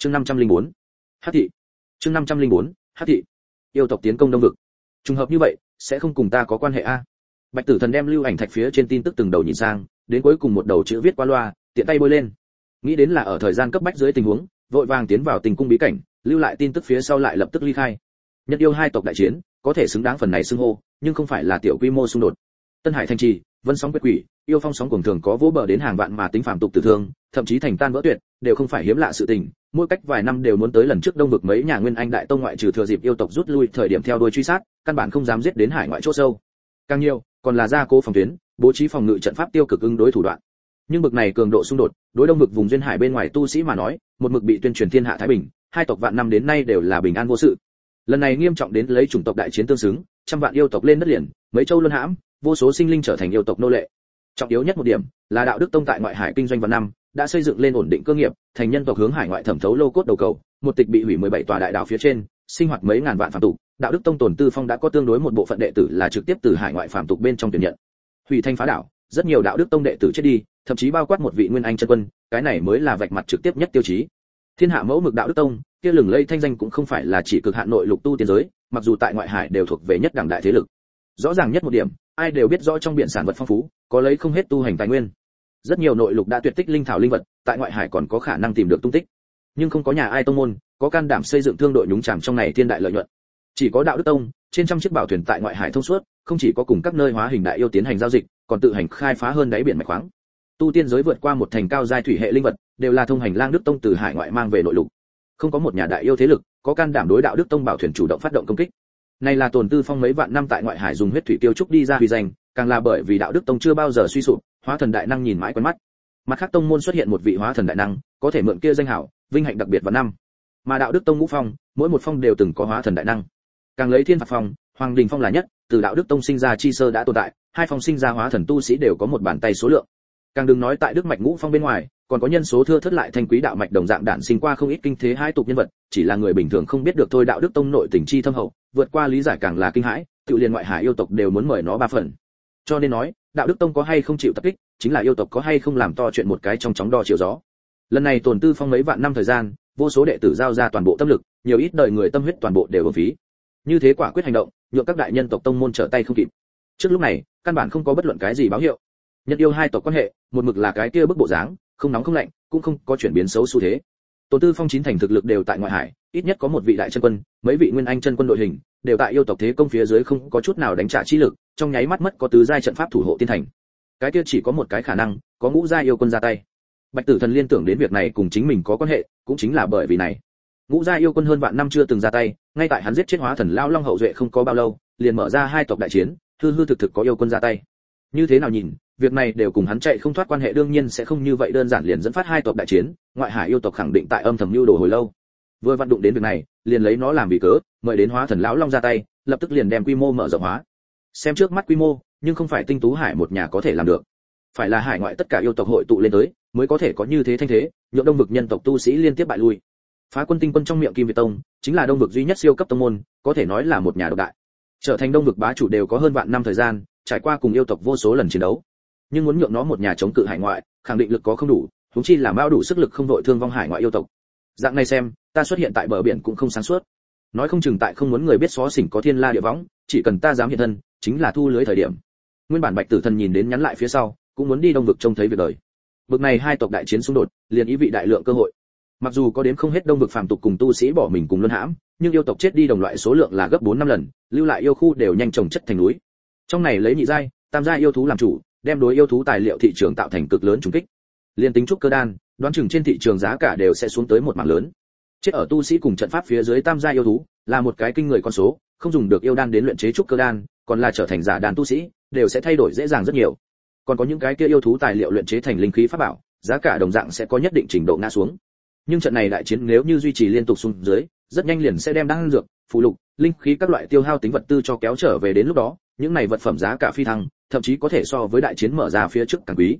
chương 504. hắc thị. chương 504. hắc thị. yêu tộc tiến công đông vực. trùng hợp như vậy, sẽ không cùng ta có quan hệ a? Bạch tử thần đem lưu ảnh thạch phía trên tin tức từng đầu nhìn sang, đến cuối cùng một đầu chữ viết qua loa, tiện tay bôi lên. nghĩ đến là ở thời gian cấp bách dưới tình huống, vội vàng tiến vào tình cung bí cảnh, lưu lại tin tức phía sau lại lập tức ly khai. Nhất yêu hai tộc đại chiến, có thể xứng đáng phần này xưng hô, nhưng không phải là tiểu quy mô xung đột. Tân hải thanh trì vân sóng quyết quỷ, yêu phong sóng cuồng thường có vỗ bờ đến hàng vạn mà tính phạm tục tử thương, thậm chí thành tan vỡ tuyệt, đều không phải hiếm lạ sự tình. Mỗi cách vài năm đều muốn tới lần trước đông vực mấy nhà nguyên anh đại tông ngoại trừ thừa dịp yêu tộc rút lui thời điểm theo đuôi truy sát, căn bản không dám giết đến hải ngoại chỗ sâu. Càng nhiều, còn là gia cố phòng tuyến, bố trí phòng ngự trận pháp tiêu cực ứng đối thủ đoạn. Nhưng bực này cường độ xung đột, đối đông vực vùng duyên hải bên ngoài tu sĩ mà nói, một mực bị tuyên truyền thiên hạ thái bình, hai tộc vạn năm đến nay đều là bình an vô sự. Lần này nghiêm trọng đến lấy chủng tộc đại chiến tương xứng, trăm vạn yêu tộc lên đất liền, mấy châu luân hãm vô số sinh linh trở thành yêu tộc nô lệ. Trọng yếu nhất một điểm là đạo đức tông tại ngoại hải kinh doanh vạn năm, đã xây dựng lên ổn định cơ nghiệp, thành nhân tộc hướng hải ngoại thẩm thấu lô cốt đầu cầu, một tịch bị hủy 17 tòa đại đảo phía trên, sinh hoạt mấy ngàn vạn phạm tục. Đạo đức tông tổn tư phong đã có tương đối một bộ phận đệ tử là trực tiếp từ hải ngoại phạm tục bên trong tuyển nhận. Hủy thanh phá đảo, rất nhiều đạo đức tông đệ tử chết đi, thậm chí bao quát một vị nguyên anh chân quân, cái này mới là vạch mặt trực tiếp nhất tiêu chí. Thiên hạ mẫu mực đạo đức tông, kia lừng lây thanh danh cũng không phải là chỉ cực hạn nội lục tu tiên giới, mặc dù tại ngoại hải đều thuộc về nhất đẳng đại thế lực rõ ràng nhất một điểm, ai đều biết rõ trong biển sản vật phong phú, có lấy không hết tu hành tài nguyên. Rất nhiều nội lục đã tuyệt tích linh thảo linh vật, tại ngoại hải còn có khả năng tìm được tung tích. Nhưng không có nhà ai tông môn, có can đảm xây dựng thương đội nhúng chàm trong này thiên đại lợi nhuận. Chỉ có đạo đức tông, trên trăm chiếc bảo thuyền tại ngoại hải thông suốt, không chỉ có cùng các nơi hóa hình đại yêu tiến hành giao dịch, còn tự hành khai phá hơn đáy biển mạch khoáng. Tu tiên giới vượt qua một thành cao giai thủy hệ linh vật, đều là thông hành lang đức tông từ hải ngoại mang về nội lục. Không có một nhà đại yêu thế lực, có can đảm đối đạo đức tông bảo thuyền chủ động phát động công kích này là tồn tư phong mấy vạn năm tại ngoại hải dùng huyết thủy tiêu trúc đi ra huy danh, càng là bởi vì đạo đức tông chưa bao giờ suy sụp, hóa thần đại năng nhìn mãi quen mắt. Mặt khác tông môn xuất hiện một vị hóa thần đại năng, có thể mượn kia danh hảo, vinh hạnh đặc biệt vào năm. Mà đạo đức tông ngũ phong, mỗi một phong đều từng có hóa thần đại năng. Càng lấy thiên phạt phong, hoàng đình phong là nhất, từ đạo đức tông sinh ra chi sơ đã tồn tại, hai phong sinh ra hóa thần tu sĩ đều có một bàn tay số lượng càng đừng nói tại đức mạch ngũ phong bên ngoài, còn có nhân số thưa thất lại thanh quý đạo mạch đồng dạng đản sinh qua không ít kinh thế hai tục nhân vật, chỉ là người bình thường không biết được thôi đạo đức tông nội tình chi thâm hậu, vượt qua lý giải càng là kinh hãi, tự liền ngoại hải yêu tộc đều muốn mời nó ba phần. Cho nên nói, đạo đức tông có hay không chịu tập kích, chính là yêu tộc có hay không làm to chuyện một cái trong chóng đo chiều gió. Lần này tổn tư phong mấy vạn năm thời gian, vô số đệ tử giao ra toàn bộ tâm lực, nhiều ít đời người tâm huyết toàn bộ đều ở phí. Như thế quả quyết hành động, nhượng các đại nhân tộc tông môn trở tay không kịp. Trước lúc này, căn bản không có bất luận cái gì báo hiệu. Nhất yêu hai tộc quan hệ, một mực là cái kia bức bộ dáng, không nóng không lạnh, cũng không có chuyển biến xấu xu thế. Tôn tư phong chín thành thực lực đều tại ngoại hải, ít nhất có một vị đại chân quân, mấy vị nguyên anh chân quân đội hình, đều tại yêu tộc thế công phía dưới không có chút nào đánh trả chi lực, trong nháy mắt mất có tứ giai trận pháp thủ hộ tiên thành. Cái kia chỉ có một cái khả năng, có ngũ giai yêu quân ra tay. Bạch tử thần liên tưởng đến việc này cùng chính mình có quan hệ, cũng chính là bởi vì này. Ngũ gia yêu quân hơn vạn năm chưa từng ra tay, ngay tại hắn giết chết hóa thần lao long hậu duệ không có bao lâu, liền mở ra hai tộc đại chiến, hư hư thực thực có yêu quân ra tay. Như thế nào nhìn việc này đều cùng hắn chạy không thoát quan hệ, đương nhiên sẽ không như vậy, đơn giản liền dẫn phát hai tộc đại chiến, ngoại hải yêu tộc khẳng định tại âm thầm lưu đồ hồi lâu. Vừa vận đụng đến việc này, liền lấy nó làm vì cớ, mời đến hóa thần lão long ra tay, lập tức liền đem quy mô mở rộng hóa. Xem trước mắt quy mô, nhưng không phải tinh tú hải một nhà có thể làm được. Phải là hải ngoại tất cả yêu tộc hội tụ lên tới, mới có thể có như thế thanh thế, nhượng đông vực nhân tộc tu sĩ liên tiếp bại lui. Phá quân tinh quân trong miệng kim việt tông, chính là đông vực duy nhất siêu cấp tông môn, có thể nói là một nhà độc đại. Trở thành đông vực bá chủ đều có hơn vạn năm thời gian, trải qua cùng yêu tộc vô số lần chiến đấu nhưng muốn nhượng nó một nhà chống cự hải ngoại, khẳng định lực có không đủ chúng chi là mao đủ sức lực không đội thương vong hải ngoại yêu tộc. Dạng này xem, ta xuất hiện tại bờ biển cũng không sáng suốt. Nói không chừng tại không muốn người biết xó xỉnh có thiên la địa võng, chỉ cần ta dám hiện thân, chính là thu lưới thời điểm. Nguyên bản bạch tử thần nhìn đến nhắn lại phía sau, cũng muốn đi đông vực trông thấy việc đời. Vực này hai tộc đại chiến xung đột, liền ý vị đại lượng cơ hội. Mặc dù có đến không hết đông vực phàm tục cùng tu sĩ bỏ mình cùng luân hãm, nhưng yêu tộc chết đi đồng loại số lượng là gấp 4 năm lần, lưu lại yêu khu đều nhanh chồng chất thành núi. Trong này lấy nhị giai, tam giai yêu thú làm chủ đem đối yêu thú tài liệu thị trường tạo thành cực lớn trùng kích. Liên tính trúc cơ đan, đoán chừng trên thị trường giá cả đều sẽ xuống tới một mảng lớn. Chết ở tu sĩ cùng trận pháp phía dưới tam gia yêu thú là một cái kinh người con số, không dùng được yêu đan đến luyện chế trúc cơ đan, còn là trở thành giả đan tu sĩ, đều sẽ thay đổi dễ dàng rất nhiều. Còn có những cái kia yêu thú tài liệu luyện chế thành linh khí pháp bảo, giá cả đồng dạng sẽ có nhất định trình độ ngã xuống. Nhưng trận này đại chiến nếu như duy trì liên tục xuống dưới, rất nhanh liền sẽ đem đan dược phụ lục, linh khí các loại tiêu hao tính vật tư cho kéo trở về đến lúc đó những này vật phẩm giá cả phi thăng, thậm chí có thể so với đại chiến mở ra phía trước càng quý.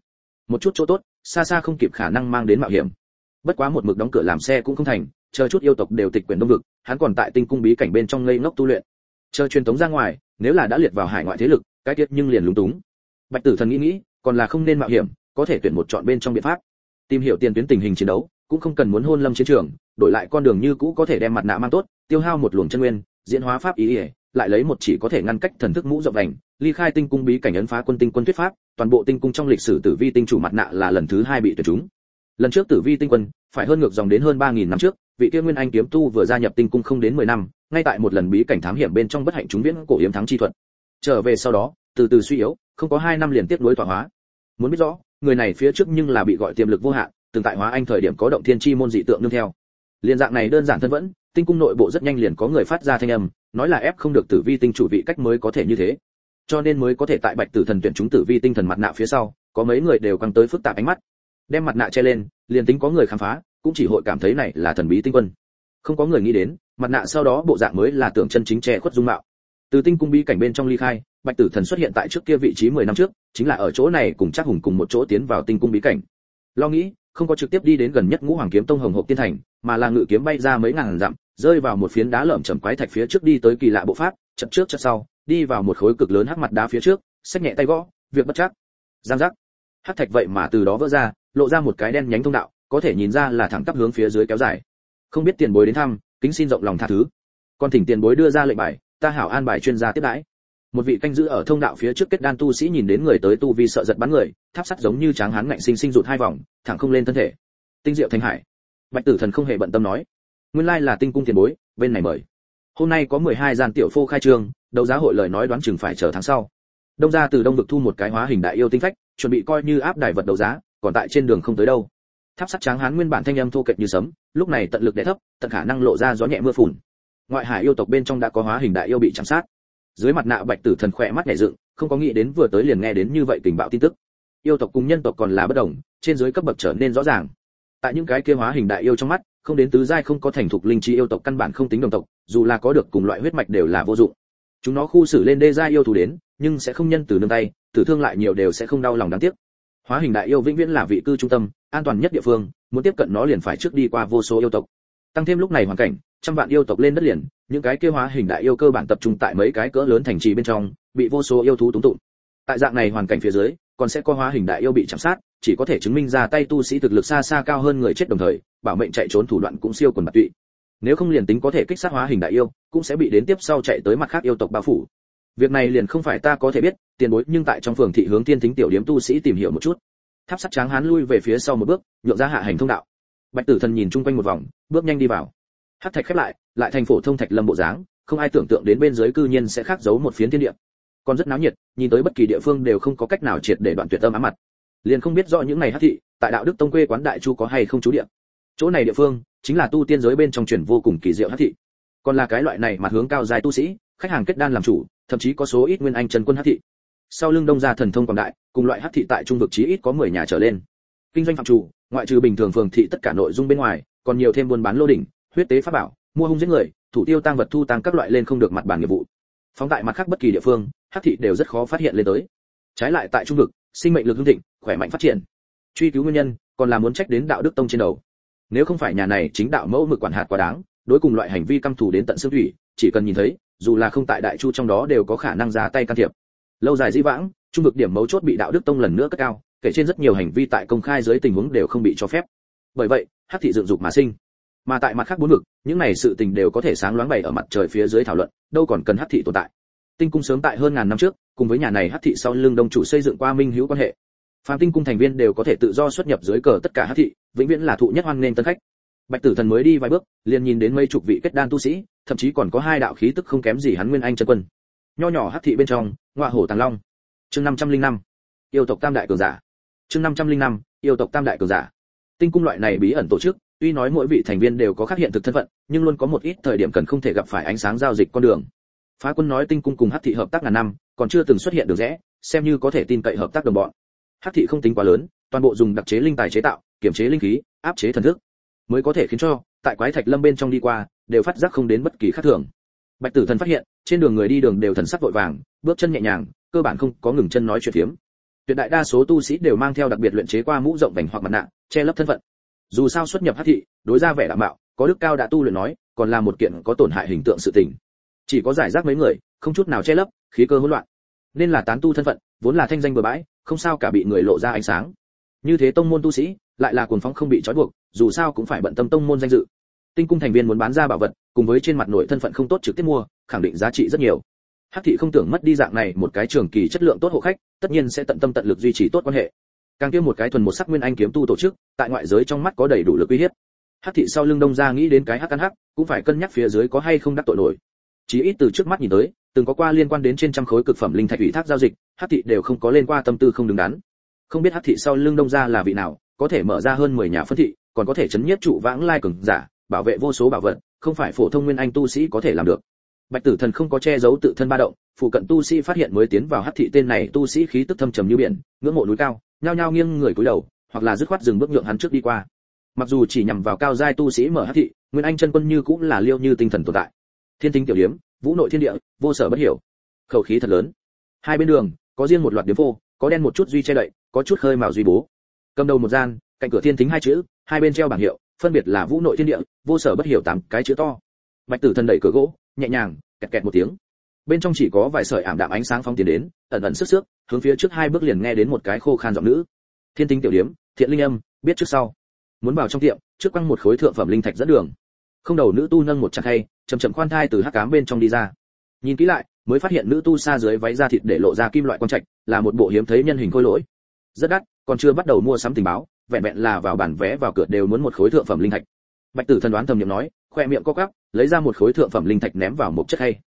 Một chút chỗ tốt, xa xa không kịp khả năng mang đến mạo hiểm. Bất quá một mực đóng cửa làm xe cũng không thành, chờ chút yêu tộc đều tịch quyền đông vực, hắn còn tại tinh cung bí cảnh bên trong ngây ngốc tu luyện. Chờ truyền tống ra ngoài, nếu là đã liệt vào hải ngoại thế lực, cái tiết nhưng liền lúng túng. Bạch tử thần nghĩ nghĩ, còn là không nên mạo hiểm, có thể tuyển một chọn bên trong biện pháp. Tìm hiểu tiền tuyến tình hình chiến đấu, cũng không cần muốn hôn lâm chiến trường, đổi lại con đường như cũ có thể đem mặt nạ mang tốt, tiêu hao một luồng chân nguyên, diễn hóa pháp ý ỉa lại lấy một chỉ có thể ngăn cách thần thức mũ rộng vành ly khai tinh cung bí cảnh ấn phá quân tinh quân thuyết pháp, toàn bộ tinh cung trong lịch sử tử vi tinh chủ mặt nạ là lần thứ hai bị tuyệt chúng. Lần trước tử vi tinh quân, phải hơn ngược dòng đến hơn ba nghìn năm trước, vị kia nguyên anh kiếm tu vừa gia nhập tinh cung không đến 10 năm, ngay tại một lần bí cảnh thám hiểm bên trong bất hạnh chúng viễn cổ hiếm thắng chi thuật. Trở về sau đó, từ từ suy yếu, không có hai năm liền tiếp nối tọa hóa. Muốn biết rõ, người này phía trước nhưng là bị gọi tiềm lực vô hạn, từng tại hóa anh thời điểm có động thiên chi môn dị tượng nương theo. Liên dạng này đơn giản thân vẫn tinh cung nội bộ rất nhanh liền có người phát ra thanh âm, nói là ép không được tử vi tinh chủ vị cách mới có thể như thế. Cho nên mới có thể tại bạch tử thần tuyển chúng tử vi tinh thần mặt nạ phía sau, có mấy người đều căng tới phức tạp ánh mắt. Đem mặt nạ che lên, liền tính có người khám phá, cũng chỉ hội cảm thấy này là thần bí tinh quân. Không có người nghĩ đến, mặt nạ sau đó bộ dạng mới là tưởng chân chính che khuất dung mạo. Từ tinh cung bí cảnh bên trong ly khai, bạch tử thần xuất hiện tại trước kia vị trí 10 năm trước, chính là ở chỗ này cùng chắc hùng cùng một chỗ tiến vào tinh cung bí cảnh. Lo nghĩ không có trực tiếp đi đến gần nhất ngũ hoàng kiếm tông hồng hộp tiên thành, mà là ngự kiếm bay ra mấy ngàn dặm, rơi vào một phiến đá lởm chởm quái thạch phía trước đi tới kỳ lạ bộ pháp chậm trước chậm sau, đi vào một khối cực lớn hắc mặt đá phía trước, xách nhẹ tay gõ, việc bất chắc. Giang giác. Hắc thạch vậy mà từ đó vỡ ra, lộ ra một cái đen nhánh thông đạo, có thể nhìn ra là thẳng tắp hướng phía dưới kéo dài. Không biết tiền bối đến thăm, kính xin rộng lòng tha thứ. Còn thỉnh tiền bối đưa ra lệnh bài, ta hảo an bài chuyên gia tiếp đãi một vị canh giữ ở thông đạo phía trước kết đan tu sĩ nhìn đến người tới tu vi sợ giật bắn người, tháp sắt giống như tráng hán ngạnh sinh sinh rụt hai vòng, thẳng không lên thân thể. Tinh diệu thanh hải. Bạch tử thần không hề bận tâm nói, nguyên lai là tinh cung tiền bối, bên này mời. Hôm nay có 12 gian tiểu phô khai trương, đấu giá hội lời nói đoán chừng phải chờ tháng sau. Đông ra từ đông vực thu một cái hóa hình đại yêu tinh phách, chuẩn bị coi như áp đài vật đấu giá, còn tại trên đường không tới đâu. Tháp sắt tráng hán nguyên bản thanh âm thô kệch như sấm, lúc này tận lực đè thấp, tận khả năng lộ ra gió nhẹ mưa phùn. Ngoại hải yêu tộc bên trong đã có hóa hình đại yêu bị chạm sát dưới mặt nạ bạch tử thần khỏe mắt nhẹ dựng, không có nghĩ đến vừa tới liền nghe đến như vậy tình bạo tin tức. Yêu tộc cùng nhân tộc còn là bất đồng, trên dưới cấp bậc trở nên rõ ràng. Tại những cái kia hóa hình đại yêu trong mắt, không đến tứ giai không có thành thục linh trí yêu tộc căn bản không tính đồng tộc, dù là có được cùng loại huyết mạch đều là vô dụng. Chúng nó khu xử lên đê giai yêu thù đến, nhưng sẽ không nhân từ nương tay, tử thương lại nhiều đều sẽ không đau lòng đáng tiếc. Hóa hình đại yêu vĩnh viễn là vị cư trung tâm, an toàn nhất địa phương, muốn tiếp cận nó liền phải trước đi qua vô số yêu tộc. Tăng thêm lúc này hoàn cảnh, trăm vạn yêu tộc lên đất liền những cái kia hóa hình đại yêu cơ bản tập trung tại mấy cái cỡ lớn thành trì bên trong, bị vô số yêu thú túng tụng. Tại dạng này hoàn cảnh phía dưới, còn sẽ có hóa hình đại yêu bị chạm sát, chỉ có thể chứng minh ra tay tu sĩ thực lực xa xa cao hơn người chết đồng thời, bảo mệnh chạy trốn thủ đoạn cũng siêu quần bạc tụy. Nếu không liền tính có thể kích sát hóa hình đại yêu, cũng sẽ bị đến tiếp sau chạy tới mặt khác yêu tộc bao phủ. Việc này liền không phải ta có thể biết, tiền bối, nhưng tại trong phường thị hướng tiên thính tiểu điếm tu sĩ tìm hiểu một chút. Tháp sắt tráng hán lui về phía sau một bước, nhượng ra hạ hành thông đạo. Bạch tử thần nhìn chung quanh một vòng, bước nhanh đi vào hắc thạch khép lại lại thành phổ thông thạch lâm bộ dáng, không ai tưởng tượng đến bên dưới cư nhiên sẽ khác giấu một phiến thiên địa. Còn rất náo nhiệt, nhìn tới bất kỳ địa phương đều không có cách nào triệt để đoạn tuyệt âm ám mặt. Liền không biết rõ những ngày hắc thị, tại đạo đức tông quê quán đại chu có hay không chú địa. Chỗ này địa phương, chính là tu tiên giới bên trong truyền vô cùng kỳ diệu hắc thị. Còn là cái loại này mặt hướng cao dài tu sĩ, khách hàng kết đan làm chủ, thậm chí có số ít nguyên anh trần quân hắc thị. Sau lưng đông gia thần thông quảng đại, cùng loại hắc thị tại trung vực chí ít có 10 nhà trở lên. Kinh doanh phạm chủ, ngoại trừ bình thường phường thị tất cả nội dung bên ngoài, còn nhiều thêm buôn bán lô đỉnh huyết tế pháp bảo, mua hung giết người, thủ tiêu tăng vật thu tăng các loại lên không được mặt bản nghiệp vụ. Phóng tại mặt khác bất kỳ địa phương, hắc thị đều rất khó phát hiện lên tới. Trái lại tại trung vực, sinh mệnh lực hưng thịnh, khỏe mạnh phát triển. Truy cứu nguyên nhân, còn là muốn trách đến đạo đức tông trên đầu. Nếu không phải nhà này chính đạo mẫu mực quản hạt quá đáng, đối cùng loại hành vi căm thù đến tận xương thủy, chỉ cần nhìn thấy, dù là không tại đại chu trong đó đều có khả năng ra tay can thiệp. Lâu dài di vãng, trung vực điểm mấu chốt bị đạo đức tông lần nữa cất cao, kể trên rất nhiều hành vi tại công khai dưới tình huống đều không bị cho phép. Bởi vậy, hắc thị dựng dục mà sinh mà tại mặt khác bốn vực, những này sự tình đều có thể sáng loáng bày ở mặt trời phía dưới thảo luận, đâu còn cần hắc thị tồn tại. Tinh cung sớm tại hơn ngàn năm trước, cùng với nhà này hắc thị sau lưng đông chủ xây dựng qua minh hữu quan hệ. Phàm tinh cung thành viên đều có thể tự do xuất nhập dưới cờ tất cả hắc thị, vĩnh viễn là thụ nhất hoan nghênh tân khách. Bạch tử thần mới đi vài bước, liền nhìn đến mấy chục vị kết đan tu sĩ, thậm chí còn có hai đạo khí tức không kém gì hắn nguyên anh chân quân. Nho nhỏ hắc thị bên trong ngoa hổ tàng long. Chương năm trăm linh năm. Yêu tộc tam đại cường giả. Chương năm trăm linh năm, yêu tộc tam đại cường giả. Tinh cung loại này bí ẩn tổ chức tuy nói mỗi vị thành viên đều có khác hiện thực thân phận, nhưng luôn có một ít thời điểm cần không thể gặp phải ánh sáng giao dịch con đường. Phá quân nói tinh cung cùng hắc thị hợp tác ngàn năm, còn chưa từng xuất hiện được rẽ, xem như có thể tin cậy hợp tác đồng bọn. Hắc thị không tính quá lớn, toàn bộ dùng đặc chế linh tài chế tạo, kiểm chế linh khí, áp chế thần thức. Mới có thể khiến cho, tại quái thạch lâm bên trong đi qua, đều phát giác không đến bất kỳ khác thường. Bạch tử thần phát hiện, trên đường người đi đường đều thần sắc vội vàng, bước chân nhẹ nhàng, cơ bản không có ngừng chân nói chuyện phiếm. Tuyệt đại đa số tu sĩ đều mang theo đặc biệt luyện chế qua mũ rộng vành hoặc mặt nạ, che lấp thân phận dù sao xuất nhập hắc thị, đối ra vẻ đảm bảo có đức cao đã tu luyện nói, còn là một kiện có tổn hại hình tượng sự tình. Chỉ có giải rác mấy người, không chút nào che lấp, khí cơ hỗn loạn. Nên là tán tu thân phận, vốn là thanh danh bừa bãi, không sao cả bị người lộ ra ánh sáng. Như thế tông môn tu sĩ, lại là cuồng phóng không bị trói buộc, dù sao cũng phải bận tâm tông môn danh dự. Tinh cung thành viên muốn bán ra bảo vật, cùng với trên mặt nội thân phận không tốt trực tiếp mua, khẳng định giá trị rất nhiều. Hắc thị không tưởng mất đi dạng này một cái trường kỳ chất lượng tốt hộ khách, tất nhiên sẽ tận tâm tận lực duy trì tốt quan hệ càng kia một cái thuần một sắc nguyên anh kiếm tu tổ chức, tại ngoại giới trong mắt có đầy đủ lực uy hiếp. Hắc thị sau lưng đông ra nghĩ đến cái hắc ăn hắc, cũng phải cân nhắc phía dưới có hay không đắc tội nổi. Chí ít từ trước mắt nhìn tới, từng có qua liên quan đến trên trăm khối cực phẩm linh thạch ủy thác giao dịch, hắc thị đều không có lên qua tâm tư không đứng đắn. Không biết hắc thị sau lưng đông ra là vị nào, có thể mở ra hơn 10 nhà phân thị, còn có thể chấn nhiếp trụ vãng lai cường giả, bảo vệ vô số bảo vật, không phải phổ thông nguyên anh tu sĩ có thể làm được. Bạch tử thần không có che giấu tự thân ba động, phụ cận tu sĩ phát hiện mới tiến vào hắc thị tên này tu sĩ khí tức thâm trầm như biển, ngưỡng mộ núi cao nhao nhao nghiêng người cúi đầu, hoặc là dứt khoát dừng bước nhượng hắn trước đi qua. Mặc dù chỉ nhằm vào cao giai tu sĩ mở hắc thị, nguyên anh chân quân như cũng là liêu như tinh thần tồn tại. Thiên tính tiểu điếm, vũ nội thiên địa, vô sở bất hiểu. Khẩu khí thật lớn. Hai bên đường, có riêng một loạt điếm phô, có đen một chút duy che đậy, có chút hơi màu duy bố. Cầm đầu một gian, cạnh cửa thiên tính hai chữ, hai bên treo bảng hiệu, phân biệt là vũ nội thiên địa, vô sở bất hiểu tám cái chữ to. Bạch tử thần đẩy cửa gỗ, nhẹ nhàng, kẹt kẹt một tiếng bên trong chỉ có vài sợi ảm đạm ánh sáng phong tiến đến ẩn ẩn sức sức hướng phía trước hai bước liền nghe đến một cái khô khan giọng nữ. Thiên tinh tiểu điếm thiện linh âm biết trước sau. Muốn vào trong tiệm trước quăng một khối thượng phẩm linh thạch dẫn đường. Không đầu nữ tu nâng một chặt hay chậm chậm khoan thai từ hắc cám bên trong đi ra. Nhìn kỹ lại mới phát hiện nữ tu xa dưới váy da thịt để lộ ra kim loại quang trạch là một bộ hiếm thấy nhân hình khôi lỗi. Rất đắt còn chưa bắt đầu mua sắm tình báo vẹn vẹn là vào bản vé vào cửa đều muốn một khối thượng phẩm linh thạch. Bạch tử thần đoán thầm niệm nói khoe miệng co cắp, lấy ra một khối thượng phẩm linh thạch ném vào một chất hay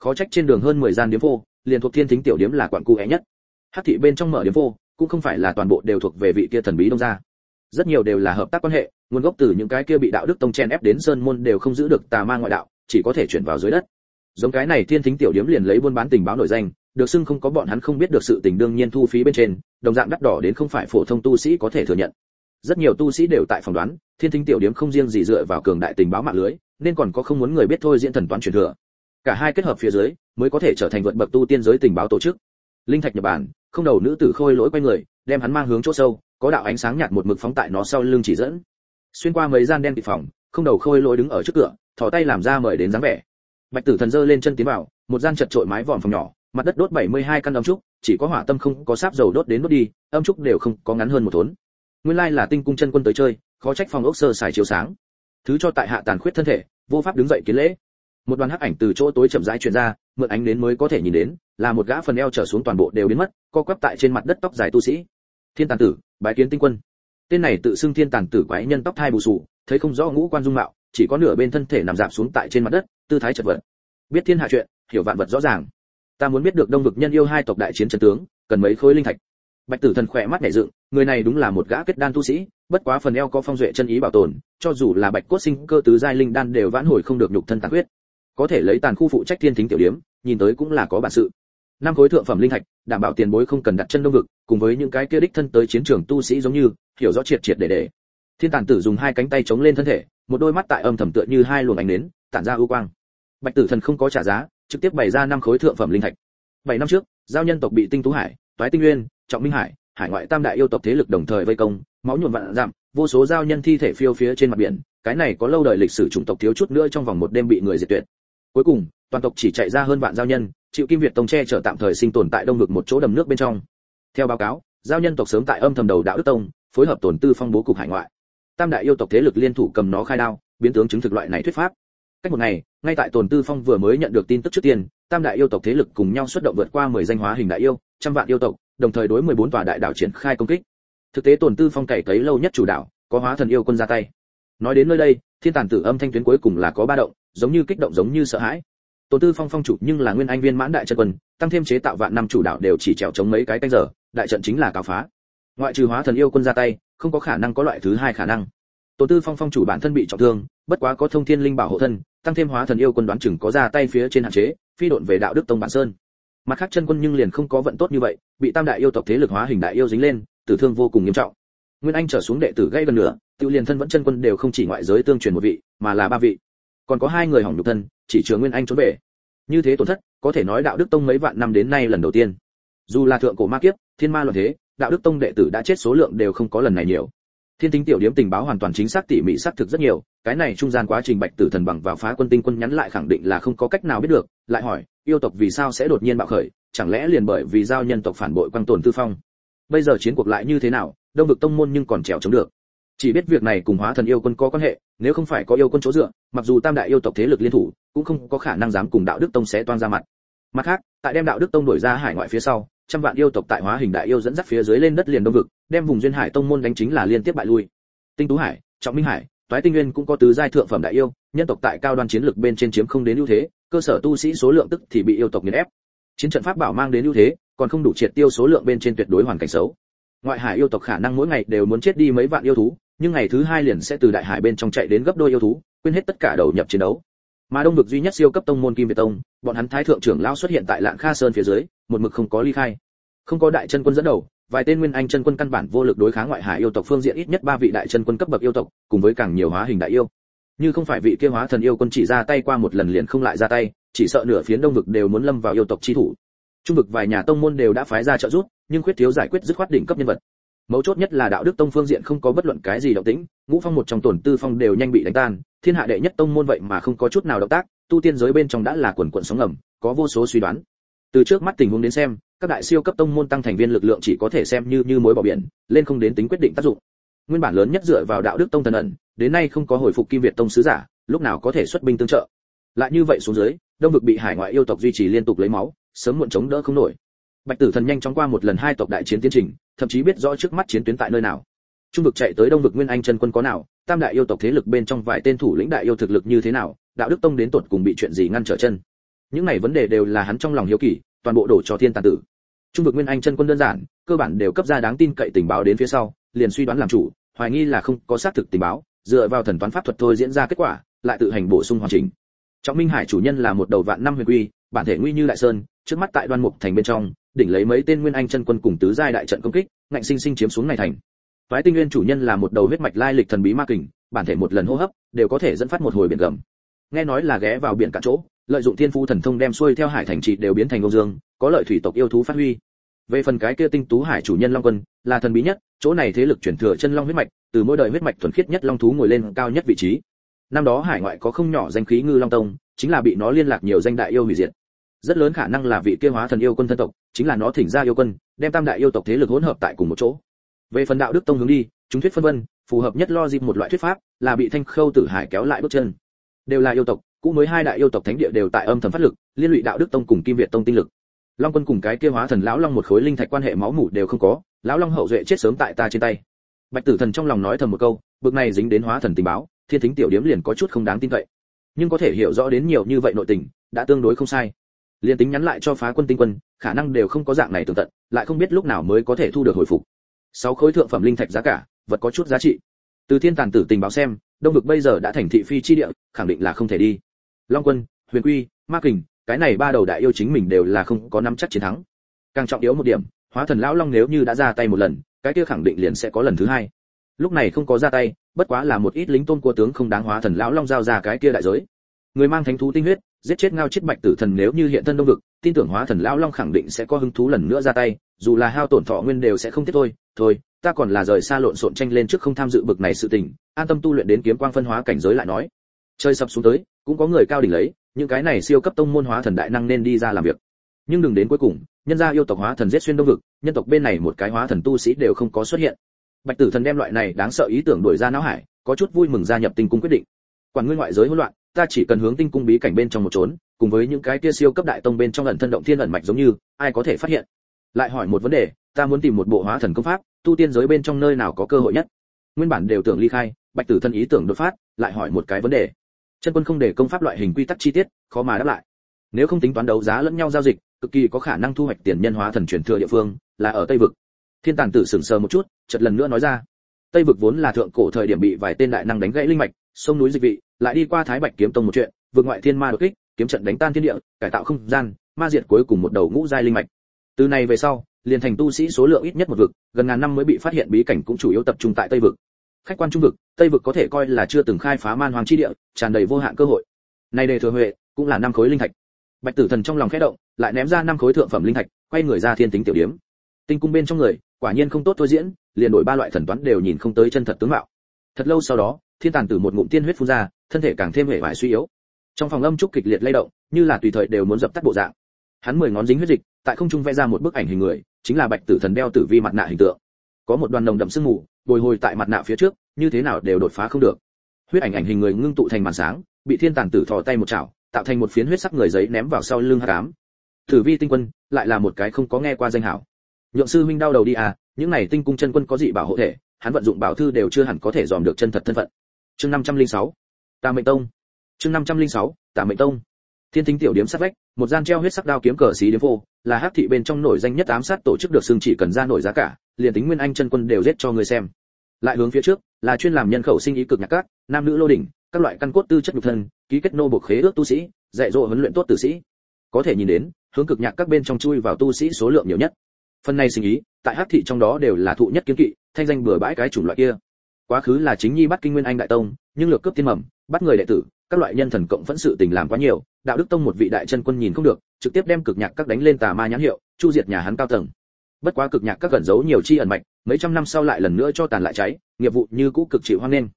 khó trách trên đường hơn 10 gian điếm phô, liền thuộc thiên thính tiểu điếm là quận cụ é nhất. Hắc thị bên trong mở điếm phô, cũng không phải là toàn bộ đều thuộc về vị kia thần bí đông gia. Rất nhiều đều là hợp tác quan hệ, nguồn gốc từ những cái kia bị đạo đức tông chen ép đến sơn môn đều không giữ được tà ma ngoại đạo, chỉ có thể chuyển vào dưới đất. Giống cái này thiên thính tiểu điếm liền lấy buôn bán tình báo nổi danh, được xưng không có bọn hắn không biết được sự tình đương nhiên thu phí bên trên, đồng dạng đắt đỏ đến không phải phổ thông tu sĩ có thể thừa nhận. Rất nhiều tu sĩ đều tại phỏng đoán, thiên thính tiểu điếm không riêng gì dựa vào cường đại tình báo mạng lưới, nên còn có không muốn người biết thôi diễn thần toán truyền thừa cả hai kết hợp phía dưới, mới có thể trở thành vượt bậc tu tiên giới tình báo tổ chức. Linh thạch nhật bản, không đầu nữ tử khôi lỗi quay người, đem hắn mang hướng chỗ sâu, có đạo ánh sáng nhạt một mực phóng tại nó sau lưng chỉ dẫn. Xuyên qua mấy gian đen bị phòng, không đầu khôi lỗi đứng ở trước cửa, thò tay làm ra mời đến dáng vẻ. Bạch tử thần giơ lên chân tiến vào, một gian chật trội mái vòm phòng nhỏ, mặt đất đốt 72 căn âm trúc, chỉ có hỏa tâm không có sáp dầu đốt đến đốt đi, âm trúc đều không có ngắn hơn một thốn. Nguyên lai là tinh cung chân quân tới chơi, khó trách phòng ốc sơ xài chiếu sáng. Thứ cho tại hạ tàn khuyết thân thể, vô pháp đứng dậy kiến lễ một đoàn hắc ảnh từ chỗ tối chậm rãi truyền ra, mượn ánh đến mới có thể nhìn đến, là một gã phần eo trở xuống toàn bộ đều biến mất, co quắp tại trên mặt đất tóc dài tu sĩ. Thiên tàn tử, bái kiến tinh quân. Tên này tự xưng thiên tàn tử quái nhân tóc thai bù sù, thấy không rõ ngũ quan dung mạo, chỉ có nửa bên thân thể nằm dạp xuống tại trên mặt đất, tư thái chật vật. Biết thiên hạ chuyện, hiểu vạn vật rõ ràng. Ta muốn biết được đông vực nhân yêu hai tộc đại chiến trận tướng, cần mấy khối linh thạch. Bạch tử thần khỏe mắt nhảy dựng, người này đúng là một gã kết đan tu sĩ, bất quá phần eo có phong duệ chân ý bảo tồn, cho dù là bạch cốt sinh cơ tứ giai linh đan đều vãn hồi không được nhục thân tàn huyết có thể lấy tàn khu phụ trách thiên thính tiểu điếm, nhìn tới cũng là có bản sự. Năm khối thượng phẩm linh thạch, đảm bảo tiền bối không cần đặt chân đông vực, cùng với những cái kia đích thân tới chiến trường tu sĩ giống như, hiểu rõ triệt triệt để để. Thiên tàn tử dùng hai cánh tay chống lên thân thể, một đôi mắt tại âm thầm tựa như hai luồng ánh nến, tản ra ưu quang. Bạch tử thần không có trả giá, trực tiếp bày ra năm khối thượng phẩm linh thạch. Bảy năm trước, giao nhân tộc bị tinh tú hải, toái tinh nguyên, trọng minh hải hải ngoại tam đại yêu tộc thế lực đồng thời vây công, máu nhuộm vạn dặm, vô số giao nhân thi thể phiêu phía trên mặt biển. Cái này có lâu đời lịch sử chủng tộc thiếu chút nữa trong vòng một đêm bị người diệt tuyệt cuối cùng, toàn tộc chỉ chạy ra hơn vạn giao nhân, chịu kim việt tông che chở tạm thời sinh tồn tại đông vực một chỗ đầm nước bên trong. Theo báo cáo, giao nhân tộc sớm tại âm thầm đầu đạo đức tông, phối hợp tổn tư phong bố cục hải ngoại. Tam đại yêu tộc thế lực liên thủ cầm nó khai đao, biến tướng chứng thực loại này thuyết pháp. Cách một ngày, ngay tại tổn tư phong vừa mới nhận được tin tức trước tiên, tam đại yêu tộc thế lực cùng nhau xuất động vượt qua 10 danh hóa hình đại yêu, trăm vạn yêu tộc, đồng thời đối 14 tòa đại đảo triển khai công kích. Thực tế tổn tư phong cày cấy lâu nhất chủ đạo có hóa thần yêu quân ra tay. Nói đến nơi đây, thiên tản tử âm thanh tuyến cuối cùng là có ba động giống như kích động giống như sợ hãi. Tôn tư phong phong chủ nhưng là nguyên anh viên mãn đại trận quân, tăng thêm chế tạo vạn năm chủ đạo đều chỉ trèo chống mấy cái canh giờ, đại trận chính là cáo phá. Ngoại trừ hóa thần yêu quân ra tay, không có khả năng có loại thứ hai khả năng. Tôn tư phong phong chủ bản thân bị trọng thương, bất quá có thông thiên linh bảo hộ thân, tăng thêm hóa thần yêu quân đoán chừng có ra tay phía trên hạn chế, phi độn về đạo đức tông bản sơn. Mặt khác chân quân nhưng liền không có vận tốt như vậy, bị tam đại yêu tộc thế lực hóa hình đại yêu dính lên, tử thương vô cùng nghiêm trọng. Nguyên anh trở xuống đệ tử gây gần nửa tiêu liền thân vẫn chân quân đều không chỉ ngoại giới tương truyền một vị, mà là ba vị còn có hai người hỏng nhục thân, chỉ chứa nguyên anh trốn về. Như thế tổn thất, có thể nói đạo đức tông mấy vạn năm đến nay lần đầu tiên. Dù là thượng cổ ma kiếp, thiên ma luận thế, đạo đức tông đệ tử đã chết số lượng đều không có lần này nhiều. Thiên tính tiểu điếm tình báo hoàn toàn chính xác tỉ mỉ xác thực rất nhiều, cái này trung gian quá trình bạch tử thần bằng vào phá quân tinh quân nhắn lại khẳng định là không có cách nào biết được, lại hỏi, yêu tộc vì sao sẽ đột nhiên bạo khởi, chẳng lẽ liền bởi vì giao nhân tộc phản bội quang tồn tư phong? Bây giờ chiến cuộc lại như thế nào, đông vực tông môn nhưng còn trèo chống được chỉ biết việc này cùng hóa thần yêu quân có quan hệ, nếu không phải có yêu quân chỗ dựa, mặc dù tam đại yêu tộc thế lực liên thủ, cũng không có khả năng dám cùng đạo đức tông xé toan ra mặt. Mặt khác, tại đem đạo đức tông đổi ra hải ngoại phía sau, trăm vạn yêu tộc tại hóa hình đại yêu dẫn dắt phía dưới lên đất liền đông vực, đem vùng duyên hải tông môn đánh chính là liên tiếp bại lui. Tinh tú hải, trọng minh hải, toái tinh nguyên cũng có tứ giai thượng phẩm đại yêu, nhân tộc tại cao đoan chiến lực bên trên chiếm không đến ưu thế, cơ sở tu sĩ số lượng tức thì bị yêu tộc nghiền ép. Chiến trận pháp bảo mang đến ưu thế, còn không đủ triệt tiêu số lượng bên trên tuyệt đối hoàn cảnh xấu. Ngoại hải yêu tộc khả năng mỗi ngày đều muốn chết đi mấy vạn yêu thú nhưng ngày thứ hai liền sẽ từ đại hải bên trong chạy đến gấp đôi yêu thú, quên hết tất cả đầu nhập chiến đấu. Mà đông vực duy nhất siêu cấp tông môn kim việt tông, bọn hắn thái thượng trưởng lão xuất hiện tại lạng kha sơn phía dưới, một mực không có ly khai. Không có đại chân quân dẫn đầu, vài tên nguyên anh chân quân căn bản vô lực đối kháng ngoại hải yêu tộc phương diện ít nhất ba vị đại chân quân cấp bậc yêu tộc, cùng với càng nhiều hóa hình đại yêu. Như không phải vị kia hóa thần yêu quân chỉ ra tay qua một lần liền không lại ra tay, chỉ sợ nửa phiến đông vực đều muốn lâm vào yêu tộc chi thủ. Trung vực vài nhà tông môn đều đã phái ra trợ giúp, nhưng khuyết thiếu giải quyết dứt khoát đỉnh cấp nhân vật mấu chốt nhất là đạo đức tông phương diện không có bất luận cái gì động tĩnh, ngũ phong một trong tổn tư phong đều nhanh bị đánh tan, thiên hạ đệ nhất tông môn vậy mà không có chút nào động tác, tu tiên giới bên trong đã là quần quần sóng ngầm, có vô số suy đoán. Từ trước mắt tình huống đến xem, các đại siêu cấp tông môn tăng thành viên lực lượng chỉ có thể xem như như mối bỏ biển, lên không đến tính quyết định tác dụng. Nguyên bản lớn nhất dựa vào đạo đức tông thần ẩn, đến nay không có hồi phục kim việt tông sứ giả, lúc nào có thể xuất binh tương trợ. Lại như vậy xuống dưới, đông vực bị hải ngoại yêu tộc duy trì liên tục lấy máu, sớm muộn chống đỡ không nổi. Bạch tử thần nhanh chóng qua một lần hai tộc đại chiến tiến trình thậm chí biết rõ trước mắt chiến tuyến tại nơi nào. Trung vực chạy tới đông vực nguyên anh chân quân có nào, tam đại yêu tộc thế lực bên trong vài tên thủ lĩnh đại yêu thực lực như thế nào, đạo đức tông đến tột cùng bị chuyện gì ngăn trở chân. Những này vấn đề đều là hắn trong lòng hiếu kỳ, toàn bộ đổ cho thiên tàn tử. Trung vực nguyên anh chân quân đơn giản, cơ bản đều cấp ra đáng tin cậy tình báo đến phía sau, liền suy đoán làm chủ, hoài nghi là không có xác thực tình báo, dựa vào thần toán pháp thuật thôi diễn ra kết quả, lại tự hành bổ sung hoàn chỉnh. Trọng minh hải chủ nhân là một đầu vạn năm huyền quy, bản thể nguy như đại sơn, trước mắt tại đoan mục thành bên trong đỉnh lấy mấy tên nguyên anh chân quân cùng tứ giai đại trận công kích, ngạnh sinh sinh chiếm xuống này thành. Phái tinh nguyên chủ nhân là một đầu huyết mạch lai lịch thần bí ma kình, bản thể một lần hô hấp, đều có thể dẫn phát một hồi biển gầm. Nghe nói là ghé vào biển cả chỗ, lợi dụng thiên phu thần thông đem xuôi theo hải thành trị đều biến thành ông dương, có lợi thủy tộc yêu thú phát huy. Về phần cái kia tinh tú hải chủ nhân long quân, là thần bí nhất, chỗ này thế lực chuyển thừa chân long huyết mạch, từ mỗi đời huyết mạch thuần khiết nhất long thú ngồi lên cao nhất vị trí. Năm đó hải ngoại có không nhỏ danh khí ngư long tông, chính là bị nó liên lạc nhiều danh đại yêu hủy diệt rất lớn khả năng là vị kia hóa thần yêu quân thân tộc, chính là nó thỉnh ra yêu quân, đem tam đại yêu tộc thế lực hỗn hợp tại cùng một chỗ. Về phần đạo đức tông hướng đi, chúng thuyết phân vân, phù hợp nhất lo dịp một loại thuyết pháp, là bị thanh khâu tử hải kéo lại bước chân. Đều là yêu tộc, cũ mới hai đại yêu tộc thánh địa đều tại âm thầm phát lực, liên lụy đạo đức tông cùng kim việt tông tinh lực. Long quân cùng cái kia hóa thần lão long một khối linh thạch quan hệ máu mủ đều không có, lão long hậu duệ chết sớm tại ta trên tay. Bạch tử thần trong lòng nói thầm một câu, bực này dính đến hóa thần tình báo, thiên thính tiểu điếm liền có chút không đáng tin cậy. Nhưng có thể hiểu rõ đến nhiều như vậy nội tình, đã tương đối không sai liền tính nhắn lại cho phá quân tinh quân, khả năng đều không có dạng này tường tận, lại không biết lúc nào mới có thể thu được hồi phục. Sáu khối thượng phẩm linh thạch giá cả, vật có chút giá trị. Từ thiên tàn tử tình báo xem, đông vực bây giờ đã thành thị phi chi địa, khẳng định là không thể đi. Long quân, huyền quy, ma kình, cái này ba đầu đại yêu chính mình đều là không có nắm chắc chiến thắng. Càng trọng yếu một điểm, hóa thần lão long nếu như đã ra tay một lần, cái kia khẳng định liền sẽ có lần thứ hai. Lúc này không có ra tay, bất quá là một ít lính tôn của tướng không đáng hóa thần lão long giao ra cái kia đại giới. Người mang thánh thú tinh huyết giết chết ngao chết bạch tử thần nếu như hiện thân đông vực, tin tưởng hóa thần lão long khẳng định sẽ có hứng thú lần nữa ra tay, dù là hao tổn thọ nguyên đều sẽ không tiếc thôi. Thôi, ta còn là rời xa lộn xộn tranh lên trước không tham dự bực này sự tình, an tâm tu luyện đến kiếm quang phân hóa cảnh giới lại nói. Chơi sập xuống tới, cũng có người cao đỉnh lấy, những cái này siêu cấp tông môn hóa thần đại năng nên đi ra làm việc. Nhưng đừng đến cuối cùng, nhân gia yêu tộc hóa thần giết xuyên đông vực, nhân tộc bên này một cái hóa thần tu sĩ đều không có xuất hiện. Bạch tử thần đem loại này đáng sợ ý tưởng đuổi ra não hải, có chút vui mừng gia nhập tinh cung quyết định. Quản nguyên ngoại giới hỗn loạn ta chỉ cần hướng tinh cung bí cảnh bên trong một trốn, cùng với những cái kia siêu cấp đại tông bên trong ẩn thân động thiên ẩn mạch giống như, ai có thể phát hiện? Lại hỏi một vấn đề, ta muốn tìm một bộ hóa thần công pháp, tu tiên giới bên trong nơi nào có cơ hội nhất? Nguyên bản đều tưởng ly khai, bạch tử thân ý tưởng đột phát, lại hỏi một cái vấn đề. Chân quân không để công pháp loại hình quy tắc chi tiết, khó mà đáp lại. Nếu không tính toán đấu giá lẫn nhau giao dịch, cực kỳ có khả năng thu hoạch tiền nhân hóa thần truyền thừa địa phương, là ở tây vực. Thiên tàn tử sững sờ một chút, chợt lần nữa nói ra. Tây vực vốn là thượng cổ thời điểm bị vài tên đại năng đánh gãy linh mạch, sông núi dịch vị lại đi qua thái bạch kiếm tông một chuyện, vượt ngoại thiên ma đột kích, kiếm trận đánh tan thiên địa, cải tạo không gian, ma diệt cuối cùng một đầu ngũ giai linh mạch. Từ này về sau, liền thành tu sĩ số lượng ít nhất một vực, gần ngàn năm mới bị phát hiện bí cảnh cũng chủ yếu tập trung tại tây vực. Khách quan trung vực, tây vực có thể coi là chưa từng khai phá man hoàng chi địa, tràn đầy vô hạn cơ hội. Nay đề thừa huệ cũng là năm khối linh thạch. Bạch tử thần trong lòng khẽ động, lại ném ra năm khối thượng phẩm linh thạch, quay người ra thiên tính tiểu điếm. Tinh cung bên trong người, quả nhiên không tốt thôi diễn, liền đổi ba loại thần toán đều nhìn không tới chân thật tướng mạo. Thật lâu sau đó thiên tàn tử một ngụm tiên huyết phun ra, thân thể càng thêm hệ vải suy yếu. Trong phòng âm trúc kịch liệt lay động, như là tùy thời đều muốn dập tắt bộ dạng. Hắn mười ngón dính huyết dịch, tại không trung vẽ ra một bức ảnh hình người, chính là bạch tử thần đeo tử vi mặt nạ hình tượng. Có một đoàn nồng đậm sương mù, bồi hồi tại mặt nạ phía trước, như thế nào đều đột phá không được. Huyết ảnh ảnh hình người ngưng tụ thành màn sáng, bị thiên tàn tử thò tay một chảo, tạo thành một phiến huyết sắc người giấy ném vào sau lưng hắc ám. Tử vi tinh quân, lại là một cái không có nghe qua danh hảo. Nhượng sư huynh đau đầu đi à những này tinh cung chân quân có gì bảo hộ thể, hắn vận dụng bảo thư đều chưa hẳn có thể dòm được chân thật thân phận chương 506 tà mệnh tông. Chương 506 tà mệnh tông. Thiên thính tiểu điểm sát vách, một gian treo huyết sắc đao kiếm cờ xí điếm vô, là hắc thị bên trong nổi danh nhất ám sát tổ chức được xưng chỉ cần ra nổi giá cả, liền tính nguyên anh chân quân đều giết cho người xem. Lại hướng phía trước, là chuyên làm nhân khẩu sinh ý cực nhạc các, nam nữ lô đỉnh, các loại căn cốt tư chất nhục thân, ký kết nô buộc khế ước tu sĩ, dạy dỗ huấn luyện tốt tử sĩ. Có thể nhìn đến, hướng cực nhạc các bên trong chui vào tu sĩ số lượng nhiều nhất. Phần này sinh ý, tại hắc thị trong đó đều là thụ nhất kiến kỵ, thanh danh bừa bãi cái chủng loại kia quá khứ là chính nhi bắt kinh nguyên anh đại tông, nhưng lược cướp tiên mầm, bắt người đệ tử, các loại nhân thần cộng phẫn sự tình làm quá nhiều, đạo đức tông một vị đại chân quân nhìn không được, trực tiếp đem cực nhạc các đánh lên tà ma nhãn hiệu, chu diệt nhà hắn cao tầng. Bất quá cực nhạc các gần giấu nhiều chi ẩn mạch, mấy trăm năm sau lại lần nữa cho tàn lại cháy, nghiệp vụ như cũ cực chịu hoang nên.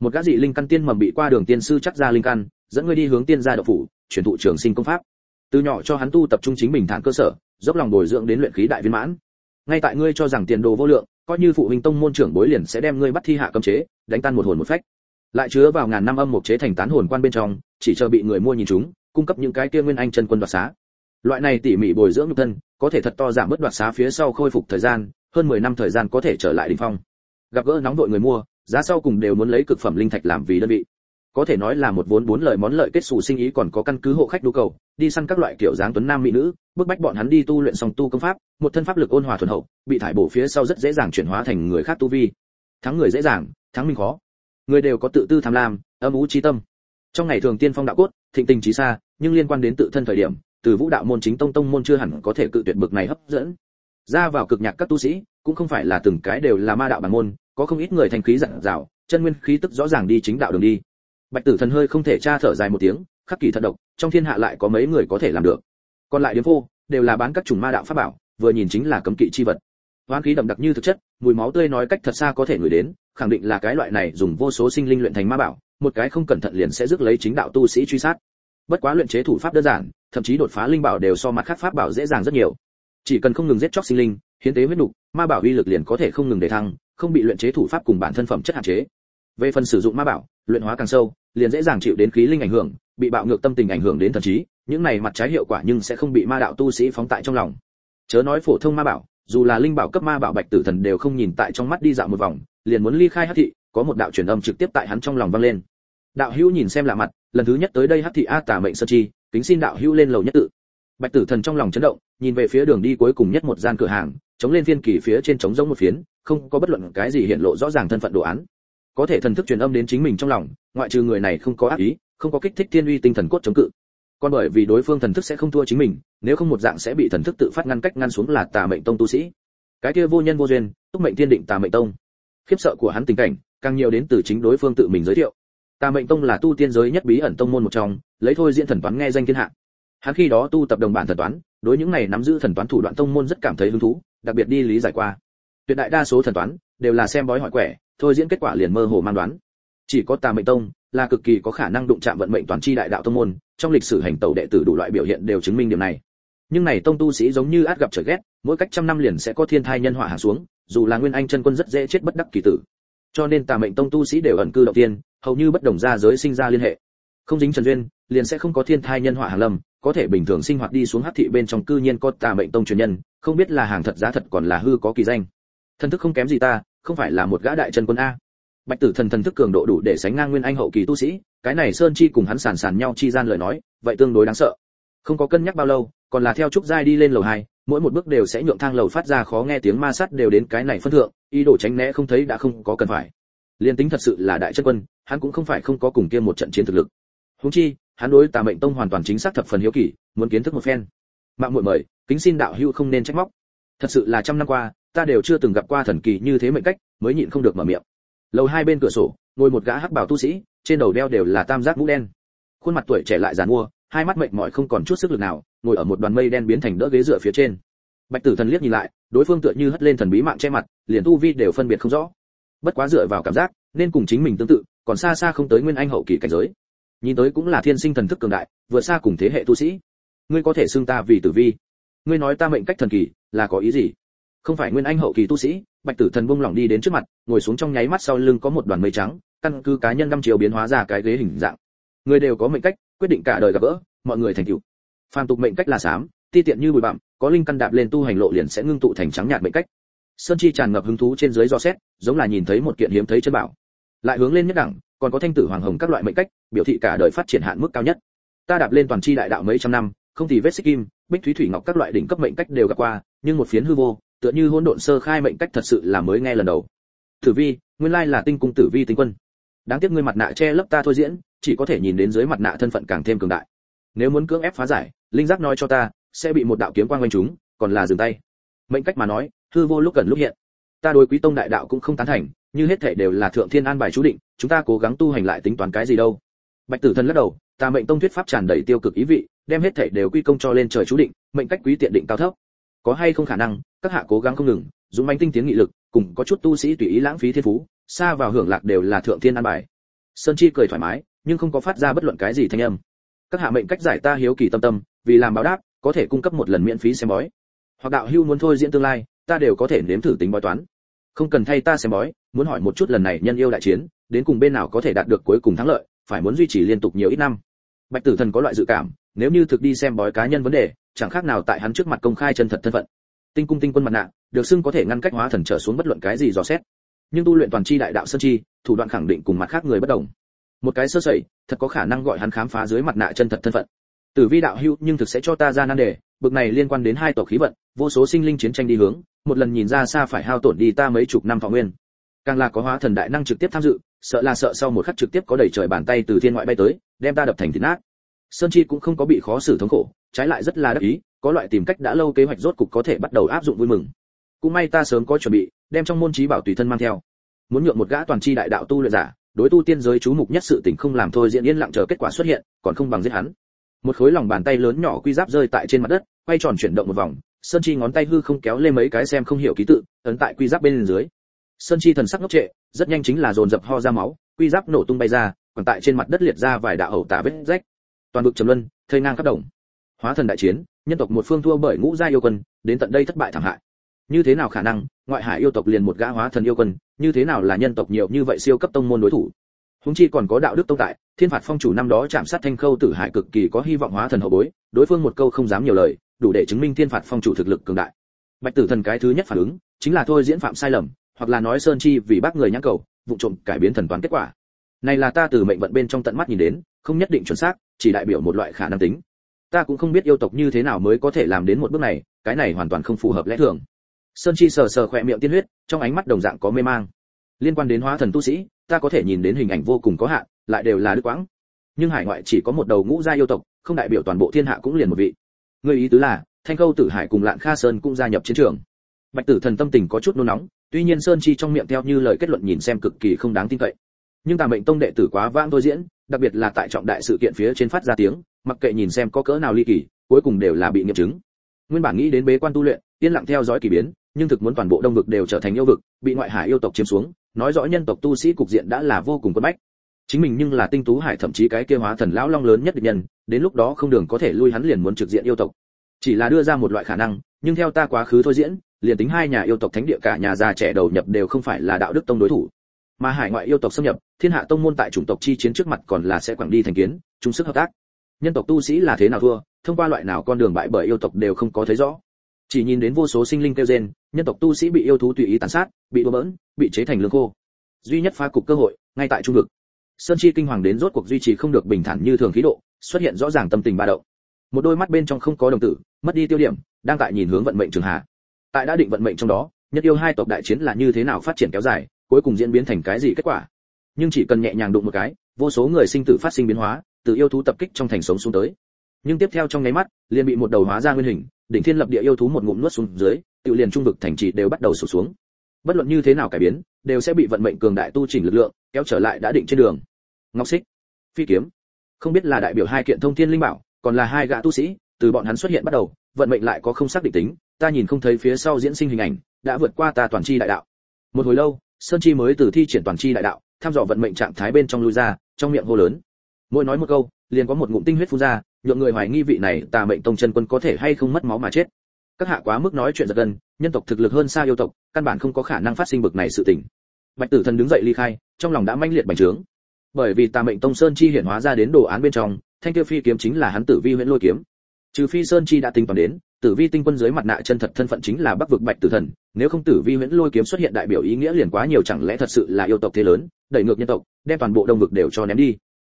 Một gã dị linh căn tiên mầm bị qua đường tiên sư chắc ra linh căn, dẫn ngươi đi hướng tiên gia đậu phủ chuyển thụ trường sinh công pháp. Từ nhỏ cho hắn tu tập trung chính mình thản cơ sở, dốc lòng bồi dưỡng đến luyện khí đại viên mãn. Ngay tại ngươi cho rằng tiền đồ vô lượng coi như phụ huynh tông môn trưởng bối liền sẽ đem ngươi bắt thi hạ cấm chế, đánh tan một hồn một phách. Lại chứa vào ngàn năm âm một chế thành tán hồn quan bên trong, chỉ chờ bị người mua nhìn chúng, cung cấp những cái kia nguyên anh chân quân đoạt xá. Loại này tỉ mỉ bồi dưỡng nhục thân, có thể thật to giảm bớt đoạt xá phía sau khôi phục thời gian, hơn 10 năm thời gian có thể trở lại đỉnh phong. Gặp gỡ nóng đội người mua, giá sau cùng đều muốn lấy cực phẩm linh thạch làm vì đơn vị có thể nói là một vốn bốn lợi món lợi kết xù sinh ý còn có căn cứ hộ khách đu cầu, đi săn các loại kiểu dáng tuấn nam mỹ nữ, bức bách bọn hắn đi tu luyện song tu công pháp, một thân pháp lực ôn hòa thuần hậu, bị thải bổ phía sau rất dễ dàng chuyển hóa thành người khác tu vi. Thắng người dễ dàng, thắng mình khó. Người đều có tự tư tham lam, âm ú trí tâm. Trong ngày thường tiên phong đạo cốt, thịnh tình trí xa, nhưng liên quan đến tự thân thời điểm, từ vũ đạo môn chính tông tông môn chưa hẳn có thể cự tuyệt bực này hấp dẫn. Ra vào cực nhạc các tu sĩ, cũng không phải là từng cái đều là ma đạo bản môn, có không ít người thành khí dặn dào, chân nguyên khí tức rõ ràng đi chính đạo đường đi bạch tử thần hơi không thể tra thở dài một tiếng, khắc kỳ thật độc, trong thiên hạ lại có mấy người có thể làm được. Còn lại điếm phô, đều là bán các chủng ma đạo pháp bảo, vừa nhìn chính là cấm kỵ chi vật. Hoán khí đậm đặc như thực chất, mùi máu tươi nói cách thật xa có thể ngửi đến, khẳng định là cái loại này dùng vô số sinh linh luyện thành ma bảo, một cái không cẩn thận liền sẽ rước lấy chính đạo tu sĩ truy sát. Bất quá luyện chế thủ pháp đơn giản, thậm chí đột phá linh bảo đều so mặt khác pháp bảo dễ dàng rất nhiều. Chỉ cần không ngừng giết chóc sinh linh, hiến tế huyết nục, ma bảo uy lực liền có thể không ngừng để thăng, không bị luyện chế thủ pháp cùng bản thân phẩm chất hạn chế. Về phần sử dụng ma bảo luyện hóa càng sâu, liền dễ dàng chịu đến khí linh ảnh hưởng, bị bạo ngược tâm tình ảnh hưởng đến thần trí, những này mặt trái hiệu quả nhưng sẽ không bị ma đạo tu sĩ phóng tại trong lòng. Chớ nói phổ thông ma bảo, dù là linh bảo cấp ma bảo bạch tử thần đều không nhìn tại trong mắt đi dạo một vòng, liền muốn ly khai hắc thị, có một đạo truyền âm trực tiếp tại hắn trong lòng vang lên. Đạo hữu nhìn xem lạ mặt, lần thứ nhất tới đây hắc thị a tà mệnh sơ chi, kính xin đạo hữu lên lầu nhất tự. Bạch tử thần trong lòng chấn động, nhìn về phía đường đi cuối cùng nhất một gian cửa hàng, chống lên phiên kỳ phía trên chống giống một phiến, không có bất luận cái gì hiện lộ rõ ràng thân phận đồ án có thể thần thức truyền âm đến chính mình trong lòng, ngoại trừ người này không có ác ý, không có kích thích thiên uy tinh thần cốt chống cự. Còn bởi vì đối phương thần thức sẽ không thua chính mình, nếu không một dạng sẽ bị thần thức tự phát ngăn cách ngăn xuống là tà mệnh tông tu sĩ. Cái kia vô nhân vô duyên, túc mệnh thiên định tà mệnh tông. Khiếp sợ của hắn tình cảnh, càng nhiều đến từ chính đối phương tự mình giới thiệu. Tà mệnh tông là tu tiên giới nhất bí ẩn tông môn một trong, lấy thôi diễn thần toán nghe danh thiên hạ. Hắn khi đó tu tập đồng bản thần toán, đối những này nắm giữ thần toán thủ đoạn tông môn rất cảm thấy hứng thú, đặc biệt đi lý giải qua. Tuyệt đại đa số thần toán đều là xem bói hỏi quẻ thôi diễn kết quả liền mơ hồ mang đoán. Chỉ có tà mệnh tông là cực kỳ có khả năng đụng chạm vận mệnh toàn chi đại đạo tông môn, trong lịch sử hành tẩu đệ tử đủ loại biểu hiện đều chứng minh điểm này. Nhưng này tông tu sĩ giống như át gặp trời ghét, mỗi cách trăm năm liền sẽ có thiên thai nhân họa hạ xuống, dù là nguyên anh chân quân rất dễ chết bất đắc kỳ tử. Cho nên tà mệnh tông tu sĩ đều ẩn cư đầu tiên, hầu như bất đồng ra giới sinh ra liên hệ. Không dính trần duyên, liền sẽ không có thiên thai nhân họa hàng lâm, có thể bình thường sinh hoạt đi xuống hắc thị bên trong cư nhiên có tà mệnh tông truyền nhân, không biết là hàng thật giá thật còn là hư có kỳ danh. Thân thức không kém gì ta không phải là một gã đại chân quân a. Bạch tử thần thần thức cường độ đủ để sánh ngang nguyên anh hậu kỳ tu sĩ, cái này sơn chi cùng hắn sàn sàn nhau chi gian lời nói, vậy tương đối đáng sợ. Không có cân nhắc bao lâu, còn là theo trúc giai đi lên lầu hai, mỗi một bước đều sẽ nhượng thang lầu phát ra khó nghe tiếng ma sát đều đến cái này phân thượng, ý đồ tránh né không thấy đã không có cần phải. Liên tính thật sự là đại chân quân, hắn cũng không phải không có cùng kia một trận chiến thực lực. Huống chi, hắn đối tà mệnh tông hoàn toàn chính xác thập phần hiếu kỳ, muốn kiến thức một phen. Mạng muội mời, kính xin đạo hữu không nên trách móc. Thật sự là trăm năm qua ta đều chưa từng gặp qua thần kỳ như thế mệnh cách, mới nhịn không được mở miệng. Lầu hai bên cửa sổ, ngồi một gã hắc bảo tu sĩ, trên đầu đeo đều là tam giác mũ đen. Khuôn mặt tuổi trẻ lại giàn mua hai mắt mệt mỏi không còn chút sức lực nào, ngồi ở một đoàn mây đen biến thành đỡ ghế dựa phía trên. Bạch tử thần liếc nhìn lại, đối phương tựa như hất lên thần bí mạng che mặt, liền tu vi đều phân biệt không rõ. Bất quá dựa vào cảm giác, nên cùng chính mình tương tự, còn xa xa không tới nguyên anh hậu kỳ cảnh giới. Nhìn tới cũng là thiên sinh thần thức cường đại, vượt xa cùng thế hệ tu sĩ. Ngươi có thể xưng ta vì tử vi. Ngươi nói ta mệnh cách thần kỳ, là có ý gì? Không phải nguyên anh hậu kỳ tu sĩ, bạch tử thần buông lỏng đi đến trước mặt, ngồi xuống trong nháy mắt sau lưng có một đoàn mây trắng, căn cứ cá nhân năm chiều biến hóa ra cái ghế hình dạng. Người đều có mệnh cách, quyết định cả đời gặp gỡ, mọi người thành tựu. Phàm tục mệnh cách là xám ti tiện như bụi bặm, có linh căn đạp lên tu hành lộ liền sẽ ngưng tụ thành trắng nhạt mệnh cách. Sơn chi tràn ngập hứng thú trên dưới do xét, giống là nhìn thấy một kiện hiếm thấy chân bảo. Lại hướng lên nhất đẳng, còn có thanh tử hoàng hồng các loại mệnh cách, biểu thị cả đời phát triển hạn mức cao nhất. Ta đạp lên toàn chi đại đạo mấy trăm năm, không thì vết xích kim, bích thúy thủy ngọc các loại đỉnh cấp mệnh cách đều gặp qua, nhưng một phiến hư vô tựa như hỗn độn sơ khai mệnh cách thật sự là mới nghe lần đầu. Tử vi, nguyên lai là tinh cung tử vi tinh quân. Đáng tiếc ngươi mặt nạ che lấp ta thôi diễn, chỉ có thể nhìn đến dưới mặt nạ thân phận càng thêm cường đại. Nếu muốn cưỡng ép phá giải, linh giác nói cho ta, sẽ bị một đạo kiếm quang quanh chúng, còn là dừng tay. Mệnh cách mà nói, hư vô lúc cần lúc hiện. Ta đối quý tông đại đạo cũng không tán thành, như hết thảy đều là thượng thiên an bài chú định, chúng ta cố gắng tu hành lại tính toán cái gì đâu. Bạch tử thần lắc đầu, ta mệnh tông thuyết pháp tràn đầy tiêu cực ý vị, đem hết thảy đều quy công cho lên trời chú định, mệnh cách quý tiện định cao thấp có hay không khả năng, các hạ cố gắng không ngừng, dũng mãnh tinh tiến nghị lực, cùng có chút tu sĩ tùy ý lãng phí thiên phú, xa vào hưởng lạc đều là thượng thiên an bài. Sơn chi cười thoải mái, nhưng không có phát ra bất luận cái gì thanh âm. Các hạ mệnh cách giải ta hiếu kỳ tâm tâm, vì làm báo đáp, có thể cung cấp một lần miễn phí xem bói. Hoặc đạo hưu muốn thôi diễn tương lai, ta đều có thể nếm thử tính bói toán. Không cần thay ta xem bói, muốn hỏi một chút lần này nhân yêu đại chiến, đến cùng bên nào có thể đạt được cuối cùng thắng lợi, phải muốn duy trì liên tục nhiều ít năm. Bạch tử thần có loại dự cảm nếu như thực đi xem bói cá nhân vấn đề, chẳng khác nào tại hắn trước mặt công khai chân thật thân phận. Tinh cung tinh quân mặt nạ, được xưng có thể ngăn cách hóa thần trở xuống bất luận cái gì dò xét. Nhưng tu luyện toàn chi đại đạo sơn chi, thủ đoạn khẳng định cùng mặt khác người bất đồng. Một cái sơ sẩy, thật có khả năng gọi hắn khám phá dưới mặt nạ chân thật thân phận. Tử vi đạo hữu nhưng thực sẽ cho ta ra nan đề, bực này liên quan đến hai tộc khí vận, vô số sinh linh chiến tranh đi hướng, một lần nhìn ra xa phải hao tổn đi ta mấy chục năm thọ nguyên. Càng là có hóa thần đại năng trực tiếp tham dự, sợ là sợ sau một khắc trực tiếp có đẩy trời bàn tay từ thiên ngoại bay tới, đem ta đập thành thịt nát sơn chi cũng không có bị khó xử thống khổ, trái lại rất là đắc ý, có loại tìm cách đã lâu kế hoạch rốt cục có thể bắt đầu áp dụng vui mừng. Cũng may ta sớm có chuẩn bị, đem trong môn trí bảo tùy thân mang theo. Muốn nhượng một gã toàn chi đại đạo tu luyện giả, đối tu tiên giới chú mục nhất sự tình không làm thôi diễn yên lặng chờ kết quả xuất hiện, còn không bằng giết hắn. Một khối lòng bàn tay lớn nhỏ quy giáp rơi tại trên mặt đất, quay tròn chuyển động một vòng, sơn chi ngón tay hư không kéo lên mấy cái xem không hiểu ký tự, ấn tại quy giáp bên dưới. Sơn chi thần sắc ngốc trệ, rất nhanh chính là dồn dập ho ra máu, quy giáp nổ tung bay ra, còn tại trên mặt đất liệt ra vài đạo ẩu tả vết rách toàn vực trầm luân, thây ngang khắp đồng. Hóa thần đại chiến, nhân tộc một phương thua bởi ngũ gia yêu quân, đến tận đây thất bại thảm hại. Như thế nào khả năng, ngoại hải yêu tộc liền một gã hóa thần yêu quân, như thế nào là nhân tộc nhiều như vậy siêu cấp tông môn đối thủ? Húng chi còn có đạo đức tông tại, thiên phạt phong chủ năm đó chạm sát thanh khâu tử hải cực kỳ có hy vọng hóa thần hậu bối, đối phương một câu không dám nhiều lời, đủ để chứng minh thiên phạt phong chủ thực lực cường đại. Bạch tử thần cái thứ nhất phản ứng, chính là thôi diễn phạm sai lầm, hoặc là nói sơn chi vì bác người nhãn cầu, vụ trộm cải biến thần toán kết quả. Này là ta từ mệnh vận bên trong tận mắt nhìn đến, không nhất định chuẩn xác chỉ đại biểu một loại khả năng tính. Ta cũng không biết yêu tộc như thế nào mới có thể làm đến một bước này, cái này hoàn toàn không phù hợp lẽ thường. Sơn chi sờ sờ khỏe miệng tiên huyết, trong ánh mắt đồng dạng có mê mang. Liên quan đến hóa thần tu sĩ, ta có thể nhìn đến hình ảnh vô cùng có hạn, lại đều là đức quãng. Nhưng hải ngoại chỉ có một đầu ngũ gia yêu tộc, không đại biểu toàn bộ thiên hạ cũng liền một vị. Người ý tứ là, thanh câu tử hải cùng lạn kha sơn cũng gia nhập chiến trường. Bạch tử thần tâm tình có chút nôn nóng, tuy nhiên sơn chi trong miệng theo như lời kết luận nhìn xem cực kỳ không đáng tin cậy nhưng tà mệnh tông đệ tử quá vãng tôi diễn, đặc biệt là tại trọng đại sự kiện phía trên phát ra tiếng, mặc kệ nhìn xem có cỡ nào ly kỳ, cuối cùng đều là bị nghiệm chứng. Nguyên bản nghĩ đến bế quan tu luyện, yên lặng theo dõi kỳ biến, nhưng thực muốn toàn bộ đông vực đều trở thành yêu vực, bị ngoại hải yêu tộc chiếm xuống, nói rõ nhân tộc tu sĩ cục diện đã là vô cùng quân bách. Chính mình nhưng là tinh tú hải thậm chí cái kia hóa thần lão long lớn nhất địch nhân, đến lúc đó không đường có thể lui hắn liền muốn trực diện yêu tộc. Chỉ là đưa ra một loại khả năng, nhưng theo ta quá khứ thôi diễn, liền tính hai nhà yêu tộc thánh địa cả nhà già trẻ đầu nhập đều không phải là đạo đức tông đối thủ mà hải ngoại yêu tộc xâm nhập, thiên hạ tông môn tại chủng tộc chi chiến trước mặt còn là sẽ quẳng đi thành kiến, chung sức hợp tác. Nhân tộc tu sĩ là thế nào thua, thông qua loại nào con đường bại bởi yêu tộc đều không có thấy rõ. Chỉ nhìn đến vô số sinh linh kêu gen nhân tộc tu sĩ bị yêu thú tùy ý tàn sát, bị đùa bỡn, bị chế thành lương khô. Duy nhất phá cục cơ hội, ngay tại trung vực. Sơn chi kinh hoàng đến rốt cuộc duy trì không được bình thản như thường khí độ, xuất hiện rõ ràng tâm tình ba động. Một đôi mắt bên trong không có đồng tử, mất đi tiêu điểm, đang tại nhìn hướng vận mệnh trường hạ. Tại đã định vận mệnh trong đó, nhất yêu hai tộc đại chiến là như thế nào phát triển kéo dài cuối cùng diễn biến thành cái gì kết quả. Nhưng chỉ cần nhẹ nhàng đụng một cái, vô số người sinh tử phát sinh biến hóa, từ yêu thú tập kích trong thành sống xuống tới. Nhưng tiếp theo trong nháy mắt, liền bị một đầu hóa ra nguyên hình, đỉnh thiên lập địa yêu thú một ngụm nuốt xuống dưới, tự liền trung vực thành trì đều bắt đầu sụp xuống. Bất luận như thế nào cải biến, đều sẽ bị vận mệnh cường đại tu chỉnh lực lượng, kéo trở lại đã định trên đường. Ngọc xích, phi kiếm. Không biết là đại biểu hai kiện thông thiên linh bảo, còn là hai gã tu sĩ, từ bọn hắn xuất hiện bắt đầu, vận mệnh lại có không xác định tính, ta nhìn không thấy phía sau diễn sinh hình ảnh, đã vượt qua ta toàn chi đại đạo. Một hồi lâu sơn chi mới từ thi triển toàn chi đại đạo, tham dò vận mệnh trạng thái bên trong lui ra, trong miệng hô lớn. Mỗi nói một câu, liền có một ngụm tinh huyết phun ra, nhượng người hoài nghi vị này tà mệnh tông chân quân có thể hay không mất máu mà chết. Các hạ quá mức nói chuyện giật gân, nhân tộc thực lực hơn xa yêu tộc, căn bản không có khả năng phát sinh bực này sự tình. Bạch tử thần đứng dậy ly khai, trong lòng đã manh liệt bành trướng. Bởi vì tà mệnh tông sơn chi hiển hóa ra đến đồ án bên trong, thanh tiêu phi kiếm chính là hắn tử vi huyễn lôi kiếm. Trừ phi sơn chi đã tính toán đến, tử vi tinh quân dưới mặt nạ chân thật thân phận chính là bắc vực bạch tử thần nếu không tử vi huyễn lôi kiếm xuất hiện đại biểu ý nghĩa liền quá nhiều chẳng lẽ thật sự là yêu tộc thế lớn, đẩy ngược nhân tộc, đem toàn bộ đông vực đều cho ném đi.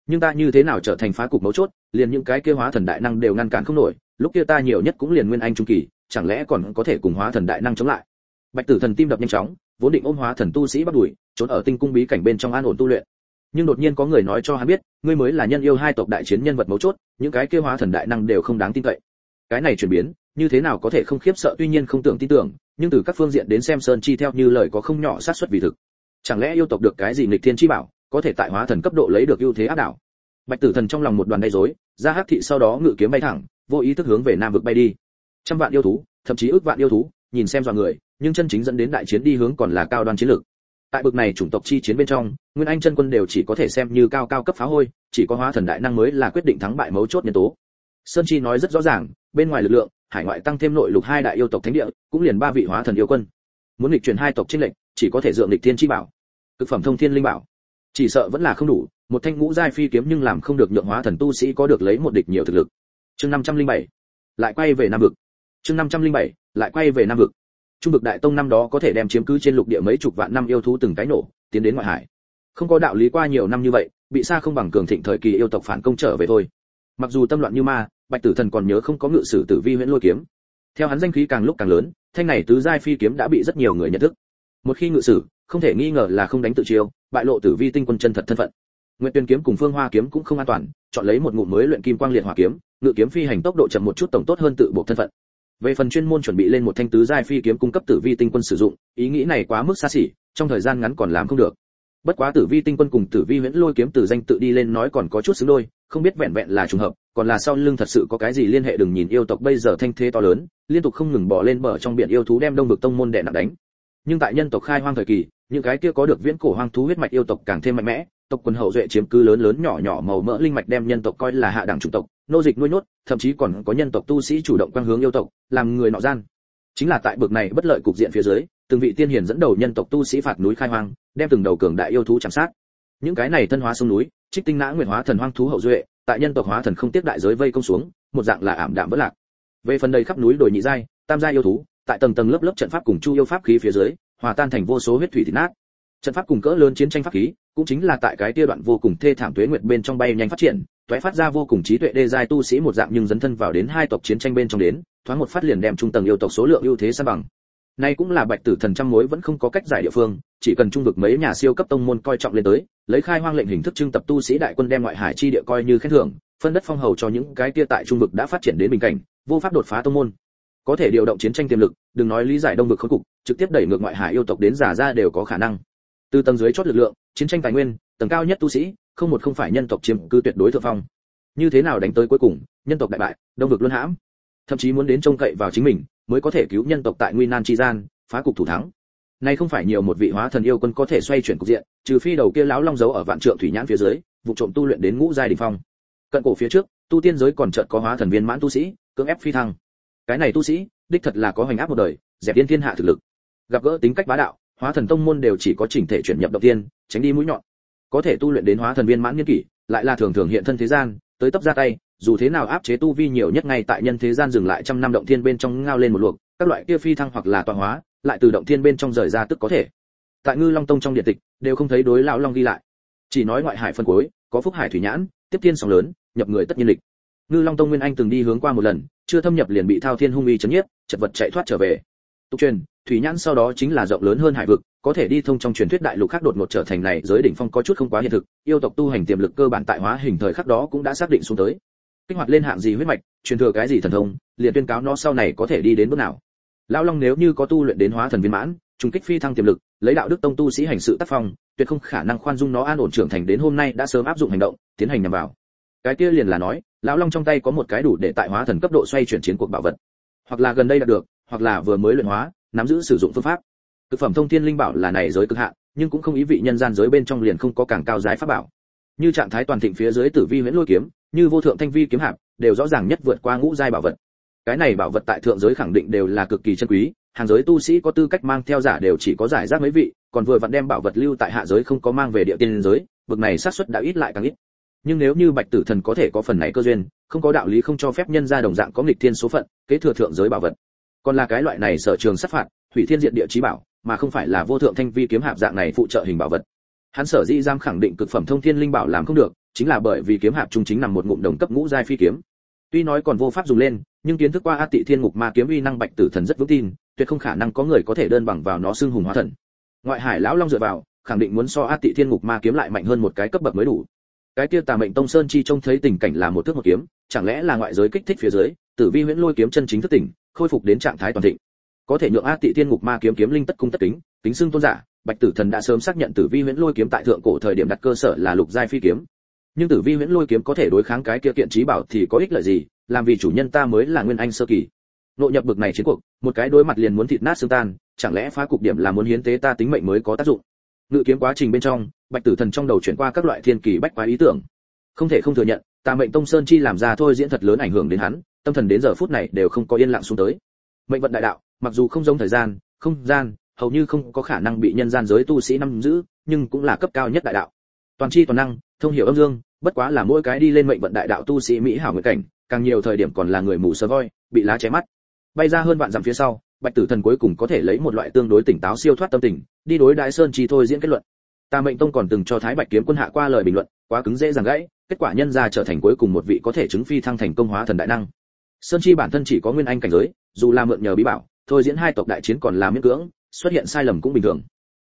Nhưng ta như thế nào trở thành phá cục mấu chốt, liền những cái kia hóa thần đại năng đều ngăn cản không nổi, lúc kia ta nhiều nhất cũng liền nguyên anh trung kỳ, chẳng lẽ còn có thể cùng hóa thần đại năng chống lại? Bạch tử thần tim đập nhanh chóng, vốn định ôm hóa thần tu sĩ bắt đuổi, trốn ở tinh cung bí cảnh bên trong an ổn tu luyện. Nhưng đột nhiên có người nói cho hắn biết, ngươi mới là nhân yêu hai tộc đại chiến nhân vật mấu chốt, những cái kia hóa thần đại năng đều không đáng tin cậy. Cái này chuyển biến như thế nào có thể không khiếp sợ, tuy nhiên không tưởng tin tưởng, nhưng từ các phương diện đến xem sơn chi theo như lời có không nhỏ sát xuất vì thực. Chẳng lẽ yêu tộc được cái gì nghịch thiên chi bảo, có thể tại hóa thần cấp độ lấy được ưu thế áp đảo? Bạch tử thần trong lòng một đoàn đầy rối, ra hắc thị sau đó ngự kiếm bay thẳng, vô ý thức hướng về nam vực bay đi. Trăm vạn yêu thú, thậm chí ước vạn yêu thú, nhìn xem dọa người, nhưng chân chính dẫn đến đại chiến đi hướng còn là cao đoan chiến lược. Tại bực này chủng tộc chi chiến bên trong, nguyên anh chân quân đều chỉ có thể xem như cao cao cấp phá hôi, chỉ có hóa thần đại năng mới là quyết định thắng bại mấu chốt nhân tố. Sơn chi nói rất rõ ràng, bên ngoài lực lượng hải ngoại tăng thêm nội lục hai đại yêu tộc thánh địa, cũng liền ba vị hóa thần yêu quân. Muốn nghịch chuyển hai tộc chiến lệnh chỉ có thể dựa nghịch thiên chi bảo. Cực phẩm thông thiên linh bảo. Chỉ sợ vẫn là không đủ, một thanh ngũ giai phi kiếm nhưng làm không được nhượng hóa thần tu sĩ có được lấy một địch nhiều thực lực. Chương 507 lại quay về nam vực. Chương 507 lại quay về nam vực. Trung vực đại tông năm đó có thể đem chiếm cứ trên lục địa mấy chục vạn năm yêu thú từng cái nổ, tiến đến ngoại hải. Không có đạo lý qua nhiều năm như vậy, bị xa không bằng cường thịnh thời kỳ yêu tộc phản công trở về thôi. Mặc dù tâm loạn như ma bạch tử thần còn nhớ không có ngự sử tử vi huyễn lôi kiếm. Theo hắn danh khí càng lúc càng lớn, thanh này tứ giai phi kiếm đã bị rất nhiều người nhận thức. Một khi ngự sử, không thể nghi ngờ là không đánh tự chiêu, bại lộ tử vi tinh quân chân thật thân phận. Nguyệt tuyên kiếm cùng phương hoa kiếm cũng không an toàn, chọn lấy một ngụm mới luyện kim quang liệt hỏa kiếm, ngự kiếm phi hành tốc độ chậm một chút tổng tốt hơn tự buộc thân phận. Về phần chuyên môn chuẩn bị lên một thanh tứ giai phi kiếm cung cấp tử vi tinh quân sử dụng, ý nghĩ này quá mức xa xỉ, trong thời gian ngắn còn làm không được. Bất quá tử vi tinh quân cùng tử vi huyễn lôi kiếm từ danh tự đi lên nói còn có chút xứng đôi không biết vẹn vẹn là trùng hợp, còn là sau lưng thật sự có cái gì liên hệ đừng nhìn yêu tộc bây giờ thanh thế to lớn, liên tục không ngừng bỏ lên bờ trong biển yêu thú đem đông vực tông môn đệ nặng đánh. Nhưng tại nhân tộc khai hoang thời kỳ, những cái kia có được viễn cổ hoang thú huyết mạch yêu tộc càng thêm mạnh mẽ, tộc quần hậu duệ chiếm cứ lớn lớn nhỏ nhỏ màu mỡ linh mạch đem nhân tộc coi là hạ đẳng chủng tộc, nô dịch nuôi nhốt, thậm chí còn có nhân tộc tu sĩ chủ động quan hướng yêu tộc, làm người nọ gian. Chính là tại bực này bất lợi cục diện phía dưới, từng vị tiên hiền dẫn đầu nhân tộc tu sĩ phạt núi khai hoang, đem từng đầu cường đại yêu thú chạm sát. Những cái này thân hóa sông núi trích tinh nã nguyệt hóa thần hoang thú hậu duệ, tại nhân tộc hóa thần không tiếp đại giới vây công xuống, một dạng là ảm đạm vỡ lạc. Về phần đầy khắp núi đồi nhị giai, tam giai yêu thú, tại tầng tầng lớp lớp trận pháp cùng chu yêu pháp khí phía dưới, hòa tan thành vô số huyết thủy thịt nát. Trận pháp cùng cỡ lớn chiến tranh pháp khí, cũng chính là tại cái kia đoạn vô cùng thê thảm tuế nguyệt bên trong bay nhanh phát triển toé phát ra vô cùng trí tuệ đê giai tu sĩ một dạng nhưng dấn thân vào đến hai tộc chiến tranh bên trong đến, thoáng một phát liền đem trung tầng yêu tộc số lượng ưu thế san bằng nay cũng là bạch tử thần trăm mối vẫn không có cách giải địa phương, chỉ cần trung vực mấy nhà siêu cấp tông môn coi trọng lên tới, lấy khai hoang lệnh hình thức trưng tập tu sĩ đại quân đem ngoại hải chi địa coi như khen thưởng, phân đất phong hầu cho những cái kia tại trung vực đã phát triển đến bình cảnh, vô pháp đột phá tông môn. Có thể điều động chiến tranh tiềm lực, đừng nói lý giải đông vực khốn cục, trực tiếp đẩy ngược ngoại hải yêu tộc đến giả ra đều có khả năng. Từ tầng dưới chót lực lượng, chiến tranh tài nguyên, tầng cao nhất tu sĩ, không một không phải nhân tộc chiếm cư tuyệt đối thượng phong. Như thế nào đánh tới cuối cùng, nhân tộc đại bại, đông vực luôn hãm. Thậm chí muốn đến trông cậy vào chính mình mới có thể cứu nhân tộc tại nguy nan chi gian, phá cục thủ thắng. Nay không phải nhiều một vị hóa thần yêu quân có thể xoay chuyển cục diện, trừ phi đầu kia lão long giấu ở vạn trượng thủy nhãn phía dưới, vụ trộm tu luyện đến ngũ giai đỉnh phong. Cận cổ phía trước, tu tiên giới còn chợt có hóa thần viên mãn tu sĩ, cưỡng ép phi thăng. Cái này tu sĩ, đích thật là có hoành áp một đời, dẹp điên thiên hạ thực lực. Gặp gỡ tính cách bá đạo, hóa thần tông môn đều chỉ có chỉnh thể chuyển nhập đầu tiên, tránh đi mũi nhọn. Có thể tu luyện đến hóa thần viên mãn nghiên kỷ, lại là thường thường hiện thân thế gian, tới tấp ra tay dù thế nào áp chế tu vi nhiều nhất ngay tại nhân thế gian dừng lại trăm năm động thiên bên trong ngao lên một luộc, các loại kia phi thăng hoặc là tọa hóa, lại từ động thiên bên trong rời ra tức có thể. Tại ngư long tông trong điện tịch, đều không thấy đối lão long ghi lại. Chỉ nói ngoại hải phân cuối, có phúc hải thủy nhãn, tiếp thiên sóng lớn, nhập người tất nhiên lịch. Ngư long tông nguyên anh từng đi hướng qua một lần, chưa thâm nhập liền bị thao thiên hung uy chấn nhiếp, chật vật chạy thoát trở về. Tục truyền, thủy nhãn sau đó chính là rộng lớn hơn hải vực, có thể đi thông trong truyền thuyết đại lục khác đột ngột trở thành này giới đỉnh phong có chút không quá hiện thực, yêu tộc tu hành tiềm lực cơ bản tại hóa hình thời khắc đó cũng đã xác định xuống tới kích hoạt lên hạng gì huyết mạch, truyền thừa cái gì thần thông, liền tuyên cáo nó sau này có thể đi đến bước nào. Lão long nếu như có tu luyện đến hóa thần viên mãn, trùng kích phi thăng tiềm lực, lấy đạo đức tông tu sĩ hành sự tác phong, tuyệt không khả năng khoan dung nó an ổn trưởng thành đến hôm nay đã sớm áp dụng hành động, tiến hành nhằm vào. Cái kia liền là nói, lão long trong tay có một cái đủ để tại hóa thần cấp độ xoay chuyển chiến cuộc bảo vật. Hoặc là gần đây đạt được, hoặc là vừa mới luyện hóa, nắm giữ sử dụng phương pháp. Thực phẩm thông thiên linh bảo là này giới cực hạn, nhưng cũng không ý vị nhân gian giới bên trong liền không có càng cao giá pháp bảo. Như trạng thái toàn thịnh phía dưới tử vi huyễn lôi kiếm như vô thượng thanh vi kiếm hạp, đều rõ ràng nhất vượt qua ngũ giai bảo vật. Cái này bảo vật tại thượng giới khẳng định đều là cực kỳ chân quý, hàng giới tu sĩ có tư cách mang theo giả đều chỉ có giải rác mấy vị, còn vừa vặn đem bảo vật lưu tại hạ giới không có mang về địa tiên giới, bực này xác suất đã ít lại càng ít. Nhưng nếu như bạch tử thần có thể có phần này cơ duyên, không có đạo lý không cho phép nhân gia đồng dạng có nghịch thiên số phận, kế thừa thượng giới bảo vật. Còn là cái loại này sở trường sát phạt, hủy thiên diện địa chí bảo, mà không phải là vô thượng thanh vi kiếm hạp dạng này phụ trợ hình bảo vật. Hắn sở dĩ giam khẳng định cực phẩm thông thiên linh bảo làm không được chính là bởi vì kiếm hạp trung chính nằm một ngụm đồng cấp ngũ giai phi kiếm. Tuy nói còn vô pháp dùng lên, nhưng kiến thức qua a tị thiên ngục ma kiếm uy năng bạch tử thần rất vững tin, tuyệt không khả năng có người có thể đơn bằng vào nó xưng hùng hóa thần. Ngoại hải lão long dựa vào, khẳng định muốn so a tị thiên ngục ma kiếm lại mạnh hơn một cái cấp bậc mới đủ. Cái kia tà mệnh tông sơn chi trông thấy tình cảnh là một thước một kiếm, chẳng lẽ là ngoại giới kích thích phía dưới, tử vi huyễn lôi kiếm chân chính thức tỉnh, khôi phục đến trạng thái toàn thịnh. Có thể nhượng a tị thiên ngục ma kiếm kiếm linh tất cung tất kính tính xưng tôn giả, bạch tử thần đã sớm xác nhận tử vi huyễn lôi kiếm tại thượng cổ thời điểm đặt cơ sở là lục giai phi kiếm nhưng tử vi huyễn lôi kiếm có thể đối kháng cái kia kiện trí bảo thì có ích lợi gì, làm vì chủ nhân ta mới là nguyên anh sơ kỳ. Nội nhập bực này chiến cuộc, một cái đối mặt liền muốn thịt nát xương tan, chẳng lẽ phá cục điểm là muốn hiến tế ta tính mệnh mới có tác dụng? Ngự kiếm quá trình bên trong, bạch tử thần trong đầu chuyển qua các loại thiên kỳ bách quái ý tưởng. Không thể không thừa nhận tà mệnh tông sơn chi làm ra thôi diễn thật lớn ảnh hưởng đến hắn, tâm thần đến giờ phút này đều không có yên lặng xuống tới. Mệnh vận đại đạo, mặc dù không giống thời gian, không gian, hầu như không có khả năng bị nhân gian giới tu sĩ nắm giữ, nhưng cũng là cấp cao nhất đại đạo. Toàn chi toàn năng, thông hiểu âm dương bất quá là mỗi cái đi lên mệnh vận đại đạo tu sĩ mỹ hảo nguyện cảnh, càng nhiều thời điểm còn là người mù sờ voi, bị lá cháy mắt. Bay ra hơn vạn dặm phía sau, bạch tử thần cuối cùng có thể lấy một loại tương đối tỉnh táo siêu thoát tâm tình, đi đối đại sơn chi thôi diễn kết luận. Ta mệnh tông còn từng cho thái bạch kiếm quân hạ qua lời bình luận, quá cứng dễ dàng gãy, kết quả nhân ra trở thành cuối cùng một vị có thể chứng phi thăng thành công hóa thần đại năng. Sơn chi bản thân chỉ có nguyên anh cảnh giới, dù là mượn nhờ bí bảo, thôi diễn hai tộc đại chiến còn là miễn cưỡng, xuất hiện sai lầm cũng bình thường.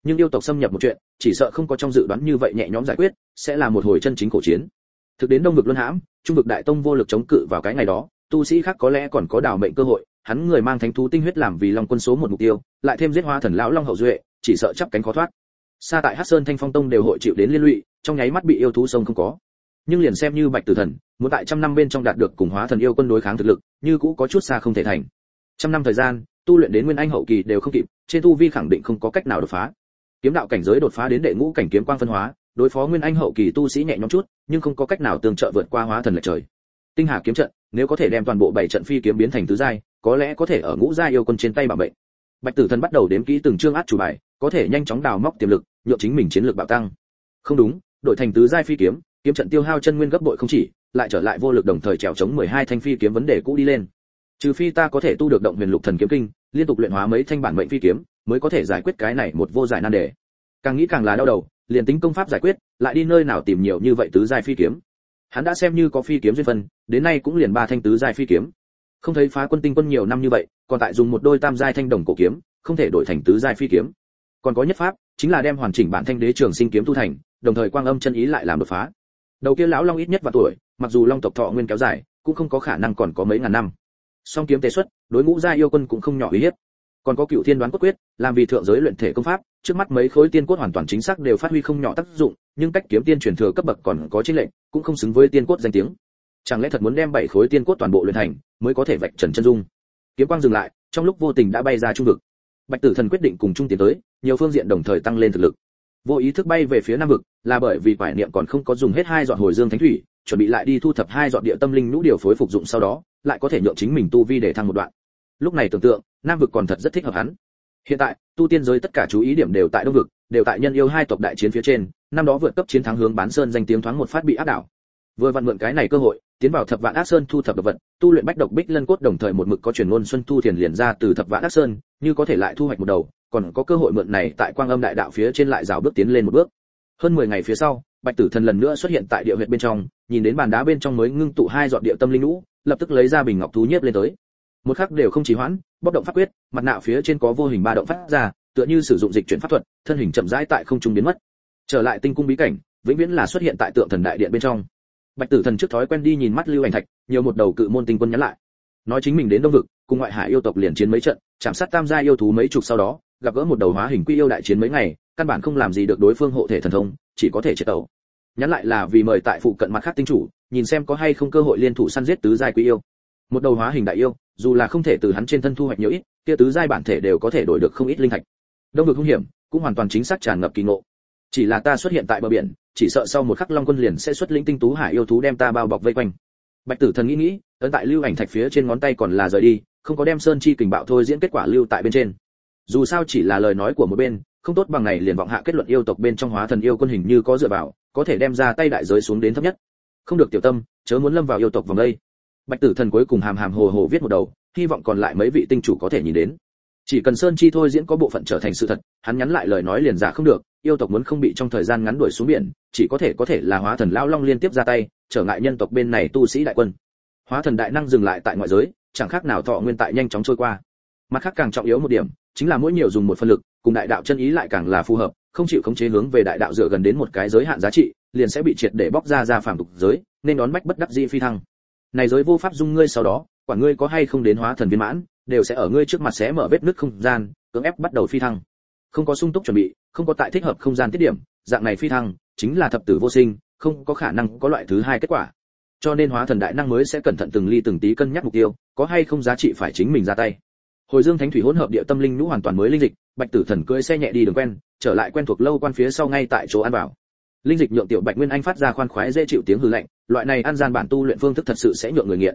Nhưng yêu tộc xâm nhập một chuyện chỉ sợ không có trong dự đoán như vậy nhẹ nhõm giải quyết, sẽ là một hồi chân chính cổ chiến. Thực đến đông vực luân hãm, trung vực đại tông vô lực chống cự vào cái ngày đó, tu sĩ khác có lẽ còn có đào mệnh cơ hội, hắn người mang thánh thú tinh huyết làm vì long quân số một mục tiêu, lại thêm giết hoa thần lão long hậu duệ, chỉ sợ chắp cánh khó thoát. Xa tại hắc sơn thanh phong tông đều hội chịu đến liên lụy, trong nháy mắt bị yêu thú sông không có. Nhưng liền xem như bạch tử thần, muốn tại trăm năm bên trong đạt được cùng hóa thần yêu quân đối kháng thực lực, như cũ có chút xa không thể thành. Trăm năm thời gian, tu luyện đến nguyên anh hậu kỳ đều không kịp, trên tu vi khẳng định không có cách nào đột phá kiếm đạo cảnh giới đột phá đến đệ ngũ cảnh kiếm quang phân hóa, đối phó nguyên anh hậu kỳ tu sĩ nhẹ nhõm chút, nhưng không có cách nào tương trợ vượt qua hóa thần lệch trời. Tinh hà kiếm trận, nếu có thể đem toàn bộ bảy trận phi kiếm biến thành tứ giai, có lẽ có thể ở ngũ giai yêu quân trên tay bảo mệnh. Bạch tử thần bắt đầu đếm kỹ từng chương át chủ bài, có thể nhanh chóng đào móc tiềm lực, nhượng chính mình chiến lược bạo tăng. Không đúng đổi thành tứ giai phi kiếm kiếm trận tiêu hao chân nguyên gấp bội không chỉ, lại trở lại vô lực đồng thời trèo chống 12 thanh phi kiếm vấn đề cũ đi lên. Trừ phi ta có thể tu được động huyền lục thần kiếm kinh, liên tục luyện hóa mấy thanh bản mệnh phi kiếm mới có thể giải quyết cái này một vô giải nan đề. Càng nghĩ càng là đau đầu, liền tính công pháp giải quyết, lại đi nơi nào tìm nhiều như vậy tứ giai phi kiếm. Hắn đã xem như có phi kiếm duyên phân, đến nay cũng liền ba thanh tứ giai phi kiếm. Không thấy phá quân tinh quân nhiều năm như vậy, còn tại dùng một đôi tam giai thanh đồng cổ kiếm, không thể đổi thành tứ giai phi kiếm. Còn có nhất pháp, chính là đem hoàn chỉnh bản thanh đế trường sinh kiếm tu thành, đồng thời quang âm chân ý lại làm đột phá. Đầu kia lão long ít nhất vào tuổi, mặc dù long tộc thọ nguyên kéo dài, cũng không có khả năng còn có mấy ngàn năm. Song kiếm tế xuất, đối ngũ gia yêu quân cũng không nhỏ uy hiếp còn có cựu thiên đoán cốt quyết, làm vì thượng giới luyện thể công pháp, trước mắt mấy khối tiên cốt hoàn toàn chính xác đều phát huy không nhỏ tác dụng, nhưng cách kiếm tiên truyền thừa cấp bậc còn có chính lệnh cũng không xứng với tiên cốt danh tiếng. Chẳng lẽ thật muốn đem bảy khối tiên cốt toàn bộ luyện thành, mới có thể vạch trần chân dung? Kiếm quang dừng lại, trong lúc vô tình đã bay ra trung vực. Bạch tử thần quyết định cùng trung tiến tới, nhiều phương diện đồng thời tăng lên thực lực. Vô ý thức bay về phía nam vực, là bởi vì quải niệm còn không có dùng hết hai dọn hồi dương thánh thủy, chuẩn bị lại đi thu thập hai dọn địa tâm linh nhũ điều phối phục dụng sau đó, lại có thể nhượng chính mình tu vi để thăng một đoạn. Lúc này tưởng tượng nam vực còn thật rất thích hợp hắn. Hiện tại, tu tiên giới tất cả chú ý điểm đều tại đông vực, đều tại nhân yêu hai tộc đại chiến phía trên, năm đó vượt cấp chiến thắng hướng bán sơn danh tiếng thoáng một phát bị áp đảo. Vừa vặn mượn cái này cơ hội, tiến vào thập vạn ác sơn thu thập độc vật, tu luyện bách độc bích lân cốt đồng thời một mực có truyền ngôn xuân thu thiền liền ra từ thập vạn ác sơn, như có thể lại thu hoạch một đầu, còn có cơ hội mượn này tại quang âm đại đạo phía trên lại rào bước tiến lên một bước. Hơn 10 ngày phía sau, bạch tử thần lần nữa xuất hiện tại địa huyệt bên trong, nhìn đến bàn đá bên trong mới ngưng tụ hai giọt địa tâm linh lũ, lập tức lấy ra bình ngọc thú nhiếp lên tới một khắc đều không trì hoãn bóc động pháp quyết, mặt nạ phía trên có vô hình ba động phát ra, tựa như sử dụng dịch chuyển pháp thuật, thân hình chậm rãi tại không trung biến mất. Trở lại tinh cung bí cảnh, vĩnh viễn là xuất hiện tại tượng thần đại điện bên trong. Bạch tử thần trước thói quen đi nhìn mắt lưu ảnh thạch, nhiều một đầu cự môn tinh quân nhắn lại. Nói chính mình đến đông vực, cùng ngoại hải yêu tộc liền chiến mấy trận, chạm sát tam gia yêu thú mấy chục sau đó, gặp gỡ một đầu hóa hình quy yêu đại chiến mấy ngày, căn bản không làm gì được đối phương hộ thể thần thông, chỉ có thể chết tẩu nhắn lại là vì mời tại phụ cận mặt khác tinh chủ, nhìn xem có hay không cơ hội liên thủ săn giết tứ giai quy yêu. Một đầu hóa hình đại yêu dù là không thể từ hắn trên thân thu hoạch nhiều ít, kia tứ giai bản thể đều có thể đổi được không ít linh thạch. Đông vực hung hiểm, cũng hoàn toàn chính xác tràn ngập kỳ ngộ. Chỉ là ta xuất hiện tại bờ biển, chỉ sợ sau một khắc long quân liền sẽ xuất lĩnh tinh tú hải yêu thú đem ta bao bọc vây quanh. Bạch tử thần nghĩ nghĩ, ấn tại lưu ảnh thạch phía trên ngón tay còn là rời đi, không có đem sơn chi kình bạo thôi diễn kết quả lưu tại bên trên. Dù sao chỉ là lời nói của một bên, không tốt bằng này liền vọng hạ kết luận yêu tộc bên trong hóa thần yêu quân hình như có dựa vào, có thể đem ra tay đại giới xuống đến thấp nhất. Không được tiểu tâm, chớ muốn lâm vào yêu tộc vòng đây bạch tử thần cuối cùng hàm hàm hồ hồ viết một đầu, hy vọng còn lại mấy vị tinh chủ có thể nhìn đến. Chỉ cần sơn chi thôi diễn có bộ phận trở thành sự thật, hắn nhắn lại lời nói liền giả không được, yêu tộc muốn không bị trong thời gian ngắn đuổi xuống biển, chỉ có thể có thể là hóa thần lao long liên tiếp ra tay, trở ngại nhân tộc bên này tu sĩ đại quân. Hóa thần đại năng dừng lại tại ngoại giới, chẳng khác nào thọ nguyên tại nhanh chóng trôi qua. Mặt khác càng trọng yếu một điểm, chính là mỗi nhiều dùng một phân lực, cùng đại đạo chân ý lại càng là phù hợp, không chịu khống chế hướng về đại đạo dựa gần đến một cái giới hạn giá trị, liền sẽ bị triệt để bóc ra ra phản tục giới, nên đón bách bất đắc di phi thăng này giới vô pháp dung ngươi sau đó, quả ngươi có hay không đến hóa thần viên mãn, đều sẽ ở ngươi trước mặt sẽ mở vết nứt không gian, cưỡng ép bắt đầu phi thăng. Không có sung túc chuẩn bị, không có tại thích hợp không gian tiết điểm, dạng này phi thăng chính là thập tử vô sinh, không có khả năng có loại thứ hai kết quả. Cho nên hóa thần đại năng mới sẽ cẩn thận từng ly từng tí cân nhắc mục tiêu, có hay không giá trị phải chính mình ra tay. Hồi dương thánh thủy hỗn hợp địa tâm linh nhũ hoàn toàn mới linh dịch, bạch tử thần cưỡi xe nhẹ đi đường quen, trở lại quen thuộc lâu quan phía sau ngay tại chỗ ăn bảo linh dịch nhượng tiểu bạch nguyên anh phát ra khoan khoái dễ chịu tiếng hư lạnh loại này ăn gian bản tu luyện phương thức thật sự sẽ nhượng người nghiện.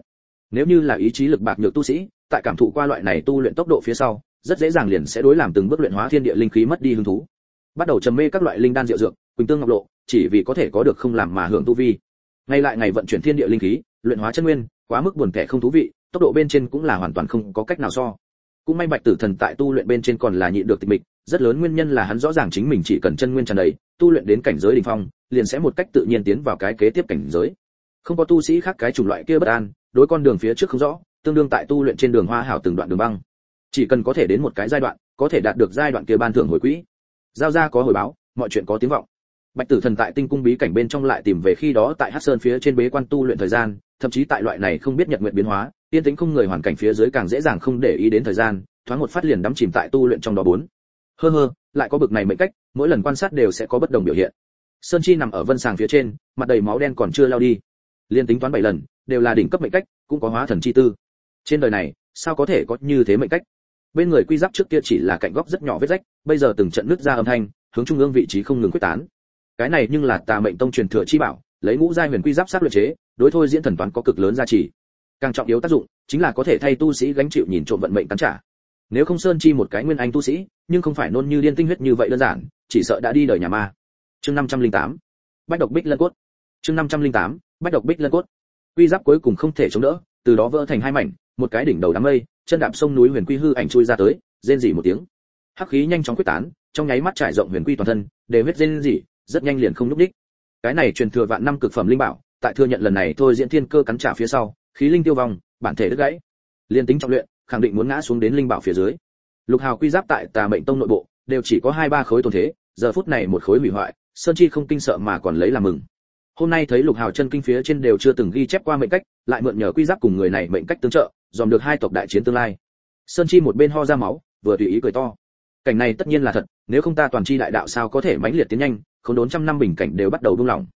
Nếu như là ý chí lực bạc nhược tu sĩ, tại cảm thụ qua loại này tu luyện tốc độ phía sau, rất dễ dàng liền sẽ đối làm từng bước luyện hóa thiên địa linh khí mất đi hứng thú. Bắt đầu trầm mê các loại linh đan diệu dược, quỳnh tương ngọc lộ, chỉ vì có thể có được không làm mà hưởng tu vi. Ngay lại ngày vận chuyển thiên địa linh khí, luyện hóa chân nguyên, quá mức buồn kẻ không thú vị, tốc độ bên trên cũng là hoàn toàn không có cách nào so. Cũng may bạch tử thần tại tu luyện bên trên còn là nhịn được tịch mịch, rất lớn nguyên nhân là hắn rõ ràng chính mình chỉ cần chân nguyên tràn đầy, tu luyện đến cảnh giới đỉnh phong, liền sẽ một cách tự nhiên tiến vào cái kế tiếp cảnh giới không có tu sĩ khác cái chủng loại kia bất an, đối con đường phía trước không rõ, tương đương tại tu luyện trên đường hoa hảo từng đoạn đường băng. Chỉ cần có thể đến một cái giai đoạn, có thể đạt được giai đoạn kia ban thưởng hồi quỹ. Giao ra có hồi báo, mọi chuyện có tiếng vọng. Bạch tử thần tại tinh cung bí cảnh bên trong lại tìm về khi đó tại hắc sơn phía trên bế quan tu luyện thời gian, thậm chí tại loại này không biết nhật nguyện biến hóa, yên tĩnh không người hoàn cảnh phía dưới càng dễ dàng không để ý đến thời gian, thoáng một phát liền đắm chìm tại tu luyện trong đó bốn. Hơ hơ, lại có bực này mệnh cách, mỗi lần quan sát đều sẽ có bất đồng biểu hiện. Sơn chi nằm ở vân sàng phía trên, mặt đầy máu đen còn chưa lao đi liên tính toán bảy lần, đều là đỉnh cấp mệnh cách, cũng có hóa thần chi tư. Trên đời này, sao có thể có như thế mệnh cách? Bên người quy giáp trước kia chỉ là cạnh góc rất nhỏ vết rách, bây giờ từng trận nứt ra âm thanh, hướng trung ương vị trí không ngừng quyết tán. Cái này nhưng là tà mệnh tông truyền thừa chi bảo, lấy ngũ giai huyền quy giáp sát luyện chế, đối thôi diễn thần toán có cực lớn giá trị càng trọng yếu tác dụng, chính là có thể thay tu sĩ gánh chịu nhìn trộm vận mệnh cắn trả. Nếu không sơn chi một cái nguyên anh tu sĩ, nhưng không phải nôn như điên tinh huyết như vậy đơn giản, chỉ sợ đã đi đời nhà ma. Chương 508 bách độc bích lân cốt. Chương 508 bách độc bích lân cốt. Quy giáp cuối cùng không thể chống đỡ, từ đó vỡ thành hai mảnh, một cái đỉnh đầu đám mây, chân đạp sông núi huyền quy hư ảnh chui ra tới, rên rỉ một tiếng. Hắc khí nhanh chóng quyết tán, trong nháy mắt trải rộng huyền quy toàn thân, để huyết rên rỉ, rất nhanh liền không lúc đích cái này truyền thừa vạn năm cực phẩm linh bảo, tại thừa nhận lần này thôi diễn thiên cơ cắn trả phía sau, khí linh tiêu vong, bản thể đứt gãy. Liên tính trọng luyện, khẳng định muốn ngã xuống đến linh bảo phía dưới. Lục hào quy giáp tại tà mệnh tông nội bộ, đều chỉ có hai ba khối tồn thế, giờ phút này một khối hủy hoại, sơn chi không kinh sợ mà còn lấy làm mừng hôm nay thấy lục hào chân kinh phía trên đều chưa từng ghi chép qua mệnh cách, lại mượn nhờ quy giáp cùng người này mệnh cách tương trợ, dòm được hai tộc đại chiến tương lai. Sơn chi một bên ho ra máu, vừa tùy ý cười to. Cảnh này tất nhiên là thật, nếu không ta toàn chi đại đạo sao có thể mãnh liệt tiến nhanh, không đốn trăm năm bình cảnh đều bắt đầu buông lỏng.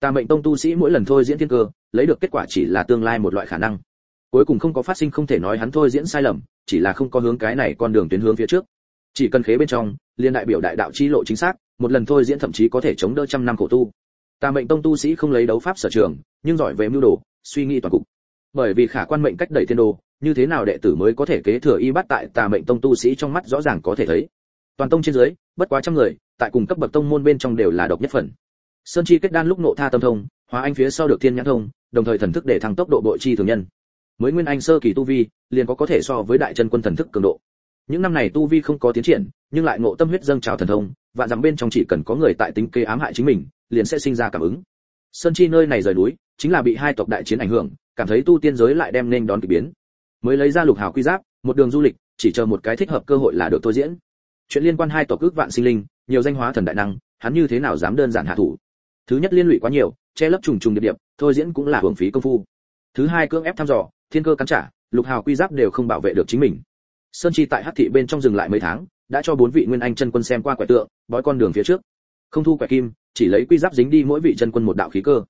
Ta mệnh tông tu sĩ mỗi lần thôi diễn thiên cơ, lấy được kết quả chỉ là tương lai một loại khả năng. Cuối cùng không có phát sinh không thể nói hắn thôi diễn sai lầm, chỉ là không có hướng cái này con đường tuyến hướng phía trước. Chỉ cần khế bên trong, liên đại biểu đại đạo chi lộ chính xác, một lần thôi diễn thậm chí có thể chống đỡ trăm năm khổ tu ta mệnh tông tu sĩ không lấy đấu pháp sở trường, nhưng giỏi về mưu đồ, suy nghĩ toàn cục. Bởi vì khả quan mệnh cách đẩy thiên đồ, như thế nào đệ tử mới có thể kế thừa y bắt tại tà mệnh tông tu sĩ trong mắt rõ ràng có thể thấy. Toàn tông trên dưới, bất quá trăm người, tại cùng cấp bậc tông môn bên trong đều là độc nhất phần. Sơn chi kết đan lúc nộ tha tâm thông, hóa anh phía sau được thiên nhãn thông, đồng thời thần thức để thăng tốc độ bội chi thường nhân. Mới nguyên anh sơ kỳ tu vi, liền có có thể so với đại chân quân thần thức cường độ. Những năm này tu vi không có tiến triển, nhưng lại ngộ tâm huyết dâng trào thần thông, vạn rằng bên trong chỉ cần có người tại tính kế ám hại chính mình liền sẽ sinh ra cảm ứng. Sơn chi nơi này rời núi chính là bị hai tộc đại chiến ảnh hưởng cảm thấy tu tiên giới lại đem nên đón kỳ biến. Mới lấy ra lục hào quy giáp một đường du lịch chỉ chờ một cái thích hợp cơ hội là được thôi diễn. Chuyện liên quan hai tộc cước vạn sinh linh nhiều danh hóa thần đại năng hắn như thế nào dám đơn giản hạ thủ? Thứ nhất liên lụy quá nhiều che lấp trùng trùng địa điểm, thôi diễn cũng là hưởng phí công phu. Thứ hai cưỡng ép thăm dò thiên cơ cắn trả lục hào quy giáp đều không bảo vệ được chính mình. Sơn chi tại hắc thị bên trong dừng lại mấy tháng đã cho bốn vị nguyên anh chân quân xem qua quẻ tượng bói con đường phía trước. Không thu quẻ kim chỉ lấy quy giáp dính đi mỗi vị chân quân một đạo khí cơ.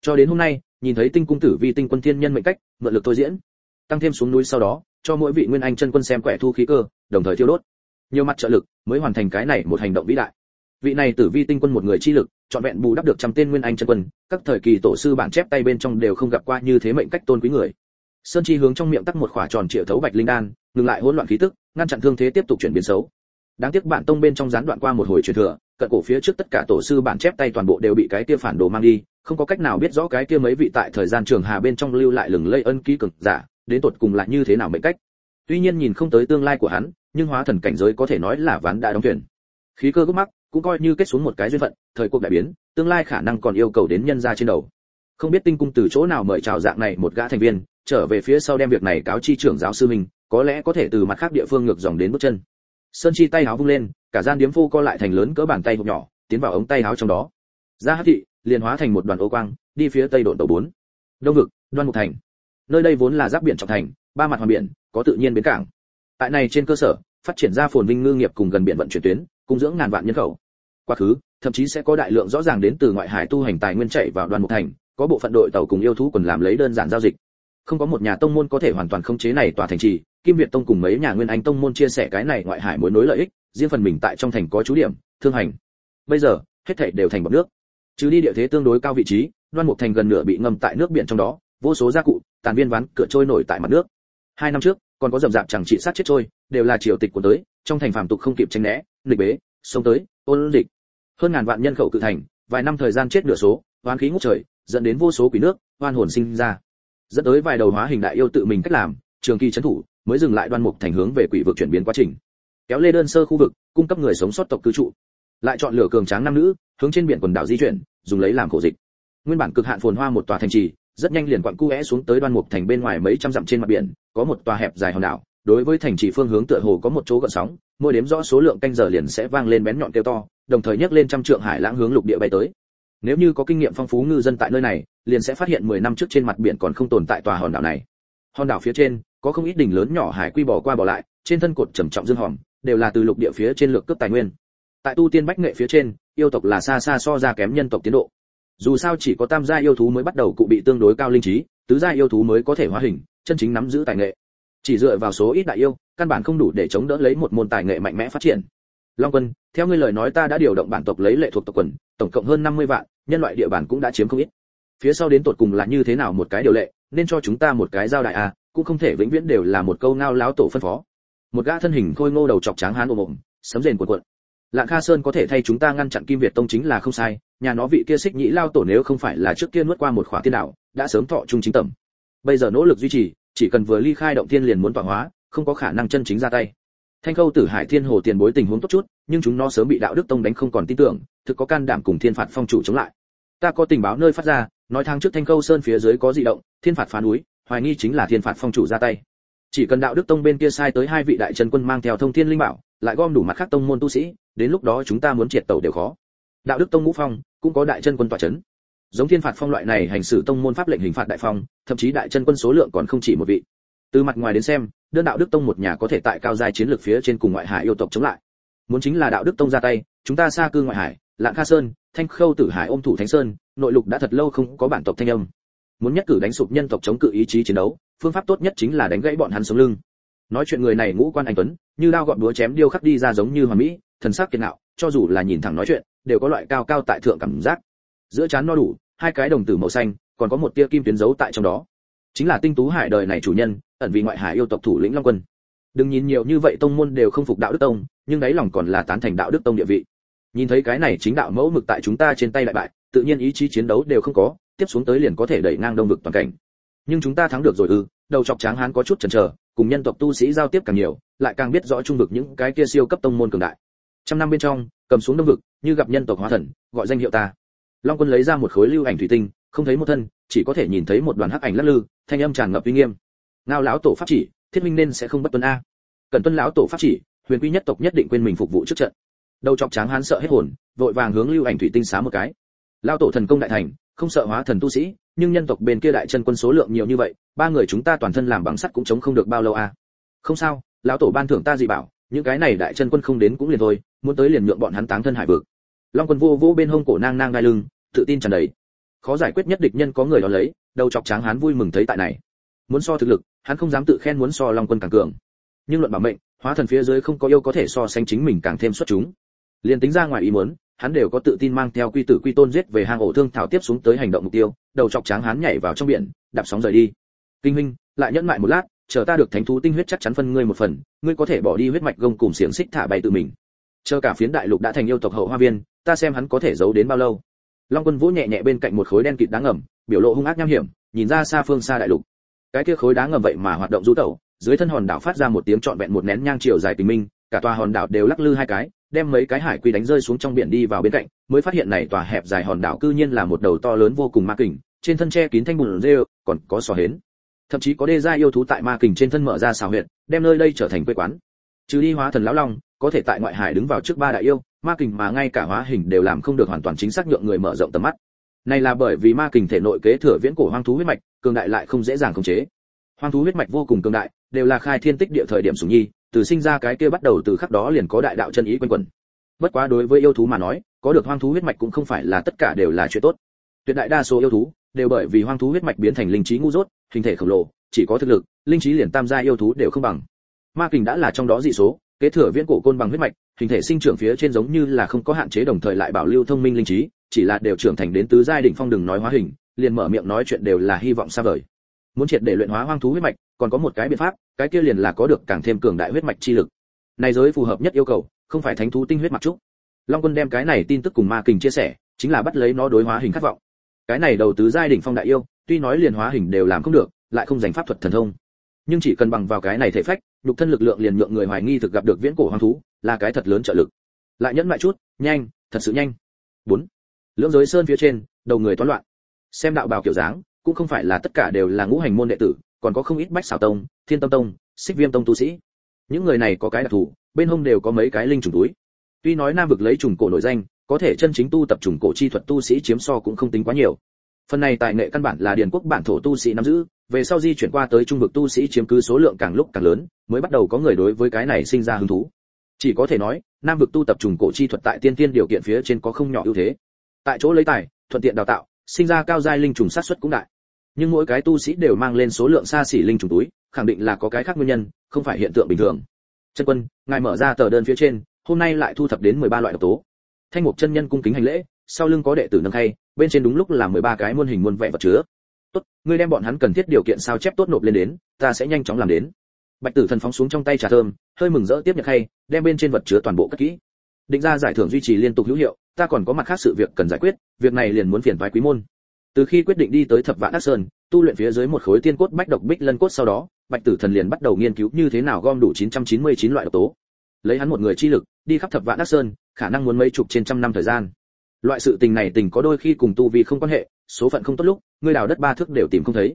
Cho đến hôm nay, nhìn thấy tinh cung tử vi tinh quân thiên nhân mệnh cách, mượn lực tôi diễn. Tăng thêm xuống núi sau đó, cho mỗi vị nguyên anh chân quân xem quẻ thu khí cơ, đồng thời thiêu đốt. Nhiều mặt trợ lực, mới hoàn thành cái này một hành động vĩ đại. Vị này tử vi tinh quân một người chi lực chọn vẹn bù đắp được trăm tên nguyên anh chân quân, các thời kỳ tổ sư bản chép tay bên trong đều không gặp qua như thế mệnh cách tôn quý người. Sơn chi hướng trong miệng tắc một khỏa tròn triệu thấu bạch linh đan, ngừng lại hỗn loạn khí tức, ngăn chặn thương thế tiếp tục chuyển biến xấu. Đáng tiếc bản tông bên trong gián đoạn qua một hồi truyền thừa cận cổ phía trước tất cả tổ sư bản chép tay toàn bộ đều bị cái kia phản đồ mang đi, không có cách nào biết rõ cái kia mấy vị tại thời gian trường hà bên trong lưu lại lừng lây ân ký cực giả, đến tột cùng là như thế nào mệnh cách. Tuy nhiên nhìn không tới tương lai của hắn, nhưng hóa thần cảnh giới có thể nói là ván đã đóng thuyền. Khí cơ gấp mắc, cũng coi như kết xuống một cái duyên phận, thời cuộc đại biến, tương lai khả năng còn yêu cầu đến nhân gia trên đầu. Không biết tinh cung từ chỗ nào mời chào dạng này một gã thành viên, trở về phía sau đem việc này cáo chi trưởng giáo sư mình, có lẽ có thể từ mặt khác địa phương ngược dòng đến bước chân sơn chi tay háo vung lên, cả gian điếm phô co lại thành lớn cỡ bàn tay hộp nhỏ, tiến vào ống tay háo trong đó. Ra hát thị, liền hóa thành một đoàn ô quang, đi phía tây độn tàu bốn. Đông vực, đoan mục thành. Nơi đây vốn là giáp biển trọng thành, ba mặt hoàn biển, có tự nhiên bến cảng. Tại này trên cơ sở, phát triển ra phồn vinh ngư nghiệp cùng gần biển vận chuyển tuyến, cung dưỡng ngàn vạn nhân khẩu. Quá khứ, thậm chí sẽ có đại lượng rõ ràng đến từ ngoại hải tu hành tài nguyên chạy vào đoàn mục thành, có bộ phận đội tàu cùng yêu thú quần làm lấy đơn giản giao dịch. Không có một nhà tông môn có thể hoàn toàn khống chế này tòa thành trì kim việt tông cùng mấy nhà nguyên anh tông môn chia sẻ cái này ngoại hải mối nối lợi ích, riêng phần mình tại trong thành có chú điểm, thương hành. Bây giờ, hết thảy đều thành bọt nước. Chứ đi địa thế tương đối cao vị trí đoan mục thành gần nửa bị ngâm tại nước biển trong đó, vô số gia cụ, tàn viên ván, cửa trôi nổi tại mặt nước. Hai năm trước, còn có dầm dạp chẳng trị sát chết trôi, đều là triều tịch của tới, trong thành phàm tục không kịp tranh né, nghịch bế, sống tới, ôn dịch hơn ngàn vạn nhân khẩu cự thành, vài năm thời gian chết nửa số oan khí ngút trời, dẫn đến vô số quỷ nước oan hồn sinh ra. Dẫn tới vài đầu hóa hình đại yêu tự mình cách làm, trường kỳ trấn thủ mới dừng lại đoan mục thành hướng về quỷ vực chuyển biến quá trình. Kéo lê đơn sơ khu vực, cung cấp người sống sót tộc cư trụ. Lại chọn lựa cường tráng nam nữ, hướng trên biển quần đảo di chuyển, dùng lấy làm khổ dịch. Nguyên bản cực hạn phồn hoa một tòa thành trì, rất nhanh liền quặn cu é xuống tới đoan mục thành bên ngoài mấy trăm dặm trên mặt biển, có một tòa hẹp dài hòn đảo. Đối với thành trì phương hướng tựa hồ có một chỗ gợn sóng, mỗi đếm rõ số lượng canh giờ liền sẽ vang lên bén nhọn kêu to, đồng thời nhấc lên trăm trượng hải lãng hướng lục địa bay tới. Nếu như có kinh nghiệm phong phú ngư dân tại nơi này, liền sẽ phát hiện 10 năm trước trên mặt biển còn không tồn tại tòa hòn đảo này. Hòn đảo phía trên có không ít đỉnh lớn nhỏ hải quy bỏ qua bỏ lại, trên thân cột trầm trọng dương hòm, đều là từ lục địa phía trên lược cướp tài nguyên. Tại tu tiên bách nghệ phía trên, yêu tộc là xa xa so ra kém nhân tộc tiến độ. Dù sao chỉ có tam gia yêu thú mới bắt đầu cụ bị tương đối cao linh trí, tứ gia yêu thú mới có thể hóa hình, chân chính nắm giữ tài nghệ. Chỉ dựa vào số ít đại yêu, căn bản không đủ để chống đỡ lấy một môn tài nghệ mạnh mẽ phát triển. Long quân, theo ngươi lời nói ta đã điều động bản tộc lấy lệ thuộc tộc quần, tổng cộng hơn 50 vạn, nhân loại địa bàn cũng đã chiếm không ít. Phía sau đến tột cùng là như thế nào một cái điều lệ, nên cho chúng ta một cái giao đại à? Cũng không thể vĩnh viễn đều là một câu ngao láo tổ phân phó. Một gã thân hình khôi ngô đầu chọc tráng hán ồm ồm, sấm rền cuộn cuộn. Lạng kha sơn có thể thay chúng ta ngăn chặn kim việt tông chính là không sai, nhà nó vị kia xích nhĩ lao tổ nếu không phải là trước kia nuốt qua một khóa tiên đạo, đã sớm thọ trung chính tầm bây giờ nỗ lực duy trì, chỉ cần vừa ly khai động thiên liền muốn tọa hóa, không có khả năng chân chính ra tay. Thanh khâu tử hải thiên hồ tiền bối tình huống tốt chút, nhưng chúng nó sớm bị đạo đức tông đánh không còn tin tưởng, thực có can đảm cùng thiên phạt phong chủ chống lại. Ta có tình báo nơi phát ra, nói tháng trước thanh khâu sơn phía dưới có dị động, thiên phạt phá núi hoài nghi chính là thiên phạt phong chủ ra tay. Chỉ cần đạo đức tông bên kia sai tới hai vị đại chân quân mang theo thông thiên linh bảo, lại gom đủ mặt khác tông môn tu sĩ, đến lúc đó chúng ta muốn triệt tẩu đều khó. Đạo đức tông ngũ phong, cũng có đại chân quân tọa chấn. Giống thiên phạt phong loại này hành xử tông môn pháp lệnh hình phạt đại phong, thậm chí đại chân quân số lượng còn không chỉ một vị. Từ mặt ngoài đến xem, đơn đạo đức tông một nhà có thể tại cao giai chiến lược phía trên cùng ngoại hải yêu tộc chống lại. Muốn chính là đạo đức tông ra tay, chúng ta xa cư ngoại hải, lạng kha sơn, thanh khâu tử hải ôm thủ thánh sơn, nội lục đã thật lâu không có bản tộc thanh âm muốn nhất cử đánh sụp nhân tộc chống cự ý chí chiến đấu, phương pháp tốt nhất chính là đánh gãy bọn hắn sống lưng. Nói chuyện người này ngũ quan anh tuấn, như lao gọt đũa chém điêu khắc đi ra giống như hoàn mỹ, thần sắc kiệt nạo cho dù là nhìn thẳng nói chuyện, đều có loại cao cao tại thượng cảm giác. Giữa trán no đủ, hai cái đồng tử màu xanh, còn có một tia kim tuyến giấu tại trong đó. Chính là tinh tú hải đời này chủ nhân, ẩn vì ngoại hải yêu tộc thủ lĩnh long quân. Đừng nhìn nhiều như vậy tông môn đều không phục đạo đức tông, nhưng đáy lòng còn là tán thành đạo đức tông địa vị. Nhìn thấy cái này chính đạo mẫu mực tại chúng ta trên tay lại bại, tự nhiên ý chí chiến đấu đều không có tiếp xuống tới liền có thể đẩy ngang đông vực toàn cảnh. Nhưng chúng ta thắng được rồi ư, đầu chọc tráng hán có chút chần chờ, cùng nhân tộc tu sĩ giao tiếp càng nhiều, lại càng biết rõ trung vực những cái kia siêu cấp tông môn cường đại. Trăm năm bên trong, cầm xuống đông vực, như gặp nhân tộc hóa thần, gọi danh hiệu ta. Long quân lấy ra một khối lưu ảnh thủy tinh, không thấy một thân, chỉ có thể nhìn thấy một đoàn hắc ảnh lắc lư, thanh âm tràn ngập uy nghiêm. Ngao lão tổ pháp chỉ, thiết minh nên sẽ không bất tuân a. Cần tuân lão tổ pháp chỉ, huyền quy nhất tộc nhất định quên mình phục vụ trước trận. Đầu chọc tráng hán sợ hết hồn, vội vàng hướng lưu ảnh thủy tinh xá một cái. Lão tổ thần công đại thành không sợ hóa thần tu sĩ, nhưng nhân tộc bên kia đại chân quân số lượng nhiều như vậy, ba người chúng ta toàn thân làm bằng sắt cũng chống không được bao lâu à? Không sao, lão tổ ban thưởng ta gì bảo, những cái này đại chân quân không đến cũng liền thôi, muốn tới liền nhượng bọn hắn táng thân hải vực. Long quân vô vô bên hông cổ nang nang gai lưng, tự tin tràn đầy. Khó giải quyết nhất địch nhân có người đó lấy, đầu chọc tráng hắn vui mừng thấy tại này. Muốn so thực lực, hắn không dám tự khen muốn so long quân càng cường. Nhưng luận bảo mệnh, hóa thần phía dưới không có yêu có thể so sánh chính mình càng thêm xuất chúng. Liền tính ra ngoài ý muốn hắn đều có tự tin mang theo quy tử quy tôn giết về hang ổ thương thảo tiếp xuống tới hành động mục tiêu, đầu chọc tráng hắn nhảy vào trong biển, đạp sóng rời đi. Kinh huynh, lại nhẫn mại một lát, chờ ta được thánh thú tinh huyết chắc chắn phân ngươi một phần, ngươi có thể bỏ đi huyết mạch gông cùng xiềng xích thả bay tự mình. Chờ cả phiến đại lục đã thành yêu tộc hậu hoa viên, ta xem hắn có thể giấu đến bao lâu. Long quân vũ nhẹ nhẹ bên cạnh một khối đen kịt đáng ngầm, biểu lộ hung ác nham hiểm, nhìn ra xa phương xa đại lục. Cái kia khối đá ngầm vậy mà hoạt động du tẩu, dưới thân hòn đảo phát ra một tiếng trọn vẹn một nén nhang chiều dài tình minh cả tòa hòn đảo đều lắc lư hai cái, đem mấy cái hải quy đánh rơi xuống trong biển đi vào bên cạnh, mới phát hiện này tòa hẹp dài hòn đảo cư nhiên là một đầu to lớn vô cùng ma kình, trên thân tre kín thanh bùn rêu, còn có sò hến. Thậm chí có đê gia yêu thú tại ma kình trên thân mở ra xào huyệt, đem nơi đây trở thành quê quán. Trừ đi hóa thần lão long, có thể tại ngoại hải đứng vào trước ba đại yêu, ma kình mà ngay cả hóa hình đều làm không được hoàn toàn chính xác nhượng người mở rộng tầm mắt. Này là bởi vì ma kình thể nội kế thừa viễn cổ hoang thú huyết mạch, cường đại lại không dễ dàng khống chế. Hoang thú huyết mạch vô cùng cường đại, đều là khai thiên tích địa thời điểm sủng nhi từ sinh ra cái kia bắt đầu từ khắc đó liền có đại đạo chân ý quanh quẩn. Bất quá đối với yêu thú mà nói, có được hoang thú huyết mạch cũng không phải là tất cả đều là chuyện tốt. Tuyệt đại đa số yêu thú đều bởi vì hoang thú huyết mạch biến thành linh trí ngu dốt, hình thể khổng lồ, chỉ có thực lực, linh trí liền tam gia yêu thú đều không bằng. Ma kình đã là trong đó dị số, kế thừa viễn cổ côn bằng huyết mạch, hình thể sinh trưởng phía trên giống như là không có hạn chế đồng thời lại bảo lưu thông minh linh trí, chỉ là đều trưởng thành đến tứ giai đỉnh phong đừng nói hóa hình, liền mở miệng nói chuyện đều là hy vọng xa vời. Muốn triệt để luyện hóa hoang thú huyết mạch còn có một cái biện pháp, cái kia liền là có được càng thêm cường đại huyết mạch chi lực. Này giới phù hợp nhất yêu cầu, không phải thánh thú tinh huyết mặc trúc. Long quân đem cái này tin tức cùng ma kình chia sẻ, chính là bắt lấy nó đối hóa hình khát vọng. Cái này đầu tứ giai đỉnh phong đại yêu, tuy nói liền hóa hình đều làm không được, lại không dành pháp thuật thần thông. Nhưng chỉ cần bằng vào cái này thể phách, nhục thân lực lượng liền nhượng người hoài nghi thực gặp được viễn cổ hoang thú, là cái thật lớn trợ lực. Lại nhẫn lại chút, nhanh, thật sự nhanh. Bốn. Lưỡng giới sơn phía trên, đầu người toán loạn. Xem đạo bào kiểu dáng, cũng không phải là tất cả đều là ngũ hành môn đệ tử còn có không ít bách xảo tông, thiên tâm tông, xích viêm tông tu sĩ. Những người này có cái đặc thù, bên hông đều có mấy cái linh trùng túi. Tuy nói nam vực lấy trùng cổ nổi danh, có thể chân chính tu tập trùng cổ chi thuật tu sĩ chiếm so cũng không tính quá nhiều. Phần này tài nghệ căn bản là điền quốc bản thổ tu sĩ nắm giữ, về sau di chuyển qua tới trung vực tu sĩ chiếm cứ số lượng càng lúc càng lớn, mới bắt đầu có người đối với cái này sinh ra hứng thú. Chỉ có thể nói, nam vực tu tập trùng cổ chi thuật tại tiên tiên điều kiện phía trên có không nhỏ ưu thế. Tại chỗ lấy tài, thuận tiện đào tạo, sinh ra cao giai linh trùng sát xuất cũng đại nhưng mỗi cái tu sĩ đều mang lên số lượng xa xỉ linh trùng túi, khẳng định là có cái khác nguyên nhân, không phải hiện tượng bình thường. Chân quân, ngài mở ra tờ đơn phía trên, hôm nay lại thu thập đến 13 loại độc tố. Thanh mục chân nhân cung kính hành lễ, sau lưng có đệ tử nâng khay, bên trên đúng lúc là 13 cái muôn hình muôn vẻ vật chứa. Tốt, ngươi đem bọn hắn cần thiết điều kiện sao chép tốt nộp lên đến, ta sẽ nhanh chóng làm đến. Bạch tử thần phóng xuống trong tay trà thơm, hơi mừng rỡ tiếp nhận khay, đem bên trên vật chứa toàn bộ cất kỹ. Định ra giải thưởng duy trì liên tục hữu hiệu, ta còn có mặt khác sự việc cần giải quyết, việc này liền muốn phiền thoái quý môn từ khi quyết định đi tới thập vạn ác sơn, tu luyện phía dưới một khối tiên cốt bách độc bích lân cốt sau đó, bạch tử thần liền bắt đầu nghiên cứu như thế nào gom đủ 999 loại độc tố. Lấy hắn một người chi lực, đi khắp thập vạn ác sơn, khả năng muốn mấy chục trên trăm năm thời gian. Loại sự tình này tình có đôi khi cùng tu vi không quan hệ, số phận không tốt lúc, người đào đất ba thước đều tìm không thấy.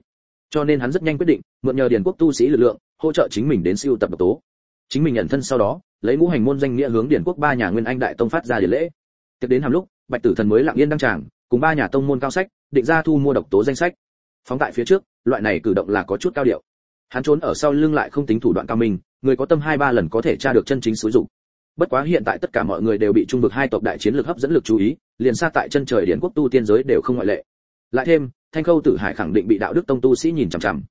Cho nên hắn rất nhanh quyết định, mượn nhờ điền quốc tu sĩ lực lượng, hỗ trợ chính mình đến siêu tập độc tố. Chính mình nhận thân sau đó, lấy ngũ hành môn danh nghĩa hướng điển quốc ba nhà nguyên anh đại tông phát ra điển lễ. Tiếp đến hàm lúc, bạch tử thần mới lặng yên đăng tràng cùng ba nhà tông môn cao sách, định ra thu mua độc tố danh sách. Phóng tại phía trước, loại này cử động là có chút cao điệu. Hắn trốn ở sau lưng lại không tính thủ đoạn cao minh, người có tâm hai ba lần có thể tra được chân chính xúi dụng bất quá hiện tại tất cả mọi người đều bị trung vực hai tộc đại chiến lược hấp dẫn lực chú ý, liền xa tại chân trời điển quốc tu tiên giới đều không ngoại lệ. Lại thêm, thanh khâu tử hải khẳng định bị đạo đức tông tu sĩ nhìn chằm chằm.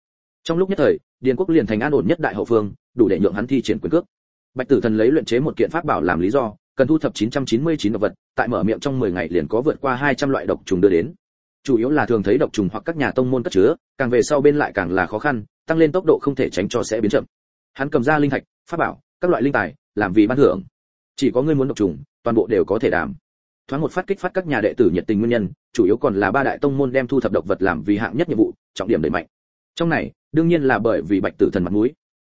Trong lúc nhất thời điền quốc liền thành an ổn nhất đại hậu phương, đủ để nhượng hắn thi triển quyền cước. Bạch tử thần lấy luyện chế một kiện pháp bảo làm lý do cần thu thập 999 độc vật, tại mở miệng trong 10 ngày liền có vượt qua 200 loại độc trùng đưa đến. Chủ yếu là thường thấy độc trùng hoặc các nhà tông môn cất chứa, càng về sau bên lại càng là khó khăn, tăng lên tốc độ không thể tránh cho sẽ biến chậm. Hắn cầm ra linh thạch, pháp bảo, các loại linh tài, làm vì ban thưởng. Chỉ có ngươi muốn độc trùng, toàn bộ đều có thể đảm. Thoáng một phát kích phát các nhà đệ tử nhiệt tình nguyên nhân, chủ yếu còn là ba đại tông môn đem thu thập độc vật làm vì hạng nhất nhiệm vụ, trọng điểm đẩy mạnh. Trong này, đương nhiên là bởi vì bạch tử thần mặt mũi.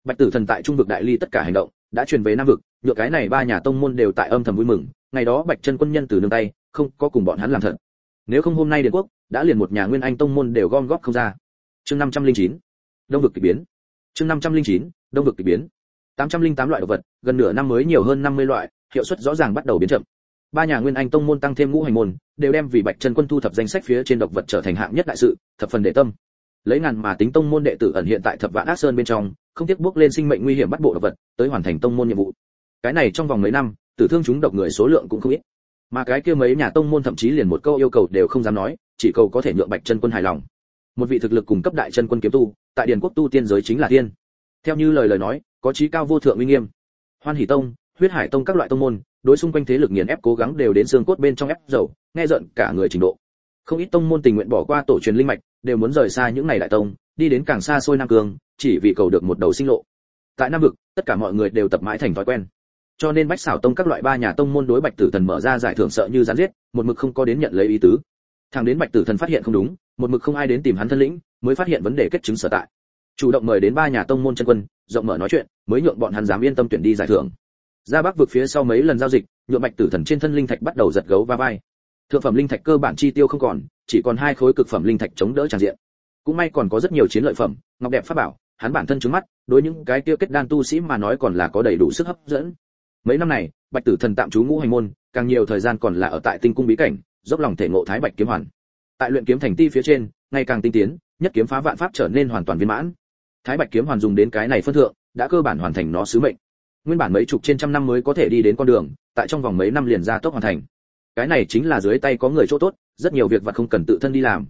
Bạch tử thần tại trung vực đại ly tất cả hành động đã truyền về nam vực nhựa cái này ba nhà tông môn đều tại âm thầm vui mừng, ngày đó bạch chân quân nhân từ nương tay, không có cùng bọn hắn làm thật. Nếu không hôm nay điện quốc, đã liền một nhà nguyên anh tông môn đều gom góp không ra. Chương 509 đông vực kỳ biến. Chương 509 đông vực kỳ biến. 808 loại động vật, gần nửa năm mới nhiều hơn 50 loại, hiệu suất rõ ràng bắt đầu biến chậm. Ba nhà nguyên anh tông môn tăng thêm ngũ hành môn, đều đem vì bạch chân quân thu thập danh sách phía trên độc vật trở thành hạng nhất đại sự, thập phần đệ tâm lấy ngàn mà tính tông môn đệ tử ẩn hiện tại thập vạn ác sơn bên trong, không tiếc bước lên sinh mệnh nguy hiểm bắt bộ độc vật, tới hoàn thành tông môn nhiệm vụ. Cái này trong vòng mấy năm, tử thương chúng độc người số lượng cũng không ít. Mà cái kia mấy nhà tông môn thậm chí liền một câu yêu cầu đều không dám nói, chỉ cầu có thể nhượng bạch chân quân hài lòng. Một vị thực lực cùng cấp đại chân quân kiếm tu, tại điền quốc tu tiên giới chính là tiên. Theo như lời lời nói, có trí cao vô thượng uy nghiêm. Hoan hỷ tông, huyết hải tông các loại tông môn, đối xung quanh thế lực nghiền ép cố gắng đều đến xương cốt bên trong ép dầu, nghe giận cả người trình độ. Không ít tông môn tình nguyện bỏ qua tổ truyền linh mạch đều muốn rời xa những ngày đại tông, đi đến càng xa xôi nam cương, chỉ vì cầu được một đầu sinh lộ. Tại nam vực, tất cả mọi người đều tập mãi thành thói quen. Cho nên bách xảo tông các loại ba nhà tông môn đối bạch tử thần mở ra giải thưởng sợ như gián giết, một mực không có đến nhận lấy ý tứ. Thằng đến bạch tử thần phát hiện không đúng, một mực không ai đến tìm hắn thân lĩnh, mới phát hiện vấn đề kết chứng sở tại. Chủ động mời đến ba nhà tông môn chân quân, rộng mở nói chuyện, mới nhượng bọn hắn dám yên tâm tuyển đi giải thưởng. Ra bắc vực phía sau mấy lần giao dịch, nhượng bạch tử thần trên thân linh thạch bắt đầu giật gấu va vai. Thượng phẩm linh thạch cơ bản chi tiêu không còn chỉ còn hai khối cực phẩm linh thạch chống đỡ tràn diện. Cũng may còn có rất nhiều chiến lợi phẩm, ngọc đẹp pháp bảo, hắn bản thân trước mắt, đối những cái tiêu kết đan tu sĩ mà nói còn là có đầy đủ sức hấp dẫn. Mấy năm này, bạch tử thần tạm trú ngũ hành môn, càng nhiều thời gian còn là ở tại tinh cung bí cảnh, dốc lòng thể ngộ thái bạch kiếm hoàn. Tại luyện kiếm thành ti phía trên, ngày càng tinh tiến, nhất kiếm phá vạn pháp trở nên hoàn toàn viên mãn. Thái bạch kiếm hoàn dùng đến cái này phân thượng, đã cơ bản hoàn thành nó sứ mệnh. Nguyên bản mấy chục trên trăm năm mới có thể đi đến con đường, tại trong vòng mấy năm liền ra tốc hoàn thành. Cái này chính là dưới tay có người chỗ tốt rất nhiều việc và không cần tự thân đi làm.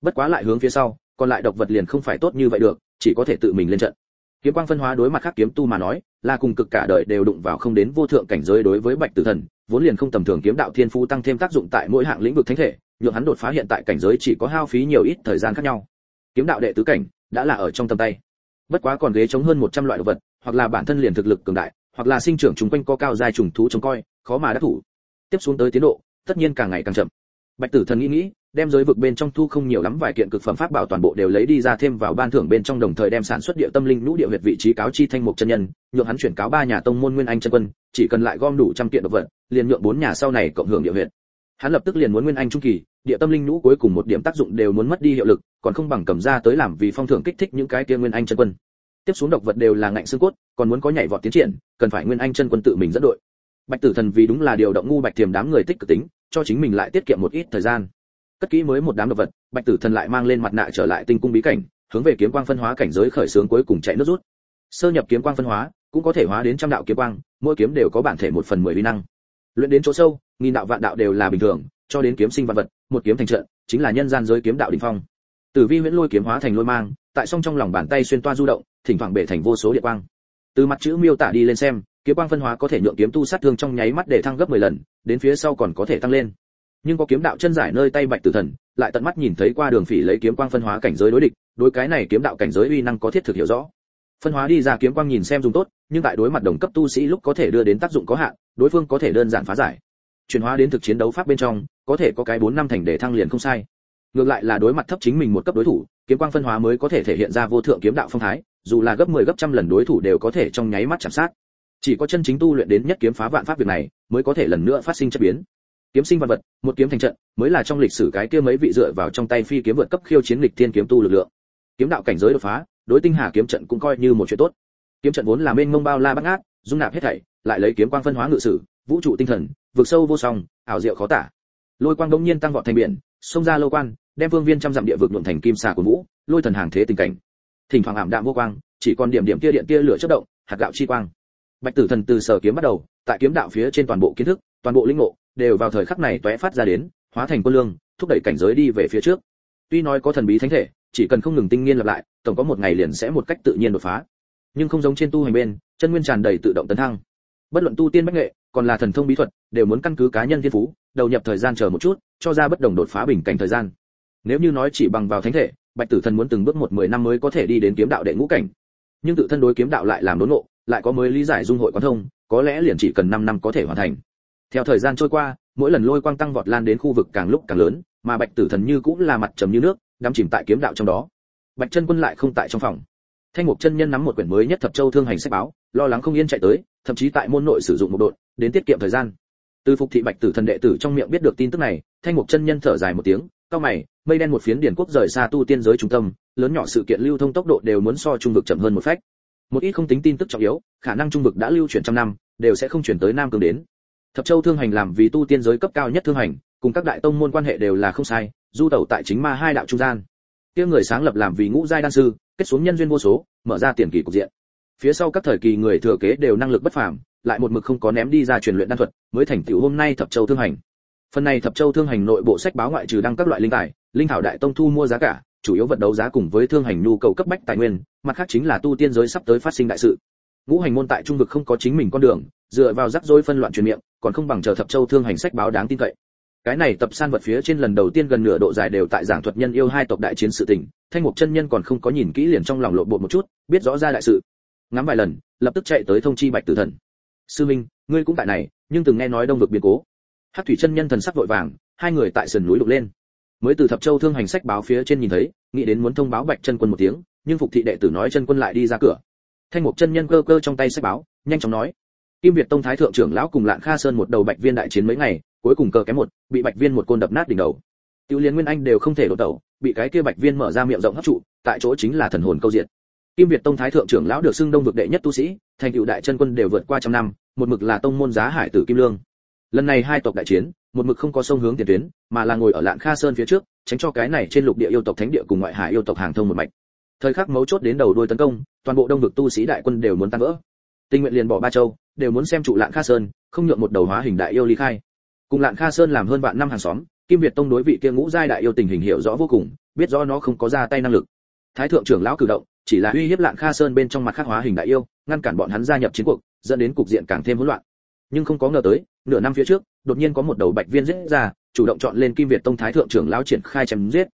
Bất quá lại hướng phía sau, còn lại độc vật liền không phải tốt như vậy được, chỉ có thể tự mình lên trận. Kiếm quang phân hóa đối mặt khác kiếm tu mà nói, là cùng cực cả đời đều đụng vào không đến vô thượng cảnh giới đối với bạch tử thần, vốn liền không tầm thường kiếm đạo thiên phú tăng thêm tác dụng tại mỗi hạng lĩnh vực thánh thể, nhượng hắn đột phá hiện tại cảnh giới chỉ có hao phí nhiều ít thời gian khác nhau. Kiếm đạo đệ tứ cảnh đã là ở trong tầm tay. Bất quá còn ghế chống hơn 100 loại độc vật, hoặc là bản thân liền thực lực cường đại, hoặc là sinh trưởng chúng quanh có cao giai trùng thú trông coi, khó mà đắc thủ. Tiếp xuống tới tiến độ, tất nhiên càng ngày càng chậm bạch tử thần nghĩ nghĩ, đem giới vực bên trong thu không nhiều lắm vài kiện cực phẩm pháp bảo toàn bộ đều lấy đi ra thêm vào ban thưởng bên trong đồng thời đem sản xuất địa tâm linh nũ địa huyệt vị trí cáo chi thanh mục chân nhân, nhượng hắn chuyển cáo ba nhà tông môn nguyên anh chân quân, chỉ cần lại gom đủ trăm kiện độc vật, liền nhượng bốn nhà sau này cộng hưởng địa huyệt. Hắn lập tức liền muốn nguyên anh trung kỳ, địa tâm linh nũ cuối cùng một điểm tác dụng đều muốn mất đi hiệu lực, còn không bằng cầm ra tới làm vì phong thưởng kích thích những cái kia nguyên anh chân quân. Tiếp xuống độc vật đều là ngạnh xương cốt, còn muốn có nhảy vọt tiến triển, cần phải nguyên anh chân quân tự mình dẫn đội. Bạch tử thần vì đúng là điều động ngu bạch tiềm đám người tích cực tính cho chính mình lại tiết kiệm một ít thời gian. Cất kỹ mới một đám đồ vật, bạch tử thần lại mang lên mặt nạ trở lại tinh cung bí cảnh, hướng về kiếm quang phân hóa cảnh giới khởi sướng cuối cùng chạy nước rút. Sơ nhập kiếm quang phân hóa, cũng có thể hóa đến trăm đạo kiếm quang, mỗi kiếm đều có bản thể một phần mười uy năng. Luyện đến chỗ sâu, nghìn đạo vạn đạo đều là bình thường, cho đến kiếm sinh vạn vật, một kiếm thành trận, chính là nhân gian giới kiếm đạo đỉnh phong. Tử vi huyễn lôi kiếm hóa thành lôi mang, tại song trong lòng bàn tay xuyên toa du động, thỉnh thoảng bể thành vô số địa quang. Từ mặt chữ miêu tả đi lên xem kiếm quang phân hóa có thể nhượng kiếm tu sát thương trong nháy mắt để thăng gấp 10 lần, đến phía sau còn có thể tăng lên. Nhưng có kiếm đạo chân giải nơi tay bạch tử thần, lại tận mắt nhìn thấy qua đường phỉ lấy kiếm quang phân hóa cảnh giới đối địch, đối cái này kiếm đạo cảnh giới uy năng có thiết thực hiểu rõ. Phân hóa đi ra kiếm quang nhìn xem dùng tốt, nhưng tại đối mặt đồng cấp tu sĩ lúc có thể đưa đến tác dụng có hạn, đối phương có thể đơn giản phá giải. Chuyển hóa đến thực chiến đấu pháp bên trong, có thể có cái bốn năm thành để thăng liền không sai. Ngược lại là đối mặt thấp chính mình một cấp đối thủ, kiếm quang phân hóa mới có thể thể hiện ra vô thượng kiếm đạo phong thái, dù là gấp 10 gấp trăm lần đối thủ đều có thể trong nháy mắt chạm sát chỉ có chân chính tu luyện đến nhất kiếm phá vạn pháp việc này, mới có thể lần nữa phát sinh chất biến. Kiếm sinh văn vật, một kiếm thành trận, mới là trong lịch sử cái kia mấy vị dựa vào trong tay phi kiếm vượt cấp khiêu chiến lịch thiên kiếm tu lực lượng. Kiếm đạo cảnh giới đột phá, đối tinh hà kiếm trận cũng coi như một chuyện tốt. Kiếm trận vốn là mênh mông bao la bát ngát, dung nạp hết thảy, lại lấy kiếm quang phân hóa ngự sử, vũ trụ tinh thần vượt sâu vô song, ảo diệu khó tả. Lôi quang đông nhiên tăng vọt thành biển, xông ra lôi quan, đem vương viên trăm dặm địa vực nhuộm thành kim xà của vũ, lôi thần hàng thế tình cảnh. Thỉnh thoảng ảm đạm vô quang, chỉ còn điểm điểm kia điện kia lửa chớp động, hạt gạo chi quang bạch tử thần từ sở kiếm bắt đầu, tại kiếm đạo phía trên toàn bộ kiến thức, toàn bộ linh ngộ, đều vào thời khắc này tóe phát ra đến, hóa thành quân lương, thúc đẩy cảnh giới đi về phía trước. Tuy nói có thần bí thánh thể, chỉ cần không ngừng tinh nghiên lặp lại, tổng có một ngày liền sẽ một cách tự nhiên đột phá. Nhưng không giống trên tu hành bên, chân nguyên tràn đầy tự động tấn thăng. Bất luận tu tiên bách nghệ, còn là thần thông bí thuật, đều muốn căn cứ cá nhân thiên phú, đầu nhập thời gian chờ một chút, cho ra bất đồng đột phá bình cảnh thời gian. Nếu như nói chỉ bằng vào thánh thể, bạch tử thần muốn từng bước một mười năm mới có thể đi đến kiếm đạo đệ ngũ cảnh. Nhưng tự thân đối kiếm đạo lại làm đốn ngộ lại có mới lý giải dung hội quán thông, có lẽ liền chỉ cần 5 năm có thể hoàn thành. Theo thời gian trôi qua, mỗi lần lôi quang tăng vọt lan đến khu vực càng lúc càng lớn, mà bạch tử thần như cũng là mặt trầm như nước, đắm chìm tại kiếm đạo trong đó. Bạch chân quân lại không tại trong phòng. Thanh mục chân nhân nắm một quyển mới nhất thập châu thương hành sách báo, lo lắng không yên chạy tới, thậm chí tại môn nội sử dụng một đột đến tiết kiệm thời gian. Từ phục thị bạch tử thần đệ tử trong miệng biết được tin tức này, thanh mục chân nhân thở dài một tiếng, cao mày, mây đen một phiến điển quốc rời xa tu tiên giới trung tâm, lớn nhỏ sự kiện lưu thông tốc độ đều muốn so trung vực chậm hơn một phách một ít không tính tin tức trọng yếu, khả năng trung vực đã lưu chuyển trăm năm, đều sẽ không chuyển tới nam cường đến. Thập châu thương hành làm vì tu tiên giới cấp cao nhất thương hành, cùng các đại tông môn quan hệ đều là không sai, du tẩu tại chính ma hai đạo trung gian. Kia người sáng lập làm vì ngũ giai đan sư, kết xuống nhân duyên vô số, mở ra tiền kỳ cục diện. Phía sau các thời kỳ người thừa kế đều năng lực bất phàm, lại một mực không có ném đi ra truyền luyện đan thuật, mới thành tựu hôm nay thập châu thương hành. Phần này thập châu thương hành nội bộ sách báo ngoại trừ đăng các loại linh tài, linh thảo đại tông thu mua giá cả chủ yếu vận đấu giá cùng với thương hành nhu cầu cấp bách tài nguyên, mặt khác chính là tu tiên giới sắp tới phát sinh đại sự. Ngũ hành môn tại trung vực không có chính mình con đường, dựa vào rắc rối phân loạn truyền miệng, còn không bằng chờ thập châu thương hành sách báo đáng tin cậy. Cái này tập san vật phía trên lần đầu tiên gần nửa độ dài đều tại giảng thuật nhân yêu hai tộc đại chiến sự tình, thanh mục chân nhân còn không có nhìn kỹ liền trong lòng lộn bộ một chút, biết rõ ra đại sự. Ngắm vài lần, lập tức chạy tới thông chi bạch tử thần. Sư minh, ngươi cũng tại này, nhưng từng nghe nói đông vực biến cố. Hắc thủy chân nhân thần sắc vội vàng, hai người tại sườn núi lục lên mới từ thập châu thương hành sách báo phía trên nhìn thấy, nghĩ đến muốn thông báo bạch chân quân một tiếng, nhưng phục thị đệ tử nói chân quân lại đi ra cửa. Thanh mục chân nhân cơ cơ trong tay sách báo, nhanh chóng nói, kim việt tông thái thượng trưởng lão cùng lạn kha sơn một đầu bạch viên đại chiến mấy ngày, cuối cùng cờ kém một, bị bạch viên một côn đập nát đỉnh đầu. Tiêu liên nguyên anh đều không thể đổ tẩu, bị cái kia bạch viên mở ra miệng rộng hấp trụ, tại chỗ chính là thần hồn câu diệt. Kim việt tông thái thượng trưởng lão được xưng đông vực đệ nhất tu sĩ, thành tựu đại chân quân đều vượt qua trăm năm, một mực là tông môn giá hải tử kim lương. Lần này hai tộc đại chiến một mực không có sông hướng tiền tuyến, mà là ngồi ở lạn kha sơn phía trước, tránh cho cái này trên lục địa yêu tộc thánh địa cùng ngoại hải yêu tộc hàng thông một mạch. Thời khắc mấu chốt đến đầu đuôi tấn công, toàn bộ đông vực tu sĩ đại quân đều muốn tan vỡ. Tinh nguyện liền bỏ ba châu, đều muốn xem trụ lạn kha sơn, không nhượng một đầu hóa hình đại yêu ly khai. Cùng lạn kha sơn làm hơn vạn năm hàng xóm, kim việt tông đối vị kia ngũ giai đại yêu tình hình hiểu rõ vô cùng, biết rõ nó không có ra tay năng lực. Thái thượng trưởng lão cử động, chỉ là uy hiếp lạn kha sơn bên trong mặt khắc hóa hình đại yêu, ngăn cản bọn hắn gia nhập chiến cuộc, dẫn đến cục diện càng thêm hỗn loạn. Nhưng không có ngờ tới nửa năm phía trước, đột nhiên có một đầu bạch viên giết ra, chủ động chọn lên kim việt tông thái thượng trưởng lão triển khai chém giết.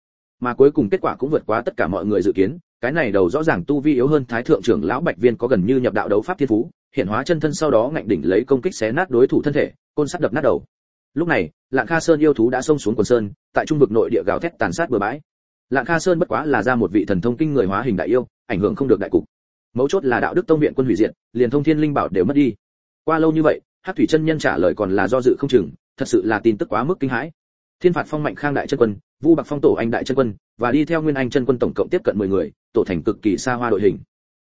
Mà cuối cùng kết quả cũng vượt quá tất cả mọi người dự kiến, cái này đầu rõ ràng tu vi yếu hơn thái thượng trưởng lão bạch viên có gần như nhập đạo đấu pháp thiên phú, hiện hóa chân thân sau đó ngạnh đỉnh lấy công kích xé nát đối thủ thân thể, côn sắt đập nát đầu. Lúc này, lạng kha sơn yêu thú đã xông xuống quần sơn, tại trung vực nội địa gào thét tàn sát bừa bãi. Lạng kha sơn bất quá là ra một vị thần thông kinh người hóa hình đại yêu, ảnh hưởng không được đại cục. Mấu chốt là đạo đức tông viện quân hủy diệt, liền thông thiên linh bảo đều mất đi. Qua lâu như vậy hát thủy chân nhân trả lời còn là do dự không chừng, thật sự là tin tức quá mức kinh hãi. Thiên phạt phong mạnh khang đại chân quân, vu bạc phong tổ anh đại chân quân, và đi theo nguyên anh chân quân tổng cộng tiếp cận 10 người, tổ thành cực kỳ xa hoa đội hình.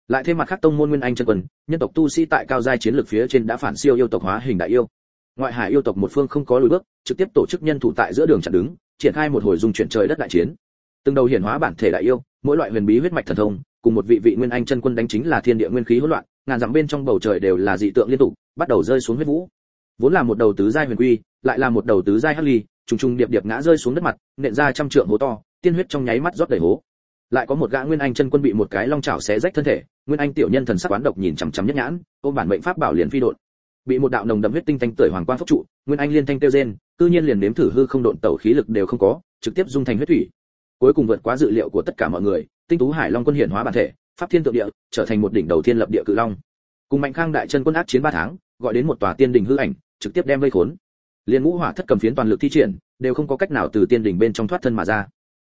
Lại thêm mặt khác tông môn nguyên anh chân quân, nhân tộc tu sĩ tại cao giai chiến lược phía trên đã phản siêu yêu tộc hóa hình đại yêu. Ngoại hải yêu tộc một phương không có lùi bước, trực tiếp tổ chức nhân thủ tại giữa đường chặn đứng, triển khai một hồi dung chuyển trời đất đại chiến. Từng đầu hiển hóa bản thể đại yêu, mỗi loại huyền bí huyết mạch thần thông, cùng một vị vị nguyên anh chân quân đánh chính là thiên địa nguyên khí hỗn loạn, ngàn dặm bên trong bầu trời đều là dị tượng liên tục bắt đầu rơi xuống huyết vũ. Vốn là một đầu tứ giai huyền quy, lại là một đầu tứ giai hắc ly, trùng trùng điệp điệp ngã rơi xuống đất mặt, nện ra trăm trượng hố to, tiên huyết trong nháy mắt rót đầy hố. Lại có một gã nguyên anh chân quân bị một cái long chảo xé rách thân thể, nguyên anh tiểu nhân thần sắc quán độc nhìn chằm chằm nhất nhãn, ôm bản mệnh pháp bảo liền phi đột bị một đạo nồng đậm huyết tinh thanh tưởi hoàng quang phúc trụ, nguyên anh liên thanh tiêu gen cư nhiên liền nếm thử hư không độn tẩu khí lực đều không có, trực tiếp dung thành huyết thủy. Cuối cùng vượt quá dự liệu của tất cả mọi người, tinh tú hải long quân hiển hóa bản thể, pháp thiên tượng địa, trở thành một đỉnh đầu thiên lập địa cự long. Cùng mạnh khang đại chân quân ác chiến ba tháng gọi đến một tòa tiên đình hư ảnh, trực tiếp đem vây khốn. Liên ngũ hỏa thất cầm phiến toàn lực thi triển, đều không có cách nào từ tiên đình bên trong thoát thân mà ra.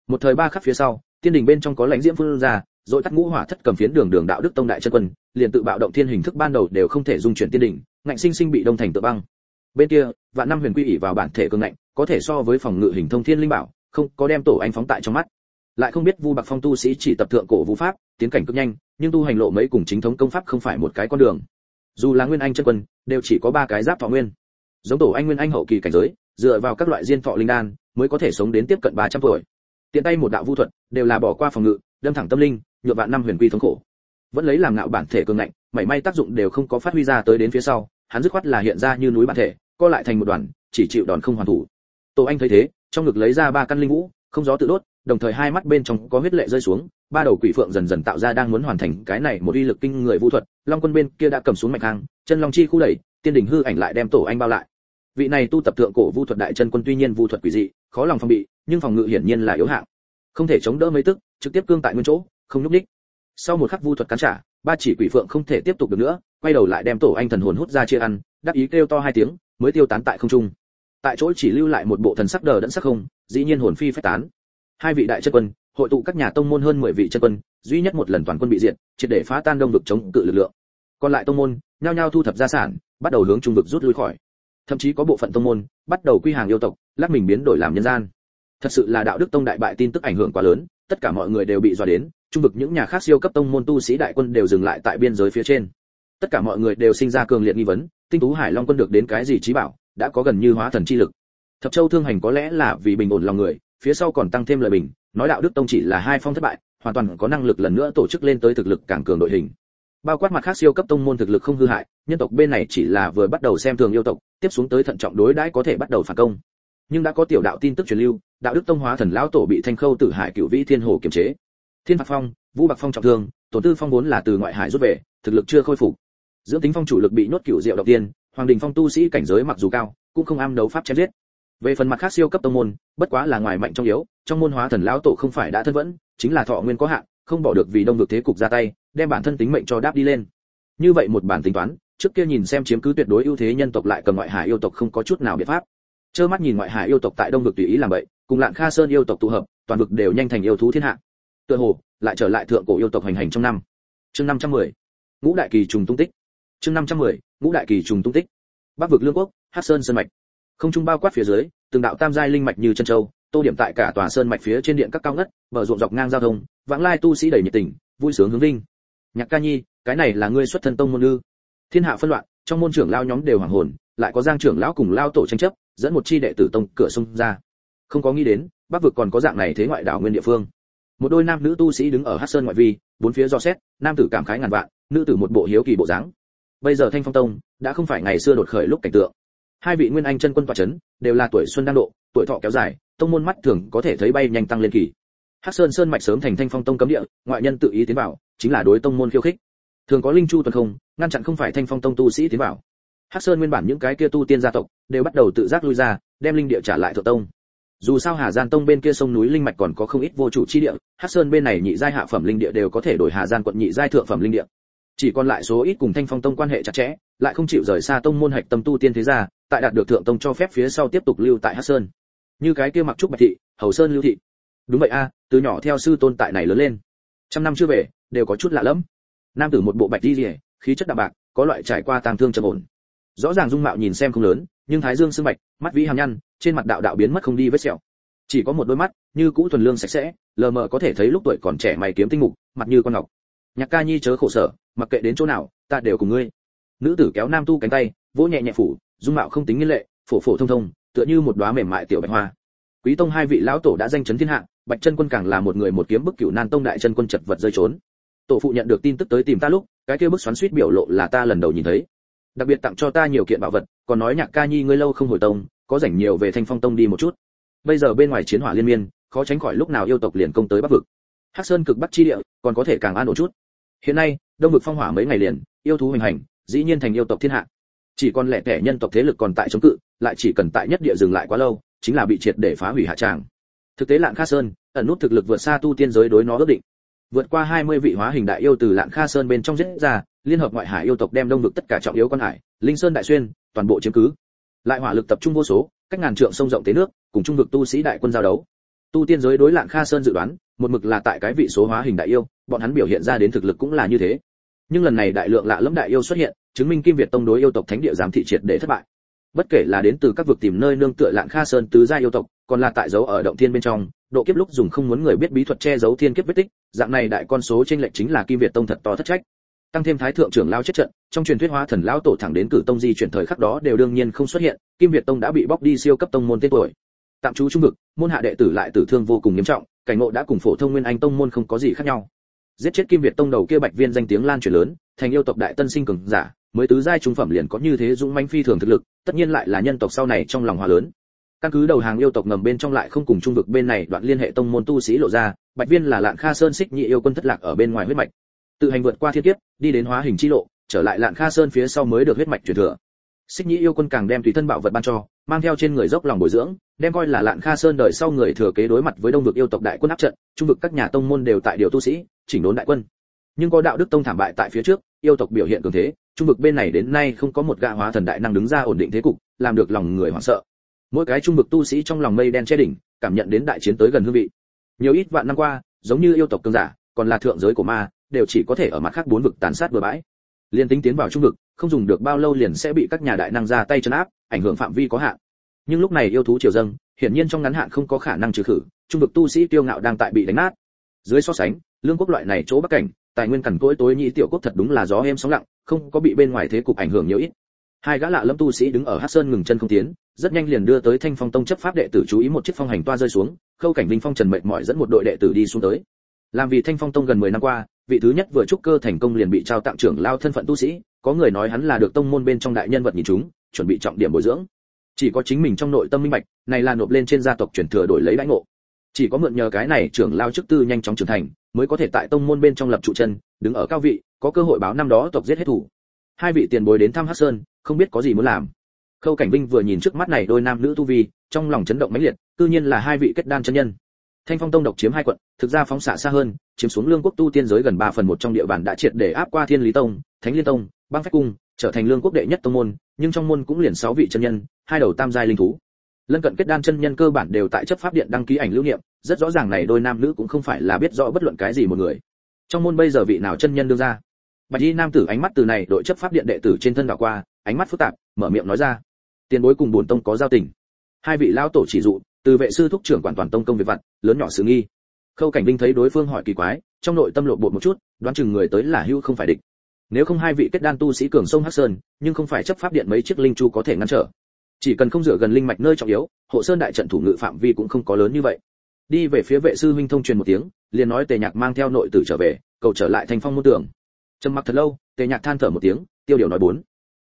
Một thời ba khắc phía sau, tiên đình bên trong có lãnh diễm phương ra, rồi tắt ngũ hỏa thất cầm phiến đường đường đạo đức tông đại chân quân, liền tự bạo động thiên hình thức ban đầu đều không thể dung chuyển tiên đình ngạnh sinh sinh bị đông thành tự băng. Bên kia, vạn năm huyền quy ỷ vào bản thể cường ngạnh, có thể so với phòng ngự hình thông thiên linh bảo, không có đem tổ anh phóng tại trong mắt. Lại không biết vu bạc phong tu sĩ chỉ tập thượng cổ vũ pháp, tiến cảnh cực nhanh, nhưng tu hành lộ mấy cùng chính thống công pháp không phải một cái con đường. Dù là nguyên anh chân quân đều chỉ có ba cái giáp thọ nguyên. Giống tổ anh nguyên anh hậu kỳ cảnh giới, dựa vào các loại diên thọ linh đan, mới có thể sống đến tiếp cận 300 tuổi. Tiện tay một đạo vu thuật, đều là bỏ qua phòng ngự, đâm thẳng tâm linh nhựa vạn năm huyền quy thống khổ. Vẫn lấy làm ngạo bản thể cường ngạnh, mảy may tác dụng đều không có phát huy ra tới đến phía sau, hắn dứt khoát là hiện ra như núi bản thể, co lại thành một đoàn, chỉ chịu đòn không hoàn thủ. Tổ anh thấy thế, trong ngực lấy ra ba căn linh vũ, không gió tự đốt đồng thời hai mắt bên trong có huyết lệ rơi xuống ba đầu quỷ phượng dần dần tạo ra đang muốn hoàn thành cái này một uy lực kinh người vũ thuật long quân bên kia đã cầm xuống mạnh hang, chân long chi khu đẩy tiên đỉnh hư ảnh lại đem tổ anh bao lại. Vị này tu tập thượng cổ vu thuật đại chân quân tuy nhiên vu thuật quỷ dị khó lòng phòng bị nhưng phòng ngự hiển nhiên là yếu hạng. Không thể chống đỡ mấy tức trực tiếp cương tại nguyên chỗ không nhúc đích. sau một khắc vu thuật cắn trả ba chỉ quỷ phượng không thể tiếp tục được nữa quay đầu lại đem tổ anh thần hồn hút ra chia ăn đáp ý kêu to hai tiếng mới tiêu tán tại không trung. Tại chỗ chỉ lưu lại một bộ thần sắc đờ đẫn sắc không dĩ nhiên hồn phi phách tán hai vị đại chân quân, hội tụ các nhà tông môn hơn 10 vị chân quân, duy nhất một lần toàn quân bị diệt, triệt để phá tan đông vực chống cự lực lượng. Còn lại tông môn, nhao nhao thu thập gia sản, bắt đầu hướng trung vực rút lui khỏi. Thậm chí có bộ phận tông môn, bắt đầu quy hàng yêu tộc, lắc mình biến đổi làm nhân gian. Thật sự là đạo đức tông đại bại tin tức ảnh hưởng quá lớn, tất cả mọi người đều bị dọa đến, trung vực những nhà khác siêu cấp tông môn tu sĩ đại quân đều dừng lại tại biên giới phía trên. Tất cả mọi người đều sinh ra cường liệt nghi vấn, tinh tú hải long quân được đến cái gì trí bảo, đã có gần như hóa thần chi lực. Thập châu thương hành có lẽ là vì bình ổn lòng người phía sau còn tăng thêm lời bình, nói đạo đức tông chỉ là hai phong thất bại, hoàn toàn có năng lực lần nữa tổ chức lên tới thực lực càng cường đội hình. Bao quát mặt khác siêu cấp tông môn thực lực không hư hại, nhân tộc bên này chỉ là vừa bắt đầu xem thường yêu tộc, tiếp xuống tới thận trọng đối đãi có thể bắt đầu phản công. Nhưng đã có tiểu đạo tin tức truyền lưu, đạo đức tông hóa thần lão tổ bị thanh khâu tử hải cựu vĩ thiên hồ kiềm chế. Thiên phạt phong, vũ bạc phong trọng thương, tổ tư phong vốn là từ ngoại hải rút về, thực lực chưa khôi phục. Dưỡng tính phong chủ lực bị nhốt cựu diệu đầu tiên, hoàng đình phong tu sĩ cảnh giới mặc dù cao, cũng không am đấu pháp chém giết về phần mặt khác siêu cấp tông môn, bất quá là ngoài mạnh trong yếu, trong môn hóa thần lão tổ không phải đã thân vẫn, chính là thọ nguyên có hạn, không bỏ được vì đông vực thế cục ra tay, đem bản thân tính mệnh cho đáp đi lên. Như vậy một bản tính toán, trước kia nhìn xem chiếm cứ tuyệt đối ưu thế nhân tộc lại cầm ngoại hải yêu tộc không có chút nào biện pháp. Trơ mắt nhìn ngoại hải yêu tộc tại đông vực tùy ý làm vậy cùng lạng kha sơn yêu tộc tụ hợp, toàn vực đều nhanh thành yêu thú thiên hạ. Tựa hồ, lại trở lại thượng cổ yêu tộc hành hành trong năm. Chương 510. ngũ đại kỳ trùng tung tích. Chương 510. ngũ đại kỳ trùng tung tích. Bắc vực lương quốc, hắc sơn sơn mạch không trung bao quát phía dưới, từng đạo tam giai linh mạch như chân châu, tô điểm tại cả tòa sơn mạch phía trên điện các cao ngất, bờ ruộng dọc ngang giao thông, vãng lai tu sĩ đầy nhiệt tình, vui sướng hướng vinh. Nhạc ca nhi, cái này là ngươi xuất thân tông môn ư? Thiên hạ phân loạn, trong môn trưởng lao nhóm đều hoàng hồn, lại có giang trưởng lão cùng lao tổ tranh chấp, dẫn một chi đệ tử tông cửa sông ra. Không có nghĩ đến, bắc vực còn có dạng này thế ngoại đảo nguyên địa phương. Một đôi nam nữ tu sĩ đứng ở hát sơn ngoại vi, bốn phía do xét, nam tử cảm khái ngàn vạn, nữ tử một bộ hiếu kỳ bộ dáng. Bây giờ thanh phong tông, đã không phải ngày xưa đột khởi lúc cảnh tượng hai vị nguyên anh chân quân tọa chấn, đều là tuổi xuân đang độ, tuổi thọ kéo dài, tông môn mắt thường có thể thấy bay nhanh tăng lên kỳ. Hắc sơn sơn mạch sớm thành thanh phong tông cấm địa, ngoại nhân tự ý tiến vào, chính là đối tông môn khiêu khích. Thường có linh chu tuần không, ngăn chặn không phải thanh phong tông tu sĩ tiến vào. Hắc sơn nguyên bản những cái kia tu tiên gia tộc, đều bắt đầu tự giác lui ra, đem linh địa trả lại thượng tông. Dù sao hà gian tông bên kia sông núi linh mạch còn có không ít vô chủ chi địa, hắc sơn bên này nhị giai hạ phẩm linh địa đều có thể đổi hà gian quận nhị giai thượng phẩm linh địa chỉ còn lại số ít cùng thanh phong tông quan hệ chặt chẽ, lại không chịu rời xa tông môn hạch tâm tu tiên thế gia, tại đạt được thượng tông cho phép phía sau tiếp tục lưu tại hắc sơn. Như cái kia mặc trúc bạch thị, hầu sơn lưu thị. Đúng vậy a, từ nhỏ theo sư tôn tại này lớn lên. Trăm năm chưa về, đều có chút lạ lẫm. Nam tử một bộ bạch đi rỉa khí chất đạm bạc, có loại trải qua tàng thương trầm ổn. Rõ ràng dung mạo nhìn xem không lớn, nhưng thái dương sưng bạch, mắt vĩ hàm nhăn, trên mặt đạo đạo biến mất không đi vết sẹo. Chỉ có một đôi mắt, như cũ thuần lương sạch sẽ, lờ mờ có thể thấy lúc tuổi còn trẻ mày kiếm tinh mục, mặt như con ngọc nhạc ca nhi chớ khổ sở, mặc kệ đến chỗ nào, ta đều cùng ngươi. Nữ tử kéo nam tu cánh tay, vỗ nhẹ nhẹ phủ, dung mạo không tính nghiên lệ, phổ phổ thông thông, tựa như một đóa mềm mại tiểu bạch hoa. Quý tông hai vị lão tổ đã danh chấn thiên hạ, bạch chân quân càng là một người một kiếm bức cửu nan tông đại chân quân chật vật rơi trốn. Tổ phụ nhận được tin tức tới tìm ta lúc, cái kia bức xoắn suýt biểu lộ là ta lần đầu nhìn thấy. Đặc biệt tặng cho ta nhiều kiện bảo vật, còn nói nhạc ca nhi ngươi lâu không hồi tông, có rảnh nhiều về thanh phong tông đi một chút. Bây giờ bên ngoài chiến hỏa liên miên, khó tránh khỏi lúc nào yêu tộc liền công tới bắc vực. Hắc sơn cực bắc chi địa, còn có thể càng an ổn chút hiện nay, đông vực phong hỏa mấy ngày liền, yêu thú hình hành, dĩ nhiên thành yêu tộc thiên hạ. Chỉ còn lẻ tẻ nhân tộc thế lực còn tại chống cự, lại chỉ cần tại nhất địa dừng lại quá lâu, chính là bị triệt để phá hủy hạ tràng. Thực tế lạng kha sơn, ẩn nút thực lực vượt xa tu tiên giới đối nó ước định. Vượt qua 20 vị hóa hình đại yêu từ lạng kha sơn bên trong giết ra, liên hợp ngoại hải yêu tộc đem đông vực tất cả trọng yếu con hải, linh sơn đại xuyên, toàn bộ chiếm cứ. Lại hỏa lực tập trung vô số, cách ngàn trượng sông rộng tế nước, cùng trung vực tu sĩ đại quân giao đấu tu tiên giới đối lạng kha sơn dự đoán, một mực là tại cái vị số hóa hình đại yêu, bọn hắn biểu hiện ra đến thực lực cũng là như thế. Nhưng lần này đại lượng lạ lẫm đại yêu xuất hiện, chứng minh kim việt tông đối yêu tộc thánh địa giám thị triệt để thất bại. Bất kể là đến từ các vực tìm nơi nương tựa lạng kha sơn tứ gia yêu tộc, còn là tại dấu ở động thiên bên trong, độ kiếp lúc dùng không muốn người biết bí thuật che giấu thiên kiếp vết tích, dạng này đại con số trên lệnh chính là kim việt tông thật to thất trách. Tăng thêm thái thượng trưởng lao chết trận, trong truyền thuyết hóa thần lão tổ thẳng đến cử tông di chuyển thời khắc đó đều đương nhiên không xuất hiện, kim việt tông đã bị bóc đi siêu cấp tông môn tên tuổi tạm trú trung vực, môn hạ đệ tử lại tử thương vô cùng nghiêm trọng, cảnh ngộ đã cùng phổ thông nguyên anh tông môn không có gì khác nhau. Giết chết kim việt tông đầu kia bạch viên danh tiếng lan truyền lớn, thành yêu tộc đại tân sinh cường giả, mới tứ giai trung phẩm liền có như thế dũng manh phi thường thực lực, tất nhiên lại là nhân tộc sau này trong lòng hòa lớn. Căn cứ đầu hàng yêu tộc ngầm bên trong lại không cùng trung vực bên này đoạn liên hệ tông môn tu sĩ lộ ra, bạch viên là lạn kha sơn xích nhị yêu quân thất lạc ở bên ngoài huyết mạch. Tự hành vượt qua thiên kiếp, đi đến hóa hình chi lộ, trở lại lạn kha sơn phía sau mới được huyết mạch truyền thừa. Xích nhị yêu quân càng đem tùy thân bảo vật ban cho mang theo trên người dốc lòng bồi dưỡng, đem coi là lạn kha sơn đời sau người thừa kế đối mặt với đông vực yêu tộc đại quân áp trận, trung vực các nhà tông môn đều tại điều tu sĩ, chỉnh đốn đại quân. Nhưng có đạo đức tông thảm bại tại phía trước, yêu tộc biểu hiện cường thế, trung vực bên này đến nay không có một gã hóa thần đại năng đứng ra ổn định thế cục, làm được lòng người hoảng sợ. Mỗi cái trung vực tu sĩ trong lòng mây đen che đỉnh, cảm nhận đến đại chiến tới gần hương vị. Nhiều ít vạn năm qua, giống như yêu tộc cường giả, còn là thượng giới của ma, đều chỉ có thể ở mặt khác bốn vực tàn sát bừa bãi. Liên tính tiến vào trung vực không dùng được bao lâu liền sẽ bị các nhà đại năng ra tay chấn áp, ảnh hưởng phạm vi có hạn. Nhưng lúc này yêu thú triều dâng, hiển nhiên trong ngắn hạn không có khả năng trừ khử, trung vực tu sĩ tiêu ngạo đang tại bị đánh nát. Dưới so sánh, lương quốc loại này chỗ bắc cảnh, tài nguyên cằn cỗi tối nhị tiểu quốc thật đúng là gió êm sóng lặng, không có bị bên ngoài thế cục ảnh hưởng nhiều ít. Hai gã lạ lâm tu sĩ đứng ở hát sơn ngừng chân không tiến, rất nhanh liền đưa tới thanh phong tông chấp pháp đệ tử chú ý một chiếc phong hành toa rơi xuống, khâu cảnh vinh phong trần mệt mỏi dẫn một đội đệ tử đi xuống tới. Làm vì thanh phong tông gần 10 năm qua, vị thứ nhất vừa trúc cơ thành công liền bị trao tặng trưởng lao thân phận tu sĩ có người nói hắn là được tông môn bên trong đại nhân vật nhìn chúng, chuẩn bị trọng điểm bồi dưỡng. Chỉ có chính mình trong nội tâm minh bạch, này là nộp lên trên gia tộc truyền thừa đổi lấy lãnh ngộ. Chỉ có mượn nhờ cái này trưởng lao chức tư nhanh chóng trưởng thành, mới có thể tại tông môn bên trong lập trụ chân, đứng ở cao vị, có cơ hội báo năm đó tộc giết hết thủ. Hai vị tiền bối đến thăm hắc sơn, không biết có gì muốn làm. Khâu cảnh vinh vừa nhìn trước mắt này đôi nam nữ tu vi, trong lòng chấn động mãnh liệt tự nhiên là hai vị kết đan chân nhân. Thanh phong tông độc chiếm hai quận, thực ra phóng xạ xa hơn, chiếm xuống lương quốc tu tiên giới gần 3 phần một trong địa bàn đã triệt để áp qua thiên lý tông, thánh liên tông băng phách cung trở thành lương quốc đệ nhất tông môn, nhưng trong môn cũng liền sáu vị chân nhân, hai đầu tam giai linh thú. Lân cận kết đan chân nhân cơ bản đều tại chấp pháp điện đăng ký ảnh lưu niệm, rất rõ ràng này đôi nam nữ cũng không phải là biết rõ bất luận cái gì một người. Trong môn bây giờ vị nào chân nhân đưa ra? Bạch y nam tử ánh mắt từ này đội chấp pháp điện đệ tử trên thân đảo qua, ánh mắt phức tạp, mở miệng nói ra. Tiền bối cùng bổn tông có giao tình. Hai vị lão tổ chỉ dụ, từ vệ sư thúc trưởng quản toàn tông công việc vặt, lớn nhỏ sự nghi. Khâu cảnh linh thấy đối phương hỏi kỳ quái, trong nội tâm lộ bộ một chút, đoán chừng người tới là hưu không phải địch nếu không hai vị kết đan tu sĩ cường sông hắc sơn, nhưng không phải chấp pháp điện mấy chiếc linh chu có thể ngăn trở. Chỉ cần không dựa gần linh mạch nơi trọng yếu, hộ sơn đại trận thủ ngự phạm vi cũng không có lớn như vậy. Đi về phía vệ sư huynh thông truyền một tiếng, liền nói tề nhạc mang theo nội tử trở về, cầu trở lại thành phong môn tường. Trầm mặc thật lâu, tề nhạc than thở một tiếng, tiêu điều nói bốn.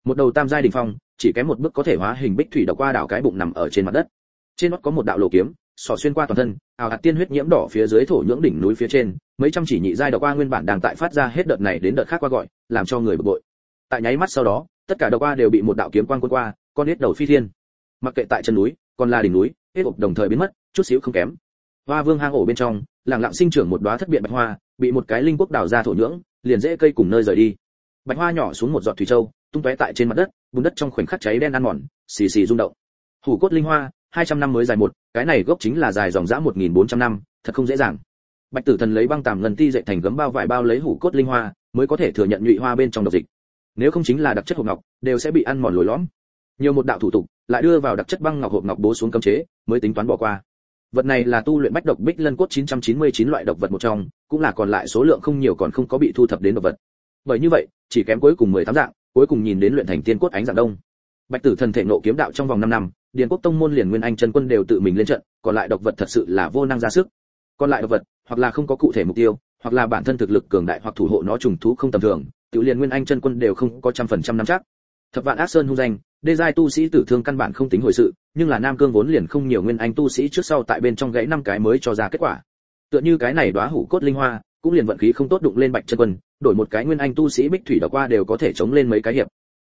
Một đầu tam giai đỉnh phong, chỉ kém một bước có thể hóa hình bích thủy đọc qua đảo cái bụng nằm ở trên mặt đất. Trên mắt có một đạo lộ kiếm sỏ xuyên qua toàn thân ảo hạt tiên huyết nhiễm đỏ phía dưới thổ nhưỡng đỉnh núi phía trên, mấy trăm chỉ nhị giai độc qua nguyên bản đang tại phát ra hết đợt này đến đợt khác qua gọi làm cho người bực bội. Tại nháy mắt sau đó, tất cả đầu qua đều bị một đạo kiếm quang quân qua, con nít đầu phi thiên. Mặc kệ tại chân núi, còn là đỉnh núi hết ộp đồng thời biến mất, chút xíu không kém. Hoa vương hang ổ bên trong, lặng lặng sinh trưởng một đóa thất biện bạch hoa, bị một cái linh quốc đào ra thổ nhưỡng, liền dễ cây cùng nơi rời đi. Bạch hoa nhỏ xuống một giọt thủy châu, tung tóe tại trên mặt đất, bùn đất trong khoảnh khắc cháy đen ăn mòn, xì xì rung động. Hủ cốt linh hoa 200 năm mới dài một, cái này gốc chính là dài dòng dã 1.400 năm, thật không dễ dàng bạch tử thần lấy băng tàm ngân ti dậy thành gấm bao vải bao lấy hủ cốt linh hoa, mới có thể thừa nhận nhụy hoa bên trong độc dịch. Nếu không chính là đặc chất hộp ngọc, đều sẽ bị ăn mòn lồi lõm. Nhiều một đạo thủ tục, lại đưa vào đặc chất băng ngọc hộp ngọc bố xuống cấm chế, mới tính toán bỏ qua. Vật này là tu luyện bách độc bích lân cốt 999 loại độc vật một trong, cũng là còn lại số lượng không nhiều còn không có bị thu thập đến độc vật. Bởi như vậy, chỉ kém cuối cùng 18 dạng, cuối cùng nhìn đến luyện thành tiên cốt ánh dạng đông. Bạch tử thần thể nộ kiếm đạo trong vòng 5 năm, điền quốc tông môn liền nguyên anh chân quân đều tự mình lên trận, còn lại độc vật thật sự là vô năng ra sức còn lại độc vật, hoặc là không có cụ thể mục tiêu, hoặc là bản thân thực lực cường đại hoặc thủ hộ nó trùng thú không tầm thường, tiểu liền nguyên anh chân quân đều không có trăm phần trăm nắm chắc. Thập vạn ác sơn hung danh, đê giai tu sĩ tử thương căn bản không tính hồi sự, nhưng là nam cương vốn liền không nhiều nguyên anh tu sĩ trước sau tại bên trong gãy năm cái mới cho ra kết quả. Tựa như cái này đóa hủ cốt linh hoa, cũng liền vận khí không tốt đụng lên bạch chân quân, đổi một cái nguyên anh tu sĩ bích thủy đỏ qua đều có thể chống lên mấy cái hiệp.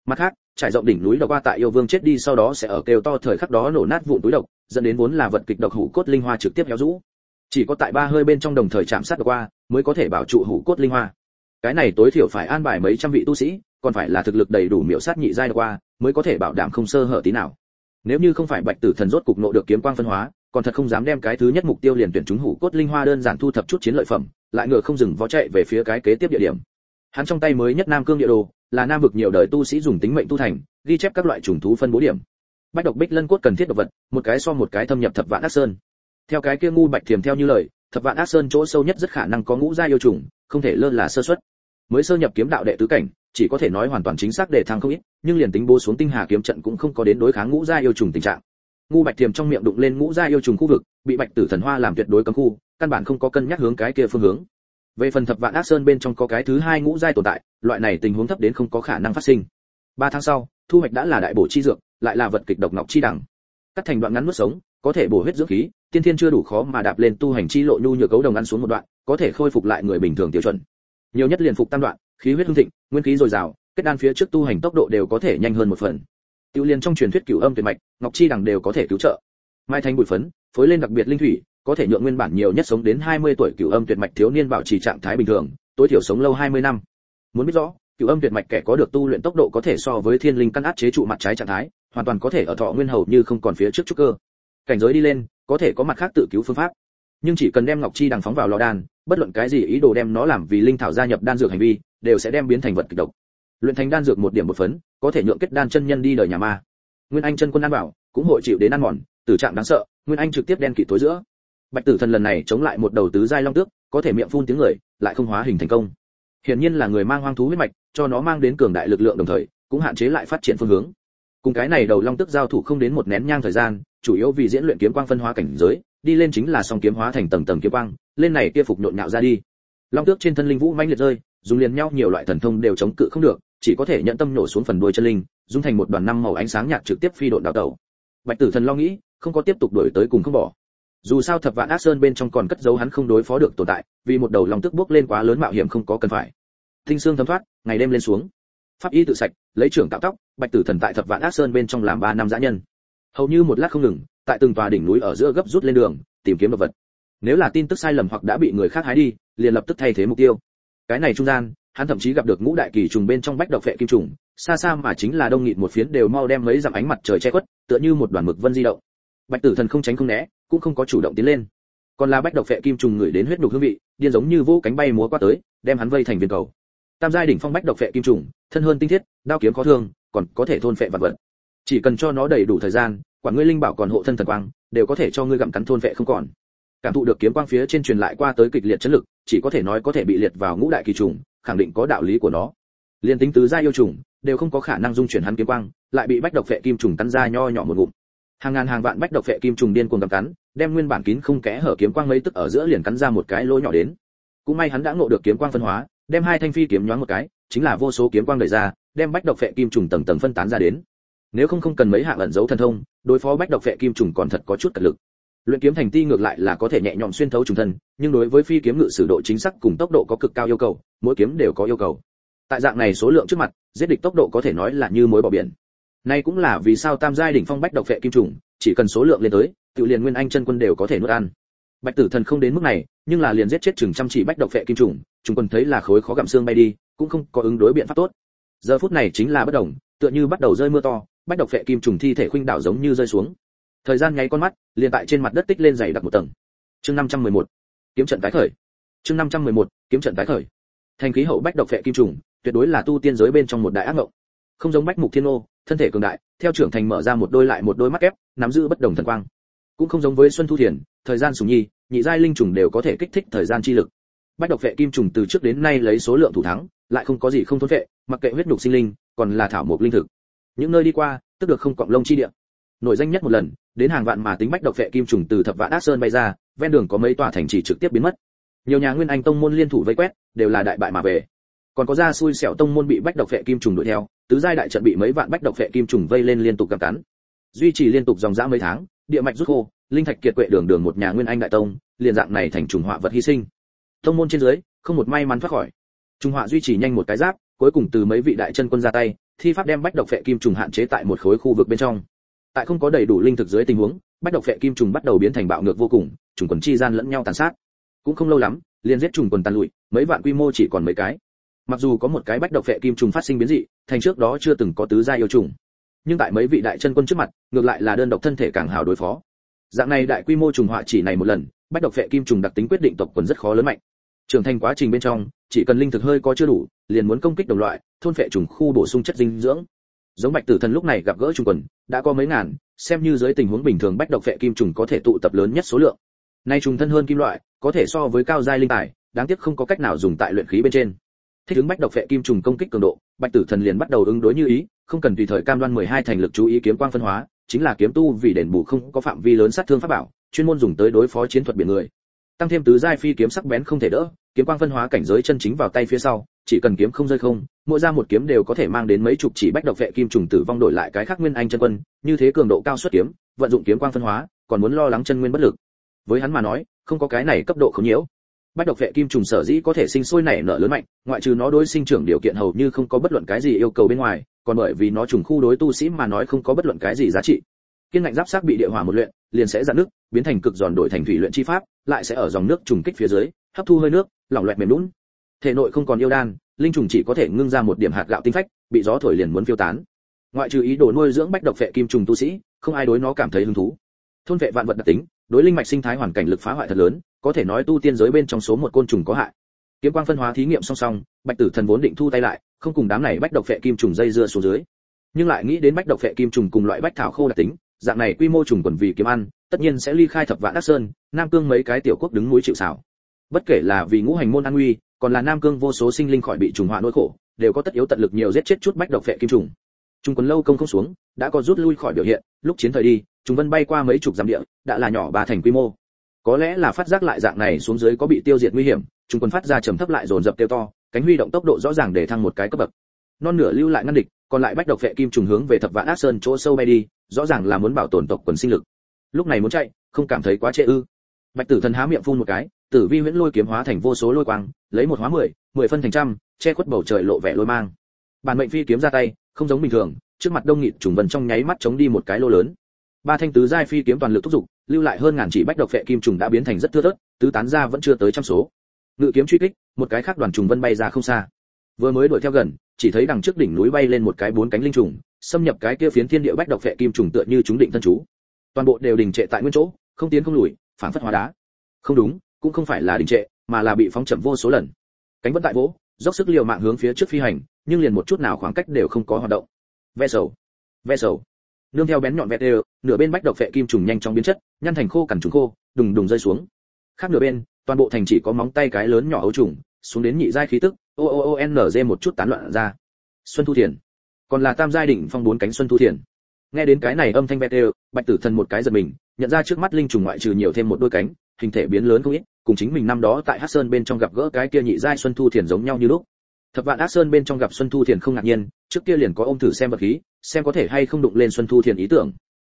Mặt khác, trải rộng đỉnh núi đỏ qua tại yêu vương chết đi sau đó sẽ ở kêu to thời khắc đó nổ nát vụn túi độc, dẫn đến vốn là vật kịch độc hủ cốt linh hoa trực tiếp héo rũ chỉ có tại ba hơi bên trong đồng thời chạm sát qua, mới có thể bảo trụ hủ cốt linh hoa. Cái này tối thiểu phải an bài mấy trăm vị tu sĩ, còn phải là thực lực đầy đủ miểu sát nhị giai qua, mới có thể bảo đảm không sơ hở tí nào. Nếu như không phải bạch tử thần rốt cục nộ được kiếm quang phân hóa, còn thật không dám đem cái thứ nhất mục tiêu liền tuyển chúng hủ cốt linh hoa đơn giản thu thập chút chiến lợi phẩm, lại ngựa không dừng vó chạy về phía cái kế tiếp địa điểm. Hắn trong tay mới nhất nam cương địa đồ, là nam vực nhiều đời tu sĩ dùng tính mệnh tu thành, ghi chép các loại trùng thú phân bố điểm. Bách độc bích lân cốt cần thiết độc vật, một cái so một cái thâm nhập thập vạn ác sơn theo cái kia ngu bạch thiềm theo như lời, thập vạn ác sơn chỗ sâu nhất rất khả năng có ngũ gia yêu trùng, không thể lơ là sơ suất. Mới sơ nhập kiếm đạo đệ tứ cảnh, chỉ có thể nói hoàn toàn chính xác để thăng không ít, nhưng liền tính bố xuống tinh hà kiếm trận cũng không có đến đối kháng ngũ gia yêu trùng tình trạng. Ngu bạch tiềm trong miệng đụng lên ngũ gia yêu trùng khu vực, bị bạch tử thần hoa làm tuyệt đối cấm khu, căn bản không có cân nhắc hướng cái kia phương hướng. Về phần thập vạn ác sơn bên trong có cái thứ hai ngũ giai tồn tại, loại này tình huống thấp đến không có khả năng phát sinh. Ba tháng sau, thu hoạch đã là đại bổ chi dược, lại là vật kịch độc ngọc chi đẳng. Cắt thành đoạn ngắn nuốt sống, có thể bổ huyết dưỡng khí tiên thiên chưa đủ khó mà đạp lên tu hành chi lộ nhu nhược cấu đồng ăn xuống một đoạn, có thể khôi phục lại người bình thường tiêu chuẩn. Nhiều nhất liền phục tam đoạn, khí huyết hưng thịnh, nguyên khí dồi dào, kết đan phía trước tu hành tốc độ đều có thể nhanh hơn một phần. Tiêu liên trong truyền thuyết cửu âm tuyệt mạch, ngọc chi đẳng đều có thể cứu trợ. Mai thành bụi phấn, phối lên đặc biệt linh thủy, có thể nhượng nguyên bản nhiều nhất sống đến 20 tuổi cửu âm tuyệt mạch thiếu niên bảo trì trạng thái bình thường, tối thiểu sống lâu 20 năm. Muốn biết rõ, cửu âm tuyệt mạch kẻ có được tu luyện tốc độ có thể so với thiên linh căn áp chế trụ mặt trái trạng thái, hoàn toàn có thể ở thọ nguyên hầu như không còn phía trước trúc cơ. Cảnh giới đi lên có thể có mặt khác tự cứu phương pháp. Nhưng chỉ cần đem ngọc chi đằng phóng vào lò đan, bất luận cái gì ý đồ đem nó làm vì linh thảo gia nhập đan dược hành vi, đều sẽ đem biến thành vật kịch độc. Luyện thành đan dược một điểm một phấn, có thể nhượng kết đan chân nhân đi đời nhà ma. Nguyên anh chân quân an bảo cũng hội chịu đến ăn mòn, tử trạng đáng sợ, nguyên anh trực tiếp đen kịt tối giữa. Bạch tử thần lần này chống lại một đầu tứ giai long tước, có thể miệng phun tiếng người, lại không hóa hình thành công. Hiển nhiên là người mang hoang thú huyết mạch, cho nó mang đến cường đại lực lượng đồng thời, cũng hạn chế lại phát triển phương hướng. Cùng cái này đầu long tước giao thủ không đến một nén nhang thời gian chủ yếu vì diễn luyện kiếm quang phân hóa cảnh giới, đi lên chính là song kiếm hóa thành tầng tầng kiếm quang, lên này kia phục nhộn nhạo ra đi. Long tước trên thân linh vũ manh liệt rơi, dùng liền nhau nhiều loại thần thông đều chống cự không được, chỉ có thể nhận tâm nổ xuống phần đuôi chân linh, dung thành một đoàn năm màu ánh sáng nhạt trực tiếp phi độn đạo tẩu. Bạch tử thần lo nghĩ, không có tiếp tục đuổi tới cùng không bỏ. Dù sao thập vạn ác sơn bên trong còn cất giấu hắn không đối phó được tồn tại, vì một đầu long tức bước lên quá lớn mạo hiểm không có cần phải. Tinh xương thấm thoát, ngày đêm lên xuống. Pháp y tự sạch, lấy trưởng tạo tóc, bạch tử thần tại thập vạn ác sơn bên trong làm ba năm dã nhân hầu như một lát không ngừng, tại từng tòa đỉnh núi ở giữa gấp rút lên đường, tìm kiếm đồ vật. Nếu là tin tức sai lầm hoặc đã bị người khác hái đi, liền lập tức thay thế mục tiêu. Cái này trung gian, hắn thậm chí gặp được ngũ đại kỳ trùng bên trong bách độc vệ kim trùng, xa xa mà chính là đông nghịt một phiến đều mau đem mấy dặm ánh mặt trời che khuất, tựa như một đoàn mực vân di động. Bạch tử thần không tránh không né, cũng không có chủ động tiến lên. Còn là bách độc vệ kim trùng người đến huyết đục hương vị, điên giống như vô cánh bay múa qua tới, đem hắn vây thành viên cầu. Tam giai đỉnh phong bách độc vệ kim trùng, thân hơn tinh thiết, đao kiếm khó thương, còn có thể thôn phệ vật vật. Chỉ cần cho nó đầy đủ thời gian quản ngươi linh bảo còn hộ thân thần quang, đều có thể cho ngươi gặm cắn thôn vệ không còn. Cảm thụ được kiếm quang phía trên truyền lại qua tới kịch liệt chấn lực, chỉ có thể nói có thể bị liệt vào ngũ đại kỳ trùng, khẳng định có đạo lý của nó. Liên tính tứ gia yêu trùng, đều không có khả năng dung chuyển hắn kiếm quang, lại bị bách độc vệ kim trùng cắn ra nho nhỏ một ngụm. Hàng ngàn hàng vạn bách độc vệ kim trùng điên cuồng gặm cắn, đem nguyên bản kín không kẽ hở kiếm quang mấy tức ở giữa liền cắn ra một cái lỗ nhỏ đến. Cũng may hắn đã ngộ được kiếm quang phân hóa, đem hai thanh phi kiếm nhoáng một cái, chính là vô số kiếm quang đẩy ra, đem bách độc phệ kim trùng tầng tầng phân tán ra đến nếu không không cần mấy hạng ẩn dấu thần thông, đối phó bách độc vệ kim trùng còn thật có chút cật lực. Luyện kiếm thành ti ngược lại là có thể nhẹ nhõm xuyên thấu trùng thân, nhưng đối với phi kiếm ngự sử độ chính xác cùng tốc độ có cực cao yêu cầu, mỗi kiếm đều có yêu cầu. Tại dạng này số lượng trước mặt, giết địch tốc độ có thể nói là như mối bỏ biển. Nay cũng là vì sao tam giai đỉnh phong bách độc vệ kim trùng, chỉ cần số lượng lên tới, tự liền nguyên anh chân quân đều có thể nuốt ăn. Bạch tử thần không đến mức này, nhưng là liền giết chết chừng trăm chỉ bách độc vệ kim trùng, chúng quân thấy là khối khó gặm xương bay đi, cũng không có ứng đối biện pháp tốt. Giờ phút này chính là bất đồng, tựa như bắt đầu rơi mưa to bách độc phệ kim trùng thi thể khuynh đảo giống như rơi xuống. Thời gian nháy con mắt, liền tại trên mặt đất tích lên dày đặc một tầng. Chương 511 kiếm trận tái khởi. Chương 511 kiếm trận tái khởi. Thành khí hậu bách độc phệ kim trùng, tuyệt đối là tu tiên giới bên trong một đại ác ngộng. Không giống bách mục thiên ô, thân thể cường đại, theo trưởng thành mở ra một đôi lại một đôi mắt ép, nắm giữ bất đồng thần quang. Cũng không giống với xuân thu thiền, thời gian sùng nhi, nhị giai linh trùng đều có thể kích thích thời gian chi lực. Bách độc phệ kim trùng từ trước đến nay lấy số lượng thủ thắng, lại không có gì không thốn phệ, mặc kệ huyết đục sinh linh, còn là thảo mộc linh thực những nơi đi qua, tức được không cọng lông chi địa. Nổi danh nhất một lần, đến hàng vạn mà tính bách độc phệ kim trùng từ thập vạn ác sơn bay ra, ven đường có mấy tòa thành trì trực tiếp biến mất. Nhiều nhà nguyên anh tông môn liên thủ vây quét, đều là đại bại mà về. Còn có ra xui xẻo tông môn bị bách độc phệ kim trùng đuổi theo, tứ giai đại trận bị mấy vạn bách độc phệ kim trùng vây lên liên tục cầm cắn. Duy trì liên tục dòng dã mấy tháng, địa mạch rút khô, linh thạch kiệt quệ đường đường một nhà nguyên anh đại tông, liền dạng này thành trùng họa vật hy sinh. Tông môn trên dưới, không một may mắn thoát khỏi. Trùng họa duy trì nhanh một cái giáp, cuối cùng từ mấy vị đại chân quân ra tay thi pháp đem bách độc phệ kim trùng hạn chế tại một khối khu vực bên trong. Tại không có đầy đủ linh thực dưới tình huống, bách độc phệ kim trùng bắt đầu biến thành bạo ngược vô cùng, trùng quần chi gian lẫn nhau tàn sát. Cũng không lâu lắm, liền giết trùng quần tàn lụi, mấy vạn quy mô chỉ còn mấy cái. Mặc dù có một cái bách độc phệ kim trùng phát sinh biến dị, thành trước đó chưa từng có tứ gia yêu trùng. Nhưng tại mấy vị đại chân quân trước mặt, ngược lại là đơn độc thân thể càng hào đối phó. Dạng này đại quy mô trùng họa chỉ này một lần, bách độc phệ kim trùng đặc tính quyết định tộc quần rất khó lớn mạnh trưởng thành quá trình bên trong, chỉ cần linh thực hơi có chưa đủ, liền muốn công kích đồng loại, thôn phệ trùng khu bổ sung chất dinh dưỡng. Giống bạch tử thần lúc này gặp gỡ trùng quần, đã có mấy ngàn, xem như dưới tình huống bình thường bách độc phệ kim trùng có thể tụ tập lớn nhất số lượng. Nay trùng thân hơn kim loại, có thể so với cao giai linh tài, đáng tiếc không có cách nào dùng tại luyện khí bên trên. Thích ứng bách độc phệ kim trùng công kích cường độ, bạch tử thần liền bắt đầu ứng đối như ý, không cần tùy thời cam đoan 12 thành lực chú ý kiếm quang phân hóa, chính là kiếm tu vì đền bù không có phạm vi lớn sát thương pháp bảo, chuyên môn dùng tới đối phó chiến thuật biển người tăng thêm tứ giai phi kiếm sắc bén không thể đỡ, kiếm quang phân hóa cảnh giới chân chính vào tay phía sau, chỉ cần kiếm không rơi không, mỗi ra một kiếm đều có thể mang đến mấy chục chỉ bách độc vệ kim trùng tử vong đổi lại cái khác nguyên anh chân quân, như thế cường độ cao xuất kiếm, vận dụng kiếm quang phân hóa, còn muốn lo lắng chân nguyên bất lực. Với hắn mà nói, không có cái này cấp độ không nhiễu. Bách độc vệ kim trùng sở dĩ có thể sinh sôi nảy nở lớn mạnh, ngoại trừ nó đối sinh trưởng điều kiện hầu như không có bất luận cái gì yêu cầu bên ngoài, còn bởi vì nó trùng khu đối tu sĩ mà nói không có bất luận cái gì giá trị kiên ngạnh giáp sắc bị địa hỏa một luyện, liền sẽ ra nước, biến thành cực giòn đổi thành thủy luyện chi pháp, lại sẽ ở dòng nước trùng kích phía dưới, hấp thu hơi nước, lỏng loẹt mềm lún thể nội không còn yêu đan, linh trùng chỉ có thể ngưng ra một điểm hạt gạo tinh phách, bị gió thổi liền muốn phiêu tán. Ngoại trừ ý đồ nuôi dưỡng bách độc vệ kim trùng tu sĩ, không ai đối nó cảm thấy hứng thú. Thôn vệ vạn vật đặc tính, đối linh mạch sinh thái hoàn cảnh lực phá hoại thật lớn, có thể nói tu tiên giới bên trong số một côn trùng có hại. Kiếm quang phân hóa thí nghiệm song song, bạch tử thần vốn định thu tay lại, không cùng đám này bách độc vệ kim trùng dây dưa xuống dưới. Nhưng lại nghĩ đến bách độc vệ kim trùng cùng loại bách thảo khô đặc tính dạng này quy mô trùng quần vì kiếm ăn, tất nhiên sẽ ly khai thập vạn đắc sơn, nam cương mấy cái tiểu quốc đứng núi chịu sào. bất kể là vì ngũ hành môn an nguy còn là nam cương vô số sinh linh khỏi bị trùng họa nỗi khổ, đều có tất yếu tận lực nhiều giết chết chút bách độc vệ kim trùng. Trung quần lâu công không xuống, đã có rút lui khỏi biểu hiện, lúc chiến thời đi chúng vân bay qua mấy chục dặm địa, đã là nhỏ ba thành quy mô. Có lẽ là phát giác lại dạng này xuống dưới có bị tiêu diệt nguy hiểm, trùng quân phát ra trầm thấp lại dồn dập tiêu to, cánh huy động tốc độ rõ ràng để thăng một cái cấp bậc. Non nửa lưu lại ngăn địch, còn lại bách độc vệ kim trùng hướng về thập vạn ác sơn chỗ sâu bay đi rõ ràng là muốn bảo tồn tộc quần sinh lực. Lúc này muốn chạy, không cảm thấy quá trễ ư. Bạch tử thần há miệng phun một cái, tử vi huyễn lôi kiếm hóa thành vô số lôi quang, lấy một hóa mười mười phân thành trăm, che khuất bầu trời lộ vẻ lôi mang. Bản mệnh phi kiếm ra tay, không giống bình thường, trước mặt đông nghịt trùng vân trong nháy mắt chống đi một cái lô lớn. Ba thanh tứ giai phi kiếm toàn lực thúc giục, lưu lại hơn ngàn chỉ bách độc phệ kim trùng đã biến thành rất thưa thớt, tứ tán ra vẫn chưa tới trăm số. Ngự kiếm truy kích, một cái khác đoàn trùng vân bay ra không xa. Vừa mới đuổi theo gần, chỉ thấy đằng trước đỉnh núi bay lên một cái bốn cánh linh trùng xâm nhập cái kia phiến thiên địa bách độc vệ kim trùng tựa như chúng định thân chú. Toàn bộ đều đình trệ tại nguyên chỗ, không tiến không lùi, phản phất hóa đá. Không đúng, cũng không phải là đình trệ, mà là bị phóng chậm vô số lần. Cánh vẫn tại vỗ, dốc sức liều mạng hướng phía trước phi hành, nhưng liền một chút nào khoảng cách đều không có hoạt động. Ve sầu ve sầu. Nương theo bén nhọn vẹt đều, nửa bên bách độc vệ kim trùng nhanh chóng biến chất, nhăn thành khô cằn trùng khô, đùng đùng rơi xuống. Khác nửa bên, toàn bộ thành chỉ có móng tay cái lớn nhỏ ấu trùng, xuống đến nhị giai khí tức, o o o n g một chút tán loạn ra. Xuân thu thiền còn là tam giai đỉnh phong bốn cánh xuân thu thiền. Nghe đến cái này âm thanh vẹt đều, bạch tử thần một cái giật mình, nhận ra trước mắt linh trùng ngoại trừ nhiều thêm một đôi cánh, hình thể biến lớn không ít, cùng chính mình năm đó tại hắc sơn bên trong gặp gỡ cái kia nhị giai xuân thu thiền giống nhau như lúc. Thập vạn ác sơn bên trong gặp xuân thu thiền không ngạc nhiên, trước kia liền có ôm thử xem vật khí, xem có thể hay không đụng lên xuân thu thiền ý tưởng.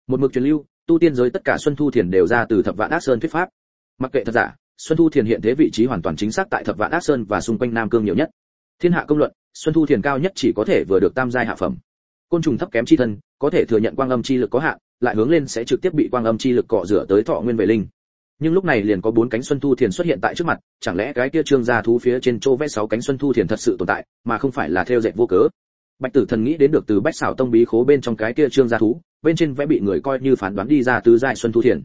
Một mực truyền lưu, tu tiên giới tất cả xuân thu thiền đều ra từ thập vạn ác sơn thuyết pháp. Mặc kệ thật giả, xuân thu thiền hiện thế vị trí hoàn toàn chính xác tại thập vạn ác sơn và xung quanh nam cương nhiều nhất. Thiên hạ công luận xuân thu thiền cao nhất chỉ có thể vừa được tam giai hạ phẩm. Côn trùng thấp kém chi thân, có thể thừa nhận quang âm chi lực có hạn, lại hướng lên sẽ trực tiếp bị quang âm chi lực cọ rửa tới thọ nguyên về linh. Nhưng lúc này liền có bốn cánh xuân thu thiền xuất hiện tại trước mặt, chẳng lẽ cái kia trương gia thú phía trên chỗ vẽ sáu cánh xuân thu thiền thật sự tồn tại, mà không phải là theo dệt vô cớ? Bạch tử thần nghĩ đến được từ bách xảo tông bí khố bên trong cái kia trương gia thú, bên trên vẽ bị người coi như phán đoán đi ra từ giai xuân thu thiền.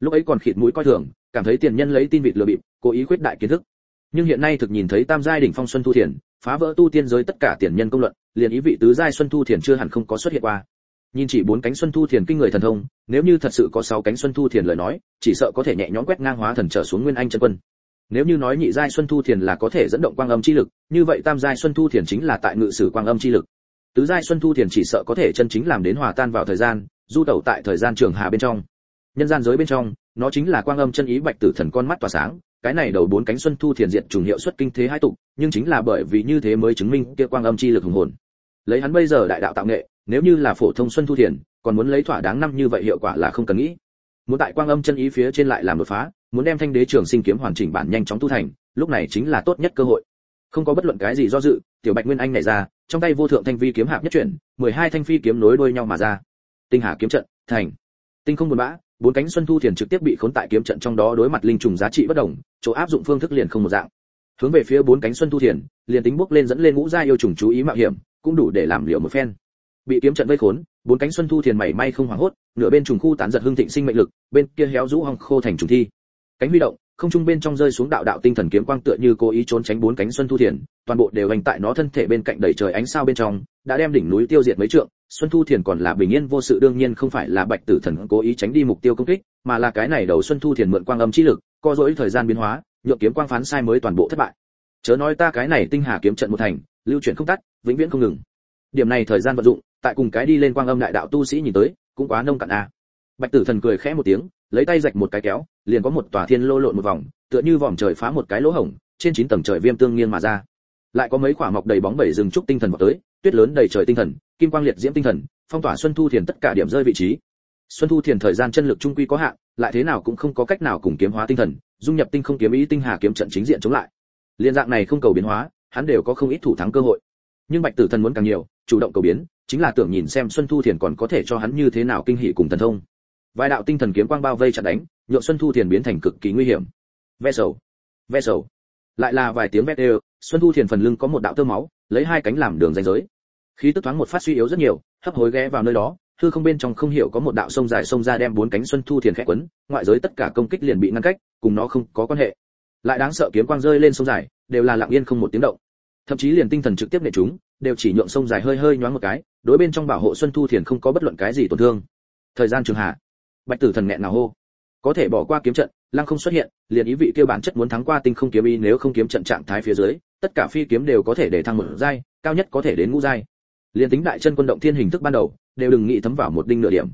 Lúc ấy còn khịt mũi coi thường, cảm thấy tiền nhân lấy tin vịt lừa bịp, cố ý khuyết đại kiến thức. Nhưng hiện nay thực nhìn thấy tam giai đỉnh phong xuân thu thiền phá vỡ tu tiên giới tất cả tiền nhân công luận, liền ý vị tứ giai xuân thu thiền chưa hẳn không có xuất hiện qua. Nhìn chỉ bốn cánh xuân thu thiền kinh người thần thông, nếu như thật sự có sáu cánh xuân thu thiền lời nói, chỉ sợ có thể nhẹ nhõm quét ngang hóa thần trở xuống nguyên anh chân quân. Nếu như nói nhị giai xuân thu thiền là có thể dẫn động quang âm chi lực, như vậy tam giai xuân thu thiền chính là tại ngự sử quang âm chi lực. Tứ giai xuân thu thiền chỉ sợ có thể chân chính làm đến hòa tan vào thời gian, du tẩu tại thời gian trường hà bên trong. Nhân gian giới bên trong, nó chính là quang âm chân ý bạch tử thần con mắt tỏa sáng cái này đầu bốn cánh xuân thu thiền diện trùng hiệu suất kinh thế hai tục, nhưng chính là bởi vì như thế mới chứng minh kia quang âm chi lực hùng hồn. Lấy hắn bây giờ đại đạo tạo nghệ, nếu như là phổ thông xuân thu thiền, còn muốn lấy thỏa đáng năm như vậy hiệu quả là không cần nghĩ. Muốn tại quang âm chân ý phía trên lại làm đột phá, muốn đem thanh đế trường sinh kiếm hoàn chỉnh bản nhanh chóng tu thành, lúc này chính là tốt nhất cơ hội. Không có bất luận cái gì do dự, tiểu bạch nguyên anh này ra, trong tay vô thượng thanh vi kiếm hạp nhất chuyển, mười hai thanh phi kiếm nối đuôi nhau mà ra. Tinh hà kiếm trận, thành. Tinh không buồn bã bốn cánh xuân thu thiền trực tiếp bị khốn tại kiếm trận trong đó đối mặt linh trùng giá trị bất đồng, chỗ áp dụng phương thức liền không một dạng. Hướng về phía bốn cánh xuân thu thiền, liền tính bước lên dẫn lên ngũ gia yêu trùng chú ý mạo hiểm, cũng đủ để làm liệu một phen. Bị kiếm trận vây khốn, bốn cánh xuân thu thiền mảy may không hoảng hốt, nửa bên trùng khu tán giật hương thịnh sinh mệnh lực, bên kia héo rũ hong khô thành trùng thi. Cánh huy động, không trung bên trong rơi xuống đạo đạo tinh thần kiếm quang tựa như cố ý trốn tránh bốn cánh xuân thu thiền, toàn bộ đều hành tại nó thân thể bên cạnh đầy trời ánh sao bên trong đã đem đỉnh núi tiêu diệt mấy trượng, xuân thu thiền còn là bình yên vô sự, đương nhiên không phải là bạch tử thần cố ý tránh đi mục tiêu công kích, mà là cái này đầu xuân thu thiền mượn quang âm chi lực, co dỗi thời gian biến hóa, nhượng kiếm quang phán sai mới toàn bộ thất bại. Chớ nói ta cái này tinh hà kiếm trận một thành, lưu chuyển không tắt, vĩnh viễn không ngừng. Điểm này thời gian vận dụng, tại cùng cái đi lên quang âm đại đạo tu sĩ nhìn tới, cũng quá nông cạn a bạch tử thần cười khẽ một tiếng, lấy tay rạch một cái kéo, liền có một tòa thiên lô lộn một vòng, tựa như vòm trời phá một cái lỗ hổng, trên chín tầng trời viêm tương nghiêng mà ra lại có mấy quả mọc đầy bóng bẩy rừng trúc tinh thần vào tới, tuyết lớn đầy trời tinh thần, kim quang liệt diễm tinh thần, phong tỏa xuân thu thiền tất cả điểm rơi vị trí. Xuân thu thiền thời gian chân lực trung quy có hạn, lại thế nào cũng không có cách nào cùng kiếm hóa tinh thần, dung nhập tinh không kiếm ý tinh hà kiếm trận chính diện chống lại. Liên dạng này không cầu biến hóa, hắn đều có không ít thủ thắng cơ hội. Nhưng bạch tử thần muốn càng nhiều, chủ động cầu biến, chính là tưởng nhìn xem xuân thu thiền còn có thể cho hắn như thế nào kinh hỉ cùng thần thông. Vài đạo tinh thần kiếm quang bao vây chặn đánh, nhượng xuân thu thiền biến thành cực kỳ nguy hiểm. Ve sầu. Ve sầu lại là vài tiếng vét đều, xuân thu thiền phần lưng có một đạo tơ máu, lấy hai cánh làm đường ranh giới. Khí tức thoáng một phát suy yếu rất nhiều, hấp hối ghé vào nơi đó, hư không bên trong không hiểu có một đạo sông dài sông ra đem bốn cánh xuân thu thiền khẽ quấn, ngoại giới tất cả công kích liền bị ngăn cách, cùng nó không có quan hệ. Lại đáng sợ kiếm quang rơi lên sông dài, đều là lặng yên không một tiếng động. Thậm chí liền tinh thần trực tiếp nệ chúng, đều chỉ nhượng sông dài hơi hơi nhoáng một cái, đối bên trong bảo hộ xuân thu thiền không có bất luận cái gì tổn thương. Thời gian trường hạ, bạch tử thần nghẹn nào hô, có thể bỏ qua kiếm trận lăng không xuất hiện, liền ý vị kêu bản chất muốn thắng qua tinh không kiếm y nếu không kiếm trận trạng thái phía dưới, tất cả phi kiếm đều có thể để thăng một giai, cao nhất có thể đến ngũ giai. Liền tính đại chân quân động thiên hình thức ban đầu, đều đừng nghĩ thấm vào một đinh nửa điểm.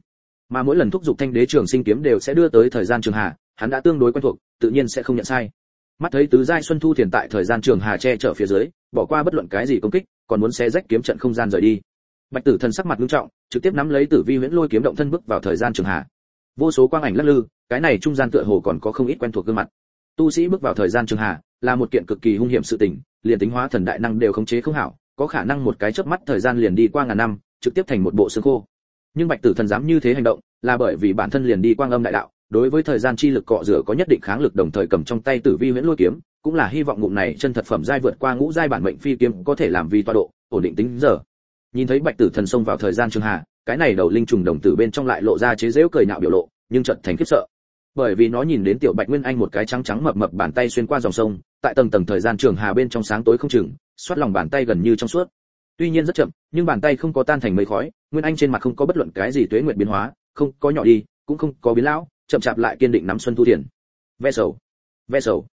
Mà mỗi lần thúc giục thanh đế trường sinh kiếm đều sẽ đưa tới thời gian trường hà hắn đã tương đối quen thuộc, tự nhiên sẽ không nhận sai. Mắt thấy tứ giai xuân thu thiền tại thời gian trường hà che chở phía dưới, bỏ qua bất luận cái gì công kích, còn muốn xé rách kiếm trận không gian rời đi. Bạch tử thần sắc mặt nghiêm trọng, trực tiếp nắm lấy tử vi huyễn lôi kiếm động thân bước vào thời gian trường hà vô số quang ảnh lắc lư cái này trung gian tựa hồ còn có không ít quen thuộc gương mặt. Tu sĩ bước vào thời gian trường hà, là một kiện cực kỳ hung hiểm sự tình, liền tính hóa thần đại năng đều khống chế không hảo, có khả năng một cái chớp mắt thời gian liền đi qua ngàn năm, trực tiếp thành một bộ xương khô. Nhưng bạch tử thần dám như thế hành động, là bởi vì bản thân liền đi quang âm đại đạo, đối với thời gian chi lực cọ rửa có nhất định kháng lực đồng thời cầm trong tay tử vi huyễn lôi kiếm, cũng là hy vọng ngụm này chân thật phẩm giai vượt qua ngũ giai bản mệnh phi kiếm có thể làm vi tọa độ, ổn định tính giờ. Nhìn thấy bạch tử thần xông vào thời gian trường hạ cái này đầu linh trùng đồng tử bên trong lại lộ ra chế giễu cười nhạo biểu lộ, nhưng chợt thành khiếp sợ bởi vì nó nhìn đến tiểu bạch nguyên anh một cái trắng trắng mập mập bàn tay xuyên qua dòng sông, tại tầng tầng thời gian trường hà bên trong sáng tối không chừng, xoát lòng bàn tay gần như trong suốt. Tuy nhiên rất chậm, nhưng bàn tay không có tan thành mây khói, nguyên anh trên mặt không có bất luận cái gì tuế nguyện biến hóa, không có nhỏ đi, cũng không có biến lão, chậm chạp lại kiên định nắm xuân thu thiền. Ve sầu ve sầu.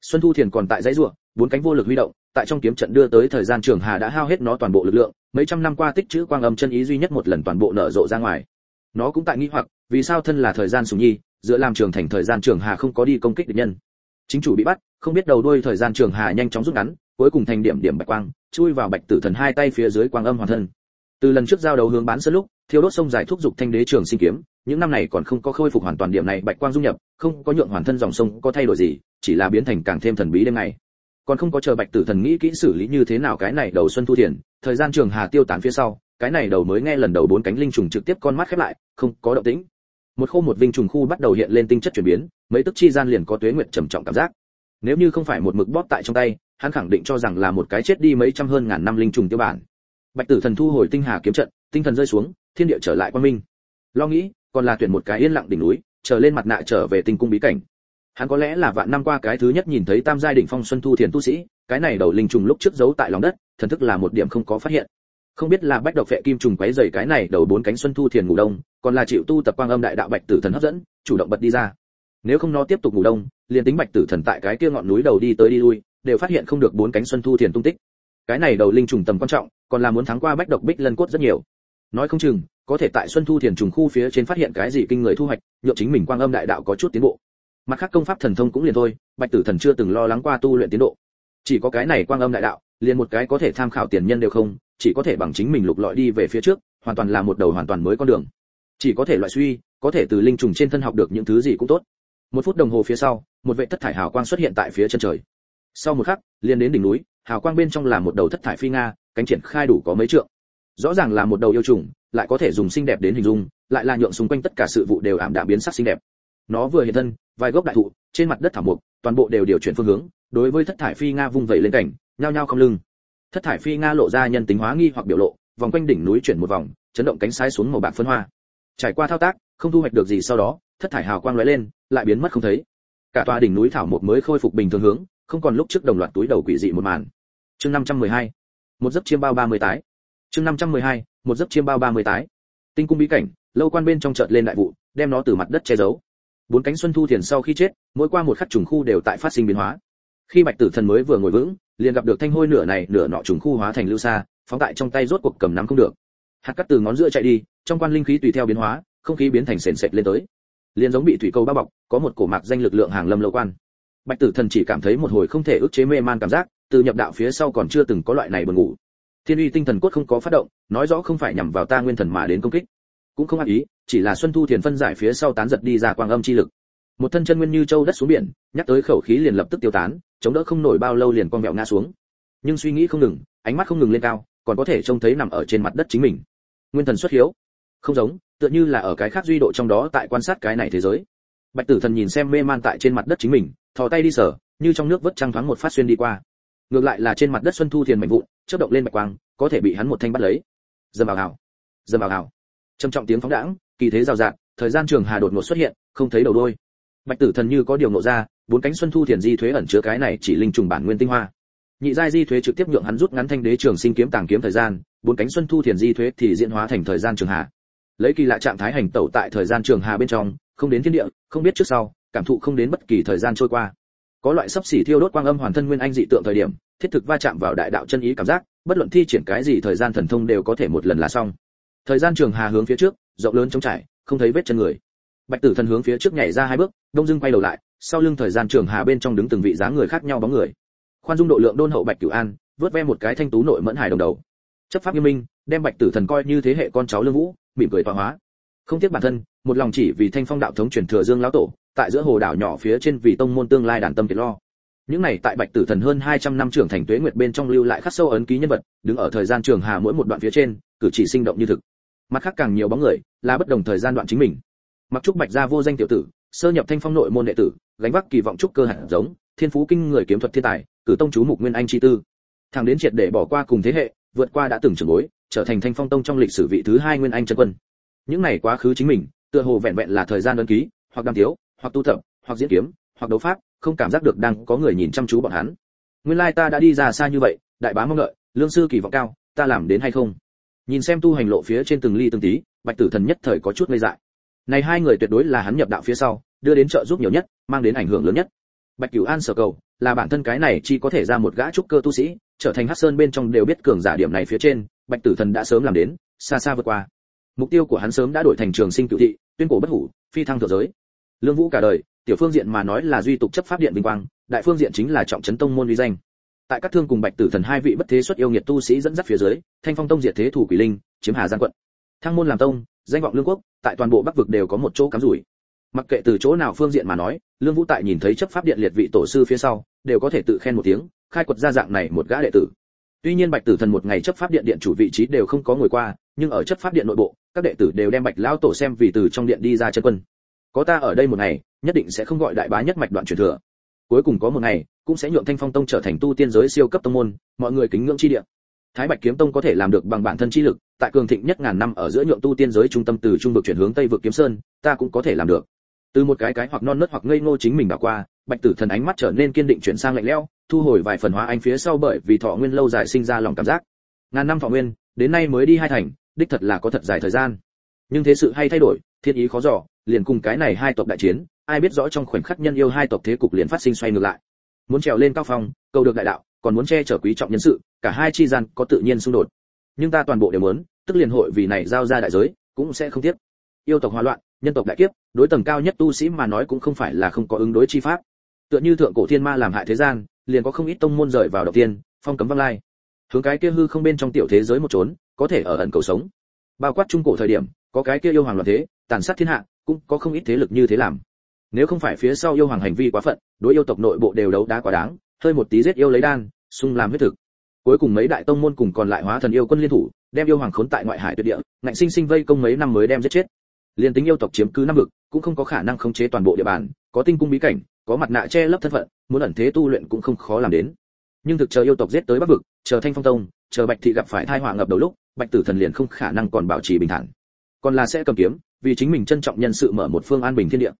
Xuân thu thiền còn tại dãy ruộng bốn cánh vô lực huy động, tại trong kiếm trận đưa tới thời gian trường hà đã hao hết nó toàn bộ lực lượng, mấy trăm năm qua tích chữ quang âm chân ý duy nhất một lần toàn bộ nở rộ ra ngoài. Nó cũng tại nghĩ hoặc, vì sao thân là thời gian sùng nhi dựa làm trường thành thời gian trường hà không có đi công kích địch nhân. Chính chủ bị bắt, không biết đầu đuôi thời gian trường hà nhanh chóng rút ngắn, cuối cùng thành điểm điểm bạch quang, chui vào bạch tử thần hai tay phía dưới quang âm hoàn thân. Từ lần trước giao đấu hướng bán sân lúc, thiêu đốt sông dài thúc dục thanh đế trường sinh kiếm, những năm này còn không có khôi phục hoàn toàn điểm này bạch quang dung nhập, không có nhượng hoàn thân dòng sông có thay đổi gì, chỉ là biến thành càng thêm thần bí đêm ngày. Còn không có chờ bạch tử thần nghĩ kỹ xử lý như thế nào cái này đầu xuân thu thiền, thời gian trường hà tiêu tán phía sau, cái này đầu mới nghe lần đầu bốn cánh linh trùng trực tiếp con mắt khép lại, không có động tĩnh một khô một vinh trùng khu bắt đầu hiện lên tinh chất chuyển biến, mấy tức chi gian liền có tuế nguyệt trầm trọng cảm giác. Nếu như không phải một mực bóp tại trong tay, hắn khẳng định cho rằng là một cái chết đi mấy trăm hơn ngàn năm linh trùng tiêu bản. Bạch tử thần thu hồi tinh hà kiếm trận, tinh thần rơi xuống, thiên địa trở lại quan minh. Lo nghĩ, còn là tuyển một cái yên lặng đỉnh núi, trở lên mặt nạ trở về tinh cung bí cảnh. Hắn có lẽ là vạn năm qua cái thứ nhất nhìn thấy tam giai đỉnh phong xuân thu thiền tu sĩ, cái này đầu linh trùng lúc trước giấu tại lòng đất, thần thức là một điểm không có phát hiện không biết là bách độc vệ kim trùng quấy rầy cái này đầu bốn cánh xuân thu thiền ngủ đông, còn là chịu tu tập quang âm đại đạo bạch tử thần hấp dẫn, chủ động bật đi ra. Nếu không nó tiếp tục ngủ đông, liền tính bạch tử thần tại cái kia ngọn núi đầu đi tới đi lui, đều phát hiện không được bốn cánh xuân thu thiền tung tích. Cái này đầu linh trùng tầm quan trọng, còn là muốn thắng qua bách độc bích lân cốt rất nhiều. Nói không chừng, có thể tại xuân thu thiền trùng khu phía trên phát hiện cái gì kinh người thu hoạch, nhượng chính mình quang âm đại đạo có chút tiến bộ. Mặt khác công pháp thần thông cũng liền thôi, bạch tử thần chưa từng lo lắng qua tu luyện tiến độ. Chỉ có cái này quang âm đại đạo, liền một cái có thể tham khảo tiền nhân đều không chỉ có thể bằng chính mình lục lọi đi về phía trước, hoàn toàn là một đầu hoàn toàn mới con đường. Chỉ có thể loại suy, có thể từ linh trùng trên thân học được những thứ gì cũng tốt. Một phút đồng hồ phía sau, một vệ thất thải hào quang xuất hiện tại phía chân trời. Sau một khắc, liền đến đỉnh núi, hào quang bên trong là một đầu thất thải phi nga, cánh triển khai đủ có mấy trượng. Rõ ràng là một đầu yêu trùng, lại có thể dùng xinh đẹp đến hình dung, lại là nhượng xung quanh tất cả sự vụ đều ảm đạm biến sắc xinh đẹp. Nó vừa hiện thân, vài gốc đại thụ, trên mặt đất thảo mục toàn bộ đều điều chuyển phương hướng, đối với thất thải phi nga vung vẩy lên cảnh, nhao nhao không lưng thất thải phi nga lộ ra nhân tính hóa nghi hoặc biểu lộ, vòng quanh đỉnh núi chuyển một vòng, chấn động cánh sai xuống màu bạc phân hoa. Trải qua thao tác, không thu hoạch được gì sau đó, thất thải hào quang lóe lên, lại biến mất không thấy. Cả tòa đỉnh núi thảo một mới khôi phục bình thường hướng, không còn lúc trước đồng loạt túi đầu quỷ dị một màn. Chương 512 một giấc chiêm bao 30 tái. Chương 512 một giấc chiêm bao 30 tái. Tinh cung bí cảnh, lâu quan bên trong chợt lên đại vụ, đem nó từ mặt đất che giấu. Bốn cánh xuân thu thiền sau khi chết, mỗi qua một khắc trùng khu đều tại phát sinh biến hóa khi bạch tử thần mới vừa ngồi vững, liền gặp được thanh hôi nửa này, nửa nọ trùng khu hóa thành lưu xa phóng tại trong tay rốt cuộc cầm nắm không được. Hạt cắt từ ngón giữa chạy đi, trong quan linh khí tùy theo biến hóa, không khí biến thành sền sệt lên tới. Liền giống bị thủy câu bao bọc, có một cổ mạc danh lực lượng hàng lâm lâu quan. Bạch tử thần chỉ cảm thấy một hồi không thể ức chế mê man cảm giác, từ nhập đạo phía sau còn chưa từng có loại này buồn ngủ. Thiên uy tinh thần cốt không có phát động, nói rõ không phải nhằm vào ta nguyên thần mà đến công kích. Cũng không ác ý, chỉ là xuân thu thiền phân giải phía sau tán giật đi ra quang âm chi lực. Một thân chân nguyên như châu đất xuống biển, nhắc tới khẩu khí liền lập tức tiêu tán chống đỡ không nổi bao lâu liền con mẹo ngã xuống. Nhưng suy nghĩ không ngừng, ánh mắt không ngừng lên cao, còn có thể trông thấy nằm ở trên mặt đất chính mình. Nguyên thần xuất hiếu. Không giống, tựa như là ở cái khác duy độ trong đó tại quan sát cái này thế giới. Bạch tử thần nhìn xem mê man tại trên mặt đất chính mình, thò tay đi sở như trong nước vớt trăng thoáng một phát xuyên đi qua. Ngược lại là trên mặt đất xuân thu thiền mạnh vụn, chớp động lên bạch quang, có thể bị hắn một thanh bắt lấy. Dầm vào hào. Dầm vào hào. Trầm trọng tiếng phóng đãng, kỳ thế rào rạt, thời gian trường hà đột ngột xuất hiện, không thấy đầu đôi. Bạch tử thần như có điều nộ ra bốn cánh xuân thu thiền di thuế ẩn chứa cái này chỉ linh trùng bản nguyên tinh hoa. Nhị giai di thuế trực tiếp nhượng hắn rút ngắn thanh đế trường sinh kiếm tàng kiếm thời gian, bốn cánh xuân thu thiền di thuế thì diễn hóa thành thời gian trường hà lấy kỳ lạ trạng thái hành tẩu tại thời gian trường hà bên trong, không đến thiên địa, không biết trước sau, cảm thụ không đến bất kỳ thời gian trôi qua. Có loại sắp xỉ thiêu đốt quang âm hoàn thân nguyên anh dị tượng thời điểm, thiết thực va chạm vào đại đạo chân ý cảm giác, bất luận thi triển cái gì thời gian thần thông đều có thể một lần là xong. Thời gian trường hà hướng phía trước, rộng lớn trống trải, không thấy vết chân người. Bạch tử thần hướng phía trước nhảy ra hai bước, đông dưng quay đầu lại sau lưng thời gian trường hà bên trong đứng từng vị dáng người khác nhau bóng người. Khoan dung độ lượng đôn hậu bạch cửu an, vớt ve một cái thanh tú nội mẫn hài đồng đầu. Chấp pháp nghiêm minh, đem bạch tử thần coi như thế hệ con cháu lương vũ, mỉm cười tọa hóa. Không tiếc bản thân, một lòng chỉ vì thanh phong đạo thống truyền thừa dương lão tổ, tại giữa hồ đảo nhỏ phía trên vì tông môn tương lai đàn tâm kiệt lo. Những này tại bạch tử thần hơn 200 năm trưởng thành tuế nguyệt bên trong lưu lại khắc sâu ấn ký nhân vật, đứng ở thời gian trường hà mỗi một đoạn phía trên, cử chỉ sinh động như thực. Mặt khác càng nhiều bóng người, là bất đồng thời gian đoạn chính mình. Mặc trúc bạch gia vô danh tiểu tử sơ nhập thanh phong nội môn đệ tử, gánh vác kỳ vọng trúc cơ hạt giống, thiên phú kinh người kiếm thuật thiên tài, cử tông chú mục nguyên anh chi tư. Thằng đến triệt để bỏ qua cùng thế hệ, vượt qua đã từng trưởng bối, trở thành thanh phong tông trong lịch sử vị thứ hai nguyên anh chân quân. Những này quá khứ chính mình, tựa hồ vẹn vẹn là thời gian đơn ký, hoặc đam thiếu hoặc tu thập hoặc diễn kiếm, hoặc đấu pháp, không cảm giác được đang có người nhìn chăm chú bọn hắn. Nguyên lai ta đã đi ra xa như vậy, đại bá mong đợi, lương sư kỳ vọng cao, ta làm đến hay không? Nhìn xem tu hành lộ phía trên từng ly từng tí, bạch tử thần nhất thời có chút ngây dại này hai người tuyệt đối là hắn nhập đạo phía sau, đưa đến trợ giúp nhiều nhất, mang đến ảnh hưởng lớn nhất. Bạch cửu an sở cầu, là bản thân cái này chỉ có thể ra một gã trúc cơ tu sĩ, trở thành hắc sơn bên trong đều biết cường giả điểm này phía trên, bạch tử thần đã sớm làm đến, xa xa vượt qua. Mục tiêu của hắn sớm đã đổi thành trường sinh cựu thị, tuyên cổ bất hủ, phi thăng thượng giới. Lương vũ cả đời, tiểu phương diện mà nói là duy tục chấp pháp điện vinh quang, đại phương diện chính là trọng trấn tông môn uy danh. Tại các thương cùng bạch tử thần hai vị bất thế xuất yêu nghiệt tu sĩ dẫn dắt phía dưới, thanh phong tông diệt thế thủ quỷ linh, chiếm hà giang quận. Thăng môn làm tông danh vọng lương quốc, tại toàn bộ bắc vực đều có một chỗ cắm rủi. Mặc kệ từ chỗ nào phương diện mà nói, lương vũ tại nhìn thấy chấp pháp điện liệt vị tổ sư phía sau, đều có thể tự khen một tiếng, khai quật ra dạng này một gã đệ tử. Tuy nhiên bạch tử thần một ngày chấp pháp điện điện chủ vị trí đều không có ngồi qua, nhưng ở chấp pháp điện nội bộ, các đệ tử đều đem bạch lão tổ xem vì từ trong điện đi ra chân quân. Có ta ở đây một ngày, nhất định sẽ không gọi đại bá nhất mạch đoạn truyền thừa. Cuối cùng có một ngày, cũng sẽ nhượng thanh phong tông trở thành tu tiên giới siêu cấp tông môn, mọi người kính ngưỡng chi địa thái bạch kiếm tông có thể làm được bằng bản thân chi lực, tại cường thịnh nhất ngàn năm ở giữa nhượng tu tiên giới trung tâm từ trung vực chuyển hướng tây vực kiếm sơn, ta cũng có thể làm được. Từ một cái cái hoặc non nớt hoặc ngây ngô chính mình đã qua, bạch tử thần ánh mắt trở nên kiên định chuyển sang lạnh lẽo, thu hồi vài phần hóa anh phía sau bởi vì thọ nguyên lâu dài sinh ra lòng cảm giác. Ngàn năm thọ nguyên, đến nay mới đi hai thành, đích thật là có thật dài thời gian. Nhưng thế sự hay thay đổi, thiên ý khó dò, liền cùng cái này hai tộc đại chiến, ai biết rõ trong khoảnh khắc nhân yêu hai tộc thế cục liền phát sinh xoay ngược lại. Muốn trèo lên cao phong, cầu được đại đạo còn muốn che chở quý trọng nhân sự, cả hai chi gian có tự nhiên xung đột. Nhưng ta toàn bộ đều muốn, tức liền hội vì này giao ra đại giới, cũng sẽ không tiếc. Yêu tộc hòa loạn, nhân tộc đại kiếp, đối tầng cao nhất tu sĩ mà nói cũng không phải là không có ứng đối chi pháp. Tựa như thượng cổ thiên ma làm hại thế gian, liền có không ít tông môn rời vào đầu tiên, phong cấm văng lai. Hướng cái kia hư không bên trong tiểu thế giới một trốn có thể ở ẩn cầu sống. Bao quát trung cổ thời điểm, có cái kia yêu hoàng loạn thế, tàn sát thiên hạ, cũng có không ít thế lực như thế làm. Nếu không phải phía sau yêu hoàng hành vi quá phận, đối yêu tộc nội bộ đều đấu đá quá đáng hơi một tí giết yêu lấy đan xung làm huyết thực. Cuối cùng mấy đại tông môn cùng còn lại hóa thần yêu quân liên thủ, đem yêu hoàng khốn tại ngoại hải tuyệt địa, ngạnh sinh sinh vây công mấy năm mới đem giết chết. Liên tính yêu tộc chiếm cứ năm vực, cũng không có khả năng khống chế toàn bộ địa bàn, có tinh cung bí cảnh, có mặt nạ che lấp thân phận, muốn ẩn thế tu luyện cũng không khó làm đến. Nhưng thực chờ yêu tộc giết tới bắc vực, chờ thanh phong tông, chờ bạch thị gặp phải thai họa ngập đầu lúc, bạch tử thần liền không khả năng còn bảo trì bình thản. Còn là sẽ cầm kiếm, vì chính mình trân trọng nhân sự mở một phương an bình thiên địa.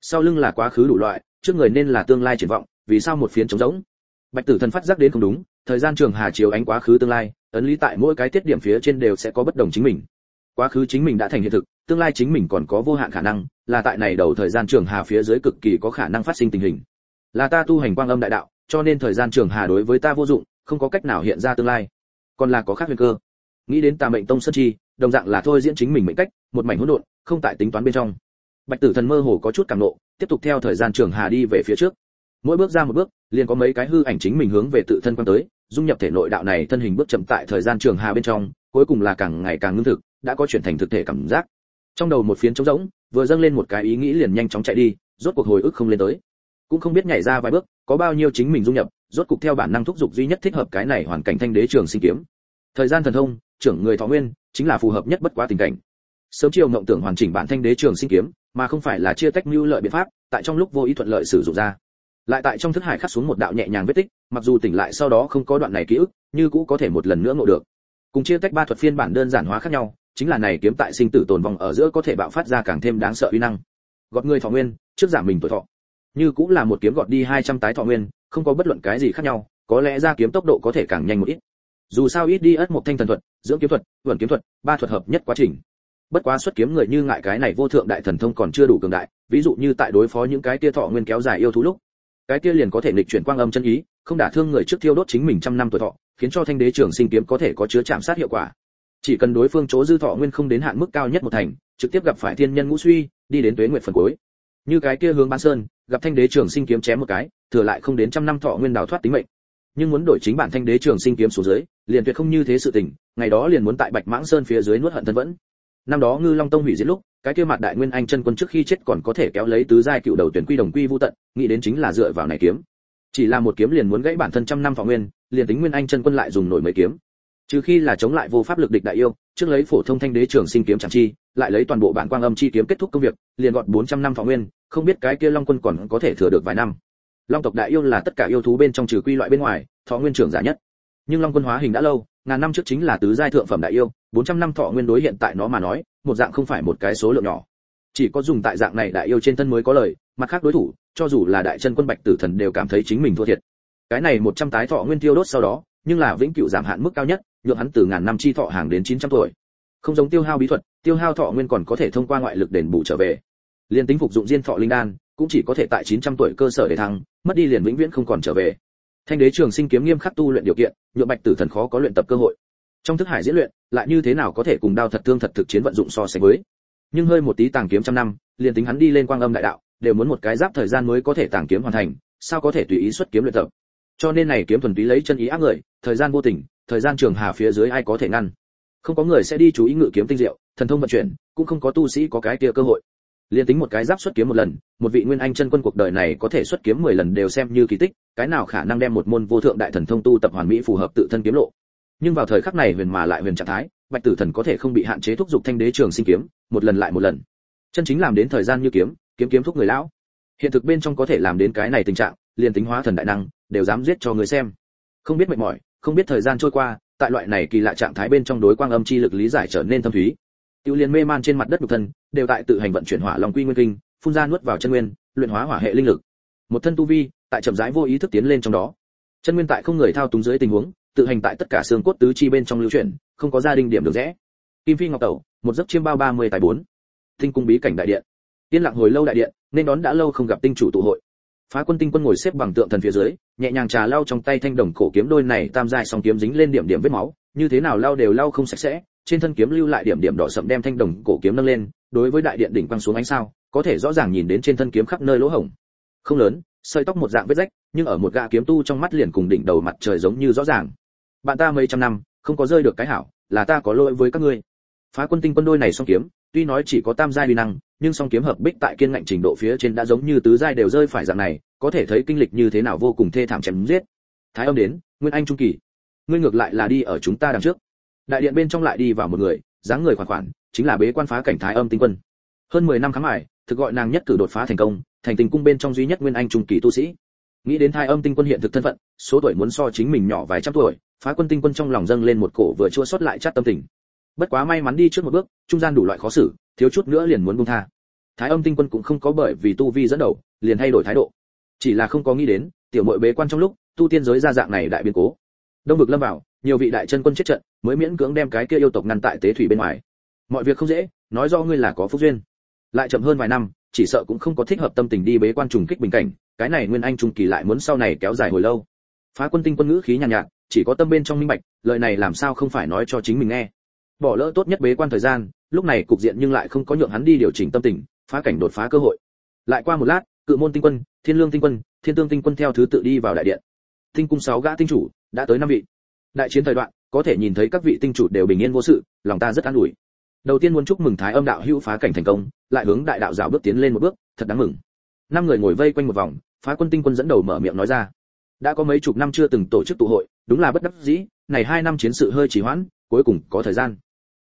Sau lưng là quá khứ đủ loại, trước người nên là tương lai triển vọng, vì sao một phiến trống rỗng? Bạch tử thần phát giác đến không đúng, thời gian trường hà chiếu ánh quá khứ tương lai, ấn lý tại mỗi cái tiết điểm phía trên đều sẽ có bất đồng chính mình. Quá khứ chính mình đã thành hiện thực, tương lai chính mình còn có vô hạn khả năng, là tại này đầu thời gian trường hà phía dưới cực kỳ có khả năng phát sinh tình hình. Là ta tu hành quang âm đại đạo, cho nên thời gian trường hà đối với ta vô dụng, không có cách nào hiện ra tương lai. Còn là có khác huyền cơ. Nghĩ đến tà mệnh tông sơn chi, đồng dạng là thôi diễn chính mình mệnh cách, một mảnh hỗn độn, không tại tính toán bên trong. Bạch tử thần mơ hồ có chút cảm nộ, tiếp tục theo thời gian trường hà đi về phía trước mỗi bước ra một bước, liền có mấy cái hư ảnh chính mình hướng về tự thân quan tới, dung nhập thể nội đạo này thân hình bước chậm tại thời gian trường hà bên trong, cuối cùng là càng ngày càng ngưng thực, đã có chuyển thành thực thể cảm giác. Trong đầu một phiến trống rỗng, vừa dâng lên một cái ý nghĩ liền nhanh chóng chạy đi, rốt cuộc hồi ức không lên tới. Cũng không biết nhảy ra vài bước, có bao nhiêu chính mình dung nhập, rốt cục theo bản năng thúc dục duy nhất thích hợp cái này hoàn cảnh thanh đế trường sinh kiếm. Thời gian thần thông, trưởng người thọ nguyên, chính là phù hợp nhất bất quá tình cảnh. Sớm chiều ngộng tưởng hoàn chỉnh bản thanh đế trường sinh kiếm, mà không phải là chia tách mưu lợi biện pháp, tại trong lúc vô ý thuận lợi sử dụng ra lại tại trong thức hải khắc xuống một đạo nhẹ nhàng vết tích, mặc dù tỉnh lại sau đó không có đoạn này ký ức, như cũ có thể một lần nữa ngộ được. Cùng chia tách ba thuật phiên bản đơn giản hóa khác nhau, chính là này kiếm tại sinh tử tồn vong ở giữa có thể bạo phát ra càng thêm đáng sợ uy năng. Gọt người thọ nguyên, trước giảm mình tuổi thọ. Như cũng là một kiếm gọt đi 200 tái thọ nguyên, không có bất luận cái gì khác nhau, có lẽ ra kiếm tốc độ có thể càng nhanh một ít. Dù sao ít đi ớt một thanh thần thuật, dưỡng kiếm thuật vườn kiếm thuật, ba thuật hợp nhất quá trình. Bất quá xuất kiếm người như ngại cái này vô thượng đại thần thông còn chưa đủ cường đại, ví dụ như tại đối phó những cái tia thọ nguyên kéo dài yêu thú lúc cái kia liền có thể nghịch chuyển quang âm chân ý, không đả thương người trước thiêu đốt chính mình trăm năm tuổi thọ, khiến cho thanh đế trường sinh kiếm có thể có chứa chạm sát hiệu quả. Chỉ cần đối phương chỗ dư thọ nguyên không đến hạn mức cao nhất một thành, trực tiếp gặp phải thiên nhân ngũ suy, đi đến tuế nguyện phần cuối. Như cái kia hướng ban sơn, gặp thanh đế trường sinh kiếm chém một cái, thừa lại không đến trăm năm thọ nguyên đào thoát tính mệnh. Nhưng muốn đổi chính bản thanh đế trường sinh kiếm xuống dưới, liền tuyệt không như thế sự tình, ngày đó liền muốn tại bạch mãng sơn phía dưới nuốt hận thân vẫn. Năm đó ngư long tông hủy diệt lúc cái kia mặt đại nguyên anh chân quân trước khi chết còn có thể kéo lấy tứ giai cựu đầu tuyển quy đồng quy vu tận, nghĩ đến chính là dựa vào này kiếm. Chỉ là một kiếm liền muốn gãy bản thân trăm năm thọ nguyên, liền tính nguyên anh chân quân lại dùng nổi mấy kiếm. Trừ khi là chống lại vô pháp lực địch đại yêu, trước lấy phổ thông thanh đế trường sinh kiếm chẳng chi, lại lấy toàn bộ bản quang âm chi kiếm kết thúc công việc, liền gọn 400 năm thọ nguyên, không biết cái kia long quân còn có thể thừa được vài năm. Long tộc đại yêu là tất cả yêu thú bên trong trừ quy loại bên ngoài, thọ nguyên trưởng giả nhất. Nhưng long quân hóa hình đã lâu ngàn năm trước chính là tứ giai thượng phẩm đại yêu 400 năm thọ nguyên đối hiện tại nó mà nói, một dạng không phải một cái số lượng nhỏ. Chỉ có dùng tại dạng này đại yêu trên thân mới có lời, mặt khác đối thủ, cho dù là đại chân quân bạch tử thần đều cảm thấy chính mình thua thiệt. Cái này 100 tái thọ nguyên tiêu đốt sau đó, nhưng là vĩnh cửu giảm hạn mức cao nhất, nhượng hắn từ ngàn năm chi thọ hàng đến 900 tuổi. Không giống tiêu hao bí thuật, tiêu hao thọ nguyên còn có thể thông qua ngoại lực đền bù trở về. Liên tính phục dụng diên thọ linh đan, cũng chỉ có thể tại 900 tuổi cơ sở để thăng, mất đi liền vĩnh viễn không còn trở về thanh đế trường sinh kiếm nghiêm khắc tu luyện điều kiện, nhượng bạch tử thần khó có luyện tập cơ hội. Trong thức hải diễn luyện, lại như thế nào có thể cùng đao thật thương thật thực chiến vận dụng so sánh với? Nhưng hơi một tí tàng kiếm trăm năm, liền tính hắn đi lên quang âm đại đạo, đều muốn một cái giáp thời gian mới có thể tàng kiếm hoàn thành, sao có thể tùy ý xuất kiếm luyện tập? Cho nên này kiếm thuần túy lấy chân ý áp người, thời gian vô tình, thời gian trường hà phía dưới ai có thể ngăn? Không có người sẽ đi chú ý ngự kiếm tinh diệu, thần thông vận chuyển, cũng không có tu sĩ có cái kia cơ hội liên tính một cái giáp xuất kiếm một lần, một vị nguyên anh chân quân cuộc đời này có thể xuất kiếm 10 lần đều xem như kỳ tích, cái nào khả năng đem một môn vô thượng đại thần thông tu tập hoàn mỹ phù hợp tự thân kiếm lộ. Nhưng vào thời khắc này huyền mà lại huyền trạng thái, bạch tử thần có thể không bị hạn chế thúc giục thanh đế trường sinh kiếm, một lần lại một lần. Chân chính làm đến thời gian như kiếm kiếm kiếm thúc người lão. Hiện thực bên trong có thể làm đến cái này tình trạng, liền tính hóa thần đại năng, đều dám giết cho người xem. Không biết mệt mỏi, không biết thời gian trôi qua, tại loại này kỳ lạ trạng thái bên trong đối quang âm chi lực lý giải trở nên thâm thúy tiêu liên mê man trên mặt đất nhục thân, đều tại tự hành vận chuyển hỏa long quy nguyên kinh, phun ra nuốt vào chân nguyên, luyện hóa hỏa hệ linh lực. Một thân tu vi, tại chậm rãi vô ý thức tiến lên trong đó. Chân nguyên tại không người thao túng dưới tình huống, tự hành tại tất cả xương cốt tứ chi bên trong lưu chuyển, không có gia đình điểm được rẽ. Kim phi ngọc tẩu, một giấc chiêm bao ba mươi tài bốn. Tinh cung bí cảnh đại điện. Yên lặng hồi lâu đại điện, nên đón đã lâu không gặp tinh chủ tụ hội. Phá quân tinh quân ngồi xếp bằng tượng thần phía dưới, nhẹ nhàng trà lau trong tay thanh đồng cổ kiếm đôi này, tam dài song kiếm dính lên điểm điểm vết máu, như thế nào lau đều lau không sạch sẽ trên thân kiếm lưu lại điểm điểm đỏ sậm đem thanh đồng cổ kiếm nâng lên, đối với đại điện đỉnh quang xuống ánh sao, có thể rõ ràng nhìn đến trên thân kiếm khắp nơi lỗ hổng. Không lớn, sợi tóc một dạng vết rách, nhưng ở một gã kiếm tu trong mắt liền cùng đỉnh đầu mặt trời giống như rõ ràng. Bạn ta mấy trăm năm, không có rơi được cái hảo, là ta có lỗi với các ngươi. Phá quân tinh quân đôi này song kiếm, tuy nói chỉ có tam giai uy năng, nhưng song kiếm hợp bích tại kiên ngạnh trình độ phía trên đã giống như tứ giai đều rơi phải dạng này, có thể thấy kinh lịch như thế nào vô cùng thê thảm chém giết. Thái âm đến, nguyên anh trung kỳ. Ngươi ngược lại là đi ở chúng ta đằng trước đại điện bên trong lại đi vào một người dáng người khoản khoản chính là bế quan phá cảnh thái âm tinh quân. Hơn 10 năm kháng hải, thực gọi nàng nhất cử đột phá thành công thành tình cung bên trong duy nhất nguyên anh trung kỳ tu sĩ. Nghĩ đến thái âm tinh quân hiện thực thân phận số tuổi muốn so chính mình nhỏ vài trăm tuổi phá quân tinh quân trong lòng dâng lên một cổ vừa chua xót lại chát tâm tình. Bất quá may mắn đi trước một bước trung gian đủ loại khó xử thiếu chút nữa liền muốn buông tha. Thái âm tinh quân cũng không có bởi vì tu vi dẫn đầu liền thay đổi thái độ. Chỉ là không có nghĩ đến tiểu muội bế quan trong lúc tu tiên giới ra dạng này đại biến cố. Đông vực lâm vào nhiều vị đại chân quân chết trận mới miễn cưỡng đem cái kia yêu tộc ngăn tại tế thủy bên ngoài. Mọi việc không dễ nói do ngươi là có phúc duyên. Lại chậm hơn vài năm chỉ sợ cũng không có thích hợp tâm tình đi bế quan trùng kích bình cảnh cái này nguyên anh trùng kỳ lại muốn sau này kéo dài hồi lâu. Phá quân tinh quân ngữ khí nhàn nhạt, nhạt chỉ có tâm bên trong minh bạch lời này làm sao không phải nói cho chính mình nghe. Bỏ lỡ tốt nhất bế quan thời gian lúc này cục diện nhưng lại không có nhượng hắn đi điều chỉnh tâm tình phá cảnh đột phá cơ hội. Lại qua một lát cự môn tinh quân thiên lương tinh quân thiên tương tinh quân theo thứ tự đi vào đại điện. Tinh cung sáu gã tinh chủ đã tới năm vị. Đại chiến thời đoạn có thể nhìn thấy các vị tinh chủ đều bình yên vô sự, lòng ta rất an ủi. Đầu tiên muốn chúc mừng thái âm đạo hữu phá cảnh thành công, lại hướng đại đạo Dạo bước tiến lên một bước, thật đáng mừng. Năm người ngồi vây quanh một vòng, phá quân tinh quân dẫn đầu mở miệng nói ra. Đã có mấy chục năm chưa từng tổ chức tụ hội, đúng là bất đắc dĩ, này hai năm chiến sự hơi trì hoãn, cuối cùng có thời gian.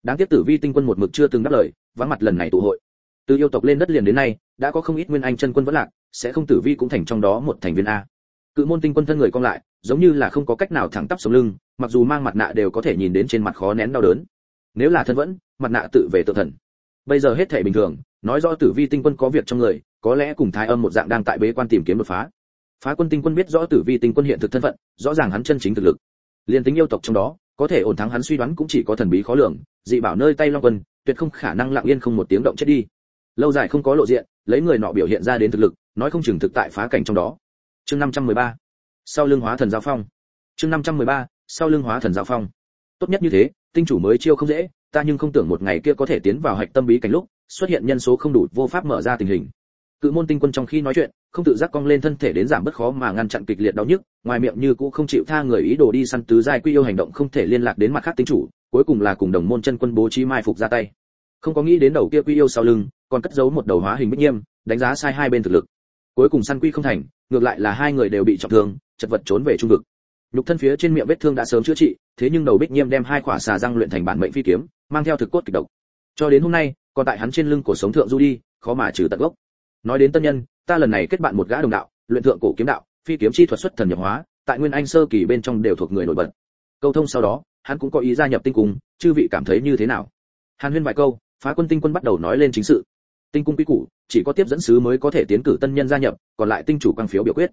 Đáng tiếc tử vi tinh quân một mực chưa từng đáp lời, vắng mặt lần này tụ hội. Từ yêu tộc lên đất liền đến nay, đã có không ít nguyên anh chân quân vẫn lạc, sẽ không tử vi cũng thành trong đó một thành viên a cự môn tinh quân thân người cong lại, giống như là không có cách nào thẳng tắp sống lưng, mặc dù mang mặt nạ đều có thể nhìn đến trên mặt khó nén đau đớn. Nếu là thân vẫn, mặt nạ tự về tự thần. Bây giờ hết thể bình thường, nói rõ tử vi tinh quân có việc trong người, có lẽ cùng thái âm một dạng đang tại bế quan tìm kiếm đột phá. Phá quân tinh quân biết rõ tử vi tinh quân hiện thực thân phận, rõ ràng hắn chân chính thực lực. Liên tính yêu tộc trong đó, có thể ổn thắng hắn suy đoán cũng chỉ có thần bí khó lường, dị bảo nơi tay long quân, tuyệt không khả năng lặng yên không một tiếng động chết đi. Lâu dài không có lộ diện, lấy người nọ biểu hiện ra đến thực lực, nói không chừng thực tại phá cảnh trong đó chương 513. sau lưng hóa thần giao phong chương 513. sau lưng hóa thần giao phong tốt nhất như thế, tinh chủ mới chiêu không dễ, ta nhưng không tưởng một ngày kia có thể tiến vào hạch tâm bí cảnh lúc, xuất hiện nhân số không đủ, vô pháp mở ra tình hình cự môn tinh quân trong khi nói chuyện, không tự giác cong lên thân thể đến giảm bớt khó mà ngăn chặn kịch liệt đau nhức, ngoài miệng như cũ không chịu tha người ý đồ đi săn tứ giai quy yêu hành động không thể liên lạc đến mặt khác tinh chủ, cuối cùng là cùng đồng môn chân quân bố trí mai phục ra tay không có nghĩ đến đầu kia quy yêu sau lưng, còn cất giấu một đầu hóa hình bích nhiêm, đánh giá sai hai bên thực lực cuối cùng săn quy không thành, ngược lại là hai người đều bị trọng thương, chật vật trốn về trung vực. Nhục thân phía trên miệng vết thương đã sớm chữa trị, thế nhưng đầu bích nhiêm đem hai quả xà răng luyện thành bản mệnh phi kiếm, mang theo thực cốt kịch độc. Cho đến hôm nay, còn tại hắn trên lưng cổ sống thượng du đi, khó mà trừ tận gốc. Nói đến tân nhân, ta lần này kết bạn một gã đồng đạo, luyện thượng cổ kiếm đạo, phi kiếm chi thuật xuất thần nhập hóa, tại nguyên anh sơ kỳ bên trong đều thuộc người nổi bật. Câu thông sau đó, hắn cũng có ý gia nhập tinh cung, chư vị cảm thấy như thế nào? Hàn huyên vài câu, phá quân tinh quân bắt đầu nói lên chính sự tinh cung quy củ, chỉ có tiếp dẫn sứ mới có thể tiến cử tân nhân gia nhập, còn lại tinh chủ quang phiếu biểu quyết.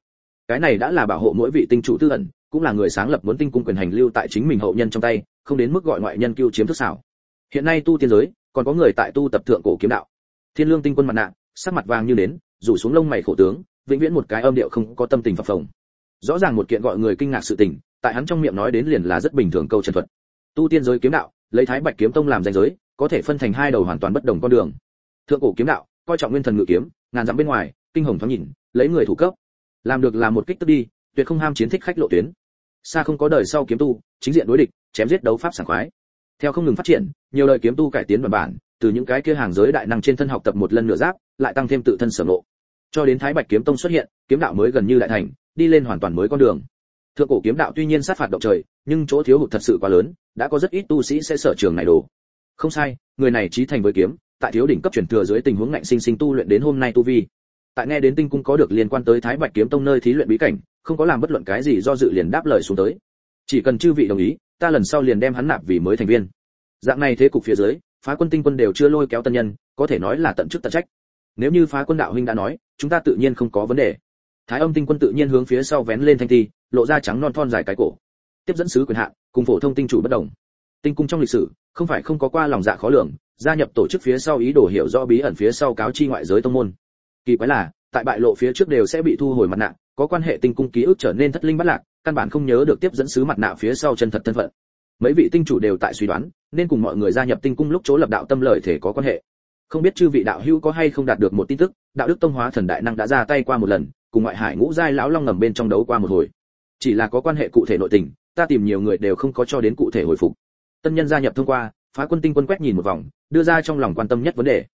Cái này đã là bảo hộ mỗi vị tinh chủ tư ẩn, cũng là người sáng lập muốn tinh cung quyền hành lưu tại chính mình hậu nhân trong tay, không đến mức gọi ngoại nhân cưu chiếm thức xảo. Hiện nay tu tiên giới, còn có người tại tu tập thượng cổ kiếm đạo. Thiên lương tinh quân mặt nạ, sắc mặt vàng như nến, rủ xuống lông mày khổ tướng, vĩnh viễn một cái âm điệu không có tâm tình phập phồng. Rõ ràng một kiện gọi người kinh ngạc sự tình, tại hắn trong miệng nói đến liền là rất bình thường câu trần thuật. Tu tiên giới kiếm đạo, lấy thái bạch kiếm tông làm danh giới, có thể phân thành hai đầu hoàn toàn bất đồng con đường thượng cổ kiếm đạo, coi trọng nguyên thần ngự kiếm, ngàn dặm bên ngoài, kinh hồng thoáng nhìn, lấy người thủ cấp. Làm được là một kích tức đi, tuyệt không ham chiến thích khách lộ tuyến. Xa không có đời sau kiếm tu, chính diện đối địch, chém giết đấu pháp sảng khoái. Theo không ngừng phát triển, nhiều đời kiếm tu cải tiến bản bản, từ những cái kia hàng giới đại năng trên thân học tập một lần nửa giáp, lại tăng thêm tự thân sở ngộ. Cho đến thái bạch kiếm tông xuất hiện, kiếm đạo mới gần như đại thành, đi lên hoàn toàn mới con đường. Thượng cổ kiếm đạo tuy nhiên sát phạt động trời, nhưng chỗ thiếu hụt thật sự quá lớn, đã có rất ít tu sĩ sẽ sở trường này đồ. Không sai, người này trí thành với kiếm tại thiếu đỉnh cấp chuyển thừa dưới tình huống ngạnh sinh sinh tu luyện đến hôm nay tu vi. Tại nghe đến tinh cung có được liên quan tới thái bạch kiếm tông nơi thí luyện bí cảnh, không có làm bất luận cái gì do dự liền đáp lời xuống tới. Chỉ cần chư vị đồng ý, ta lần sau liền đem hắn nạp vì mới thành viên. Dạng này thế cục phía dưới, phá quân tinh quân đều chưa lôi kéo tân nhân, có thể nói là tận chức tận trách. Nếu như phá quân đạo huynh đã nói, chúng ta tự nhiên không có vấn đề. Thái âm tinh quân tự nhiên hướng phía sau vén lên thanh thi, lộ ra trắng non thon dài cái cổ. Tiếp dẫn sứ quyền hạn, cùng phổ thông tinh chủ bất đồng. Tinh cung trong lịch sử, không phải không có qua lòng dạ khó lường gia nhập tổ chức phía sau ý đồ hiểu rõ bí ẩn phía sau cáo chi ngoại giới tông môn. Kỳ quái là, tại bại lộ phía trước đều sẽ bị thu hồi mặt nạ, có quan hệ tinh cung ký ức trở nên thất linh bất lạc, căn bản không nhớ được tiếp dẫn sứ mặt nạ phía sau chân thật thân phận. Mấy vị tinh chủ đều tại suy đoán, nên cùng mọi người gia nhập tinh cung lúc chỗ lập đạo tâm lợi thể có quan hệ. Không biết chư vị đạo hữu có hay không đạt được một tin tức, đạo đức tông hóa thần đại năng đã ra tay qua một lần, cùng ngoại hải ngũ giai lão long ngầm bên trong đấu qua một hồi. Chỉ là có quan hệ cụ thể nội tình, ta tìm nhiều người đều không có cho đến cụ thể hồi phục. Tân nhân gia nhập thông qua phá quân tinh quân quét nhìn một vòng, đưa ra trong lòng quan tâm nhất vấn đề.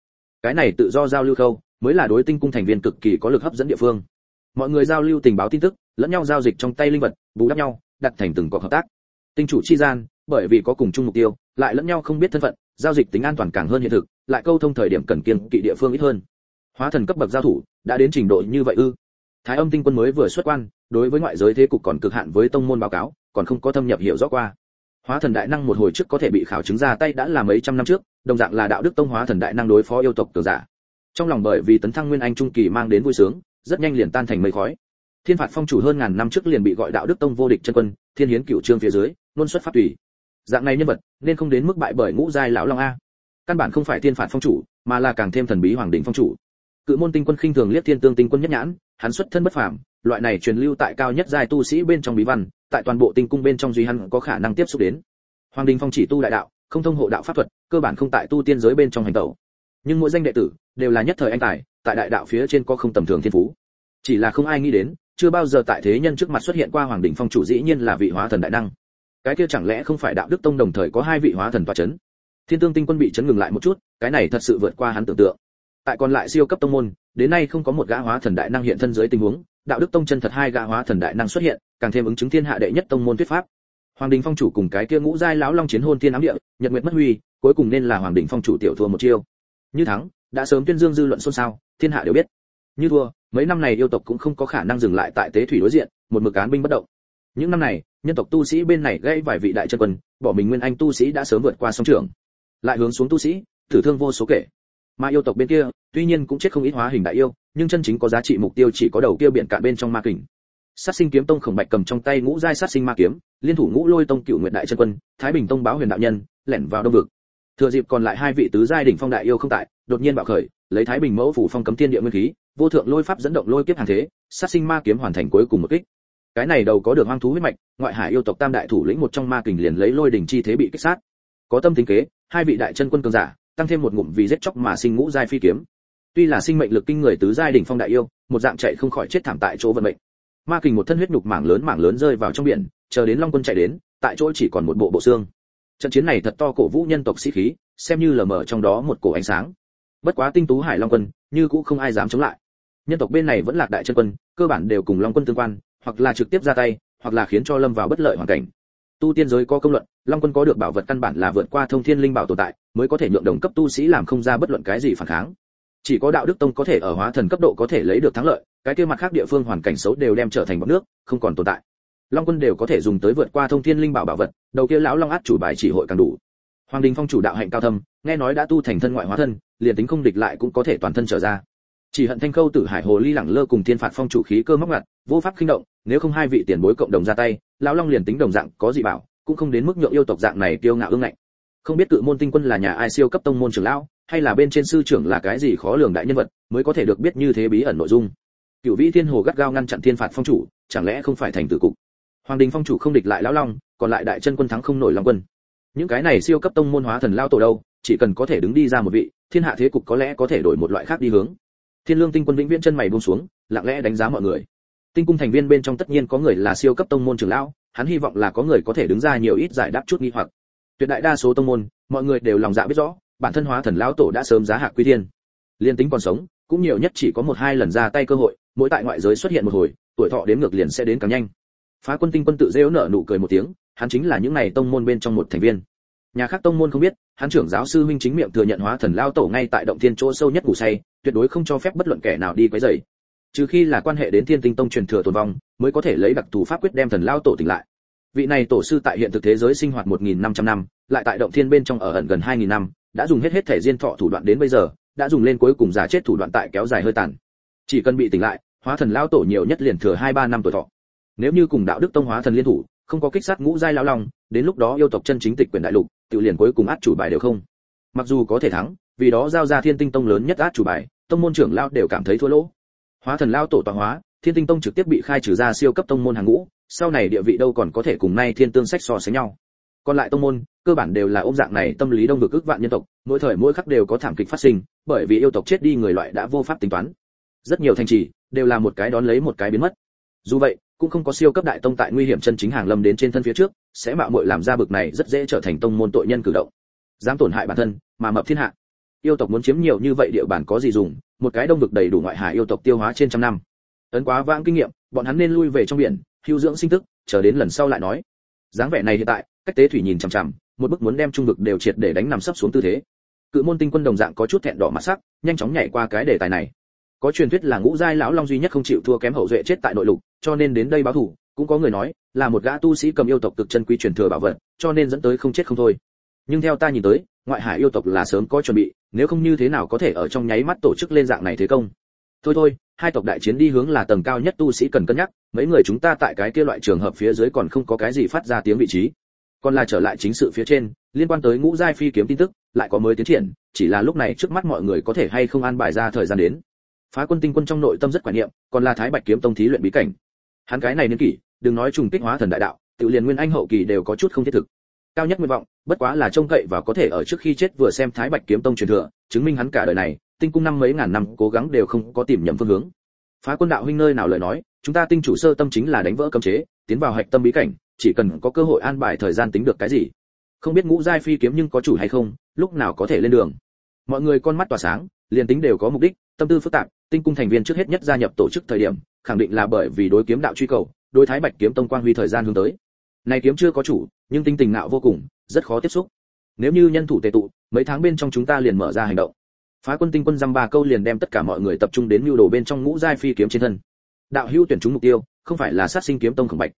Cái này tự do giao lưu khâu, mới là đối tinh cung thành viên cực kỳ có lực hấp dẫn địa phương. Mọi người giao lưu tình báo tin tức, lẫn nhau giao dịch trong tay linh vật, bù đắp nhau, đặt thành từng cuộc hợp tác. Tinh chủ chi gian, bởi vì có cùng chung mục tiêu, lại lẫn nhau không biết thân phận, giao dịch tính an toàn càng hơn hiện thực, lại câu thông thời điểm cần kiên kỵ địa phương ít hơn. Hóa thần cấp bậc giao thủ, đã đến trình độ như vậy ư? Thái âm tinh quân mới vừa xuất quan, đối với ngoại giới thế cục còn cực hạn với tông môn báo cáo, còn không có thâm nhập hiểu rõ qua hóa thần đại năng một hồi trước có thể bị khảo chứng ra tay đã là mấy trăm năm trước, đồng dạng là đạo đức tông hóa thần đại năng đối phó yêu tộc cường giả. Trong lòng bởi vì tấn thăng nguyên anh trung kỳ mang đến vui sướng, rất nhanh liền tan thành mây khói. Thiên phạt phong chủ hơn ngàn năm trước liền bị gọi đạo đức tông vô địch chân quân, thiên hiến cửu trương phía dưới luôn xuất phát tùy. Dạng này nhân vật, nên không đến mức bại bởi ngũ giai lão long a. Căn bản không phải thiên phạt phong chủ, mà là càng thêm thần bí hoàng đỉnh phong chủ. Cự môn tinh quân khinh thường liếc thiên tương tinh quân nhất nhãn, hắn xuất thân bất phàm, loại này truyền lưu tại cao nhất giai tu sĩ bên trong bí văn tại toàn bộ tinh cung bên trong duy hắn có khả năng tiếp xúc đến. Hoàng đình phong chỉ tu đại đạo, không thông hộ đạo pháp thuật, cơ bản không tại tu tiên giới bên trong hành tẩu. Nhưng mỗi danh đệ tử đều là nhất thời anh tài, tại đại đạo phía trên có không tầm thường thiên phú. Chỉ là không ai nghĩ đến, chưa bao giờ tại thế nhân trước mặt xuất hiện qua hoàng đỉnh phong chủ dĩ nhiên là vị hóa thần đại năng. Cái kia chẳng lẽ không phải đạo đức tông đồng thời có hai vị hóa thần tọa chấn? Thiên tương tinh quân bị chấn ngừng lại một chút, cái này thật sự vượt qua hắn tưởng tượng. Tại còn lại siêu cấp tông môn, đến nay không có một gã hóa thần đại năng hiện thân dưới tình huống, đạo đức tông chân thật hai gã hóa thần đại năng xuất hiện càng thêm ứng chứng thiên hạ đệ nhất tông môn thuyết pháp. Hoàng đình phong chủ cùng cái kia ngũ giai lão long chiến hôn thiên ám địa, nhật nguyệt mất huy, cuối cùng nên là hoàng đình phong chủ tiểu thua một chiêu. Như thắng, đã sớm tuyên dương dư luận xôn xao, thiên hạ đều biết. Như thua, mấy năm này yêu tộc cũng không có khả năng dừng lại tại tế thủy đối diện, một mực án binh bất động. Những năm này, nhân tộc tu sĩ bên này gây vài vị đại chân quân, bỏ mình nguyên anh tu sĩ đã sớm vượt qua sông trường lại hướng xuống tu sĩ, thử thương vô số kể. Mà yêu tộc bên kia, tuy nhiên cũng chết không ít hóa hình đại yêu, nhưng chân chính có giá trị mục tiêu chỉ có đầu kia biển cạn bên trong ma kình sát sinh kiếm tông khổng bạch cầm trong tay ngũ giai sát sinh ma kiếm, liên thủ ngũ lôi tông cựu nguyệt đại chân quân, thái bình tông báo huyền đạo nhân, lẻn vào đông vực. Thừa dịp còn lại hai vị tứ giai đỉnh phong đại yêu không tại, đột nhiên bạo khởi, lấy thái bình mẫu phủ phong cấm thiên địa nguyên khí, vô thượng lôi pháp dẫn động lôi kiếp hàng thế, sát sinh ma kiếm hoàn thành cuối cùng một kích. Cái này đầu có được hoang thú huyết mạch, ngoại hải yêu tộc tam đại thủ lĩnh một trong ma kình liền lấy lôi đỉnh chi thế bị kích sát. Có tâm tính kế, hai vị đại chân quân cường giả, tăng thêm một ngụm vì giết chóc mà sinh ngũ giai phi kiếm. Tuy là sinh mệnh lực kinh người tứ giai đỉnh phong đại yêu, một dạng chạy không khỏi chết thảm tại chỗ vận mệnh ma kình một thân huyết nhục mảng lớn mảng lớn rơi vào trong biển, chờ đến long quân chạy đến, tại chỗ chỉ còn một bộ bộ xương. Trận chiến này thật to cổ vũ nhân tộc sĩ khí, xem như lờ mờ trong đó một cổ ánh sáng. Bất quá tinh tú hải long quân, như cũng không ai dám chống lại. Nhân tộc bên này vẫn lạc đại chân quân, cơ bản đều cùng long quân tương quan, hoặc là trực tiếp ra tay, hoặc là khiến cho lâm vào bất lợi hoàn cảnh. Tu tiên giới có công luận, long quân có được bảo vật căn bản là vượt qua thông thiên linh bảo tồn tại, mới có thể nhượng đồng cấp tu sĩ làm không ra bất luận cái gì phản kháng. Chỉ có đạo đức tông có thể ở hóa thần cấp độ có thể lấy được thắng lợi cái kia mặt khác địa phương hoàn cảnh xấu đều đem trở thành bọt nước, không còn tồn tại. Long quân đều có thể dùng tới vượt qua thông thiên linh bảo bảo vật, đầu kia lão long át chủ bài chỉ hội càng đủ. Hoàng đình phong chủ đạo hạnh cao thâm, nghe nói đã tu thành thân ngoại hóa thân, liền tính không địch lại cũng có thể toàn thân trở ra. Chỉ hận thanh khâu tử hải hồ ly lẳng lơ cùng thiên phạt phong chủ khí cơ móc ngặt, vô pháp khinh động, nếu không hai vị tiền bối cộng đồng ra tay, lão long liền tính đồng dạng có gì bảo, cũng không đến mức nhượng yêu tộc dạng này kiêu ngạo ương ngạnh. Không biết cự môn tinh quân là nhà ai siêu cấp tông môn trưởng lão, hay là bên trên sư trưởng là cái gì khó lường đại nhân vật, mới có thể được biết như thế bí ẩn nội dung cựu vĩ thiên hồ gắt gao ngăn chặn thiên phạt phong chủ, chẳng lẽ không phải thành tử cục? Hoàng đình phong chủ không địch lại lão long, còn lại đại chân quân thắng không nổi long quân. Những cái này siêu cấp tông môn hóa thần lao tổ đâu, chỉ cần có thể đứng đi ra một vị, thiên hạ thế cục có lẽ có thể đổi một loại khác đi hướng. Thiên lương tinh quân vĩnh viễn chân mày buông xuống, lặng lẽ đánh giá mọi người. Tinh cung thành viên bên trong tất nhiên có người là siêu cấp tông môn trưởng lão, hắn hy vọng là có người có thể đứng ra nhiều ít giải đáp chút nghi hoặc. Tuyệt đại đa số tông môn, mọi người đều lòng dạ biết rõ, bản thân hóa thần lão tổ đã sớm giá hạ quy thiên. Liên tính còn sống, cũng nhiều nhất chỉ có một hai lần ra tay cơ hội mỗi tại ngoại giới xuất hiện một hồi, tuổi thọ đến ngược liền sẽ đến càng nhanh. Phá quân tinh quân tự rêu nở nụ cười một tiếng, hắn chính là những này tông môn bên trong một thành viên. Nhà khác tông môn không biết, hắn trưởng giáo sư huynh chính miệng thừa nhận hóa thần lao tổ ngay tại động thiên chỗ sâu nhất ngủ say, tuyệt đối không cho phép bất luận kẻ nào đi quấy rầy. Trừ khi là quan hệ đến thiên tinh tông truyền thừa tồn vong, mới có thể lấy đặc thù pháp quyết đem thần lao tổ tỉnh lại. Vị này tổ sư tại hiện thực thế giới sinh hoạt 1.500 năm lại tại động thiên bên trong ở ẩn gần 2.000 năm, đã dùng hết hết thể diên thọ thủ đoạn đến bây giờ, đã dùng lên cuối cùng giả chết thủ đoạn tại kéo dài hơi tàn. Chỉ cần bị tỉnh lại hóa thần lao tổ nhiều nhất liền thừa hai ba năm tuổi thọ. Nếu như cùng đạo đức tông hóa thần liên thủ, không có kích sát ngũ giai lao long, đến lúc đó yêu tộc chân chính tịch quyền đại lục, tự liền cuối cùng át chủ bài đều không. Mặc dù có thể thắng, vì đó giao ra thiên tinh tông lớn nhất át chủ bài, tông môn trưởng lao đều cảm thấy thua lỗ. Hóa thần lao tổ tọa hóa, thiên tinh tông trực tiếp bị khai trừ ra siêu cấp tông môn hàng ngũ, sau này địa vị đâu còn có thể cùng nay thiên tương sách so sánh nhau. Còn lại tông môn, cơ bản đều là ôm dạng này tâm lý đông vực ước vạn nhân tộc, mỗi thời mỗi khắc đều có thảm kịch phát sinh, bởi vì yêu tộc chết đi người loại đã vô pháp tính toán rất nhiều thành trì đều là một cái đón lấy một cái biến mất. Dù vậy, cũng không có siêu cấp đại tông tại nguy hiểm chân chính hàng lâm đến trên thân phía trước, sẽ mạo muội làm ra bực này rất dễ trở thành tông môn tội nhân cử động. Dám tổn hại bản thân, mà mập thiên hạ. Yêu tộc muốn chiếm nhiều như vậy địa bàn có gì dùng, một cái đông vực đầy đủ ngoại hải yêu tộc tiêu hóa trên trăm năm. Ấn quá vãng kinh nghiệm, bọn hắn nên lui về trong biển, hưu dưỡng sinh tức, chờ đến lần sau lại nói. Dáng vẻ này hiện tại, cách tế thủy nhìn chằm chằm, một bức muốn đem trung vực đều triệt để đánh nằm sấp xuống tư thế. Cự môn tinh quân đồng dạng có chút thẹn đỏ mặt sắc, nhanh chóng nhảy qua cái đề tài này có truyền thuyết là ngũ giai lão long duy nhất không chịu thua kém hậu duệ chết tại nội lục, cho nên đến đây báo thủ cũng có người nói là một gã tu sĩ cầm yêu tộc cực chân quý truyền thừa bảo vật, cho nên dẫn tới không chết không thôi. Nhưng theo ta nhìn tới, ngoại hải yêu tộc là sớm có chuẩn bị, nếu không như thế nào có thể ở trong nháy mắt tổ chức lên dạng này thế công? Thôi thôi, hai tộc đại chiến đi hướng là tầng cao nhất tu sĩ cần cân nhắc, mấy người chúng ta tại cái kia loại trường hợp phía dưới còn không có cái gì phát ra tiếng vị trí. Còn là trở lại chính sự phía trên, liên quan tới ngũ giai phi kiếm tin tức, lại có mới tiến triển, chỉ là lúc này trước mắt mọi người có thể hay không an bài ra thời gian đến phá quân tinh quân trong nội tâm rất quan niệm, còn là thái bạch kiếm tông thí luyện bí cảnh. Hắn cái này niên kỷ, đừng nói trùng kích hóa thần đại đạo, tự liền nguyên anh hậu kỳ đều có chút không thiết thực. Cao nhất nguyện vọng, bất quá là trông cậy và có thể ở trước khi chết vừa xem thái bạch kiếm tông truyền thừa, chứng minh hắn cả đời này, tinh cung năm mấy ngàn năm cố gắng đều không có tìm nhầm phương hướng. Phá quân đạo huynh nơi nào lời nói, chúng ta tinh chủ sơ tâm chính là đánh vỡ cấm chế, tiến vào hạch tâm bí cảnh, chỉ cần có cơ hội an bài thời gian tính được cái gì. Không biết ngũ giai phi kiếm nhưng có chủ hay không, lúc nào có thể lên đường. Mọi người con mắt tỏa sáng, liền tính đều có mục đích, tâm tư phức tạp tinh cung thành viên trước hết nhất gia nhập tổ chức thời điểm, khẳng định là bởi vì đối kiếm đạo truy cầu, đối thái bạch kiếm tông quang huy thời gian hướng tới. Này kiếm chưa có chủ, nhưng tinh tình nạo vô cùng, rất khó tiếp xúc. Nếu như nhân thủ tề tụ, mấy tháng bên trong chúng ta liền mở ra hành động. Phá quân tinh quân dăm ba câu liền đem tất cả mọi người tập trung đến mưu đồ bên trong ngũ giai phi kiếm trên thân. Đạo hưu tuyển chúng mục tiêu, không phải là sát sinh kiếm tông khổng bạch.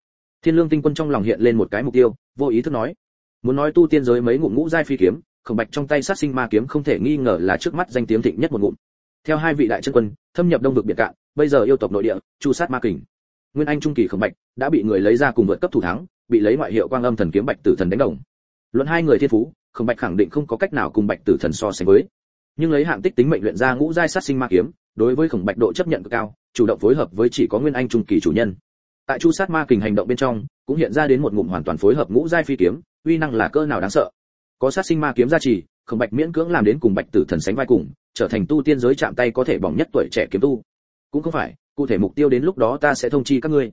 Thiên lương tinh quân trong lòng hiện lên một cái mục tiêu, vô ý thức nói. Muốn nói tu tiên giới mấy ngụm ngũ giai phi kiếm, khổng bạch trong tay sát sinh ma kiếm không thể nghi ngờ là trước mắt danh tiếng thịnh nhất một ngụm theo hai vị đại chân quân, thâm nhập đông vực biển cạn, bây giờ yêu tộc nội địa, chu sát ma kình. Nguyên anh trung kỳ khổng bạch, đã bị người lấy ra cùng vượt cấp thủ thắng, bị lấy ngoại hiệu quang âm thần kiếm bạch tử thần đánh đồng. Luận hai người thiên phú, khổng bạch khẳng định không có cách nào cùng bạch tử thần so sánh với. Nhưng lấy hạng tích tính mệnh luyện ra ngũ giai sát sinh ma kiếm, đối với khổng bạch độ chấp nhận cực cao, chủ động phối hợp với chỉ có nguyên anh trung kỳ chủ nhân. Tại chu sát ma kình hành động bên trong, cũng hiện ra đến một ngụm hoàn toàn phối hợp ngũ giai phi kiếm, uy năng là cỡ nào đáng sợ. Có sát sinh ma kiếm gia trì khổng bạch miễn cưỡng làm đến cùng bạch tử thần sánh vai cùng, trở thành tu tiên giới chạm tay có thể bỏng nhất tuổi trẻ kiếm tu. Cũng không phải, cụ thể mục tiêu đến lúc đó ta sẽ thông chi các ngươi.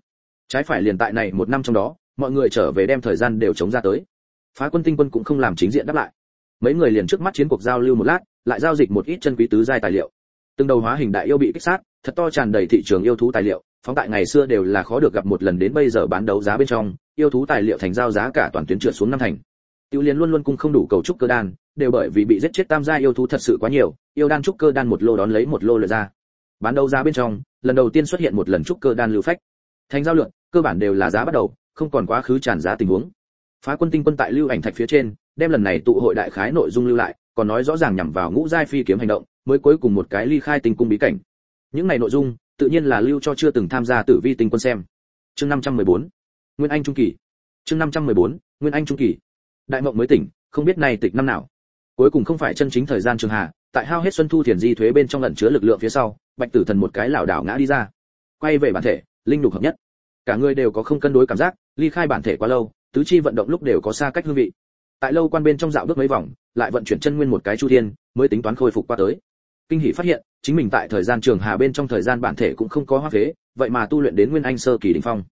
Trái phải liền tại này một năm trong đó, mọi người trở về đem thời gian đều chống ra tới. Phá quân tinh quân cũng không làm chính diện đáp lại. Mấy người liền trước mắt chiến cuộc giao lưu một lát, lại giao dịch một ít chân quý tứ giai tài liệu. Từng đầu hóa hình đại yêu bị kích sát, thật to tràn đầy thị trường yêu thú tài liệu, phóng tại ngày xưa đều là khó được gặp một lần đến bây giờ bán đấu giá bên trong, yêu thú tài liệu thành giao giá cả toàn tuyến trượt xuống năm thành tiêu liên luôn luôn cung không đủ cầu trúc cơ đan, đều bởi vì bị giết chết tam gia yêu thú thật sự quá nhiều, yêu đan trúc cơ đan một lô đón lấy một lô lựa ra. Bán đấu giá bên trong, lần đầu tiên xuất hiện một lần trúc cơ đan lưu phách. Thành giao lượng cơ bản đều là giá bắt đầu, không còn quá khứ tràn giá tình huống. Phá quân tinh quân tại lưu ảnh thạch phía trên, đem lần này tụ hội đại khái nội dung lưu lại, còn nói rõ ràng nhằm vào ngũ giai phi kiếm hành động, mới cuối cùng một cái ly khai tinh cung bí cảnh. Những này nội dung, tự nhiên là lưu cho chưa từng tham gia tử vi tinh quân xem. Chương 514 nguyên anh trung kỳ. Chương 514 nguyên anh trung kỳ đại mộng mới tỉnh, không biết này tịch năm nào. Cuối cùng không phải chân chính thời gian trường hạ, tại hao hết xuân thu thiền di thuế bên trong lẩn chứa lực lượng phía sau, bạch tử thần một cái lảo đảo ngã đi ra. Quay về bản thể, linh đục hợp nhất. Cả người đều có không cân đối cảm giác, ly khai bản thể quá lâu, tứ chi vận động lúc đều có xa cách hương vị. Tại lâu quan bên trong dạo bước mấy vòng, lại vận chuyển chân nguyên một cái chu thiên, mới tính toán khôi phục qua tới. Kinh hỷ phát hiện, chính mình tại thời gian trường hà bên trong thời gian bản thể cũng không có hóa phế, vậy mà tu luyện đến nguyên anh sơ kỳ đỉnh phong.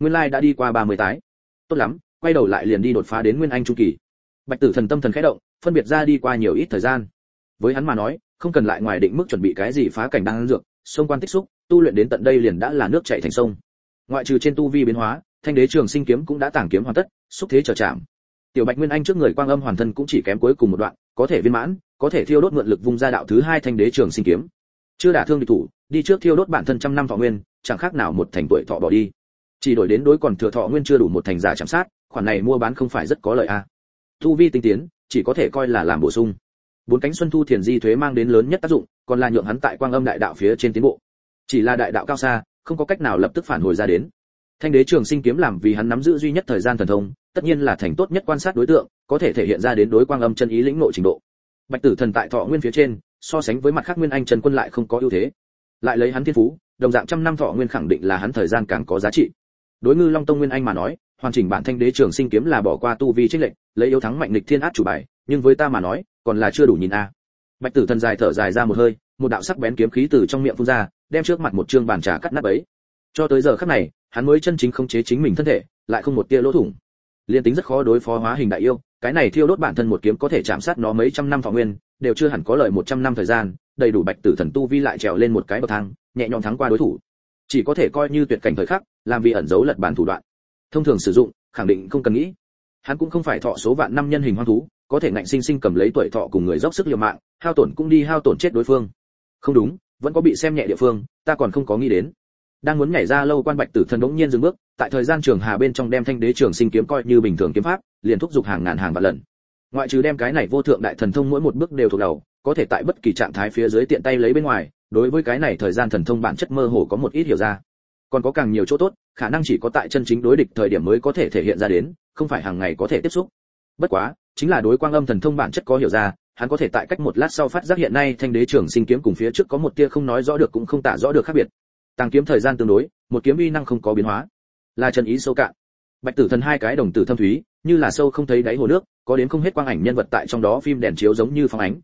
Nguyên lai đã đi qua 30 tái. Tốt lắm quay đầu lại liền đi đột phá đến nguyên anh trung kỳ. Bạch tử thần tâm thần khẽ động, phân biệt ra đi qua nhiều ít thời gian. Với hắn mà nói, không cần lại ngoài định mức chuẩn bị cái gì phá cảnh đang dược xung quan tích xúc, tu luyện đến tận đây liền đã là nước chảy thành sông. Ngoại trừ trên tu vi biến hóa, thanh đế trường sinh kiếm cũng đã tàng kiếm hoàn tất, xúc thế trở chạm. Tiểu bạch nguyên anh trước người quang âm hoàn thân cũng chỉ kém cuối cùng một đoạn, có thể viên mãn, có thể thiêu đốt mượn lực vung ra đạo thứ hai thanh đế trường sinh kiếm. Chưa đả thương địch thủ, đi trước thiêu đốt bản thân trăm năm thọ nguyên, chẳng khác nào một thành tuổi thọ bỏ đi. Chỉ đổi đến đối còn thừa thọ nguyên chưa đủ một thành giả chạm sát khoản này mua bán không phải rất có lợi a à. thu vi tinh tiến, chỉ có thể coi là làm bổ sung. Bốn cánh xuân thu thiền di thuế mang đến lớn nhất tác dụng, còn là nhượng hắn tại quang âm đại đạo phía trên tiến bộ. Chỉ là đại đạo cao xa, không có cách nào lập tức phản hồi ra đến. Thanh đế trường sinh kiếm làm vì hắn nắm giữ duy nhất thời gian thần thông, tất nhiên là thành tốt nhất quan sát đối tượng, có thể thể hiện ra đến đối quang âm chân ý lĩnh nội trình độ. Bạch tử thần tại thọ nguyên phía trên, so sánh với mặt khác nguyên anh trần quân lại không có ưu thế. Lại lấy hắn thiên phú, đồng dạng trăm năm thọ nguyên khẳng định là hắn thời gian càng có giá trị. Đối ngư long tông nguyên anh mà nói hoàn chỉnh bản thanh đế trường sinh kiếm là bỏ qua tu vi trích lệnh, lấy yếu thắng mạnh lịch thiên át chủ bài, nhưng với ta mà nói, còn là chưa đủ nhìn a. Bạch tử thần dài thở dài ra một hơi, một đạo sắc bén kiếm khí từ trong miệng phun ra, đem trước mặt một trương bàn trà cắt nát ấy cho tới giờ khắc này, hắn mới chân chính không chế chính mình thân thể, lại không một tia lỗ thủng. Liên tính rất khó đối phó hóa hình đại yêu, cái này thiêu đốt bản thân một kiếm có thể chạm sát nó mấy trăm năm thọ nguyên, đều chưa hẳn có lợi một trăm năm thời gian, đầy đủ bạch tử thần tu vi lại trèo lên một cái bậc thang, nhẹ nhõm thắng qua đối thủ. Chỉ có thể coi như tuyệt cảnh thời khắc, làm vì ẩn giấu lật bản thủ đoạn thông thường sử dụng, khẳng định không cần nghĩ. Hắn cũng không phải thọ số vạn năm nhân hình hoang thú, có thể ngạnh sinh sinh cầm lấy tuổi thọ cùng người dốc sức liều mạng, hao tổn cũng đi hao tổn chết đối phương. Không đúng, vẫn có bị xem nhẹ địa phương, ta còn không có nghĩ đến. Đang muốn nhảy ra lâu quan bạch tử thần đống nhiên dừng bước, tại thời gian trường hà bên trong đem thanh đế trường sinh kiếm coi như bình thường kiếm pháp, liền thúc giục hàng ngàn hàng vạn lần. Ngoại trừ đem cái này vô thượng đại thần thông mỗi một bước đều thuộc đầu, có thể tại bất kỳ trạng thái phía dưới tiện tay lấy bên ngoài, đối với cái này thời gian thần thông bản chất mơ hồ có một ít hiểu ra còn có càng nhiều chỗ tốt, khả năng chỉ có tại chân chính đối địch thời điểm mới có thể thể hiện ra đến, không phải hàng ngày có thể tiếp xúc. Bất quá, chính là đối quang âm thần thông bản chất có hiểu ra, hắn có thể tại cách một lát sau phát giác hiện nay thanh đế trưởng sinh kiếm cùng phía trước có một tia không nói rõ được cũng không tả rõ được khác biệt. Tàng kiếm thời gian tương đối, một kiếm uy năng không có biến hóa. Là chân ý sâu cạn. Bạch tử thần hai cái đồng tử thâm thúy, như là sâu không thấy đáy hồ nước, có đến không hết quang ảnh nhân vật tại trong đó phim đèn chiếu giống như phóng ánh.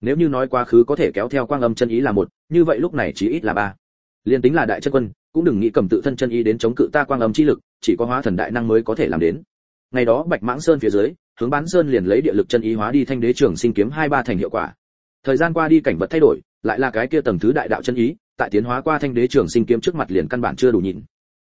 Nếu như nói quá khứ có thể kéo theo quang âm chân ý là một, như vậy lúc này chỉ ít là ba. Liên tính là đại chân quân cũng đừng nghĩ cầm tự thân chân ý đến chống cự ta quang âm chi lực, chỉ có hóa thần đại năng mới có thể làm đến. Ngày đó, bạch mãng sơn phía dưới, hướng bán sơn liền lấy địa lực chân ý hóa đi thanh đế trưởng sinh kiếm hai ba thành hiệu quả. Thời gian qua đi cảnh vật thay đổi, lại là cái kia tầng thứ đại đạo chân ý, tại tiến hóa qua thanh đế trưởng sinh kiếm trước mặt liền căn bản chưa đủ nhịn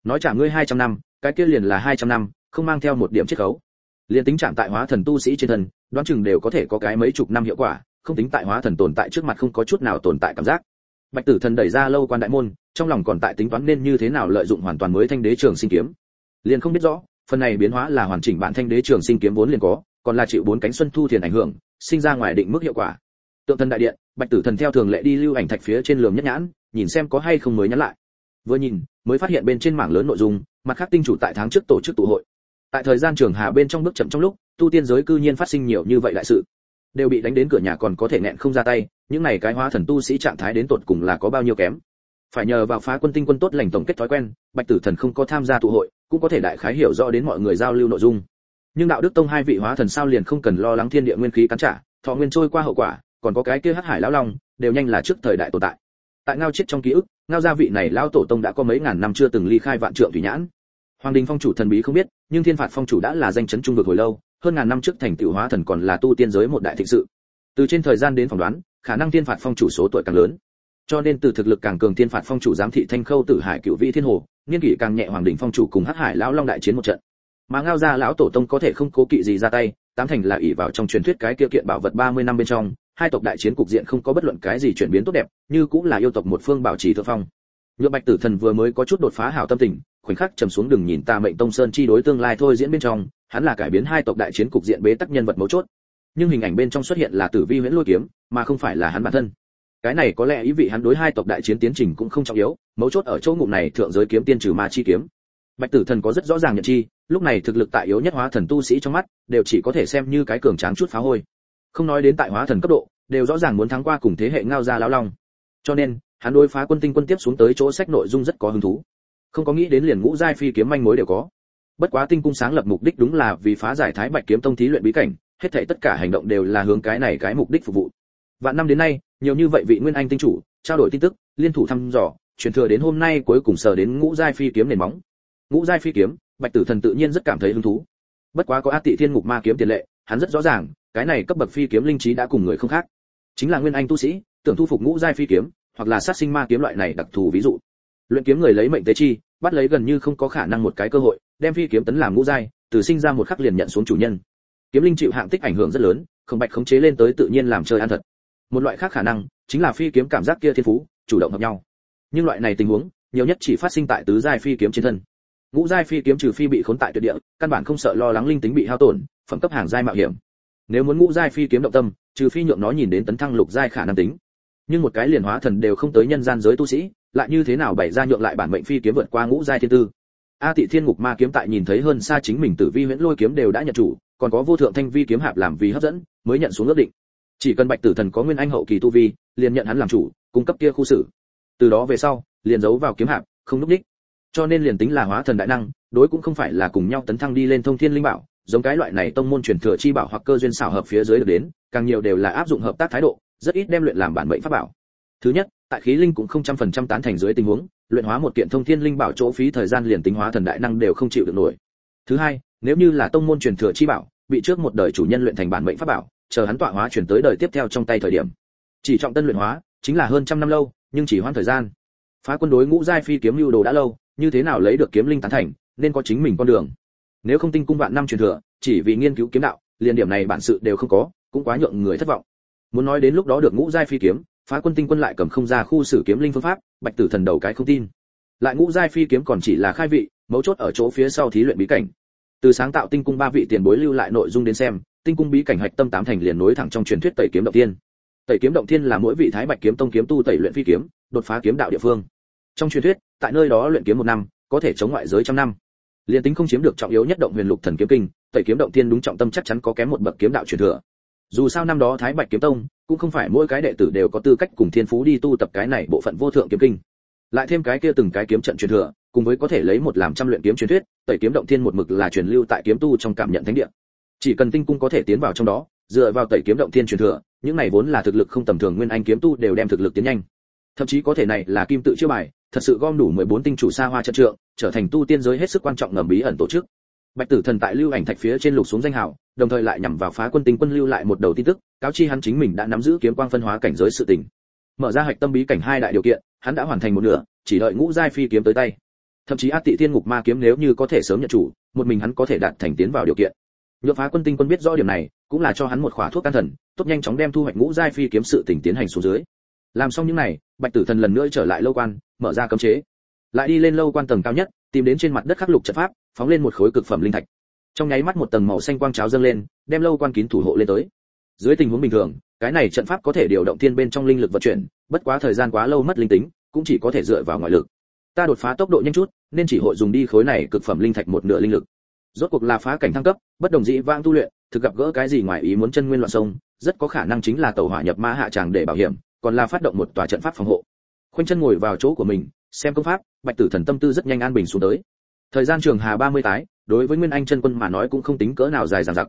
nói trả ngươi 200 năm, cái kia liền là 200 năm, không mang theo một điểm chiết khấu. Liền tính chạm tại hóa thần tu sĩ trên thân, đoán chừng đều có thể có cái mấy chục năm hiệu quả, không tính tại hóa thần tồn tại trước mặt không có chút nào tồn tại cảm giác bạch tử thần đẩy ra lâu quan đại môn, trong lòng còn tại tính toán nên như thế nào lợi dụng hoàn toàn mới thanh đế trường sinh kiếm. Liền không biết rõ, phần này biến hóa là hoàn chỉnh bản thanh đế trường sinh kiếm vốn liền có, còn là chịu bốn cánh xuân thu thiền ảnh hưởng, sinh ra ngoài định mức hiệu quả. Tượng thần đại điện, bạch tử thần theo thường lệ đi lưu ảnh thạch phía trên lường nhất nhãn, nhìn xem có hay không mới nhắn lại. Vừa nhìn, mới phát hiện bên trên mảng lớn nội dung, mặt khác tinh chủ tại tháng trước tổ chức tụ hội. Tại thời gian trường hà bên trong bước chậm trong lúc, tu tiên giới cư nhiên phát sinh nhiều như vậy đại sự đều bị đánh đến cửa nhà còn có thể nẹn không ra tay, những này cái hóa thần tu sĩ trạng thái đến tột cùng là có bao nhiêu kém. Phải nhờ vào phá quân tinh quân tốt lành tổng kết thói quen, bạch tử thần không có tham gia tụ hội, cũng có thể đại khái hiểu rõ đến mọi người giao lưu nội dung. Nhưng đạo đức tông hai vị hóa thần sao liền không cần lo lắng thiên địa nguyên khí cắn trả, thọ nguyên trôi qua hậu quả, còn có cái kia hắc hải lão long, đều nhanh là trước thời đại tồn tại. Tại ngao chết trong ký ức, ngao gia vị này lão tổ tông đã có mấy ngàn năm chưa từng ly khai vạn trượng thủy nhãn. Hoàng đình phong chủ thần bí không biết, nhưng thiên phạt phong chủ đã là danh chấn trung vực hồi lâu hơn ngàn năm trước thành tựu hóa thần còn là tu tiên giới một đại thịnh sự. Từ trên thời gian đến phỏng đoán, khả năng thiên phạt phong chủ số tuổi càng lớn. Cho nên từ thực lực càng cường thiên phạt phong chủ giám thị thanh khâu tử hải cựu vị thiên hồ niên kỷ càng nhẹ hoàng đỉnh phong chủ cùng hắc hải lão long đại chiến một trận. Mà ngao ra lão tổ tông có thể không cố kỵ gì ra tay, tám thành là ỷ vào trong truyền thuyết cái kia kiện bảo vật 30 năm bên trong, hai tộc đại chiến cục diện không có bất luận cái gì chuyển biến tốt đẹp, như cũng là yêu tộc một phương bảo trì thượng phong. Nhựa bạch tử thần vừa mới có chút đột phá hảo tâm tình khoảnh khắc trầm xuống đừng nhìn ta mệnh tông sơn chi đối tương lai thôi diễn bên trong, hắn là cải biến hai tộc đại chiến cục diện bế tắc nhân vật mấu chốt. Nhưng hình ảnh bên trong xuất hiện là tử vi huyễn lôi kiếm, mà không phải là hắn bản thân. Cái này có lẽ ý vị hắn đối hai tộc đại chiến tiến trình cũng không trọng yếu, mấu chốt ở chỗ ngụm này thượng giới kiếm tiên trừ ma chi kiếm. Bạch tử thần có rất rõ ràng nhận chi, lúc này thực lực tại yếu nhất hóa thần tu sĩ trong mắt, đều chỉ có thể xem như cái cường tráng chút phá hôi. Không nói đến tại hóa thần cấp độ, đều rõ ràng muốn thắng qua cùng thế hệ ngao ra lão long. Cho nên, hắn đối phá quân tinh quân tiếp xuống tới chỗ sách nội dung rất có hứng thú không có nghĩ đến liền ngũ giai phi kiếm manh mối đều có. Bất quá tinh cung sáng lập mục đích đúng là vì phá giải thái bạch kiếm tông thí luyện bí cảnh, hết thảy tất cả hành động đều là hướng cái này cái mục đích phục vụ. Vạn năm đến nay, nhiều như vậy vị nguyên anh tinh chủ, trao đổi tin tức, liên thủ thăm dò, truyền thừa đến hôm nay cuối cùng sờ đến ngũ giai phi kiếm nền móng. Ngũ giai phi kiếm, bạch tử thần tự nhiên rất cảm thấy hứng thú. Bất quá có át tị thiên ngục ma kiếm tiền lệ, hắn rất rõ ràng, cái này cấp bậc phi kiếm linh trí đã cùng người không khác. Chính là nguyên anh tu sĩ, tưởng thu phục ngũ giai phi kiếm, hoặc là sát sinh ma kiếm loại này đặc thù ví dụ luyện kiếm người lấy mệnh tế chi, bắt lấy gần như không có khả năng một cái cơ hội, đem phi kiếm tấn làm ngũ giai, từ sinh ra một khắc liền nhận xuống chủ nhân. Kiếm linh chịu hạng tích ảnh hưởng rất lớn, không bạch khống chế lên tới tự nhiên làm chơi ăn thật. Một loại khác khả năng, chính là phi kiếm cảm giác kia thiên phú, chủ động hợp nhau. Nhưng loại này tình huống, nhiều nhất chỉ phát sinh tại tứ giai phi kiếm trên thân. Ngũ giai phi kiếm trừ phi bị khốn tại tuyệt địa, căn bản không sợ lo lắng linh tính bị hao tổn, phẩm cấp hàng giai mạo hiểm. Nếu muốn ngũ giai phi kiếm động tâm, trừ phi nhượng nó nhìn đến tấn thăng lục giai khả năng tính. Nhưng một cái liền hóa thần đều không tới nhân gian giới tu sĩ lại như thế nào bày ra nhượng lại bản mệnh phi kiếm vượt qua ngũ giai thiên tư? A tị thiên ngục ma kiếm tại nhìn thấy hơn xa chính mình tử vi huyễn lôi kiếm đều đã nhận chủ, còn có vô thượng thanh vi kiếm hạp làm vì hấp dẫn, mới nhận xuống ước định. Chỉ cần bạch tử thần có nguyên anh hậu kỳ tu vi, liền nhận hắn làm chủ, cung cấp kia khu xử. Từ đó về sau, liền giấu vào kiếm hạp, không núp đích. Cho nên liền tính là hóa thần đại năng, đối cũng không phải là cùng nhau tấn thăng đi lên thông thiên linh bảo, giống cái loại này tông môn truyền thừa chi bảo hoặc cơ duyên xảo hợp phía dưới được đến, càng nhiều đều là áp dụng hợp tác thái độ, rất ít đem luyện làm bản mệnh pháp bảo. Thứ nhất tại khí linh cũng không trăm phần trăm tán thành dưới tình huống, luyện hóa một kiện thông thiên linh bảo chỗ phí thời gian liền tính hóa thần đại năng đều không chịu được nổi. Thứ hai, nếu như là tông môn truyền thừa chi bảo, bị trước một đời chủ nhân luyện thành bản mệnh pháp bảo, chờ hắn tọa hóa chuyển tới đời tiếp theo trong tay thời điểm. Chỉ trọng tân luyện hóa, chính là hơn trăm năm lâu, nhưng chỉ hoãn thời gian. Phá quân đối ngũ giai phi kiếm lưu đồ đã lâu, như thế nào lấy được kiếm linh tán thành, nên có chính mình con đường. Nếu không tinh cung vạn năm truyền thừa, chỉ vì nghiên cứu kiếm đạo, liền điểm này bản sự đều không có, cũng quá nhượng người thất vọng. Muốn nói đến lúc đó được ngũ giai phi kiếm phá quân tinh quân lại cầm không ra khu sử kiếm linh phương pháp, bạch tử thần đầu cái không tin. Lại ngũ giai phi kiếm còn chỉ là khai vị, mấu chốt ở chỗ phía sau thí luyện bí cảnh. Từ sáng tạo tinh cung ba vị tiền bối lưu lại nội dung đến xem, tinh cung bí cảnh hạch tâm tám thành liền nối thẳng trong truyền thuyết tẩy kiếm động tiên tẩy kiếm động thiên là mỗi vị thái bạch kiếm tông kiếm tu tẩy luyện phi kiếm, đột phá kiếm đạo địa phương. Trong truyền thuyết, tại nơi đó luyện kiếm một năm, có thể chống ngoại giới trăm năm. Liền tính không chiếm được trọng yếu nhất động huyền lục thần kiếm kinh, tẩy kiếm động thiên đúng trọng tâm chắc chắn có kém một bậc kiếm đạo truyền thừa. Dù sao năm đó thái bạch kiếm tông cũng không phải mỗi cái đệ tử đều có tư cách cùng thiên phú đi tu tập cái này bộ phận vô thượng kiếm kinh. Lại thêm cái kia từng cái kiếm trận truyền thừa, cùng với có thể lấy một làm trăm luyện kiếm truyền thuyết, tẩy kiếm động thiên một mực là truyền lưu tại kiếm tu trong cảm nhận thánh địa. Chỉ cần tinh cung có thể tiến vào trong đó, dựa vào tẩy kiếm động thiên truyền thừa, những này vốn là thực lực không tầm thường nguyên anh kiếm tu đều đem thực lực tiến nhanh. Thậm chí có thể này là kim tự chưa bài, thật sự gom đủ 14 tinh chủ xa hoa trận trượng, trở thành tu tiên giới hết sức quan trọng ngầm bí ẩn tổ chức bạch tử thần tại lưu ảnh thạch phía trên lục xuống danh hào, đồng thời lại nhằm vào phá quân tinh quân lưu lại một đầu tin tức, cáo chi hắn chính mình đã nắm giữ kiếm quang phân hóa cảnh giới sự tình. Mở ra hạch tâm bí cảnh hai đại điều kiện, hắn đã hoàn thành một nửa, chỉ đợi ngũ giai phi kiếm tới tay. Thậm chí át tị thiên ngục ma kiếm nếu như có thể sớm nhận chủ, một mình hắn có thể đạt thành tiến vào điều kiện. Nhược phá quân tinh quân biết rõ điểm này, cũng là cho hắn một khỏa thuốc can thần, tốt nhanh chóng đem thu hoạch ngũ giai phi kiếm sự tình tiến hành xuống dưới. Làm xong những này, bạch tử thần lần nữa trở lại lâu quan, mở ra cấm chế. Lại đi lên lâu quan tầng cao nhất tìm đến trên mặt đất khắc lục trận pháp, phóng lên một khối cực phẩm linh thạch. Trong nháy mắt một tầng màu xanh quang cháo dâng lên, đem lâu quan kín thủ hộ lên tới. Dưới tình huống bình thường, cái này trận pháp có thể điều động thiên bên trong linh lực vận chuyển, bất quá thời gian quá lâu mất linh tính, cũng chỉ có thể dựa vào ngoại lực. Ta đột phá tốc độ nhanh chút, nên chỉ hội dùng đi khối này cực phẩm linh thạch một nửa linh lực. Rốt cuộc là phá cảnh thăng cấp, bất đồng dĩ vãng tu luyện, thực gặp gỡ cái gì ngoài ý muốn chân nguyên loạn sông, rất có khả năng chính là tàu hỏa nhập ma hạ tràng để bảo hiểm, còn là phát động một tòa trận pháp phòng hộ. Khoanh chân ngồi vào chỗ của mình xem công pháp, bạch tử thần tâm tư rất nhanh an bình xuống tới. Thời gian trường hà 30 tái, đối với nguyên anh chân quân mà nói cũng không tính cỡ nào dài dằng dặc.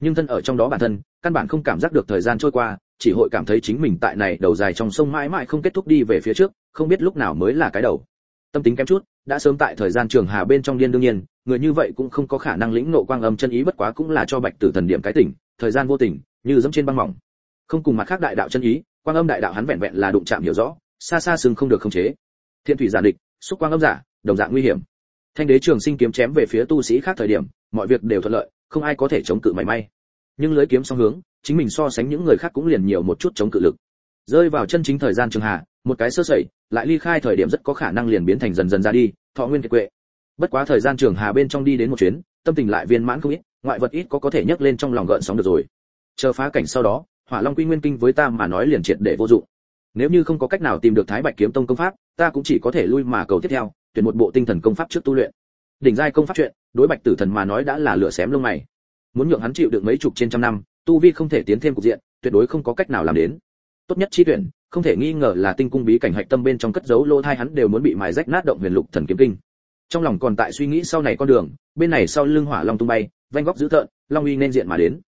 Nhưng thân ở trong đó bản thân, căn bản không cảm giác được thời gian trôi qua, chỉ hội cảm thấy chính mình tại này đầu dài trong sông mãi mãi không kết thúc đi về phía trước, không biết lúc nào mới là cái đầu. Tâm tính kém chút, đã sớm tại thời gian trường hà bên trong điên đương nhiên, người như vậy cũng không có khả năng lĩnh nộ quang âm chân ý bất quá cũng là cho bạch tử thần điểm cái tỉnh, thời gian vô tình, như dẫm trên băng mỏng. Không cùng mặt khác đại đạo chân ý, quang âm đại đạo hắn vẹn vẹn là đụng chạm hiểu rõ, xa xa sừng không được khống chế thiện thủy giả địch, xúc quang âm giả, đồng dạng nguy hiểm. Thanh đế trường sinh kiếm chém về phía tu sĩ khác thời điểm, mọi việc đều thuận lợi, không ai có thể chống cự mảy may. Nhưng lưới kiếm song hướng, chính mình so sánh những người khác cũng liền nhiều một chút chống cự lực. Rơi vào chân chính thời gian trường hạ, một cái sơ sẩy, lại ly khai thời điểm rất có khả năng liền biến thành dần dần ra đi, thọ nguyên kiệt quệ. Bất quá thời gian trường hà bên trong đi đến một chuyến, tâm tình lại viên mãn không ít, ngoại vật ít có có thể nhấc lên trong lòng gợn sóng được rồi. Chờ phá cảnh sau đó, hỏa long quy nguyên kinh với ta mà nói liền triệt để vô dụng nếu như không có cách nào tìm được thái bạch kiếm tông công pháp, ta cũng chỉ có thể lui mà cầu tiếp theo, tuyển một bộ tinh thần công pháp trước tu luyện. Đỉnh giai công pháp chuyện, đối bạch tử thần mà nói đã là lửa xém lông mày. Muốn nhượng hắn chịu được mấy chục trên trăm năm, tu vi không thể tiến thêm cục diện, tuyệt đối không có cách nào làm đến. Tốt nhất chi tuyển, không thể nghi ngờ là tinh cung bí cảnh hạch tâm bên trong cất giấu lô thai hắn đều muốn bị mài rách nát động huyền lục thần kiếm kinh. Trong lòng còn tại suy nghĩ sau này con đường, bên này sau lưng hỏa long tung bay vanh góc dữ thợn long uy nên diện mà đến.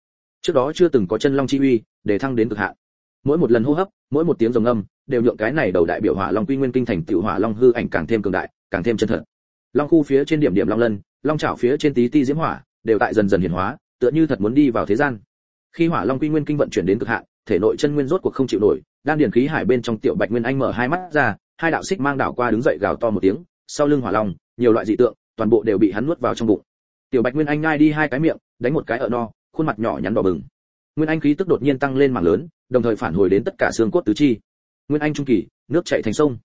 Trước đó chưa từng có chân long chi uy, để thăng đến cực hạn mỗi một lần hô hấp, mỗi một tiếng rồng âm, đều nhượng cái này đầu đại biểu hỏa long quy nguyên kinh thành tiểu hỏa long hư ảnh càng thêm cường đại, càng thêm chân thật. Long khu phía trên điểm điểm long lân, long chảo phía trên tí ti diễm hỏa, đều tại dần dần hiển hóa, tựa như thật muốn đi vào thế gian. Khi hỏa long quy nguyên kinh vận chuyển đến cực hạn, thể nội chân nguyên rốt cuộc không chịu nổi, đan điền khí hải bên trong tiểu bạch nguyên anh mở hai mắt ra, hai đạo xích mang đảo qua đứng dậy gào to một tiếng, sau lưng hỏa long, nhiều loại dị tượng, toàn bộ đều bị hắn nuốt vào trong bụng. Tiểu bạch nguyên anh ngay đi hai cái miệng, đánh một cái ở no, khuôn mặt nhỏ nhắn đỏ bừng nguyên anh khí tức đột nhiên tăng lên mảng lớn, đồng thời phản hồi đến tất cả xương cốt tứ chi. Nguyên anh trung kỳ, nước chảy thành sông.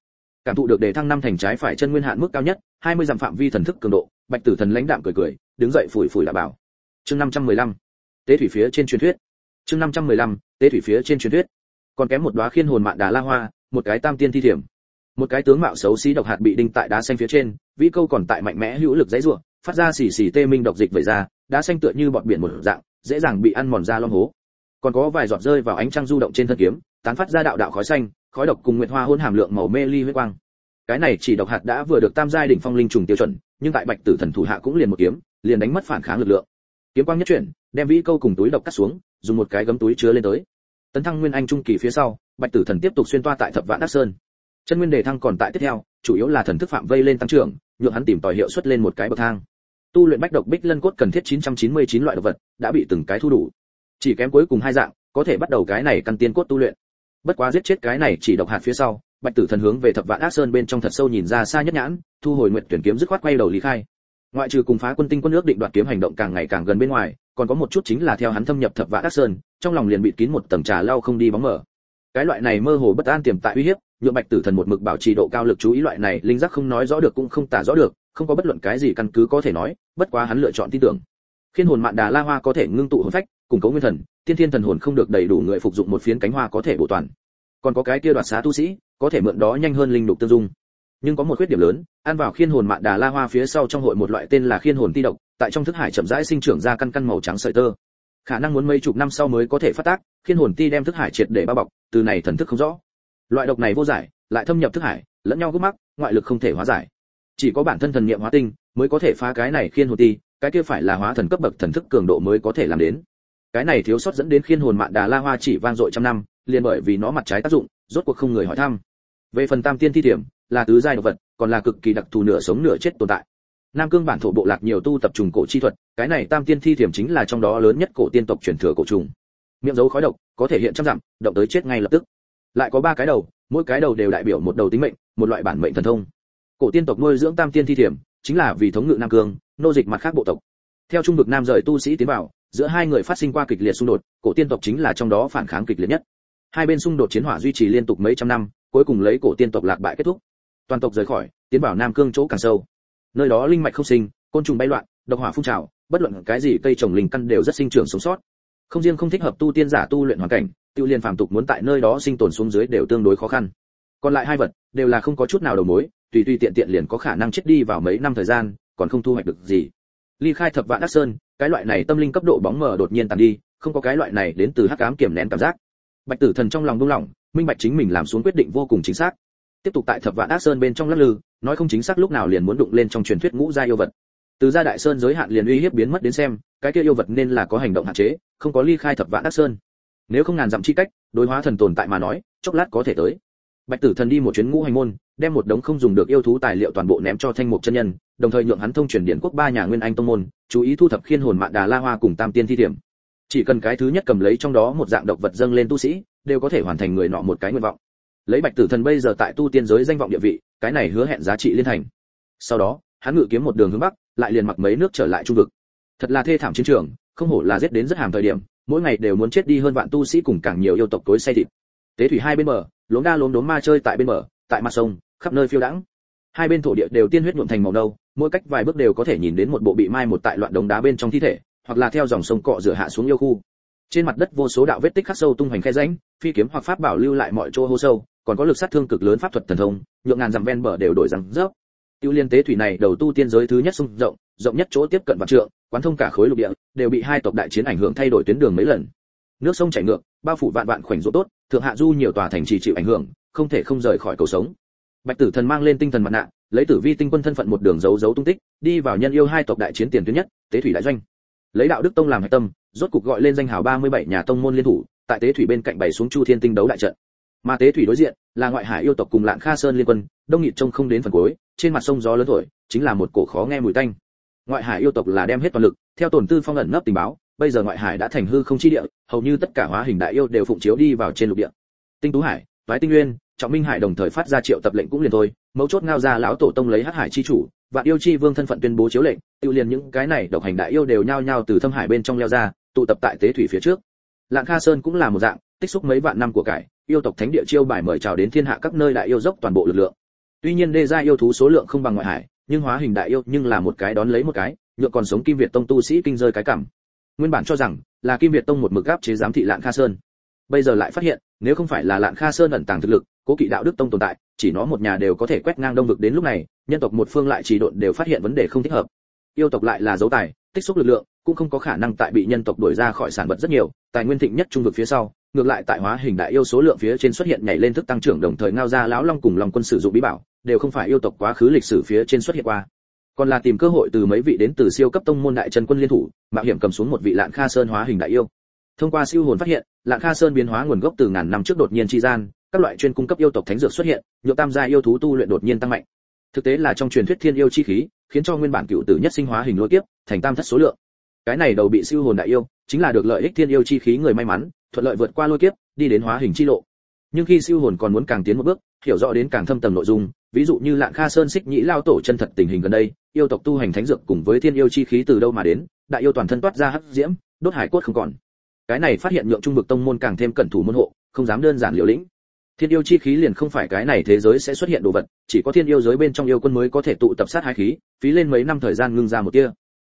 Cảm thụ được đề thăng năm thành trái phải chân nguyên hạn mức cao nhất 20 dặm phạm vi thần thức cường độ, bạch tử thần lãnh đạm cười cười, đứng dậy phủi phủi đảm bảo. Chương 515 tế thủy phía trên truyền thuyết. Chương 515 tế thủy phía trên truyền thuyết. Còn kém một đóa khiên hồn mạn đá la hoa, một cái tam tiên thi thiểm. Một cái tướng mạo xấu xí độc hạt bị đinh tại đá xanh phía trên, vĩ câu còn tại mạnh mẽ hữu lực dãy rủa, phát ra xì xì tê minh độc dịch vẩy ra, đá xanh tựa như bọt biển một dạng, dễ dàng bị ăn mòn ra lom hố còn có vài giọt rơi vào ánh trăng du động trên thân kiếm, tán phát ra đạo đạo khói xanh, khói độc cùng nguyệt hoa hôn hàm lượng màu mê ly huyết quang. Cái này chỉ độc hạt đã vừa được tam giai đỉnh phong linh trùng tiêu chuẩn, nhưng tại bạch tử thần thủ hạ cũng liền một kiếm, liền đánh mất phản kháng lực lượng. Kiếm quang nhất chuyển, đem vĩ câu cùng túi độc cắt xuống, dùng một cái gấm túi chứa lên tới. Tấn thăng nguyên anh trung kỳ phía sau, bạch tử thần tiếp tục xuyên toa tại thập vạn đắc sơn. Chân nguyên đề thăng còn tại tiếp theo, chủ yếu là thần thức phạm vây lên tăng trưởng, nhượng hắn tìm tòi hiệu suất lên một cái bậc thang. Tu luyện bách độc bích lân cốt cần thiết 999 loại độc vật, đã bị từng cái thu đủ chỉ kém cuối cùng hai dạng, có thể bắt đầu cái này căn tiên cốt tu luyện. Bất quá giết chết cái này chỉ độc hạt phía sau, bạch tử thần hướng về thập vạn ác sơn bên trong thật sâu nhìn ra xa nhất nhãn, thu hồi nguyện tuyển kiếm dứt khoát quay đầu lý khai. Ngoại trừ cùng phá quân tinh quân nước định đoạt kiếm hành động càng ngày càng gần bên ngoài, còn có một chút chính là theo hắn thâm nhập thập vạn ác sơn, trong lòng liền bị kín một tầng trà lau không đi bóng mở. Cái loại này mơ hồ bất an tiềm tại uy hiếp, nhượng bạch tử thần một mực bảo trì độ cao lực chú ý loại này, linh giác không nói rõ được cũng không tả rõ được, không có bất luận cái gì căn cứ có thể nói, bất quá hắn lựa chọn tin tưởng. Khiên hồn mạn đà la hoa có thể ngưng tụ hồn phách củng cố nguyên thần, tiên thiên thần hồn không được đầy đủ người phục dụng một phiến cánh hoa có thể bổ toàn. Còn có cái kia đoạt xá tu sĩ, có thể mượn đó nhanh hơn linh đục tương dung. Nhưng có một khuyết điểm lớn, ăn vào khiên hồn mạn đà la hoa phía sau trong hội một loại tên là khiên hồn ti độc, tại trong thức hải chậm rãi sinh trưởng ra căn căn màu trắng sợi tơ. Khả năng muốn mấy chục năm sau mới có thể phát tác, khiên hồn ti đem thức hải triệt để bao bọc, từ này thần thức không rõ. Loại độc này vô giải, lại thâm nhập thức hải, lẫn nhau gút mắc, ngoại lực không thể hóa giải. Chỉ có bản thân thần niệm hóa tinh, mới có thể phá cái này khiên hồn ti, cái kia phải là hóa thần cấp bậc thần thức cường độ mới có thể làm đến cái này thiếu sót dẫn đến khiên hồn mạn đà la hoa chỉ vang dội trăm năm, liền bởi vì nó mặt trái tác dụng, rốt cuộc không người hỏi thăm. Về phần tam tiên thi điểm là tứ giai độc vật, còn là cực kỳ đặc thù nửa sống nửa chết tồn tại. Nam cương bản thổ bộ lạc nhiều tu tập trùng cổ chi thuật, cái này tam tiên thi thiểm chính là trong đó lớn nhất cổ tiên tộc truyền thừa cổ trùng. Miệng dấu khói độc, có thể hiện trăm dặm, động tới chết ngay lập tức. Lại có ba cái đầu, mỗi cái đầu đều đại biểu một đầu tính mệnh, một loại bản mệnh thần thông. Cổ tiên tộc nuôi dưỡng tam tiên thi thiểm, chính là vì thống ngự nam cương, nô dịch mặt khác bộ tộc. Theo trung vực nam rời tu sĩ tiến vào giữa hai người phát sinh qua kịch liệt xung đột, cổ tiên tộc chính là trong đó phản kháng kịch liệt nhất. Hai bên xung đột chiến hỏa duy trì liên tục mấy trăm năm, cuối cùng lấy cổ tiên tộc lạc bại kết thúc. Toàn tộc rời khỏi, tiến vào nam cương chỗ càng sâu. Nơi đó linh mạch không sinh, côn trùng bay loạn, độc hỏa phun trào, bất luận cái gì cây trồng linh căn đều rất sinh trưởng sống sót. Không riêng không thích hợp tu tiên giả tu luyện hoàn cảnh, tiêu liên phàm tục muốn tại nơi đó sinh tồn xuống dưới đều tương đối khó khăn. Còn lại hai vật, đều là không có chút nào đầu mối, tùy tùy tiện tiện liền có khả năng chết đi vào mấy năm thời gian, còn không thu hoạch được gì ly khai thập vạn đắc sơn, cái loại này tâm linh cấp độ bóng mờ đột nhiên tàn đi, không có cái loại này đến từ hắc ám kiểm nén cảm giác. Bạch tử thần trong lòng buông lỏng, minh bạch chính mình làm xuống quyết định vô cùng chính xác. Tiếp tục tại thập vạn ác sơn bên trong lắc lư, nói không chính xác lúc nào liền muốn đụng lên trong truyền thuyết ngũ gia yêu vật. Từ gia đại sơn giới hạn liền uy hiếp biến mất đến xem, cái kia yêu vật nên là có hành động hạn chế, không có ly khai thập vạn ác sơn. Nếu không ngàn dặm chi cách, đối hóa thần tồn tại mà nói, chốc lát có thể tới. Bạch tử thần đi một chuyến ngũ hành môn đem một đống không dùng được yêu thú tài liệu toàn bộ ném cho thanh mục chân nhân, đồng thời nhượng hắn thông truyền điện quốc ba nhà nguyên anh tông môn, chú ý thu thập khiên hồn mạn đà la hoa cùng tam tiên thi điểm. Chỉ cần cái thứ nhất cầm lấy trong đó một dạng độc vật dâng lên tu sĩ, đều có thể hoàn thành người nọ một cái nguyện vọng. Lấy bạch tử thần bây giờ tại tu tiên giới danh vọng địa vị, cái này hứa hẹn giá trị liên thành. Sau đó, hắn ngự kiếm một đường hướng bắc, lại liền mặc mấy nước trở lại trung vực. Thật là thê thảm chiến trường, không hổ là giết đến rất hàm thời điểm, mỗi ngày đều muốn chết đi hơn vạn tu sĩ cùng càng nhiều yêu tộc tối say thịt. Tế thủy hai bên bờ, lốm đa lốm đốm ma chơi tại bên bờ tại mặt sông, khắp nơi phiêu đãng. Hai bên thổ địa đều tiên huyết nhuộm thành màu nâu, mỗi cách vài bước đều có thể nhìn đến một bộ bị mai một tại loạn đống đá bên trong thi thể, hoặc là theo dòng sông cọ rửa hạ xuống yêu khu. Trên mặt đất vô số đạo vết tích khắc sâu tung hoành khe rãnh, phi kiếm hoặc pháp bảo lưu lại mọi chỗ hô sâu, còn có lực sát thương cực lớn pháp thuật thần thông, nhượng ngàn dặm ven bờ đều đổi rằng rớp. Tiêu liên tế thủy này đầu tu tiên giới thứ nhất sông rộng rộng nhất chỗ tiếp cận vạn trượng, quán thông cả khối lục địa, đều bị hai tộc đại chiến ảnh hưởng thay đổi tuyến đường mấy lần. Nước sông chảy ngược, bao phủ vạn vạn khoảnh ruộng tốt, thượng hạ du nhiều tòa thành trì chịu ảnh hưởng không thể không rời khỏi cầu sống. Bạch tử thần mang lên tinh thần mặt nạ, lấy tử vi tinh quân thân phận một đường giấu giấu tung tích, đi vào nhân yêu hai tộc đại chiến tiền tuyến nhất, tế thủy đại doanh. Lấy đạo đức tông làm hạch tâm, rốt cục gọi lên danh hào 37 nhà tông môn liên thủ, tại tế thủy bên cạnh bày xuống chu thiên tinh đấu đại trận. Mà tế thủy đối diện, là ngoại hải yêu tộc cùng lạng kha sơn liên quân, đông nghịt trông không đến phần cuối, trên mặt sông gió lớn thổi, chính là một cổ khó nghe mùi tanh. Ngoại hải yêu tộc là đem hết toàn lực, theo tổn tư phong ẩn nấp tình báo, bây giờ ngoại hải đã thành hư không chi địa, hầu như tất cả hóa hình đại yêu đều phụng chiếu đi vào trên lục địa. Tinh tú hải vãi tinh nguyên trọng minh hải đồng thời phát ra triệu tập lệnh cũng liền thôi, mấu chốt ngao ra lão tổ tông lấy hắc hải chi chủ, vạn yêu chi vương thân phận tuyên bố chiếu lệnh tiêu liền những cái này độc hành đại yêu đều nhao nhao từ thâm hải bên trong leo ra, tụ tập tại tế thủy phía trước. Lạng kha sơn cũng là một dạng, tích xúc mấy vạn năm của cải, yêu tộc thánh địa chiêu bài mời chào đến thiên hạ các nơi đại yêu dốc toàn bộ lực lượng. Tuy nhiên đê gia yêu thú số lượng không bằng ngoại hải, nhưng hóa hình đại yêu nhưng là một cái đón lấy một cái, nhựa còn sống kim việt tông tu sĩ kinh rơi cái cảm nguyên bản cho rằng là kim việt tông một mực gáp chế giám thị lạng kha sơn. Bây giờ lại phát hiện nếu không phải là lạn kha sơn ẩn tàng thực lực, cố kỵ đạo đức tông tồn tại, chỉ nó một nhà đều có thể quét ngang đông vực đến lúc này, nhân tộc một phương lại chỉ độn đều phát hiện vấn đề không thích hợp. Yêu tộc lại là dấu tài, tích xúc lực lượng, cũng không có khả năng tại bị nhân tộc đuổi ra khỏi sản vật rất nhiều, tài nguyên thịnh nhất trung vực phía sau, ngược lại tại hóa hình đại yêu số lượng phía trên xuất hiện nhảy lên thức tăng trưởng đồng thời ngao ra lão long cùng lòng quân sử dụng bí bảo, đều không phải yêu tộc quá khứ lịch sử phía trên xuất hiện qua. Còn là tìm cơ hội từ mấy vị đến từ siêu cấp tông môn đại chân quân liên thủ, mạo hiểm cầm xuống một vị lạn kha sơn hóa hình đại yêu. Thông qua siêu hồn phát hiện lạng kha sơn biến hóa nguồn gốc từ ngàn năm trước đột nhiên chi gian, các loại chuyên cung cấp yêu tộc thánh dược xuất hiện, nhượng tam gia yêu thú tu luyện đột nhiên tăng mạnh. Thực tế là trong truyền thuyết thiên yêu chi khí, khiến cho nguyên bản cựu tử nhất sinh hóa hình lôi tiếp thành tam thất số lượng. Cái này đầu bị siêu hồn đại yêu, chính là được lợi ích thiên yêu chi khí người may mắn, thuận lợi vượt qua lôi kiếp, đi đến hóa hình chi lộ. Nhưng khi siêu hồn còn muốn càng tiến một bước, hiểu rõ đến càng thâm tầng nội dung, ví dụ như lạng kha sơn xích nhĩ lao tổ chân thật tình hình gần đây, yêu tộc tu hành thánh dược cùng với thiên yêu chi khí từ đâu mà đến, đại yêu toàn thân toát ra hắc diễm, đốt hải cốt không còn cái này phát hiện nhượng trung vực tông môn càng thêm cẩn thủ môn hộ, không dám đơn giản liều lĩnh. Thiên yêu chi khí liền không phải cái này thế giới sẽ xuất hiện đồ vật, chỉ có thiên yêu giới bên trong yêu quân mới có thể tụ tập sát hai khí, phí lên mấy năm thời gian ngưng ra một tia.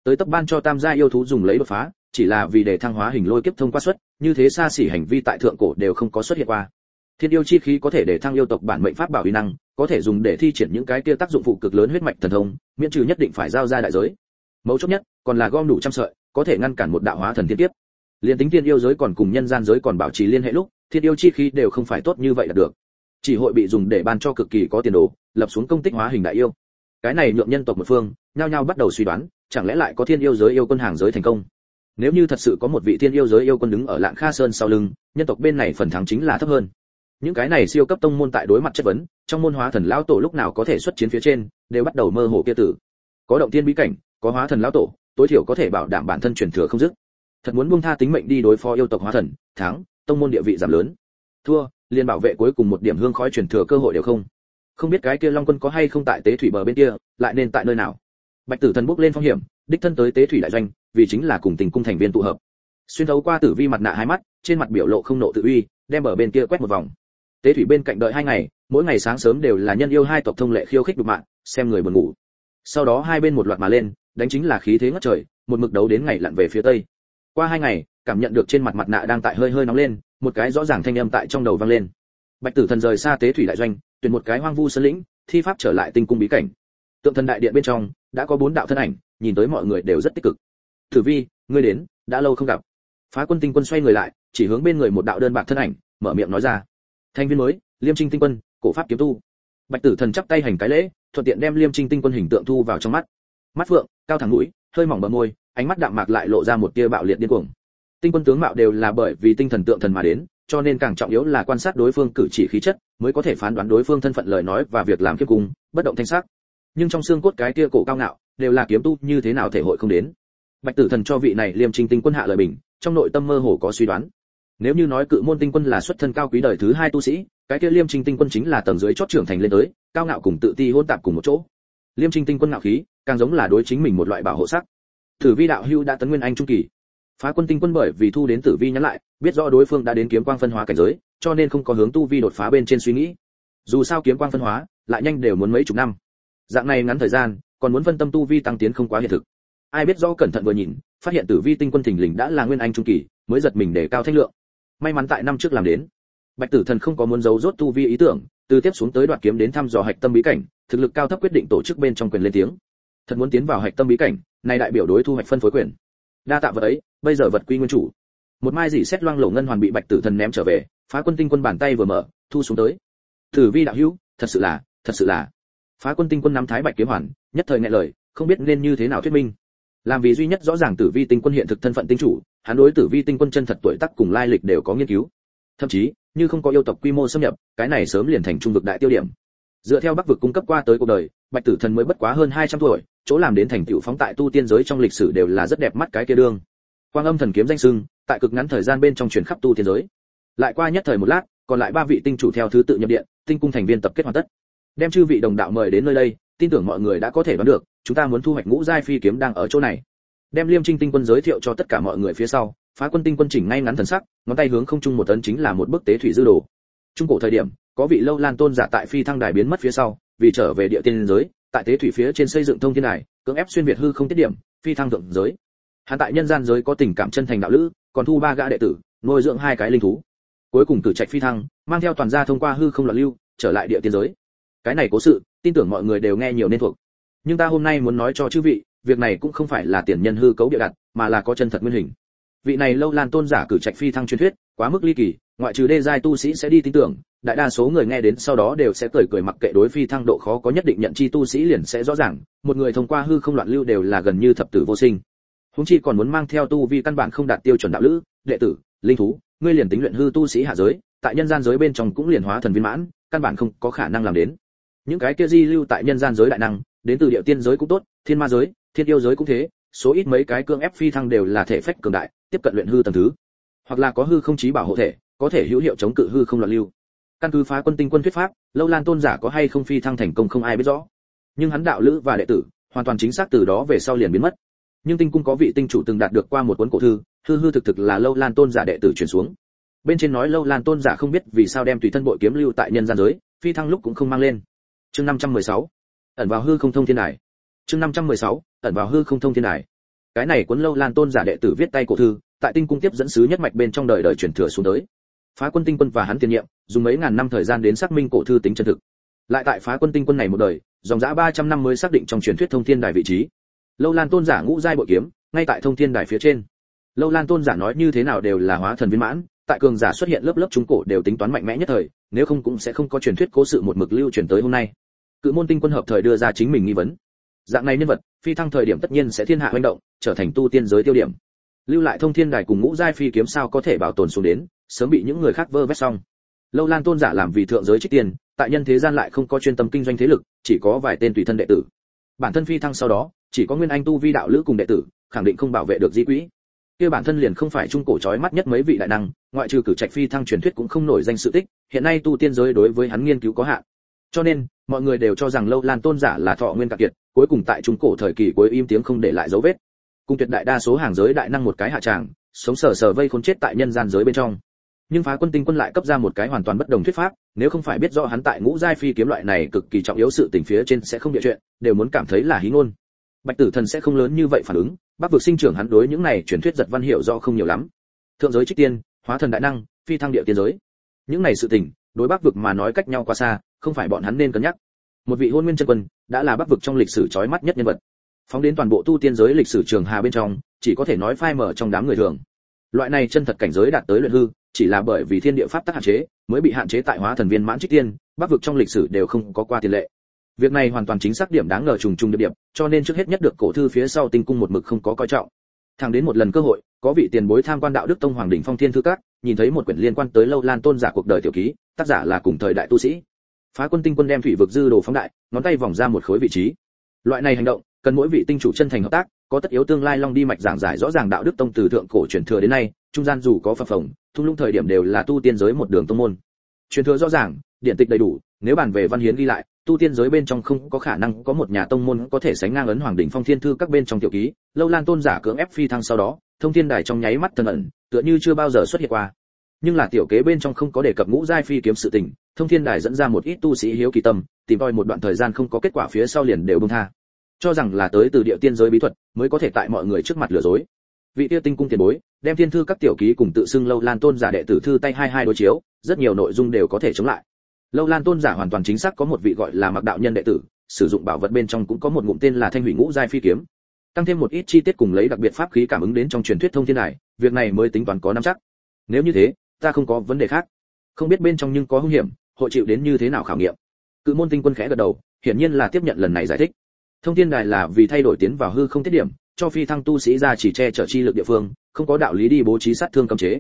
Tới tấp ban cho tam gia yêu thú dùng lấy đột phá, chỉ là vì để thăng hóa hình lôi kiếp thông qua xuất, như thế xa xỉ hành vi tại thượng cổ đều không có xuất hiện qua. Thiên yêu chi khí có thể để thăng yêu tộc bản mệnh pháp bảo uy năng, có thể dùng để thi triển những cái kia tác dụng phụ cực lớn huyết mạch thần thông, miễn trừ nhất định phải giao ra đại giới. Mấu chốt nhất, còn là gom đủ trăm sợi, có thể ngăn cản một đạo hóa thần thiên tiếp liên tính thiên yêu giới còn cùng nhân gian giới còn bảo trì liên hệ lúc, thiên yêu chi khí đều không phải tốt như vậy là được. Chỉ hội bị dùng để ban cho cực kỳ có tiền đồ, lập xuống công tích hóa hình đại yêu. Cái này nhượng nhân tộc một phương, nhao nhao bắt đầu suy đoán, chẳng lẽ lại có thiên yêu giới yêu quân hàng giới thành công? Nếu như thật sự có một vị thiên yêu giới yêu quân đứng ở lạng kha sơn sau lưng, nhân tộc bên này phần thắng chính là thấp hơn. Những cái này siêu cấp tông môn tại đối mặt chất vấn, trong môn hóa thần lão tổ lúc nào có thể xuất chiến phía trên, đều bắt đầu mơ hồ kia tử. Có động thiên bí cảnh, có hóa thần lão tổ, tối thiểu có thể bảo đảm bản thân truyền thừa không dứt thật muốn buông tha tính mệnh đi đối phó yêu tộc hóa thần, thắng, tông môn địa vị giảm lớn. Thua liên bảo vệ cuối cùng một điểm hương khói truyền thừa cơ hội đều không. Không biết cái kia long quân có hay không tại tế thủy bờ bên kia, lại nên tại nơi nào. Bạch tử thần bước lên phong hiểm, đích thân tới tế thủy đại doanh, vì chính là cùng tình cung thành viên tụ hợp. Xuyên thấu qua tử vi mặt nạ hai mắt, trên mặt biểu lộ không nộ tự uy, đem bờ bên kia quét một vòng. Tế thủy bên cạnh đợi hai ngày, mỗi ngày sáng sớm đều là nhân yêu hai tộc thông lệ khiêu khích đục mạng, xem người buồn ngủ. Sau đó hai bên một loạt mà lên, đánh chính là khí thế ngất trời, một mực đấu đến ngày lặn về phía tây qua hai ngày, cảm nhận được trên mặt mặt nạ đang tại hơi hơi nóng lên, một cái rõ ràng thanh âm tại trong đầu vang lên. Bạch tử thần rời xa tế thủy đại doanh, tuyển một cái hoang vu sơn lĩnh, thi pháp trở lại tinh cung bí cảnh. Tượng thần đại điện bên trong, đã có bốn đạo thân ảnh, nhìn tới mọi người đều rất tích cực. Thử vi, ngươi đến, đã lâu không gặp. Phá quân tinh quân xoay người lại, chỉ hướng bên người một đạo đơn bạc thân ảnh, mở miệng nói ra. Thành viên mới, liêm trinh tinh quân, cổ pháp kiếm tu. Bạch tử thần chắp tay hành cái lễ, thuận tiện đem liêm trinh tinh quân hình tượng thu vào trong mắt. Mắt phượng, cao thẳng mũi hơi mỏng bờ môi, ánh mắt đạm mạc lại lộ ra một tia bạo liệt điên cuồng. Tinh quân tướng mạo đều là bởi vì tinh thần tượng thần mà đến, cho nên càng trọng yếu là quan sát đối phương cử chỉ khí chất, mới có thể phán đoán đối phương thân phận lời nói và việc làm kiếp cùng, bất động thanh sắc. Nhưng trong xương cốt cái tia cổ cao ngạo, đều là kiếm tu như thế nào thể hội không đến. Bạch tử thần cho vị này liêm trinh tinh quân hạ lời bình, trong nội tâm mơ hồ có suy đoán. Nếu như nói cự môn tinh quân là xuất thân cao quý đời thứ hai tu sĩ, cái kia liêm trinh tinh quân chính là tầng dưới chót trưởng thành lên tới, cao ngạo cùng tự ti hỗn tạp cùng một chỗ. Liêm trinh tinh quân ngạo khí càng giống là đối chính mình một loại bảo hộ sắc. Tử vi đạo hưu đã tấn nguyên anh trung kỳ. Phá quân tinh quân bởi vì thu đến tử vi nhắn lại, biết rõ đối phương đã đến kiếm quang phân hóa cảnh giới, cho nên không có hướng tu vi đột phá bên trên suy nghĩ. Dù sao kiếm quang phân hóa, lại nhanh đều muốn mấy chục năm. Dạng này ngắn thời gian, còn muốn phân tâm tu vi tăng tiến không quá hiện thực. Ai biết rõ cẩn thận vừa nhìn, phát hiện tử vi tinh quân thình lình đã là nguyên anh trung kỳ, mới giật mình để cao thanh lượng. May mắn tại năm trước làm đến. Bạch tử thần không có muốn giấu rốt tu vi ý tưởng, từ tiếp xuống tới đoạt kiếm đến thăm dò hạch tâm bí cảnh, thực lực cao thấp quyết định tổ chức bên trong quyền lên tiếng thật muốn tiến vào hạch tâm bí cảnh, này đại biểu đối thu hoạch phân phối quyền. Đa tạ vật ấy, bây giờ vật quy nguyên chủ. Một mai dị xét loang lổ ngân hoàn bị bạch tử thần ném trở về, phá quân tinh quân bàn tay vừa mở, thu xuống tới. Tử vi đạo hữu, thật sự là, thật sự là. Phá quân tinh quân nắm thái bạch kiếm hoàn, nhất thời nghe lời, không biết nên như thế nào thuyết minh. Làm vì duy nhất rõ ràng tử vi tinh quân hiện thực thân phận tinh chủ, hắn đối tử vi tinh quân chân thật tuổi tác cùng lai lịch đều có nghiên cứu. Thậm chí, như không có yêu tộc quy mô xâm nhập, cái này sớm liền thành trung vực đại tiêu điểm. Dựa theo bắc vực cung cấp qua tới cuộc đời, bạch tử thần mới bất quá hơn 200 tuổi chỗ làm đến thành tựu phóng tại tu tiên giới trong lịch sử đều là rất đẹp mắt cái kia đương. Quang âm thần kiếm danh sưng, tại cực ngắn thời gian bên trong truyền khắp tu tiên giới. Lại qua nhất thời một lát, còn lại ba vị tinh chủ theo thứ tự nhập điện, tinh cung thành viên tập kết hoàn tất. Đem chư vị đồng đạo mời đến nơi đây, tin tưởng mọi người đã có thể đoán được, chúng ta muốn thu hoạch ngũ giai phi kiếm đang ở chỗ này. Đem liêm trinh tinh quân giới thiệu cho tất cả mọi người phía sau, phá quân tinh quân chỉnh ngay ngắn thần sắc, ngón tay hướng không trung một tấn chính là một bức tế thủy dư đồ. Trung cổ thời điểm, có vị lâu lan tôn giả tại phi thăng đài biến mất phía sau, vì trở về địa tiên giới tại tế thủy phía trên xây dựng thông thiên đài, cưỡng ép xuyên việt hư không tiết điểm, phi thăng thượng giới. Hắn tại nhân gian giới có tình cảm chân thành đạo lữ, còn thu ba gã đệ tử, nuôi dưỡng hai cái linh thú. Cuối cùng cử trạch phi thăng, mang theo toàn gia thông qua hư không loạn lưu, trở lại địa tiên giới. Cái này cố sự, tin tưởng mọi người đều nghe nhiều nên thuộc. Nhưng ta hôm nay muốn nói cho chư vị, việc này cũng không phải là tiền nhân hư cấu địa đặt, mà là có chân thật nguyên hình. Vị này lâu lan tôn giả cử trạch phi thăng truyền thuyết, quá mức ly kỳ, ngoại trừ đê giai tu sĩ sẽ đi tin tưởng đại đa số người nghe đến sau đó đều sẽ cười cười mặc kệ đối phi thăng độ khó có nhất định nhận chi tu sĩ liền sẽ rõ ràng, một người thông qua hư không loạn lưu đều là gần như thập tử vô sinh. Húng chi còn muốn mang theo tu vi căn bản không đạt tiêu chuẩn đạo lữ, đệ tử, linh thú, ngươi liền tính luyện hư tu sĩ hạ giới, tại nhân gian giới bên trong cũng liền hóa thần viên mãn, căn bản không có khả năng làm đến. Những cái kia di lưu tại nhân gian giới đại năng, đến từ địa tiên giới cũng tốt, thiên ma giới, thiên yêu giới cũng thế, số ít mấy cái cương ép phi thăng đều là thể phách cường đại, tiếp cận luyện hư tầng thứ. Hoặc là có hư không chí bảo hộ thể, có thể hữu hiệu chống cự hư không loạn lưu căn cứ phá quân tinh quân thuyết pháp, lâu lan tôn giả có hay không phi thăng thành công không ai biết rõ. Nhưng hắn đạo lữ và đệ tử, hoàn toàn chính xác từ đó về sau liền biến mất. Nhưng tinh cung có vị tinh chủ từng đạt được qua một cuốn cổ thư, hư hư thực thực là lâu lan tôn giả đệ tử chuyển xuống. Bên trên nói lâu lan tôn giả không biết vì sao đem tùy thân bội kiếm lưu tại nhân gian giới, phi thăng lúc cũng không mang lên. Chương 516. ẩn vào hư không thông thiên đài. Chương 516. ẩn vào hư không thông thiên đài. Cái này cuốn lâu lan tôn giả đệ tử viết tay cổ thư, tại tinh cung tiếp dẫn sứ nhất mạch bên trong đời đời truyền thừa xuống tới phá quân tinh quân và hắn tiền nhiệm, dùng mấy ngàn năm thời gian đến xác minh cổ thư tính chân thực. Lại tại phá quân tinh quân này một đời, dòng dõi ba trăm năm mới xác định trong truyền thuyết thông thiên đài vị trí. Lâu lan tôn giả ngũ giai bội kiếm, ngay tại thông thiên đài phía trên. Lâu lan tôn giả nói như thế nào đều là hóa thần viên mãn, tại cường giả xuất hiện lớp lớp trung cổ đều tính toán mạnh mẽ nhất thời, nếu không cũng sẽ không có truyền thuyết cố sự một mực lưu truyền tới hôm nay. Cự môn tinh quân hợp thời đưa ra chính mình nghi vấn. Dạng này nhân vật, phi thăng thời điểm tất nhiên sẽ thiên hạ hoành động, trở thành tu tiên giới tiêu điểm. Lưu lại thông thiên đài cùng ngũ giai phi kiếm sao có thể bảo tồn xuống đến sớm bị những người khác vơ vét xong. Lâu lan tôn giả làm vì thượng giới trích tiền, tại nhân thế gian lại không có chuyên tâm kinh doanh thế lực, chỉ có vài tên tùy thân đệ tử. Bản thân phi thăng sau đó, chỉ có nguyên anh tu vi đạo lữ cùng đệ tử, khẳng định không bảo vệ được di quỹ. Kia bản thân liền không phải trung cổ chói mắt nhất mấy vị đại năng, ngoại trừ cử trạch phi thăng truyền thuyết cũng không nổi danh sự tích, hiện nay tu tiên giới đối với hắn nghiên cứu có hạn. Cho nên, mọi người đều cho rằng lâu lan tôn giả là thọ nguyên cạn kiệt, cuối cùng tại trung cổ thời kỳ cuối im tiếng không để lại dấu vết. Cùng tuyệt đại đa số hàng giới đại năng một cái hạ tràng, sống sờ sờ vây khốn chết tại nhân gian giới bên trong nhưng phá quân tinh quân lại cấp ra một cái hoàn toàn bất đồng thuyết pháp, nếu không phải biết rõ hắn tại ngũ giai phi kiếm loại này cực kỳ trọng yếu sự tình phía trên sẽ không địa chuyện, đều muốn cảm thấy là hí ngôn. Bạch tử thần sẽ không lớn như vậy phản ứng bắc vực sinh trưởng hắn đối những này truyền thuyết giật văn hiệu do không nhiều lắm. Thượng giới trích tiên, hóa thần đại năng, phi thăng địa tiên giới. Những này sự tình, đối bắc vực mà nói cách nhau quá xa, không phải bọn hắn nên cân nhắc. Một vị hôn nguyên chân quân, đã là bắc vực trong lịch sử chói mắt nhất nhân vật. Phóng đến toàn bộ tu tiên giới lịch sử trường hà bên trong, chỉ có thể nói phai mở trong đám người thường. Loại này chân thật cảnh giới đạt tới luyện hư chỉ là bởi vì thiên địa pháp tắc hạn chế mới bị hạn chế tại hóa thần viên mãn trích tiên bắc vực trong lịch sử đều không có qua tiền lệ. Việc này hoàn toàn chính xác điểm đáng ngờ trùng trùng địa điểm, cho nên trước hết nhất được cổ thư phía sau tinh cung một mực không có coi trọng. Thẳng đến một lần cơ hội có vị tiền bối tham quan đạo đức tông hoàng đỉnh phong thiên thư các nhìn thấy một quyển liên quan tới lâu lan tôn giả cuộc đời tiểu ký tác giả là cùng thời đại tu sĩ. Phá quân tinh quân đem thủy vực dư đồ phóng đại ngón tay vòng ra một khối vị trí. Loại này hành động cần mỗi vị tinh chủ chân thành hợp tác có tất yếu tương lai long đi mạch giảng giải rõ ràng đạo đức tông từ thượng cổ truyền thừa đến nay, trung gian dù có phập phồng, thung lũng thời điểm đều là tu tiên giới một đường tông môn. Truyền thừa rõ ràng, điện tịch đầy đủ, nếu bàn về văn hiến ghi lại, tu tiên giới bên trong không có khả năng có một nhà tông môn có thể sánh ngang ấn hoàng đỉnh phong thiên thư các bên trong tiểu ký, lâu lan tôn giả cưỡng ép phi thăng sau đó, thông thiên đài trong nháy mắt thần ẩn, tựa như chưa bao giờ xuất hiện qua. Nhưng là tiểu kế bên trong không có đề cập ngũ giai phi kiếm sự tình, thông thiên đài dẫn ra một ít tu sĩ hiếu kỳ tâm, tìm tòi một đoạn thời gian không có kết quả phía sau liền đều buông tha cho rằng là tới từ địa tiên giới bí thuật mới có thể tại mọi người trước mặt lừa dối. Vị tiêu tinh cung tiền bối, đem thiên thư các tiểu ký cùng tự xưng lâu lan tôn giả đệ tử thư tay hai hai đối chiếu, rất nhiều nội dung đều có thể chống lại. Lâu lan tôn giả hoàn toàn chính xác có một vị gọi là mặc đạo nhân đệ tử, sử dụng bảo vật bên trong cũng có một ngụm tên là thanh hủy ngũ giai phi kiếm. Tăng thêm một ít chi tiết cùng lấy đặc biệt pháp khí cảm ứng đến trong truyền thuyết thông thiên này việc này mới tính toán có nắm chắc. Nếu như thế, ta không có vấn đề khác. Không biết bên trong nhưng có hung hiểm, hội chịu đến như thế nào khảo nghiệm? Cự môn tinh quân khẽ gật đầu, hiển nhiên là tiếp nhận lần này giải thích thông thiên đài là vì thay đổi tiến vào hư không tiết điểm, cho phi thăng tu sĩ ra chỉ che chở chi lực địa phương, không có đạo lý đi bố trí sát thương cấm chế.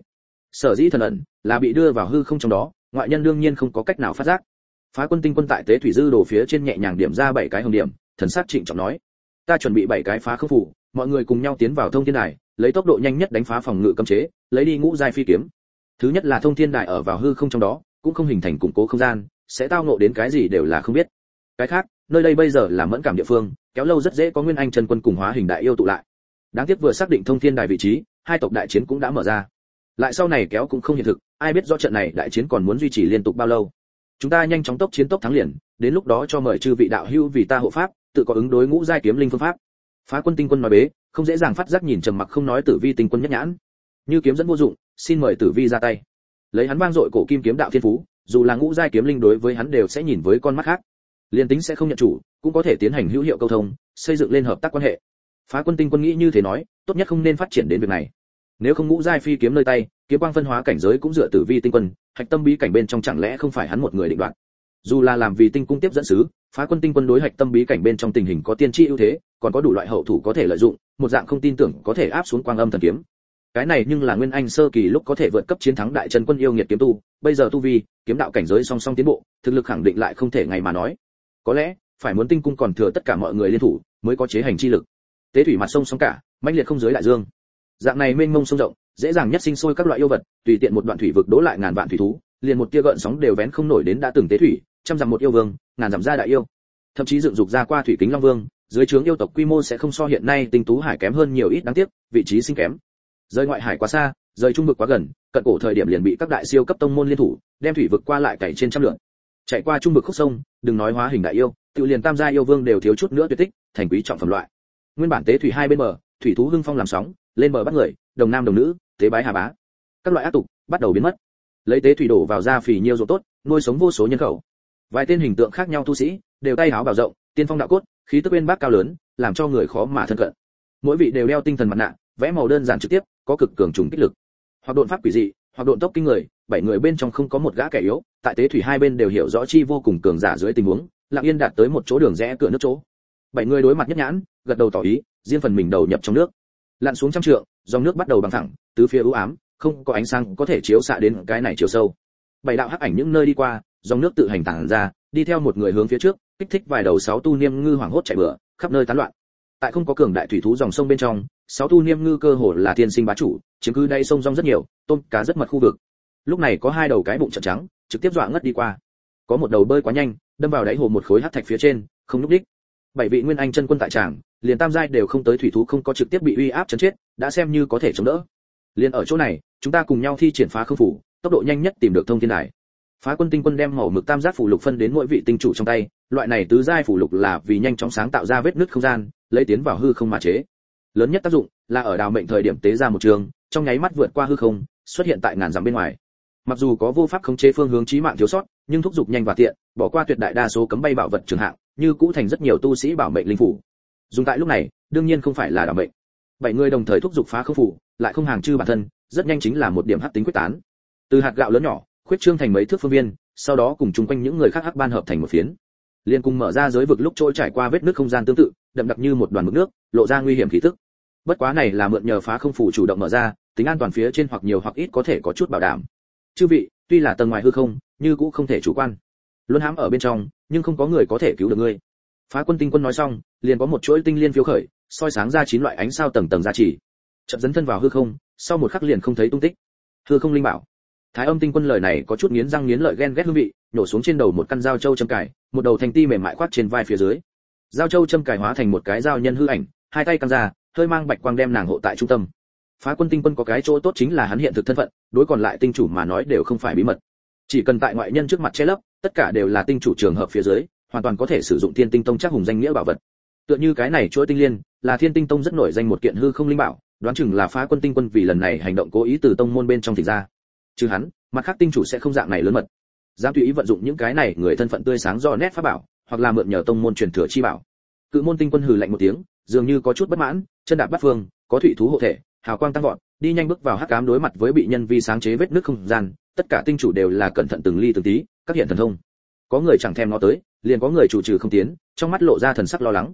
Sở dĩ thần ẩn là bị đưa vào hư không trong đó, ngoại nhân đương nhiên không có cách nào phát giác. Phá quân tinh quân tại tế thủy dư đổ phía trên nhẹ nhàng điểm ra bảy cái hồng điểm, thần sát trịnh trọng nói, ta chuẩn bị bảy cái phá khư phủ, mọi người cùng nhau tiến vào thông thiên đài, lấy tốc độ nhanh nhất đánh phá phòng ngự cấm chế, lấy đi ngũ giai phi kiếm. Thứ nhất là thông thiên đài ở vào hư không trong đó, cũng không hình thành củng cố không gian, sẽ tao ngộ đến cái gì đều là không biết. Cái khác nơi đây bây giờ là mẫn cảm địa phương, kéo lâu rất dễ có nguyên anh chân quân cùng hóa hình đại yêu tụ lại. Đáng tiếc vừa xác định thông thiên đài vị trí, hai tộc đại chiến cũng đã mở ra. Lại sau này kéo cũng không hiện thực, ai biết rõ trận này đại chiến còn muốn duy trì liên tục bao lâu. Chúng ta nhanh chóng tốc chiến tốc thắng liền, đến lúc đó cho mời chư vị đạo hữu vì ta hộ pháp, tự có ứng đối ngũ giai kiếm linh phương pháp. Phá quân tinh quân nói bế, không dễ dàng phát giác nhìn trầm mặc không nói tử vi tinh quân nhất nhãn. Như kiếm dẫn vô dụng, xin mời tử vi ra tay. Lấy hắn vang dội cổ kim kiếm đạo thiên phú, dù là ngũ giai kiếm linh đối với hắn đều sẽ nhìn với con mắt khác liên tính sẽ không nhận chủ, cũng có thể tiến hành hữu hiệu câu thông, xây dựng lên hợp tác quan hệ. Phá quân tinh quân nghĩ như thế nói, tốt nhất không nên phát triển đến việc này. Nếu không ngũ giai phi kiếm nơi tay, kiếm quang phân hóa cảnh giới cũng dựa tử vi tinh quân, hạch tâm bí cảnh bên trong chẳng lẽ không phải hắn một người định đoạt? Dù là làm vì tinh cung tiếp dẫn sứ, phá quân tinh quân đối hạch tâm bí cảnh bên trong tình hình có tiên tri ưu thế, còn có đủ loại hậu thủ có thể lợi dụng, một dạng không tin tưởng có thể áp xuống quang âm thần kiếm. Cái này nhưng là nguyên anh sơ kỳ lúc có thể vượt cấp chiến thắng đại chân quân yêu nghiệt kiếm tu, bây giờ tu vi, kiếm đạo cảnh giới song song tiến bộ, thực lực khẳng định lại không thể ngày mà nói có lẽ, phải muốn tinh cung còn thừa tất cả mọi người liên thủ, mới có chế hành chi lực. Tế thủy mặt sông sóng cả, mãnh liệt không giới đại dương. Dạng này mênh mông sông rộng, dễ dàng nhất sinh sôi các loại yêu vật, tùy tiện một đoạn thủy vực đố lại ngàn vạn thủy thú, liền một tia gợn sóng đều vén không nổi đến đã từng tế thủy, trăm dặm một yêu vương, ngàn dặm ra đại yêu. Thậm chí dựng dục ra qua thủy kính long vương, dưới trướng yêu tộc quy mô sẽ không so hiện nay tinh tú hải kém hơn nhiều ít đáng tiếc, vị trí sinh kém. Rời ngoại hải quá xa, rời trung vực quá gần, cận cổ thời điểm liền bị các đại siêu cấp tông môn liên thủ, đem thủy vực qua lại cày trên trăm lượng chạy qua trung vực khúc sông, đừng nói hóa hình đại yêu, tự liền tam gia yêu vương đều thiếu chút nữa tuyệt tích, thành quý trọng phẩm loại. Nguyên bản tế thủy hai bên bờ, thủy thú hưng phong làm sóng, lên bờ bắt người, đồng nam đồng nữ, tế bái hà bá. Các loại ác tục bắt đầu biến mất. Lấy tế thủy đổ vào ra phì nhiêu ruộng tốt, nuôi sống vô số nhân khẩu. Vài tên hình tượng khác nhau tu sĩ, đều tay háo bảo rộng, tiên phong đạo cốt, khí tức bên bác cao lớn, làm cho người khó mà thân cận. Mỗi vị đều đeo tinh thần mặt nạ, vẽ màu đơn giản trực tiếp, có cực cường trùng kích lực. Hoặc độn pháp quỷ dị hoặc độn tốc kinh người, bảy người bên trong không có một gã kẻ yếu, tại tế thủy hai bên đều hiểu rõ chi vô cùng cường giả dưới tình huống, lặng yên đạt tới một chỗ đường rẽ cửa nước chỗ. Bảy người đối mặt nhất nhãn, gật đầu tỏ ý, riêng phần mình đầu nhập trong nước. Lặn xuống trăm trượng, dòng nước bắt đầu bằng thẳng, tứ phía u ám, không có ánh sáng có thể chiếu xạ đến cái này chiều sâu. Bảy đạo hắc ảnh những nơi đi qua, dòng nước tự hành tản ra, đi theo một người hướng phía trước, kích thích vài đầu sáu tu niêm ngư hoảng hốt chạy bừa, khắp nơi tán loạn tại không có cường đại thủy thú dòng sông bên trong, sáu thu niêm ngư cơ hồ là thiên sinh bá chủ, chiếm cứ đây sông rong rất nhiều, tôm, cá rất mật khu vực. Lúc này có hai đầu cái bụng trợn trắng, trực tiếp dọa ngất đi qua. Có một đầu bơi quá nhanh, đâm vào đáy hồ một khối hắc thạch phía trên, không lúc đích bảy vị nguyên anh chân quân tại tràng, liền tam giai đều không tới thủy thú không có trực tiếp bị uy áp chấn chết, đã xem như có thể chống đỡ. Liền ở chỗ này, chúng ta cùng nhau thi triển phá khư phủ, tốc độ nhanh nhất tìm được thông thiên đài. Phá quân tinh quân đem màu mực tam giác phủ lục phân đến mỗi vị tinh chủ trong tay, loại này tứ giai phủ lục là vì nhanh chóng sáng tạo ra vết nứt không gian lấy tiến vào hư không mà chế. Lớn nhất tác dụng là ở đào mệnh thời điểm tế ra một trường, trong nháy mắt vượt qua hư không, xuất hiện tại ngàn dặm bên ngoài. Mặc dù có vô pháp khống chế phương hướng chí mạng thiếu sót, nhưng thúc giục nhanh và tiện, bỏ qua tuyệt đại đa số cấm bay bảo vật trường hạng, như cũ thành rất nhiều tu sĩ bảo mệnh linh phủ. Dùng tại lúc này, đương nhiên không phải là đảm mệnh. Bảy người đồng thời thúc giục phá khư phủ, lại không hàng chư bản thân, rất nhanh chính là một điểm hắc tính quyết tán. Từ hạt gạo lớn nhỏ, khuyết trương thành mấy thước phương viên, sau đó cùng chung quanh những người khác hắc ban hợp thành một phiến. Liên cùng mở ra giới vực lúc trôi trải qua vết nước không gian tương tự đậm đặc như một đoàn mực nước, lộ ra nguy hiểm khí tức. Bất quá này là mượn nhờ phá không phủ chủ động mở ra, tính an toàn phía trên hoặc nhiều hoặc ít có thể có chút bảo đảm. Chư vị, tuy là tầng ngoài hư không nhưng cũng không thể chủ quan. Luôn hãm ở bên trong, nhưng không có người có thể cứu được ngươi. Phá quân tinh quân nói xong, liền có một chuỗi tinh liên phiếu khởi, soi sáng ra chín loại ánh sao tầng tầng ra chỉ chậm dấn thân vào hư không, sau một khắc liền không thấy tung tích. Hư không linh bảo. Thái âm tinh quân lời này có chút nghiến răng nghiến lợi ghen ghét hương vị, nhổ xuống trên đầu một căn dao châu châm cải một đầu thành ti mềm mại khoát trên vai phía dưới. Giao châu châm cải hóa thành một cái giao nhân hư ảnh, hai tay căng ra, hơi mang bạch quang đem nàng hộ tại trung tâm. Phá quân tinh quân có cái chỗ tốt chính là hắn hiện thực thân phận, đối còn lại tinh chủ mà nói đều không phải bí mật. Chỉ cần tại ngoại nhân trước mặt che lấp, tất cả đều là tinh chủ trường hợp phía dưới, hoàn toàn có thể sử dụng thiên tinh tông chắc hùng danh nghĩa bảo vật. Tựa như cái này chuỗi tinh liên, là thiên tinh tông rất nổi danh một kiện hư không linh bảo, đoán chừng là phá quân tinh quân vì lần này hành động cố ý từ tông môn bên trong thịt ra. Chứ hắn, mặt khác tinh chủ sẽ không dạng này lớn mật. Dám tùy ý vận dụng những cái này, người thân phận tươi sáng do nét pháp bảo hoặc là mượn nhờ tông môn truyền thừa chi bảo. Cự môn tinh quân hừ lạnh một tiếng, dường như có chút bất mãn, chân đạp bắt phương, có thủy thú hộ thể, hào quang tăng vọt, đi nhanh bước vào hắc ám đối mặt với bị nhân vi sáng chế vết nước không gian, tất cả tinh chủ đều là cẩn thận từng ly từng tí, các hiện thần thông. Có người chẳng thèm nó tới, liền có người chủ trừ không tiến, trong mắt lộ ra thần sắc lo lắng.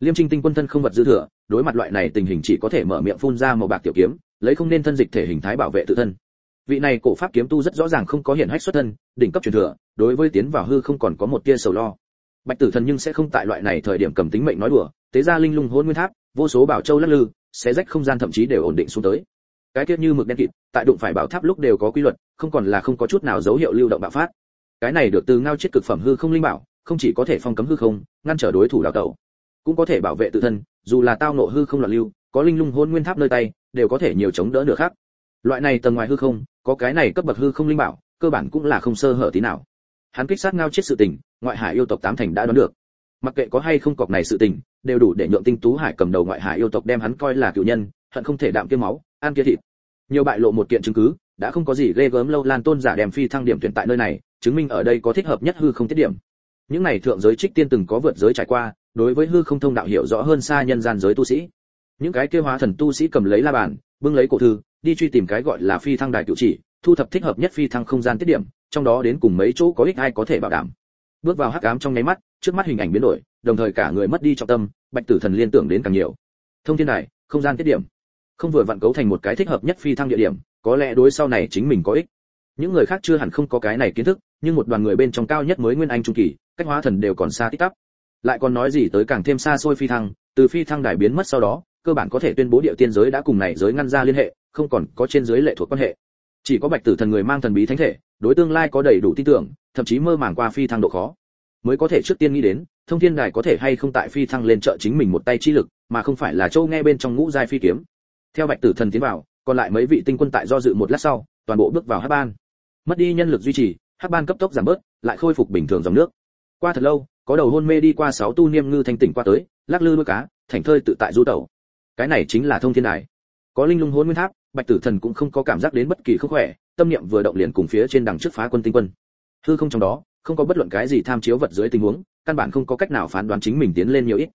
Liêm trinh tinh quân thân không vật dư thừa, đối mặt loại này tình hình chỉ có thể mở miệng phun ra màu bạc tiểu kiếm, lấy không nên thân dịch thể hình thái bảo vệ tự thân. Vị này cổ pháp kiếm tu rất rõ ràng không có hiển hách xuất thân, đỉnh cấp truyền thừa, đối với tiến vào hư không còn có một tia sầu lo bạch tử thần nhưng sẽ không tại loại này thời điểm cầm tính mệnh nói đùa tế ra linh lung hôn nguyên tháp, vô số bảo châu lắc lư sẽ rách không gian thậm chí đều ổn định xuống tới. Cái tiết như mực đen kịt, tại đụng phải bảo tháp lúc đều có quy luật, không còn là không có chút nào dấu hiệu lưu động bạo phát. Cái này được từ ngao chết cực phẩm hư không linh bảo, không chỉ có thể phong cấm hư không, ngăn trở đối thủ đào tẩu, cũng có thể bảo vệ tự thân, dù là tao nộ hư không loạn lưu, có linh lung hôn nguyên tháp nơi tay, đều có thể nhiều chống đỡ được khác. Loại này tầng ngoài hư không, có cái này cấp bậc hư không linh bảo, cơ bản cũng là không sơ hở tí nào. Hắn kích sát ngao chết sự tình ngoại hải yêu tộc tám thành đã đoán được. Mặc kệ có hay không cọc này sự tình, đều đủ để nhượng tinh tú hải cầm đầu ngoại hải yêu tộc đem hắn coi là cựu nhân, hận không thể đạm kia máu, ăn kia thịt. Nhiều bại lộ một kiện chứng cứ, đã không có gì ghê gớm lâu lan tôn giả đem phi thăng điểm tuyển tại nơi này, chứng minh ở đây có thích hợp nhất hư không tiết điểm. Những này thượng giới trích tiên từng có vượt giới trải qua, đối với hư không thông đạo hiểu rõ hơn xa nhân gian giới tu sĩ. Những cái kia hóa thần tu sĩ cầm lấy la bàn, bưng lấy cổ thư, đi truy tìm cái gọi là phi thăng đại cựu chỉ, thu thập thích hợp nhất phi thăng không gian tiết điểm, trong đó đến cùng mấy chỗ có ích ai có thể bảo đảm bước vào hắc ám trong nháy mắt, trước mắt hình ảnh biến đổi, đồng thời cả người mất đi trọng tâm, bạch tử thần liên tưởng đến càng nhiều. Thông thiên đài, không gian tiết điểm. Không vừa vặn cấu thành một cái thích hợp nhất phi thăng địa điểm, có lẽ đối sau này chính mình có ích. Những người khác chưa hẳn không có cái này kiến thức, nhưng một đoàn người bên trong cao nhất mới nguyên anh trung kỳ, cách hóa thần đều còn xa tích tắp. Lại còn nói gì tới càng thêm xa xôi phi thăng, từ phi thăng đài biến mất sau đó, cơ bản có thể tuyên bố địa tiên giới đã cùng này giới ngăn ra liên hệ, không còn có trên giới lệ thuộc quan hệ. Chỉ có bạch tử thần người mang thần bí thánh thể, đối tương lai có đầy đủ tin tưởng thậm chí mơ màng qua phi thăng độ khó. Mới có thể trước tiên nghĩ đến, thông thiên đài có thể hay không tại phi thăng lên trợ chính mình một tay chi lực, mà không phải là châu nghe bên trong ngũ giai phi kiếm. Theo bạch tử thần tiến vào, còn lại mấy vị tinh quân tại do dự một lát sau, toàn bộ bước vào hắc ban. Mất đi nhân lực duy trì, hắc ban cấp tốc giảm bớt, lại khôi phục bình thường dòng nước. Qua thật lâu, có đầu hôn mê đi qua sáu tu niêm ngư thanh tỉnh qua tới, lắc lư nuôi cá, thành thơi tự tại du tẩu. Cái này chính là thông thiên đài. Có linh lung hôn nguyên tháp, bạch tử thần cũng không có cảm giác đến bất kỳ không khỏe, tâm niệm vừa động liền cùng phía trên đằng trước phá quân tinh quân hư không trong đó, không có bất luận cái gì tham chiếu vật dưới tình huống, căn bản không có cách nào phán đoán chính mình tiến lên nhiều ít.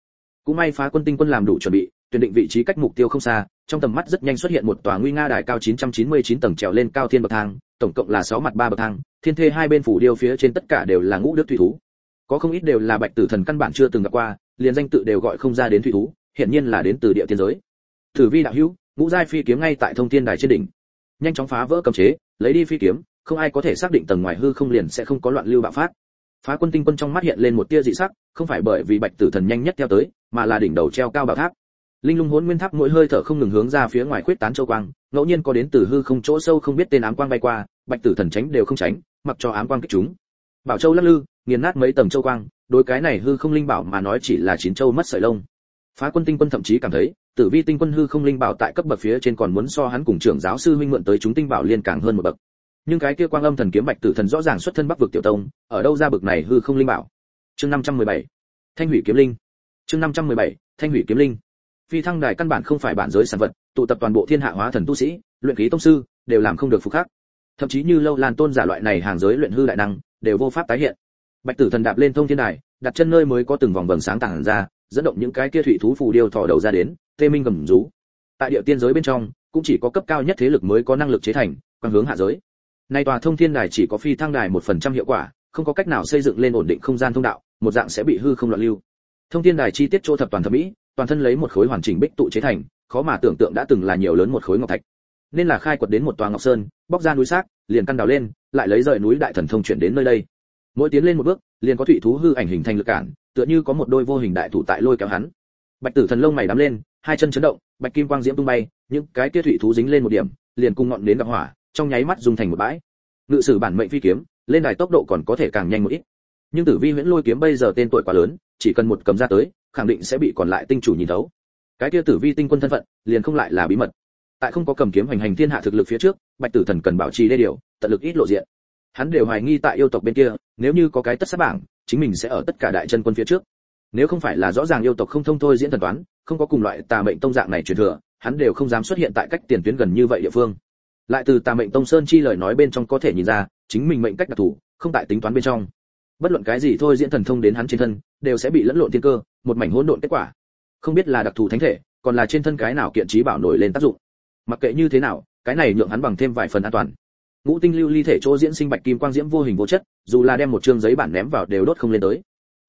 Cũng may phá quân tinh quân làm đủ chuẩn bị, tuyển định vị trí cách mục tiêu không xa, trong tầm mắt rất nhanh xuất hiện một tòa nguy nga đài cao 999 tầng trèo lên cao thiên bậc thang, tổng cộng là 6 mặt ba bậc thang, thiên thê hai bên phủ điêu phía trên tất cả đều là ngũ đức thủy thú. Có không ít đều là bạch tử thần căn bản chưa từng gặp qua, liền danh tự đều gọi không ra đến thủy thú hiện nhiên là đến từ địa tiên giới. Thử vi đạo hữu, ngũ giai phi kiếm ngay tại thông thiên đài trên đỉnh. Nhanh chóng phá vỡ cấm chế, lấy đi phi kiếm không ai có thể xác định tầng ngoài hư không liền sẽ không có loạn lưu bạo phát. Phá quân tinh quân trong mắt hiện lên một tia dị sắc, không phải bởi vì bạch tử thần nhanh nhất theo tới, mà là đỉnh đầu treo cao bảo tháp. Linh lung hồn nguyên tháp mỗi hơi thở không ngừng hướng ra phía ngoài khuyết tán châu quang, ngẫu nhiên có đến từ hư không chỗ sâu không biết tên ám quang bay qua, bạch tử thần tránh đều không tránh, mặc cho ám quang kích chúng. Bảo châu lắc lư, nghiền nát mấy tầng châu quang, đối cái này hư không linh bảo mà nói chỉ là chín châu mất sợi lông. Phá quân tinh quân thậm chí cảm thấy, tử vi tinh quân hư không linh bảo tại cấp bậc phía trên còn muốn so hắn cùng trưởng giáo sư huynh mượn tới chúng tinh bảo liên càng hơn một bậc nhưng cái kia quang âm thần kiếm bạch tử thần rõ ràng xuất thân bắc vực tiểu tông, ở đâu ra bậc này hư không linh bảo? Chương 517 thanh hủy kiếm linh. Chương 517 thanh hủy kiếm linh. Phi thăng đài căn bản không phải bản giới sản vật, tụ tập toàn bộ thiên hạ hóa thần tu sĩ, luyện khí tông sư, đều làm không được phục khắc. Thậm chí như lâu lan tôn giả loại này hàng giới luyện hư đại năng, đều vô pháp tái hiện. Bạch tử thần đạp lên thông thiên đài, đặt chân nơi mới có từng vòng vầng sáng tảng ra, dẫn động những cái kia thủy thú phù điêu thò đầu ra đến, tê minh gầm rú. Tại địa tiên giới bên trong, cũng chỉ có cấp cao nhất thế lực mới có năng lực chế thành quan hướng hạ giới nay tòa thông thiên đài chỉ có phi thăng đài một phần trăm hiệu quả, không có cách nào xây dựng lên ổn định không gian thông đạo, một dạng sẽ bị hư không loạn lưu. Thông thiên đài chi tiết chỗ thập toàn thẩm mỹ, toàn thân lấy một khối hoàn chỉnh bích tụ chế thành, khó mà tưởng tượng đã từng là nhiều lớn một khối ngọc thạch. Nên là khai quật đến một tòa ngọc sơn, bóc ra núi xác, liền căn đào lên, lại lấy rời núi đại thần thông chuyển đến nơi đây. Mỗi tiến lên một bước, liền có thủy thú hư ảnh hình thành lực cản, tựa như có một đôi vô hình đại thủ tại lôi kéo hắn. Bạch tử thần lông mày đắm lên, hai chân chấn động, bạch kim quang diễm tung bay, những cái kia thủy thú dính lên một điểm, liền cùng ngọn đến gặp hỏa trong nháy mắt dùng thành một bãi. Ngự sử bản mệnh phi kiếm, lên đài tốc độ còn có thể càng nhanh một ít. Nhưng tử vi huyễn lôi kiếm bây giờ tên tuổi quá lớn, chỉ cần một cầm ra tới, khẳng định sẽ bị còn lại tinh chủ nhìn thấu. Cái kia tử vi tinh quân thân phận, liền không lại là bí mật. Tại không có cầm kiếm hành hành thiên hạ thực lực phía trước, bạch tử thần cần bảo trì đê điều, tận lực ít lộ diện. Hắn đều hoài nghi tại yêu tộc bên kia, nếu như có cái tất sát bảng, chính mình sẽ ở tất cả đại chân quân phía trước. Nếu không phải là rõ ràng yêu tộc không thông thôi diễn thần toán, không có cùng loại tà mệnh tông dạng này truyền thừa, hắn đều không dám xuất hiện tại cách tiền tuyến gần như vậy địa phương lại từ tà mệnh tông sơn chi lời nói bên trong có thể nhìn ra, chính mình mệnh cách đặc thù, không tại tính toán bên trong. Bất luận cái gì thôi diễn thần thông đến hắn trên thân, đều sẽ bị lẫn lộn thiên cơ, một mảnh hỗn độn kết quả. Không biết là đặc thù thánh thể, còn là trên thân cái nào kiện trí bảo nổi lên tác dụng. Mặc kệ như thế nào, cái này nhượng hắn bằng thêm vài phần an toàn. Ngũ tinh lưu ly thể chỗ diễn sinh bạch kim quang diễm vô hình vô chất, dù là đem một chương giấy bản ném vào đều đốt không lên tới.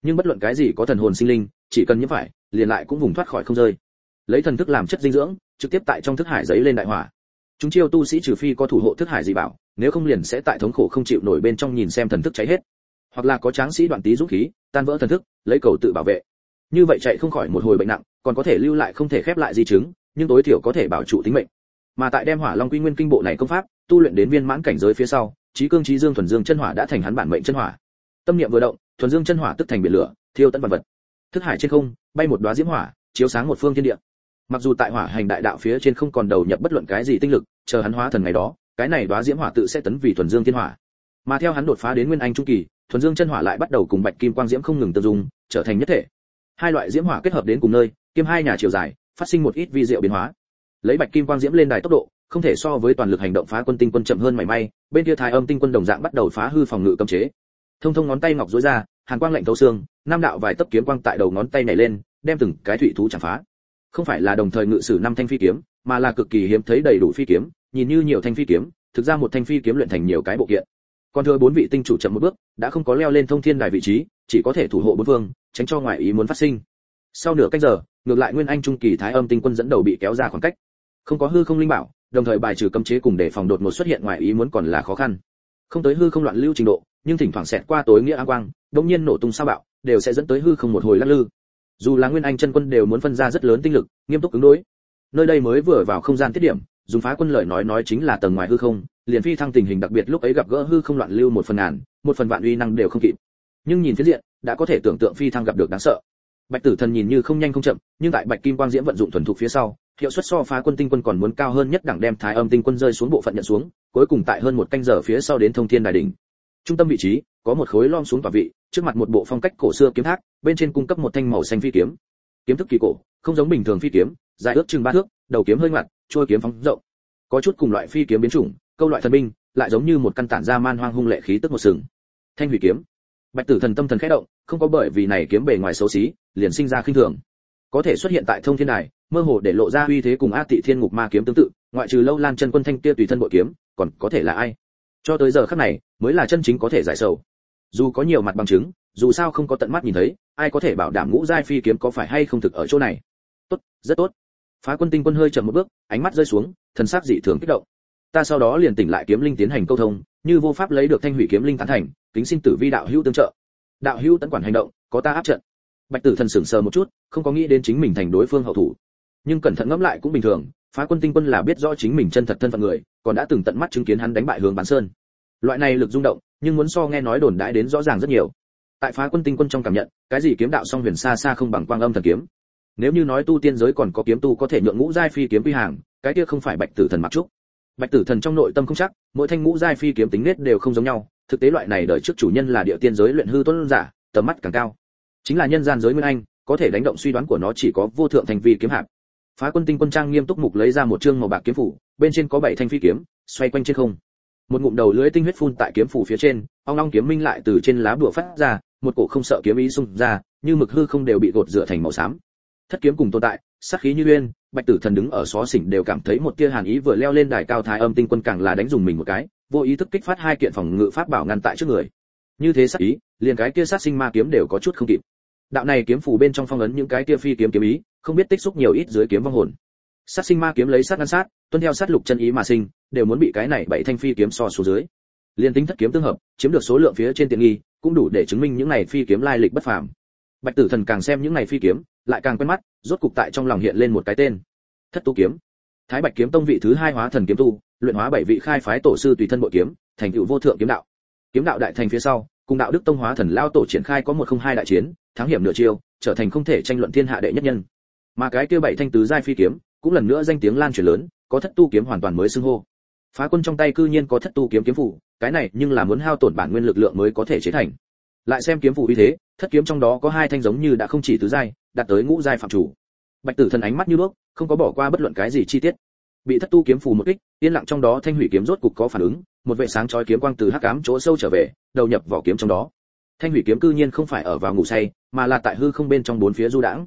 Nhưng bất luận cái gì có thần hồn sinh linh, chỉ cần nhiễm phải, liền lại cũng vùng thoát khỏi không rơi. Lấy thần thức làm chất dinh dưỡng, trực tiếp tại trong thức hải giấy lên đại hỏa chúng chiêu tu sĩ trừ phi có thủ hộ thức hải gì bảo, nếu không liền sẽ tại thống khổ không chịu nổi bên trong nhìn xem thần thức cháy hết. Hoặc là có tráng sĩ đoạn tí dũng khí, tan vỡ thần thức, lấy cầu tự bảo vệ. Như vậy chạy không khỏi một hồi bệnh nặng, còn có thể lưu lại không thể khép lại di chứng, nhưng tối thiểu có thể bảo trụ tính mệnh. Mà tại đem hỏa long quy nguyên kinh bộ này công pháp, tu luyện đến viên mãn cảnh giới phía sau trí cương trí dương thuần dương chân hỏa đã thành hắn bản mệnh chân hỏa. Tâm niệm vừa động, thuần dương chân hỏa tức thành biển lửa, thiêu tận vật vật. Thức hải trên không, bay một đóa diễm hỏa, chiếu sáng một phương thiên địa mặc dù tại hỏa hành đại đạo phía trên không còn đầu nhập bất luận cái gì tinh lực, chờ hắn hóa thần ngày đó, cái này đóa diễm hỏa tự sẽ tấn vì thuần dương thiên hỏa. Mà theo hắn đột phá đến nguyên anh trung kỳ, thuần dương chân hỏa lại bắt đầu cùng bạch kim quang diễm không ngừng tương dung, trở thành nhất thể. Hai loại diễm hỏa kết hợp đến cùng nơi kim hai nhà chiều dài, phát sinh một ít vi diệu biến hóa. Lấy bạch kim quang diễm lên đài tốc độ, không thể so với toàn lực hành động phá quân tinh quân chậm hơn mảy may, bên kia thái âm tinh quân đồng dạng bắt đầu phá hư phòng ngự cấm chế. Thông thông ngón tay ngọc dối ra, hàn quang lạnh thấu xương nam đạo vài tấc kiếm quang tại đầu ngón tay này lên, đem từng cái thủy thú chạm phá không phải là đồng thời ngự sử năm thanh phi kiếm mà là cực kỳ hiếm thấy đầy đủ phi kiếm nhìn như nhiều thanh phi kiếm thực ra một thanh phi kiếm luyện thành nhiều cái bộ kiện. Còn thừa bốn vị tinh chủ chậm một bước đã không có leo lên thông thiên đài vị trí chỉ có thể thủ hộ bốn vương, tránh cho ngoại ý muốn phát sinh. Sau nửa canh giờ ngược lại nguyên anh trung kỳ thái âm tinh quân dẫn đầu bị kéo ra khoảng cách. Không có hư không linh bảo đồng thời bài trừ cấm chế cùng để phòng đột ngột xuất hiện ngoại ý muốn còn là khó khăn. Không tới hư không loạn lưu trình độ nhưng thỉnh thoảng xẹt qua tối nghĩa an quang đống nhiên nổ tung sao bạo đều sẽ dẫn tới hư không một hồi lắc lư dù là nguyên anh chân quân đều muốn phân ra rất lớn tinh lực, nghiêm túc ứng đối. Nơi đây mới vừa vào không gian tiết điểm, dùng phá quân lợi nói nói chính là tầng ngoài hư không, liền phi thăng tình hình đặc biệt lúc ấy gặp gỡ hư không loạn lưu một phần ngàn, một phần vạn uy năng đều không kịp. Nhưng nhìn phía diện, đã có thể tưởng tượng phi thăng gặp được đáng sợ. Bạch tử thần nhìn như không nhanh không chậm, nhưng tại bạch kim quang diễm vận dụng thuần thục phía sau, hiệu suất so phá quân tinh quân còn muốn cao hơn nhất đẳng đem thái âm tinh quân rơi xuống bộ phận nhận xuống, cuối cùng tại hơn một canh giờ phía sau đến thông thiên đài đỉnh trung tâm vị trí, có một khối lom xuống tòa vị, trước mặt một bộ phong cách cổ xưa kiếm thác, bên trên cung cấp một thanh màu xanh phi kiếm. Kiếm thức kỳ cổ, không giống bình thường phi kiếm, dài ước chừng ba thước, đầu kiếm hơi ngoặt trôi kiếm phóng rộng. Có chút cùng loại phi kiếm biến chủng, câu loại thần binh, lại giống như một căn tản ra man hoang hung lệ khí tức một sừng. Thanh hủy kiếm. Bạch tử thần tâm thần khẽ động, không có bởi vì này kiếm bề ngoài xấu xí, liền sinh ra khinh thường. Có thể xuất hiện tại thông thiên đài, mơ hồ để lộ ra uy thế cùng a tị thiên ngục ma kiếm tương tự, ngoại trừ lâu lan chân quân thanh kia tùy thân bội kiếm, còn có thể là ai? Cho tới giờ khắc này mới là chân chính có thể giải sầu. Dù có nhiều mặt bằng chứng, dù sao không có tận mắt nhìn thấy, ai có thể bảo đảm ngũ giai phi kiếm có phải hay không thực ở chỗ này? Tốt, rất tốt. Phá quân tinh quân hơi chậm một bước, ánh mắt rơi xuống, thần sắc dị thường kích động. Ta sau đó liền tỉnh lại kiếm linh tiến hành câu thông, như vô pháp lấy được thanh hủy kiếm linh tán thành, kính xin tử vi đạo hữu tương trợ. Đạo hữu tấn quản hành động, có ta áp trận. Bạch tử thần sững sờ một chút, không có nghĩ đến chính mình thành đối phương hậu thủ. Nhưng cẩn thận ngẫm lại cũng bình thường, phá quân tinh quân là biết rõ chính mình chân thật thân phận người, còn đã từng tận mắt chứng kiến hắn đánh bại hướng bán sơn loại này lực rung động, nhưng muốn so nghe nói đồn đãi đến rõ ràng rất nhiều. Tại phá quân tinh quân trong cảm nhận, cái gì kiếm đạo song huyền xa xa không bằng quang âm thần kiếm. Nếu như nói tu tiên giới còn có kiếm tu có thể nhượng ngũ giai phi kiếm quy hàng, cái kia không phải bạch tử thần mặc trúc. Bạch tử thần trong nội tâm không chắc, mỗi thanh ngũ giai phi kiếm tính nết đều không giống nhau, thực tế loại này đợi trước chủ nhân là địa tiên giới luyện hư tuấn giả, tầm mắt càng cao. Chính là nhân gian giới nguyên anh, có thể đánh động suy đoán của nó chỉ có vô thượng thành vi kiếm hạp. Phá quân tinh quân trang nghiêm túc mục lấy ra một chương màu bạc kiếm phủ, bên trên có bảy thanh phi kiếm, xoay quanh trên không một ngụm đầu lưỡi tinh huyết phun tại kiếm phủ phía trên, ong long kiếm minh lại từ trên lá bùa phát ra, một cổ không sợ kiếm ý xung ra, như mực hư không đều bị gột rửa thành màu xám. Thất kiếm cùng tồn tại, sát khí như uyên, bạch tử thần đứng ở xó xỉnh đều cảm thấy một tia hàn ý vừa leo lên đài cao thái âm tinh quân càng là đánh dùng mình một cái, vô ý thức kích phát hai kiện phòng ngự pháp bảo ngăn tại trước người. Như thế sát ý, liền cái kia sát sinh ma kiếm đều có chút không kịp. Đạo này kiếm phủ bên trong phong ấn những cái kia phi kiếm kiếm ý, không biết tích xúc nhiều ít dưới kiếm vong hồn sát sinh ma kiếm lấy sát ngăn sát, tuân theo sát lục chân ý mà sinh, đều muốn bị cái này bảy thanh phi kiếm so xuống dưới. Liên tính thất kiếm tương hợp, chiếm được số lượng phía trên tiện nghi, cũng đủ để chứng minh những này phi kiếm lai lịch bất phàm. Bạch tử thần càng xem những này phi kiếm, lại càng quen mắt, rốt cục tại trong lòng hiện lên một cái tên. Thất tu kiếm. Thái bạch kiếm tông vị thứ hai hóa thần kiếm tu, luyện hóa bảy vị khai phái tổ sư tùy thân bộ kiếm, thành tựu vô thượng kiếm đạo. Kiếm đạo đại thành phía sau, cùng đạo đức tông hóa thần lao tổ triển khai có một không hai đại chiến, thắng hiểm nửa chiêu, trở thành không thể tranh luận thiên hạ đệ nhất nhân. Mà cái kia bảy thanh tứ giai phi kiếm cũng lần nữa danh tiếng lan truyền lớn, có thất tu kiếm hoàn toàn mới xưng hô. Phá quân trong tay cư nhiên có thất tu kiếm kiếm phủ, cái này nhưng là muốn hao tổn bản nguyên lực lượng mới có thể chế thành. Lại xem kiếm phủ uy thế, thất kiếm trong đó có hai thanh giống như đã không chỉ tứ giai, đạt tới ngũ giai phạm chủ. Bạch tử thần ánh mắt như nước, không có bỏ qua bất luận cái gì chi tiết. Bị thất tu kiếm phủ một kích, yên lặng trong đó thanh hủy kiếm rốt cục có phản ứng, một vệ sáng chói kiếm quang từ hắc ám chỗ sâu trở về, đầu nhập vào kiếm trong đó. Thanh hủy kiếm cư nhiên không phải ở vào ngủ say, mà là tại hư không bên trong bốn phía du đãng.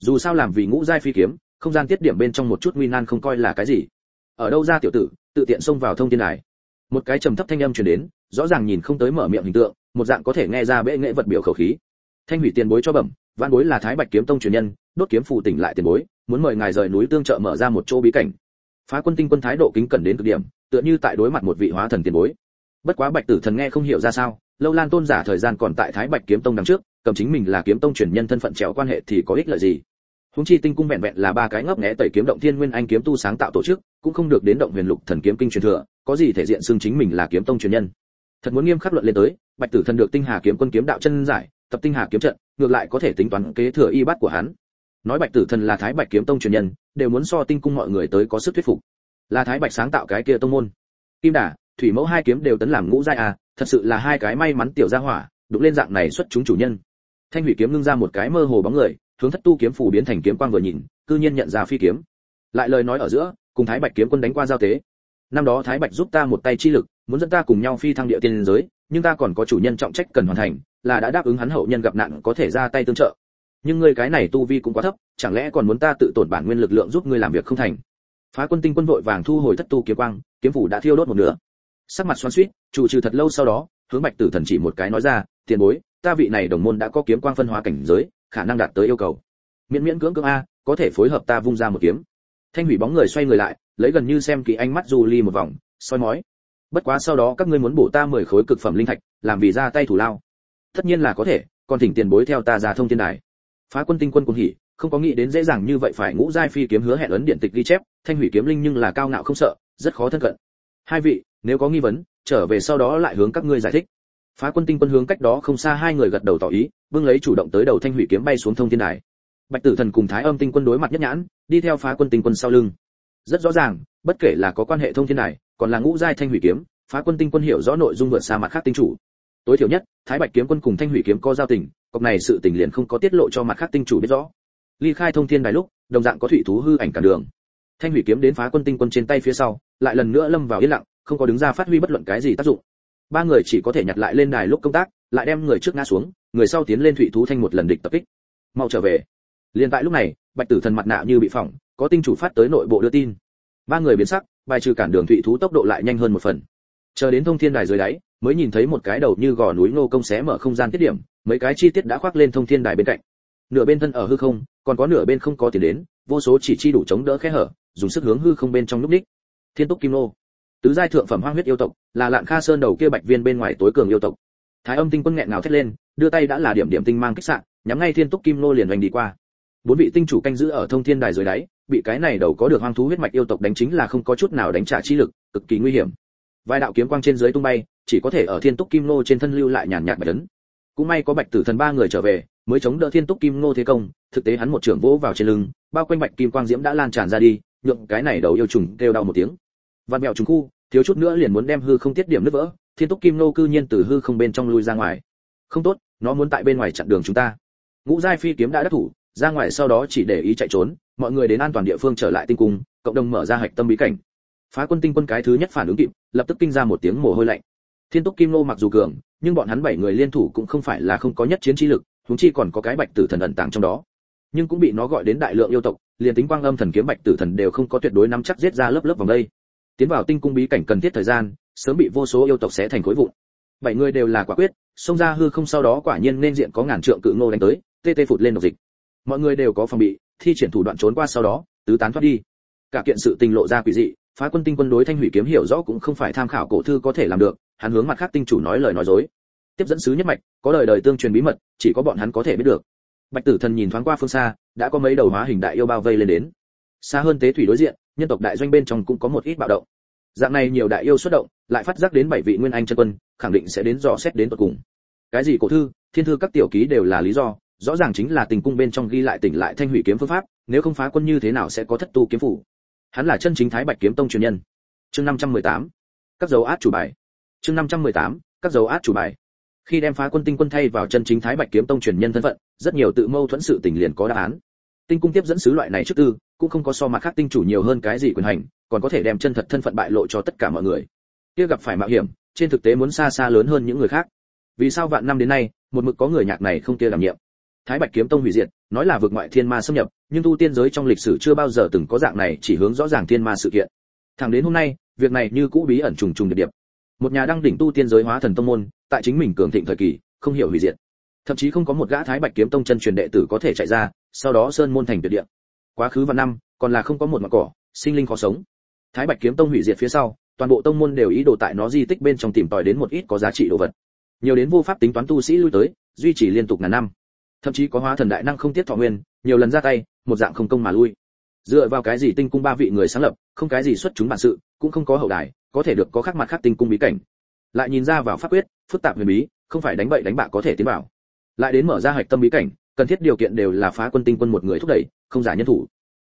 Dù sao làm vì ngũ giai phi kiếm không gian tiết điểm bên trong một chút nguy nan không coi là cái gì. Ở đâu ra tiểu tử, tự tiện xông vào thông thiên đài một cái trầm thấp thanh âm truyền đến, rõ ràng nhìn không tới mở miệng hình tượng, một dạng có thể nghe ra bệ nghệ vật biểu khẩu khí. Thanh hủy tiền bối cho bẩm văn bối là thái bạch kiếm tông truyền nhân, đốt kiếm phụ tỉnh lại tiền bối, muốn mời ngài rời núi tương trợ mở ra một chỗ bí cảnh. Phá quân tinh quân thái độ kính cẩn đến cực điểm, tựa như tại đối mặt một vị hóa thần tiền bối. Bất quá bạch tử thần nghe không hiểu ra sao, lâu lan tôn giả thời gian còn tại thái bạch kiếm tông đằng trước, cầm chính mình là kiếm tông truyền nhân thân phận trèo quan hệ thì có ích lợi gì? Hùng chi tinh cung vẹn vẹn là ba cái ngấp nghé tẩy kiếm động thiên nguyên anh kiếm tu sáng tạo tổ chức, cũng không được đến động huyền lục thần kiếm kinh truyền thừa, có gì thể diện xưng chính mình là kiếm tông truyền nhân. Thật muốn nghiêm khắc luận lên tới, bạch tử thần được tinh hà kiếm quân kiếm đạo chân giải, tập tinh hà kiếm trận, ngược lại có thể tính toán kế thừa y bát của hắn. Nói bạch tử thần là thái bạch kiếm tông truyền nhân, đều muốn so tinh cung mọi người tới có sức thuyết phục. Là thái bạch sáng tạo cái kia tông môn. Kim đà, thủy mẫu hai kiếm đều tấn làm ngũ giai à thật sự là hai cái may mắn tiểu gia hỏa, đụng lên dạng này xuất chúng chủ nhân. Thanh hủy kiếm ngưng ra một cái mơ hồ bóng người hướng thất tu kiếm phủ biến thành kiếm quang vừa nhìn, cư nhiên nhận ra phi kiếm. Lại lời nói ở giữa, cùng thái bạch kiếm quân đánh qua giao tế. Năm đó thái bạch giúp ta một tay chi lực, muốn dẫn ta cùng nhau phi thăng địa tiên giới, nhưng ta còn có chủ nhân trọng trách cần hoàn thành, là đã đáp ứng hắn hậu nhân gặp nạn có thể ra tay tương trợ. Nhưng ngươi cái này tu vi cũng quá thấp, chẳng lẽ còn muốn ta tự tổn bản nguyên lực lượng giúp ngươi làm việc không thành? Phá quân tinh quân vội vàng thu hồi thất tu kiếm quang, kiếm phủ đã thiêu đốt một nửa. Sắc mặt xoan xuýt, chủ trừ thật lâu sau đó, hướng bạch tử thần chỉ một cái nói ra, tiền bối, ta vị này đồng môn đã có kiếm quang phân hóa cảnh giới khả năng đạt tới yêu cầu. Miễn miễn cưỡng cưỡng a, có thể phối hợp ta vung ra một kiếm. Thanh hủy bóng người xoay người lại, lấy gần như xem kỳ ánh mắt du ly một vòng, soi mói. Bất quá sau đó các ngươi muốn bổ ta mười khối cực phẩm linh thạch, làm vì ra tay thủ lao. Tất nhiên là có thể, còn thỉnh tiền bối theo ta ra thông thiên đài. Phá quân tinh quân cùng hỉ, không có nghĩ đến dễ dàng như vậy phải ngũ giai phi kiếm hứa hẹn ấn điện tịch ghi chép, thanh hủy kiếm linh nhưng là cao ngạo không sợ, rất khó thân cận. Hai vị, nếu có nghi vấn, trở về sau đó lại hướng các ngươi giải thích phá quân tinh quân hướng cách đó không xa hai người gật đầu tỏ ý, bưng lấy chủ động tới đầu thanh hủy kiếm bay xuống thông thiên đài. Bạch tử thần cùng thái âm tinh quân đối mặt nhất nhãn, đi theo phá quân tinh quân sau lưng. Rất rõ ràng, bất kể là có quan hệ thông thiên đài, còn là ngũ giai thanh hủy kiếm, phá quân tinh quân hiểu rõ nội dung vượt xa mặt khác tinh chủ. Tối thiểu nhất, thái bạch kiếm quân cùng thanh hủy kiếm có giao tình, cọc này sự tình liền không có tiết lộ cho mặt khác tinh chủ biết rõ. Ly khai thông thiên đài lúc, đồng dạng có thủy thú hư ảnh cả đường. Thanh hủy kiếm đến phá quân tinh quân trên tay phía sau, lại lần nữa lâm vào yên lặng, không có đứng ra phát huy bất luận cái gì tác dụng ba người chỉ có thể nhặt lại lên đài lúc công tác, lại đem người trước ngã xuống, người sau tiến lên thụy thú thanh một lần địch tập kích. Mau trở về. Liền tại lúc này, bạch tử thần mặt nạ như bị phỏng, có tinh chủ phát tới nội bộ đưa tin. Ba người biến sắc, bài trừ cản đường thụy thú tốc độ lại nhanh hơn một phần. Chờ đến thông thiên đài dưới đáy, mới nhìn thấy một cái đầu như gò núi nô công xé mở không gian tiết điểm, mấy cái chi tiết đã khoác lên thông thiên đài bên cạnh. Nửa bên thân ở hư không, còn có nửa bên không có tiền đến, vô số chỉ chi đủ chống đỡ khe hở, dùng sức hướng hư không bên trong lúc đích thiên túc kim nô tứ giai thượng phẩm hoang huyết yêu tộc, là lạn kha sơn đầu kia bạch viên bên ngoài tối cường yêu tộc. Thái âm tinh quân nghẹn ngào thét lên, đưa tay đã là điểm điểm tinh mang kích sạn nhắm ngay thiên túc kim nô liền hoành đi qua. Bốn vị tinh chủ canh giữ ở thông thiên đài dưới đáy, bị cái này đầu có được hoang thú huyết mạch yêu tộc đánh chính là không có chút nào đánh trả chi lực, cực kỳ nguy hiểm. Vài đạo kiếm quang trên dưới tung bay, chỉ có thể ở thiên túc kim nô trên thân lưu lại nhàn nhạt bạch tấn cũng may có bạch tử thần ba người trở về, mới chống đỡ thiên túc kim nô thế công, thực tế hắn một trưởng vỗ vào trên lưng, bao quanh bạch kim quang diễm đã lan tràn ra đi, nhượng cái này đầu yêu trùng kêu đau một tiếng vạn mèo trùng khu, thiếu chút nữa liền muốn đem hư không tiết điểm nứt vỡ, thiên túc kim nô cư nhiên từ hư không bên trong lui ra ngoài. Không tốt, nó muốn tại bên ngoài chặn đường chúng ta. Ngũ giai phi kiếm đã đắc thủ, ra ngoài sau đó chỉ để ý chạy trốn, mọi người đến an toàn địa phương trở lại tinh cung, cộng đồng mở ra hạch tâm bí cảnh. Phá quân tinh quân cái thứ nhất phản ứng kịp, lập tức kinh ra một tiếng mồ hôi lạnh. Thiên túc kim nô mặc dù cường, nhưng bọn hắn bảy người liên thủ cũng không phải là không có nhất chiến trí lực chúng chi còn có cái bạch tử thần ẩn tàng trong đó. Nhưng cũng bị nó gọi đến đại lượng yêu tộc, liền tính quang âm thần kiếm bạch tử thần đều không có tuyệt đối nắm chắc giết ra lớp lớp vòng đây tiến vào tinh cung bí cảnh cần thiết thời gian, sớm bị vô số yêu tộc xé thành khối vụn. Bảy người đều là quả quyết, xông ra hư không sau đó quả nhiên nên diện có ngàn trượng cự ngô đánh tới, tê tê phụt lên độc dịch. Mọi người đều có phòng bị, thi triển thủ đoạn trốn qua sau đó, tứ tán thoát đi. Cả kiện sự tình lộ ra quỷ dị, phá quân tinh quân đối thanh hủy kiếm hiểu rõ cũng không phải tham khảo cổ thư có thể làm được, hắn hướng mặt khác tinh chủ nói lời nói dối. Tiếp dẫn sứ nhất mạch, có đời đời tương truyền bí mật, chỉ có bọn hắn có thể biết được. Bạch tử thần nhìn thoáng qua phương xa, đã có mấy đầu hóa hình đại yêu bao vây lên đến. Xa hơn tế thủy đối diện nhân tộc đại doanh bên trong cũng có một ít bạo động. Dạng này nhiều đại yêu xuất động, lại phát giác đến bảy vị nguyên anh chân quân, khẳng định sẽ đến dò xét đến tận cùng. Cái gì cổ thư, thiên thư các tiểu ký đều là lý do, rõ ràng chính là tình cung bên trong ghi lại tỉnh lại thanh hủy kiếm phương pháp, nếu không phá quân như thế nào sẽ có thất tu kiếm phủ? Hắn là chân chính thái bạch kiếm tông truyền nhân. Chương 518 các dấu át chủ bài. Chương 518 các dấu át chủ bài. Khi đem phá quân tinh quân thay vào chân chính thái bạch kiếm tông truyền nhân thân phận, rất nhiều tự mâu thuẫn sự tình liền có đáp án. Tinh cung tiếp dẫn sứ loại này trước tư cũng không có so mặt khác tinh chủ nhiều hơn cái gì quyền hành, còn có thể đem chân thật thân phận bại lộ cho tất cả mọi người. Kia gặp phải mạo hiểm, trên thực tế muốn xa xa lớn hơn những người khác. Vì sao vạn năm đến nay, một mực có người nhạc này không kia đảm nhiệm? Thái bạch kiếm tông hủy diệt, nói là vượt ngoại thiên ma xâm nhập, nhưng tu tiên giới trong lịch sử chưa bao giờ từng có dạng này chỉ hướng rõ ràng thiên ma sự kiện. Thẳng đến hôm nay, việc này như cũ bí ẩn trùng trùng điệp điệp. Một nhà đăng đỉnh tu tiên giới hóa thần tông môn, tại chính mình cường thịnh thời kỳ, không hiểu hủy diệt. Thậm chí không có một gã thái bạch kiếm tông chân truyền đệ tử có thể chạy ra, sau đó sơn môn thành tuyệt địa quá khứ và năm, còn là không có một mặt cỏ, sinh linh khó sống. Thái bạch kiếm tông hủy diệt phía sau, toàn bộ tông môn đều ý đồ tại nó di tích bên trong tìm tòi đến một ít có giá trị đồ vật. Nhiều đến vô pháp tính toán tu sĩ lui tới, duy trì liên tục ngàn năm. Thậm chí có hóa thần đại năng không tiết thọ nguyên, nhiều lần ra tay, một dạng không công mà lui. Dựa vào cái gì tinh cung ba vị người sáng lập, không cái gì xuất chúng bản sự, cũng không có hậu đài, có thể được có khác mặt khác tinh cung bí cảnh. Lại nhìn ra vào pháp quyết, phức tạp huyền bí, không phải đánh bậy đánh bạ có thể tiến vào. Lại đến mở ra hạch tâm bí cảnh, cần thiết điều kiện đều là phá quân tinh quân một người thúc đẩy không giả nhân thủ.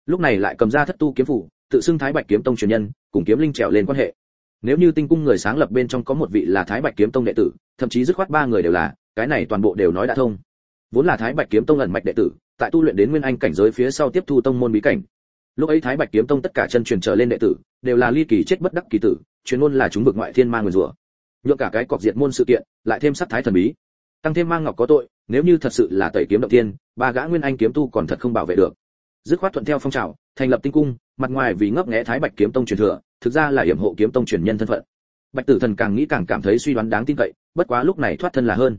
Lúc này lại cầm ra thất tu kiếm phủ, tự xưng thái bạch kiếm tông truyền nhân, cùng kiếm linh trèo lên quan hệ. Nếu như tinh cung người sáng lập bên trong có một vị là thái bạch kiếm tông đệ tử, thậm chí dứt khoát ba người đều là, cái này toàn bộ đều nói đã thông. Vốn là thái bạch kiếm tông ẩn mạch đệ tử, tại tu luyện đến nguyên anh cảnh giới phía sau tiếp thu tông môn bí cảnh. Lúc ấy thái bạch kiếm tông tất cả chân truyền trở lên đệ tử, đều là ly kỳ chết bất đắc kỳ tử, chuyên môn là chúng vực ngoại thiên ma người rủa. Nhượng cả cái cọc diệt môn sự kiện, lại thêm sắc thái thần bí. Tăng thêm mang ngọc có tội, nếu như thật sự là tẩy kiếm động tiên ba gã nguyên anh kiếm tu còn thật không bảo vệ được dứt khoát thuận theo phong trào, thành lập tinh cung, mặt ngoài vì ngấp nghé thái bạch kiếm tông truyền thừa, thực ra là hiểm hộ kiếm tông truyền nhân thân phận. Bạch tử thần càng nghĩ càng cảm thấy suy đoán đáng tin cậy, bất quá lúc này thoát thân là hơn.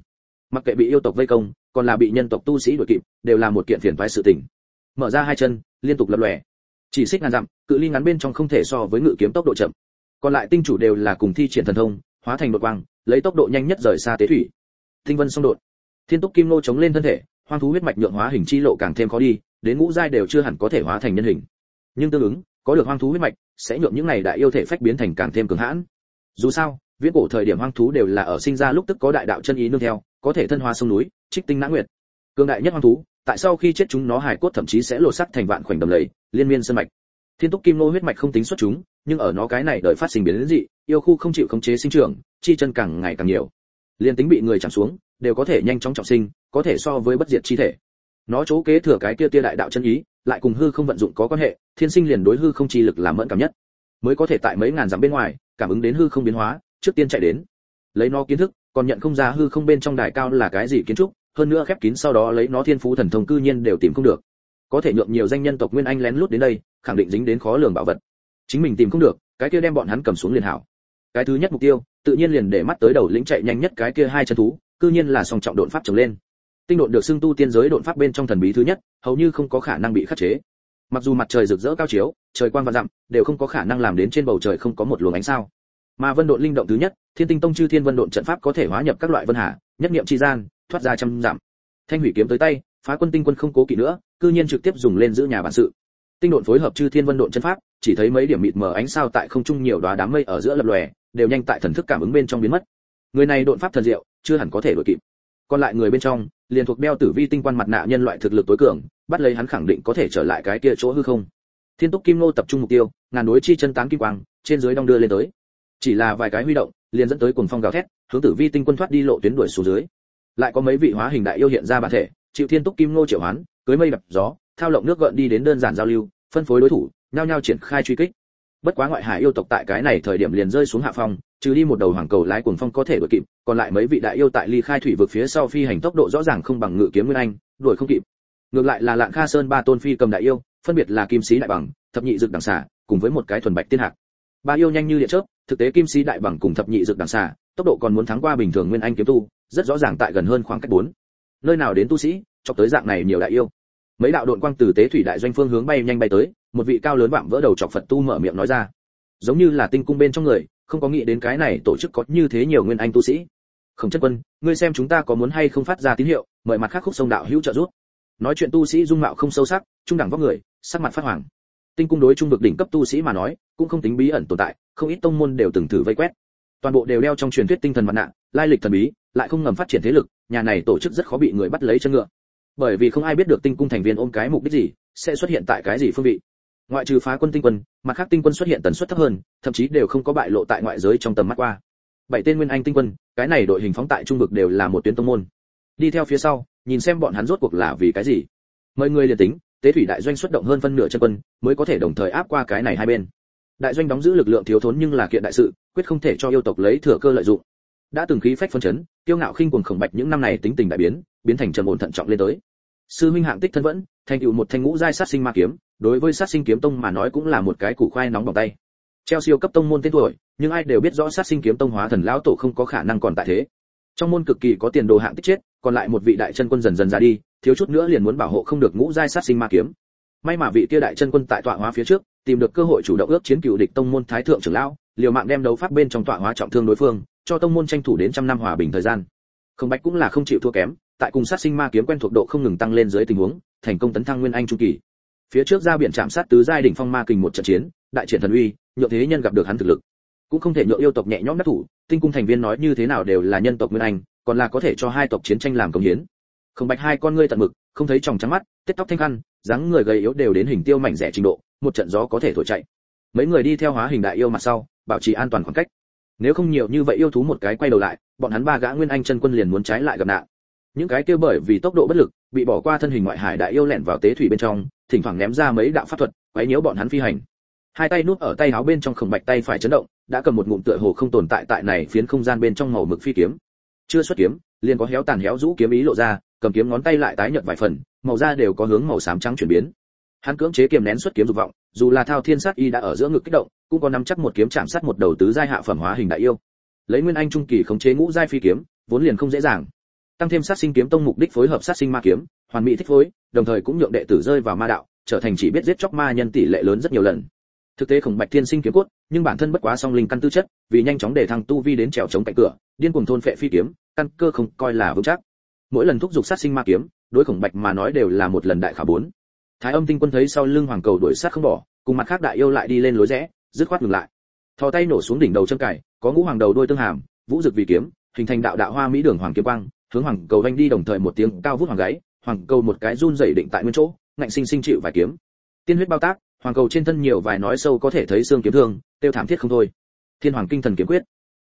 Mặc kệ bị yêu tộc vây công, còn là bị nhân tộc tu sĩ đuổi kịp, đều là một kiện phiền toái sự tình. Mở ra hai chân, liên tục lập lòe. Chỉ xích ngàn dặm, cự ly ngắn bên trong không thể so với ngự kiếm tốc độ chậm. Còn lại tinh chủ đều là cùng thi triển thần thông, hóa thành đột quang, lấy tốc độ nhanh nhất rời xa tế thủy. Tinh vân xung đột. Thiên túc kim nô chống lên thân thể, hoang thú huyết mạch nhượng hóa hình chi lộ càng thêm khó đi đến ngũ giai đều chưa hẳn có thể hóa thành nhân hình. Nhưng tương ứng, có được hoang thú huyết mạch, sẽ nhượng những này đại yêu thể phách biến thành càng thêm cường hãn. Dù sao, viễn cổ thời điểm hoang thú đều là ở sinh ra lúc tức có đại đạo chân ý nương theo, có thể thân hóa sông núi, trích tinh nãng nguyệt. Cường đại nhất hoang thú, tại sau khi chết chúng nó hài cốt thậm chí sẽ lột sắt thành vạn khoảnh đầm lầy, liên miên sơn mạch. Thiên túc kim nô huyết mạch không tính xuất chúng, nhưng ở nó cái này đợi phát sinh biến dị, yêu khu không chịu khống chế sinh trưởng, chi chân càng ngày càng nhiều. Liên tính bị người chạm xuống, đều có thể nhanh chóng trọng sinh, có thể so với bất diệt chi thể nó chỗ kế thừa cái kia tia đại đạo chân ý, lại cùng hư không vận dụng có quan hệ, thiên sinh liền đối hư không chi lực làm mẫn cảm nhất. Mới có thể tại mấy ngàn dặm bên ngoài, cảm ứng đến hư không biến hóa, trước tiên chạy đến. Lấy nó kiến thức, còn nhận không ra hư không bên trong đài cao là cái gì kiến trúc, hơn nữa khép kín sau đó lấy nó thiên phú thần thông cư nhiên đều tìm không được. Có thể nhượng nhiều danh nhân tộc nguyên anh lén lút đến đây, khẳng định dính đến khó lường bảo vật. Chính mình tìm không được, cái kia đem bọn hắn cầm xuống liền hảo. Cái thứ nhất mục tiêu, tự nhiên liền để mắt tới đầu lĩnh chạy nhanh nhất cái kia hai chân thú, cư nhiên là song trọng độn pháp trồng lên tinh độn được xưng tu tiên giới độn pháp bên trong thần bí thứ nhất, hầu như không có khả năng bị khắc chế. Mặc dù mặt trời rực rỡ cao chiếu, trời quang và dặm, đều không có khả năng làm đến trên bầu trời không có một luồng ánh sao. Mà vân độn linh động thứ nhất, thiên tinh tông chư thiên vân độn trận pháp có thể hóa nhập các loại vân hà, nhất niệm chi gian, thoát ra trăm dặm. Thanh hủy kiếm tới tay, phá quân tinh quân không cố kỵ nữa, cư nhiên trực tiếp dùng lên giữ nhà bản sự. Tinh độn phối hợp chư thiên vân độn chân pháp, chỉ thấy mấy điểm mịt mờ ánh sao tại không trung nhiều đóa đám mây ở giữa lập lòe, đều nhanh tại thần thức cảm ứng bên trong biến mất. Người này độn pháp thần diệu, chưa hẳn có thể đuổi kịp. Còn lại người bên trong liền thuộc đeo tử vi tinh quan mặt nạ nhân loại thực lực tối cường, bắt lấy hắn khẳng định có thể trở lại cái kia chỗ hư không. Thiên túc kim nô tập trung mục tiêu, ngàn đối chi chân tán kim quang, trên dưới đong đưa lên tới. Chỉ là vài cái huy động, liền dẫn tới cuồng phong gào thét, hướng tử vi tinh quân thoát đi lộ tuyến đuổi xuống dưới. Lại có mấy vị hóa hình đại yêu hiện ra bản thể, chịu thiên túc kim nô triệu hoán, cưới mây đập gió, thao lộng nước gợn đi đến đơn giản giao lưu, phân phối đối thủ, nhao nhao triển khai truy kích bất quá ngoại hải yêu tộc tại cái này thời điểm liền rơi xuống hạ phong, trừ đi một đầu hoàng cầu lái cuồng phong có thể đuổi kịp, còn lại mấy vị đại yêu tại ly khai thủy vực phía sau phi hành tốc độ rõ ràng không bằng ngự kiếm nguyên anh, đuổi không kịp. Ngược lại là lạng kha sơn ba tôn phi cầm đại yêu, phân biệt là kim sĩ đại bằng, thập nhị dực đằng xà, cùng với một cái thuần bạch tiên hạc. Ba yêu nhanh như điện chớp, thực tế kim sĩ đại bằng cùng thập nhị dực đằng xà, tốc độ còn muốn thắng qua bình thường nguyên anh kiếm tu, rất rõ ràng tại gần hơn khoảng cách bốn. Nơi nào đến tu sĩ cho tới dạng này nhiều đại yêu mấy đạo độn quang từ tế thủy đại doanh phương hướng bay nhanh bay tới, một vị cao lớn vạm vỡ đầu chọc phật tu mở miệng nói ra. Giống như là tinh cung bên trong người, không có nghĩ đến cái này tổ chức có như thế nhiều nguyên anh tu sĩ. Không chất quân, ngươi xem chúng ta có muốn hay không phát ra tín hiệu, mời mặt khác khúc sông đạo hữu trợ giúp. Nói chuyện tu sĩ dung mạo không sâu sắc, trung đẳng vóc người, sắc mặt phát hoàng tinh cung đối trung vực đỉnh cấp tu sĩ mà nói, cũng không tính bí ẩn tồn tại, không ít tông môn đều từng thử vây quét. Toàn bộ đều đeo trong truyền thuyết tinh thần mặt nạ, lai lịch thần bí, lại không ngầm phát triển thế lực, nhà này tổ chức rất khó bị người bắt lấy chân ngựa bởi vì không ai biết được tinh cung thành viên ôm cái mục đích gì, sẽ xuất hiện tại cái gì phương vị. Ngoại trừ phá quân tinh quân, mặt khác tinh quân xuất hiện tần suất thấp hơn, thậm chí đều không có bại lộ tại ngoại giới trong tầm mắt qua. Bảy tên nguyên anh tinh quân, cái này đội hình phóng tại trung vực đều là một tuyến tông môn. Đi theo phía sau, nhìn xem bọn hắn rốt cuộc là vì cái gì. Mời người liền tính, tế thủy đại doanh xuất động hơn phân nửa chân quân, mới có thể đồng thời áp qua cái này hai bên. Đại doanh đóng giữ lực lượng thiếu thốn nhưng là kiện đại sự, quyết không thể cho yêu tộc lấy thừa cơ lợi dụng. Đã từng khí phách phân chấn, kiêu ngạo khinh cuồng khổng bạch những năm này tính tình đại biến biến thành trầm ổn thận trọng lên tới sư huynh hạng tích thân vẫn, thành tựu một thanh ngũ giai sát sinh ma kiếm, đối với sát sinh kiếm tông mà nói cũng là một cái củ khoai nóng bỏng tay. Treo siêu cấp tông môn tên tuổi, nhưng ai đều biết rõ sát sinh kiếm tông hóa thần lão tổ không có khả năng còn tại thế. Trong môn cực kỳ có tiền đồ hạng tích chết, còn lại một vị đại chân quân dần dần ra đi, thiếu chút nữa liền muốn bảo hộ không được ngũ giai sát sinh ma kiếm. May mà vị kia đại chân quân tại tọa hóa phía trước, tìm được cơ hội chủ động ước chiến cựu địch tông môn thái thượng trưởng lão, liều mạng đem đấu pháp bên trong tọa hóa trọng thương đối phương, cho tông môn tranh thủ đến trăm năm hòa bình thời gian. Không bạch cũng là không chịu thua kém tại cùng sát sinh ma kiếm quen thuộc độ không ngừng tăng lên dưới tình huống, thành công tấn thăng nguyên anh trung kỳ. Phía trước ra biển chạm sát tứ giai đỉnh phong ma kình một trận chiến, đại triển thần uy nhượng thế nhân gặp được hắn thực lực. Cũng không thể nhượng yêu tộc nhẹ nhõm đắc thủ, tinh cung thành viên nói như thế nào đều là nhân tộc nguyên anh, còn là có thể cho hai tộc chiến tranh làm công hiến. Không bạch hai con ngươi tận mực, không thấy tròng trắng mắt tết tóc thanh khăn, dáng người gầy yếu đều đến hình tiêu mảnh rẻ trình độ, một trận gió có thể thổi chạy. Mấy người đi theo hóa hình đại yêu mặt sau, bảo trì an toàn khoảng cách. Nếu không nhiều như vậy yêu thú một cái quay đầu lại, bọn hắn ba gã nguyên anh chân quân liền muốn trái lại gặp nạn những cái kia bởi vì tốc độ bất lực, bị bỏ qua thân hình ngoại hải đại yêu lẻn vào tế thủy bên trong, thỉnh thoảng ném ra mấy đạo pháp thuật, quấy nhiễu bọn hắn phi hành. Hai tay nuốt ở tay áo bên trong khổng bạch tay phải chấn động, đã cầm một ngụm tựa hồ không tồn tại tại này phiến không gian bên trong màu mực phi kiếm. Chưa xuất kiếm, liền có héo tàn héo rũ kiếm ý lộ ra, cầm kiếm ngón tay lại tái nhợt vài phần, màu da đều có hướng màu xám trắng chuyển biến. Hắn cưỡng chế kiềm nén xuất kiếm dục vọng, dù là thao thiên sát y đã ở giữa ngực kích động, cũng có nắm chắc một kiếm chạm sát một đầu tứ giai hạ phẩm hóa hình đại yêu. Lấy nguyên anh trung kỳ khống chế ngũ giai phi kiếm, vốn liền không dễ dàng tăng thêm sát sinh kiếm tông mục đích phối hợp sát sinh ma kiếm, hoàn mỹ thích phối, đồng thời cũng nhượng đệ tử rơi vào ma đạo, trở thành chỉ biết giết chóc ma nhân tỷ lệ lớn rất nhiều lần. Thực tế khổng bạch thiên sinh kiếm cốt, nhưng bản thân bất quá song linh căn tư chất, vì nhanh chóng để thăng tu vi đến trèo chống cạnh cửa, điên cuồng thôn phệ phi kiếm, căn cơ không coi là vững chắc. Mỗi lần thúc giục sát sinh ma kiếm, đối khổng bạch mà nói đều là một lần đại khả bốn. Thái âm tinh quân thấy sau lưng hoàng cầu đuổi sát không bỏ, cùng mặt khác đại yêu lại đi lên lối rẽ, dứt khoát ngừng lại. Thò tay nổ xuống đỉnh đầu chân cải có ngũ hoàng đầu đôi tương hàm, vũ dực vì kiếm, hình thành đạo đạo hoa mỹ đường hoàng kiếm quang hướng hoàng cầu vanh đi đồng thời một tiếng cao vút hoàng gáy, hoàng cầu một cái run rẩy định tại nguyên chỗ, ngạnh sinh sinh chịu vài kiếm. Tiên huyết bao tác, hoàng cầu trên thân nhiều vài nói sâu có thể thấy xương kiếm thương, tiêu thảm thiết không thôi. Thiên hoàng kinh thần kiếm quyết.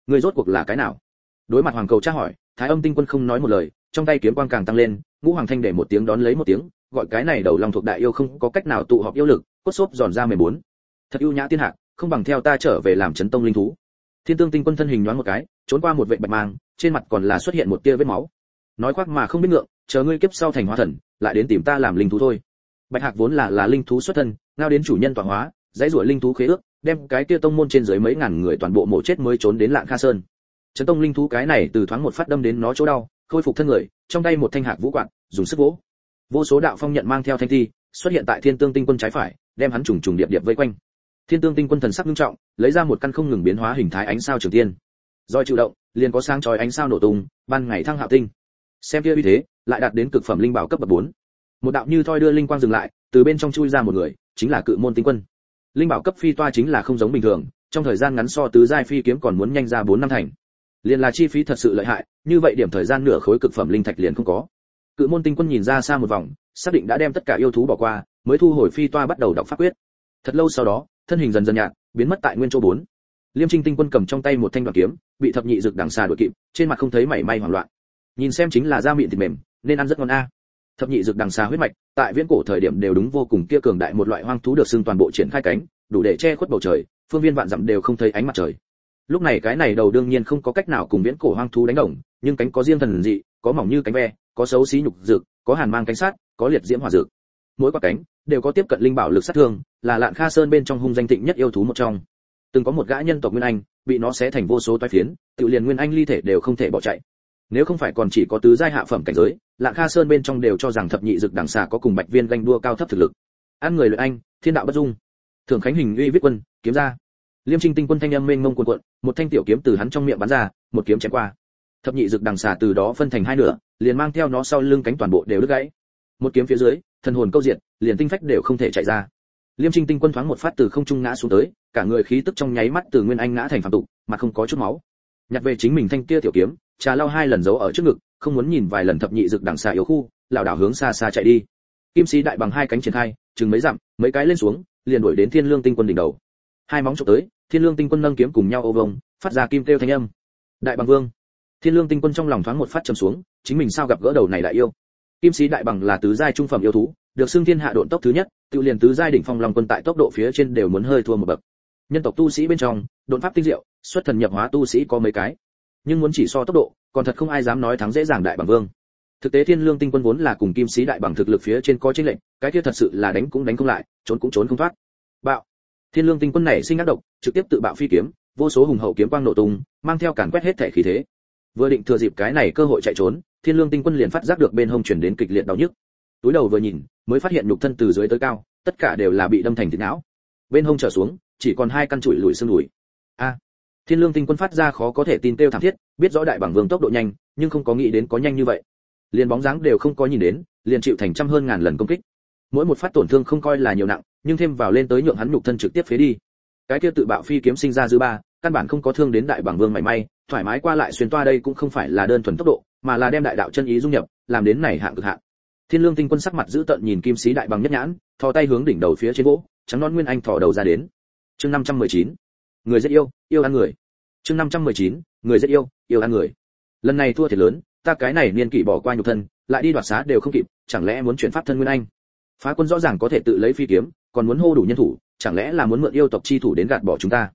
Người rốt cuộc là cái nào? Đối mặt hoàng cầu tra hỏi, thái âm tinh quân không nói một lời, trong tay kiếm quang càng tăng lên, ngũ hoàng thanh để một tiếng đón lấy một tiếng, gọi cái này đầu lòng thuộc đại yêu không có cách nào tụ họp yêu lực, cốt xốp giòn ra mười bốn. Thật ưu nhã tiên hạ, không bằng theo ta trở về làm chấn tông linh thú. Thiên tương tinh quân thân hình nhoáng một cái, trốn qua một vệ bạch mang, trên mặt còn là xuất hiện một tia vết máu nói khoác mà không biết ngượng, chờ ngươi kiếp sau thành hóa thần, lại đến tìm ta làm linh thú thôi. Bạch hạc vốn là là linh thú xuất thân, ngao đến chủ nhân tọa hóa, dãy rủa linh thú khế ước, đem cái kia tông môn trên dưới mấy ngàn người toàn bộ mổ chết mới trốn đến lạng kha sơn. Trấn tông linh thú cái này từ thoáng một phát đâm đến nó chỗ đau, khôi phục thân người, trong tay một thanh hạc vũ quạt, dùng sức vỗ. Vô số đạo phong nhận mang theo thanh thi, xuất hiện tại thiên tương tinh quân trái phải, đem hắn trùng trùng điệp điệp vây quanh. Thiên tương tinh quân thần sắc nghiêm trọng, lấy ra một căn không ngừng biến hóa hình thái ánh sao trường tiên. Doi chịu động, liền có sáng chói ánh sao nổ tung, ban ngày thăng hạo tinh xem kia uy thế, lại đạt đến cực phẩm linh bảo cấp bậc 4. một đạo như thoi đưa linh quang dừng lại, từ bên trong chui ra một người, chính là cự môn tinh quân. Linh bảo cấp phi toa chính là không giống bình thường, trong thời gian ngắn so tứ giai phi kiếm còn muốn nhanh ra 4 năm thành. Liền là chi phí thật sự lợi hại, như vậy điểm thời gian nửa khối cực phẩm linh thạch liền không có. Cự môn tinh quân nhìn ra xa một vòng, xác định đã đem tất cả yêu thú bỏ qua, mới thu hồi phi toa bắt đầu đọc pháp quyết. Thật lâu sau đó, thân hình dần dần nhạt, biến mất tại nguyên chỗ bốn. Liêm trinh tinh quân cầm trong tay một thanh đoạn kiếm, bị thập nhị dực đằng xà đuổi kịp, trên mặt không thấy mảy may hoảng loạn nhìn xem chính là da miệng thịt mềm, nên ăn rất ngon a. Thập nhị dược đằng xa huyết mạch, tại viễn cổ thời điểm đều đúng vô cùng kia cường đại một loại hoang thú được xưng toàn bộ triển khai cánh, đủ để che khuất bầu trời, phương viên vạn dặm đều không thấy ánh mặt trời. Lúc này cái này đầu đương nhiên không có cách nào cùng viễn cổ hoang thú đánh đồng, nhưng cánh có riêng thần dị, có mỏng như cánh ve, có xấu xí nhục dược, có hàn mang cánh sát, có liệt diễm hỏa dược. Mỗi quả cánh đều có tiếp cận linh bảo lực sát thương, là lạn kha sơn bên trong hung danh thịnh nhất yêu thú một trong. Từng có một gã nhân tộc nguyên anh, bị nó xé thành vô số toái phiến, tự liền nguyên anh ly thể đều không thể bỏ chạy nếu không phải còn chỉ có tứ giai hạ phẩm cảnh giới lạng kha sơn bên trong đều cho rằng thập nhị dực đằng xà có cùng bạch viên ganh đua cao thấp thực lực. Ăn người lợi anh thiên đạo bất dung. Thường khánh hình uy viết quân kiếm ra. Liêm trinh tinh quân thanh âm mênh mông cuộn cuộn một thanh tiểu kiếm từ hắn trong miệng bắn ra một kiếm chém qua. Thập nhị dực đằng xà từ đó phân thành hai nửa liền mang theo nó sau lưng cánh toàn bộ đều đứt gãy. Một kiếm phía dưới thần hồn câu diện, liền tinh phách đều không thể chạy ra. Liêm trinh tinh quân thoáng một phát từ không trung ngã xuống tới cả người khí tức trong nháy mắt từ nguyên anh ngã thành phạm tục mà không có chút máu. Nhặt về chính mình thanh kia tiểu kiếm trà lao hai lần giấu ở trước ngực, không muốn nhìn vài lần thập nhị dực đằng xà yếu khu, lảo đảo hướng xa xa chạy đi. Kim sĩ đại bằng hai cánh triển khai, chừng mấy dặm, mấy cái lên xuống, liền đuổi đến thiên lương tinh quân đỉnh đầu. Hai móng chụp tới, thiên lương tinh quân nâng kiếm cùng nhau ô vông, phát ra kim kêu thanh âm. Đại bằng vương. Thiên lương tinh quân trong lòng thoáng một phát trầm xuống, chính mình sao gặp gỡ đầu này lại yêu? Kim sĩ đại bằng là tứ giai trung phẩm yêu thú, được xưng thiên hạ độn tốc thứ nhất, tự liền tứ giai đỉnh phong long quân tại tốc độ phía trên đều muốn hơi thua một bậc. Nhân tộc tu sĩ bên trong, độn pháp tinh diệu, xuất thần nhập hóa tu sĩ có mấy cái nhưng muốn chỉ so tốc độ, còn thật không ai dám nói thắng dễ dàng đại bằng vương. Thực tế thiên lương tinh quân vốn là cùng kim sĩ đại bằng thực lực phía trên có chênh lệnh cái kia thật sự là đánh cũng đánh không lại, trốn cũng trốn không thoát. Bạo. Thiên lương tinh quân này sinh ác độc, trực tiếp tự bạo phi kiếm, vô số hùng hậu kiếm quang nổ tung, mang theo càn quét hết thể khí thế. Vừa định thừa dịp cái này cơ hội chạy trốn, thiên lương tinh quân liền phát giác được bên hông chuyển đến kịch liệt đau nhức. Túi đầu vừa nhìn, mới phát hiện nhục thân từ dưới tới cao, tất cả đều là bị đâm thành thịt não. Bên hông trở xuống, chỉ còn hai căn chuỗi lùi xương đùi. A thiên lương tinh quân phát ra khó có thể tin kêu thảm thiết, biết rõ đại bảng vương tốc độ nhanh, nhưng không có nghĩ đến có nhanh như vậy. Liền bóng dáng đều không có nhìn đến, liền chịu thành trăm hơn ngàn lần công kích. Mỗi một phát tổn thương không coi là nhiều nặng, nhưng thêm vào lên tới nhượng hắn nhục thân trực tiếp phế đi. Cái kia tự bạo phi kiếm sinh ra dư ba, căn bản không có thương đến đại bảng vương mảy may, thoải mái qua lại xuyên toa đây cũng không phải là đơn thuần tốc độ, mà là đem đại đạo chân ý dung nhập, làm đến này hạng cực hạn. Thiên lương tinh quân sắc mặt giữ tận nhìn kim sĩ đại bằng nhất nhãn, thò tay hướng đỉnh đầu phía trên gỗ, trắng non nguyên anh thò đầu ra đến. Chương 519 người rất yêu yêu ăn người. Chương 519. người rất yêu yêu ăn người. Lần này thua thiệt lớn, ta cái này niên kỷ bỏ qua nhục thân, lại đi đoạt xá đều không kịp, chẳng lẽ muốn chuyển pháp thân nguyên anh? Phá quân rõ ràng có thể tự lấy phi kiếm, còn muốn hô đủ nhân thủ, chẳng lẽ là muốn mượn yêu tộc chi thủ đến gạt bỏ chúng ta?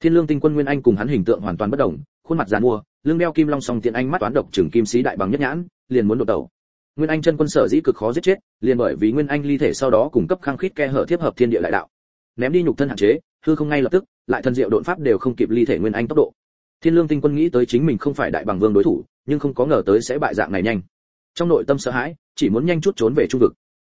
Thiên lương tinh quân nguyên anh cùng hắn hình tượng hoàn toàn bất đồng, khuôn mặt giàn mua lưng đeo kim long song tiện anh mắt toán độc trừng kim sĩ đại bằng nhất nhãn, liền muốn đột đầu. Nguyên anh chân quân sở dĩ cực khó giết chết, liền bởi vì nguyên anh ly thể sau đó cung cấp khang khít ke hở tiếp hợp thiên địa đại đạo ném đi nhục thân hạn chế, hư không ngay lập tức, lại thần diệu độn pháp đều không kịp ly thể nguyên anh tốc độ. Thiên lương tinh quân nghĩ tới chính mình không phải đại bằng vương đối thủ, nhưng không có ngờ tới sẽ bại dạng này nhanh. Trong nội tâm sợ hãi, chỉ muốn nhanh chút trốn về trung vực.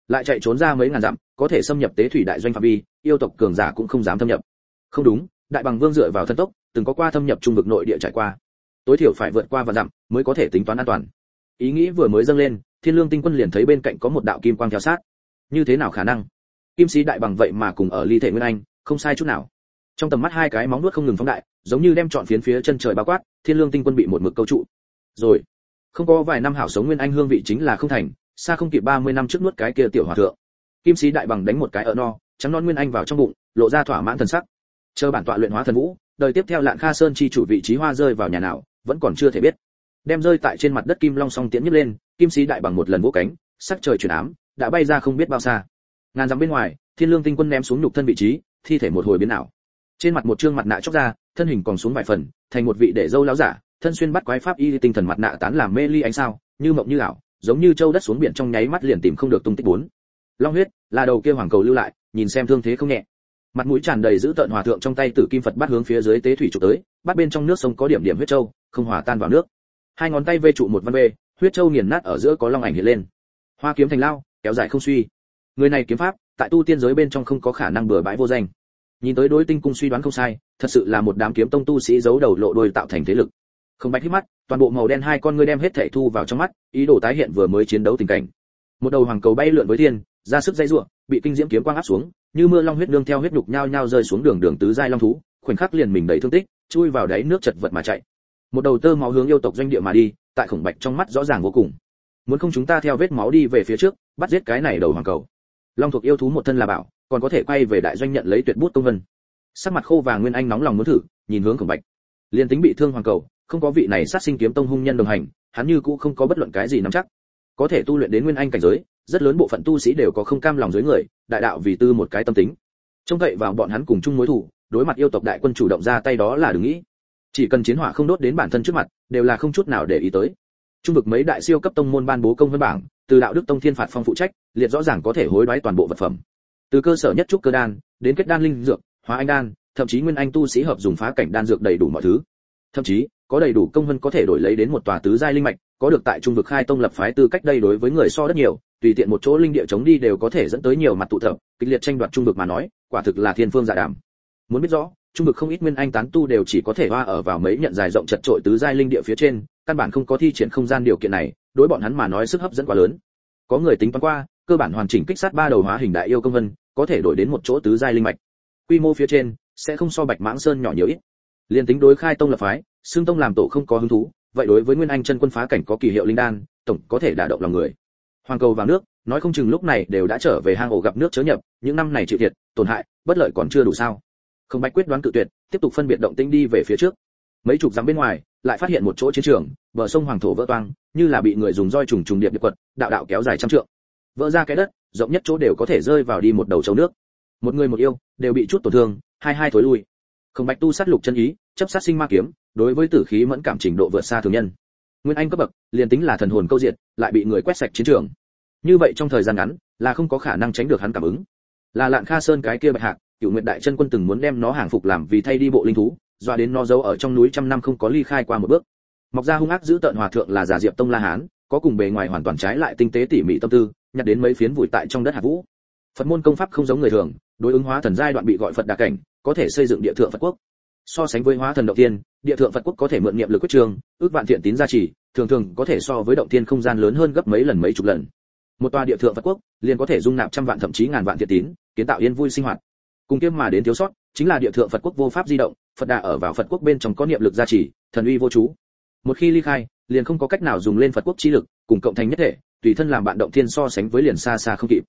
Lại chạy trốn ra mấy ngàn dặm, có thể xâm nhập tế thủy đại doanh phạm vi, yêu tộc cường giả cũng không dám thâm nhập. Không đúng, đại bằng vương dựa vào thân tốc, từng có qua thâm nhập trung vực nội địa trải qua. Tối thiểu phải vượt qua và dặm mới có thể tính toán an toàn. Ý nghĩ vừa mới dâng lên, thiên lương tinh quân liền thấy bên cạnh có một đạo kim quang theo sát. Như thế nào khả năng? Kim sĩ đại bằng vậy mà cùng ở ly thể nguyên anh, không sai chút nào. Trong tầm mắt hai cái móng nuốt không ngừng phóng đại, giống như đem trọn phiến phía chân trời bao quát, thiên lương tinh quân bị một mực câu trụ. Rồi, không có vài năm hảo sống nguyên anh hương vị chính là không thành, xa không kịp 30 năm trước nuốt cái kia tiểu hòa thượng. Kim sĩ đại bằng đánh một cái ở no, trắng non nguyên anh vào trong bụng, lộ ra thỏa mãn thần sắc. Chờ bản tọa luyện hóa thần vũ, đời tiếp theo lạn kha sơn chi chủ vị trí hoa rơi vào nhà nào, vẫn còn chưa thể biết. Đem rơi tại trên mặt đất kim long song tiễn nhấc lên, kim sĩ đại bằng một lần vỗ cánh, sắc trời chuyển ám, đã bay ra không biết bao xa ngàn dặm bên ngoài, thiên lương tinh quân ném xuống nhục thân vị trí, thi thể một hồi biến ảo. Trên mặt một trương mặt nạ chóc ra, thân hình còn xuống vài phần, thành một vị để dâu láo giả, thân xuyên bắt quái pháp y tinh thần mặt nạ tán làm mê ly ánh sao, như mộng như ảo, giống như châu đất xuống biển trong nháy mắt liền tìm không được tung tích bốn. Long huyết, là đầu kia hoàng cầu lưu lại, nhìn xem thương thế không nhẹ. Mặt mũi tràn đầy giữ tợn hòa thượng trong tay tử kim phật bắt hướng phía dưới tế thủy trụ tới, bắt bên trong nước sông có điểm điểm huyết châu, không hòa tan vào nước. Hai ngón tay vê trụ một văn vê huyết châu nghiền nát ở giữa có long ảnh hiện lên. Hoa kiếm thành lao, kéo dài không suy người này kiếm pháp, tại tu tiên giới bên trong không có khả năng bừa bãi vô danh. Nhìn tới đối tinh cung suy đoán không sai, thật sự là một đám kiếm tông tu sĩ giấu đầu lộ đôi tạo thành thế lực. Không bạch hít mắt, toàn bộ màu đen hai con ngươi đem hết thể thu vào trong mắt, ý đồ tái hiện vừa mới chiến đấu tình cảnh. Một đầu hoàng cầu bay lượn với thiên, ra sức dây rủa, bị kinh diễm kiếm quang áp xuống, như mưa long huyết nương theo huyết nhục nhao nhao rơi xuống đường đường tứ giai long thú, khoảnh khắc liền mình đầy thương tích, chui vào đáy nước chật vật mà chạy. Một đầu tơ máu hướng yêu tộc doanh địa mà đi, tại khổng bạch trong mắt rõ ràng vô cùng. Muốn không chúng ta theo vết máu đi về phía trước, bắt giết cái này đầu hoàng cầu long thuộc yêu thú một thân là bảo còn có thể quay về đại doanh nhận lấy tuyệt bút công vân. Sắc mặt khô và nguyên anh nóng lòng muốn thử nhìn hướng khổng bạch. Liên tính bị thương hoàng cầu không có vị này sát sinh kiếm tông hung nhân đồng hành hắn như cũ không có bất luận cái gì nắm chắc. Có thể tu luyện đến nguyên anh cảnh giới rất lớn bộ phận tu sĩ đều có không cam lòng dưới người đại đạo vì tư một cái tâm tính. Trông cậy vào bọn hắn cùng chung mối thủ, đối mặt yêu tộc đại quân chủ động ra tay đó là đừng nghĩ. Chỉ cần chiến hỏa không đốt đến bản thân trước mặt đều là không chút nào để ý tới. Trung vực mấy đại siêu cấp tông môn ban bố công văn bảng từ đạo đức tông thiên phạt phong phụ trách, liệt rõ ràng có thể hối đoái toàn bộ vật phẩm. Từ cơ sở nhất trúc cơ đan, đến kết đan linh dược, hóa anh đan, thậm chí nguyên anh tu sĩ hợp dùng phá cảnh đan dược đầy đủ mọi thứ. Thậm chí, có đầy đủ công vân có thể đổi lấy đến một tòa tứ giai linh mạch, có được tại trung vực khai tông lập phái tư cách đây đối với người so rất nhiều, tùy tiện một chỗ linh địa chống đi đều có thể dẫn tới nhiều mặt tụ tập, kịch liệt tranh đoạt trung vực mà nói, quả thực là thiên phương dạ giả đảm muốn biết rõ, trung vực không ít nguyên anh tán tu đều chỉ có thể hoa ở vào mấy nhận dài rộng chật trội tứ giai linh địa phía trên, căn bản không có thi triển không gian điều kiện này đối bọn hắn mà nói sức hấp dẫn quá lớn. Có người tính toán qua, cơ bản hoàn chỉnh kích sát ba đầu hóa hình đại yêu công vân, có thể đổi đến một chỗ tứ giai linh mạch. Quy mô phía trên, sẽ không so bạch mãng sơn nhỏ nhiều ít. Liên tính đối khai tông lập phái xương tông làm tổ không có hứng thú, vậy đối với nguyên anh chân quân phá cảnh có kỳ hiệu linh đan, tổng có thể đả động lòng người. Hoàng cầu vào nước, nói không chừng lúc này đều đã trở về hang ổ gặp nước chớ nhập, những năm này chịu thiệt, tổn hại, bất lợi còn chưa đủ sao. Không bạch quyết đoán cự tuyệt, tiếp tục phân biệt động tĩnh đi về phía trước. Mấy chục dặm bên ngoài, lại phát hiện một chỗ chiến trường bờ sông hoàng thổ vỡ toang, như là bị người dùng roi trùng trùng điệp điệp quật, đạo đạo kéo dài trăm trượng. Vỡ ra cái đất, rộng nhất chỗ đều có thể rơi vào đi một đầu châu nước. Một người một yêu, đều bị chút tổn thương, hai hai thối lui. Không bạch tu sát lục chân ý, chấp sát sinh ma kiếm, đối với tử khí mẫn cảm trình độ vượt xa thường nhân. Nguyên anh cấp bậc, liền tính là thần hồn câu diệt lại bị người quét sạch chiến trường. Như vậy trong thời gian ngắn, là không có khả năng tránh được hắn cảm ứng. Là lạn kha sơn cái kia bạch hạc cựu nguyệt đại chân quân từng muốn đem nó hàng phục làm vì thay đi bộ linh thú, dọa đến nó giấu ở trong núi trăm năm không có ly khai qua một bước mọc ra hung ác giữ tận hòa thượng là giả diệp tông la hán, có cùng bề ngoài hoàn toàn trái lại tinh tế tỉ mỉ tâm tư nhặt đến mấy phiến vùi tại trong đất hạt vũ. Phật môn công pháp không giống người thường, đối ứng hóa thần giai đoạn bị gọi phật đà cảnh, có thể xây dựng địa thượng phật quốc. So sánh với hóa thần động tiên địa thượng phật quốc có thể mượn niệm lực quyết trường, ước vạn thiện tín gia trì, thường thường có thể so với động tiên không gian lớn hơn gấp mấy lần mấy chục lần. Một tòa địa thượng phật quốc, liền có thể dung nạp trăm vạn thậm chí ngàn vạn thiện tín, kiến tạo yên vui sinh hoạt. Cùng kiêm mà đến thiếu sót, chính là địa thượng phật quốc vô pháp di động, phật đà ở vào phật quốc bên trong có niệm lực gia trì, thần uy vô chú một khi ly khai liền không có cách nào dùng lên phật quốc chi lực cùng cộng thành nhất thể tùy thân làm bạn động thiên so sánh với liền xa xa không kịp.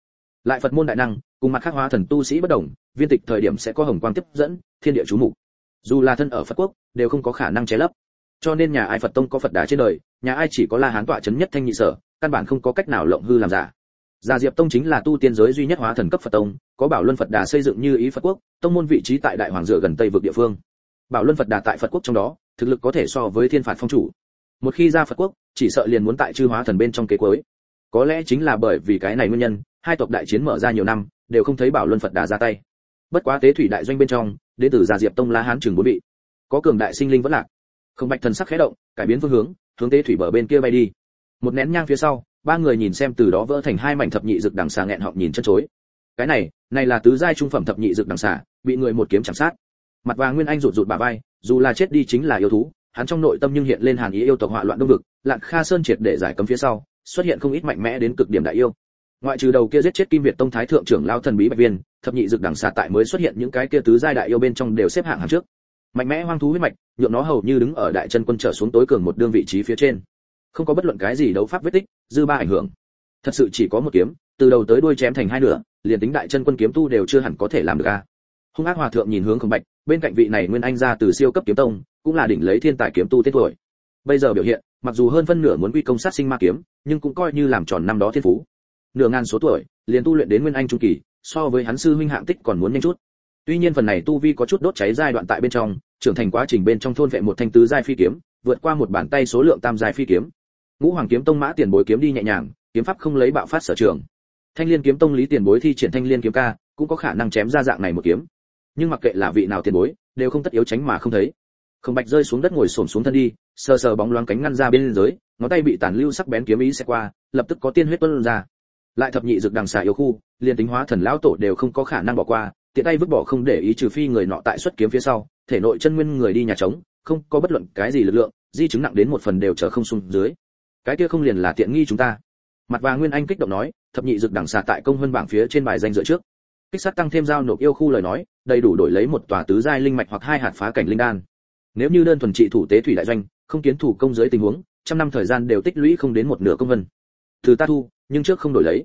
Lại phật môn đại năng cùng mặt khắc hóa thần tu sĩ bất đồng viên tịch thời điểm sẽ có hồng quang tiếp dẫn thiên địa chú mục. Dù là thân ở phật quốc đều không có khả năng che lấp. Cho nên nhà ai phật tông có phật đá trên đời nhà ai chỉ có la hán tọa chấn nhất thanh nhị sở căn bản không có cách nào lộng hư làm giả. Gia Diệp Tông chính là tu tiên giới duy nhất hóa thần cấp Phật tông, có Bảo Luân Phật Đà xây dựng như ý Phật quốc, tông môn vị trí tại Đại Hoàng dựa gần Tây vực địa phương. Bảo Luân Phật Đà tại Phật quốc trong đó, thực lực có thể so với Thiên Phạt Phong chủ. Một khi ra Phật quốc, chỉ sợ liền muốn tại chư hóa thần bên trong kế cuối. Có lẽ chính là bởi vì cái này nguyên nhân, hai tộc đại chiến mở ra nhiều năm, đều không thấy Bảo Luân Phật Đà ra tay. Bất quá tế thủy đại doanh bên trong, đệ tử Gia Diệp Tông La Hán trường bốn vị. Có cường đại sinh linh vẫn lạc. Không bạch thần sắc khẽ động, cải biến phương hướng, hướng tế thủy bờ bên kia bay đi. Một nén nhang phía sau, ba người nhìn xem từ đó vỡ thành hai mảnh thập nhị dược đằng xà nghẹn họng nhìn chân chối cái này này là tứ giai trung phẩm thập nhị dược đằng xà bị người một kiếm chạm sát mặt vàng nguyên anh rụt rụt bà vai, dù là chết đi chính là yêu thú, hắn trong nội tâm nhưng hiện lên hàn ý yêu tộc họa loạn đông vực, lạn kha sơn triệt để giải cấm phía sau, xuất hiện không ít mạnh mẽ đến cực điểm đại yêu. Ngoại trừ đầu kia giết chết kim việt tông thái thượng trưởng lao thần bí bạch viên, thập nhị dược đằng xà tại mới xuất hiện những cái kia tứ giai đại yêu bên trong đều xếp hạng hàng trước. Mạnh mẽ hoang thú huyết mạch, nhượng nó hầu như đứng ở đại chân quân trở xuống tối cường một đương vị trí phía trên. Không có bất luận cái gì đấu pháp vết tích, dư ba ảnh hưởng. Thật sự chỉ có một kiếm, từ đầu tới đuôi chém thành hai nửa, liền tính đại chân quân kiếm tu đều chưa hẳn có thể làm được a hung ác hòa thượng nhìn hướng khổng bạch, bên cạnh vị này nguyên anh ra từ siêu cấp kiếm tông, cũng là đỉnh lấy thiên tài kiếm tu tên tuổi. Bây giờ biểu hiện, mặc dù hơn phân nửa muốn quy công sát sinh ma kiếm, nhưng cũng coi như làm tròn năm đó thiên phú. Nửa ngàn số tuổi, liền tu luyện đến nguyên anh trung kỳ, so với hắn sư huynh hạng tích còn muốn nhanh chút. Tuy nhiên phần này tu vi có chút đốt cháy giai đoạn tại bên trong, trưởng thành quá trình bên trong thôn vệ một thanh tứ giai phi kiếm, vượt qua một bàn tay số lượng tam giai phi kiếm. Ngũ hoàng kiếm tông mã tiền bối kiếm đi nhẹ nhàng, kiếm pháp không lấy bạo phát sở trường. Thanh liên kiếm tông lý tiền bối thi triển thanh liên kiếm ca, cũng có khả năng chém ra dạng này một kiếm nhưng mặc kệ là vị nào tiền bối, đều không tất yếu tránh mà không thấy. Không bạch rơi xuống đất ngồi xổm xuống thân đi, sờ sờ bóng loáng cánh ngăn ra bên dưới, ngón tay bị tàn lưu sắc bén kiếm ý sẽ qua, lập tức có tiên huyết tuôn ra. Lại thập nhị dược đằng xà yêu khu, liền tính hóa thần lão tổ đều không có khả năng bỏ qua, tiện tay vứt bỏ không để ý trừ phi người nọ tại xuất kiếm phía sau, thể nội chân nguyên người đi nhà trống, không có bất luận cái gì lực lượng, di chứng nặng đến một phần đều trở không xuống dưới. Cái kia không liền là tiện nghi chúng ta. Mặt vàng nguyên anh kích động nói, thập nhị dực đẳng xà tại công hơn bảng phía trên bài danh dựa trước kích sát tăng thêm giao nộp yêu khu lời nói, đầy đủ đổi lấy một tòa tứ giai linh mạch hoặc hai hạt phá cảnh linh đan. Nếu như đơn thuần trị thủ tế thủy đại doanh, không kiến thủ công dưới tình huống, trăm năm thời gian đều tích lũy không đến một nửa công vân. Thứ ta thu, nhưng trước không đổi lấy.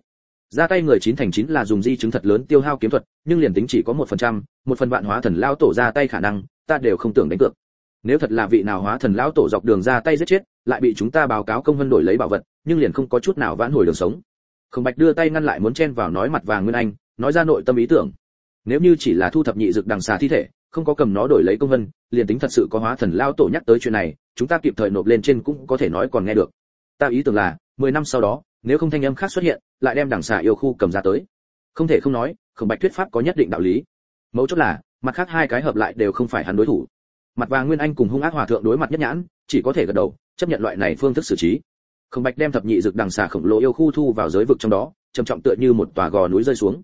Ra tay người chín thành chín là dùng di chứng thật lớn tiêu hao kiếm thuật, nhưng liền tính chỉ có một phần trăm, một phần vạn hóa thần lao tổ ra tay khả năng, ta đều không tưởng đánh cược. Nếu thật là vị nào hóa thần lão tổ dọc đường ra tay giết chết, lại bị chúng ta báo cáo công vân đổi lấy bảo vật, nhưng liền không có chút nào vãn hồi đường sống. Khổng bạch đưa tay ngăn lại muốn chen vào nói mặt vàng nguyên anh nói ra nội tâm ý tưởng. Nếu như chỉ là thu thập nhị dược đằng xà thi thể, không có cầm nó đổi lấy công vân, liền tính thật sự có hóa thần lao tổ nhắc tới chuyện này, chúng ta kịp thời nộp lên trên cũng có thể nói còn nghe được. Ta ý tưởng là, mười năm sau đó, nếu không thanh âm khác xuất hiện, lại đem đằng xà yêu khu cầm ra tới. Không thể không nói, khổng bạch thuyết pháp có nhất định đạo lý. Mấu chốt là, mặt khác hai cái hợp lại đều không phải hắn đối thủ. Mặt vàng nguyên anh cùng hung ác hòa thượng đối mặt nhất nhãn, chỉ có thể gật đầu, chấp nhận loại này phương thức xử trí. Không bạch đem thập nhị dược đằng xà khổng lồ yêu khu thu vào giới vực trong đó, trầm trọng tựa như một tòa gò núi rơi xuống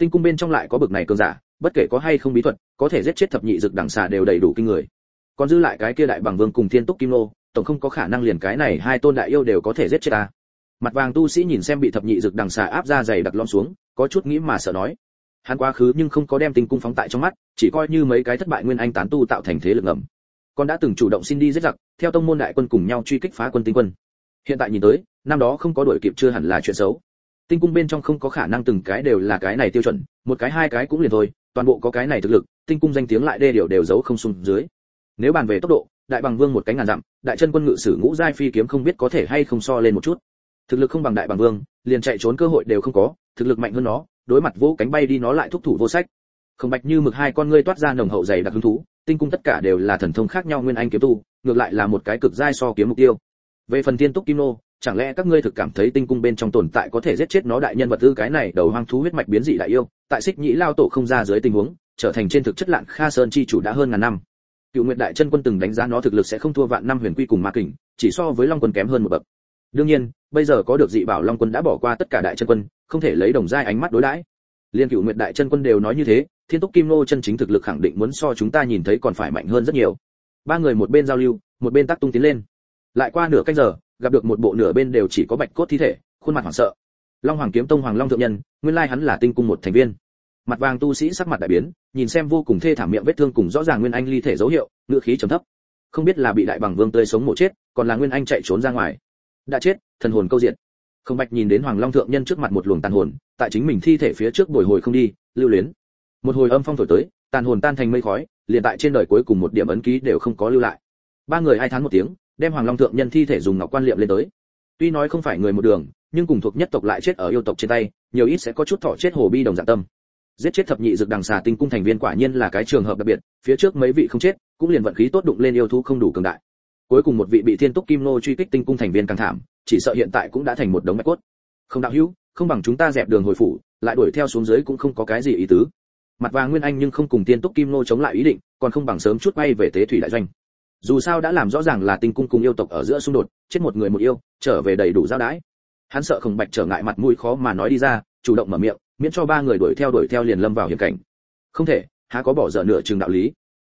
tinh cung bên trong lại có bực này cường giả, bất kể có hay không bí thuật, có thể giết chết thập nhị dược đằng xà đều đầy đủ kinh người. Còn dư lại cái kia đại bằng vương cùng thiên túc kim nô, tổng không có khả năng liền cái này hai tôn đại yêu đều có thể giết chết ta. Mặt vàng tu sĩ nhìn xem bị thập nhị dực đằng xà áp ra dày đặc lom xuống, có chút nghĩ mà sợ nói. Hắn quá khứ nhưng không có đem tinh cung phóng tại trong mắt, chỉ coi như mấy cái thất bại nguyên anh tán tu tạo thành thế lực ngầm. Con đã từng chủ động xin đi giết giặc, theo tông môn đại quân cùng nhau truy kích phá quân tinh quân. Hiện tại nhìn tới, năm đó không có đuổi kịp chưa hẳn là chuyện xấu tinh cung bên trong không có khả năng từng cái đều là cái này tiêu chuẩn, một cái hai cái cũng liền thôi, toàn bộ có cái này thực lực, tinh cung danh tiếng lại đê điều đều giấu không xuống dưới. Nếu bàn về tốc độ, đại bằng vương một cánh ngàn dặm, đại chân quân ngự sử ngũ giai phi kiếm không biết có thể hay không so lên một chút. Thực lực không bằng đại bằng vương, liền chạy trốn cơ hội đều không có, thực lực mạnh hơn nó, đối mặt vỗ cánh bay đi nó lại thúc thủ vô sách. Không bạch như mực hai con ngươi toát ra nồng hậu dày đặc hứng thú, tinh cung tất cả đều là thần thông khác nhau nguyên anh kiếm tu, ngược lại là một cái cực giai so kiếm mục tiêu. Về phần tiên túc kim nô chẳng lẽ các ngươi thực cảm thấy tinh cung bên trong tồn tại có thể giết chết nó đại nhân vật tư cái này đầu hoang thú huyết mạch biến dị đại yêu, tại xích nhĩ lao tổ không ra dưới tình huống, trở thành trên thực chất lạn kha sơn chi chủ đã hơn ngàn năm. Cựu nguyệt đại chân quân từng đánh giá nó thực lực sẽ không thua vạn năm huyền quy cùng ma kình, chỉ so với long quân kém hơn một bậc. Đương nhiên, bây giờ có được dị bảo long quân đã bỏ qua tất cả đại chân quân, không thể lấy đồng giai ánh mắt đối đãi. Liên cựu nguyệt đại chân quân đều nói như thế, thiên túc kim nô chân chính thực lực khẳng định muốn so chúng ta nhìn thấy còn phải mạnh hơn rất nhiều. Ba người một bên giao lưu, một bên tác tung tiến lên. Lại qua nửa canh giờ gặp được một bộ nửa bên đều chỉ có bạch cốt thi thể, khuôn mặt hoảng sợ. Long hoàng kiếm tông hoàng long thượng nhân, nguyên lai hắn là tinh cung một thành viên. Mặt vàng tu sĩ sắc mặt đại biến, nhìn xem vô cùng thê thảm miệng vết thương cùng rõ ràng nguyên anh ly thể dấu hiệu ngựa khí trầm thấp. Không biết là bị đại bằng vương tươi sống mổ chết, còn là nguyên anh chạy trốn ra ngoài. Đã chết, thần hồn câu diện không bạch nhìn đến hoàng long thượng nhân trước mặt một luồng tàn hồn, tại chính mình thi thể phía trước bồi hồi không đi, lưu luyến. Một hồi âm phong thổi tới, tàn hồn tan thành mây khói, liền tại trên đời cuối cùng một điểm ấn ký đều không có lưu lại. Ba người ai thán một tiếng đem hoàng long thượng nhân thi thể dùng ngọc quan liệm lên tới. Tuy nói không phải người một đường, nhưng cùng thuộc nhất tộc lại chết ở yêu tộc trên tay, nhiều ít sẽ có chút thọ chết hồ bi đồng dạng tâm. Giết chết thập nhị dược đằng xà tinh cung thành viên quả nhiên là cái trường hợp đặc biệt, phía trước mấy vị không chết, cũng liền vận khí tốt đụng lên yêu thú không đủ cường đại. Cuối cùng một vị bị thiên túc kim nô truy kích tinh cung thành viên càng thảm, chỉ sợ hiện tại cũng đã thành một đống mạch cốt. Không đạo hữu, không bằng chúng ta dẹp đường hồi phủ, lại đuổi theo xuống dưới cũng không có cái gì ý tứ. Mặt vàng nguyên anh nhưng không cùng tiên túc kim nô chống lại ý định, còn không bằng sớm chút bay về tế thủy đại doanh dù sao đã làm rõ ràng là tinh cung cùng yêu tộc ở giữa xung đột, chết một người một yêu, trở về đầy đủ giao đái. hắn sợ khổng bạch trở ngại mặt mũi khó mà nói đi ra, chủ động mở miệng, miễn cho ba người đuổi theo đuổi theo liền lâm vào hiểm cảnh. Không thể, há có bỏ dở nửa chừng đạo lý.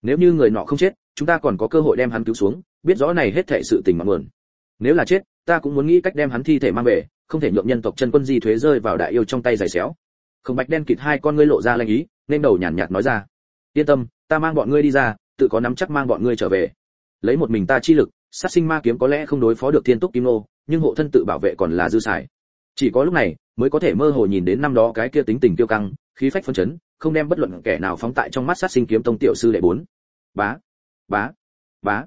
Nếu như người nọ không chết, chúng ta còn có cơ hội đem hắn cứu xuống, biết rõ này hết thệ sự tình mà nguồn nếu là chết, ta cũng muốn nghĩ cách đem hắn thi thể mang về, không thể nhượng nhân tộc chân quân di thuế rơi vào đại yêu trong tay giày xéo. Không bạch đen kịt hai con ngươi lộ ra lanh ý, nên đầu nhàn nhạt nói ra. Yên tâm, ta mang bọn ngươi đi ra, tự có nắm chắc mang bọn ngươi trở về lấy một mình ta chi lực, sát sinh ma kiếm có lẽ không đối phó được thiên túc kim nô, nhưng hộ thân tự bảo vệ còn là dư xài. Chỉ có lúc này, mới có thể mơ hồ nhìn đến năm đó cái kia tính tình tiêu căng, khí phách phấn chấn, không đem bất luận kẻ nào phóng tại trong mắt sát sinh kiếm tông tiểu sư đệ bốn. Bá bá bá.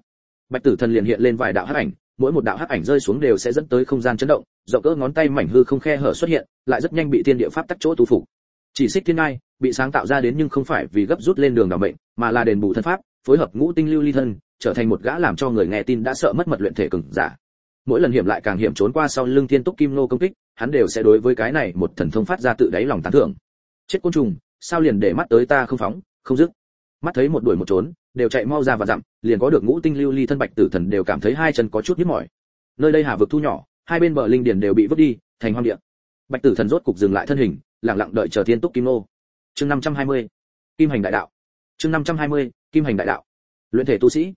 Bạch tử thần liền hiện lên vài đạo hắc ảnh, mỗi một đạo hắc ảnh rơi xuống đều sẽ dẫn tới không gian chấn động, rộng cỡ ngón tay mảnh hư không khe hở xuất hiện, lại rất nhanh bị thiên địa pháp tắc chỗ tu phục. Chỉ xích thiên ai bị sáng tạo ra đến nhưng không phải vì gấp rút lên đường đảm bệnh mà là đền bù thân pháp, phối hợp ngũ tinh lưu ly thân trở thành một gã làm cho người nghe tin đã sợ mất mật luyện thể cường giả. Mỗi lần hiểm lại càng hiểm trốn qua sau lưng thiên túc kim nô công kích, hắn đều sẽ đối với cái này một thần thông phát ra tự đáy lòng tán thưởng. Chết côn trùng, sao liền để mắt tới ta không phóng, không dứt. Mắt thấy một đuổi một trốn, đều chạy mau ra và dặm, liền có được ngũ tinh lưu ly thân bạch tử thần đều cảm thấy hai chân có chút nhức mỏi. Nơi đây hà vực thu nhỏ, hai bên bờ linh điền đều bị vứt đi, thành hoang địa. Bạch tử thần rốt cục dừng lại thân hình, lặng lặng đợi chờ thiên túc kim nô. Chương 520. kim hành đại đạo. Chương 520. kim hành đại đạo. Luyện thể tu sĩ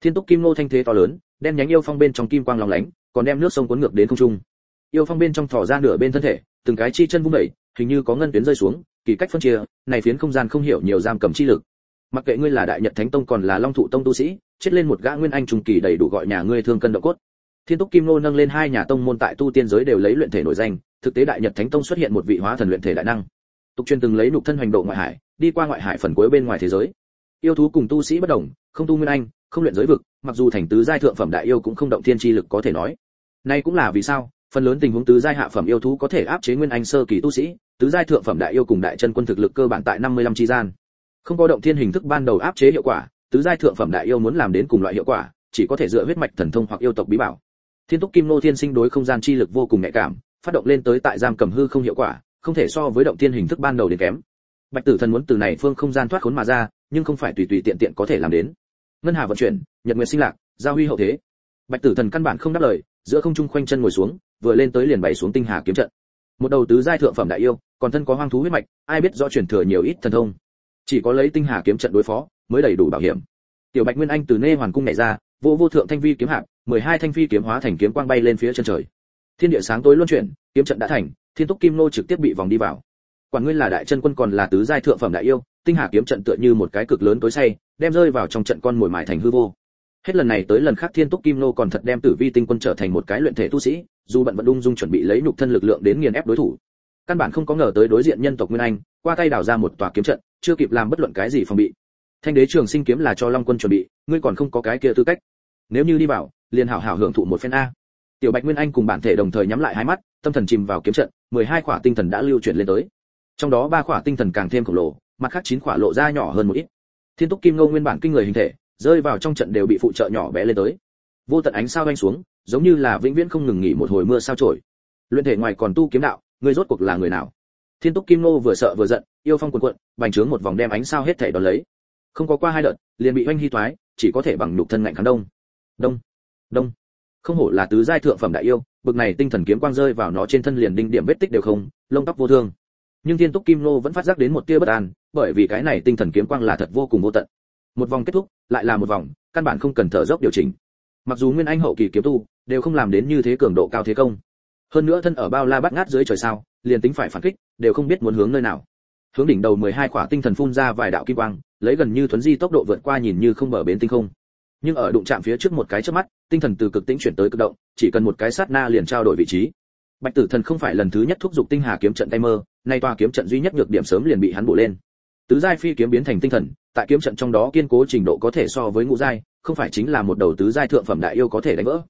thiên túc kim nô thanh thế to lớn đem nhánh yêu phong bên trong kim quang long lánh, còn đem nước sông cuốn ngược đến không trung. Yêu phong bên trong thỏ ra nửa bên thân thể, từng cái chi chân vung đẩy hình như có ngân tuyến rơi xuống, kỳ cách phân chia, này phiến không gian không hiểu nhiều giam cầm chi lực. Mặc kệ ngươi là đại nhật thánh tông còn là long thụ tông tu sĩ, chết lên một gã nguyên anh trùng kỳ đầy đủ gọi nhà ngươi thương cân độ cốt. Thiên túc kim nô nâng lên hai nhà tông môn tại tu tiên giới đều lấy luyện thể nổi danh, thực tế đại nhật thánh tông xuất hiện một vị hóa thần luyện thể đại năng. Tục truyền từng lấy nục thân hành độ ngoại hải, đi qua ngoại hải phần cuối bên ngoài thế giới. Yêu thú cùng tu sĩ bất đồng, không tu nguyên anh không luyện giới vực, mặc dù thành tứ giai thượng phẩm đại yêu cũng không động thiên chi lực có thể nói. Nay cũng là vì sao, phần lớn tình huống tứ giai hạ phẩm yêu thú có thể áp chế nguyên anh sơ kỳ tu sĩ, tứ giai thượng phẩm đại yêu cùng đại chân quân thực lực cơ bản tại 55 chi gian. Không có động thiên hình thức ban đầu áp chế hiệu quả, tứ giai thượng phẩm đại yêu muốn làm đến cùng loại hiệu quả, chỉ có thể dựa huyết mạch thần thông hoặc yêu tộc bí bảo. Thiên túc kim nô thiên sinh đối không gian chi lực vô cùng nhạy cảm, phát động lên tới tại giam cầm hư không hiệu quả, không thể so với động thiên hình thức ban đầu đến kém. Bạch tử thần muốn từ này phương không gian thoát khốn mà ra, nhưng không phải tùy tùy tiện tiện có thể làm đến ngân hà vận chuyển, nhật nguyệt sinh lạc, giao huy hậu thế. Bạch tử thần căn bản không đáp lời, giữa không trung khoanh chân ngồi xuống, vừa lên tới liền bày xuống tinh hà kiếm trận. Một đầu tứ giai thượng phẩm đại yêu, còn thân có hoang thú huyết mạch, ai biết rõ truyền thừa nhiều ít thần thông. Chỉ có lấy tinh hà kiếm trận đối phó, mới đầy đủ bảo hiểm. Tiểu bạch nguyên anh từ nê hoàn cung nhảy ra, vô vô thượng thanh vi kiếm hạng mười hai thanh phi kiếm hóa thành kiếm quang bay lên phía chân trời. Thiên địa sáng tối luân chuyển, kiếm trận đã thành, thiên túc kim nô trực tiếp bị vòng đi vào. Quản Nguyên là đại chân quân còn là tứ giai thượng phẩm đại yêu, tinh hà kiếm trận tựa như một cái cực lớn tối say đem rơi vào trong trận con mồi mài thành hư vô. Hết lần này tới lần khác thiên túc kim nô còn thật đem tử vi tinh quân trở thành một cái luyện thể tu sĩ, dù bận vận ung dung chuẩn bị lấy nhục thân lực lượng đến nghiền ép đối thủ. Căn bản không có ngờ tới đối diện nhân tộc nguyên anh, qua tay đào ra một tòa kiếm trận, chưa kịp làm bất luận cái gì phòng bị. Thanh đế trường sinh kiếm là cho long quân chuẩn bị, ngươi còn không có cái kia tư cách. Nếu như đi vào, liền hảo hảo hưởng thụ một phen a. Tiểu bạch nguyên anh cùng bản thể đồng thời nhắm lại hai mắt, tâm thần chìm vào kiếm trận, mười hai khỏa tinh thần đã lưu chuyển lên tới. Trong đó ba khỏa tinh thần càng thêm khổng lồ, mặt khác chín khỏa lộ ra nhỏ hơn một ít thiên túc kim ngô nguyên bản kinh người hình thể rơi vào trong trận đều bị phụ trợ nhỏ bé lên tới. Vô tận ánh sao vang xuống giống như là vĩnh viễn không ngừng nghỉ một hồi mưa sao trổi. Luyện thể ngoài còn tu kiếm đạo ngươi rốt cuộc là người nào? Thiên túc kim ngô vừa sợ vừa giận yêu phong cuộn cuộn bành trướng một vòng đem ánh sao hết thể đón lấy. Không có qua hai đợt liền bị oanh hy thoái, chỉ có thể bằng nhục thân ngạnh kháng đông. Đông đông. Không hổ là tứ giai thượng phẩm đại yêu bực này tinh thần kiếm quang rơi vào nó trên thân liền đinh điểm vết tích đều không lông tóc vô thương. Nhưng thiên túc kim nô vẫn phát giác đến một tia bất an bởi vì cái này tinh thần kiếm quang là thật vô cùng vô tận. Một vòng kết thúc, lại là một vòng, căn bản không cần thở dốc điều chỉnh. Mặc dù nguyên anh hậu kỳ kiếm tu, đều không làm đến như thế cường độ cao thế công. Hơn nữa thân ở bao la bát ngát dưới trời sao, liền tính phải phản kích, đều không biết muốn hướng nơi nào. Hướng đỉnh đầu 12 quả tinh thần phun ra vài đạo kim quang, lấy gần như thuấn di tốc độ vượt qua nhìn như không bờ bến tinh không. Nhưng ở đụng chạm phía trước một cái chớp mắt, tinh thần từ cực tĩnh chuyển tới cực động, chỉ cần một cái sát na liền trao đổi vị trí. Bạch tử thần không phải lần thứ nhất thúc giục tinh hà kiếm trận tay mơ, nay tòa kiếm trận duy nhất nhược điểm sớm liền bị hắn bổ lên tứ giai phi kiếm biến thành tinh thần, tại kiếm trận trong đó kiên cố trình độ có thể so với ngũ giai, không phải chính là một đầu tứ giai thượng phẩm đại yêu có thể đánh vỡ.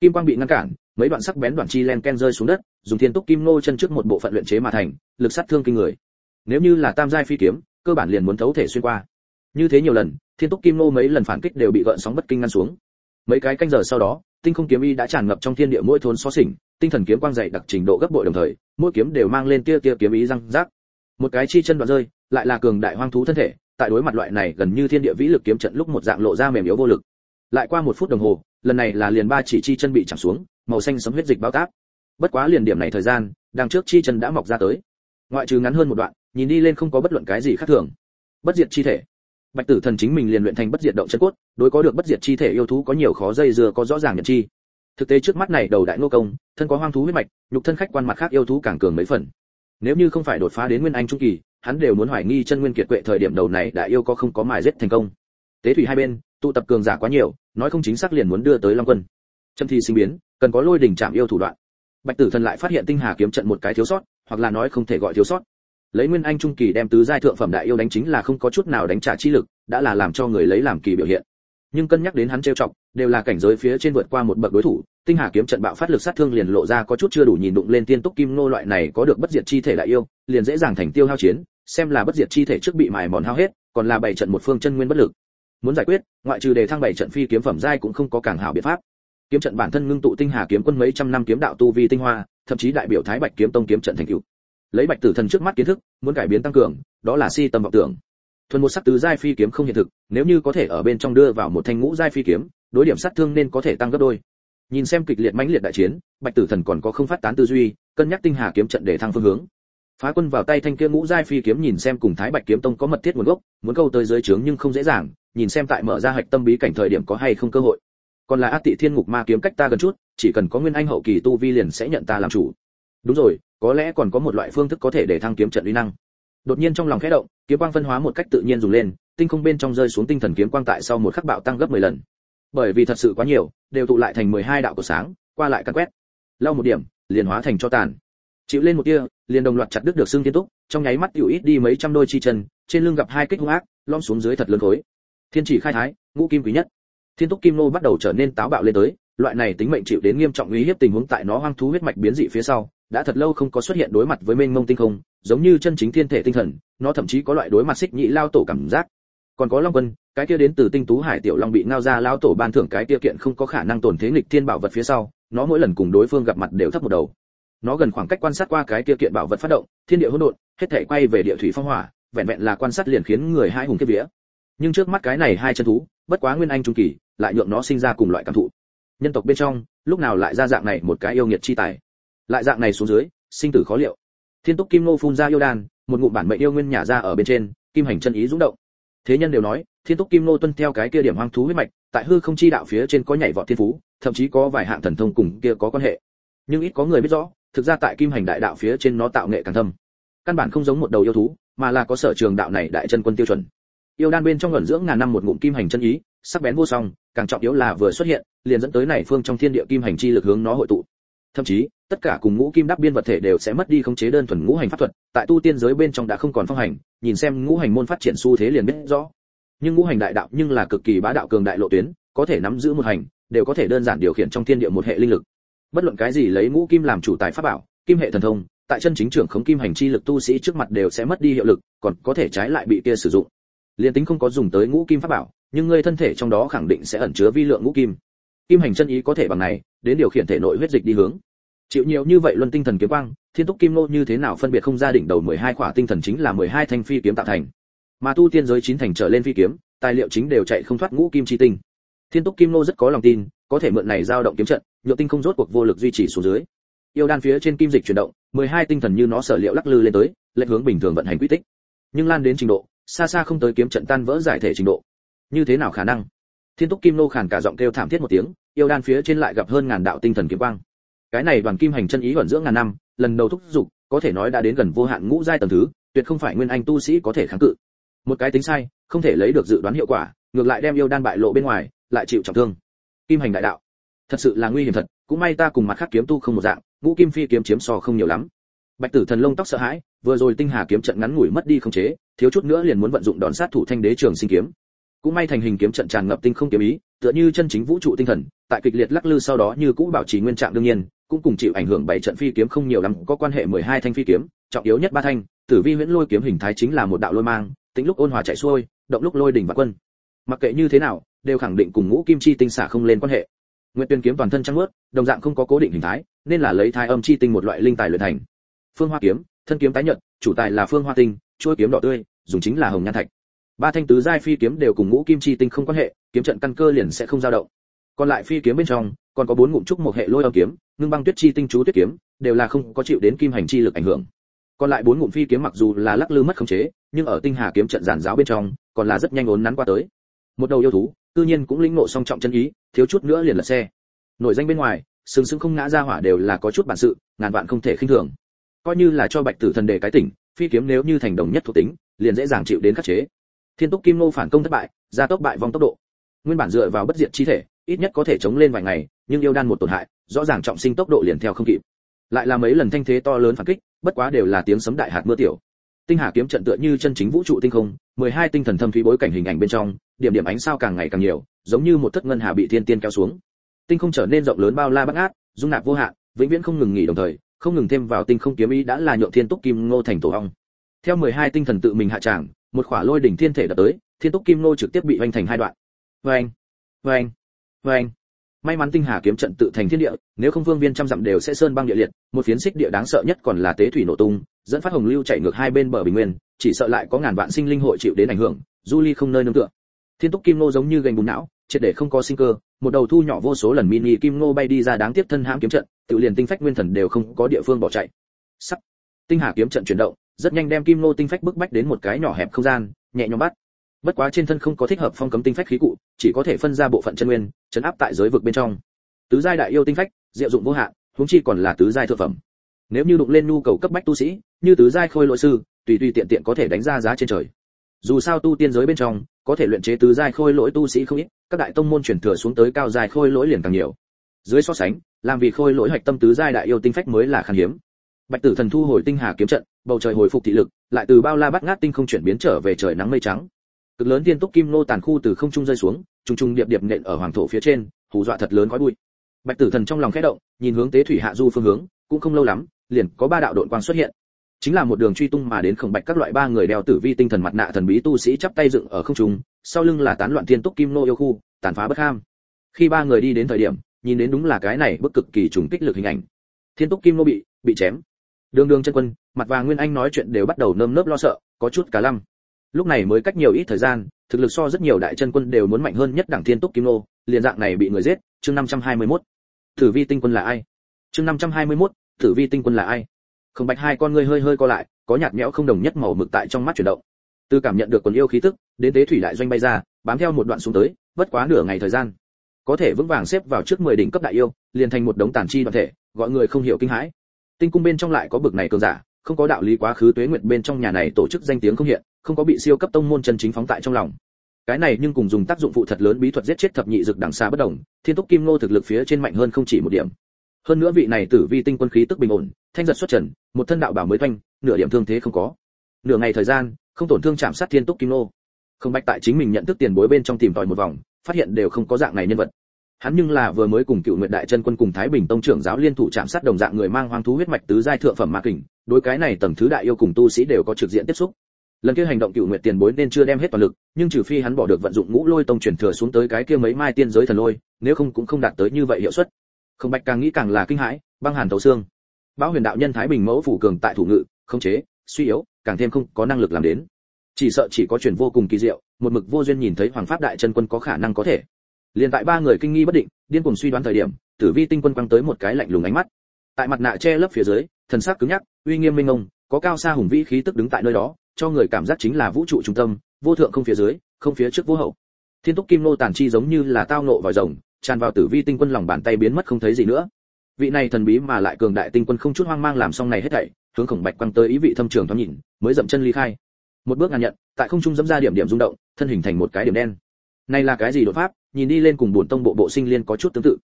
Kim quang bị ngăn cản, mấy đoạn sắc bén đoạn chi len ken rơi xuống đất, dùng thiên túc kim nô chân trước một bộ phận luyện chế mà thành, lực sát thương kinh người. Nếu như là tam giai phi kiếm, cơ bản liền muốn thấu thể xuyên qua. Như thế nhiều lần, thiên túc kim nô mấy lần phản kích đều bị gợn sóng bất kinh ngăn xuống. Mấy cái canh giờ sau đó, tinh không kiếm y đã tràn ngập trong thiên địa mỗi thốn xó xỉnh, tinh thần kiếm quang dày đặc trình độ gấp bội đồng thời, mỗi kiếm đều mang lên tia tia kiếm ý răng rác. Một cái chi chân đoạn rơi lại là cường đại hoang thú thân thể, tại đối mặt loại này gần như thiên địa vĩ lực kiếm trận lúc một dạng lộ ra mềm yếu vô lực. Lại qua một phút đồng hồ, lần này là liền ba chỉ chi chân bị chạm xuống, màu xanh sấm huyết dịch bao táp bất quá liền điểm này thời gian, đằng trước chi chân đã mọc ra tới. Ngoại trừ ngắn hơn một đoạn, nhìn đi lên không có bất luận cái gì khác thường. Bất diệt chi thể. Bạch tử thần chính mình liền luyện thành bất diệt động chân cốt, đối có được bất diệt chi thể yêu thú có nhiều khó dây dưa có rõ ràng nhận chi. Thực tế trước mắt này đầu đại nô công, thân có hoang thú huyết mạch, nhục thân khách quan mặt khác yêu thú càng cường mấy phần nếu như không phải đột phá đến nguyên anh trung kỳ, hắn đều muốn hoài nghi chân nguyên kiệt quệ thời điểm đầu này đại yêu có không có mài giết thành công. Tế thủy hai bên, tụ tập cường giả quá nhiều, nói không chính xác liền muốn đưa tới long quân. Trâm thi sinh biến, cần có lôi đỉnh chạm yêu thủ đoạn. Bạch tử thần lại phát hiện tinh hà kiếm trận một cái thiếu sót, hoặc là nói không thể gọi thiếu sót. Lấy nguyên anh trung kỳ đem tứ giai thượng phẩm đại yêu đánh chính là không có chút nào đánh trả chi lực, đã là làm cho người lấy làm kỳ biểu hiện. Nhưng cân nhắc đến hắn trêu chọc, đều là cảnh giới phía trên vượt qua một bậc đối thủ tinh hà kiếm trận bạo phát lực sát thương liền lộ ra có chút chưa đủ nhìn đụng lên tiên túc kim nô loại này có được bất diệt chi thể đại yêu, liền dễ dàng thành tiêu hao chiến, xem là bất diệt chi thể trước bị mài mòn hao hết, còn là bảy trận một phương chân nguyên bất lực. Muốn giải quyết, ngoại trừ đề thăng bảy trận phi kiếm phẩm giai cũng không có càng hảo biện pháp. Kiếm trận bản thân ngưng tụ tinh hà kiếm quân mấy trăm năm kiếm đạo tu vi tinh hoa, thậm chí đại biểu thái bạch kiếm tông kiếm trận thành cựu lấy bạch tử thần trước mắt kiến thức, muốn cải biến tăng cường, đó là si tâm vọng tưởng. Thuần một sắc tứ giai phi kiếm không hiện thực, nếu như có thể ở bên trong đưa vào một thanh ngũ giai phi kiếm, đối điểm sát thương nên có thể tăng gấp đôi nhìn xem kịch liệt mãnh liệt đại chiến, bạch tử thần còn có không phát tán tư duy, cân nhắc tinh hà kiếm trận để thăng phương hướng. Phá quân vào tay thanh kia ngũ giai phi kiếm nhìn xem cùng thái bạch kiếm tông có mật thiết nguồn gốc, muốn câu tới dưới trướng nhưng không dễ dàng, nhìn xem tại mở ra hạch tâm bí cảnh thời điểm có hay không cơ hội. Còn là ác tị thiên ngục ma kiếm cách ta gần chút, chỉ cần có nguyên anh hậu kỳ tu vi liền sẽ nhận ta làm chủ. Đúng rồi, có lẽ còn có một loại phương thức có thể để thăng kiếm trận uy năng. Đột nhiên trong lòng khẽ động, kiếm quang phân hóa một cách tự nhiên dùng lên, tinh không bên trong rơi xuống tinh thần kiếm quang tại sau một khắc bạo tăng gấp 10 lần bởi vì thật sự quá nhiều, đều tụ lại thành 12 đạo của sáng, qua lại căn quét. Lau một điểm, liền hóa thành cho tàn. Chịu lên một tia, liền đồng loạt chặt đứt được xương tiên túc, trong nháy mắt tiểu ít đi mấy trăm đôi chi chân, trên lưng gặp hai kích hung ác lom xuống dưới thật lớn khối. Thiên chỉ khai thái, ngũ kim quý nhất. Thiên túc kim nô bắt đầu trở nên táo bạo lên tới, loại này tính mệnh chịu đến nghiêm trọng uy hiếp tình huống tại nó hoang thú huyết mạch biến dị phía sau, đã thật lâu không có xuất hiện đối mặt với mênh mông tinh không, giống như chân chính thiên thể tinh thần, nó thậm chí có loại đối mặt xích nhị lao tổ cảm giác. Còn có long quân cái kia đến từ tinh tú hải tiểu long bị ngao ra lão tổ ban thưởng cái kia kiện không có khả năng tổn thế nghịch thiên bảo vật phía sau, nó mỗi lần cùng đối phương gặp mặt đều thấp một đầu. Nó gần khoảng cách quan sát qua cái kia kiện bảo vật phát động, thiên địa hỗn độn, hết thảy quay về địa thủy phong hỏa, vẹn vẹn là quan sát liền khiến người hai hùng kết vía. Nhưng trước mắt cái này hai chân thú, bất quá nguyên anh trung kỳ, lại nhượng nó sinh ra cùng loại cảm thụ. Nhân tộc bên trong, lúc nào lại ra dạng này một cái yêu nghiệt chi tài? Lại dạng này xuống dưới, sinh tử khó liệu. Thiên túc kim nô phun ra yêu đan, một ngụm bản mệnh yêu nguyên nhả ra ở bên trên, kim hành chân ý rung động thế nhân đều nói, thiên túc kim nô tuân theo cái kia điểm hoang thú huyết mạch, tại hư không chi đạo phía trên có nhảy vọt thiên phú, thậm chí có vài hạng thần thông cùng kia có quan hệ. Nhưng ít có người biết rõ, thực ra tại kim hành đại đạo phía trên nó tạo nghệ càng thâm. Căn bản không giống một đầu yêu thú, mà là có sở trường đạo này đại chân quân tiêu chuẩn. Yêu đan bên trong ẩn dưỡng ngàn năm một ngụm kim hành chân ý, sắc bén vô song, càng trọng yếu là vừa xuất hiện, liền dẫn tới này phương trong thiên địa kim hành chi lực hướng nó hội tụ. Thậm chí tất cả cùng ngũ kim đắp biên vật thể đều sẽ mất đi khống chế đơn thuần ngũ hành pháp thuật, tại tu tiên giới bên trong đã không còn phong hành, nhìn xem ngũ hành môn phát triển xu thế liền biết rõ. Nhưng ngũ hành đại đạo nhưng là cực kỳ bá đạo cường đại lộ tuyến, có thể nắm giữ một hành, đều có thể đơn giản điều khiển trong thiên địa một hệ linh lực. Bất luận cái gì lấy ngũ kim làm chủ tài pháp bảo, kim hệ thần thông, tại chân chính trưởng khống kim hành chi lực tu sĩ trước mặt đều sẽ mất đi hiệu lực, còn có thể trái lại bị kia sử dụng. Liên tính không có dùng tới ngũ kim pháp bảo, nhưng người thân thể trong đó khẳng định sẽ ẩn chứa vi lượng ngũ kim. Kim hành chân ý có thể bằng này, đến điều khiển thể nội huyết dịch đi hướng chịu nhiều như vậy luân tinh thần kiếm quang, thiên túc kim nô như thế nào phân biệt không ra đỉnh đầu 12 khỏa tinh thần chính là 12 thanh phi kiếm tạo thành. Mà tu tiên giới chín thành trở lên phi kiếm, tài liệu chính đều chạy không thoát ngũ kim chi tinh. Thiên túc kim nô rất có lòng tin, có thể mượn này giao động kiếm trận, nhựa tinh không rốt cuộc vô lực duy trì xuống dưới. Yêu đan phía trên kim dịch chuyển động 12 tinh thần như nó sở liệu lắc lư lên tới, lệch hướng bình thường vận hành quy tích. Nhưng lan đến trình độ, xa xa không tới kiếm trận tan vỡ giải thể trình độ. Như thế nào khả năng? Thiên túc kim nô khàn cả giọng kêu thảm thiết một tiếng, yêu đan phía trên lại gặp hơn ngàn đạo tinh thần kiếm quang cái này đoàn kim hành chân ý ẩn dưỡng ngàn năm, lần đầu thúc dục có thể nói đã đến gần vô hạn ngũ giai tầng thứ, tuyệt không phải nguyên anh tu sĩ có thể kháng cự. Một cái tính sai, không thể lấy được dự đoán hiệu quả, ngược lại đem yêu đan bại lộ bên ngoài, lại chịu trọng thương. Kim hành đại đạo. Thật sự là nguy hiểm thật, cũng may ta cùng mặt khác kiếm tu không một dạng, ngũ kim phi kiếm chiếm so không nhiều lắm. Bạch tử thần lông tóc sợ hãi, vừa rồi tinh hà kiếm trận ngắn ngủi mất đi không chế, thiếu chút nữa liền muốn vận dụng đòn sát thủ thanh đế trường sinh kiếm. Cũng may thành hình kiếm trận tràn ngập tinh không kiếm ý, tựa như chân chính vũ trụ tinh thần, tại kịch liệt lắc lư sau đó như cũ bảo trì nguyên trạng đương nhiên cũng cùng chịu ảnh hưởng bảy trận phi kiếm không nhiều lắm, có quan hệ 12 thanh phi kiếm, trọng yếu nhất ba thanh. Tử vi huyễn lôi kiếm hình thái chính là một đạo lôi mang, tính lúc ôn hòa chạy xuôi, động lúc lôi đỉnh và quân. Mặc kệ như thế nào, đều khẳng định cùng ngũ kim chi tinh xả không lên quan hệ. Nguyệt tuyên kiếm toàn thân trắng mướt đồng dạng không có cố định hình thái, nên là lấy thai âm chi tinh một loại linh tài luyện thành. Phương hoa kiếm, thân kiếm tái nhật chủ tài là phương hoa tinh, chuôi kiếm đỏ tươi, dùng chính là hồng nhan thạch. Ba thanh tứ giai phi kiếm đều cùng ngũ kim chi tinh không quan hệ, kiếm trận căn cơ liền sẽ không dao động. Còn lại phi kiếm bên trong còn có bốn ngụm trúc một hệ lôi âm kiếm, ngưng băng tuyết chi tinh chú tuyết kiếm, đều là không có chịu đến kim hành chi lực ảnh hưởng. Còn lại bốn ngụm phi kiếm mặc dù là lắc lư mất khống chế, nhưng ở tinh hà kiếm trận giản giáo bên trong, còn là rất nhanh ốn nắn qua tới. Một đầu yêu thú tự nhiên cũng lĩnh ngộ song trọng chân ý, thiếu chút nữa liền lật xe. Nổi danh bên ngoài, sừng sững không ngã ra hỏa đều là có chút bản sự, ngàn vạn không thể khinh thường. Coi như là cho bạch tử thần đề cái tỉnh, phi kiếm nếu như thành đồng nhất thuộc tính, liền dễ dàng chịu đến khắc chế. Thiên túc kim nô phản công thất bại, gia tốc bại vong tốc độ. Nguyên bản dựa vào bất diệt chi thể ít nhất có thể chống lên vài ngày, nhưng yêu đan một tổn hại, rõ ràng trọng sinh tốc độ liền theo không kịp. Lại là mấy lần thanh thế to lớn phản kích, bất quá đều là tiếng sấm đại hạt mưa tiểu. Tinh hà kiếm trận tựa như chân chính vũ trụ tinh không 12 tinh thần thâm thúy bối cảnh hình ảnh bên trong, điểm điểm ánh sao càng ngày càng nhiều, giống như một thất ngân hà bị thiên tiên kéo xuống. Tinh không trở nên rộng lớn bao la bát ngát dung nạp vô hạn, vĩnh viễn không ngừng nghỉ đồng thời, không ngừng thêm vào tinh không kiếm ý đã là nhượng thiên túc kim ngô thành tổ ong. Theo 12 tinh thần tự mình hạ tràng, một khỏa lôi đỉnh thiên thể đập tới, thiên túc kim ngô trực tiếp bị vanh thành hai đoạn. Vâng vâng vâng may mắn tinh hà kiếm trận tự thành thiên địa, nếu không vương viên trăm dặm đều sẽ sơn băng địa liệt, một phiến xích địa đáng sợ nhất còn là tế thủy nổ tung, dẫn phát hồng lưu chạy ngược hai bên bờ bình nguyên, chỉ sợ lại có ngàn vạn sinh linh hội chịu đến ảnh hưởng, du ly không nơi nương tựa. Thiên túc kim nô giống như gành bùn não, triệt để không có sinh cơ, một đầu thu nhỏ vô số lần mini kim nô bay đi ra đáng tiếp thân hãm kiếm trận, tự liền tinh phách nguyên thần đều không có địa phương bỏ chạy. Sắc tinh hà kiếm trận chuyển động, rất nhanh đem kim nô tinh phách bức bách đến một cái nhỏ hẹp không gian, nhẹ nhõm bắt bất quá trên thân không có thích hợp phong cấm tinh phách khí cụ, chỉ có thể phân ra bộ phận chân nguyên, chấn áp tại giới vực bên trong. Tứ giai đại yêu tinh phách, diệu dụng vô hạn, huống chi còn là tứ giai thượng phẩm. Nếu như đụng lên nhu cầu cấp bách tu sĩ, như tứ giai khôi lỗi sư, tùy tùy tiện tiện có thể đánh ra giá trên trời. Dù sao tu tiên giới bên trong, có thể luyện chế tứ giai khôi lỗi tu sĩ không ít, các đại tông môn chuyển thừa xuống tới cao giai khôi lỗi liền càng nhiều. Dưới so sánh, làm vì khôi lỗi hạch tâm tứ giai đại yêu tinh phách mới là khan hiếm. Bạch tử thần thu hồi tinh hà kiếm trận, bầu trời hồi phục thị lực, lại từ bao la bắt ngát tinh không chuyển biến trở về trời nắng mây trắng cực lớn tiên túc kim nô tàn khu từ không trung rơi xuống, trùng trùng điệp điệp nện ở hoàng thổ phía trên, hù dọa thật lớn khói bụi. Bạch tử thần trong lòng khẽ động, nhìn hướng tế thủy hạ du phương hướng, cũng không lâu lắm, liền có ba đạo đội quang xuất hiện. Chính là một đường truy tung mà đến khổng bạch các loại ba người đeo tử vi tinh thần mặt nạ thần bí tu sĩ chắp tay dựng ở không trung, sau lưng là tán loạn thiên túc kim nô yêu khu, tàn phá bất ham. Khi ba người đi đến thời điểm, nhìn đến đúng là cái này bức cực kỳ trùng kích lực hình ảnh. Thiên túc kim nô bị bị chém. Đường đường chân quân, mặt vàng nguyên anh nói chuyện đều bắt đầu nơm nớp lo sợ, có chút cả lăng lúc này mới cách nhiều ít thời gian thực lực so rất nhiều đại chân quân đều muốn mạnh hơn nhất đẳng thiên túc kim nô liền dạng này bị người giết chương 521. tử vi tinh quân là ai? Chương 521, tử vi tinh quân là ai? Không bạch hai con ngươi hơi hơi co lại có nhạt nhẽo không đồng nhất màu mực tại trong mắt chuyển động. Từ cảm nhận được quần yêu khí tức đến tế thủy đại doanh bay ra bám theo một đoạn xuống tới bất quá nửa ngày thời gian có thể vững vàng xếp vào trước 10 đỉnh cấp đại yêu liền thành một đống tàn chi đoàn thể gọi người không hiểu kinh hãi. Tinh cung bên trong lại có bực này cường giả không có đạo lý quá khứ tuế nguyệt bên trong nhà này tổ chức danh tiếng không hiện không có bị siêu cấp tông môn chân chính phóng tại trong lòng. Cái này nhưng cùng dùng tác dụng phụ thật lớn bí thuật giết chết thập nhị dực đằng xa bất đồng, thiên túc kim ngô thực lực phía trên mạnh hơn không chỉ một điểm. Hơn nữa vị này tử vi tinh quân khí tức bình ổn, thanh giật xuất trần, một thân đạo bảo mới thanh nửa điểm thương thế không có. Nửa ngày thời gian, không tổn thương chạm sát thiên túc kim ngô. không bạch tại chính mình nhận thức tiền bối bên trong tìm tòi một vòng, phát hiện đều không có dạng này nhân vật. Hắn nhưng là vừa mới cùng cựu nguyệt đại chân quân cùng thái bình tông trưởng giáo liên thủ chạm sát đồng dạng người mang hoang thú huyết mạch tứ giai thượng phẩm ma kình, đối cái này tầng thứ đại yêu cùng tu sĩ đều có trực diện tiếp xúc lần kia hành động cựu nguyệt tiền bối nên chưa đem hết toàn lực, nhưng trừ phi hắn bỏ được vận dụng ngũ lôi tông chuyển thừa xuống tới cái kia mấy mai tiên giới thần lôi, nếu không cũng không đạt tới như vậy hiệu suất. Không bạch càng nghĩ càng là kinh hãi, băng hàn tấu xương. Bão huyền đạo nhân thái bình mẫu phủ cường tại thủ ngự, không chế, suy yếu, càng thêm không có năng lực làm đến. Chỉ sợ chỉ có chuyển vô cùng kỳ diệu, một mực vô duyên nhìn thấy hoàng pháp đại chân quân có khả năng có thể. Liền tại ba người kinh nghi bất định, điên cuồng suy đoán thời điểm, tử vi tinh quân quăng tới một cái lạnh lùng ánh mắt. Tại mặt nạ che lấp phía dưới, thần sắc cứng nhắc, uy nghiêm minh ông, có cao xa hùng vĩ khí tức đứng tại nơi đó cho người cảm giác chính là vũ trụ trung tâm, vô thượng không phía dưới, không phía trước vô hậu. Thiên túc kim nô tàn chi giống như là tao nộ vòi rồng, tràn vào tử vi tinh quân lòng bàn tay biến mất không thấy gì nữa. Vị này thần bí mà lại cường đại tinh quân không chút hoang mang làm xong này hết thảy, hướng khổng bạch quăng tới ý vị thâm trường thoáng nhìn, mới dậm chân ly khai. Một bước ngàn nhận, tại không trung dẫm ra điểm điểm rung động, thân hình thành một cái điểm đen. Này là cái gì đột pháp? Nhìn đi lên cùng bổn tông bộ bộ sinh liên có chút tương tự.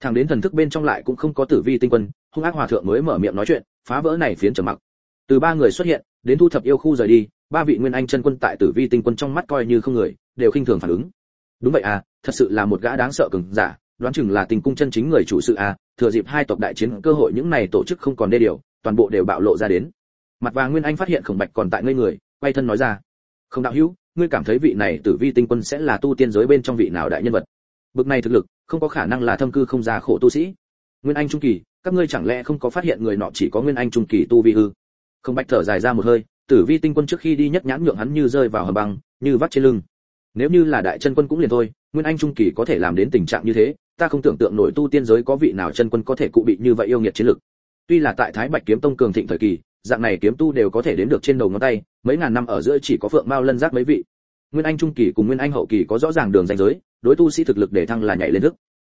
Thằng đến thần thức bên trong lại cũng không có tử vi tinh quân, hung ác hòa thượng mới mở miệng nói chuyện, phá vỡ này phiến trầm mặc từ ba người xuất hiện, đến thu thập yêu khu rời đi, ba vị nguyên anh chân quân tại tử vi tinh quân trong mắt coi như không người, đều khinh thường phản ứng. Đúng vậy à thật sự là một gã đáng sợ cường giả, đoán chừng là tình cung chân chính người chủ sự à thừa dịp hai tộc đại chiến cơ hội những này tổ chức không còn đê điều, toàn bộ đều bạo lộ ra đến. Mặt vàng nguyên anh phát hiện khổng bạch còn tại ngây người, quay thân nói ra. Không đạo hữu, ngươi cảm thấy vị này tử vi tinh quân sẽ là tu tiên giới bên trong vị nào đại nhân vật? Bực này thực lực, không có khả năng là thâm cư không ra khổ tu sĩ. Nguyên anh trung kỳ, các ngươi chẳng lẽ không có phát hiện người nọ chỉ có nguyên anh trung kỳ tu vi hư? Không bạch thở dài ra một hơi, tử vi tinh quân trước khi đi nhất nhãn nhượng hắn như rơi vào hầm băng, như vắt trên lưng. Nếu như là đại chân quân cũng liền thôi, nguyên anh trung kỳ có thể làm đến tình trạng như thế, ta không tưởng tượng nổi tu tiên giới có vị nào chân quân có thể cụ bị như vậy yêu nghiệt chiến lực. Tuy là tại thái bạch kiếm tông cường thịnh thời kỳ, dạng này kiếm tu đều có thể đến được trên đầu ngón tay, mấy ngàn năm ở giữa chỉ có phượng mao lân giác mấy vị. Nguyên anh trung kỳ cùng nguyên anh hậu kỳ có rõ ràng đường ranh giới, đối tu sĩ thực lực để thăng là nhảy lên thức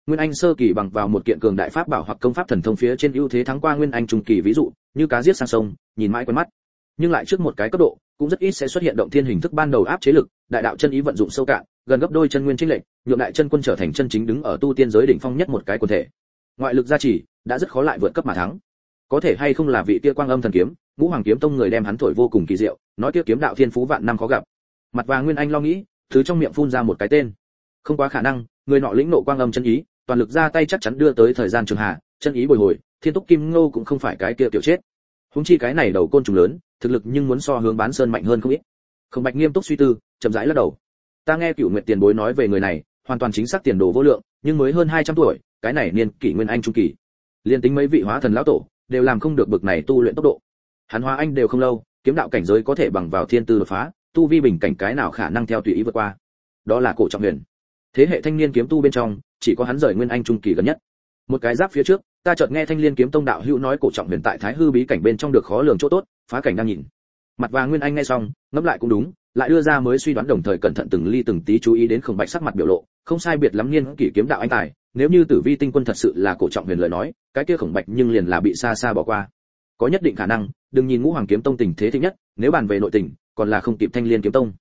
nguyên anh sơ kỳ bằng vào một kiện cường đại pháp bảo hoặc công pháp thần thông phía trên ưu thế thắng qua nguyên anh trung kỳ, ví dụ, như cá giết sang sông, nhìn mãi quen mắt. Nhưng lại trước một cái cấp độ, cũng rất ít sẽ xuất hiện động thiên hình thức ban đầu áp chế lực, đại đạo chân ý vận dụng sâu cạn, gần gấp đôi chân nguyên trinh lệnh nhượng đại chân quân trở thành chân chính đứng ở tu tiên giới đỉnh phong nhất một cái quần thể. Ngoại lực gia trì, đã rất khó lại vượt cấp mà thắng. Có thể hay không là vị kia quang âm thần kiếm, ngũ hoàng kiếm tông người đem hắn thổi vô cùng kỳ diệu, nói kia kiếm đạo thiên phú vạn năm khó gặp. Mặt vàng nguyên anh lo nghĩ, thứ trong miệng phun ra một cái tên. Không quá khả năng, người nọ lĩnh nộ quang âm chân ý toàn lực ra tay chắc chắn đưa tới thời gian trường hạ, chân ý bồi hồi, thiên túc kim ngô cũng không phải cái kia tiểu chết. Húng chi cái này đầu côn trùng lớn, thực lực nhưng muốn so hướng bán sơn mạnh hơn không ít. Không bạch nghiêm túc suy tư, chậm rãi lắc đầu. Ta nghe cửu nguyện tiền bối nói về người này, hoàn toàn chính xác tiền đồ vô lượng, nhưng mới hơn 200 tuổi, cái này niên kỷ nguyên anh trung kỳ. Liên tính mấy vị hóa thần lão tổ, đều làm không được bực này tu luyện tốc độ. Hắn hóa anh đều không lâu, kiếm đạo cảnh giới có thể bằng vào thiên tư đột phá, tu vi bình cảnh cái nào khả năng theo tùy ý vượt qua. Đó là cổ trọng huyền thế hệ thanh niên kiếm tu bên trong, chỉ có hắn rời nguyên anh trung kỳ gần nhất. Một cái giáp phía trước, ta chợt nghe thanh liên kiếm tông đạo hữu nói cổ trọng huyền tại thái hư bí cảnh bên trong được khó lường chỗ tốt, phá cảnh đang nhìn. Mặt vàng nguyên anh nghe xong, ngẫm lại cũng đúng, lại đưa ra mới suy đoán đồng thời cẩn thận từng ly từng tí chú ý đến khổng bạch sắc mặt biểu lộ, không sai biệt lắm niên kỷ kiếm đạo anh tài, nếu như tử vi tinh quân thật sự là cổ trọng huyền lời nói, cái kia khổng bạch nhưng liền là bị xa xa bỏ qua. Có nhất định khả năng, đừng nhìn ngũ hoàng kiếm tông tình thế thích nhất, nếu bàn về nội tình, còn là không kịp thanh liên kiếm tông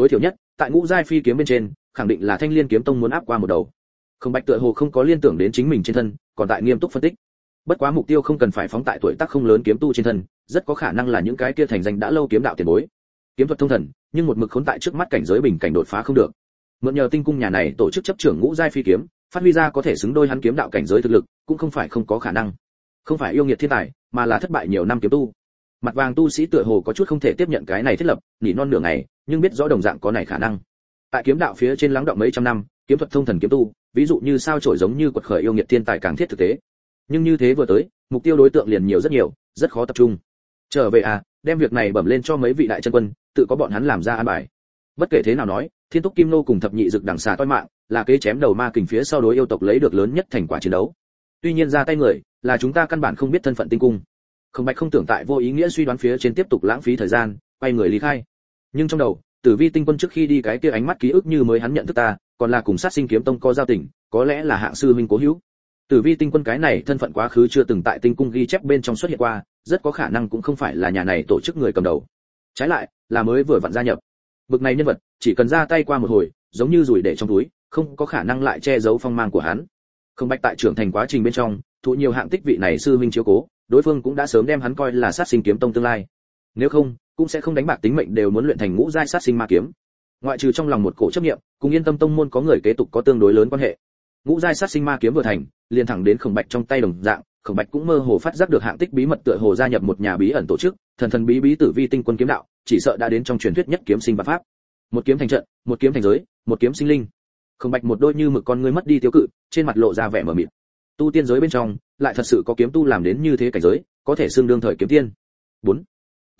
tối thiểu nhất, tại ngũ giai phi kiếm bên trên, khẳng định là thanh liên kiếm tông muốn áp qua một đầu. Không bạch tựa hồ không có liên tưởng đến chính mình trên thân, còn tại nghiêm túc phân tích. Bất quá mục tiêu không cần phải phóng tại tuổi tác không lớn kiếm tu trên thân, rất có khả năng là những cái kia thành danh đã lâu kiếm đạo tiền bối. Kiếm thuật thông thần, nhưng một mực khốn tại trước mắt cảnh giới bình cảnh đột phá không được. Mượn nhờ tinh cung nhà này tổ chức chấp trưởng ngũ giai phi kiếm, phát huy ra có thể xứng đôi hắn kiếm đạo cảnh giới thực lực, cũng không phải không có khả năng. Không phải yêu nghiệt thiên tài, mà là thất bại nhiều năm kiếm tu mặt vàng tu sĩ tựa hồ có chút không thể tiếp nhận cái này thiết lập, nỉ non nửa ngày, nhưng biết rõ đồng dạng có này khả năng. Tại kiếm đạo phía trên lắng động mấy trăm năm, kiếm thuật thông thần kiếm tu, ví dụ như sao trổi giống như quật khởi yêu nghiệt thiên tài càng thiết thực tế nhưng như thế vừa tới, mục tiêu đối tượng liền nhiều rất nhiều, rất khó tập trung. Trở về à đem việc này bẩm lên cho mấy vị đại chân quân, tự có bọn hắn làm ra an bài. Bất kể thế nào nói, thiên túc kim nô cùng thập nhị dực đằng xà toi mạng, là kế chém đầu ma kình phía sau đối yêu tộc lấy được lớn nhất thành quả chiến đấu. Tuy nhiên ra tay người, là chúng ta căn bản không biết thân phận tinh cung không bạch không tưởng tại vô ý nghĩa suy đoán phía trên tiếp tục lãng phí thời gian quay người lý khai nhưng trong đầu tử vi tinh quân trước khi đi cái kia ánh mắt ký ức như mới hắn nhận thức ta còn là cùng sát sinh kiếm tông co giao tình có lẽ là hạng sư huynh cố hữu Tử Vi tinh quân cái này thân phận quá khứ chưa từng tại tinh cung ghi chép bên trong xuất hiện qua, rất có khả năng cũng không phải là nhà này tổ chức người cầm đầu. Trái lại, là mới vừa vặn gia nhập. Bực này nhân vật, chỉ cần ra tay qua một hồi, giống như rủi để trong túi, không có khả năng lại che giấu phong mang của hắn. Không bạch tại trưởng thành quá trình bên trong, thụ nhiều hạng tích vị này sư huynh chiếu cố, đối phương cũng đã sớm đem hắn coi là sát sinh kiếm tông tương lai. Nếu không, cũng sẽ không đánh bạc tính mệnh đều muốn luyện thành ngũ giai sát sinh ma kiếm. Ngoại trừ trong lòng một cổ chấp niệm, cùng yên tâm tông môn có người kế tục có tương đối lớn quan hệ. Ngũ giai sát sinh ma kiếm vừa thành, liền thẳng đến khổng bạch trong tay đồng dạng, khổng bạch cũng mơ hồ phát giác được hạng tích bí mật tựa hồ gia nhập một nhà bí ẩn tổ chức, thần thần bí bí tử vi tinh quân kiếm đạo, chỉ sợ đã đến trong truyền thuyết nhất kiếm sinh và pháp. Một kiếm thành trận, một kiếm thành giới, một kiếm sinh linh. Khổng bạch một đôi như mực con ngươi mất đi tiêu cự, trên mặt lộ ra vẻ mờ mịt. Tu tiên giới bên trong, lại thật sự có kiếm tu làm đến như thế cảnh giới, có thể xương đương thời kiếm tiên. Bốn,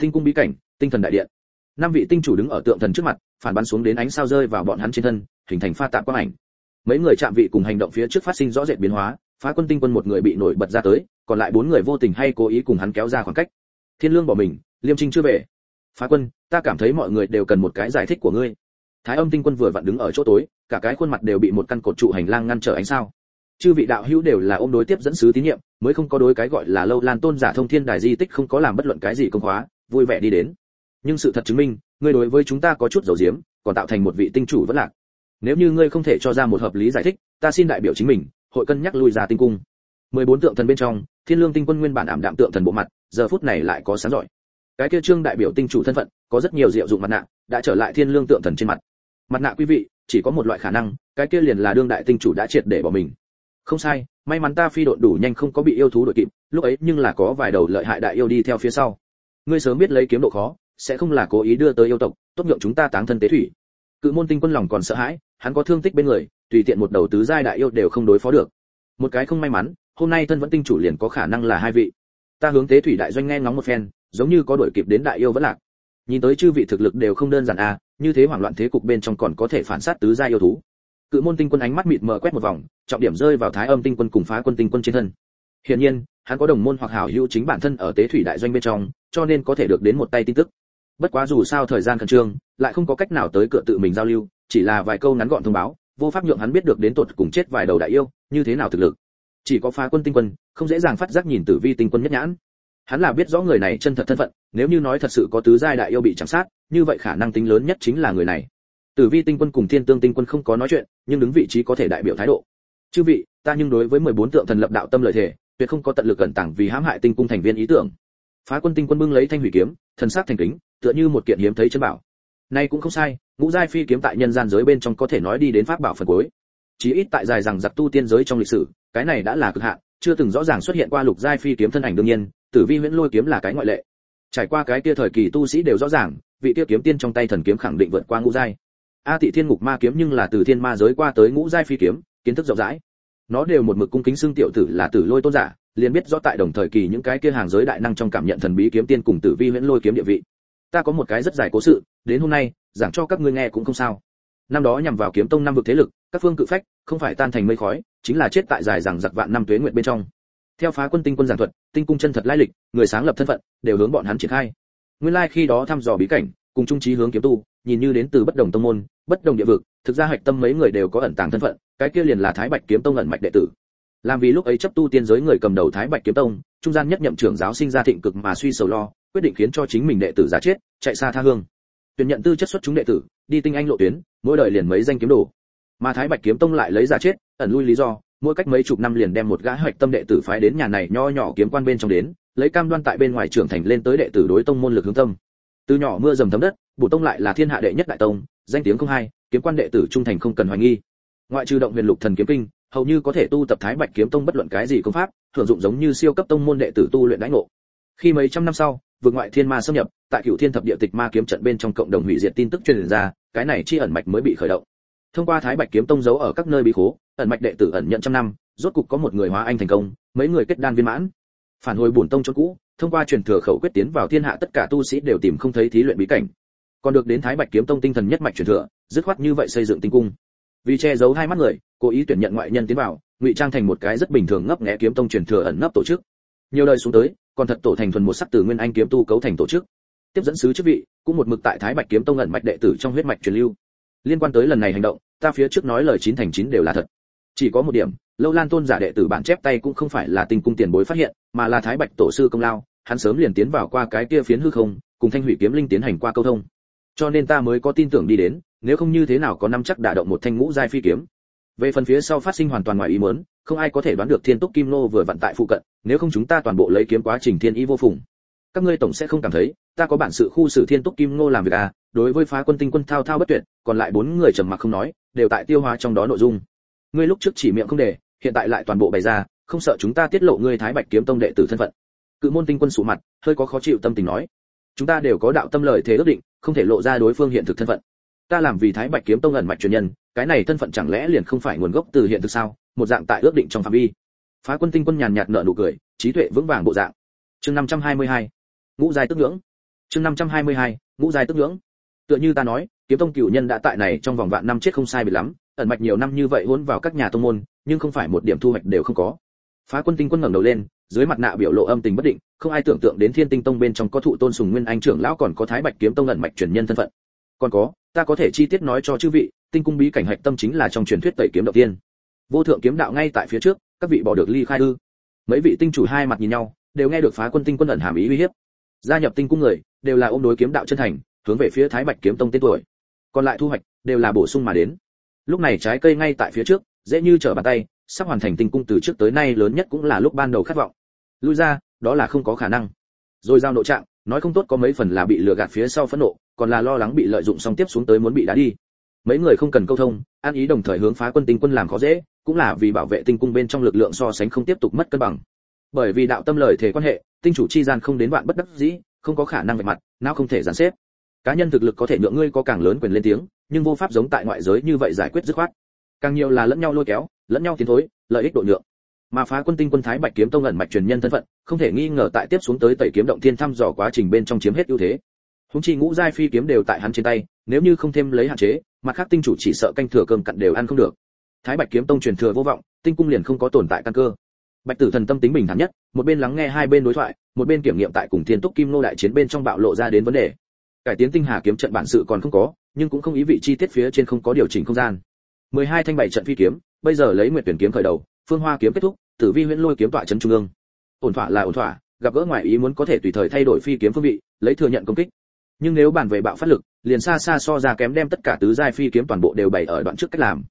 Tinh cung bí cảnh, tinh thần đại điện. Năm vị tinh chủ đứng ở tượng thần trước mặt phản bắn xuống đến ánh sao rơi vào bọn hắn trên thân hình thành pha tạp quang ảnh. Mấy người chạm vị cùng hành động phía trước phát sinh rõ rệt biến hóa phá quân tinh quân một người bị nổi bật ra tới còn lại bốn người vô tình hay cố ý cùng hắn kéo ra khoảng cách. Thiên lương bỏ mình liêm trinh chưa về. Phá quân ta cảm thấy mọi người đều cần một cái giải thích của ngươi. Thái âm tinh quân vừa vặn đứng ở chỗ tối cả cái khuôn mặt đều bị một căn cột trụ hành lang ngăn trở ánh sao chư vị đạo hữu đều là ôm đối tiếp dẫn sứ tín nhiệm, mới không có đối cái gọi là lâu lan tôn giả thông thiên đài di tích không có làm bất luận cái gì công khóa, vui vẻ đi đến. Nhưng sự thật chứng minh, ngươi đối với chúng ta có chút dầu diếm, còn tạo thành một vị tinh chủ vẫn lạc. Nếu như ngươi không thể cho ra một hợp lý giải thích, ta xin đại biểu chính mình, hội cân nhắc lui ra tinh cung. 14 tượng thần bên trong, thiên lương tinh quân nguyên bản ảm đạm tượng thần bộ mặt, giờ phút này lại có sáng giỏi. Cái kia trương đại biểu tinh chủ thân phận, có rất nhiều diệu dụng mặt nạ, đã trở lại thiên lương tượng thần trên mặt. Mặt nạ quý vị, chỉ có một loại khả năng, cái kia liền là đương đại tinh chủ đã triệt để bỏ mình không sai, may mắn ta phi độn đủ nhanh không có bị yêu thú đuổi kịp, lúc ấy nhưng là có vài đầu lợi hại đại yêu đi theo phía sau. Ngươi sớm biết lấy kiếm độ khó, sẽ không là cố ý đưa tới yêu tộc, tốt nhượng chúng ta táng thân tế thủy. Cự môn tinh quân lòng còn sợ hãi, hắn có thương tích bên người, tùy tiện một đầu tứ giai đại yêu đều không đối phó được. Một cái không may mắn, hôm nay thân vẫn tinh chủ liền có khả năng là hai vị. Ta hướng tế thủy đại doanh nghe ngóng một phen, giống như có đuổi kịp đến đại yêu vẫn lạc. Nhìn tới chư vị thực lực đều không đơn giản à như thế hoảng loạn thế cục bên trong còn có thể phản sát tứ giai yêu thú cự môn tinh quân ánh mắt mịt mờ quét một vòng, trọng điểm rơi vào thái âm tinh quân cùng phá quân tinh quân trên thân. Hiển nhiên, hắn có đồng môn hoặc hảo hữu chính bản thân ở tế thủy đại doanh bên trong, cho nên có thể được đến một tay tin tức. Bất quá dù sao thời gian khẩn trương, lại không có cách nào tới cửa tự mình giao lưu, chỉ là vài câu ngắn gọn thông báo, vô pháp nhượng hắn biết được đến tột cùng chết vài đầu đại yêu, như thế nào thực lực. Chỉ có phá quân tinh quân, không dễ dàng phát giác nhìn tử vi tinh quân nhất nhãn. Hắn là biết rõ người này chân thật thân phận, nếu như nói thật sự có tứ giai đại yêu bị chạm sát, như vậy khả năng tính lớn nhất chính là người này tử vi tinh quân cùng thiên tương tinh quân không có nói chuyện, nhưng đứng vị trí có thể đại biểu thái độ. Chư vị, ta nhưng đối với 14 tượng thần lập đạo tâm lợi thể tuyệt không có tận lực cẩn tàng vì hãm hại tinh cung thành viên ý tưởng. Phá quân tinh quân bưng lấy thanh hủy kiếm, thần sắc thành kính, tựa như một kiện hiếm thấy chân bảo. Nay cũng không sai, ngũ giai phi kiếm tại nhân gian giới bên trong có thể nói đi đến pháp bảo phần cuối. Chí ít tại dài rằng giặc tu tiên giới trong lịch sử, cái này đã là cực hạn, chưa từng rõ ràng xuất hiện qua lục giai phi kiếm thân ảnh đương nhiên, tử vi huyễn lôi kiếm là cái ngoại lệ. Trải qua cái kia thời kỳ tu sĩ đều rõ ràng, vị kia kiếm tiên trong tay thần kiếm khẳng định vượt qua ngũ giai a tị thiên ngục ma kiếm nhưng là từ thiên ma giới qua tới ngũ giai phi kiếm, kiến thức rộng rãi. Nó đều một mực cung kính xưng tiểu tử là tử lôi tôn giả, liền biết rõ tại đồng thời kỳ những cái kia hàng giới đại năng trong cảm nhận thần bí kiếm tiên cùng tử vi huyễn lôi kiếm địa vị. Ta có một cái rất dài cố sự, đến hôm nay, giảng cho các ngươi nghe cũng không sao. Năm đó nhằm vào kiếm tông năm vực thế lực, các phương cự phách, không phải tan thành mây khói, chính là chết tại dài rằng giặc vạn năm tuế nguyện bên trong. Theo phá quân tinh quân giảng thuật, tinh cung chân thật lai lịch, người sáng lập thân phận, đều hướng bọn hắn triển khai. Nguyên lai khi đó thăm dò bí cảnh, cùng trung trí hướng kiếm tu nhìn như đến từ bất đồng tông môn, bất đồng địa vực, thực ra hạch tâm mấy người đều có ẩn tàng thân phận, cái kia liền là thái bạch kiếm tông ẩn mạch đệ tử. Làm vì lúc ấy chấp tu tiên giới người cầm đầu thái bạch kiếm tông, trung gian nhất nhậm trưởng giáo sinh ra thịnh cực mà suy sầu lo, quyết định khiến cho chính mình đệ tử giả chết, chạy xa tha hương. Tuyển nhận tư chất xuất chúng đệ tử, đi tinh anh lộ tuyến, mỗi đời liền mấy danh kiếm đồ. Mà thái bạch kiếm tông lại lấy giả chết, ẩn lui lý do, mỗi cách mấy chục năm liền đem một gã hoạch tâm đệ tử phái đến nhà này nho nhỏ kiếm quan bên trong đến, lấy cam đoan tại bên ngoài trưởng thành lên tới đệ tử đối tông môn lực hướng tâm. Từ nhỏ mưa dầm thấm đất bổ tông lại là thiên hạ đệ nhất đại tông, danh tiếng không hai, kiếm quan đệ tử trung thành không cần hoài nghi. Ngoại trừ động huyền lục thần kiếm kinh, hầu như có thể tu tập thái bạch kiếm tông bất luận cái gì công pháp, hưởng dụng giống như siêu cấp tông môn đệ tử tu luyện đãi ngộ. Khi mấy trăm năm sau, vượt ngoại thiên ma xâm nhập, tại cửu thiên thập địa tịch ma kiếm trận bên trong cộng đồng hủy diệt tin tức truyền ra, cái này chi ẩn mạch mới bị khởi động. Thông qua thái bạch kiếm tông giấu ở các nơi bí khố, ẩn mạch đệ tử ẩn nhận trăm năm, rốt cục có một người hóa anh thành công, mấy người kết đan viên mãn. Phản hồi bổn tông chỗ cũ, thông qua truyền thừa khẩu quyết tiến vào thiên hạ tất cả tu sĩ đều tìm không thấy thí luyện bí cảnh còn được đến thái bạch kiếm tông tinh thần nhất mạch truyền thừa, dứt khoát như vậy xây dựng tinh cung. Vì che giấu hai mắt người, cố ý tuyển nhận ngoại nhân tiến vào, ngụy trang thành một cái rất bình thường ngấp nghé kiếm tông truyền thừa ẩn nấp tổ chức. Nhiều đời xuống tới, còn thật tổ thành thuần một sắc từ nguyên anh kiếm tu cấu thành tổ chức. Tiếp dẫn sứ chức vị, cũng một mực tại thái bạch kiếm tông ẩn mạch đệ tử trong huyết mạch truyền lưu. Liên quan tới lần này hành động, ta phía trước nói lời chín thành chín đều là thật. Chỉ có một điểm, lâu lan tôn giả đệ tử bản chép tay cũng không phải là tinh cung tiền bối phát hiện, mà là thái bạch tổ sư công lao, hắn sớm liền tiến vào qua cái kia phiến hư không, cùng thanh hủy kiếm linh tiến hành qua câu thông cho nên ta mới có tin tưởng đi đến, nếu không như thế nào có năm chắc đả động một thanh ngũ giai phi kiếm. Về phần phía sau phát sinh hoàn toàn ngoài ý muốn, không ai có thể đoán được thiên túc kim nô vừa vận tại phụ cận, nếu không chúng ta toàn bộ lấy kiếm quá trình thiên ý vô phùng. Các ngươi tổng sẽ không cảm thấy, ta có bản sự khu xử thiên túc kim nô làm việc à đối với phá quân tinh quân thao thao bất tuyệt, còn lại bốn người trầm mặc không nói, đều tại tiêu hóa trong đó nội dung. Ngươi lúc trước chỉ miệng không để, hiện tại lại toàn bộ bày ra, không sợ chúng ta tiết lộ ngươi thái bạch kiếm tông đệ tử thân phận. Cự môn tinh quân sụ mặt, hơi có khó chịu tâm tình nói. Chúng ta đều có đạo tâm lời thế ước định không thể lộ ra đối phương hiện thực thân phận. Ta làm vì thái bạch kiếm tông ẩn mạch truyền nhân, cái này thân phận chẳng lẽ liền không phải nguồn gốc từ hiện thực sao? Một dạng tại ước định trong phạm vi. Phá quân tinh quân nhàn nhạt nở nụ cười, trí tuệ vững vàng bộ dạng. Chương 522 ngũ giai tức ngưỡng. Chương 522 ngũ giai tức ngưỡng. Tựa như ta nói, kiếm tông cửu nhân đã tại này trong vòng vạn năm chết không sai biệt lắm, ẩn mạch nhiều năm như vậy hỗn vào các nhà tông môn, nhưng không phải một điểm thu hoạch đều không có. Phá quân tinh quân ngẩng đầu lên dưới mặt nạ biểu lộ âm tình bất định, không ai tưởng tượng đến thiên tinh tông bên trong có thụ tôn sùng nguyên anh trưởng lão còn có thái bạch kiếm tông ẩn mạch truyền nhân thân phận. Còn có, ta có thể chi tiết nói cho chư vị, tinh cung bí cảnh hạch tâm chính là trong truyền thuyết tẩy kiếm đầu tiên. Vô thượng kiếm đạo ngay tại phía trước, các vị bỏ được ly khai ư. Mấy vị tinh chủ hai mặt nhìn nhau, đều nghe được phá quân tinh quân ẩn hàm ý uy hiếp. Gia nhập tinh cung người, đều là ôm đối kiếm đạo chân thành, hướng về phía thái bạch kiếm tông tên tuổi. Còn lại thu hoạch, đều là bổ sung mà đến. Lúc này trái cây ngay tại phía trước, dễ như trở bàn tay, sắp hoàn thành tinh cung từ trước tới nay lớn nhất cũng là lúc ban đầu khát vọng lui ra, đó là không có khả năng. Rồi giao nội trạng, nói không tốt có mấy phần là bị lừa gạt phía sau phẫn nộ, còn là lo lắng bị lợi dụng xong tiếp xuống tới muốn bị đá đi. Mấy người không cần câu thông, an ý đồng thời hướng phá quân tinh quân làm khó dễ, cũng là vì bảo vệ tinh cung bên trong lực lượng so sánh không tiếp tục mất cân bằng. Bởi vì đạo tâm lời thể quan hệ, tinh chủ chi gian không đến vạn bất đắc dĩ, không có khả năng vạch mặt, nào không thể giàn xếp. Cá nhân thực lực có thể nhượng ngươi có càng lớn quyền lên tiếng, nhưng vô pháp giống tại ngoại giới như vậy giải quyết dứt khoát. Càng nhiều là lẫn nhau lôi kéo, lẫn nhau tiến thối, lợi ích độ nhượng mà phá quân tinh quân thái bạch kiếm tông ẩn mạch truyền nhân thân phận, không thể nghi ngờ tại tiếp xuống tới tẩy kiếm động thiên thăm dò quá trình bên trong chiếm hết ưu thế. Húng chi ngũ giai phi kiếm đều tại hắn trên tay, nếu như không thêm lấy hạn chế, mặt khác tinh chủ chỉ sợ canh thừa cơm cặn đều ăn không được. Thái bạch kiếm tông truyền thừa vô vọng, tinh cung liền không có tồn tại căn cơ. Bạch tử thần tâm tính bình thản nhất, một bên lắng nghe hai bên đối thoại, một bên kiểm nghiệm tại cùng thiên túc kim nô đại chiến bên trong bạo lộ ra đến vấn đề. Cải tiến tinh hà kiếm trận bản sự còn không có, nhưng cũng không ý vị chi tiết phía trên không có điều chỉnh không gian. 12 thanh bảy trận phi kiếm, bây giờ lấy nguyệt tuyển kiếm khởi đầu phương hoa kiếm kết thúc, tử vi huyễn lôi kiếm tọa trấn trung ương. Ổn thỏa là ổn thỏa, gặp gỡ ngoài ý muốn có thể tùy thời thay đổi phi kiếm phương vị, lấy thừa nhận công kích. Nhưng nếu bàn về bạo phát lực, liền xa xa so ra kém đem tất cả tứ giai phi kiếm toàn bộ đều bày ở đoạn trước cách làm.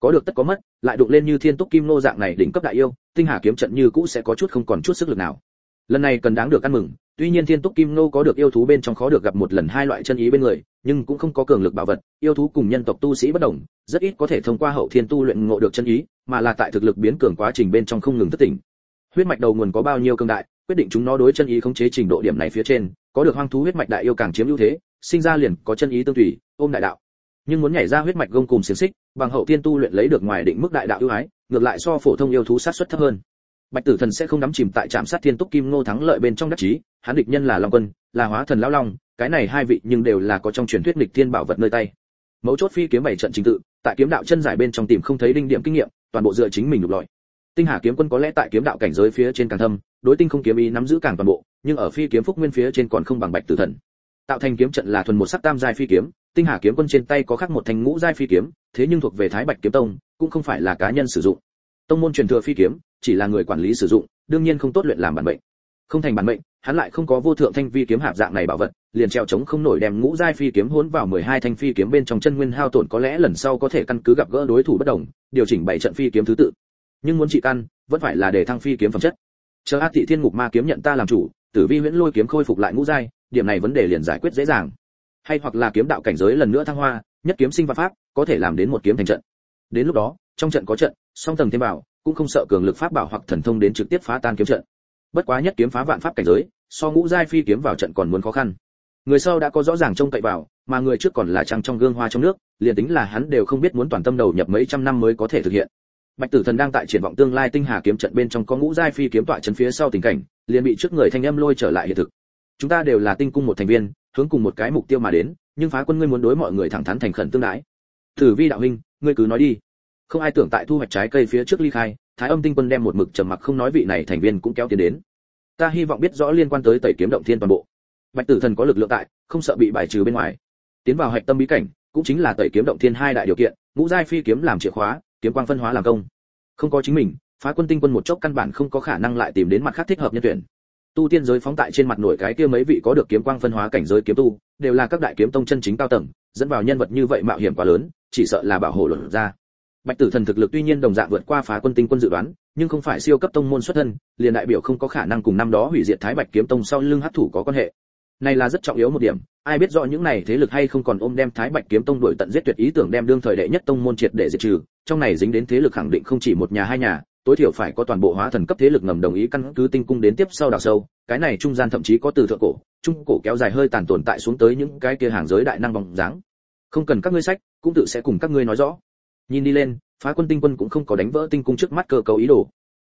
Có được tất có mất, lại đụng lên như thiên túc kim nô dạng này đỉnh cấp đại yêu, tinh hà kiếm trận như cũ sẽ có chút không còn chút sức lực nào. Lần này cần đáng được ăn mừng, tuy nhiên thiên túc kim nô có được yêu thú bên trong khó được gặp một lần hai loại chân ý bên người, nhưng cũng không có cường lực bảo vật, yêu thú cùng nhân tộc tu sĩ bất đồng, rất ít có thể thông qua hậu thiên tu luyện ngộ được chân ý mà là tại thực lực biến cường quá trình bên trong không ngừng thất tỉnh. Huyết mạch đầu nguồn có bao nhiêu cường đại, quyết định chúng nó đối chân ý khống chế trình độ điểm này phía trên, có được hoang thú huyết mạch đại yêu càng chiếm ưu thế, sinh ra liền có chân ý tương tùy, ôm đại đạo. Nhưng muốn nhảy ra huyết mạch gông cùng xiềng xích, bằng hậu thiên tu luyện lấy được ngoài định mức đại đạo ưu ái, ngược lại so phổ thông yêu thú sát suất thấp hơn. Bạch tử thần sẽ không đắm chìm tại trạm sát thiên túc kim ngô thắng lợi bên trong đắc chí, hắn địch nhân là long quân, là hóa thần lão long, cái này hai vị nhưng đều là có trong truyền thuyết nghịch thiên bảo vật nơi tay. Mấu chốt phi kiếm bảy trận chính tự, tại kiếm đạo chân giải bên trong tìm không thấy đinh điểm kinh nghiệm toàn bộ dựa chính mình lục lọi. Tinh hà kiếm quân có lẽ tại kiếm đạo cảnh giới phía trên càng thâm, đối tinh không kiếm ý nắm giữ càng toàn bộ, nhưng ở phi kiếm phúc nguyên phía trên còn không bằng bạch tử thần. Tạo thành kiếm trận là thuần một sắc tam giai phi kiếm, tinh hà kiếm quân trên tay có khắc một thành ngũ giai phi kiếm, thế nhưng thuộc về thái bạch kiếm tông, cũng không phải là cá nhân sử dụng. Tông môn truyền thừa phi kiếm, chỉ là người quản lý sử dụng, đương nhiên không tốt luyện làm bản mệnh. Không thành bản mệnh hắn lại không có vô thượng thanh vi kiếm hạp dạng này bảo vật, liền treo chống không nổi đem ngũ giai phi kiếm hỗn vào 12 thanh phi kiếm bên trong chân nguyên hao tổn có lẽ lần sau có thể căn cứ gặp gỡ đối thủ bất đồng, điều chỉnh bảy trận phi kiếm thứ tự. Nhưng muốn trị căn, vẫn phải là để thăng phi kiếm phẩm chất. Chờ a thị thiên ngục ma kiếm nhận ta làm chủ, tử vi huyễn lôi kiếm khôi phục lại ngũ giai, điểm này vấn đề liền giải quyết dễ dàng. Hay hoặc là kiếm đạo cảnh giới lần nữa thăng hoa, nhất kiếm sinh và pháp, có thể làm đến một kiếm thành trận. Đến lúc đó, trong trận có trận, song tầng thêm bảo, cũng không sợ cường lực pháp bảo hoặc thần thông đến trực tiếp phá tan kiếm trận. Bất quá nhất kiếm phá vạn pháp cảnh giới so ngũ giai phi kiếm vào trận còn muốn khó khăn. Người sau đã có rõ ràng trông cậy vào, mà người trước còn là trăng trong gương hoa trong nước, liền tính là hắn đều không biết muốn toàn tâm đầu nhập mấy trăm năm mới có thể thực hiện. Bạch tử thần đang tại triển vọng tương lai tinh hà kiếm trận bên trong có ngũ giai phi kiếm tọa chân phía sau tình cảnh, liền bị trước người thanh âm lôi trở lại hiện thực. Chúng ta đều là tinh cung một thành viên, hướng cùng một cái mục tiêu mà đến, nhưng phá quân ngươi muốn đối mọi người thẳng thắn thành khẩn tương đái tử vi đạo huynh, ngươi cứ nói đi. Không ai tưởng tại thu hoạch trái cây phía trước ly khai, thái âm tinh quân đem một mực trầm mặc không nói vị này thành viên cũng kéo tiền đến ta hy vọng biết rõ liên quan tới tẩy kiếm động thiên toàn bộ. Bạch tử thần có lực lượng tại, không sợ bị bài trừ bên ngoài. Tiến vào hạch tâm bí cảnh, cũng chính là tẩy kiếm động thiên hai đại điều kiện, ngũ giai phi kiếm làm chìa khóa, kiếm quang phân hóa làm công. Không có chính mình, phá quân tinh quân một chốc căn bản không có khả năng lại tìm đến mặt khác thích hợp nhân tuyển. Tu tiên giới phóng tại trên mặt nổi cái kia mấy vị có được kiếm quang phân hóa cảnh giới kiếm tu, đều là các đại kiếm tông chân chính cao tầng, dẫn vào nhân vật như vậy mạo hiểm quá lớn, chỉ sợ là bảo hộ luận ra. Bạch tử thần thực lực tuy nhiên đồng dạng vượt qua phá quân tinh quân dự đoán nhưng không phải siêu cấp tông môn xuất thân, liền đại biểu không có khả năng cùng năm đó hủy diệt thái bạch kiếm tông sau lưng hắc thủ có quan hệ. Này là rất trọng yếu một điểm, ai biết rõ những này thế lực hay không còn ôm đem thái bạch kiếm tông đuổi tận giết tuyệt ý tưởng đem đương thời đệ nhất tông môn triệt để diệt trừ, trong này dính đến thế lực khẳng định không chỉ một nhà hai nhà, tối thiểu phải có toàn bộ hóa thần cấp thế lực ngầm đồng ý căn cứ tinh cung đến tiếp sau đào sâu, cái này trung gian thậm chí có từ thượng cổ, trung cổ kéo dài hơi tàn tồn tại xuống tới những cái kia hàng giới đại năng vòng dáng. Không cần các ngươi sách, cũng tự sẽ cùng các ngươi nói rõ nhìn đi lên, phá quân tinh quân cũng không có đánh vỡ tinh cung trước mắt cơ cấu ý đồ.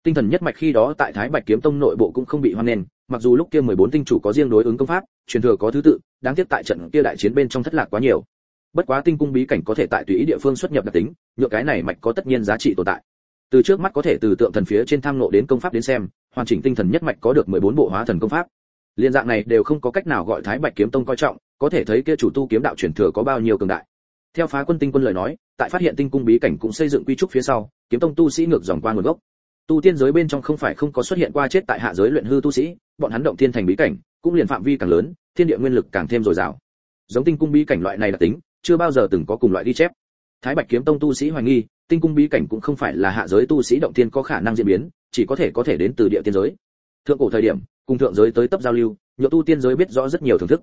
Tinh thần nhất mạch khi đó tại thái bạch kiếm tông nội bộ cũng không bị hoan nghênh, mặc dù lúc kia 14 tinh chủ có riêng đối ứng công pháp, truyền thừa có thứ tự, đáng tiếc tại trận kia đại chiến bên trong thất lạc quá nhiều. Bất quá tinh cung bí cảnh có thể tại tùy ý địa phương xuất nhập đặc tính nhựa cái này mạch có tất nhiên giá trị tồn tại. Từ trước mắt có thể từ tượng thần phía trên tham nộ đến công pháp đến xem, hoàn chỉnh tinh thần nhất mạch có được 14 bộ hóa thần công pháp. Liên dạng này đều không có cách nào gọi thái bạch kiếm tông coi trọng, có thể thấy kia chủ tu kiếm đạo truyền thừa có bao nhiêu cường đại theo phá quân tinh quân lời nói, tại phát hiện tinh cung bí cảnh cũng xây dựng quy trúc phía sau, kiếm tông tu sĩ ngược dòng qua nguồn gốc. Tu tiên giới bên trong không phải không có xuất hiện qua chết tại hạ giới luyện hư tu sĩ, bọn hắn động thiên thành bí cảnh, cũng liền phạm vi càng lớn, thiên địa nguyên lực càng thêm dồi dào. Giống tinh cung bí cảnh loại này đặc tính, chưa bao giờ từng có cùng loại ghi chép. Thái bạch kiếm tông tu sĩ hoài nghi, tinh cung bí cảnh cũng không phải là hạ giới tu sĩ động thiên có khả năng diễn biến, chỉ có thể có thể đến từ địa tiên giới. Thượng cổ thời điểm, cùng thượng giới tới tấp giao lưu nhiều tu tiên giới biết rõ rất nhiều thưởng thức.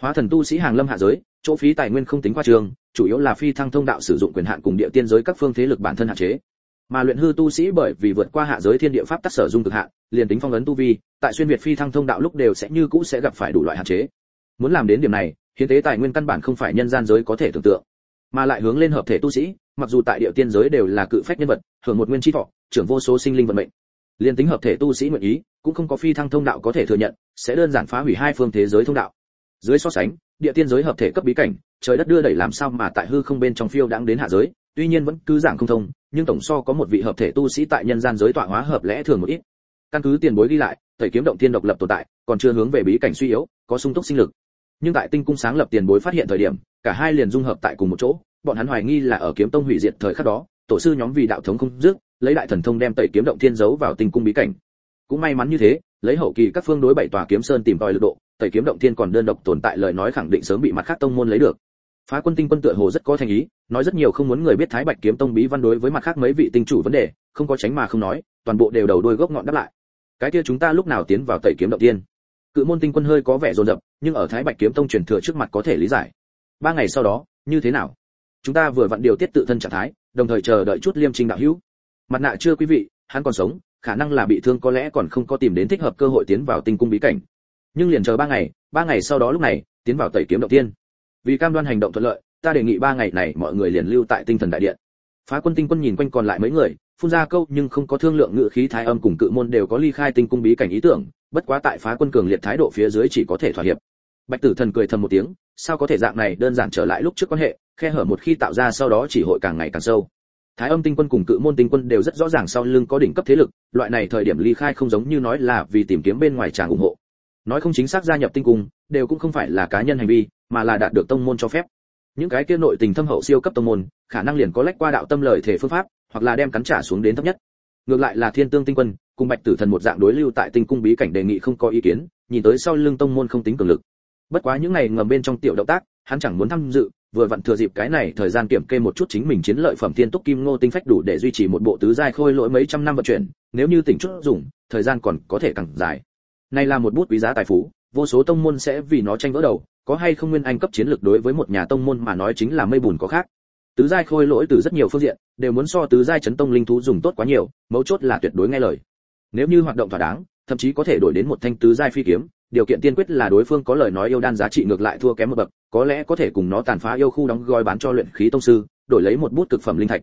Hóa thần tu sĩ hàng lâm hạ giới chỗ phí tài nguyên không tính qua trường chủ yếu là phi thăng thông đạo sử dụng quyền hạn cùng địa tiên giới các phương thế lực bản thân hạn chế. Mà luyện hư tu sĩ bởi vì vượt qua hạ giới thiên địa pháp tác sở dung cực hạn, liền tính phong ấn tu vi, tại xuyên việt phi thăng thông đạo lúc đều sẽ như cũ sẽ gặp phải đủ loại hạn chế. Muốn làm đến điểm này, hiến tế tài nguyên căn bản không phải nhân gian giới có thể tưởng tượng. Mà lại hướng lên hợp thể tu sĩ, mặc dù tại địa tiên giới đều là cự phách nhân vật, hưởng một nguyên chi thọ, trưởng vô số sinh linh vận mệnh. Liên tính hợp thể tu sĩ nguyện ý, cũng không có phi thăng thông đạo có thể thừa nhận, sẽ đơn giản phá hủy hai phương thế giới thông đạo. Dưới so sánh địa tiên giới hợp thể cấp bí cảnh, trời đất đưa đẩy làm sao mà tại hư không bên trong phiêu đang đến hạ giới, tuy nhiên vẫn cứ giảng không thông, nhưng tổng so có một vị hợp thể tu sĩ tại nhân gian giới tọa hóa hợp lẽ thường một ít. Căn cứ tiền bối ghi lại, tẩy kiếm động tiên độc lập tồn tại, còn chưa hướng về bí cảnh suy yếu, có sung túc sinh lực. Nhưng tại tinh cung sáng lập tiền bối phát hiện thời điểm, cả hai liền dung hợp tại cùng một chỗ, bọn hắn hoài nghi là ở kiếm tông hủy diệt thời khắc đó, tổ sư nhóm vì đạo thống không dứt, lấy đại thần thông đem tẩy kiếm động thiên giấu vào tinh cung bí cảnh. Cũng may mắn như thế, lấy hậu kỳ các phương đối bảy tòa kiếm sơn tìm tòi lực độ tẩy kiếm động thiên còn đơn độc tồn tại lời nói khẳng định sớm bị mặt khác tông môn lấy được. Phá quân tinh quân tựa hồ rất có thành ý nói rất nhiều không muốn người biết thái bạch kiếm tông bí văn đối với mặt khác mấy vị tinh chủ vấn đề không có tránh mà không nói toàn bộ đều đầu đuôi gốc ngọn đáp lại. Cái kia chúng ta lúc nào tiến vào tẩy kiếm động Thiên, cự môn tinh quân hơi có vẻ rồn rập, nhưng ở thái bạch kiếm tông truyền thừa trước mặt có thể lý giải. Ba ngày sau đó như thế nào? Chúng ta vừa vặn điều tiết tự thân trạng thái đồng thời chờ đợi chút liêm trình đạo hữu. Mặt nạ chưa quý vị hắn còn sống khả năng là bị thương có lẽ còn không có tìm đến thích hợp cơ hội tiến vào tinh cung bí cảnh nhưng liền chờ ba ngày ba ngày sau đó lúc này, tiến vào tẩy kiếm động tiên. Vì cam đoan hành động thuận lợi, ta đề nghị ba ngày này mọi người liền lưu tại tinh thần đại điện. Phá quân tinh quân nhìn quanh còn lại mấy người, phun ra câu nhưng không có thương lượng ngự khí thái âm cùng cự môn đều có ly khai tinh cung bí cảnh ý tưởng, bất quá tại phá quân cường liệt thái độ phía dưới chỉ có thể thỏa hiệp. Bạch tử thần cười thầm một tiếng, sao có thể dạng này đơn giản trở lại lúc trước quan hệ, khe hở một khi tạo ra sau đó chỉ hội càng ngày càng sâu. Thái âm tinh quân cùng cự môn tinh quân đều rất rõ ràng sau lưng có đỉnh cấp thế lực, loại này thời điểm ly khai không giống như nói là vì tìm kiếm bên ngoài chàng ủng hộ nói không chính xác gia nhập tinh cung, đều cũng không phải là cá nhân hành vi, mà là đạt được tông môn cho phép. Những cái kia nội tình thâm hậu siêu cấp tông môn, khả năng liền có lách qua đạo tâm lời thể phương pháp, hoặc là đem cắn trả xuống đến thấp nhất. Ngược lại là thiên tương tinh quân, cùng bạch tử thần một dạng đối lưu tại tinh cung bí cảnh đề nghị không có ý kiến, nhìn tới sau lưng tông môn không tính cường lực. Bất quá những ngày ngầm bên trong tiểu động tác, hắn chẳng muốn tham dự, vừa vặn thừa dịp cái này thời gian kiểm kê một chút chính mình chiến lợi phẩm thiên túc kim ngô tinh phách đủ để duy trì một bộ tứ giai khôi lỗi mấy trăm năm vận chuyển, nếu như tỉnh chút dùng, thời gian còn có thể càng dài này là một bút quý giá tài phú, vô số tông môn sẽ vì nó tranh vỡ đầu, có hay không nguyên anh cấp chiến lược đối với một nhà tông môn mà nói chính là mây bùn có khác. Tứ giai khôi lỗi từ rất nhiều phương diện, đều muốn so tứ giai chấn tông linh thú dùng tốt quá nhiều, mấu chốt là tuyệt đối nghe lời. Nếu như hoạt động thỏa đáng, thậm chí có thể đổi đến một thanh tứ giai phi kiếm, điều kiện tiên quyết là đối phương có lời nói yêu đan giá trị ngược lại thua kém một bậc, có lẽ có thể cùng nó tàn phá yêu khu đóng gói bán cho luyện khí tông sư, đổi lấy một bút cực phẩm linh thạch.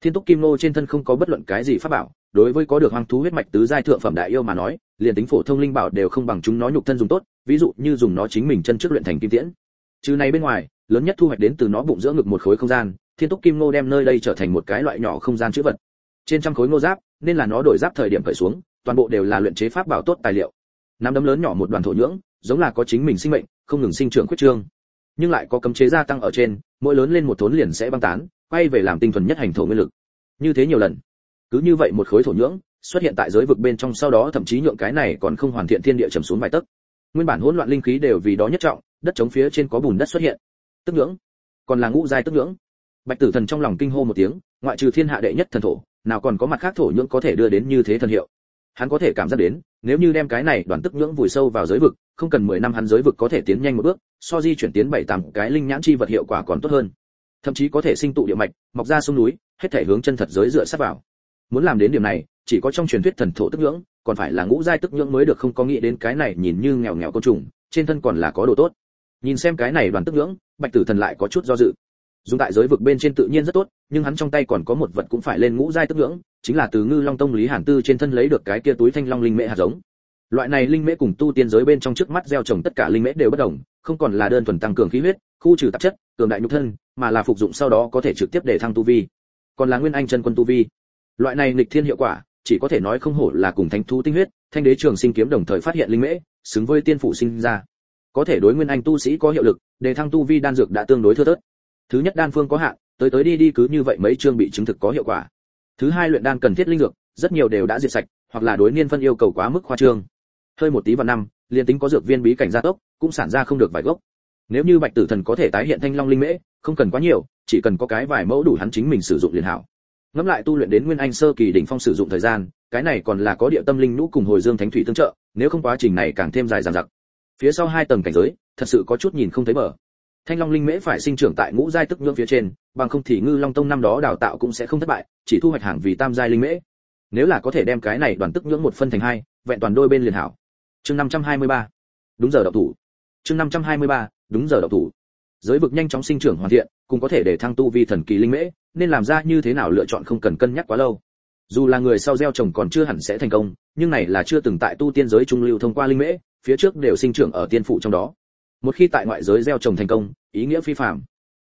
Thiên túc kim nô trên thân không có bất luận cái gì pháp bảo, đối với có được hoang thú huyết mạch tứ giai thượng phẩm đại yêu mà nói liền tính phổ thông linh bảo đều không bằng chúng nó nhục thân dùng tốt, ví dụ như dùng nó chính mình chân trước luyện thành kim tiễn. Trừ này bên ngoài, lớn nhất thu hoạch đến từ nó bụng giữa ngực một khối không gian, thiên túc kim ngô đem nơi đây trở thành một cái loại nhỏ không gian chữ vật. Trên trăm khối ngô giáp, nên là nó đổi giáp thời điểm cởi xuống, toàn bộ đều là luyện chế pháp bảo tốt tài liệu. Năm đấm lớn nhỏ một đoàn thổ nhưỡng, giống là có chính mình sinh mệnh, không ngừng sinh trưởng quyết trương. Nhưng lại có cấm chế gia tăng ở trên, mỗi lớn lên một thốn liền sẽ băng tán, quay về làm tinh thuần nhất hành thổ nguyên lực. Như thế nhiều lần, cứ như vậy một khối thổ nhưỡng xuất hiện tại giới vực bên trong sau đó thậm chí nhượng cái này còn không hoàn thiện thiên địa trầm xuống vài tấc. Nguyên bản hỗn loạn linh khí đều vì đó nhất trọng, đất chống phía trên có bùn đất xuất hiện. Tức ngưỡng, còn là ngũ giai tức ngưỡng. Bạch tử thần trong lòng kinh hô một tiếng, ngoại trừ thiên hạ đệ nhất thần thổ, nào còn có mặt khác thổ nhưỡng có thể đưa đến như thế thần hiệu. Hắn có thể cảm giác đến, nếu như đem cái này đoàn tức nhưỡng vùi sâu vào giới vực, không cần 10 năm hắn giới vực có thể tiến nhanh một bước, so di chuyển tiến bảy tám cái linh nhãn chi vật hiệu quả còn tốt hơn. Thậm chí có thể sinh tụ địa mạch, mọc ra sông núi, hết thể hướng chân thật giới dựa sát vào. Muốn làm đến điểm này chỉ có trong truyền thuyết thần thổ tức nhưỡng, còn phải là ngũ giai tức nhưỡng mới được không có nghĩ đến cái này nhìn như nghèo nghèo côn trùng, trên thân còn là có đồ tốt. Nhìn xem cái này đoàn tức nhưỡng, bạch tử thần lại có chút do dự. Dùng tại giới vực bên trên tự nhiên rất tốt, nhưng hắn trong tay còn có một vật cũng phải lên ngũ giai tức nhưỡng, chính là từ ngư long tông lý hàn tư trên thân lấy được cái kia túi thanh long linh mễ hạt giống. Loại này linh mễ cùng tu tiên giới bên trong trước mắt gieo trồng tất cả linh mễ đều bất đồng, không còn là đơn thuần tăng cường khí huyết, khu trừ tạp chất, cường đại nhục thân, mà là phục dụng sau đó có thể trực tiếp để thăng tu vi. Còn là nguyên anh chân quân tu vi. Loại này nghịch thiên hiệu quả chỉ có thể nói không hổ là cùng thánh thú tinh huyết, thanh đế trường sinh kiếm đồng thời phát hiện linh mễ, xứng với tiên phụ sinh ra. Có thể đối nguyên anh tu sĩ có hiệu lực để thăng tu vi đan dược đã tương đối thưa thớt. Thứ nhất đan phương có hạn, tới tới đi đi cứ như vậy mấy chương bị chứng thực có hiệu quả. Thứ hai luyện đan cần thiết linh dược, rất nhiều đều đã diệt sạch, hoặc là đối niên phân yêu cầu quá mức khoa trương. Hơi một tí vào năm, liền tính có dược viên bí cảnh gia tốc, cũng sản ra không được vài gốc. Nếu như bạch tử thần có thể tái hiện thanh long linh mễ, không cần quá nhiều, chỉ cần có cái vài mẫu đủ hắn chính mình sử dụng liền hảo ngẫm lại tu luyện đến nguyên anh sơ kỳ đỉnh phong sử dụng thời gian cái này còn là có địa tâm linh nũ cùng hồi dương thánh thủy tương trợ nếu không quá trình này càng thêm dài dằng dặc. Phía sau hai tầng cảnh giới thật sự có chút nhìn không thấy bờ. Thanh long linh mễ phải sinh trưởng tại ngũ giai tức nhưỡng phía trên bằng không thì ngư long tông năm đó đào tạo cũng sẽ không thất bại chỉ thu hoạch hàng vì tam giai linh mễ. Nếu là có thể đem cái này đoàn tức nhưỡng một phân thành hai vẹn toàn đôi bên liền hảo. Chương 523. đúng giờ đậu thủ. Chương 523, đúng giờ đậu thủ. Giới vực nhanh chóng sinh trưởng hoàn thiện cũng có thể để thăng tu vi thần kỳ linh mễ nên làm ra như thế nào lựa chọn không cần cân nhắc quá lâu. Dù là người sau gieo trồng còn chưa hẳn sẽ thành công, nhưng này là chưa từng tại tu tiên giới trung lưu thông qua linh mễ, phía trước đều sinh trưởng ở tiên phụ trong đó. Một khi tại ngoại giới gieo trồng thành công, ý nghĩa phi phạm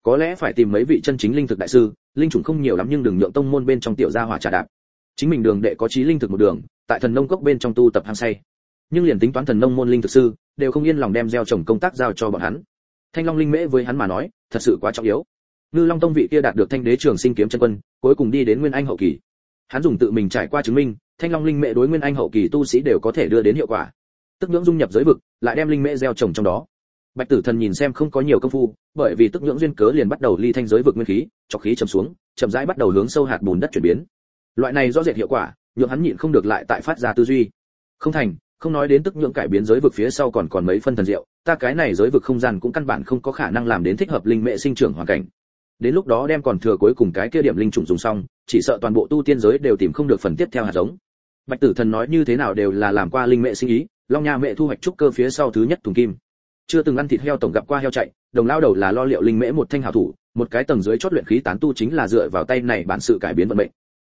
có lẽ phải tìm mấy vị chân chính linh thực đại sư, linh chủng không nhiều lắm nhưng đừng nhượng tông môn bên trong tiểu gia hỏa trà đạp. Chính mình đường đệ có trí linh thực một đường, tại thần nông cốc bên trong tu tập hăng say. Nhưng liền tính toán thần nông môn linh thực sư, đều không yên lòng đem gieo trồng công tác giao cho bọn hắn. Thanh long linh mễ với hắn mà nói, thật sự quá trọng yếu ngư long tông vị kia đạt được thanh đế trường sinh kiếm chân quân, cuối cùng đi đến nguyên anh hậu kỳ. Hắn dùng tự mình trải qua chứng minh, thanh long linh mễ đối nguyên anh hậu kỳ tu sĩ đều có thể đưa đến hiệu quả. Tức nhưỡng dung nhập giới vực, lại đem linh mễ gieo trồng trong đó. Bạch tử thần nhìn xem không có nhiều công phu, bởi vì tức nhưỡng duyên cớ liền bắt đầu ly thanh giới vực nguyên khí, cho khí trầm xuống, chậm rãi bắt đầu hướng sâu hạt bùn đất chuyển biến. Loại này rõ rệt hiệu quả, nhượng hắn nhịn không được lại tại phát ra tư duy. Không thành, không nói đến tức nhưỡng cải biến giới vực phía sau còn còn mấy phân thần diệu, ta cái này giới vực không gian cũng căn bản không có khả năng làm đến thích hợp linh mẹ sinh trưởng hoàn cảnh đến lúc đó đem còn thừa cuối cùng cái kia điểm linh trùng dùng xong, chỉ sợ toàn bộ tu tiên giới đều tìm không được phần tiếp theo hạt giống. Bạch tử thần nói như thế nào đều là làm qua linh mẹ sinh ý, long nha mẹ thu hoạch trúc cơ phía sau thứ nhất thùng kim. Chưa từng ăn thịt heo tổng gặp qua heo chạy, đồng lao đầu là lo liệu linh mễ một thanh hảo thủ, một cái tầng dưới chót luyện khí tán tu chính là dựa vào tay này bản sự cải biến vận mệnh.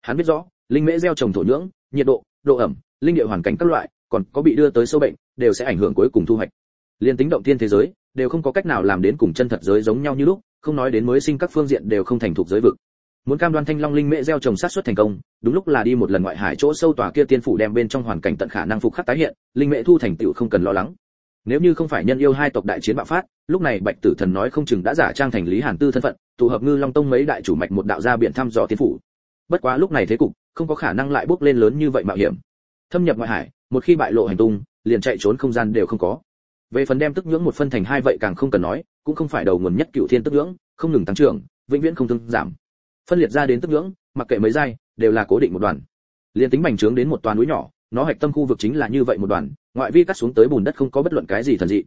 Hắn biết rõ, linh mễ gieo trồng thổ nhưỡng, nhiệt độ độ ẩm, linh địa hoàn cảnh các loại, còn có bị đưa tới sâu bệnh, đều sẽ ảnh hưởng cuối cùng thu hoạch. Liên tính động tiên thế giới, đều không có cách nào làm đến cùng chân thật giới giống nhau như lúc không nói đến mới sinh các phương diện đều không thành thục giới vực. Muốn cam đoan thanh long linh mễ gieo trồng sát xuất thành công, đúng lúc là đi một lần ngoại hải chỗ sâu tòa kia tiên phủ đem bên trong hoàn cảnh tận khả năng phục khắc tái hiện, linh mễ thu thành tựu không cần lo lắng. Nếu như không phải nhân yêu hai tộc đại chiến bạo phát, lúc này bạch tử thần nói không chừng đã giả trang thành lý hàn tư thân phận, tụ hợp ngư long tông mấy đại chủ mạch một đạo gia biển thăm dò tiên phủ. Bất quá lúc này thế cục, không có khả năng lại bước lên lớn như vậy mạo hiểm. Thâm nhập ngoại hải, một khi bại lộ hành tung, liền chạy trốn không gian đều không có. Về phần đem tức nhưỡng một phân thành hai vậy càng không cần nói cũng không phải đầu nguồn nhất cựu thiên tức ngưỡng, không ngừng tăng trưởng, vĩnh viễn không thương giảm. Phân liệt ra đến tức ngưỡng, mặc kệ mấy giai, đều là cố định một đoàn. Liền tính bành trướng đến một toàn núi nhỏ, nó hạch tâm khu vực chính là như vậy một đoàn, ngoại vi cắt xuống tới bùn đất không có bất luận cái gì thần dị.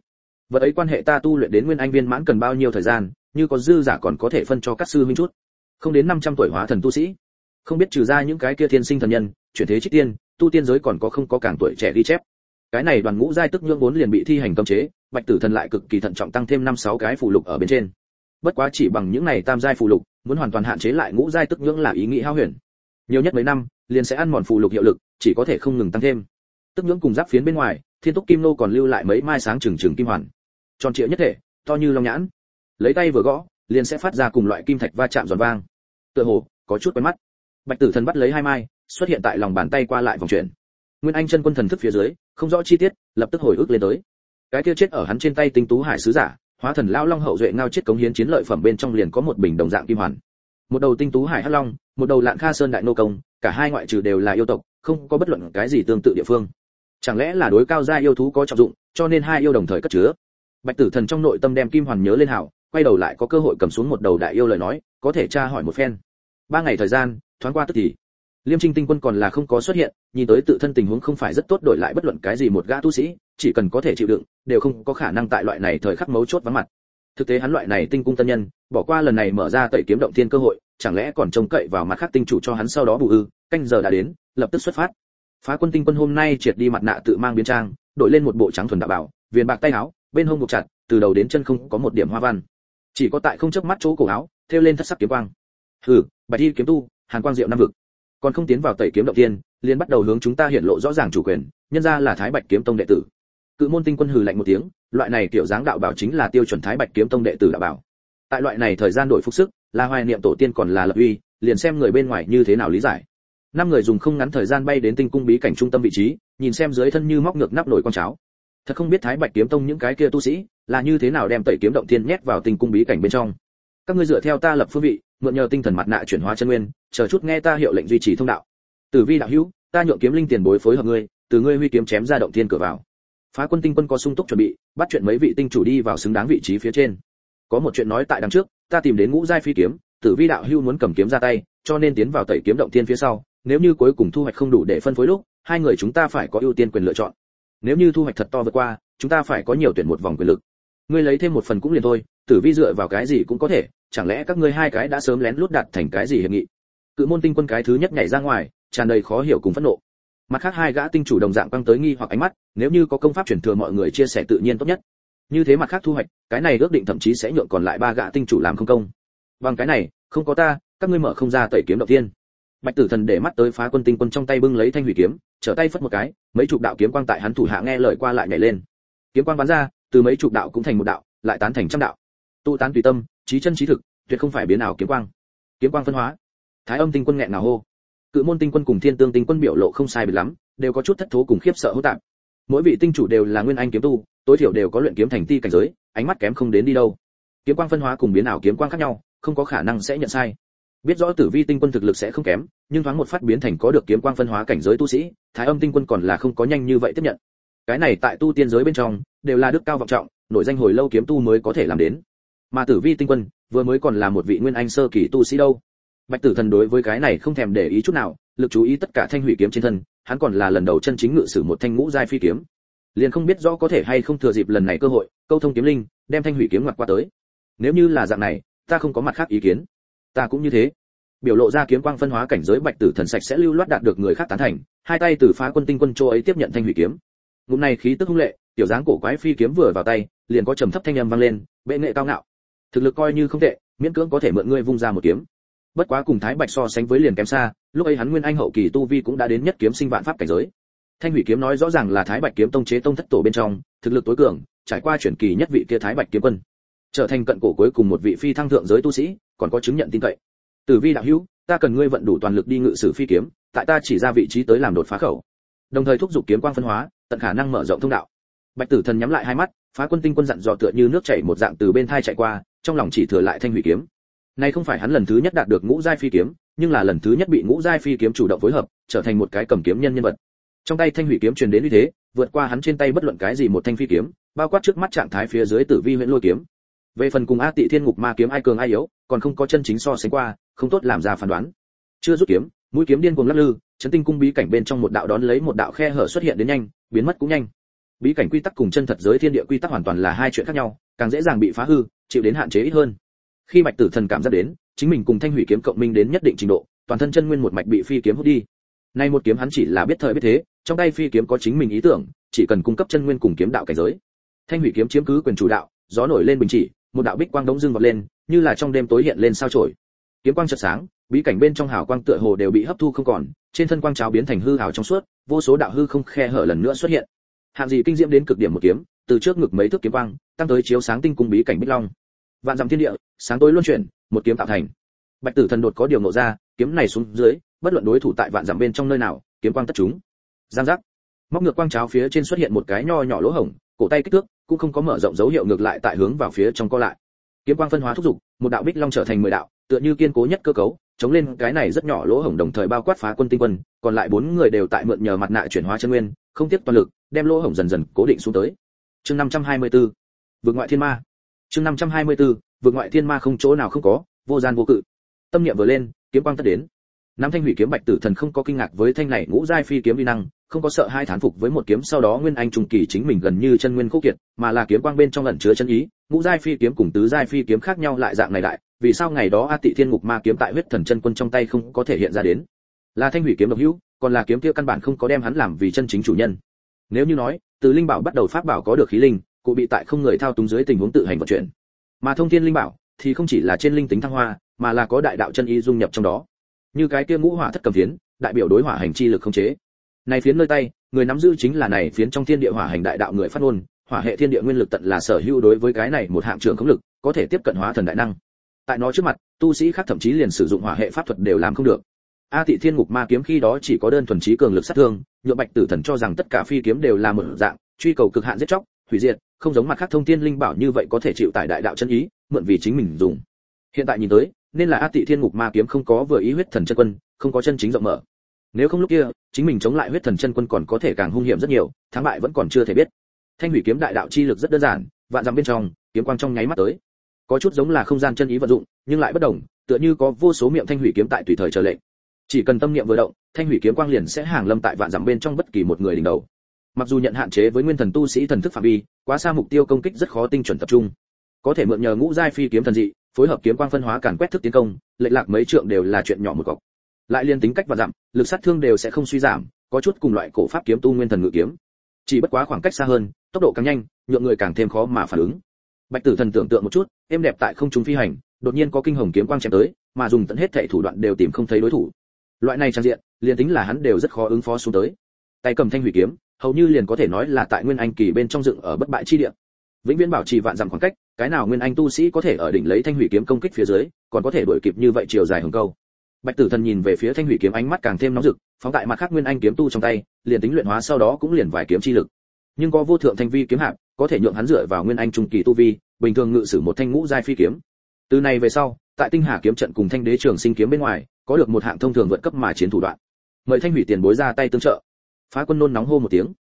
Vật ấy quan hệ ta tu luyện đến nguyên anh viên mãn cần bao nhiêu thời gian, như có dư giả còn có thể phân cho các sư huynh chút. Không đến 500 tuổi hóa thần tu sĩ. Không biết trừ ra những cái kia thiên sinh thần nhân, chuyển thế trích tiên, tu tiên giới còn có không có càng tuổi trẻ ghi chép cái này đoàn ngũ giai tức nhưỡng vốn liền bị thi hành cấm chế, bạch tử thần lại cực kỳ thận trọng tăng thêm năm sáu cái phụ lục ở bên trên. Bất quá chỉ bằng những này tam giai phụ lục, muốn hoàn toàn hạn chế lại ngũ giai tức nhưỡng là ý nghĩ hao huyền. Nhiều nhất mấy năm, liền sẽ ăn mòn phụ lục hiệu lực, chỉ có thể không ngừng tăng thêm. Tức nhưỡng cùng giáp phiến bên ngoài, thiên túc kim nô còn lưu lại mấy mai sáng trừng trừng kim hoàn. Tròn trịa nhất thể, to như long nhãn. Lấy tay vừa gõ, liền sẽ phát ra cùng loại kim thạch va chạm giòn vang. Tựa hồ, có chút quen mắt. Bạch tử thần bắt lấy hai mai, xuất hiện tại lòng bàn tay qua lại vòng chuyển nguyên anh chân quân thần thức phía dưới, không rõ chi tiết, lập tức hồi ức lên tới. Cái kia chết ở hắn trên tay tinh tú hải sứ giả, hóa thần lao long hậu duệ ngao chết cống hiến chiến lợi phẩm bên trong liền có một bình đồng dạng kim hoàn. Một đầu tinh tú hải hắc long, một đầu Lạng kha sơn đại nô công, cả hai ngoại trừ đều là yêu tộc, không có bất luận cái gì tương tự địa phương. Chẳng lẽ là đối cao gia yêu thú có trọng dụng, cho nên hai yêu đồng thời cất chứa? Bạch tử thần trong nội tâm đem kim hoàn nhớ lên hảo, quay đầu lại có cơ hội cầm xuống một đầu đại yêu lời nói, có thể tra hỏi một phen. Ba ngày thời gian, thoáng qua tức thì liêm trinh tinh quân còn là không có xuất hiện, nhìn tới tự thân tình huống không phải rất tốt đổi lại bất luận cái gì một gã tu sĩ, chỉ cần có thể chịu đựng, đều không có khả năng tại loại này thời khắc mấu chốt vắng mặt. Thực tế hắn loại này tinh cung tân nhân, bỏ qua lần này mở ra tẩy kiếm động thiên cơ hội, chẳng lẽ còn trông cậy vào mặt khác tinh chủ cho hắn sau đó bù ư, canh giờ đã đến, lập tức xuất phát. Phá quân tinh quân hôm nay triệt đi mặt nạ tự mang biến trang, đội lên một bộ trắng thuần đạo bảo, viền bạc tay áo, bên hông buộc chặt, từ đầu đến chân không có một điểm hoa văn. Chỉ có tại không chớp mắt chỗ cổ áo, thêu lên thất sắc kiếm quang. Hừ, bạch y kiếm tu, hàn quang diệu nam vực còn không tiến vào tẩy kiếm động tiên, liền bắt đầu hướng chúng ta hiện lộ rõ ràng chủ quyền, nhân ra là thái bạch kiếm tông đệ tử. Cự môn tinh quân hừ lạnh một tiếng, loại này kiểu dáng đạo bảo chính là tiêu chuẩn thái bạch kiếm tông đệ tử đạo bảo. Tại loại này thời gian đổi phục sức, là hoài niệm tổ tiên còn là lập uy, liền xem người bên ngoài như thế nào lý giải. Năm người dùng không ngắn thời gian bay đến tinh cung bí cảnh trung tâm vị trí, nhìn xem dưới thân như móc ngược nắp nổi con cháo. Thật không biết thái bạch kiếm tông những cái kia tu sĩ, là như thế nào đem tẩy kiếm động thiên nhét vào tinh cung bí cảnh bên trong. Các ngươi dựa theo ta lập phương vị mượn nhờ tinh thần mặt nạ chuyển hóa chân nguyên, chờ chút nghe ta hiệu lệnh duy trì thông đạo. Tử vi đạo hữu, ta nhượng kiếm linh tiền bối phối hợp ngươi, từ ngươi huy kiếm chém ra động thiên cửa vào. Phá quân tinh quân có sung túc chuẩn bị, bắt chuyện mấy vị tinh chủ đi vào xứng đáng vị trí phía trên. Có một chuyện nói tại đằng trước, ta tìm đến ngũ giai phi kiếm, tử vi đạo hữu muốn cầm kiếm ra tay, cho nên tiến vào tẩy kiếm động thiên phía sau, nếu như cuối cùng thu hoạch không đủ để phân phối lúc, hai người chúng ta phải có ưu tiên quyền lựa chọn. Nếu như thu hoạch thật to vượt qua, chúng ta phải có nhiều tuyển một vòng quyền lực. Ngươi lấy thêm một phần cũng liền thôi, tử vi dựa vào cái gì cũng có thể chẳng lẽ các ngươi hai cái đã sớm lén lút đặt thành cái gì hiệp nghị? Cự môn tinh quân cái thứ nhất nhảy ra ngoài, tràn đầy khó hiểu cùng phẫn nộ. Mặt khác hai gã tinh chủ đồng dạng quăng tới nghi hoặc ánh mắt, nếu như có công pháp truyền thừa mọi người chia sẻ tự nhiên tốt nhất. Như thế mặt khác thu hoạch, cái này ước định thậm chí sẽ nhượng còn lại ba gã tinh chủ làm không công. Bằng cái này, không có ta, các ngươi mở không ra tẩy kiếm đầu tiên. Bạch tử thần để mắt tới phá quân tinh quân trong tay bưng lấy thanh hủy kiếm, trở tay phất một cái, mấy chục đạo kiếm quang tại hắn thủ hạ nghe lời qua lại nhảy lên. Kiếm quang bắn ra, từ mấy chục đạo cũng thành một đạo, lại tán thành trăm đạo tu tán tùy tâm, trí chân trí thực, tuyệt không phải biến ảo kiếm quang. Kiếm quang phân hóa. Thái âm tinh quân nghẹn nào hô. Cự môn tinh quân cùng thiên tương tinh quân biểu lộ không sai biệt lắm, đều có chút thất thố cùng khiếp sợ hỗn tạp. Mỗi vị tinh chủ đều là nguyên anh kiếm tu, tối thiểu đều có luyện kiếm thành ti cảnh giới, ánh mắt kém không đến đi đâu. Kiếm quang phân hóa cùng biến ảo kiếm quang khác nhau, không có khả năng sẽ nhận sai. Biết rõ tử vi tinh quân thực lực sẽ không kém, nhưng thoáng một phát biến thành có được kiếm quang phân hóa cảnh giới tu sĩ, thái âm tinh quân còn là không có nhanh như vậy tiếp nhận. Cái này tại tu tiên giới bên trong, đều là đức cao vọng trọng nội danh hồi lâu kiếm tu mới có thể làm đến mà tử vi tinh quân vừa mới còn là một vị nguyên anh sơ kỳ tu sĩ đâu. Bạch tử thần đối với cái này không thèm để ý chút nào, lực chú ý tất cả thanh hủy kiếm trên thân, hắn còn là lần đầu chân chính ngự sử một thanh ngũ giai phi kiếm. Liền không biết rõ có thể hay không thừa dịp lần này cơ hội, câu thông kiếm linh, đem thanh hủy kiếm ngoặt qua tới. Nếu như là dạng này, ta không có mặt khác ý kiến. Ta cũng như thế. Biểu lộ ra kiếm quang phân hóa cảnh giới bạch tử thần sạch sẽ lưu loát đạt được người khác tán thành, hai tay từ phá quân tinh quân châu ấy tiếp nhận thanh hủy kiếm. Ngụm này khí tức hung lệ, tiểu dáng cổ quái phi kiếm vừa vào tay, liền có trầm thấp thanh âm vang lên, bệ nghệ cao ngạo thực lực coi như không tệ, miễn cưỡng có thể mượn ngươi vung ra một kiếm. Bất quá cùng thái bạch so sánh với liền kém xa, lúc ấy hắn nguyên anh hậu kỳ tu vi cũng đã đến nhất kiếm sinh vạn pháp cảnh giới. Thanh hủy kiếm nói rõ ràng là thái bạch kiếm tông chế tông thất tổ bên trong, thực lực tối cường, trải qua chuyển kỳ nhất vị kia thái bạch kiếm quân. Trở thành cận cổ cuối cùng một vị phi thăng thượng giới tu sĩ, còn có chứng nhận tin cậy. Tử vi đạo hữu, ta cần ngươi vận đủ toàn lực đi ngự sử phi kiếm, tại ta chỉ ra vị trí tới làm đột phá khẩu. Đồng thời thúc giục kiếm quang phân hóa, tận khả năng mở rộng thông đạo. Bạch tử thần nhắm lại hai mắt, phá quân tinh quân dặn dò tựa như nước chảy một dạng từ bên thai chạy qua trong lòng chỉ thừa lại thanh hủy kiếm. Này không phải hắn lần thứ nhất đạt được ngũ giai phi kiếm, nhưng là lần thứ nhất bị ngũ giai phi kiếm chủ động phối hợp, trở thành một cái cầm kiếm nhân nhân vật. Trong tay thanh hủy kiếm truyền đến như thế, vượt qua hắn trên tay bất luận cái gì một thanh phi kiếm, bao quát trước mắt trạng thái phía dưới tử vi huyễn lôi kiếm. Về phần cùng a tị thiên ngục ma kiếm ai cường ai yếu, còn không có chân chính so sánh qua, không tốt làm ra phán đoán. Chưa rút kiếm, mũi kiếm điên cuồng lắc lư, chấn tinh cung bí cảnh bên trong một đạo đón lấy một đạo khe hở xuất hiện đến nhanh, biến mất cũng nhanh. Bí cảnh quy tắc cùng chân thật giới thiên địa quy tắc hoàn toàn là hai chuyện khác nhau, càng dễ dàng bị phá hư chịu đến hạn chế ít hơn. Khi bạch tử thần cảm giác đến, chính mình cùng thanh hủy kiếm cộng minh đến nhất định trình độ, toàn thân chân nguyên một mạch bị phi kiếm hút đi. Nay một kiếm hắn chỉ là biết thời biết thế, trong tay phi kiếm có chính mình ý tưởng, chỉ cần cung cấp chân nguyên cùng kiếm đạo cảnh giới. Thanh hủy kiếm chiếm cứ quyền chủ đạo, gió nổi lên bình chỉ, một đạo bích quang đống dương vọt lên, như là trong đêm tối hiện lên sao chổi. Kiếm quang chợt sáng, bí cảnh bên trong hào quang tựa hồ đều bị hấp thu không còn, trên thân quang cháo biến thành hư hào trong suốt, vô số đạo hư không khe hở lần nữa xuất hiện. Hạng gì kinh diễm đến cực điểm một kiếm từ trước ngực mấy thước kiếm quang, tăng tới chiếu sáng tinh cung bí cảnh bích long. Vạn dặm thiên địa, sáng tối luân chuyển, một kiếm tạo thành. Bạch tử thần đột có điều nộ ra, kiếm này xuống dưới, bất luận đối thủ tại vạn dặm bên trong nơi nào, kiếm quang tất chúng. Giang giác. Móc ngược quang cháo phía trên xuất hiện một cái nho nhỏ lỗ hổng, cổ tay kích thước cũng không có mở rộng dấu hiệu ngược lại tại hướng vào phía trong co lại. Kiếm quang phân hóa thúc dục, một đạo bích long trở thành mười đạo, tựa như kiên cố nhất cơ cấu, chống lên cái này rất nhỏ lỗ hổng đồng thời bao quát phá quân tinh quân, còn lại bốn người đều tại mượn nhờ mặt nạ chuyển hóa chân nguyên, không tiếp toàn lực, đem lỗ hổng dần dần cố định xuống tới chương 524 vượt ngoại thiên ma chương 524 vượt ngoại thiên ma không chỗ nào không có vô gian vô cự tâm niệm vừa lên kiếm quang tất đến Nam Thanh Hủy kiếm Bạch Tử Thần không có kinh ngạc với thanh này ngũ giai phi kiếm uy năng, không có sợ hai thán phục với một kiếm sau đó Nguyên Anh trùng kỳ chính mình gần như chân nguyên khô kiệt, mà là kiếm quang bên trong ẩn chứa chân ý, ngũ giai phi kiếm cùng tứ giai phi kiếm khác nhau lại dạng này đại, vì sao ngày đó A Tị Thiên Ngục Ma kiếm tại huyết thần chân quân trong tay không có thể hiện ra đến? Là Thanh Hủy kiếm độc hữu, còn là kiếm kia căn bản không có đem hắn làm vì chân chính chủ nhân. Nếu như nói, từ linh bảo bắt đầu pháp bảo có được khí linh, cụ bị tại không người thao túng dưới tình huống tự hành vận chuyển. Mà thông thiên linh bảo thì không chỉ là trên linh tính thăng hoa, mà là có đại đạo chân ý dung nhập trong đó. Như cái kia ngũ hỏa thất cầm phiến đại biểu đối hỏa hành chi lực không chế. Này phiến nơi tay người nắm giữ chính là này phiến trong thiên địa hỏa hành đại đạo người phát ngôn hỏa hệ thiên địa nguyên lực tận là sở hữu đối với cái này một hạng trưởng công lực có thể tiếp cận hóa thần đại năng. Tại nó trước mặt tu sĩ khác thậm chí liền sử dụng hỏa hệ pháp thuật đều làm không được a tị thiên ngục ma kiếm khi đó chỉ có đơn thuần trí cường lực sát thương, nhượng bạch tử thần cho rằng tất cả phi kiếm đều là một dạng, truy cầu cực hạn giết chóc, hủy diệt, không giống mặt khác thông thiên linh bảo như vậy có thể chịu tại đại đạo chân ý, mượn vì chính mình dùng. Hiện tại nhìn tới, nên là a tị thiên ngục ma kiếm không có vừa ý huyết thần chân quân, không có chân chính rộng mở. Nếu không lúc kia, chính mình chống lại huyết thần chân quân còn có thể càng hung hiểm rất nhiều, thắng bại vẫn còn chưa thể biết. Thanh hủy kiếm đại đạo chi lực rất đơn giản, vạn dặm bên trong, kiếm quang trong nháy mắt tới. Có chút giống là không gian chân ý vận dụng, nhưng lại bất đồng, tựa như có vô số miệng thanh hủy kiếm tại tùy thời chờ lệnh chỉ cần tâm niệm vừa động, thanh hủy kiếm quang liền sẽ hàng lâm tại vạn dặm bên trong bất kỳ một người đỉnh đầu. Mặc dù nhận hạn chế với nguyên thần tu sĩ thần thức phạm vi, quá xa mục tiêu công kích rất khó tinh chuẩn tập trung. Có thể mượn nhờ ngũ giai phi kiếm thần dị, phối hợp kiếm quang phân hóa càn quét thức tiến công, lệch lạc mấy trượng đều là chuyện nhỏ một cọc. Lại liên tính cách và dặm, lực sát thương đều sẽ không suy giảm, có chút cùng loại cổ pháp kiếm tu nguyên thần ngự kiếm. Chỉ bất quá khoảng cách xa hơn, tốc độ càng nhanh, nhượng người càng thêm khó mà phản ứng. Bạch tử thần tưởng tượng một chút, êm đẹp tại không trung phi hành, đột nhiên có kinh hồng kiếm quang chém tới, mà dùng tận hết thảy thủ đoạn đều tìm không thấy đối thủ loại này trang diện liền tính là hắn đều rất khó ứng phó xuống tới. Tay cầm thanh hủy kiếm hầu như liền có thể nói là tại nguyên anh kỳ bên trong dựng ở bất bại chi địa. Vĩnh viễn bảo trì vạn dặm khoảng cách cái nào nguyên anh tu sĩ có thể ở đỉnh lấy thanh hủy kiếm công kích phía dưới còn có thể đuổi kịp như vậy chiều dài hồng câu. Bạch tử thần nhìn về phía thanh hủy kiếm ánh mắt càng thêm nóng rực phóng tại mặt khác nguyên anh kiếm tu trong tay liền tính luyện hóa sau đó cũng liền vài kiếm chi lực. Nhưng có vô thượng thanh vi kiếm hạng, có thể nhượng hắn dựa vào nguyên anh trung kỳ tu vi bình thường ngự sử một thanh ngũ giai phi kiếm. Từ này về sau tại tinh hà kiếm trận cùng thanh đế trường sinh kiếm bên ngoài có được một hạng thông thường vượt cấp mà chiến thủ đoạn. Mời thanh hủy tiền bối ra tay tương trợ. Phá quân nôn nóng hô một tiếng.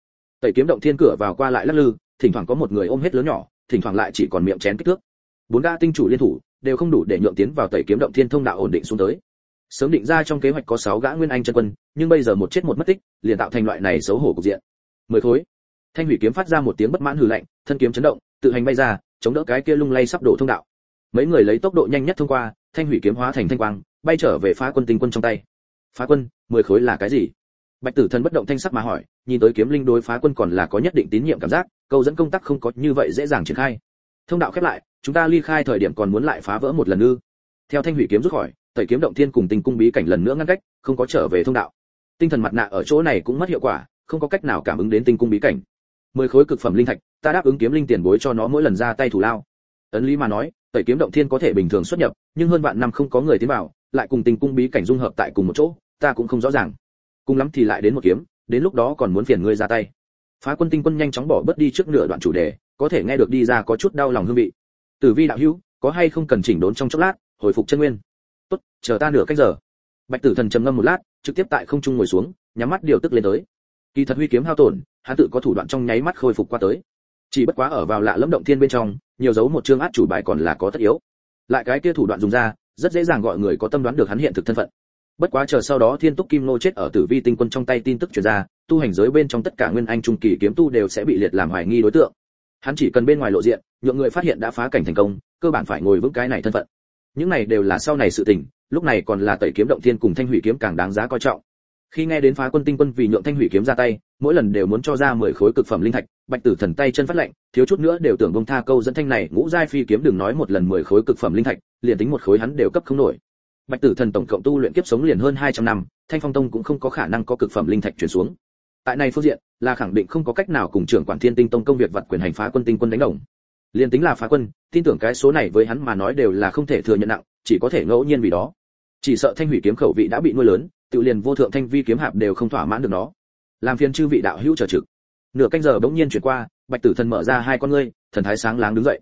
Tẩy kiếm động thiên cửa vào qua lại lắc lư, thỉnh thoảng có một người ôm hết lớn nhỏ, thỉnh thoảng lại chỉ còn miệng chén kích thước. Bốn gã tinh chủ liên thủ, đều không đủ để nhượng tiến vào tẩy kiếm động thiên thông đạo ổn định xuống tới. Sớm định ra trong kế hoạch có 6 gã nguyên anh chân quân, nhưng bây giờ một chết một mất tích, liền tạo thành loại này xấu hổ cục diện. Mười khối. Thanh hủy kiếm phát ra một tiếng bất mãn hừ lạnh, thân kiếm chấn động, tự hành bay ra, chống đỡ cái kia lung lay sắp đổ thông đạo. Mấy người lấy tốc độ nhanh nhất thông qua, thanh hủy kiếm hóa thành thanh quang bay trở về phá quân tinh quân trong tay. Phá quân, mười khối là cái gì? Bạch tử thần bất động thanh sắc mà hỏi, nhìn tới kiếm linh đối phá quân còn là có nhất định tín nhiệm cảm giác, câu dẫn công tác không có như vậy dễ dàng triển khai. Thông đạo khép lại, chúng ta ly khai thời điểm còn muốn lại phá vỡ một lần ư? Theo thanh hủy kiếm rút khỏi, tẩy kiếm động thiên cùng tình cung bí cảnh lần nữa ngăn cách, không có trở về thông đạo. Tinh thần mặt nạ ở chỗ này cũng mất hiệu quả, không có cách nào cảm ứng đến tinh cung bí cảnh. Mười khối cực phẩm linh thạch, ta đáp ứng kiếm linh tiền bối cho nó mỗi lần ra tay thủ lao. Ấn lý mà nói, tẩy kiếm động thiên có thể bình thường xuất nhập, nhưng hơn vạn năm không có người tiến vào lại cùng tình cung bí cảnh dung hợp tại cùng một chỗ, ta cũng không rõ ràng. Cùng lắm thì lại đến một kiếm, đến lúc đó còn muốn phiền ngươi ra tay. Phá quân tinh quân nhanh chóng bỏ bớt đi trước nửa đoạn chủ đề, có thể nghe được đi ra có chút đau lòng hương vị. Tử vi đạo hữu, có hay không cần chỉnh đốn trong chốc lát, hồi phục chân nguyên? Tốt, chờ ta nửa cách giờ. Bạch tử thần trầm ngâm một lát, trực tiếp tại không trung ngồi xuống, nhắm mắt điều tức lên tới. Kỳ thật huy kiếm hao tổn, hắn tự có thủ đoạn trong nháy mắt khôi phục qua tới. Chỉ bất quá ở vào lạ lẫm động thiên bên trong, nhiều dấu một chương át chủ bài còn là có tất yếu. Lại cái kia thủ đoạn dùng ra rất dễ dàng gọi người có tâm đoán được hắn hiện thực thân phận. Bất quá chờ sau đó thiên túc kim nô chết ở tử vi tinh quân trong tay tin tức truyền ra, tu hành giới bên trong tất cả nguyên anh trung kỳ kiếm tu đều sẽ bị liệt làm hoài nghi đối tượng. Hắn chỉ cần bên ngoài lộ diện, nhượng người phát hiện đã phá cảnh thành công, cơ bản phải ngồi vững cái này thân phận. Những này đều là sau này sự tình, lúc này còn là tẩy kiếm động thiên cùng thanh hủy kiếm càng đáng giá coi trọng khi nghe đến phá quân tinh quân vì nhượng thanh hủy kiếm ra tay, mỗi lần đều muốn cho ra 10 khối cực phẩm linh thạch, bạch tử thần tay chân phát lạnh, thiếu chút nữa đều tưởng bông tha câu dẫn thanh này, ngũ giai phi kiếm đừng nói một lần 10 khối cực phẩm linh thạch, liền tính một khối hắn đều cấp không nổi. Bạch tử thần tổng cộng tu luyện kiếp sống liền hơn 200 năm, thanh phong tông cũng không có khả năng có cực phẩm linh thạch chuyển xuống. Tại này phương diện, là khẳng định không có cách nào cùng trưởng quản thiên tinh tông công việc vặt quyền hành phá quân tinh quân đánh đồng. Liền tính là phá quân, tin tưởng cái số này với hắn mà nói đều là không thể thừa nhận nặng, chỉ có thể ngẫu nhiên vì đó. Chỉ sợ thanh hủy kiếm khẩu vị đã bị nuôi lớn tự liền vô thượng thanh vi kiếm hạp đều không thỏa mãn được nó. Làm phiền chư vị đạo hữu trở trực. Nửa canh giờ bỗng nhiên chuyển qua, bạch tử thần mở ra hai con ngươi, thần thái sáng láng đứng dậy.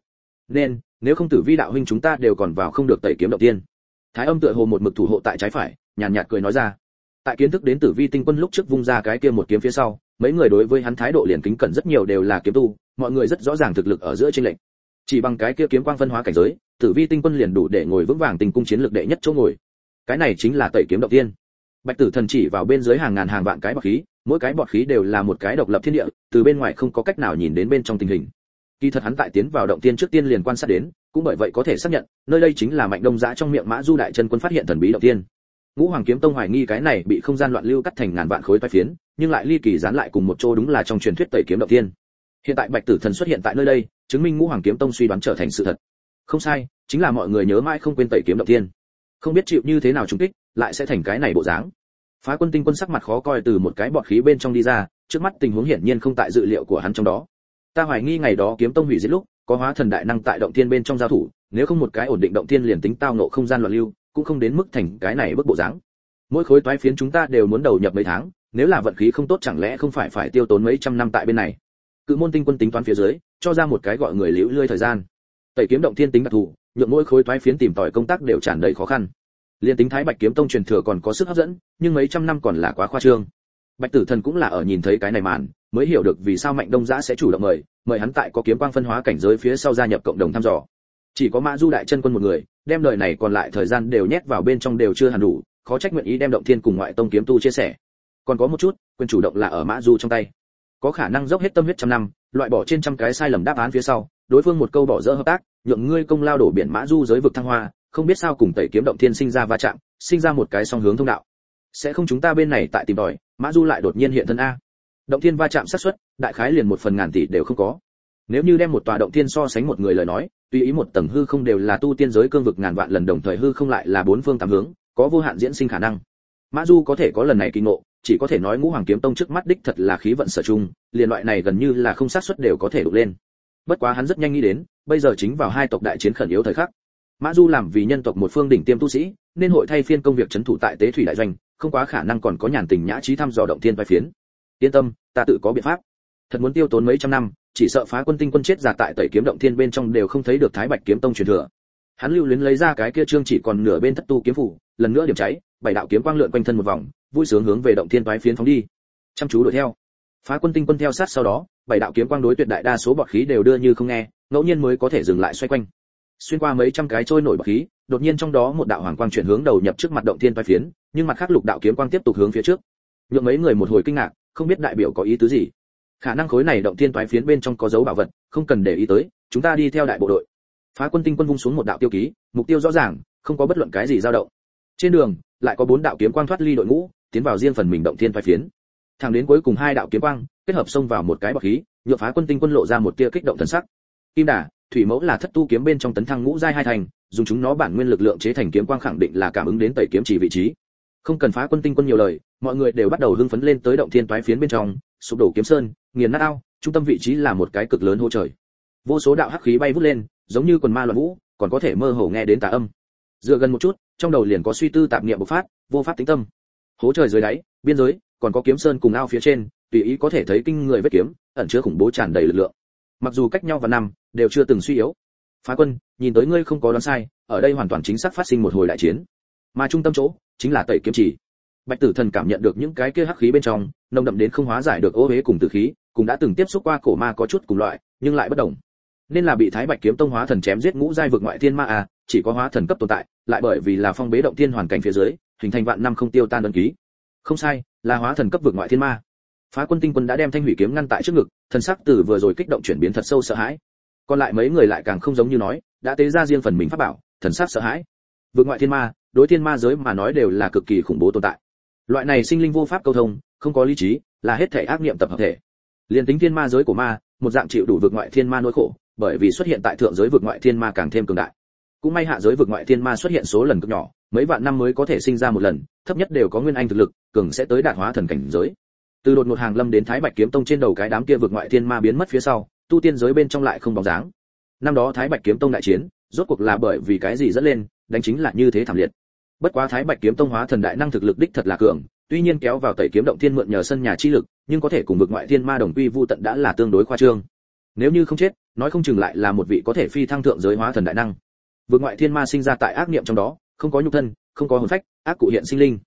Nên, nếu không tử vi đạo huynh chúng ta đều còn vào không được tẩy kiếm đầu tiên. Thái âm tựa hồ một mực thủ hộ tại trái phải, nhàn nhạt cười nói ra. Tại kiến thức đến tử vi tinh quân lúc trước vung ra cái kia một kiếm phía sau, mấy người đối với hắn thái độ liền kính cẩn rất nhiều đều là kiếm tu, mọi người rất rõ ràng thực lực ở giữa trên lệnh chỉ bằng cái kia kiếm quang phân hóa cảnh giới, tử vi tinh quân liền đủ để ngồi vững vàng tình cung chiến lược đệ nhất chỗ ngồi. Cái này chính là tẩy kiếm động tiên bạch tử thần chỉ vào bên dưới hàng ngàn hàng vạn cái bọt khí, mỗi cái bọt khí đều là một cái độc lập thiên địa, từ bên ngoài không có cách nào nhìn đến bên trong tình hình. Kỳ thật hắn tại tiến vào động tiên trước tiên liền quan sát đến, cũng bởi vậy có thể xác nhận, nơi đây chính là mạnh đông giã trong miệng mã du đại chân quân phát hiện thần bí động tiên. Ngũ hoàng kiếm tông hoài nghi cái này bị không gian loạn lưu cắt thành ngàn vạn khối toái phiến, nhưng lại ly kỳ dán lại cùng một chỗ đúng là trong truyền thuyết tẩy kiếm động tiên. Hiện tại bạch tử thần xuất hiện tại nơi đây, chứng minh ngũ hoàng kiếm tông suy đoán trở thành sự thật. Không sai, chính là mọi người nhớ mãi không quên tẩy kiếm động tiên. Không biết chịu như thế nào trùng kích lại sẽ thành cái này bộ dáng. Phá quân tinh quân sắc mặt khó coi từ một cái bọt khí bên trong đi ra, trước mắt tình huống hiển nhiên không tại dự liệu của hắn trong đó. Ta hoài nghi ngày đó kiếm tông hủy diệt lúc, có hóa thần đại năng tại động thiên bên trong giao thủ, nếu không một cái ổn định động thiên liền tính tao nộ không gian loạn lưu, cũng không đến mức thành cái này bức bộ dáng. Mỗi khối toái phiến chúng ta đều muốn đầu nhập mấy tháng, nếu là vận khí không tốt chẳng lẽ không phải phải tiêu tốn mấy trăm năm tại bên này? Cự môn tinh quân tính toán phía dưới, cho ra một cái gọi người liễu lươi thời gian. Tẩy kiếm động thiên tính đặc thù, nhượng mỗi khối toái phiến tìm tòi công tác đều tràn đầy khó khăn liên tính thái bạch kiếm tông truyền thừa còn có sức hấp dẫn, nhưng mấy trăm năm còn là quá khoa trương. Bạch tử thần cũng là ở nhìn thấy cái này màn, mới hiểu được vì sao mạnh đông giã sẽ chủ động mời mời hắn tại có kiếm quang phân hóa cảnh giới phía sau gia nhập cộng đồng thăm dò. Chỉ có mã du đại chân quân một người, đem đời này còn lại thời gian đều nhét vào bên trong đều chưa hẳn đủ, khó trách nguyện ý đem động thiên cùng ngoại tông kiếm tu chia sẻ. Còn có một chút, quyền chủ động là ở mã du trong tay. Có khả năng dốc hết tâm huyết trăm năm, loại bỏ trên trăm cái sai lầm đáp án phía sau, đối phương một câu bỏ dỡ hợp tác, nhượng ngươi công lao đổ biển mã du giới vực thăng hoa không biết sao cùng tẩy kiếm động thiên sinh ra va chạm, sinh ra một cái song hướng thông đạo. Sẽ không chúng ta bên này tại tìm đòi mã du lại đột nhiên hiện thân a. Động thiên va chạm xác suất, đại khái liền một phần ngàn tỷ đều không có. Nếu như đem một tòa động thiên so sánh một người lời nói, tùy ý một tầng hư không đều là tu tiên giới cương vực ngàn vạn lần đồng thời hư không lại là bốn phương tám hướng, có vô hạn diễn sinh khả năng. Mã du có thể có lần này kinh ngộ, chỉ có thể nói ngũ hoàng kiếm tông trước mắt đích thật là khí vận sở chung liền loại này gần như là không sát suất đều có thể đục lên. Bất quá hắn rất nhanh nghĩ đến, bây giờ chính vào hai tộc đại chiến khẩn yếu thời khắc mã du làm vì nhân tộc một phương đỉnh tiêm tu sĩ, nên hội thay phiên công việc chấn thủ tại tế thủy đại doanh, không quá khả năng còn có nhàn tình nhã trí thăm dò động thiên vai phiến. Yên tâm, ta tự có biện pháp. Thật muốn tiêu tốn mấy trăm năm, chỉ sợ phá quân tinh quân chết giả tại tẩy kiếm động thiên bên trong đều không thấy được thái bạch kiếm tông truyền thừa. Hắn lưu luyến lấy ra cái kia trương chỉ còn nửa bên thất tu kiếm phủ, lần nữa điểm cháy, bảy đạo kiếm quang lượn quanh thân một vòng, vui sướng hướng về động thiên vai phiến phóng đi. Chăm chú đuổi theo. Phá quân tinh quân theo sát sau đó, bảy đạo kiếm quang đối tuyệt đại đa số bọt khí đều đưa như không nghe, ngẫu nhiên mới có thể dừng lại xoay quanh xuyên qua mấy trăm cái trôi nổi bọc khí, đột nhiên trong đó một đạo hoàng quang chuyển hướng đầu nhập trước mặt động thiên toái phiến, nhưng mặt khác lục đạo kiếm quang tiếp tục hướng phía trước. Nhượng mấy người một hồi kinh ngạc, không biết đại biểu có ý tứ gì. Khả năng khối này động thiên toái phiến bên trong có dấu bảo vật, không cần để ý tới, chúng ta đi theo đại bộ đội. Phá quân tinh quân vung xuống một đạo tiêu ký, mục tiêu rõ ràng, không có bất luận cái gì dao động. Trên đường, lại có bốn đạo kiếm quang thoát ly đội ngũ, tiến vào riêng phần mình động thiên toái phiến. Thẳng đến cuối cùng hai đạo kiếm quang, kết hợp xông vào một cái bọc khí nhựa phá quân tinh quân lộ ra một tia kích động thần sắc. Kim đà thủy mẫu là thất tu kiếm bên trong tấn thăng ngũ giai hai thành, dùng chúng nó bản nguyên lực lượng chế thành kiếm quang khẳng định là cảm ứng đến tẩy kiếm chỉ vị trí. Không cần phá quân tinh quân nhiều lời, mọi người đều bắt đầu hưng phấn lên tới động thiên toái phiến bên trong, sụp đổ kiếm sơn, nghiền nát ao, trung tâm vị trí là một cái cực lớn hô trời. Vô số đạo hắc khí bay vút lên, giống như quần ma loạn vũ, còn có thể mơ hồ nghe đến tà âm. Dựa gần một chút, trong đầu liền có suy tư tạp niệm bộc phát, vô pháp tính tâm. Hố trời dưới đáy, biên giới, còn có kiếm sơn cùng ao phía trên, tùy ý có thể thấy kinh người vết kiếm, ẩn chứa khủng bố tràn đầy lực lượng mặc dù cách nhau và năm, đều chưa từng suy yếu. Phá quân, nhìn tới ngươi không có đoán sai, ở đây hoàn toàn chính xác phát sinh một hồi đại chiến. Mà trung tâm chỗ, chính là tẩy kiếm chỉ. Bạch tử thần cảm nhận được những cái kia hắc khí bên trong, nồng đậm đến không hóa giải được ô huế cùng tử khí, cũng đã từng tiếp xúc qua cổ ma có chút cùng loại, nhưng lại bất đồng. Nên là bị thái bạch kiếm tông hóa thần chém giết ngũ giai vực ngoại thiên ma à chỉ có hóa thần cấp tồn tại, lại bởi vì là phong bế động thiên hoàn cảnh phía dưới, hình thành vạn năm không tiêu tan đơn ký. Không sai, là hóa thần cấp vực ngoại thiên ma phá quân tinh quân đã đem thanh hủy kiếm ngăn tại trước ngực, thần sắc từ vừa rồi kích động chuyển biến thật sâu sợ hãi. Còn lại mấy người lại càng không giống như nói, đã tế ra riêng phần mình pháp bảo, thần sắc sợ hãi. Vực ngoại thiên ma, đối thiên ma giới mà nói đều là cực kỳ khủng bố tồn tại. Loại này sinh linh vô pháp câu thông, không có lý trí, là hết thể ác niệm tập hợp thể. Liên tính thiên ma giới của ma, một dạng chịu đủ vực ngoại thiên ma nỗi khổ, bởi vì xuất hiện tại thượng giới vực ngoại thiên ma càng thêm cường đại. Cũng may hạ giới vực ngoại thiên ma xuất hiện số lần cực nhỏ, mấy vạn năm mới có thể sinh ra một lần, thấp nhất đều có nguyên anh thực lực, cường sẽ tới đạt hóa thần cảnh giới từ đột một hàng lâm đến thái bạch kiếm tông trên đầu cái đám kia vượt ngoại thiên ma biến mất phía sau, tu tiên giới bên trong lại không bóng dáng. Năm đó thái bạch kiếm tông đại chiến, rốt cuộc là bởi vì cái gì dẫn lên, đánh chính là như thế thảm liệt. Bất quá thái bạch kiếm tông hóa thần đại năng thực lực đích thật là cường, tuy nhiên kéo vào tẩy kiếm động thiên mượn nhờ sân nhà chi lực, nhưng có thể cùng vượt ngoại thiên ma đồng quy vu tận đã là tương đối khoa trương. Nếu như không chết, nói không chừng lại là một vị có thể phi thăng thượng giới hóa thần đại năng. Vượt ngoại thiên ma sinh ra tại ác niệm trong đó, không có nhục thân, không có hồn phách, ác cụ hiện sinh linh.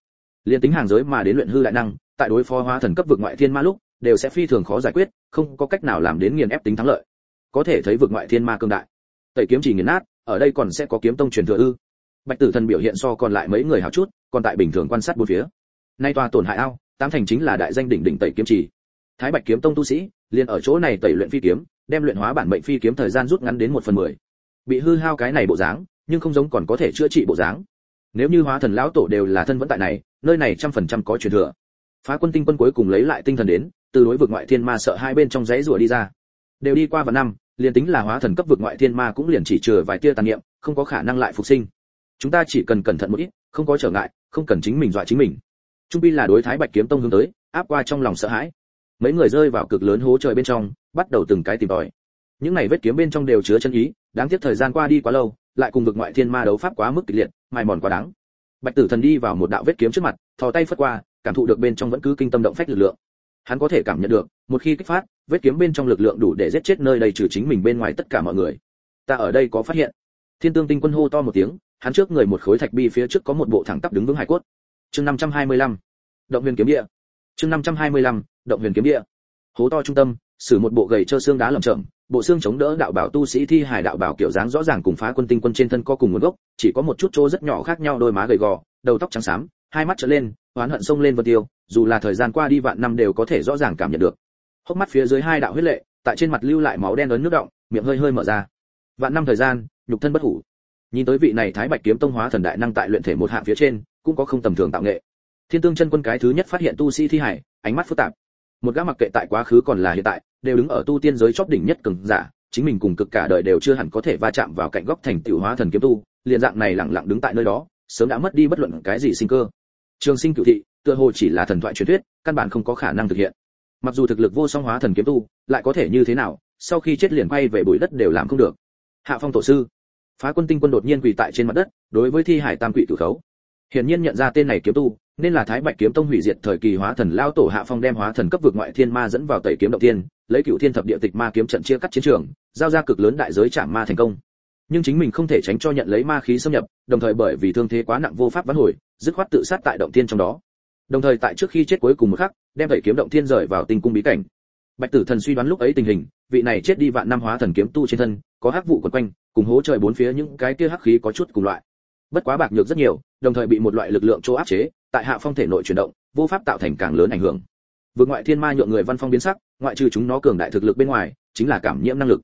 Liên tính hàng giới mà đến luyện hư đại năng tại đối phó hóa thần cấp vực ngoại thiên ma lúc, đều sẽ phi thường khó giải quyết, không có cách nào làm đến nghiền ép tính thắng lợi. Có thể thấy vực ngoại thiên ma cường đại. Tẩy kiếm chỉ nghiền nát, ở đây còn sẽ có kiếm tông truyền thừa ư. Bạch tử thần biểu hiện so còn lại mấy người hào chút, còn tại bình thường quan sát bốn phía. Nay tòa tổn hại ao, tám thành chính là đại danh đỉnh đỉnh tẩy kiếm chỉ. Thái bạch kiếm tông tu sĩ, liền ở chỗ này tẩy luyện phi kiếm, đem luyện hóa bản mệnh phi kiếm thời gian rút ngắn đến một phần mười. Bị hư hao cái này bộ dáng, nhưng không giống còn có thể chữa trị bộ dáng. Nếu như hóa thần lão tổ đều là thân vẫn tại này, nơi này trăm phần trăm có truyền thừa phá quân tinh quân cuối cùng lấy lại tinh thần đến, từ đối vực ngoại thiên ma sợ hai bên trong dãy rùa đi ra. Đều đi qua vài năm, liền tính là hóa thần cấp vực ngoại thiên ma cũng liền chỉ chừa vài tia tàn niệm, không có khả năng lại phục sinh. Chúng ta chỉ cần cẩn thận một ít, không có trở ngại, không cần chính mình dọa chính mình. Trung bi là đối thái bạch kiếm tông hướng tới, áp qua trong lòng sợ hãi. Mấy người rơi vào cực lớn hố trời bên trong, bắt đầu từng cái tìm tòi. Những này vết kiếm bên trong đều chứa chân ý, đáng tiếc thời gian qua đi quá lâu, lại cùng vực ngoại thiên ma đấu pháp quá mức kịch liệt, mài mòn quá đáng. Bạch tử thần đi vào một đạo vết kiếm trước mặt, thò tay phất qua cảm thụ được bên trong vẫn cứ kinh tâm động phách lực lượng hắn có thể cảm nhận được, một khi kích phát, vết kiếm bên trong lực lượng đủ để giết chết nơi đây trừ chính mình bên ngoài tất cả mọi người ta ở đây có phát hiện thiên tương tinh quân hô to một tiếng, hắn trước người một khối thạch bi phía trước có một bộ thẳng tắp đứng vững hải cốt chương 525. động huyền kiếm địa chương 525. động huyền kiếm địa hố to trung tâm, sử một bộ gầy trơ xương đá lởm chởm, bộ xương chống đỡ đạo bảo tu sĩ thi hài đạo bảo kiểu dáng rõ ràng cùng phá quân tinh quân trên thân có cùng nguồn gốc, chỉ có một chút chỗ rất nhỏ khác nhau đôi má gầy gò, đầu tóc trắng xám hai mắt trở lên, oán hận sông lên vân tiêu, dù là thời gian qua đi vạn năm đều có thể rõ ràng cảm nhận được. Hốc mắt phía dưới hai đạo huyết lệ, tại trên mặt lưu lại máu đen ấn nước động, miệng hơi hơi mở ra. Vạn năm thời gian, nhục thân bất hủ. Nhìn tới vị này thái bạch kiếm tông hóa thần đại năng tại luyện thể một hạng phía trên, cũng có không tầm thường tạo nghệ. Thiên tương chân quân cái thứ nhất phát hiện tu sĩ thi hải, ánh mắt phức tạp. Một gã mặc kệ tại quá khứ còn là hiện tại, đều đứng ở tu tiên giới chóp đỉnh nhất cường giả, chính mình cùng cực cả đời đều chưa hẳn có thể va chạm vào cạnh góc thành tiểu hóa thần kiếm tu, liền dạng này lặng lặng đứng tại nơi đó, sớm đã mất đi bất luận cái gì sinh cơ trường sinh cửu thị, tựa hồ chỉ là thần thoại truyền thuyết, căn bản không có khả năng thực hiện. Mặc dù thực lực vô song hóa thần kiếm tu, lại có thể như thế nào, sau khi chết liền quay về bụi đất đều làm không được. Hạ phong tổ sư, phá quân tinh quân đột nhiên quỳ tại trên mặt đất, đối với thi hải tam quỷ tử khấu. Hiển nhiên nhận ra tên này kiếm tu, nên là thái bạch kiếm tông hủy diệt thời kỳ hóa thần lao tổ hạ phong đem hóa thần cấp vực ngoại thiên ma dẫn vào tẩy kiếm động tiên lấy cửu thiên thập địa tịch ma kiếm trận chia cắt chiến trường, giao ra cực lớn đại giới chạm ma thành công. Nhưng chính mình không thể tránh cho nhận lấy ma khí xâm nhập, đồng thời bởi vì thương thế quá nặng vô pháp vãn hồi dứt khoát tự sát tại động thiên trong đó. Đồng thời tại trước khi chết cuối cùng một khắc, đem thầy kiếm động thiên rời vào tinh cung bí cảnh. Bạch tử thần suy đoán lúc ấy tình hình, vị này chết đi vạn năm hóa thần kiếm tu trên thân, có hắc vụ quấn quanh, cùng hố trời bốn phía những cái kia hắc khí có chút cùng loại. Bất quá bạc nhược rất nhiều, đồng thời bị một loại lực lượng chỗ áp chế, tại hạ phong thể nội chuyển động, vô pháp tạo thành càng lớn ảnh hưởng. Vượt ngoại thiên ma nhượng người văn phong biến sắc, ngoại trừ chúng nó cường đại thực lực bên ngoài, chính là cảm nhiễm năng lực.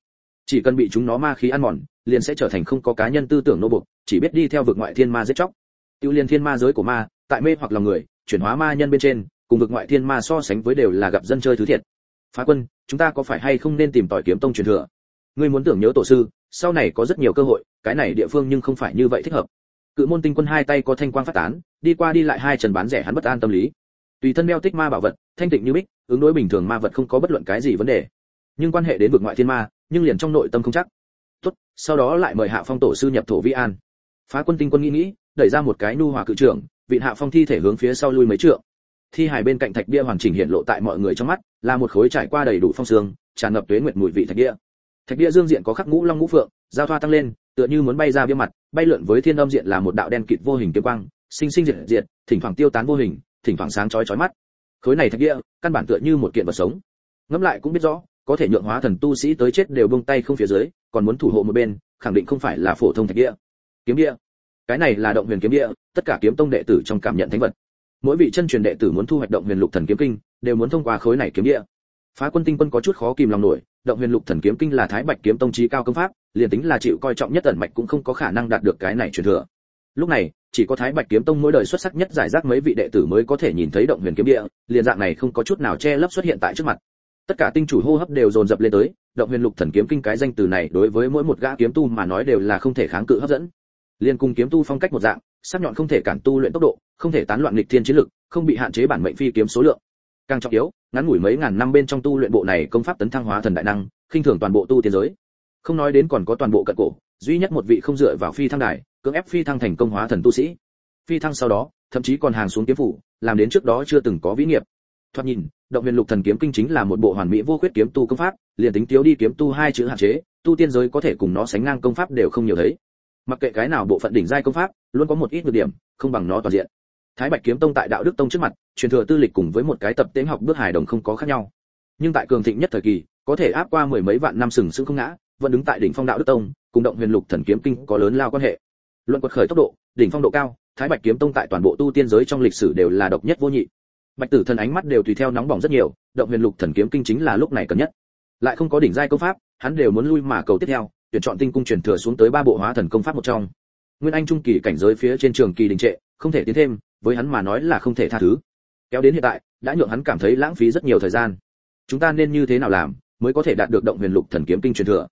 Chỉ cần bị chúng nó ma khí ăn mòn, liền sẽ trở thành không có cá nhân tư tưởng nô bộc, chỉ biết đi theo vượt ngoại thiên ma giết chóc tiêu liên thiên ma giới của ma, tại mê hoặc lòng người, chuyển hóa ma nhân bên trên, cùng vực ngoại thiên ma so sánh với đều là gặp dân chơi thứ thiệt. Phá quân, chúng ta có phải hay không nên tìm tỏi kiếm tông truyền thừa? Ngươi muốn tưởng nhớ tổ sư, sau này có rất nhiều cơ hội, cái này địa phương nhưng không phải như vậy thích hợp. Cự môn tinh quân hai tay có thanh quang phát tán, đi qua đi lại hai trần bán rẻ hắn bất an tâm lý. Tùy thân đeo tích ma bảo vật, thanh tịnh như bích, ứng đối bình thường ma vật không có bất luận cái gì vấn đề. Nhưng quan hệ đến vực ngoại thiên ma, nhưng liền trong nội tâm không chắc. Tốt, sau đó lại mời hạ phong tổ sư nhập thổ vi an. Phá quân tinh quân nghĩ nghĩ đẩy ra một cái nu hòa cự trưởng vị hạ phong thi thể hướng phía sau lui mấy trượng. Thi hài bên cạnh thạch bia hoàn chỉnh hiện lộ tại mọi người trong mắt, là một khối trải qua đầy đủ phong sương tràn ngập tuế nguyệt mùi vị thạch bia. Thạch bia dương diện có khắc ngũ long ngũ phượng, giao thoa tăng lên, tựa như muốn bay ra bia mặt, bay lượn với thiên âm diện là một đạo đen kịt vô hình kiếm quang, sinh sinh diệt diệt, thỉnh thoảng tiêu tán vô hình, thỉnh thoảng sáng chói chói mắt. Khối này thạch bia, căn bản tựa như một kiện vật sống. Ngẫm lại cũng biết rõ, có thể nhượng hóa thần tu sĩ tới chết đều buông tay không phía dưới, còn muốn thủ hộ một bên, khẳng định không phải là phổ thông thạch bia. Kiếm bia cái này là động huyền kiếm địa, tất cả kiếm tông đệ tử trong cảm nhận thánh vật. Mỗi vị chân truyền đệ tử muốn thu hoạch động huyền lục thần kiếm kinh đều muốn thông qua khối này kiếm địa. Phá quân tinh quân có chút khó kìm lòng nổi động huyền lục thần kiếm kinh là thái bạch kiếm tông trí cao công pháp liền tính là chịu coi trọng nhất ẩn mạch cũng không có khả năng đạt được cái này truyền thừa. Lúc này chỉ có thái bạch kiếm tông mỗi đời xuất sắc nhất giải rác mấy vị đệ tử mới có thể nhìn thấy động huyền kiếm địa liền dạng này không có chút nào che lấp xuất hiện tại trước mặt. Tất cả tinh chủ hô hấp đều dồn dập lên tới động huyền lục thần kiếm kinh cái danh từ này đối với mỗi một gã kiếm tu mà nói đều là không thể kháng cự hấp dẫn liên cùng kiếm tu phong cách một dạng, sắc nhọn không thể cản tu luyện tốc độ, không thể tán loạn lịch thiên chiến lực, không bị hạn chế bản mệnh phi kiếm số lượng. Càng trọng yếu, ngắn ngủi mấy ngàn năm bên trong tu luyện bộ này công pháp tấn thăng hóa thần đại năng, khinh thường toàn bộ tu tiên giới. Không nói đến còn có toàn bộ cận cổ, duy nhất một vị không dựa vào phi thăng đài, cưỡng ép phi thăng thành công hóa thần tu sĩ. Phi thăng sau đó, thậm chí còn hàng xuống kiếm phủ, làm đến trước đó chưa từng có vĩ nghiệp. Thoạt nhìn, động huyền lục thần kiếm kinh chính là một bộ hoàn mỹ vô khuyết kiếm tu công pháp, liền tính thiếu đi kiếm tu hai chữ hạn chế, tu tiên giới có thể cùng nó sánh ngang công pháp đều không nhiều thấy mặc kệ cái nào bộ phận đỉnh giai công pháp, luôn có một ít nhược điểm, không bằng nó toàn diện. Thái bạch kiếm tông tại đạo đức tông trước mặt, truyền thừa tư lịch cùng với một cái tập tễnh học bước hài đồng không có khác nhau. Nhưng tại cường thịnh nhất thời kỳ, có thể áp qua mười mấy vạn năm sừng sững không ngã, vẫn đứng tại đỉnh phong đạo đức tông, cùng động huyền lục thần kiếm kinh có lớn lao quan hệ. Luận quật khởi tốc độ, đỉnh phong độ cao, thái bạch kiếm tông tại toàn bộ tu tiên giới trong lịch sử đều là độc nhất vô nhị. Bạch tử thần ánh mắt đều tùy theo nóng bỏng rất nhiều, động huyền lục thần kiếm kinh chính là lúc này cần nhất. Lại không có đỉnh giai công pháp, hắn đều muốn lui mà cầu tiếp theo tuyển chọn tinh cung truyền thừa xuống tới ba bộ hóa thần công pháp một trong. Nguyên anh trung kỳ cảnh giới phía trên trường kỳ đình trệ, không thể tiến thêm, với hắn mà nói là không thể tha thứ. Kéo đến hiện tại, đã nhượng hắn cảm thấy lãng phí rất nhiều thời gian. Chúng ta nên như thế nào làm mới có thể đạt được động huyền lục thần kiếm kinh truyền thừa?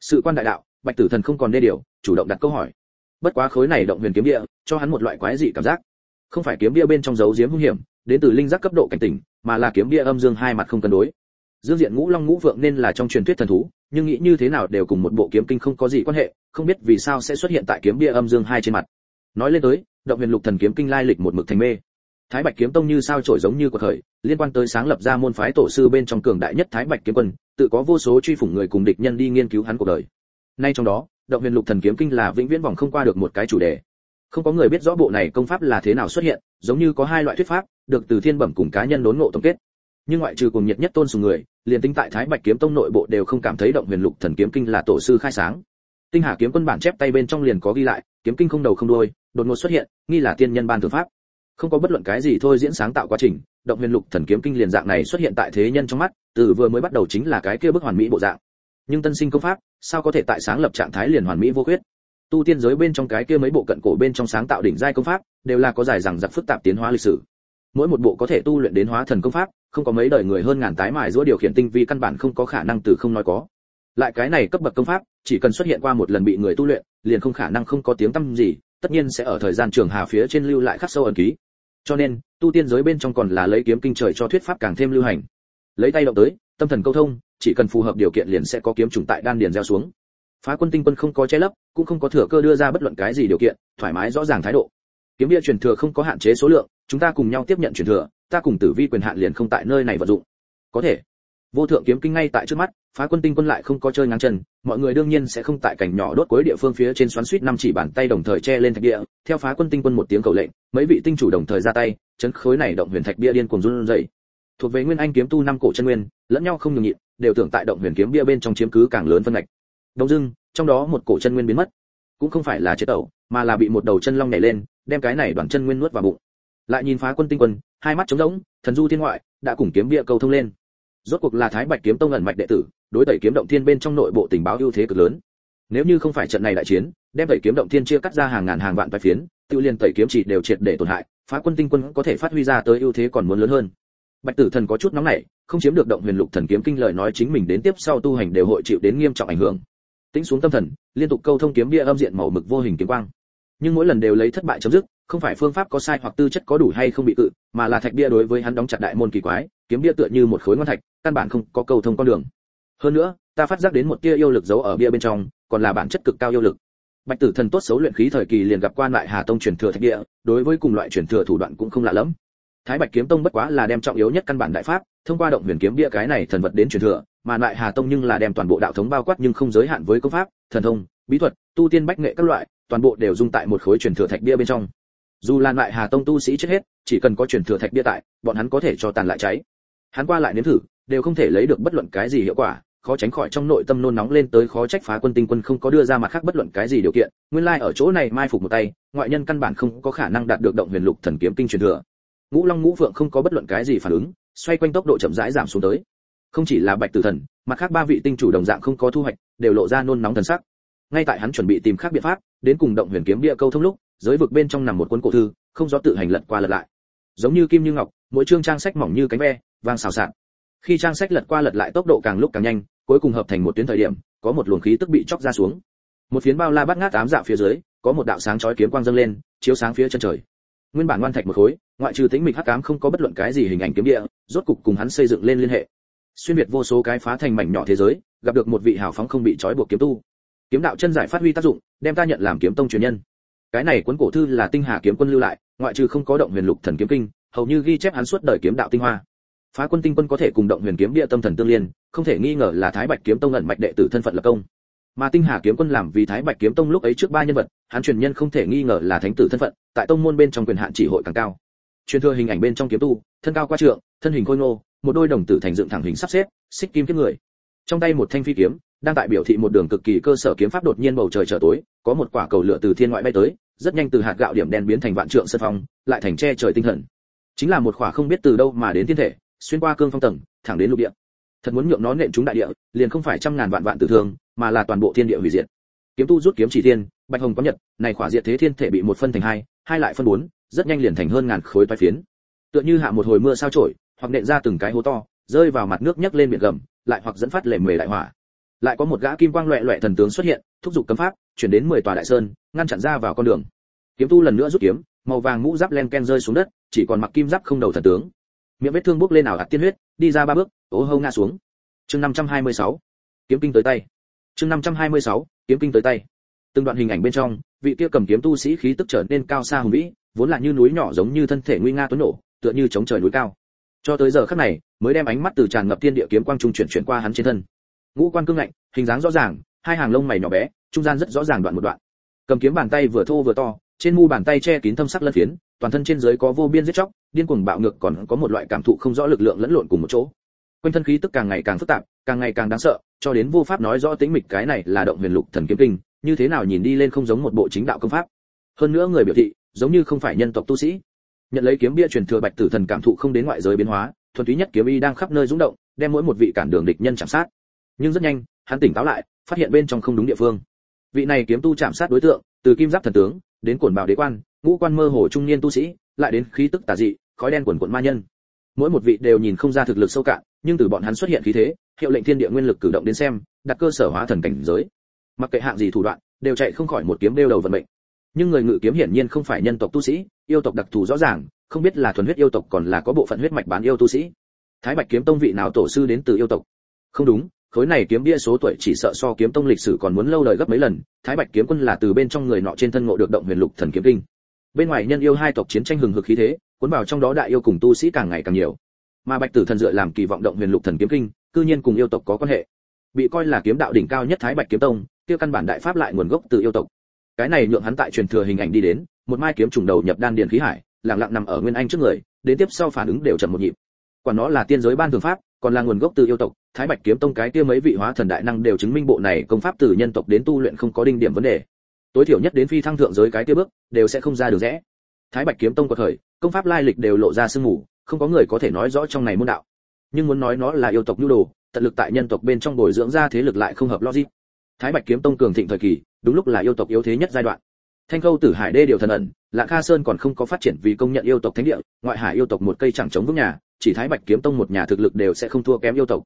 Sự quan đại đạo, bạch tử thần không còn đê điều, chủ động đặt câu hỏi. Bất quá khối này động huyền kiếm địa, cho hắn một loại quái dị cảm giác. Không phải kiếm bia bên trong dấu giếm hung hiểm, đến từ linh giác cấp độ cảnh tỉnh, mà là kiếm bia âm dương hai mặt không cân đối dương diện ngũ long ngũ vượng nên là trong truyền thuyết thần thú, nhưng nghĩ như thế nào đều cùng một bộ kiếm kinh không có gì quan hệ, không biết vì sao sẽ xuất hiện tại kiếm bia âm dương hai trên mặt. Nói lên tới, động huyền lục thần kiếm kinh lai lịch một mực thành mê. Thái bạch kiếm tông như sao trổi giống như của khởi liên quan tới sáng lập ra môn phái tổ sư bên trong cường đại nhất thái bạch kiếm quân, tự có vô số truy phủng người cùng địch nhân đi nghiên cứu hắn cuộc đời. Nay trong đó, động huyền lục thần kiếm kinh là vĩnh viễn vòng không qua được một cái chủ đề. Không có người biết rõ bộ này công pháp là thế nào xuất hiện, giống như có hai loại thuyết pháp, được từ thiên bẩm cùng cá nhân đốn ngộ tổng kết. Nhưng ngoại trừ cùng nhiệt nhất tôn sùng người liền tinh tại thái bạch kiếm tông nội bộ đều không cảm thấy động huyền lục thần kiếm kinh là tổ sư khai sáng. Tinh hà kiếm quân bản chép tay bên trong liền có ghi lại, kiếm kinh không đầu không đuôi, đột ngột xuất hiện, nghi là tiên nhân ban thượng pháp. Không có bất luận cái gì thôi diễn sáng tạo quá trình, động huyền lục thần kiếm kinh liền dạng này xuất hiện tại thế nhân trong mắt, từ vừa mới bắt đầu chính là cái kia bức hoàn mỹ bộ dạng. Nhưng tân sinh công pháp, sao có thể tại sáng lập trạng thái liền hoàn mỹ vô khuyết? Tu tiên giới bên trong cái kia mấy bộ cận cổ bên trong sáng tạo đỉnh giai công pháp, đều là có dài rằng giặc phức tạp tiến hóa lịch sử mỗi một bộ có thể tu luyện đến hóa thần công pháp, không có mấy đời người hơn ngàn tái mài giữa điều khiển tinh vi căn bản không có khả năng từ không nói có. Lại cái này cấp bậc công pháp, chỉ cần xuất hiện qua một lần bị người tu luyện, liền không khả năng không có tiếng tăm gì, tất nhiên sẽ ở thời gian trường hà phía trên lưu lại khắc sâu ẩn ký. Cho nên, tu tiên giới bên trong còn là lấy kiếm kinh trời cho thuyết pháp càng thêm lưu hành. Lấy tay động tới, tâm thần câu thông, chỉ cần phù hợp điều kiện liền sẽ có kiếm trùng tại đan điền gieo xuống. Phá quân tinh quân không có che lấp, cũng không có thừa cơ đưa ra bất luận cái gì điều kiện, thoải mái rõ ràng thái độ. Kiếm bia truyền thừa không có hạn chế số lượng chúng ta cùng nhau tiếp nhận truyền thừa, ta cùng tử vi quyền hạn liền không tại nơi này vận dụng. Có thể. Vô thượng kiếm kinh ngay tại trước mắt, phá quân tinh quân lại không có chơi ngang chân, mọi người đương nhiên sẽ không tại cảnh nhỏ đốt cuối địa phương phía trên xoắn suýt năm chỉ bàn tay đồng thời che lên thạch địa, theo phá quân tinh quân một tiếng cầu lệnh, mấy vị tinh chủ đồng thời ra tay, chấn khối này động huyền thạch bia điên cuồng run rẩy. Thuộc về nguyên anh kiếm tu năm cổ chân nguyên, lẫn nhau không nhường nhịn đều tưởng tại động huyền kiếm bia bên trong chiếm cứ càng lớn phân ngạch. Đông dưng trong đó một cổ chân nguyên biến mất. Cũng không phải là chết tẩu, mà là bị một đầu chân long nhảy lên, đem cái này đoàn chân nguyên nuốt vào bụng lại nhìn phá quân tinh quân, hai mắt trống rỗng, thần du thiên ngoại, đã cùng kiếm bia cầu thông lên. Rốt cuộc là thái bạch kiếm tông ẩn mạch đệ tử, đối tẩy kiếm động thiên bên trong nội bộ tình báo ưu thế cực lớn. Nếu như không phải trận này đại chiến, đem tẩy kiếm động thiên chia cắt ra hàng ngàn hàng vạn tài phiến, tự liên tẩy kiếm chỉ đều triệt để tổn hại, phá quân tinh quân có thể phát huy ra tới ưu thế còn muốn lớn hơn. Bạch tử thần có chút nóng nảy, không chiếm được động huyền lục thần kiếm kinh lời nói chính mình đến tiếp sau tu hành đều hội chịu đến nghiêm trọng ảnh hưởng. Tĩnh xuống tâm thần, liên tục câu thông kiếm bia âm diện màu mực vô hình kiếm quang. Nhưng mỗi lần đều lấy thất bại chấm dứt không phải phương pháp có sai hoặc tư chất có đủ hay không bị cự, mà là thạch bia đối với hắn đóng chặt đại môn kỳ quái, kiếm bia tựa như một khối ngon thạch, căn bản không có cầu thông con đường. Hơn nữa, ta phát giác đến một tia yêu lực giấu ở bia bên trong, còn là bản chất cực cao yêu lực. Bạch tử thần tốt xấu luyện khí thời kỳ liền gặp quan lại hà tông truyền thừa thạch địa đối với cùng loại truyền thừa thủ đoạn cũng không lạ lắm thái bạch kiếm tông bất quá là đem trọng yếu nhất căn bản đại pháp, thông qua động huyền kiếm bia cái này thần vật đến truyền thừa, mà lại hà tông nhưng là đem toàn bộ đạo thống bao quát nhưng không giới hạn với công pháp, thần thông, bí thuật, tu tiên bách nghệ các loại, toàn bộ đều dung tại một khối truyền thừa thạch bia bên trong dù là lại hà tông tu sĩ chết hết, chỉ cần có truyền thừa thạch bia tại, bọn hắn có thể cho tàn lại cháy. Hắn qua lại nếm thử, đều không thể lấy được bất luận cái gì hiệu quả, khó tránh khỏi trong nội tâm nôn nóng lên tới khó trách phá quân tinh quân không có đưa ra mặt khác bất luận cái gì điều kiện, nguyên lai like ở chỗ này mai phục một tay, ngoại nhân căn bản không có khả năng đạt được động huyền lục thần kiếm kinh truyền thừa. Ngũ long ngũ phượng không có bất luận cái gì phản ứng, xoay quanh tốc độ chậm rãi giảm xuống tới. Không chỉ là bạch tử thần, mặt khác ba vị tinh chủ đồng dạng không có thu hoạch, đều lộ ra nôn nóng thần sắc. Ngay tại hắn chuẩn bị tìm khác biện pháp đến cùng động huyền kiếm bia câu thông lúc, giới vực bên trong nằm một cuốn cổ thư, không do tự hành lật qua lật lại. Giống như kim như ngọc, mỗi chương trang sách mỏng như cánh ve, vang xào xạc. Khi trang sách lật qua lật lại tốc độ càng lúc càng nhanh, cuối cùng hợp thành một tuyến thời điểm, có một luồng khí tức bị chóc ra xuống. Một phiến bao la bắt ngát ám dạ phía dưới, có một đạo sáng chói kiếm quang dâng lên, chiếu sáng phía chân trời. Nguyên bản ngoan thạch một khối, ngoại trừ tính mịch hắc ám không có bất luận cái gì hình ảnh kiếm địa, rốt cục cùng hắn xây dựng lên liên hệ. Xuyên việt vô số cái phá thành mảnh nhỏ thế giới, gặp được một vị hào phóng không bị trói buộc kiếm tu kiếm đạo chân giải phát huy tác dụng, đem ta nhận làm kiếm tông truyền nhân. Cái này cuốn cổ thư là tinh hà kiếm quân lưu lại, ngoại trừ không có động huyền lục thần kiếm kinh, hầu như ghi chép hắn suốt đời kiếm đạo tinh hoa. Phá quân tinh quân có thể cùng động huyền kiếm địa tâm thần tương liên, không thể nghi ngờ là thái bạch kiếm tông ẩn mạch đệ tử thân phận lập công. Mà tinh hà kiếm quân làm vì thái bạch kiếm tông lúc ấy trước ba nhân vật, hắn truyền nhân không thể nghi ngờ là thánh tử thân phận, tại tông môn bên trong quyền hạn chỉ hội càng cao. Truyền thừa hình ảnh bên trong kiếm tu, thân cao qua trượng, thân hình khôi ngô, một đôi đồng tử thành dựng thẳng hình sắp xếp, xích kim kiếm người. Trong tay một thanh phi kiếm đang tại biểu thị một đường cực kỳ cơ sở kiếm pháp đột nhiên bầu trời trở tối, có một quả cầu lửa từ thiên ngoại bay tới, rất nhanh từ hạt gạo điểm đen biến thành vạn trượng sơn phong, lại thành che trời tinh thần. Chính là một quả không biết từ đâu mà đến thiên thể, xuyên qua cương phong tầng, thẳng đến lục địa. Thật muốn nhượng nó nện trúng đại địa, liền không phải trăm ngàn vạn vạn tử thương, mà là toàn bộ thiên địa hủy diệt. Kiếm tu rút kiếm chỉ thiên, bạch hồng có nhật, này quả diệt thế thiên thể bị một phân thành hai hai lại phân bốn, rất nhanh liền thành hơn ngàn khối toái phiến. Tựa như hạ một hồi mưa sao trổi, hoặc nện ra từng cái hố to, rơi vào mặt nước nhấc lên biển gầm, lại hoặc dẫn phát lệ mề đại hỏa lại có một gã kim quang loẹ loẹ thần tướng xuất hiện, thúc giục cấm pháp, chuyển đến mười tòa đại sơn, ngăn chặn ra vào con đường. Kiếm tu lần nữa rút kiếm, màu vàng mũ giáp len ken rơi xuống đất, chỉ còn mặc kim giáp không đầu thần tướng. Miệng vết thương bốc lên ảo ạt tiên huyết, đi ra ba bước, ố hâu ngã xuống. Chương 526. kiếm kinh tới tay. Chương 526. kiếm kinh tới tay. Từng đoạn hình ảnh bên trong, vị kia cầm kiếm tu sĩ khí tức trở nên cao xa hùng vĩ, vốn là như núi nhỏ giống như thân thể nguy nga tuấn nổ, tựa như chống trời núi cao. Cho tới giờ khắc này, mới đem ánh mắt từ tràn ngập thiên địa kiếm quang trung chuyển chuyển qua hắn trên thân ngũ quan cương ngạnh, hình dáng rõ ràng, hai hàng lông mày nhỏ bé, trung gian rất rõ ràng đoạn một đoạn. Cầm kiếm bàn tay vừa thô vừa to, trên mu bàn tay che kín thâm sắc lân phiến, toàn thân trên dưới có vô biên giết chóc, điên cuồng bạo ngược còn có một loại cảm thụ không rõ lực lượng lẫn lộn cùng một chỗ. Quanh thân khí tức càng ngày càng phức tạp, càng ngày càng đáng sợ, cho đến vô pháp nói rõ tính mịch cái này là động huyền lục thần kiếm kinh, như thế nào nhìn đi lên không giống một bộ chính đạo công pháp. Hơn nữa người biểu thị, giống như không phải nhân tộc tu sĩ. Nhận lấy kiếm bia truyền thừa bạch tử thần cảm thụ không đến ngoại giới biến hóa, thuần túy nhất kiếm y đang khắp nơi rung động, đem mỗi một vị cản đường địch nhân chạm sát nhưng rất nhanh, hắn tỉnh táo lại, phát hiện bên trong không đúng địa phương. Vị này kiếm tu chạm sát đối tượng, từ kim giáp thần tướng, đến cổn bảo đế quan, ngũ quan mơ hồ trung niên tu sĩ, lại đến khí tức tà dị, khói đen quần quận ma nhân. Mỗi một vị đều nhìn không ra thực lực sâu cạn, nhưng từ bọn hắn xuất hiện khí thế, hiệu lệnh thiên địa nguyên lực cử động đến xem, đặt cơ sở hóa thần cảnh giới. Mặc kệ hạng gì thủ đoạn, đều chạy không khỏi một kiếm đeo đầu vận mệnh. Nhưng người ngự kiếm hiển nhiên không phải nhân tộc tu sĩ, yêu tộc đặc thù rõ ràng, không biết là thuần huyết yêu tộc còn là có bộ phận huyết mạch bán yêu tu sĩ. Thái bạch kiếm tông vị nào tổ sư đến từ yêu tộc? Không đúng khối này kiếm bia số tuổi chỉ sợ so kiếm tông lịch sử còn muốn lâu đời gấp mấy lần, thái bạch kiếm quân là từ bên trong người nọ trên thân ngộ được động huyền lục thần kiếm kinh. Bên ngoài nhân yêu hai tộc chiến tranh hừng hực khí thế, cuốn vào trong đó đại yêu cùng tu sĩ càng ngày càng nhiều. Mà bạch tử thần dựa làm kỳ vọng động huyền lục thần kiếm kinh, cư nhiên cùng yêu tộc có quan hệ. Bị coi là kiếm đạo đỉnh cao nhất thái bạch kiếm tông tiêu căn bản đại pháp lại nguồn gốc từ yêu tộc. Cái này nhượng hắn tại truyền thừa hình ảnh đi đến, một mai kiếm trùng đầu nhập đan điền khí hải, lặng lặng nằm ở nguyên anh trước người, đến tiếp sau phản ứng đều chậm một nhịp. Quả nó là tiên giới ban thường pháp còn là nguồn gốc từ yêu tộc, thái bạch kiếm tông cái kia mấy vị hóa thần đại năng đều chứng minh bộ này công pháp từ nhân tộc đến tu luyện không có đinh điểm vấn đề. Tối thiểu nhất đến phi thăng thượng giới cái kia bước, đều sẽ không ra được rẽ. Thái bạch kiếm tông có thời công pháp lai lịch đều lộ ra sương mù, không có người có thể nói rõ trong này môn đạo. Nhưng muốn nói nó là yêu tộc nhu đồ, tận lực tại nhân tộc bên trong bồi dưỡng ra thế lực lại không hợp logic. Thái bạch kiếm tông cường thịnh thời kỳ, đúng lúc là yêu tộc yếu thế nhất giai đoạn. Thanh câu tử hải đê điều thần ẩn lạ kha sơn còn không có phát triển vì công nhận yêu tộc thánh địa, ngoại hải yêu tộc một cây chẳng chống vững nhà chỉ thái bạch kiếm tông một nhà thực lực đều sẽ không thua kém yêu tộc.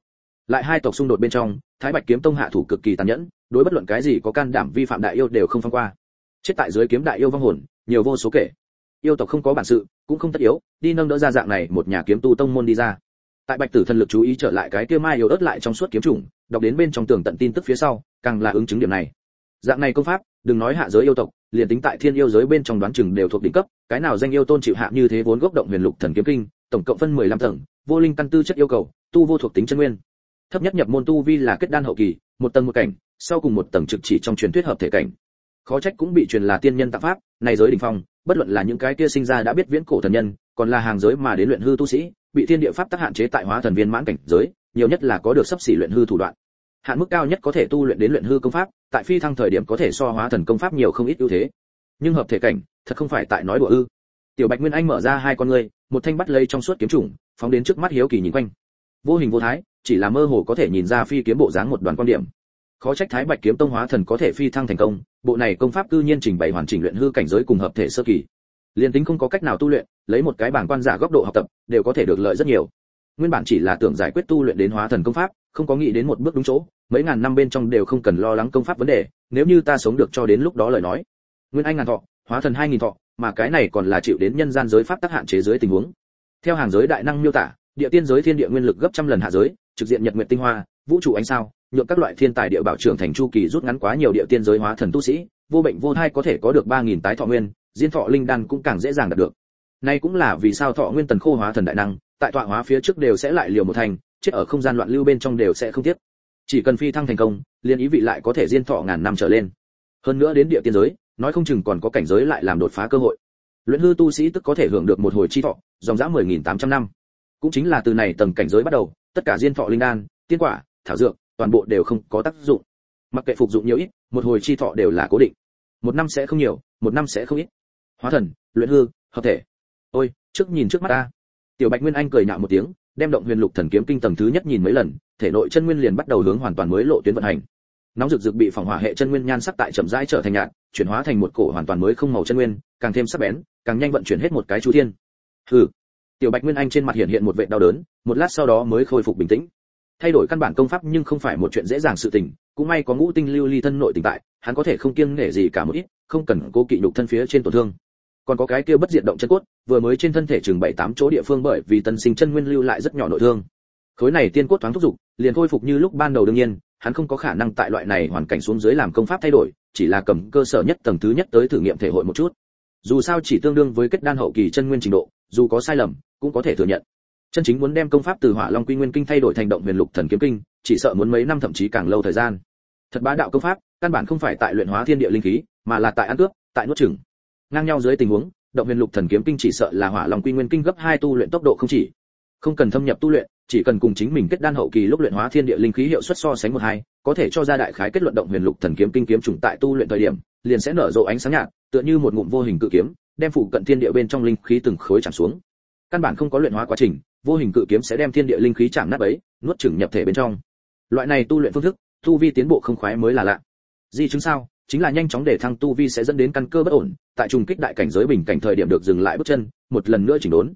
Lại hai tộc xung đột bên trong, thái bạch kiếm tông hạ thủ cực kỳ tàn nhẫn, đối bất luận cái gì có can đảm vi phạm đại yêu đều không phong qua. Chết tại dưới kiếm đại yêu vong hồn, nhiều vô số kể. Yêu tộc không có bản sự, cũng không tất yếu, đi nâng đỡ ra dạng này một nhà kiếm tu tông môn đi ra. Tại bạch tử thần lực chú ý trở lại cái kia mai yêu ớt lại trong suốt kiếm trùng đọc đến bên trong tường tận tin tức phía sau, càng là ứng chứng điểm này. Dạng này công pháp, đừng nói hạ giới yêu tộc, liền tính tại thiên yêu giới bên trong đoán chừng đều thuộc đỉnh cấp, cái nào danh yêu tôn chịu hạ như thế vốn gốc động huyền lục thần kiếm kinh tổng cộng phân 15 tầng, vô linh căn tư chất yêu cầu, tu vô thuộc tính chân nguyên. Thấp nhất nhập môn tu vi là kết đan hậu kỳ, một tầng một cảnh, sau cùng một tầng trực chỉ trong truyền thuyết hợp thể cảnh. Khó trách cũng bị truyền là tiên nhân tạp pháp, này giới đỉnh phong, bất luận là những cái kia sinh ra đã biết viễn cổ thần nhân, còn là hàng giới mà đến luyện hư tu sĩ, bị thiên địa pháp tác hạn chế tại hóa thần viên mãn cảnh giới, nhiều nhất là có được sắp xỉ luyện hư thủ đoạn. Hạn mức cao nhất có thể tu luyện đến luyện hư công pháp, tại phi thăng thời điểm có thể so hóa thần công pháp nhiều không ít ưu thế. Nhưng hợp thể cảnh, thật không phải tại nói đùa ư tiểu bạch nguyên anh mở ra hai con ngươi, một thanh bắt lấy trong suốt kiếm trùng phóng đến trước mắt hiếu kỳ nhìn quanh. Vô hình vô thái, chỉ là mơ hồ có thể nhìn ra phi kiếm bộ dáng một đoàn quan điểm. Khó trách thái bạch kiếm tông hóa thần có thể phi thăng thành công, bộ này công pháp cư nhiên trình bày hoàn chỉnh luyện hư cảnh giới cùng hợp thể sơ kỳ. Liên tính không có cách nào tu luyện, lấy một cái bảng quan giả góc độ học tập, đều có thể được lợi rất nhiều. Nguyên bản chỉ là tưởng giải quyết tu luyện đến hóa thần công pháp, không có nghĩ đến một bước đúng chỗ, mấy ngàn năm bên trong đều không cần lo lắng công pháp vấn đề, nếu như ta sống được cho đến lúc đó lời nói. Nguyên anh ngàn thọ, hóa thần hai nghìn thọ mà cái này còn là chịu đến nhân gian giới pháp tác hạn chế dưới tình huống. Theo hàng giới đại năng miêu tả, địa tiên giới thiên địa nguyên lực gấp trăm lần hạ giới, trực diện nhật nguyện tinh hoa, vũ trụ ánh sao, nhượng các loại thiên tài địa bảo trưởng thành chu kỳ rút ngắn quá nhiều địa tiên giới hóa thần tu sĩ, vô bệnh vô thai có thể có được ba nghìn tái thọ nguyên, diên thọ linh đan cũng càng dễ dàng đạt được. Nay cũng là vì sao thọ nguyên tần khô hóa thần đại năng, tại tọa hóa phía trước đều sẽ lại liều một thành, chết ở không gian loạn lưu bên trong đều sẽ không tiếc. Chỉ cần phi thăng thành công liên ý vị lại có thể diên thọ ngàn năm trở lên. Hơn nữa đến địa tiên giới nói không chừng còn có cảnh giới lại làm đột phá cơ hội. Luyện hư tu sĩ tức có thể hưởng được một hồi chi thọ, dòng dã 10.800 năm. Cũng chính là từ này tầng cảnh giới bắt đầu, tất cả diên thọ linh đan, tiên quả, thảo dược, toàn bộ đều không có tác dụng. Mặc kệ phục dụng nhiều ít, một hồi chi thọ đều là cố định. Một năm sẽ không nhiều, một năm sẽ không ít. Hóa thần, luyện hư, hợp thể. Ôi, trước nhìn trước mắt ta. Tiểu bạch nguyên anh cười nhạo một tiếng, đem động huyền lục thần kiếm kinh tầng thứ nhất nhìn mấy lần, thể nội chân nguyên liền bắt đầu hướng hoàn toàn mới lộ tuyến vận hành nóng rực rực bị phòng hỏa hệ chân nguyên nhan sắc tại chậm rãi trở thành nhạt, chuyển hóa thành một cổ hoàn toàn mới không màu chân nguyên, càng thêm sắc bén, càng nhanh vận chuyển hết một cái chu thiên. Hừ. Tiểu bạch nguyên anh trên mặt hiện hiện một vệ đau đớn, một lát sau đó mới khôi phục bình tĩnh. Thay đổi căn bản công pháp nhưng không phải một chuyện dễ dàng sự tình, cũng may có ngũ tinh lưu ly thân nội tình tại, hắn có thể không kiêng nể gì cả một ít, không cần cố kỵ nhục thân phía trên tổn thương. Còn có cái kia bất diệt động chân cốt, vừa mới trên thân thể chừng bảy tám chỗ địa phương bởi vì tân sinh chân nguyên lưu lại rất nhỏ nội thương. Khối này tiên cốt thoáng thúc dục liền khôi phục như lúc ban đầu đương nhiên hắn không có khả năng tại loại này hoàn cảnh xuống dưới làm công pháp thay đổi, chỉ là cầm cơ sở nhất tầng thứ nhất tới thử nghiệm thể hội một chút. Dù sao chỉ tương đương với kết đan hậu kỳ chân nguyên trình độ, dù có sai lầm, cũng có thể thừa nhận. Chân chính muốn đem công pháp từ hỏa long quy nguyên kinh thay đổi thành động huyền lục thần kiếm kinh, chỉ sợ muốn mấy năm thậm chí càng lâu thời gian. Thật bá đạo công pháp, căn bản không phải tại luyện hóa thiên địa linh khí, mà là tại ăn cướp, tại nuốt chửng. Ngang nhau dưới tình huống, động huyền lục thần kiếm kinh chỉ sợ là hỏa long quy nguyên kinh gấp hai tu luyện tốc độ không chỉ. Không cần thâm nhập tu luyện chỉ cần cùng chính mình kết đan hậu kỳ lúc luyện hóa thiên địa linh khí hiệu suất so sánh một hai, có thể cho ra đại khái kết luận động huyền lục thần kiếm kinh kiếm trùng tại tu luyện thời điểm, liền sẽ nở rộ ánh sáng nhạt, tựa như một ngụm vô hình cự kiếm, đem phụ cận thiên địa bên trong linh khí từng khối chạm xuống. Căn bản không có luyện hóa quá trình, vô hình cự kiếm sẽ đem thiên địa linh khí chạm nát ấy nuốt chửng nhập thể bên trong. Loại này tu luyện phương thức, tu vi tiến bộ không khoái mới là lạ. Di chứng sao? Chính là nhanh chóng để thăng tu vi sẽ dẫn đến căn cơ bất ổn, tại trùng kích đại cảnh giới bình cảnh thời điểm được dừng lại bước chân, một lần nữa chỉnh đốn.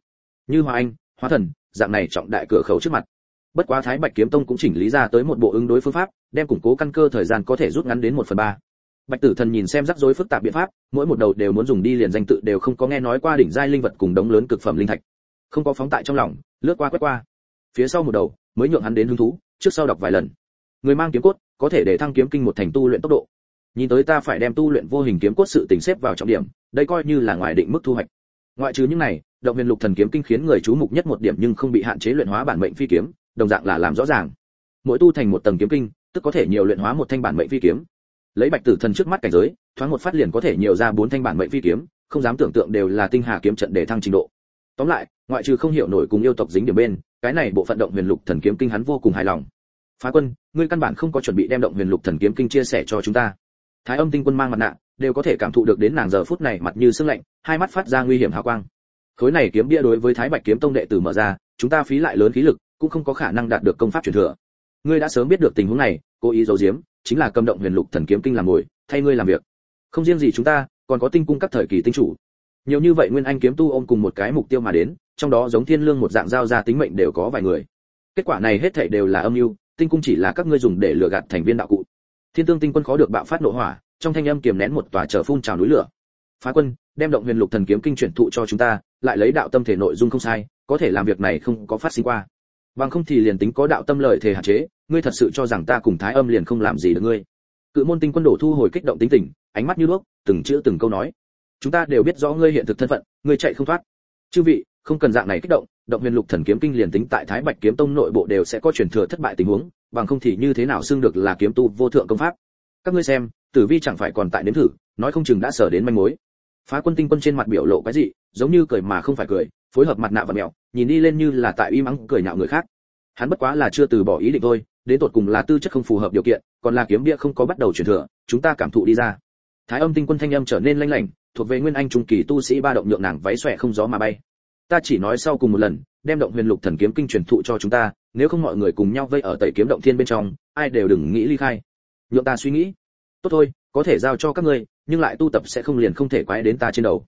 Như hoa anh hóa thần dạng này trọng đại cửa khẩu trước mặt. Bất quá thái bạch kiếm tông cũng chỉnh lý ra tới một bộ ứng đối phương pháp, đem củng cố căn cơ thời gian có thể rút ngắn đến một phần ba. Bạch tử thần nhìn xem rắc rối phức tạp biện pháp, mỗi một đầu đều muốn dùng đi liền danh tự đều không có nghe nói qua đỉnh giai linh vật cùng đống lớn cực phẩm linh thạch. Không có phóng tại trong lòng, lướt qua quét qua. Phía sau một đầu, mới nhượng hắn đến hứng thú, trước sau đọc vài lần. Người mang kiếm cốt, có thể để thăng kiếm kinh một thành tu luyện tốc độ. Nhìn tới ta phải đem tu luyện vô hình kiếm cốt sự tình xếp vào trọng điểm, đây coi như là ngoài định mức thu hoạch ngoại trừ những này, động huyền lục thần kiếm kinh khiến người chú mục nhất một điểm nhưng không bị hạn chế luyện hóa bản mệnh phi kiếm, đồng dạng là làm rõ ràng. Mỗi tu thành một tầng kiếm kinh, tức có thể nhiều luyện hóa một thanh bản mệnh phi kiếm. Lấy bạch tử thần trước mắt cảnh giới, thoáng một phát liền có thể nhiều ra bốn thanh bản mệnh phi kiếm, không dám tưởng tượng đều là tinh hà kiếm trận để thăng trình độ. Tóm lại, ngoại trừ không hiểu nổi cùng yêu tộc dính điểm bên, cái này bộ phận động huyền lục thần kiếm kinh hắn vô cùng hài lòng. Phá quân, ngươi căn bản không có chuẩn bị đem động huyền lục thần kiếm kinh chia sẻ cho chúng ta. Thái âm tinh quân mang mặt nạ đều có thể cảm thụ được đến nàng giờ phút này mặt như sương lạnh, hai mắt phát ra nguy hiểm hào quang. Khối này kiếm bia đối với thái bạch kiếm tông đệ tử mở ra, chúng ta phí lại lớn khí lực, cũng không có khả năng đạt được công pháp truyền thừa. Ngươi đã sớm biết được tình huống này, cố ý giấu giếm, chính là cầm động huyền lục thần kiếm kinh làm ngồi thay ngươi làm việc. Không riêng gì chúng ta, còn có tinh cung các thời kỳ tinh chủ. Nhiều như vậy nguyên anh kiếm tu ôm cùng một cái mục tiêu mà đến, trong đó giống thiên lương một dạng giao ra tính mệnh đều có vài người. Kết quả này hết thảy đều là âm mưu, tinh cung chỉ là các ngươi dùng để lừa gạt thành viên đạo cụ. Thiên tương tinh quân khó được bạo phát nộ hỏa trong thanh âm kiềm nén một tòa trở phun trào núi lửa. Phá quân, đem động huyền lục thần kiếm kinh chuyển thụ cho chúng ta, lại lấy đạo tâm thể nội dung không sai, có thể làm việc này không có phát sinh qua. Bằng không thì liền tính có đạo tâm lợi thể hạn chế, ngươi thật sự cho rằng ta cùng thái âm liền không làm gì được ngươi. Cự môn tinh quân đổ thu hồi kích động tính tình, ánh mắt như đuốc, từng chữ từng câu nói. Chúng ta đều biết rõ ngươi hiện thực thân phận, ngươi chạy không thoát. Chư vị, không cần dạng này kích động động huyền lục thần kiếm kinh liền tính tại thái bạch kiếm tông nội bộ đều sẽ có truyền thừa thất bại tình huống, bằng không thì như thế nào xưng được là kiếm tu vô thượng công pháp? Các ngươi xem tử vi chẳng phải còn tại nếm thử, nói không chừng đã sở đến manh mối. Phá quân tinh quân trên mặt biểu lộ cái gì giống như cười mà không phải cười, phối hợp mặt nạ và mèo nhìn đi lên như là tại uy mắng cười nhạo người khác. Hắn bất quá là chưa từ bỏ ý định thôi, đến tột cùng là tư chất không phù hợp điều kiện, còn là kiếm bia không có bắt đầu truyền thừa, chúng ta cảm thụ đi ra. Thái âm tinh quân thanh âm trở nên lanh lảnh, thuộc về nguyên anh trung kỳ tu sĩ ba động nhượng nàng váy xòe không gió mà bay. Ta chỉ nói sau cùng một lần, đem động huyền lục thần kiếm kinh truyền thụ cho chúng ta, nếu không mọi người cùng nhau vây ở tẩy kiếm động thiên bên trong, ai đều đừng nghĩ ly khai. Nhượng ta suy nghĩ tốt thôi, có thể giao cho các ngươi, nhưng lại tu tập sẽ không liền không thể quái đến ta trên đầu.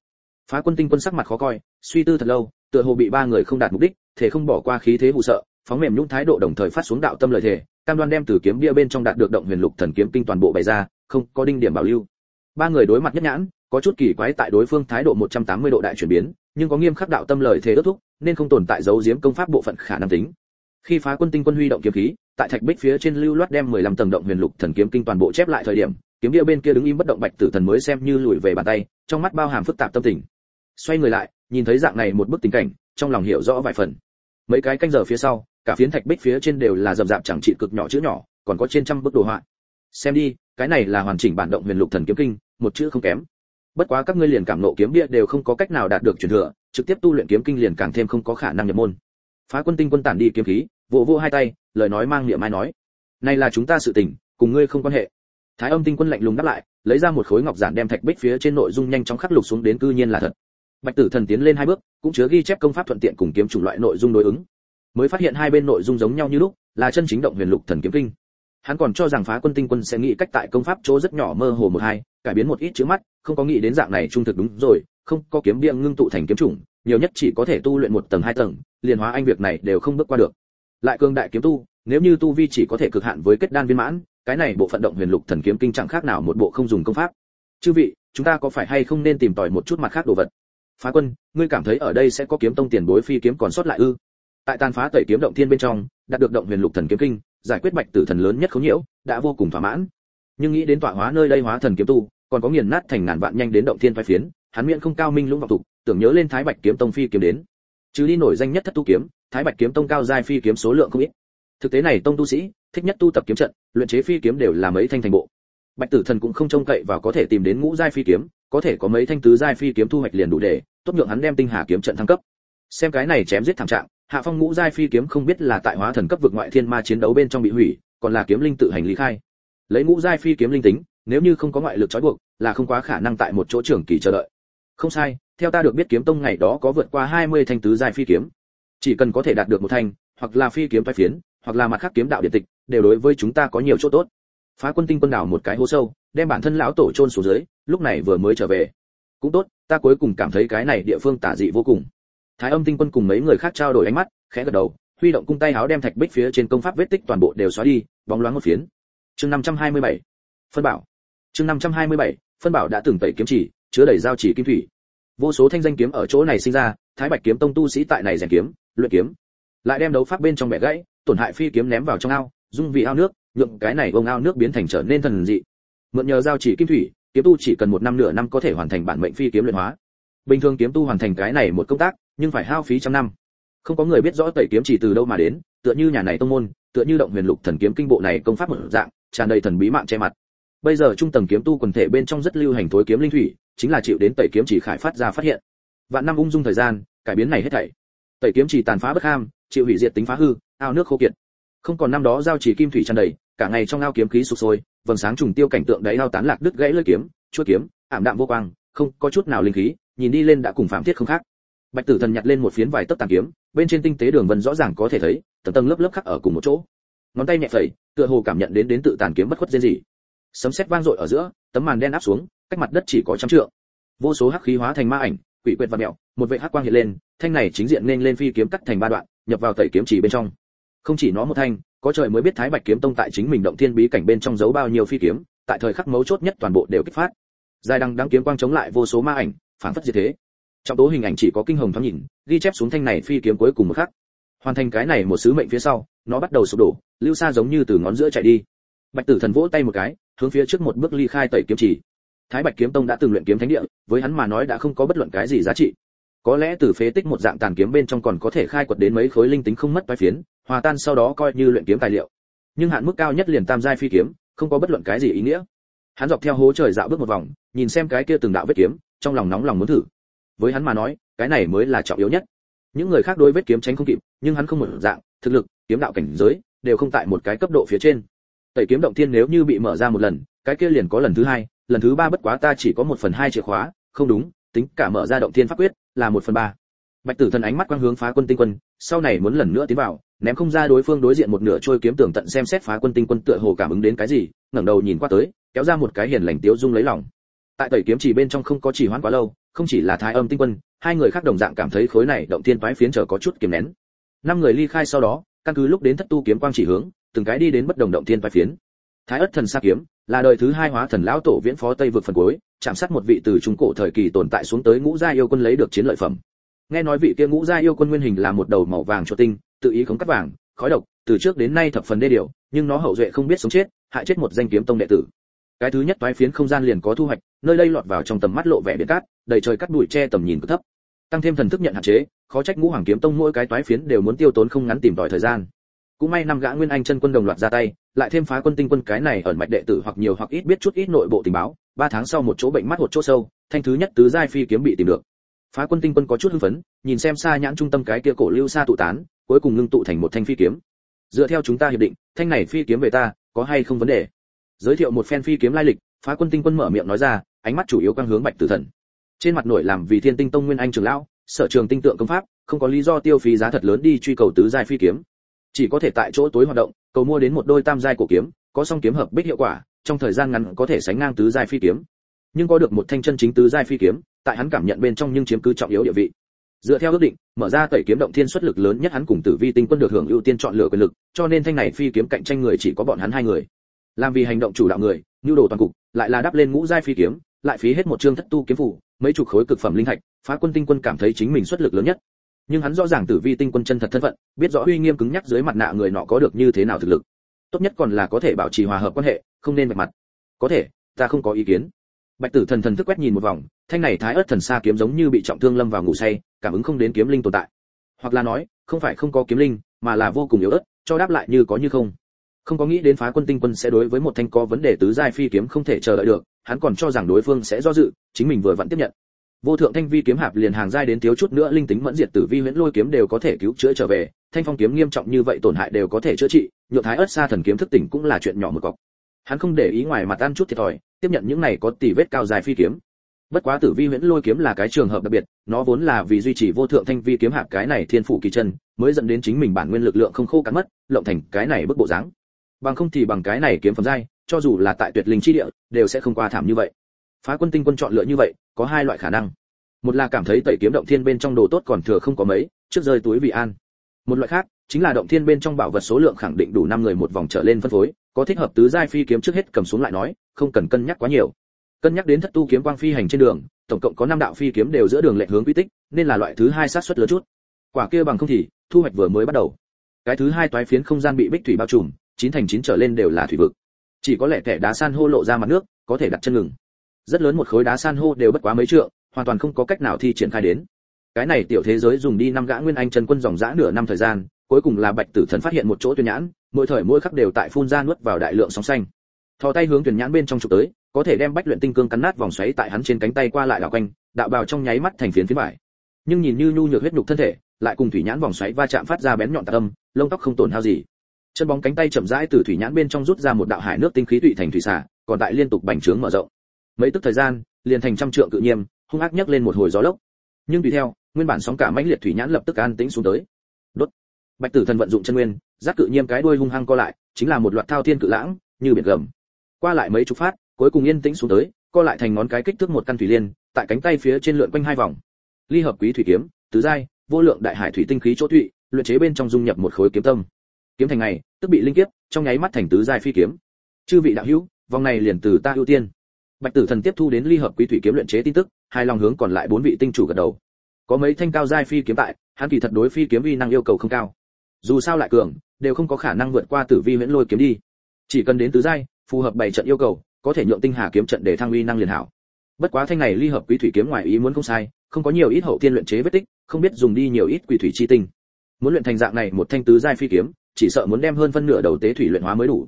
Phá quân tinh quân sắc mặt khó coi, suy tư thật lâu, tựa hồ bị ba người không đạt mục đích, thể không bỏ qua khí thế hụ sợ, phóng mềm nhũng thái độ đồng thời phát xuống đạo tâm lời thể cam đoan đem từ kiếm bia bên trong đạt được động huyền lục thần kiếm kinh toàn bộ bày ra, không có đinh điểm bảo lưu. Ba người đối mặt nhất nhãn, có chút kỳ quái tại đối phương thái độ 180 độ đại chuyển biến, nhưng có nghiêm khắc đạo tâm lời thế ước thúc, nên không tồn tại dấu giếm công pháp bộ phận khả năng tính khi phá quân tinh quân huy động kiếm khí, tại thạch bích phía trên lưu loát đem 15 tầng động huyền lục thần kiếm kinh toàn bộ chép lại thời điểm, kiếm địa bên kia đứng im bất động bạch tử thần mới xem như lùi về bàn tay, trong mắt bao hàm phức tạp tâm tình. Xoay người lại, nhìn thấy dạng này một bức tình cảnh, trong lòng hiểu rõ vài phần. Mấy cái canh giờ phía sau, cả phiến thạch bích phía trên đều là rậm rạp chẳng trị cực nhỏ chữ nhỏ, còn có trên trăm bức đồ họa. Xem đi, cái này là hoàn chỉnh bản động huyền lục thần kiếm kinh, một chữ không kém. Bất quá các ngươi liền cảm nộ kiếm bia đều không có cách nào đạt được truyền thừa, trực tiếp tu luyện kiếm kinh liền càng thêm không có khả năng nhập môn. Phá quân tinh quân tản đi kiếm khí vỗ vỗ hai tay, lời nói mang niệm mai nói. Này là chúng ta sự tình, cùng ngươi không quan hệ. Thái âm tinh quân lạnh lùng đáp lại, lấy ra một khối ngọc giản đem thạch bích phía trên nội dung nhanh chóng khắc lục xuống đến cư nhiên là thật. Bạch tử thần tiến lên hai bước, cũng chứa ghi chép công pháp thuận tiện cùng kiếm chủng loại nội dung đối ứng. Mới phát hiện hai bên nội dung giống nhau như lúc, là chân chính động huyền lục thần kiếm kinh. Hắn còn cho rằng phá quân tinh quân sẽ nghĩ cách tại công pháp chỗ rất nhỏ mơ hồ một hai, cải biến một ít chữ mắt, không có nghĩ đến dạng này trung thực đúng rồi, không có kiếm bia ngưng tụ thành kiếm chủng, nhiều nhất chỉ có thể tu luyện một tầng hai tầng, liền hóa anh việc này đều không bước qua được lại cương đại kiếm tu, nếu như tu vi chỉ có thể cực hạn với kết đan viên mãn, cái này bộ phận động huyền lục thần kiếm kinh chẳng khác nào một bộ không dùng công pháp. Chư vị, chúng ta có phải hay không nên tìm tòi một chút mặt khác đồ vật? Phá quân, ngươi cảm thấy ở đây sẽ có kiếm tông tiền bối phi kiếm còn sót lại ư? Tại tàn phá tẩy kiếm động thiên bên trong, đạt được động huyền lục thần kiếm kinh, giải quyết bạch tử thần lớn nhất khống nhiễu, đã vô cùng thỏa mãn. Nhưng nghĩ đến tọa hóa nơi đây hóa thần kiếm tu, còn có nghiền nát thành ngàn vạn nhanh đến động thiên phái phiến, hắn miệng không cao minh lũng vọng tục, tưởng nhớ lên thái bạch kiếm tông phi kiếm đến. Chứ đi nổi danh nhất thất tu kiếm thái bạch kiếm tông cao giai phi kiếm số lượng không ít. Thực tế này tông tu sĩ, thích nhất tu tập kiếm trận, luyện chế phi kiếm đều là mấy thanh thành bộ. Bạch tử thần cũng không trông cậy vào có thể tìm đến ngũ giai phi kiếm, có thể có mấy thanh tứ giai phi kiếm thu hoạch liền đủ để, tốt nhượng hắn đem tinh hà kiếm trận thăng cấp. Xem cái này chém giết thảm trạng, hạ phong ngũ giai phi kiếm không biết là tại hóa thần cấp vực ngoại thiên ma chiến đấu bên trong bị hủy, còn là kiếm linh tự hành lý khai. Lấy ngũ giai phi kiếm linh tính, nếu như không có ngoại lực trói buộc, là không quá khả năng tại một chỗ trưởng kỳ chờ đợi. Không sai, theo ta được biết kiếm tông ngày đó có vượt qua 20 thanh tứ giai phi kiếm chỉ cần có thể đạt được một thanh hoặc là phi kiếm phái phiến hoặc là mặt khác kiếm đạo điện tịch đều đối với chúng ta có nhiều chỗ tốt. Phá quân tinh quân đảo một cái hố sâu đem bản thân lão tổ chôn xuống dưới lúc này vừa mới trở về. Cũng tốt ta cuối cùng cảm thấy cái này địa phương tả dị vô cùng. Thái âm tinh quân cùng mấy người khác trao đổi ánh mắt khẽ gật đầu huy động cung tay háo đem thạch bích phía trên công pháp vết tích toàn bộ đều xóa đi bóng loáng một phiến. Chương 527. phân bảo. Chương 527, phân bảo đã từng tẩy kiếm chỉ chứa đầy giao chỉ kim thủy. Vô số thanh danh kiếm ở chỗ này sinh ra thái bạch kiếm tông tu sĩ tại này rèn kiếm, luyện kiếm. Lại đem đấu pháp bên trong bẻ gãy, tổn hại phi kiếm ném vào trong ao, dung vị ao nước, nhượng cái này vông ao nước biến thành trở nên thần dị. Mượn nhờ giao chỉ kim thủy, kiếm tu chỉ cần một năm nửa năm có thể hoàn thành bản mệnh phi kiếm luyện hóa. Bình thường kiếm tu hoàn thành cái này một công tác, nhưng phải hao phí trăm năm. Không có người biết rõ tẩy kiếm chỉ từ đâu mà đến, tựa như nhà này tông môn, tựa như động huyền lục thần kiếm kinh bộ này công pháp một dạng, tràn đầy thần bí mạng che mặt. Bây giờ trung tầng kiếm tu quần thể bên trong rất lưu hành thối kiếm linh thủy, chính là chịu đến tẩy kiếm chỉ khải phát ra phát hiện vạn năm ung dung thời gian, cải biến này hết thảy. Tẩy kiếm chỉ tàn phá bất ham, chịu hủy diệt tính phá hư, ao nước khô kiệt. Không còn năm đó giao chỉ kim thủy tràn đầy, cả ngày trong ao kiếm khí sục sôi, vầng sáng trùng tiêu cảnh tượng đấy ao tán lạc đứt gãy lưỡi kiếm, chuôi kiếm, ảm đạm vô quang, không có chút nào linh khí, nhìn đi lên đã cùng phạm thiết không khác. Bạch tử thần nhặt lên một phiến vài tấc tàn kiếm, bên trên tinh tế đường vân rõ ràng có thể thấy, tầng tầng lớp lớp khắc ở cùng một chỗ. Ngón tay nhẹ phẩy, tựa hồ cảm nhận đến đến tự tàn kiếm bất khuất dên gì sấm sét vang dội ở giữa, tấm màn đen áp xuống, cách mặt đất chỉ có trăm trượng. Vô số hắc khí hóa thành ma ảnh quỷ quyệt và mèo một vệ hắc quang hiện lên, thanh này chính diện nên lên phi kiếm cắt thành ba đoạn, nhập vào tẩy kiếm chỉ bên trong. Không chỉ nó một thanh, có trời mới biết thái bạch kiếm tông tại chính mình động thiên bí cảnh bên trong giấu bao nhiêu phi kiếm, tại thời khắc mấu chốt nhất toàn bộ đều kích phát. Dài đăng đăng kiếm quang chống lại vô số ma ảnh, phản phất diệt thế. Trong tố hình ảnh chỉ có kinh hồng thoáng nhìn, ghi chép xuống thanh này phi kiếm cuối cùng một khắc. Hoàn thành cái này một sứ mệnh phía sau, nó bắt đầu sụp đổ, lưu xa giống như từ ngón giữa chạy đi. Bạch tử thần vỗ tay một cái, hướng phía trước một bước ly khai tẩy kiếm chỉ thái bạch kiếm tông đã từng luyện kiếm thánh địa, với hắn mà nói đã không có bất luận cái gì giá trị. Có lẽ từ phế tích một dạng tàn kiếm bên trong còn có thể khai quật đến mấy khối linh tính không mất toái phiến, hòa tan sau đó coi như luyện kiếm tài liệu. Nhưng hạn mức cao nhất liền tam giai phi kiếm, không có bất luận cái gì ý nghĩa. Hắn dọc theo hố trời dạo bước một vòng, nhìn xem cái kia từng đạo vết kiếm, trong lòng nóng lòng muốn thử. Với hắn mà nói, cái này mới là trọng yếu nhất. Những người khác đối vết kiếm tránh không kịp, nhưng hắn không một dạng, thực lực, kiếm đạo cảnh giới, đều không tại một cái cấp độ phía trên. Tẩy kiếm động thiên nếu như bị mở ra một lần, cái kia liền có lần thứ hai lần thứ ba bất quá ta chỉ có một phần hai chìa khóa, không đúng, tính cả mở ra động thiên pháp quyết là một phần ba. Bạch tử thần ánh mắt quang hướng phá quân tinh quân, sau này muốn lần nữa tiến vào, ném không ra đối phương đối diện một nửa trôi kiếm tưởng tận xem xét phá quân tinh quân tựa hồ cảm ứng đến cái gì, ngẩng đầu nhìn qua tới, kéo ra một cái hiền lành tiếu dung lấy lòng. Tại tẩy kiếm chỉ bên trong không có chỉ hoãn quá lâu, không chỉ là thái âm tinh quân, hai người khác đồng dạng cảm thấy khối này động thiên toái phiến chờ có chút kiềm nén. Năm người ly khai sau đó, căn cứ lúc đến thất tu kiếm quang chỉ hướng, từng cái đi đến bất đồng động thiên toái phiến. Thái ất thần sa kiếm là đời thứ hai hóa thần lão tổ viễn phó tây vực phần cuối, chạm sát một vị từ trung cổ thời kỳ tồn tại xuống tới ngũ gia yêu quân lấy được chiến lợi phẩm. Nghe nói vị kia ngũ gia yêu quân nguyên hình là một đầu màu vàng cho tinh, tự ý không cắt vàng, khói độc, từ trước đến nay thập phần đê điều, nhưng nó hậu duệ không biết sống chết, hại chết một danh kiếm tông đệ tử. Cái thứ nhất toái phiến không gian liền có thu hoạch, nơi đây lọt vào trong tầm mắt lộ vẻ biển cát, đầy trời cắt bụi che tầm nhìn cực thấp. Tăng thêm thần thức nhận hạn chế, khó trách ngũ hoàng kiếm tông mỗi cái toái phiến đều muốn tiêu tốn không ngắn tìm tòi thời gian cũng may năm gã nguyên anh chân quân đồng loạt ra tay, lại thêm phá quân tinh quân cái này ẩn mạch đệ tử hoặc nhiều hoặc ít biết chút ít nội bộ tình báo, ba tháng sau một chỗ bệnh mắt một chỗ sâu, thanh thứ nhất tứ giai phi kiếm bị tìm được. Phá quân tinh quân có chút hưng phấn, nhìn xem xa nhãn trung tâm cái kia cổ lưu xa tụ tán, cuối cùng ngưng tụ thành một thanh phi kiếm. Dựa theo chúng ta hiệp định, thanh này phi kiếm về ta, có hay không vấn đề? Giới thiệu một phen phi kiếm lai lịch, phá quân tinh quân mở miệng nói ra, ánh mắt chủ yếu quang hướng bạch tử thần. Trên mặt nổi làm vì thiên tinh tông nguyên anh trưởng lão, sở trường tinh tượng công pháp, không có lý do tiêu phí giá thật lớn đi truy cầu tứ giai phi kiếm chỉ có thể tại chỗ tối hoạt động, cầu mua đến một đôi tam giai cổ kiếm, có song kiếm hợp bích hiệu quả, trong thời gian ngắn có thể sánh ngang tứ giai phi kiếm. Nhưng có được một thanh chân chính tứ giai phi kiếm, tại hắn cảm nhận bên trong nhưng chiếm cứ trọng yếu địa vị. Dựa theo ước định, mở ra tẩy kiếm động thiên xuất lực lớn nhất hắn cùng tử vi tinh quân được hưởng ưu tiên chọn lựa quyền lực, cho nên thanh này phi kiếm cạnh tranh người chỉ có bọn hắn hai người. Làm vì hành động chủ đạo người, nhu đồ toàn cục, lại là đắp lên ngũ giai phi kiếm, lại phí hết một chương thất tu kiếm phủ mấy chục khối cực phẩm linh hạch phá quân tinh quân cảm thấy chính mình xuất lực lớn nhất nhưng hắn rõ ràng tử vi tinh quân chân thật thân phận, biết rõ uy nghiêm cứng nhắc dưới mặt nạ người nọ có được như thế nào thực lực. Tốt nhất còn là có thể bảo trì hòa hợp quan hệ, không nên vạch mặt. Có thể, ta không có ý kiến. Bạch tử thần thần thức quét nhìn một vòng, thanh này thái ớt thần xa kiếm giống như bị trọng thương lâm vào ngủ say, cảm ứng không đến kiếm linh tồn tại. Hoặc là nói, không phải không có kiếm linh, mà là vô cùng yếu ớt, cho đáp lại như có như không. Không có nghĩ đến phá quân tinh quân sẽ đối với một thanh có vấn đề tứ giai phi kiếm không thể chờ đợi được, hắn còn cho rằng đối phương sẽ do dự, chính mình vừa vẫn tiếp nhận vô thượng thanh vi kiếm hạp liền hàng giai đến thiếu chút nữa linh tính mẫn diệt tử vi huyễn lôi kiếm đều có thể cứu chữa trở về, thanh phong kiếm nghiêm trọng như vậy tổn hại đều có thể chữa trị, nhượng thái ớt xa thần kiếm thức tỉnh cũng là chuyện nhỏ một cọc. Hắn không để ý ngoài mặt ăn chút thiệt thòi, tiếp nhận những này có tỷ vết cao dài phi kiếm. Bất quá tử vi huyễn lôi kiếm là cái trường hợp đặc biệt, nó vốn là vì duy trì vô thượng thanh vi kiếm hạp cái này thiên phủ kỳ chân, mới dẫn đến chính mình bản nguyên lực lượng không khô cắn mất, lộng thành cái này bức bộ dáng. Bằng không thì bằng cái này kiếm phẩm giai, cho dù là tại tuyệt linh chi địa, đều sẽ không qua thảm như vậy. Phá quân tinh quân chọn lựa như vậy có hai loại khả năng. Một là cảm thấy tẩy kiếm động thiên bên trong đồ tốt còn thừa không có mấy, trước rơi túi vị an. Một loại khác, chính là động thiên bên trong bảo vật số lượng khẳng định đủ năm người một vòng trở lên phân phối, có thích hợp tứ giai phi kiếm trước hết cầm xuống lại nói, không cần cân nhắc quá nhiều. Cân nhắc đến thất tu kiếm quang phi hành trên đường, tổng cộng có năm đạo phi kiếm đều giữa đường lệ hướng quy tích, nên là loại thứ hai sát suất lớn chút. Quả kia bằng không thì, thu hoạch vừa mới bắt đầu. Cái thứ hai toái phiến không gian bị bích thủy bao trùm, chín thành chín trở lên đều là thủy vực. Chỉ có lẻ thẻ đá san hô lộ ra mặt nước, có thể đặt chân ngừng rất lớn một khối đá san hô đều bất quá mấy trượng, hoàn toàn không có cách nào thi triển khai đến. Cái này tiểu thế giới dùng đi năm gã nguyên anh chân quân dòng dã nửa năm thời gian, cuối cùng là bạch tử thần phát hiện một chỗ tuyển nhãn, mỗi thời mỗi khắc đều tại phun ra nuốt vào đại lượng sóng xanh. Thò tay hướng tuyển nhãn bên trong chụp tới, có thể đem bách luyện tinh cương cắn nát vòng xoáy tại hắn trên cánh tay qua lại đảo quanh, đạo bào trong nháy mắt thành phiến phiến vải. Nhưng nhìn như nhu nhược huyết nhục thân thể, lại cùng thủy nhãn vòng xoáy va chạm phát ra bén nhọn tạc âm, lông tóc không tổn hao gì. Chân bóng cánh tay chậm rãi từ thủy nhãn bên trong rút ra một đạo hải nước tinh khí tụy thành thủy xả còn tại liên tục bành trướng mở rộng mấy tức thời gian, liền thành trăm trượng cự nhiêm hung ác nhấc lên một hồi gió lốc. Nhưng tùy theo, nguyên bản sóng cả mãnh liệt thủy nhãn lập tức an tĩnh xuống tới. Đốt. Bạch tử thần vận dụng chân nguyên giáp cự nhiêm cái đuôi hung hăng co lại, chính là một loạt thao thiên cự lãng, như biển gầm. Qua lại mấy chục phát, cuối cùng yên tĩnh xuống tới, co lại thành ngón cái kích thước một căn thủy liên, tại cánh tay phía trên lượn quanh hai vòng. Ly hợp quý thủy kiếm, tứ giai, vô lượng đại hải thủy tinh khí chỗ thụy luyện chế bên trong dung nhập một khối kiếm tâm. Kiếm thành này, tức bị linh kiếp, trong nháy mắt thành tứ giai phi kiếm. Chư vị đạo hữu, vòng này liền từ ta ưu tiên bạch tử thần tiếp thu đến ly hợp quý thủy kiếm luyện chế tin tức hai lòng hướng còn lại bốn vị tinh chủ gật đầu. Có mấy thanh cao giai phi kiếm tại, hắn kỳ thật đối phi kiếm vi năng yêu cầu không cao. Dù sao lại cường, đều không có khả năng vượt qua tử vi miễn lôi kiếm đi. Chỉ cần đến tứ giai, phù hợp bảy trận yêu cầu, có thể nhượng tinh hà kiếm trận để thăng uy năng liền hảo. Bất quá thanh này ly hợp quý thủy kiếm ngoài ý muốn không sai, không có nhiều ít hậu tiên luyện chế vết tích, không biết dùng đi nhiều ít quỷ thủy chi tinh. Muốn luyện thành dạng này một thanh tứ giai phi kiếm, chỉ sợ muốn đem hơn phân nửa đầu tế thủy luyện hóa mới đủ.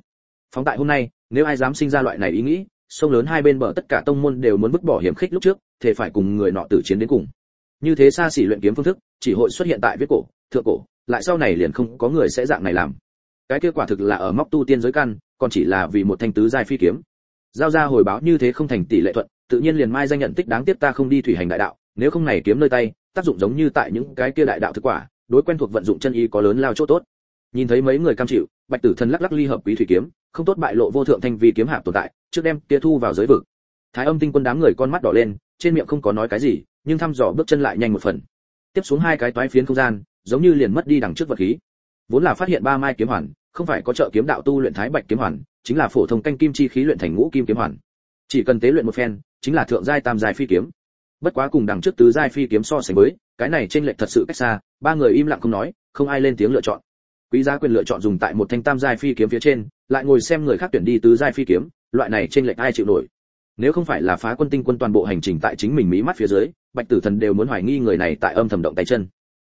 Phóng tại hôm nay, nếu ai dám sinh ra loại này ý nghĩ sông lớn hai bên bờ tất cả tông môn đều muốn vứt bỏ hiểm khích lúc trước thể phải cùng người nọ tử chiến đến cùng. Như thế xa xỉ luyện kiếm phương thức, chỉ hội xuất hiện tại viết cổ, thượng cổ, lại sau này liền không có người sẽ dạng này làm. Cái kết quả thực là ở móc tu tiên giới căn, còn chỉ là vì một thanh tứ giai phi kiếm. Giao ra hồi báo như thế không thành tỷ lệ thuận, tự nhiên liền mai danh nhận tích đáng tiếc ta không đi thủy hành đại đạo, nếu không này kiếm nơi tay, tác dụng giống như tại những cái kia đại đạo thực quả, đối quen thuộc vận dụng chân y có lớn lao chỗ tốt. Nhìn thấy mấy người cam chịu, bạch tử thần lắc lắc ly hợp quý thủy kiếm, không tốt bại lộ vô thượng thanh vi kiếm hạ tồn tại trước đem kia thu vào giới vực. Thái âm tinh quân đám người con mắt đỏ lên, trên miệng không có nói cái gì, nhưng thăm dò bước chân lại nhanh một phần. Tiếp xuống hai cái toái phiến không gian, giống như liền mất đi đằng trước vật khí. Vốn là phát hiện ba mai kiếm hoàn, không phải có trợ kiếm đạo tu luyện thái bạch kiếm hoàn, chính là phổ thông canh kim chi khí luyện thành ngũ kim kiếm hoàn. Chỉ cần tế luyện một phen, chính là thượng giai tam giai phi kiếm. Bất quá cùng đằng trước tứ giai phi kiếm so sánh với, cái này trên lệch thật sự cách xa, ba người im lặng không nói, không ai lên tiếng lựa chọn. Quý giá quyền lựa chọn dùng tại một thanh tam giai phi kiếm phía trên, lại ngồi xem người khác tuyển đi tứ giai phi kiếm loại này trên lệch ai chịu nổi. Nếu không phải là phá quân tinh quân toàn bộ hành trình tại chính mình mỹ mắt phía dưới, bạch tử thần đều muốn hoài nghi người này tại âm thầm động tay chân.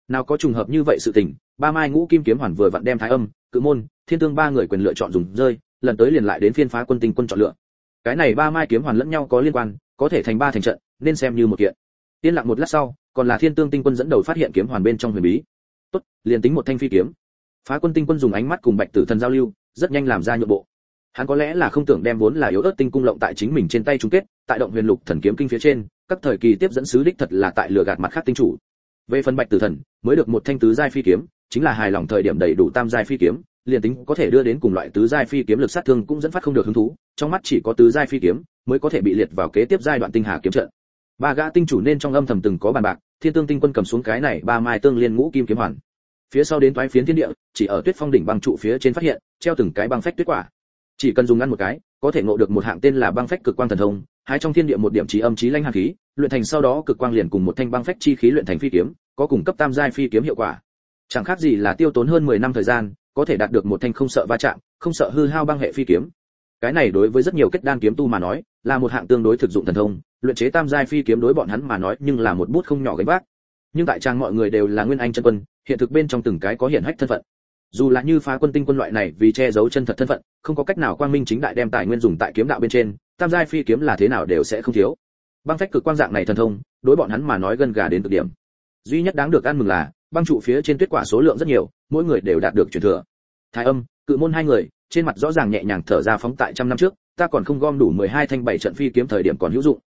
Nào có trùng hợp như vậy sự tình, ba mai ngũ kim kiếm hoàn vừa vặn đem thái âm, cự môn, thiên tương ba người quyền lựa chọn dùng rơi, lần tới liền lại đến phiên phá quân tinh quân chọn lựa. Cái này ba mai kiếm hoàn lẫn nhau có liên quan, có thể thành ba thành trận, nên xem như một kiện. Yên lặng một lát sau, còn là thiên tương tinh quân dẫn đầu phát hiện kiếm hoàn bên trong huyền bí. Tốt, liền tính một thanh phi kiếm. Phá quân tinh quân dùng ánh mắt cùng bạch tử thần giao lưu, rất nhanh làm ra nhượng bộ hắn có lẽ là không tưởng đem vốn là yếu ớt tinh cung lộng tại chính mình trên tay chung kết, tại động huyền lục thần kiếm kinh phía trên, các thời kỳ tiếp dẫn sứ đích thật là tại lừa gạt mặt khác tinh chủ. Về phần bạch tử thần, mới được một thanh tứ giai phi kiếm, chính là hài lòng thời điểm đầy đủ tam giai phi kiếm, liền tính có thể đưa đến cùng loại tứ giai phi kiếm lực sát thương cũng dẫn phát không được hứng thú, trong mắt chỉ có tứ giai phi kiếm mới có thể bị liệt vào kế tiếp giai đoạn tinh hà kiếm trận. Ba gã tinh chủ nên trong âm thầm từng có bàn bạc, thiên tương tinh quân cầm xuống cái này ba mai tương liên ngũ kim kiếm hoàn. Phía sau đến toái phiến thiên địa, chỉ ở tuyết phong đỉnh băng trụ phía trên phát hiện, treo từng cái băng phách tuyết quả chỉ cần dùng ngăn một cái, có thể ngộ được một hạng tên là băng phách cực quang thần thông, hai trong thiên địa một điểm trí âm trí lanh hàn khí, luyện thành sau đó cực quang liền cùng một thanh băng phách chi khí luyện thành phi kiếm, có cùng cấp tam giai phi kiếm hiệu quả. Chẳng khác gì là tiêu tốn hơn 10 năm thời gian, có thể đạt được một thanh không sợ va chạm, không sợ hư hao băng hệ phi kiếm. Cái này đối với rất nhiều kết đan kiếm tu mà nói, là một hạng tương đối thực dụng thần thông, luyện chế tam giai phi kiếm đối bọn hắn mà nói nhưng là một bút không nhỏ gánh vác. Nhưng tại trang mọi người đều là nguyên anh chân quân, hiện thực bên trong từng cái có hiện hách thân phận dù là như phá quân tinh quân loại này vì che giấu chân thật thân phận, không có cách nào quang minh chính đại đem tài nguyên dùng tại kiếm đạo bên trên, tam giai phi kiếm là thế nào đều sẽ không thiếu. Băng phách cực quang dạng này thần thông, đối bọn hắn mà nói gần gà đến cực điểm. Duy nhất đáng được ăn mừng là, băng trụ phía trên tuyết quả số lượng rất nhiều, mỗi người đều đạt được truyền thừa. Thái âm, cự môn hai người, trên mặt rõ ràng nhẹ nhàng thở ra phóng tại trăm năm trước, ta còn không gom đủ 12 thanh bảy trận phi kiếm thời điểm còn hữu dụng.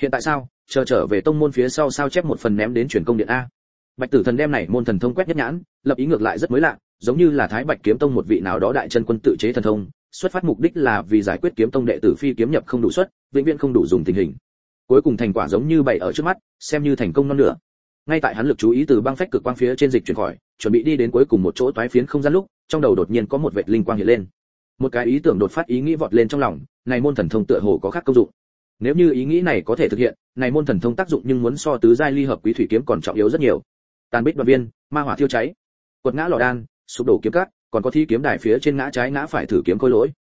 Hiện tại sao? Chờ trở về tông môn phía sau sao chép một phần ném đến truyền công điện a. Bạch tử thần đem này môn thần thông quét nhất nhãn, lập ý ngược lại rất mới lạ giống như là thái bạch kiếm tông một vị nào đó đại chân quân tự chế thần thông, xuất phát mục đích là vì giải quyết kiếm tông đệ tử phi kiếm nhập không đủ suất, vĩnh viễn không đủ dùng tình hình. Cuối cùng thành quả giống như bày ở trước mắt, xem như thành công non nửa. Ngay tại hắn lực chú ý từ băng phách cực quang phía trên dịch chuyển khỏi, chuẩn bị đi đến cuối cùng một chỗ toái phiến không gian lúc, trong đầu đột nhiên có một vệt linh quang hiện lên. Một cái ý tưởng đột phát ý nghĩ vọt lên trong lòng, này môn thần thông tựa hồ có khác công dụng. Nếu như ý nghĩ này có thể thực hiện, này môn thần thông tác dụng nhưng muốn so tứ giai ly hợp quý thủy kiếm còn trọng yếu rất nhiều. Tàn bích đoàn viên, ma hỏa thiêu cháy. Quật ngã lò đan sụp đổ kiếm cắt còn có thi kiếm đài phía trên ngã trái ngã phải thử kiếm khôi lỗi.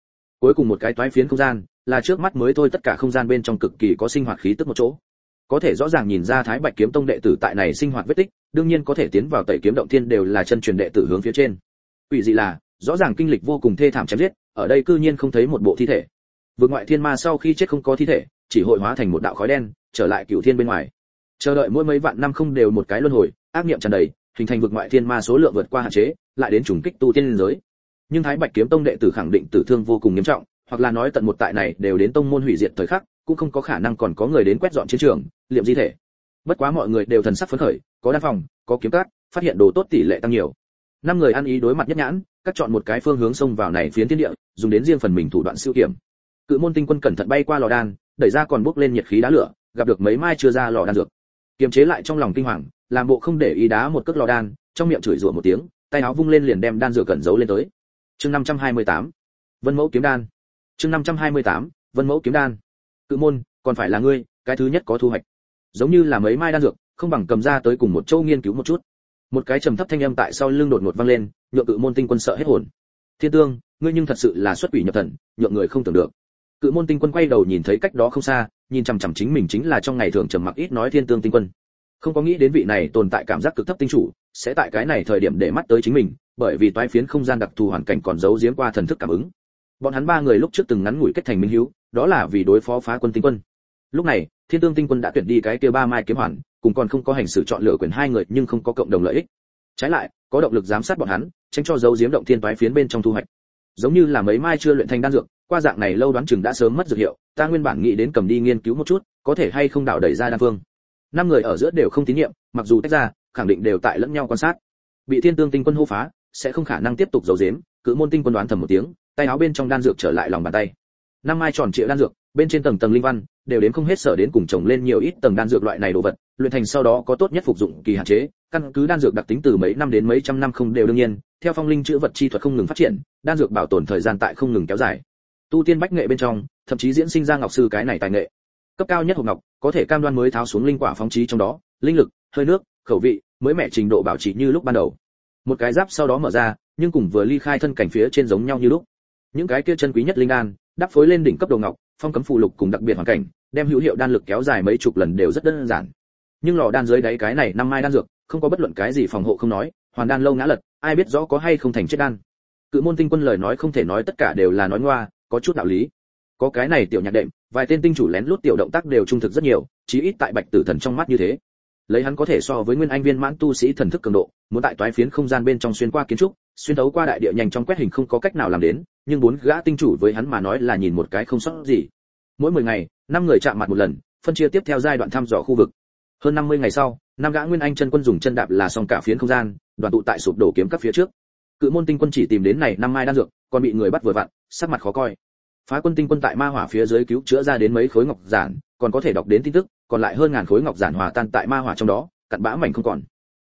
Cuối cùng một cái toái phiến không gian, là trước mắt mới thôi tất cả không gian bên trong cực kỳ có sinh hoạt khí tức một chỗ. Có thể rõ ràng nhìn ra thái bạch kiếm tông đệ tử tại này sinh hoạt vết tích, đương nhiên có thể tiến vào tẩy kiếm động thiên đều là chân truyền đệ tử hướng phía trên. Ủy dị là, rõ ràng kinh lịch vô cùng thê thảm chém giết, ở đây cư nhiên không thấy một bộ thi thể. Vượt ngoại thiên ma sau khi chết không có thi thể, chỉ hội hóa thành một đạo khói đen, trở lại cửu thiên bên ngoài. Chờ đợi mỗi mấy vạn năm không đều một cái luân hồi, ác niệm tràn đầy, hình thành vực ngoại thiên ma số lượng vượt qua hạn chế lại đến trùng kích tu tiên liên giới. Nhưng thái bạch kiếm tông đệ tử khẳng định tử thương vô cùng nghiêm trọng, hoặc là nói tận một tại này đều đến tông môn hủy diệt thời khắc, cũng không có khả năng còn có người đến quét dọn chiến trường, liệm di thể. Bất quá mọi người đều thần sắc phấn khởi, có đan phòng, có kiếm cát, phát hiện đồ tốt tỷ lệ tăng nhiều. Năm người ăn ý đối mặt nhất nhãn, cắt chọn một cái phương hướng xông vào này phiến thiên địa, dùng đến riêng phần mình thủ đoạn siêu kiểm. Cự môn tinh quân cẩn thận bay qua lò đan, đẩy ra còn bốc lên nhiệt khí đá lửa, gặp được mấy mai chưa ra lò đan dược. Kiềm chế lại trong lòng kinh hoàng, làm bộ không để ý đá một cước lò đan, trong miệng chửi rủa một tiếng tay áo vung lên liền đem đan dược cẩn giấu lên tới. Chương 528 vân mẫu kiếm đan. Chương 528 vân mẫu kiếm đan. Cự môn, còn phải là ngươi, cái thứ nhất có thu hoạch. Giống như là mấy mai đan dược, không bằng cầm ra tới cùng một châu nghiên cứu một chút. Một cái trầm thấp thanh âm tại sau lưng đột ngột vang lên, nhượng cự môn tinh quân sợ hết hồn. Thiên tương, ngươi nhưng thật sự là xuất quỷ nhập thần, nhượng người không tưởng được. Cự môn tinh quân quay đầu nhìn thấy cách đó không xa, nhìn chằm chằm chính mình chính là trong ngày thường trầm mặc ít nói thiên tương tinh quân. Không có nghĩ đến vị này tồn tại cảm giác cực thấp tinh chủ sẽ tại cái này thời điểm để mắt tới chính mình, bởi vì toái phiến không gian đặc thù hoàn cảnh còn giấu giếm qua thần thức cảm ứng. Bọn hắn ba người lúc trước từng ngắn ngủi kết thành minh hiếu, đó là vì đối phó phá quân tinh quân. Lúc này, thiên tương tinh quân đã tuyển đi cái kia ba mai kiếm hoàn, cùng còn không có hành xử chọn lựa quyền hai người nhưng không có cộng đồng lợi ích. Trái lại, có động lực giám sát bọn hắn, tránh cho dấu giếm động thiên toái phiến bên trong thu hoạch. Giống như là mấy mai chưa luyện thành đan dược, qua dạng này lâu đoán chừng đã sớm mất dược hiệu, ta nguyên bản nghĩ đến cầm đi nghiên cứu một chút, có thể hay không đảo đẩy ra đan phương. Năm người ở giữa đều không tín nhiệm, mặc dù tách ra khẳng định đều tại lẫn nhau quan sát. Bị thiên tương tinh quân hô phá, sẽ không khả năng tiếp tục giấu giếm, cự môn tinh quân đoán thầm một tiếng, tay áo bên trong đan dược trở lại lòng bàn tay. Năm mai tròn triệu đan dược, bên trên tầng tầng linh văn, đều đến không hết sở đến cùng chồng lên nhiều ít tầng đan dược loại này đồ vật, luyện thành sau đó có tốt nhất phục dụng kỳ hạn chế, căn cứ đan dược đặc tính từ mấy năm đến mấy trăm năm không đều đương nhiên, theo phong linh chữa vật chi thuật không ngừng phát triển, đan dược bảo tồn thời gian tại không ngừng kéo dài. Tu tiên bách nghệ bên trong, thậm chí diễn sinh ra ngọc sư cái này tài nghệ. Cấp cao nhất hộp ngọc, có thể cam đoan mới tháo xuống linh quả phóng trí trong đó, linh lực, hơi nước khẩu vị, mới mẹ trình độ bảo trì như lúc ban đầu. Một cái giáp sau đó mở ra, nhưng cùng vừa ly khai thân cảnh phía trên giống nhau như lúc. Những cái kia chân quý nhất linh đan, đắp phối lên đỉnh cấp đồ ngọc, phong cấm phụ lục cùng đặc biệt hoàn cảnh, đem hữu hiệu đan lực kéo dài mấy chục lần đều rất đơn giản. Nhưng lò đan dưới đáy cái này năm mai đan dược, không có bất luận cái gì phòng hộ không nói, hoàn đan lâu ngã lật, ai biết rõ có hay không thành chết đan. Cự môn tinh quân lời nói không thể nói tất cả đều là nói ngoa, có chút đạo lý. Có cái này tiểu nhạc đệm, vài tên tinh chủ lén lút tiểu động tác đều trung thực rất nhiều, chí ít tại bạch tử thần trong mắt như thế lấy hắn có thể so với nguyên anh viên mãn tu sĩ thần thức cường độ, muốn tại toái phiến không gian bên trong xuyên qua kiến trúc, xuyên thấu qua đại địa nhanh trong quét hình không có cách nào làm đến, nhưng bốn gã tinh chủ với hắn mà nói là nhìn một cái không sót gì. Mỗi 10 ngày, năm người chạm mặt một lần, phân chia tiếp theo giai đoạn thăm dò khu vực. Hơn 50 ngày sau, năm gã nguyên anh chân quân dùng chân đạp là xong cả phiến không gian, đoàn tụ tại sụp đổ kiếm các phía trước. Cự môn tinh quân chỉ tìm đến này năm mai đan dược, còn bị người bắt vừa vặn, sắc mặt khó coi. Phá quân tinh quân tại ma hỏa phía dưới cứu chữa ra đến mấy khối ngọc giản, còn có thể đọc đến tin tức còn lại hơn ngàn khối ngọc giản hòa tan tại ma hỏa trong đó, cặn bã mảnh không còn.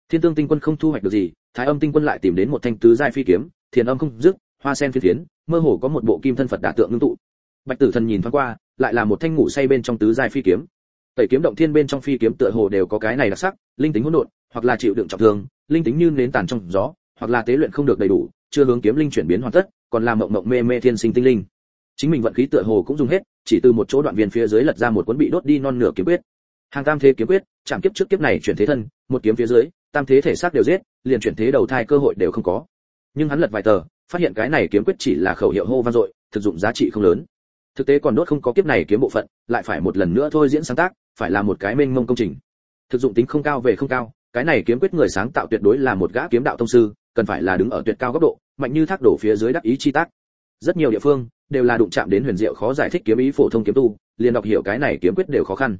Thiên tương tinh quân không thu hoạch được gì, thái âm tinh quân lại tìm đến một thanh tứ giai phi kiếm, thiền âm không dứt, hoa sen phi thiến mơ hồ có một bộ kim thân phật đả tượng ngưng tụ. Bạch tử thần nhìn thoáng qua, lại là một thanh ngủ say bên trong tứ giai phi kiếm. Tẩy kiếm động thiên bên trong phi kiếm tựa hồ đều có cái này đặc sắc, linh tính hỗn độn, hoặc là chịu đựng trọng thương, linh tính như nến tàn trong gió, hoặc là tế luyện không được đầy đủ, chưa hướng kiếm linh chuyển biến hoàn tất, còn làm mộng mộng mê mê thiên sinh tinh linh. Chính mình vận khí tựa hồ cũng dùng hết, chỉ từ một chỗ đoạn viên phía dưới lật ra một cuốn bị đốt đi non nửa kiếm quyết hàng tam thế kiếm quyết, chạm kiếp trước kiếp này chuyển thế thân, một kiếm phía dưới, tam thế thể xác đều giết, liền chuyển thế đầu thai cơ hội đều không có. Nhưng hắn lật vài tờ, phát hiện cái này kiếm quyết chỉ là khẩu hiệu hô vang dội, thực dụng giá trị không lớn. Thực tế còn đốt không có kiếp này kiếm bộ phận, lại phải một lần nữa thôi diễn sáng tác, phải là một cái mênh mông công trình. Thực dụng tính không cao về không cao, cái này kiếm quyết người sáng tạo tuyệt đối là một gã kiếm đạo thông sư, cần phải là đứng ở tuyệt cao góc độ, mạnh như thác đổ phía dưới đắc ý chi tác. Rất nhiều địa phương đều là đụng chạm đến huyền diệu khó giải thích kiếm ý phổ thông kiếm tu, liền đọc hiểu cái này kiếm quyết đều khó khăn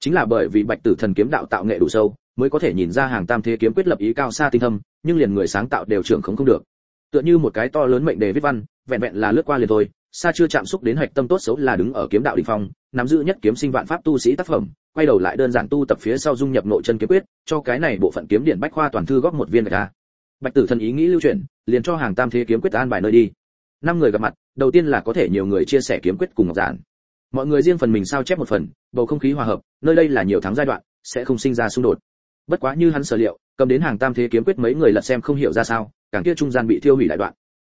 chính là bởi vì bạch tử thần kiếm đạo tạo nghệ đủ sâu, mới có thể nhìn ra hàng tam thế kiếm quyết lập ý cao xa tinh thâm, nhưng liền người sáng tạo đều trưởng không không được. Tựa như một cái to lớn mệnh đề viết văn, vẹn vẹn là lướt qua liền thôi, xa chưa chạm xúc đến hạch tâm tốt xấu là đứng ở kiếm đạo đỉnh phong, nắm giữ nhất kiếm sinh vạn pháp tu sĩ tác phẩm, quay đầu lại đơn giản tu tập phía sau dung nhập nội chân kiếm quyết, cho cái này bộ phận kiếm điện bách khoa toàn thư góp một viên gạch ra. Bạch tử thần ý nghĩ lưu chuyển, liền cho hàng tam thế kiếm quyết an bài nơi đi. Năm người gặp mặt, đầu tiên là có thể nhiều người chia sẻ kiếm quyết cùng ngọc giản mọi người riêng phần mình sao chép một phần, bầu không khí hòa hợp, nơi đây là nhiều tháng giai đoạn, sẽ không sinh ra xung đột. Bất quá như hắn sở liệu, cầm đến hàng tam thế kiếm quyết mấy người lật xem không hiểu ra sao, càng kia trung gian bị thiêu hủy đại đoạn.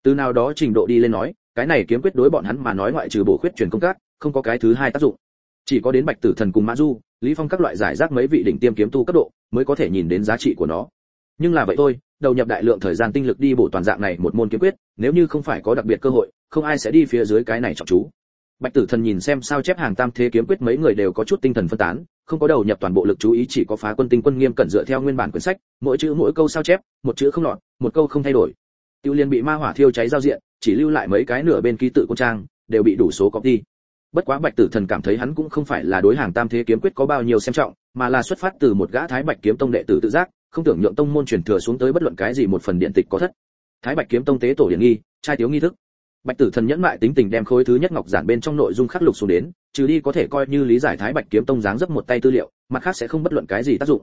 Từ nào đó trình độ đi lên nói, cái này kiếm quyết đối bọn hắn mà nói ngoại trừ bổ khuyết truyền công tác, không có cái thứ hai tác dụng. Chỉ có đến bạch tử thần cùng mã du, lý phong các loại giải rác mấy vị đỉnh tiêm kiếm tu cấp độ, mới có thể nhìn đến giá trị của nó. Nhưng là vậy thôi, đầu nhập đại lượng thời gian tinh lực đi bổ toàn dạng này một môn kiếm quyết, nếu như không phải có đặc biệt cơ hội, không ai sẽ đi phía dưới cái này trọng chú bạch tử thần nhìn xem sao chép hàng tam thế kiếm quyết mấy người đều có chút tinh thần phân tán, không có đầu nhập toàn bộ lực chú ý, chỉ có phá quân tinh quân nghiêm cẩn dựa theo nguyên bản quyển sách, mỗi chữ mỗi câu sao chép, một chữ không lọt, một câu không thay đổi. Tiêu liên bị ma hỏa thiêu cháy giao diện, chỉ lưu lại mấy cái nửa bên ký tự quân trang, đều bị đủ số copy bất quá bạch tử thần cảm thấy hắn cũng không phải là đối hàng tam thế kiếm quyết có bao nhiêu xem trọng, mà là xuất phát từ một gã thái bạch kiếm tông đệ tử tự giác, không tưởng nhượng tông môn truyền thừa xuống tới bất luận cái gì một phần điện tịch có thất. Thái bạch kiếm tông tế tổ điển nghi, trai thiếu nghi thức bạch tử thần nhẫn mại tính tình đem khối thứ nhất ngọc giản bên trong nội dung khắc lục xuống đến, trừ đi có thể coi như lý giải thái bạch kiếm tông dáng dấp một tay tư liệu, mặt khác sẽ không bất luận cái gì tác dụng.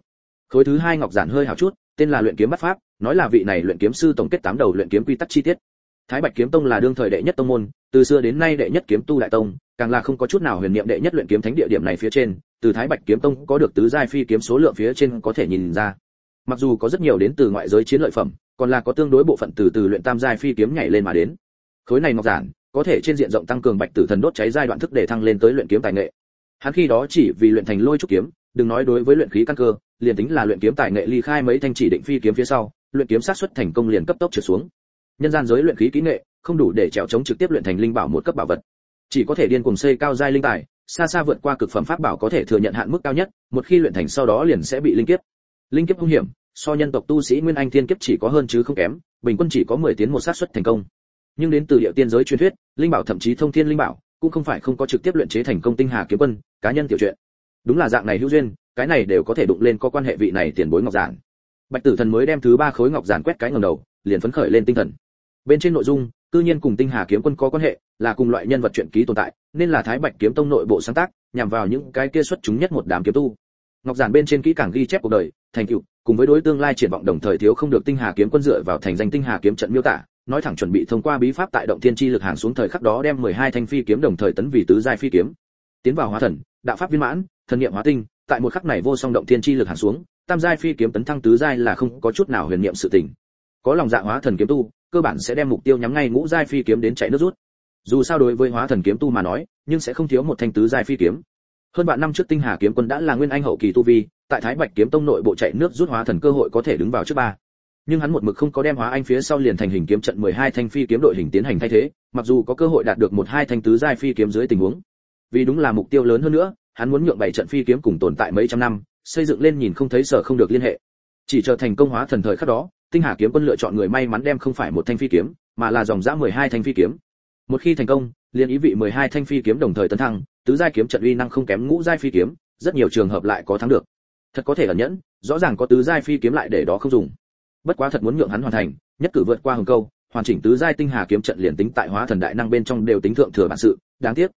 Khối thứ hai ngọc giản hơi hào chút, tên là luyện kiếm bắt pháp, nói là vị này luyện kiếm sư tổng kết tám đầu luyện kiếm quy tắc chi tiết. Thái bạch kiếm tông là đương thời đệ nhất tông môn, từ xưa đến nay đệ nhất kiếm tu đại tông, càng là không có chút nào huyền niệm đệ nhất luyện kiếm thánh địa điểm này phía trên, từ thái bạch kiếm tông có được tứ giai phi kiếm số lượng phía trên có thể nhìn ra. Mặc dù có rất nhiều đến từ ngoại giới chiến lợi phẩm, còn là có tương đối bộ phận từ từ luyện tam giai phi kiếm nhảy lên mà đến khối này ngọc giản, có thể trên diện rộng tăng cường bạch tử thần đốt cháy giai đoạn thức để thăng lên tới luyện kiếm tài nghệ. Hắn khi đó chỉ vì luyện thành lôi trúc kiếm, đừng nói đối với luyện khí căn cơ, liền tính là luyện kiếm tài nghệ ly khai mấy thanh chỉ định phi kiếm phía sau, luyện kiếm sát xuất thành công liền cấp tốc trượt xuống. Nhân gian giới luyện khí kỹ nghệ, không đủ để trèo chống trực tiếp luyện thành linh bảo một cấp bảo vật. Chỉ có thể điên cùng xây cao giai linh tài, xa xa vượt qua cực phẩm pháp bảo có thể thừa nhận hạn mức cao nhất, một khi luyện thành sau đó liền sẽ bị linh kiếp. Linh kiếp hung hiểm, so nhân tộc tu sĩ nguyên anh thiên kiếp chỉ có hơn chứ không kém, bình quân chỉ có 10 tiến một sát suất thành công nhưng đến từ địa tiên giới truyền thuyết, linh bảo thậm chí thông thiên linh bảo, cũng không phải không có trực tiếp luyện chế thành công tinh hà kiếm quân, cá nhân tiểu chuyện đúng là dạng này hữu duyên, cái này đều có thể đụng lên có quan hệ vị này tiền bối ngọc giản. Bạch tử thần mới đem thứ ba khối ngọc giản quét cái ngầm đầu, liền phấn khởi lên tinh thần. Bên trên nội dung tự nhiên cùng tinh hà kiếm quân có quan hệ, là cùng loại nhân vật truyện ký tồn tại, nên là thái bạch kiếm tông nội bộ sáng tác, nhằm vào những cái kia xuất chúng nhất một đám kiếm tu. Ngọc giản bên trên kỹ càng ghi chép cuộc đời, thành tựu, cùng với đối tương lai triển vọng đồng thời thiếu không được tinh hà kiếm quân dựa vào thành danh tinh hà kiếm trận miêu tả nói thẳng chuẩn bị thông qua bí pháp tại động thiên chi lực hàng xuống thời khắc đó đem 12 thanh phi kiếm đồng thời tấn vì tứ giai phi kiếm. Tiến vào hóa thần, đạo pháp viên mãn, thần niệm hóa tinh, tại một khắc này vô song động thiên chi lực hàng xuống, tam giai phi kiếm tấn thăng tứ giai là không có chút nào huyền niệm sự tình. Có lòng dạ hóa thần kiếm tu, cơ bản sẽ đem mục tiêu nhắm ngay ngũ giai phi kiếm đến chạy nước rút. Dù sao đối với hóa thần kiếm tu mà nói, nhưng sẽ không thiếu một thanh tứ giai phi kiếm. Hơn bạn năm trước tinh hà kiếm quân đã là nguyên anh hậu kỳ tu vi, tại thái bạch kiếm tông nội bộ chạy nước rút hóa thần cơ hội có thể đứng vào trước ba nhưng hắn một mực không có đem hóa anh phía sau liền thành hình kiếm trận 12 thanh phi kiếm đội hình tiến hành thay thế, mặc dù có cơ hội đạt được một hai thanh tứ giai phi kiếm dưới tình huống. Vì đúng là mục tiêu lớn hơn nữa, hắn muốn nhượng bảy trận phi kiếm cùng tồn tại mấy trăm năm, xây dựng lên nhìn không thấy sở không được liên hệ. Chỉ chờ thành công hóa thần thời khắc đó, tinh hà kiếm quân lựa chọn người may mắn đem không phải một thanh phi kiếm, mà là dòng dã 12 thanh phi kiếm. Một khi thành công, liền ý vị 12 thanh phi kiếm đồng thời tấn thăng, tứ giai kiếm trận uy năng không kém ngũ giai phi kiếm, rất nhiều trường hợp lại có thắng được. Thật có thể ẩn nhẫn, rõ ràng có tứ giai phi kiếm lại để đó không dùng bất quá thật muốn nhượng hắn hoàn thành, nhất cử vượt qua hồng câu, hoàn chỉnh tứ giai tinh hà kiếm trận liền tính tại hóa thần đại năng bên trong đều tính thượng thừa bản sự, đáng tiếc.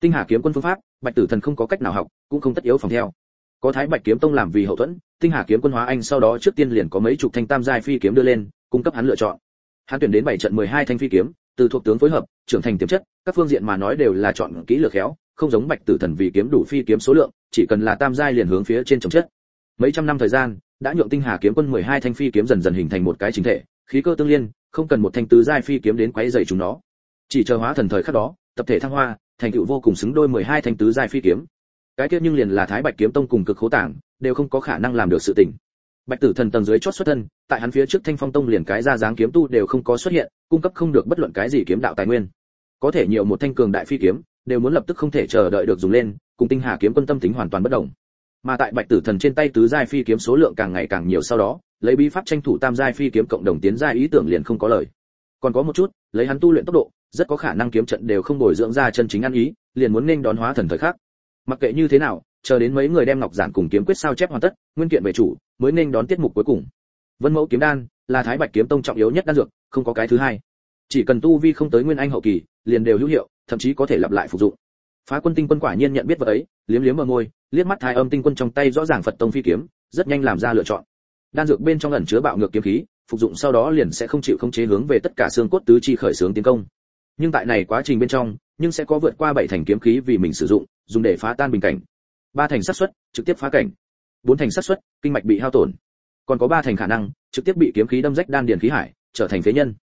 Tinh hà kiếm quân phương pháp, bạch tử thần không có cách nào học, cũng không tất yếu phòng theo. Có thái bạch kiếm tông làm vì hậu thuẫn, tinh hà kiếm quân hóa anh sau đó trước tiên liền có mấy chục thanh tam giai phi kiếm đưa lên, cung cấp hắn lựa chọn. Hắn tuyển đến bảy trận 12 thanh phi kiếm, từ thuộc tướng phối hợp, trưởng thành tiềm chất, các phương diện mà nói đều là chọn kỹ lược khéo, không giống bạch tử thần vì kiếm đủ phi kiếm số lượng, chỉ cần là tam giai liền hướng phía trên trồng chất. Mấy trăm năm thời gian đã nhượng tinh hà kiếm quân 12 thanh phi kiếm dần dần hình thành một cái chính thể, khí cơ tương liên, không cần một thanh tứ giai phi kiếm đến quấy rầy chúng nó. Chỉ chờ hóa thần thời khắc đó, tập thể thăng hoa, thành tựu vô cùng xứng đôi 12 thanh tứ giai phi kiếm. Cái kia nhưng liền là thái bạch kiếm tông cùng cực khố tảng, đều không có khả năng làm được sự tình. Bạch tử thần tầng dưới chót xuất thân, tại hắn phía trước thanh phong tông liền cái ra dáng kiếm tu đều không có xuất hiện, cung cấp không được bất luận cái gì kiếm đạo tài nguyên. Có thể nhiều một thanh cường đại phi kiếm, đều muốn lập tức không thể chờ đợi được dùng lên, cùng tinh hà kiếm quân tâm tính hoàn toàn bất động mà tại bạch tử thần trên tay tứ giai phi kiếm số lượng càng ngày càng nhiều sau đó, lấy bí pháp tranh thủ tam giai phi kiếm cộng đồng tiến giai ý tưởng liền không có lời. Còn có một chút, lấy hắn tu luyện tốc độ, rất có khả năng kiếm trận đều không bồi dưỡng ra chân chính ăn ý, liền muốn nên đón hóa thần thời khắc. Mặc kệ như thế nào, chờ đến mấy người đem ngọc giản cùng kiếm quyết sao chép hoàn tất, nguyên kiện về chủ, mới nên đón tiết mục cuối cùng. Vân mẫu kiếm đan, là thái bạch kiếm tông trọng yếu nhất đan dược, không có cái thứ hai. Chỉ cần tu vi không tới nguyên anh hậu kỳ, liền đều hữu hiệu, thậm chí có thể lặp lại phục dụng phá quân tinh quân quả nhiên nhận biết vợ ấy, liếm liếm ở môi, liếc mắt thái âm tinh quân trong tay rõ ràng phật tông phi kiếm, rất nhanh làm ra lựa chọn. Đan dược bên trong ẩn chứa bạo ngược kiếm khí, phục dụng sau đó liền sẽ không chịu không chế hướng về tất cả xương cốt tứ chi khởi xướng tiến công. Nhưng tại này quá trình bên trong, nhưng sẽ có vượt qua bảy thành kiếm khí vì mình sử dụng, dùng để phá tan bình cảnh. Ba thành xác suất trực tiếp phá cảnh. Bốn thành xác suất kinh mạch bị hao tổn. Còn có ba thành khả năng, trực tiếp bị kiếm khí đâm rách đan điền khí hải, trở thành phế nhân.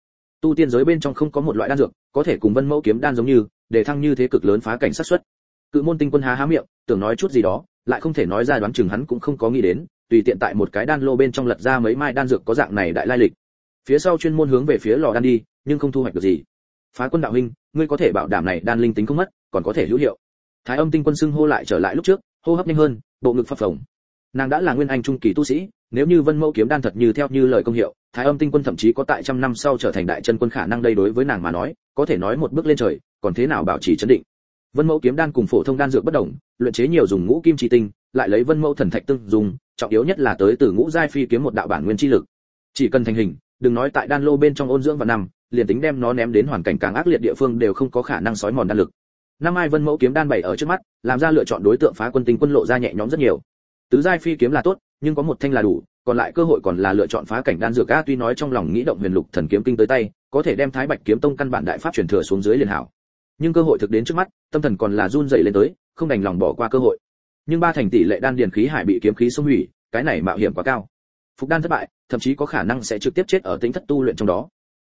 Tu tiên giới bên trong không có một loại đan dược có thể cùng vân mẫu kiếm đan giống như để thăng như thế cực lớn phá cảnh sát suất cự môn tinh quân há há miệng, tưởng nói chút gì đó, lại không thể nói ra đoán chừng hắn cũng không có nghĩ đến, tùy tiện tại một cái đan lô bên trong lật ra mấy mai đan dược có dạng này đại lai lịch. Phía sau chuyên môn hướng về phía lò đan đi, nhưng không thu hoạch được gì. Phá quân đạo huynh, ngươi có thể bảo đảm này đan linh tính không mất, còn có thể hữu hiệu. Thái âm tinh quân xưng hô lại trở lại lúc trước, hô hấp nhanh hơn, bộ ngực phập phồng. Nàng đã là nguyên anh trung kỳ tu sĩ, nếu như vân mẫu kiếm đan thật như theo như lời công hiệu, thái âm tinh quân thậm chí có tại trăm năm sau trở thành đại chân quân khả năng đây đối với nàng mà nói, có thể nói một bước lên trời còn thế nào bảo trì chấn định? Vân mẫu kiếm đan cùng phổ thông đan dược bất đồng luyện chế nhiều dùng ngũ kim chi tinh, lại lấy vân mẫu thần thạch tương dùng, trọng yếu nhất là tới từ ngũ giai phi kiếm một đạo bản nguyên chi lực. Chỉ cần thành hình, đừng nói tại đan lô bên trong ôn dưỡng và năm, liền tính đem nó ném đến hoàn cảnh càng ác liệt địa phương đều không có khả năng sói mòn đan lực. Năm ai vân mẫu kiếm đan bảy ở trước mắt, làm ra lựa chọn đối tượng phá quân tinh quân lộ ra nhẹ nhõm rất nhiều. Tứ giai phi kiếm là tốt, nhưng có một thanh là đủ, còn lại cơ hội còn là lựa chọn phá cảnh đan dược a tuy nói trong lòng nghĩ động huyền lục thần kiếm kinh tới tay, có thể đem thái bạch kiếm tông căn bản đại pháp truyền thừa xuống dưới liền hảo nhưng cơ hội thực đến trước mắt, tâm thần còn là run dậy lên tới, không đành lòng bỏ qua cơ hội. Nhưng ba thành tỷ lệ đan điền khí hải bị kiếm khí xung hủy, cái này mạo hiểm quá cao. Phục đan thất bại, thậm chí có khả năng sẽ trực tiếp chết ở tính thất tu luyện trong đó.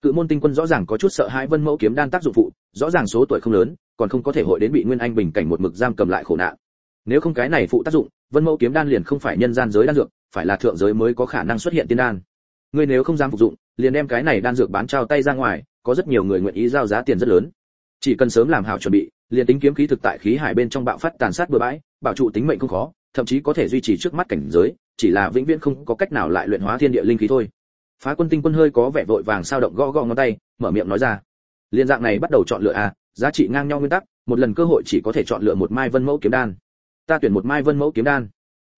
Cự môn tinh quân rõ ràng có chút sợ hãi vân mẫu kiếm đan tác dụng phụ, rõ ràng số tuổi không lớn, còn không có thể hội đến bị nguyên anh bình cảnh một mực giam cầm lại khổ nạn. Nếu không cái này phụ tác dụng, vân mẫu kiếm đan liền không phải nhân gian giới đan dược, phải là thượng giới mới có khả năng xuất hiện tiên đan. Ngươi nếu không dám phục dụng, liền đem cái này đan dược bán trao tay ra ngoài, có rất nhiều người nguyện ý giao giá tiền rất lớn chỉ cần sớm làm hảo chuẩn bị, liền tính kiếm khí thực tại khí hải bên trong bạo phát tàn sát bừa bãi, bảo trụ tính mệnh không khó, thậm chí có thể duy trì trước mắt cảnh giới, chỉ là vĩnh viễn không có cách nào lại luyện hóa thiên địa linh khí thôi. Phá quân tinh quân hơi có vẻ vội vàng sao động gõ gõ ngón tay, mở miệng nói ra. Liên dạng này bắt đầu chọn lựa a giá trị ngang nhau nguyên tắc, một lần cơ hội chỉ có thể chọn lựa một mai vân mẫu kiếm đan. Ta tuyển một mai vân mẫu kiếm đan.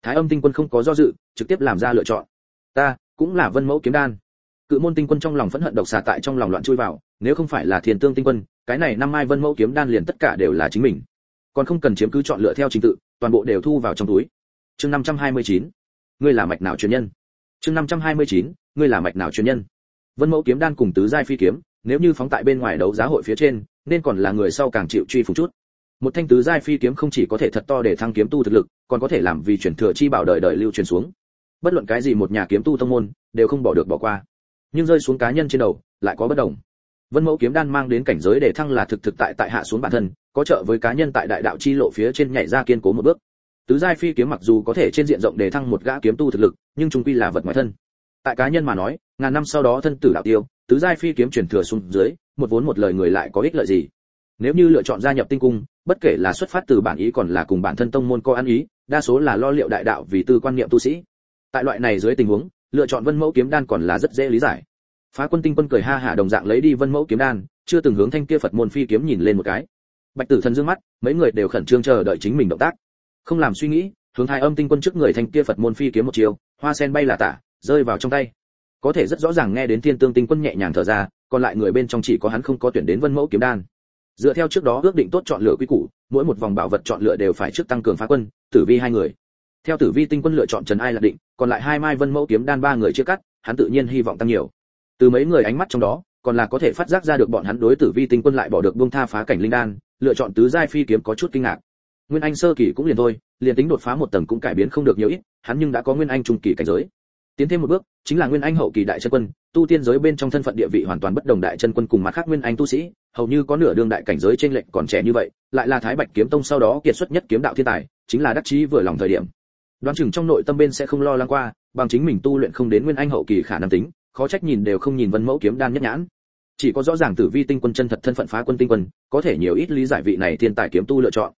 Thái âm tinh quân không có do dự, trực tiếp làm ra lựa chọn. Ta cũng là vân mẫu kiếm đan. Cự môn tinh quân trong lòng phẫn hận độc xà tại trong lòng loạn chui vào, nếu không phải là thiền tương tinh quân cái này năm mai vân mẫu kiếm đan liền tất cả đều là chính mình. Còn không cần chiếm cứ chọn lựa theo trình tự, toàn bộ đều thu vào trong túi. Chương 529. ngươi là mạch nào truyền nhân? Chương 529. ngươi là mạch nào truyền nhân? Vân mẫu kiếm đan cùng tứ giai phi kiếm, nếu như phóng tại bên ngoài đấu giá hội phía trên, nên còn là người sau càng chịu truy phục chút. Một thanh tứ giai phi kiếm không chỉ có thể thật to để thăng kiếm tu thực lực, còn có thể làm vì truyền thừa chi bảo đời đời lưu truyền xuống. Bất luận cái gì một nhà kiếm tu thông môn, đều không bỏ được bỏ qua. Nhưng rơi xuống cá nhân trên đầu, lại có bất đồng vân mẫu kiếm đan mang đến cảnh giới để thăng là thực thực tại tại hạ xuống bản thân, có trợ với cá nhân tại đại đạo chi lộ phía trên nhảy ra kiên cố một bước. Tứ giai phi kiếm mặc dù có thể trên diện rộng để thăng một gã kiếm tu thực lực, nhưng chung quy là vật ngoài thân. Tại cá nhân mà nói, ngàn năm sau đó thân tử đạo tiêu, tứ giai phi kiếm truyền thừa xuống dưới, một vốn một lời người lại có ích lợi gì? Nếu như lựa chọn gia nhập tinh cung, bất kể là xuất phát từ bản ý còn là cùng bản thân tông môn có ăn ý, đa số là lo liệu đại đạo vì tư quan niệm tu sĩ. Tại loại này dưới tình huống, lựa chọn vân mẫu kiếm đan còn là rất dễ lý giải phá quân tinh quân cười ha hả đồng dạng lấy đi vân mẫu kiếm đan, chưa từng hướng thanh kia phật môn phi kiếm nhìn lên một cái. Bạch tử thần dương mắt, mấy người đều khẩn trương chờ đợi chính mình động tác. Không làm suy nghĩ, hướng Thai âm tinh quân trước người thanh kia phật môn phi kiếm một chiều, hoa sen bay là tả, rơi vào trong tay. Có thể rất rõ ràng nghe đến thiên tương tinh quân nhẹ nhàng thở ra, còn lại người bên trong chỉ có hắn không có tuyển đến vân mẫu kiếm đan. Dựa theo trước đó ước định tốt chọn lựa quy củ, mỗi một vòng bảo vật chọn lựa đều phải trước tăng cường phá quân, tử vi hai người. Theo tử vi tinh quân lựa chọn trần ai là định, còn lại hai mai vân mẫu kiếm đan ba người chưa cắt, hắn tự nhiên hy vọng tăng nhiều từ mấy người ánh mắt trong đó, còn là có thể phát giác ra được bọn hắn đối tử vi tinh quân lại bỏ được buông tha phá cảnh linh đan, lựa chọn tứ giai phi kiếm có chút kinh ngạc. Nguyên anh sơ kỳ cũng liền thôi, liền tính đột phá một tầng cũng cải biến không được nhiều ít, hắn nhưng đã có nguyên anh trung kỳ cảnh giới. Tiến thêm một bước, chính là nguyên anh hậu kỳ đại chân quân, tu tiên giới bên trong thân phận địa vị hoàn toàn bất đồng đại chân quân cùng mặt khác nguyên anh tu sĩ, hầu như có nửa đương đại cảnh giới trên lệnh còn trẻ như vậy, lại là thái bạch kiếm tông sau đó kiệt xuất nhất kiếm đạo thiên tài, chính là đắc chí vừa lòng thời điểm. Đoán chừng trong nội tâm bên sẽ không lo lắng qua, bằng chính mình tu luyện không đến nguyên anh hậu kỳ khả năng tính khó trách nhìn đều không nhìn vân mẫu kiếm đan nhất nhãn. Chỉ có rõ ràng tử vi tinh quân chân thật thân phận phá quân tinh quân, có thể nhiều ít lý giải vị này thiên tài kiếm tu lựa chọn.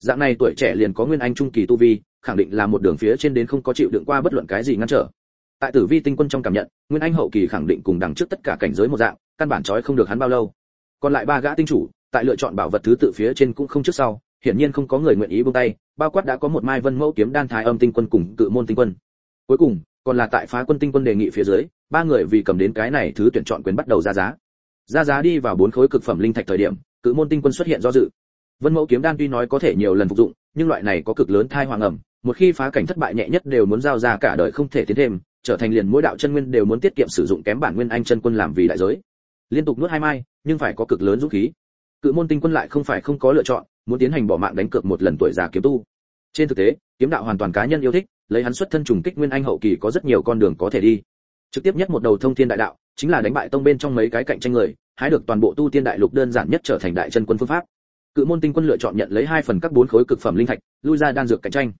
Dạng này tuổi trẻ liền có nguyên anh trung kỳ tu vi, khẳng định là một đường phía trên đến không có chịu đựng qua bất luận cái gì ngăn trở. Tại tử vi tinh quân trong cảm nhận, nguyên anh hậu kỳ khẳng định cùng đằng trước tất cả cảnh giới một dạng, căn bản trói không được hắn bao lâu. Còn lại ba gã tinh chủ, tại lựa chọn bảo vật thứ tự phía trên cũng không trước sau, hiển nhiên không có người nguyện ý buông tay, bao quát đã có một mai vân mẫu kiếm đan thái âm tinh quân cùng cự môn tinh quân. Cuối cùng, còn là tại phá quân tinh quân đề nghị phía dưới ba người vì cầm đến cái này thứ tuyển chọn quyền bắt đầu ra giá. Ra giá đi vào bốn khối cực phẩm linh thạch thời điểm, cự môn tinh quân xuất hiện do dự. Vân mẫu kiếm đan tuy nói có thể nhiều lần phục dụng, nhưng loại này có cực lớn thai hoàng ẩm, một khi phá cảnh thất bại nhẹ nhất đều muốn giao ra cả đời không thể tiến thêm, trở thành liền mỗi đạo chân nguyên đều muốn tiết kiệm sử dụng kém bản nguyên anh chân quân làm vì đại giới. Liên tục nuốt hai mai, nhưng phải có cực lớn dũng khí. Cự môn tinh quân lại không phải không có lựa chọn, muốn tiến hành bỏ mạng đánh cược một lần tuổi già kiếm tu. Trên thực tế, kiếm đạo hoàn toàn cá nhân yêu thích, lấy hắn xuất thân trùng kích nguyên anh hậu kỳ có rất nhiều con đường có thể đi trực tiếp nhất một đầu thông thiên đại đạo, chính là đánh bại tông bên trong mấy cái cạnh tranh người, hái được toàn bộ tu tiên đại lục đơn giản nhất trở thành đại chân quân phương pháp. Cự môn tinh quân lựa chọn nhận lấy hai phần các bốn khối cực phẩm linh thạch, lui ra đan dược cạnh tranh.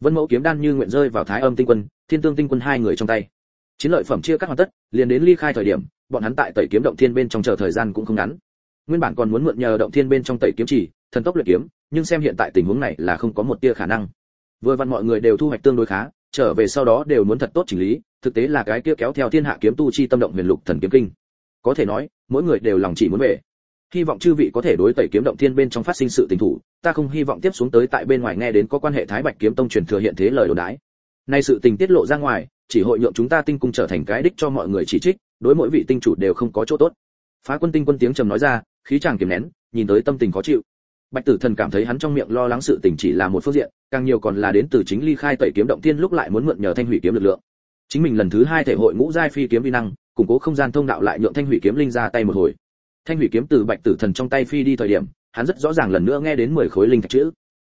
Vân mẫu kiếm đan như nguyện rơi vào thái âm tinh quân, thiên tương tinh quân hai người trong tay. Chiến lợi phẩm chia cắt hoàn tất, liền đến ly khai thời điểm, bọn hắn tại tẩy kiếm động thiên bên trong chờ thời gian cũng không ngắn. Nguyên bản còn muốn mượn nhờ động thiên bên trong tẩy kiếm chỉ, thần tốc luyện kiếm, nhưng xem hiện tại tình huống này là không có một tia khả năng. Vừa vặn mọi người đều thu hoạch tương đối khá, trở về sau đó đều muốn thật tốt chỉnh lý thực tế là cái kia kéo theo thiên hạ kiếm tu chi tâm động huyền lục thần kiếm kinh. Có thể nói, mỗi người đều lòng chỉ muốn về. Hy vọng chư vị có thể đối tẩy kiếm động thiên bên trong phát sinh sự tình thủ, ta không hy vọng tiếp xuống tới tại bên ngoài nghe đến có quan hệ thái bạch kiếm tông truyền thừa hiện thế lời đồn đái nay sự tình tiết lộ ra ngoài, chỉ hội nhượng chúng ta tinh cung trở thành cái đích cho mọi người chỉ trích, đối mỗi vị tinh chủ đều không có chỗ tốt. Phá quân tinh quân tiếng trầm nói ra, khí chàng kiềm nén, nhìn tới tâm tình khó chịu. Bạch tử thần cảm thấy hắn trong miệng lo lắng sự tình chỉ là một phương diện, càng nhiều còn là đến từ chính ly khai tẩy kiếm động thiên lúc lại muốn mượn nhờ thanh hủy kiếm lực lượng chính mình lần thứ hai thể hội ngũ giai phi kiếm vi năng, củng cố không gian thông đạo lại nhượng thanh hủy kiếm linh ra tay một hồi. Thanh hủy kiếm từ bạch tử thần trong tay phi đi thời điểm, hắn rất rõ ràng lần nữa nghe đến mười khối linh thạch chữ.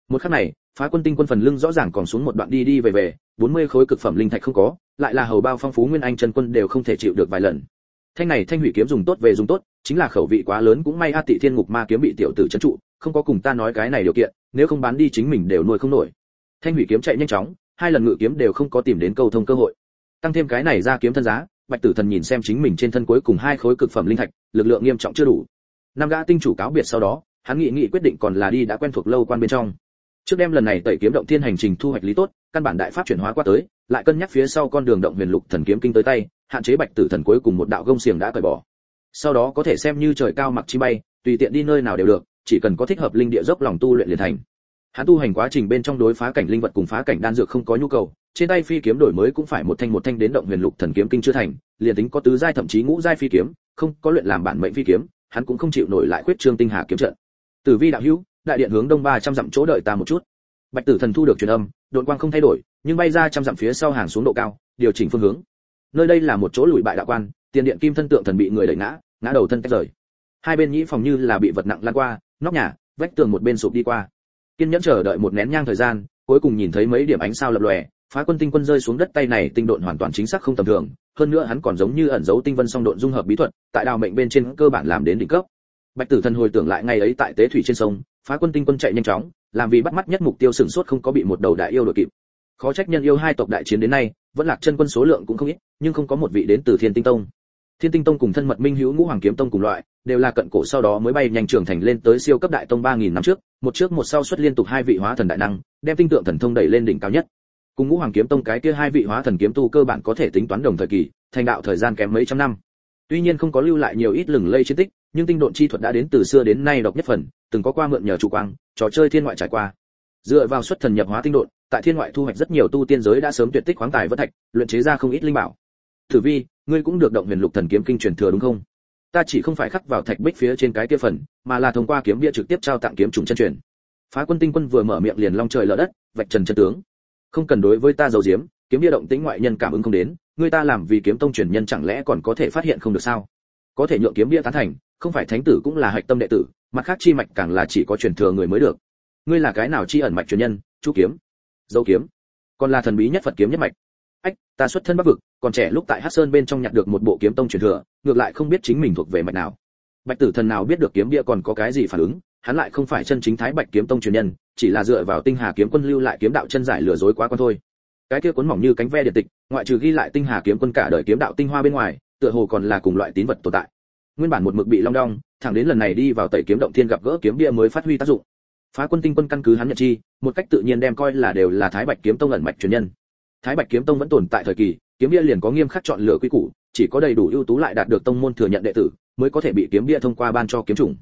Một khắc này, phá quân tinh quân phần lưng rõ ràng còn xuống một đoạn đi đi về về, bốn mươi khối cực phẩm linh thạch không có, lại là hầu bao phong phú nguyên anh chân quân đều không thể chịu được vài lần. Thanh này thanh hủy kiếm dùng tốt về dùng tốt, chính là khẩu vị quá lớn cũng may a tị thiên ngục ma kiếm bị tiểu tử trấn trụ, không có cùng ta nói cái này điều kiện, nếu không bán đi chính mình đều nuôi không nổi. Thanh hủy kiếm chạy nhanh chóng, hai lần ngự kiếm đều không có tìm đến câu thông cơ hội tăng thêm cái này ra kiếm thân giá, bạch tử thần nhìn xem chính mình trên thân cuối cùng hai khối cực phẩm linh thạch, lực lượng nghiêm trọng chưa đủ. Năm gã tinh chủ cáo biệt sau đó, hắn nghị nghị quyết định còn là đi đã quen thuộc lâu quan bên trong. Trước đêm lần này tẩy kiếm động thiên hành trình thu hoạch lý tốt, căn bản đại pháp chuyển hóa qua tới, lại cân nhắc phía sau con đường động huyền lục thần kiếm kinh tới tay, hạn chế bạch tử thần cuối cùng một đạo gông xiềng đã cởi bỏ. Sau đó có thể xem như trời cao mặc chi bay, tùy tiện đi nơi nào đều được, chỉ cần có thích hợp linh địa dốc lòng tu luyện liền thành. Hắn tu hành quá trình bên trong đối phá cảnh linh vật cùng phá cảnh đan dược không có nhu cầu trên tay phi kiếm đổi mới cũng phải một thanh một thanh đến động huyền lục thần kiếm kinh chưa thành, liền tính có tứ giai thậm chí ngũ giai phi kiếm, không, có luyện làm bản mệnh phi kiếm, hắn cũng không chịu nổi lại khuyết trương tinh hà kiếm trận. Tử vi đạo hữu, đại điện hướng đông ba trăm dặm chỗ đợi ta một chút. Bạch tử thần thu được truyền âm đột quang không thay đổi, nhưng bay ra trăm dặm phía sau hàng xuống độ cao, điều chỉnh phương hướng. Nơi đây là một chỗ lùi bại đạo quan, tiền điện kim thân tượng thần bị người đẩy ngã ngã đầu thân tách rời. Hai bên nhĩ phòng như là bị vật nặng lan qua, nóc nhà, vách tường một bên sụp đi qua. Kiên nhẫn chờ đợi một nén nhang thời gian, cuối cùng nhìn thấy mấy điểm ánh sao lập lòe phá quân tinh quân rơi xuống đất tay này tinh độn hoàn toàn chính xác không tầm thường, hơn nữa hắn còn giống như ẩn giấu tinh vân song độn dung hợp bí thuật, tại đào mệnh bên trên cơ bản làm đến đỉnh cấp. Bạch tử thần hồi tưởng lại ngày ấy tại tế thủy trên sông, phá quân tinh quân chạy nhanh chóng, làm vì bắt mắt nhất mục tiêu sửng sốt không có bị một đầu đại yêu đội kịp. Khó trách nhân yêu hai tộc đại chiến đến nay, vẫn lạc chân quân số lượng cũng không ít, nhưng không có một vị đến từ thiên tinh tông. Thiên tinh tông cùng thân mật minh hữu ngũ hoàng kiếm tông cùng loại, đều là cận cổ sau đó mới bay nhanh trưởng thành lên tới siêu cấp đại tông ba nghìn năm trước, một trước một sau xuất liên tục hai vị hóa thần đại năng, đem tinh tượng thần thông đẩy lên đỉnh cao nhất cùng ngũ hoàng kiếm tông cái kia hai vị hóa thần kiếm tu cơ bản có thể tính toán đồng thời kỳ, thành đạo thời gian kém mấy trăm năm. Tuy nhiên không có lưu lại nhiều ít lừng lây chiến tích, nhưng tinh độn chi thuật đã đến từ xưa đến nay độc nhất phần, từng có qua mượn nhờ chủ quang, trò chơi thiên ngoại trải qua. Dựa vào xuất thần nhập hóa tinh độn, tại thiên ngoại thu hoạch rất nhiều tu tiên giới đã sớm tuyệt tích khoáng tài vất thạch, luyện chế ra không ít linh bảo. Thử vi, ngươi cũng được động huyền lục thần kiếm kinh truyền thừa đúng không? Ta chỉ không phải khắc vào thạch bích phía trên cái kia phần, mà là thông qua kiếm bia trực tiếp trao tặng kiếm trùng chân truyền. Phá quân tinh quân vừa mở miệng liền long trời lở đất, vạch trần chân tướng không cần đối với ta giấu giếm, kiếm bia động tĩnh ngoại nhân cảm ứng không đến, người ta làm vì kiếm tông truyền nhân chẳng lẽ còn có thể phát hiện không được sao? Có thể nhượng kiếm bia tán thành, không phải thánh tử cũng là hạch tâm đệ tử, mặt khác chi mạch càng là chỉ có truyền thừa người mới được. Ngươi là cái nào chi ẩn mạch truyền nhân? Chú kiếm. Dấu kiếm. Còn là thần bí nhất phật kiếm nhất mạch. Ách, ta xuất thân bắc vực, còn trẻ lúc tại hắc sơn bên trong nhặt được một bộ kiếm tông truyền thừa, ngược lại không biết chính mình thuộc về mạch nào. Bạch tử thần nào biết được kiếm bia còn có cái gì phản ứng hắn lại không phải chân chính thái bạch kiếm tông truyền nhân, chỉ là dựa vào tinh hà kiếm quân lưu lại kiếm đạo chân giải lừa dối quá con thôi. Cái kia cuốn mỏng như cánh ve điện tịch, ngoại trừ ghi lại tinh hà kiếm quân cả đời kiếm đạo tinh hoa bên ngoài, tựa hồ còn là cùng loại tín vật tồn tại. Nguyên bản một mực bị long đong, thẳng đến lần này đi vào tẩy kiếm động thiên gặp gỡ kiếm bia mới phát huy tác dụng. Phá quân tinh quân căn cứ hắn nhận chi, một cách tự nhiên đem coi là đều là thái bạch kiếm tông ẩn mạch truyền nhân. Thái bạch kiếm tông vẫn tồn tại thời kỳ, kiếm bia liền có nghiêm khắc chọn lựa quy củ, chỉ có đầy đủ ưu tú lại đạt được tông môn thừa nhận đệ tử, mới có thể bị kiếm bia thông qua ban cho kiếm chủng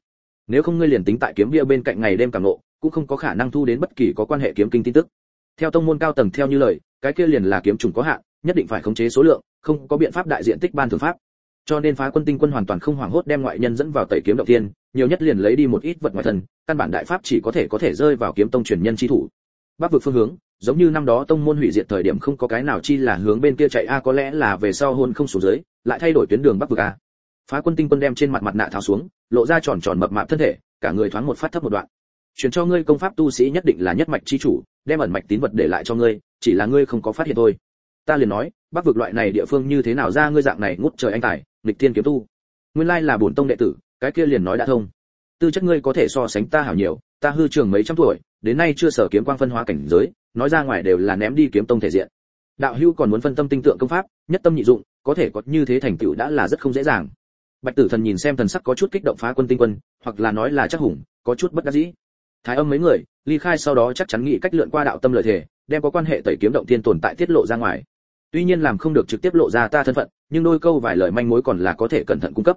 nếu không ngươi liền tính tại kiếm bia bên cạnh ngày đêm càng ngộ, cũng không có khả năng thu đến bất kỳ có quan hệ kiếm kinh tin tức. Theo tông môn cao tầng theo như lời, cái kia liền là kiếm trùng có hạn, nhất định phải khống chế số lượng, không có biện pháp đại diện tích ban thường pháp. Cho nên phá quân tinh quân hoàn toàn không hoảng hốt đem ngoại nhân dẫn vào tẩy kiếm động thiên, nhiều nhất liền lấy đi một ít vật ngoại thần, căn bản đại pháp chỉ có thể có thể rơi vào kiếm tông truyền nhân chi thủ. Bắc vực phương hướng, giống như năm đó tông môn hủy diệt thời điểm không có cái nào chi là hướng bên kia chạy a, có lẽ là về sau hôn không xuống dưới, lại thay đổi tuyến đường bắc vực a. Phá quân tinh quân đem trên mặt mặt nạ tháo xuống lộ ra tròn tròn mập mạp thân thể, cả người thoáng một phát thấp một đoạn. Truyền cho ngươi công pháp tu sĩ nhất định là nhất mạch chi chủ, đem ẩn mạch tín vật để lại cho ngươi, chỉ là ngươi không có phát hiện thôi. Ta liền nói, bắc vực loại này địa phương như thế nào ra ngươi dạng này ngút trời anh tài, nghịch thiên kiếm tu. Nguyên lai là bổn tông đệ tử, cái kia liền nói đã thông. Tư chất ngươi có thể so sánh ta hảo nhiều, ta hư trường mấy trăm tuổi, đến nay chưa sở kiếm quang phân hóa cảnh giới, nói ra ngoài đều là ném đi kiếm tông thể diện. Đạo hưu còn muốn phân tâm tinh tượng công pháp, nhất tâm nhị dụng, có thể có như thế thành tựu đã là rất không dễ dàng bạch tử thần nhìn xem thần sắc có chút kích động phá quân tinh quân, hoặc là nói là chắc hùng, có chút bất đắc dĩ. Thái âm mấy người, ly khai sau đó chắc chắn nghĩ cách lượn qua đạo tâm lợi thể, đem có quan hệ tẩy kiếm động thiên tồn tại tiết lộ ra ngoài. Tuy nhiên làm không được trực tiếp lộ ra ta thân phận, nhưng đôi câu vài lời manh mối còn là có thể cẩn thận cung cấp.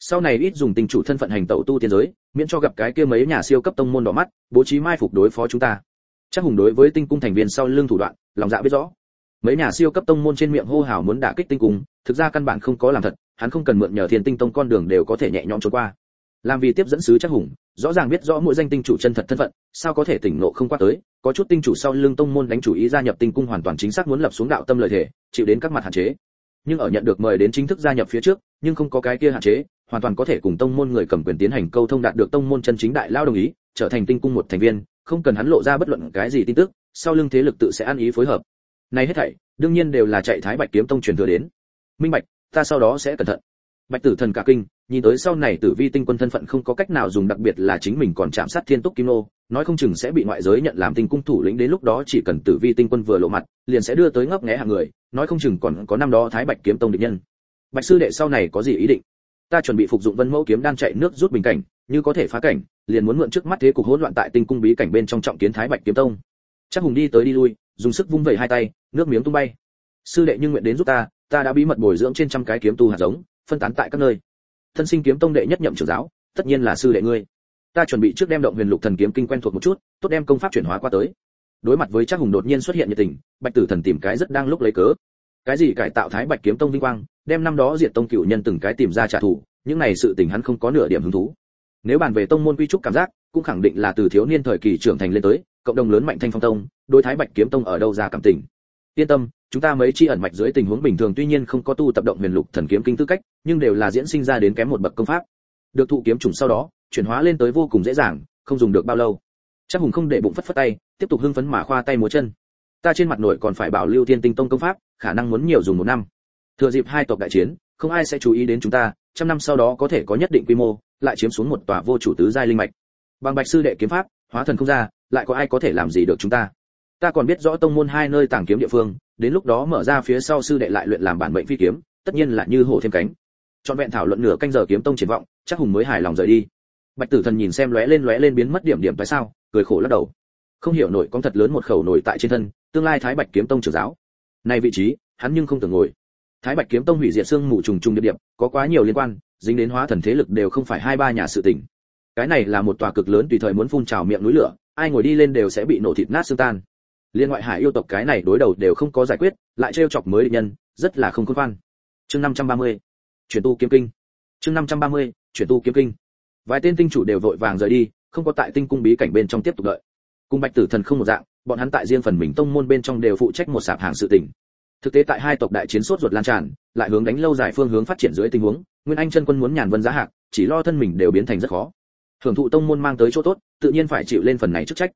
Sau này ít dùng tình chủ thân phận hành tẩu tu tiên giới, miễn cho gặp cái kia mấy nhà siêu cấp tông môn đỏ mắt, bố trí mai phục đối phó chúng ta. Chắc hùng đối với tinh cung thành viên sau lưng thủ đoạn, lòng dạ biết rõ. Mấy nhà siêu cấp tông môn trên miệng hô hào muốn đả kích tinh cung, thực ra căn bản không có làm thật hắn không cần mượn nhờ thiên tinh tông con đường đều có thể nhẹ nhõm trốn qua. Làm vì tiếp dẫn sứ chắc hùng, rõ ràng biết rõ mỗi danh tinh chủ chân thật thân phận, sao có thể tỉnh nộ không qua tới, có chút tinh chủ sau lưng tông môn đánh chủ ý gia nhập tinh cung hoàn toàn chính xác muốn lập xuống đạo tâm lợi thể, chịu đến các mặt hạn chế. Nhưng ở nhận được mời đến chính thức gia nhập phía trước, nhưng không có cái kia hạn chế, hoàn toàn có thể cùng tông môn người cầm quyền tiến hành câu thông đạt được tông môn chân chính đại lao đồng ý, trở thành tinh cung một thành viên, không cần hắn lộ ra bất luận cái gì tin tức, sau lưng thế lực tự sẽ an ý phối hợp. Này hết thảy, đương nhiên đều là chạy thái bạch kiếm tông truyền thừa đến. Minh bạch ta sau đó sẽ cẩn thận. Bạch tử thần cả kinh, nhìn tới sau này tử vi tinh quân thân phận không có cách nào dùng đặc biệt là chính mình còn chạm sát thiên túc kim nô, nói không chừng sẽ bị ngoại giới nhận làm tinh cung thủ lĩnh đến lúc đó chỉ cần tử vi tinh quân vừa lộ mặt, liền sẽ đưa tới ngấp nghé hàng người, nói không chừng còn có năm đó thái bạch kiếm tông địch nhân. Bạch sư đệ sau này có gì ý định? Ta chuẩn bị phục dụng vân mẫu kiếm đan chạy nước rút bình cảnh, như có thể phá cảnh, liền muốn mượn trước mắt thế cục hỗn loạn tại tinh cung bí cảnh bên trong trọng kiến thái bạch kiếm tông. Chắc hùng đi tới đi lui, dùng sức vung vẩy hai tay, nước miếng tung bay. Sư đệ nhưng nguyện đến giúp ta ta đã bí mật bồi dưỡng trên trăm cái kiếm tu hạt giống, phân tán tại các nơi. Thân sinh kiếm tông đệ nhất nhậm trưởng giáo, tất nhiên là sư đệ ngươi. Ta chuẩn bị trước đem động huyền lục thần kiếm kinh quen thuộc một chút, tốt đem công pháp chuyển hóa qua tới. Đối mặt với chắc hùng đột nhiên xuất hiện nhiệt tình, bạch tử thần tìm cái rất đang lúc lấy cớ. Cái gì cải tạo thái bạch kiếm tông vinh quang, đem năm đó diệt tông cửu nhân từng cái tìm ra trả thù, những này sự tình hắn không có nửa điểm hứng thú. Nếu bàn về tông môn quy trúc cảm giác, cũng khẳng định là từ thiếu niên thời kỳ trưởng thành lên tới, cộng đồng lớn mạnh thanh phong tông, đối thái bạch kiếm tông ở đâu ra cảm tình. Yên tâm chúng ta mấy chi ẩn mạch dưới tình huống bình thường tuy nhiên không có tu tập động huyền lục thần kiếm kinh tư cách, nhưng đều là diễn sinh ra đến kém một bậc công pháp. Được thụ kiếm trùng sau đó, chuyển hóa lên tới vô cùng dễ dàng, không dùng được bao lâu. Chắc hùng không để bụng phất phất tay, tiếp tục hưng phấn mà khoa tay múa chân. Ta trên mặt nội còn phải bảo lưu thiên tinh tông công pháp, khả năng muốn nhiều dùng một năm. Thừa dịp hai tộc đại chiến, không ai sẽ chú ý đến chúng ta, trăm năm sau đó có thể có nhất định quy mô, lại chiếm xuống một tòa vô chủ tứ giai linh mạch. Bằng bạch sư đệ kiếm pháp, hóa thần không ra, lại có ai có thể làm gì được chúng ta? Ta còn biết rõ tông môn hai nơi tàng kiếm địa phương đến lúc đó mở ra phía sau sư đệ lại luyện làm bản mệnh phi kiếm, tất nhiên là như hổ thêm cánh. Trọn vẹn thảo luận nửa canh giờ kiếm tông triển vọng, chắc hùng mới hài lòng rời đi. Bạch tử thần nhìn xem lóe lên lóe lên biến mất điểm điểm tại sao, cười khổ lắc đầu. Không hiểu nổi con thật lớn một khẩu nổi tại trên thân, tương lai thái bạch kiếm tông trưởng giáo. Này vị trí, hắn nhưng không tưởng ngồi. Thái bạch kiếm tông hủy diệt xương mù trùng trùng điệp điệp có quá nhiều liên quan, dính đến hóa thần thế lực đều không phải hai ba nhà sự tình. Cái này là một tòa cực lớn tùy thời muốn phun trào miệng núi lửa, ai ngồi đi lên đều sẽ bị nổ thịt nát xương tan liên ngoại hải yêu tộc cái này đối đầu đều không có giải quyết, lại trêu chọc mới địch nhân, rất là không khôn ngoan chương 530. chuyển tu kiếm kinh. Chương 530. chuyển tu kiếm kinh. Vài tên tinh chủ đều vội vàng rời đi, không có tại tinh cung bí cảnh bên trong tiếp tục đợi. Cung bạch tử thần không một dạng, bọn hắn tại riêng phần mình tông môn bên trong đều phụ trách một sạp hàng sự tình. Thực tế tại hai tộc đại chiến sốt ruột lan tràn, lại hướng đánh lâu dài phương hướng phát triển dưới tình huống, nguyên anh chân quân muốn nhàn vân giá hạc, chỉ lo thân mình đều biến thành rất khó. Hưởng thụ tông môn mang tới chỗ tốt, tự nhiên phải chịu lên phần này chức trách.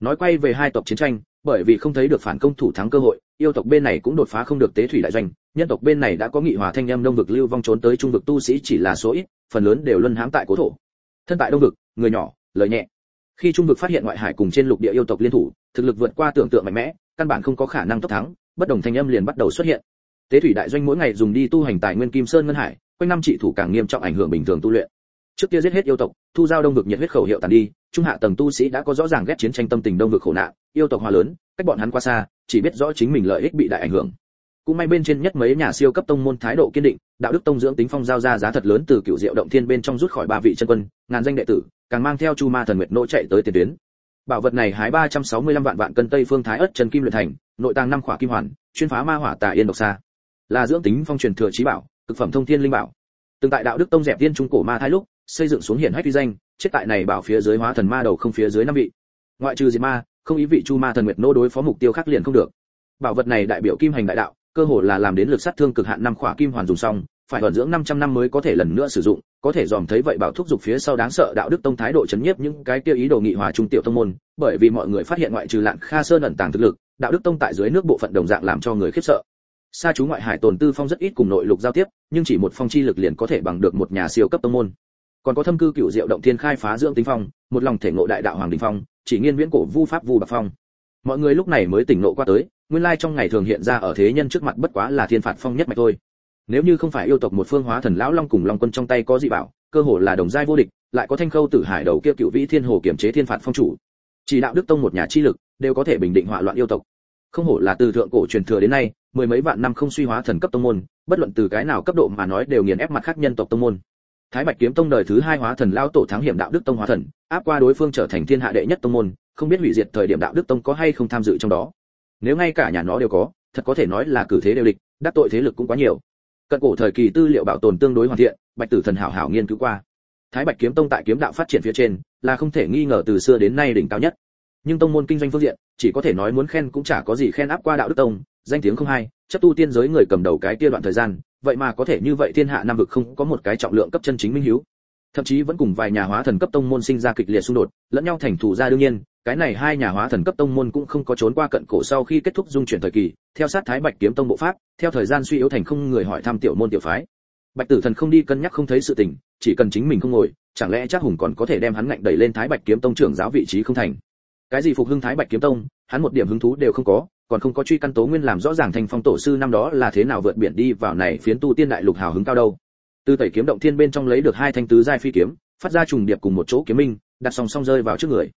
Nói quay về hai tộc chiến tranh bởi vì không thấy được phản công thủ thắng cơ hội, yêu tộc bên này cũng đột phá không được tế thủy đại doanh, nhân tộc bên này đã có nghị hòa thanh âm đông vực lưu vong trốn tới trung vực tu sĩ chỉ là số ít, phần lớn đều luân hãm tại cố thổ. Thân tại đông vực, người nhỏ, lời nhẹ. Khi trung vực phát hiện ngoại hải cùng trên lục địa yêu tộc liên thủ, thực lực vượt qua tưởng tượng mạnh mẽ, căn bản không có khả năng tốc thắng, bất đồng thanh âm liền bắt đầu xuất hiện. Tế thủy đại doanh mỗi ngày dùng đi tu hành tài nguyên kim sơn ngân hải, quanh năm trị thủ càng nghiêm trọng ảnh hưởng bình thường tu luyện. Trước kia giết hết yêu tộc, thu giao đông vực nhiệt huyết khẩu hiệu tàn đi, trung hạ tầng tu sĩ đã có rõ ràng ghét chiến tranh tâm tình đông vực khổ nạn yêu tộc hòa lớn, cách bọn hắn quá xa, chỉ biết rõ chính mình lợi ích bị đại ảnh hưởng. Cũng may bên trên nhất mấy nhà siêu cấp tông môn thái độ kiên định, đạo đức tông dưỡng tính phong giao ra giá thật lớn từ cựu diệu động thiên bên trong rút khỏi ba vị chân quân, ngàn danh đệ tử, càng mang theo chu ma thần nguyệt nỗ chạy tới tiền tuyến. Bảo vật này hái 365 vạn vạn cân tây phương thái ất trần kim luyện thành, nội tàng năm khỏa kim hoàn, chuyên phá ma hỏa tà yên độc xa. Là dưỡng tính phong truyền thừa trí bảo thực phẩm thông thiên linh bảo. Từng tại đạo đức tông dẹp tiên trung cổ ma thái lúc, xây dựng xuống hiển hách uy danh, chết tại này bảo phía dưới hóa thần ma đầu không phía dưới năm vị. Ngoại trừ diệt ma không ý vị chu ma thần nguyệt nô đối phó mục tiêu khác liền không được bảo vật này đại biểu kim hành đại đạo cơ hồ là làm đến lực sát thương cực hạn năm khỏa kim hoàn dùng xong phải vận dưỡng 500 năm mới có thể lần nữa sử dụng có thể dòm thấy vậy bảo thúc dục phía sau đáng sợ đạo đức tông thái độ chấn nhiếp những cái kia ý đồ nghị hòa trung tiểu tông môn bởi vì mọi người phát hiện ngoại trừ lạn kha sơn ẩn tàng thực lực đạo đức tông tại dưới nước bộ phận đồng dạng làm cho người khiếp sợ Sa chú ngoại hải tồn tư phong rất ít cùng nội lục giao tiếp, nhưng chỉ một phong chi lực liền có thể bằng được một nhà siêu cấp tông môn. Còn có thâm cư cựu diệu động thiên khai phá dưỡng tính phong, một lòng thể ngộ đại đạo hoàng đỉnh phong, chỉ nghiên viễn cổ vu pháp vu bạc phong. Mọi người lúc này mới tỉnh ngộ qua tới, nguyên lai trong ngày thường hiện ra ở thế nhân trước mặt bất quá là thiên phạt phong nhất mạch thôi. Nếu như không phải yêu tộc một phương hóa thần lão long cùng long quân trong tay có dị bảo, cơ hồ là đồng giai vô địch, lại có thanh khâu tử hải đầu kia cựu vĩ thiên hồ kiểm chế thiên phạt phong chủ. Chỉ đạo đức tông một nhà chi lực, đều có thể bình định hỏa loạn yêu tộc. Không hổ là từ thượng cổ truyền thừa đến nay, mười mấy vạn năm không suy hóa thần cấp tông môn, bất luận từ cái nào cấp độ mà nói đều nghiền ép mặt khác nhân tộc tông môn. Thái Bạch kiếm tông đời thứ hai hóa thần lao tổ thắng hiểm đạo đức tông hóa thần, áp qua đối phương trở thành thiên hạ đệ nhất tông môn, không biết hủy diệt thời điểm đạo đức tông có hay không tham dự trong đó. Nếu ngay cả nhà nó đều có, thật có thể nói là cử thế đều địch, đắc tội thế lực cũng quá nhiều. Cận cổ thời kỳ tư liệu bảo tồn tương đối hoàn thiện, Bạch Tử Thần hảo hảo nghiên cứu qua. Thái Bạch kiếm tông tại kiếm đạo phát triển phía trên, là không thể nghi ngờ từ xưa đến nay đỉnh cao nhất. Nhưng tông môn kinh doanh phương diện, chỉ có thể nói muốn khen cũng chả có gì khen áp qua đạo đức tông, danh tiếng không hay, chấp tu tiên giới người cầm đầu cái kia đoạn thời gian, vậy mà có thể như vậy thiên hạ nam vực không có một cái trọng lượng cấp chân chính minh hiếu. Thậm chí vẫn cùng vài nhà hóa thần cấp tông môn sinh ra kịch liệt xung đột, lẫn nhau thành thù ra đương nhiên, cái này hai nhà hóa thần cấp tông môn cũng không có trốn qua cận cổ sau khi kết thúc dung chuyển thời kỳ, theo sát Thái Bạch kiếm tông bộ pháp, theo thời gian suy yếu thành không người hỏi thăm tiểu môn tiểu phái. Bạch Tử Thần không đi cân nhắc không thấy sự tình, chỉ cần chính mình không ngồi, chẳng lẽ chắc hùng còn có thể đem hắn ngạnh đẩy lên Thái Bạch kiếm tông trưởng giáo vị trí không thành. Cái gì phục hưng Thái Bạch kiếm tông, hắn một điểm hứng thú đều không có, còn không có truy căn tố nguyên làm rõ ràng thành phong tổ sư năm đó là thế nào vượt biển đi vào này phiến tu tiên đại lục hào hứng cao đâu. Từ tẩy kiếm động thiên bên trong lấy được hai thanh tứ giai phi kiếm, phát ra trùng điệp cùng một chỗ kiếm minh, đặt song song rơi vào trước người.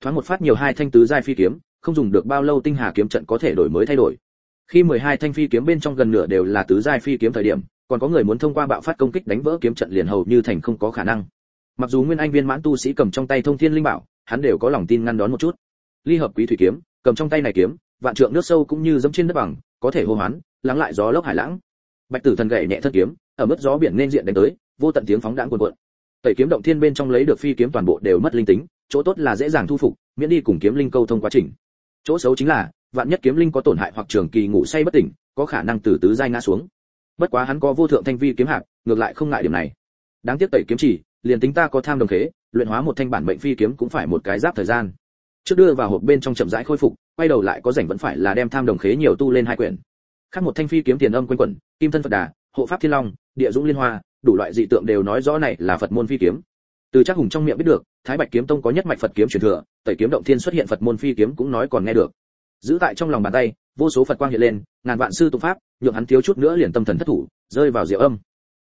Thoáng một phát nhiều hai thanh tứ giai phi kiếm, không dùng được bao lâu tinh hà kiếm trận có thể đổi mới thay đổi. Khi 12 thanh phi kiếm bên trong gần nửa đều là tứ giai phi kiếm thời điểm, còn có người muốn thông qua bạo phát công kích đánh vỡ kiếm trận liền hầu như thành không có khả năng. Mặc dù nguyên anh viên mãn tu sĩ cầm trong tay thông thiên linh bảo, hắn đều có lòng tin ngăn đón một chút. Ly hợp quý thủy kiếm, cầm trong tay này kiếm vạn trượng nước sâu cũng như dẫm trên đất bằng có thể hô hoán lắng lại gió lốc hải lãng. Bạch tử thần gậy nhẹ thân kiếm ở mức gió biển nên diện đánh tới vô tận tiếng phóng đãng cuồn cuộn. Tẩy kiếm động thiên bên trong lấy được phi kiếm toàn bộ đều mất linh tính chỗ tốt là dễ dàng thu phục miễn đi cùng kiếm linh câu thông quá trình. Chỗ xấu chính là vạn nhất kiếm linh có tổn hại hoặc trường kỳ ngủ say bất tỉnh có khả năng từ tứ giai ngã xuống. Bất quá hắn có vô thượng thanh vi kiếm hạng, ngược lại không ngại điểm này. Đáng tiếc tẩy kiếm chỉ liền tính ta có tham đồng khế luyện hóa một thanh bản mệnh phi kiếm cũng phải một cái giáp thời gian. Trước đưa vào hộp bên trong chậm rãi khôi phục quay đầu lại có rảnh vẫn phải là đem tham đồng khế nhiều tu lên hai quyển. Khác một thanh phi kiếm tiền âm quanh quẩn, kim thân phật đà, hộ pháp thiên long, địa dũng liên hoa, đủ loại dị tượng đều nói rõ này là phật môn phi kiếm. Từ chắc hùng trong miệng biết được, thái bạch kiếm tông có nhất mạch phật kiếm truyền thừa, tẩy kiếm động thiên xuất hiện phật môn phi kiếm cũng nói còn nghe được. Giữ tại trong lòng bàn tay, vô số phật quang hiện lên, ngàn vạn sư tụng pháp, nhượng hắn thiếu chút nữa liền tâm thần thất thủ, rơi vào diệu âm.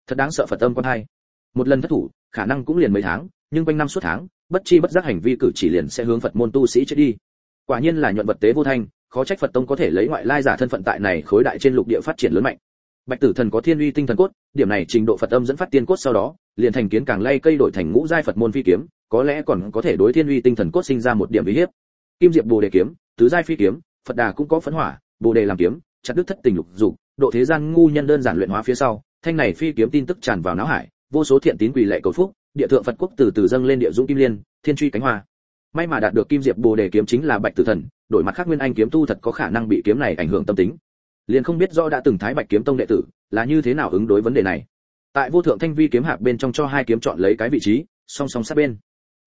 Thật đáng sợ phật âm con hai. Một lần thất thủ, khả năng cũng liền mấy tháng, nhưng quanh năm suốt tháng, bất chi bất giác hành vi cử chỉ liền sẽ hướng phật môn tu sĩ chết đi quả nhiên là nhuận vật tế vô thanh, khó trách phật tông có thể lấy ngoại lai giả thân phận tại này khối đại trên lục địa phát triển lớn mạnh. Bạch tử thần có thiên uy tinh thần cốt, điểm này trình độ phật âm dẫn phát tiên cốt sau đó, liền thành kiến càng lay cây đổi thành ngũ giai phật môn phi kiếm, có lẽ còn có thể đối thiên uy tinh thần cốt sinh ra một điểm uy hiếp. Kim diệp bồ đề kiếm, tứ giai phi kiếm, phật đà cũng có phấn hỏa, bồ đề làm kiếm, chặt đứt thất tình lục dục, độ thế gian ngu nhân đơn giản luyện hóa phía sau, thanh này phi kiếm tin tức tràn vào não hải, vô số thiện tín quỳ lệ cầu phúc, địa thượng phật quốc từ từ dâng lên địa dũng kim liên, thiên truy cánh hoa may mà đạt được kim diệp bồ đề kiếm chính là bạch tử thần, đổi mặt khác nguyên anh kiếm tu thật có khả năng bị kiếm này ảnh hưởng tâm tính. Liền không biết rõ đã từng thái bạch kiếm tông đệ tử là như thế nào ứng đối vấn đề này. Tại vô thượng thanh vi kiếm hạp bên trong cho hai kiếm chọn lấy cái vị trí, song song sát bên.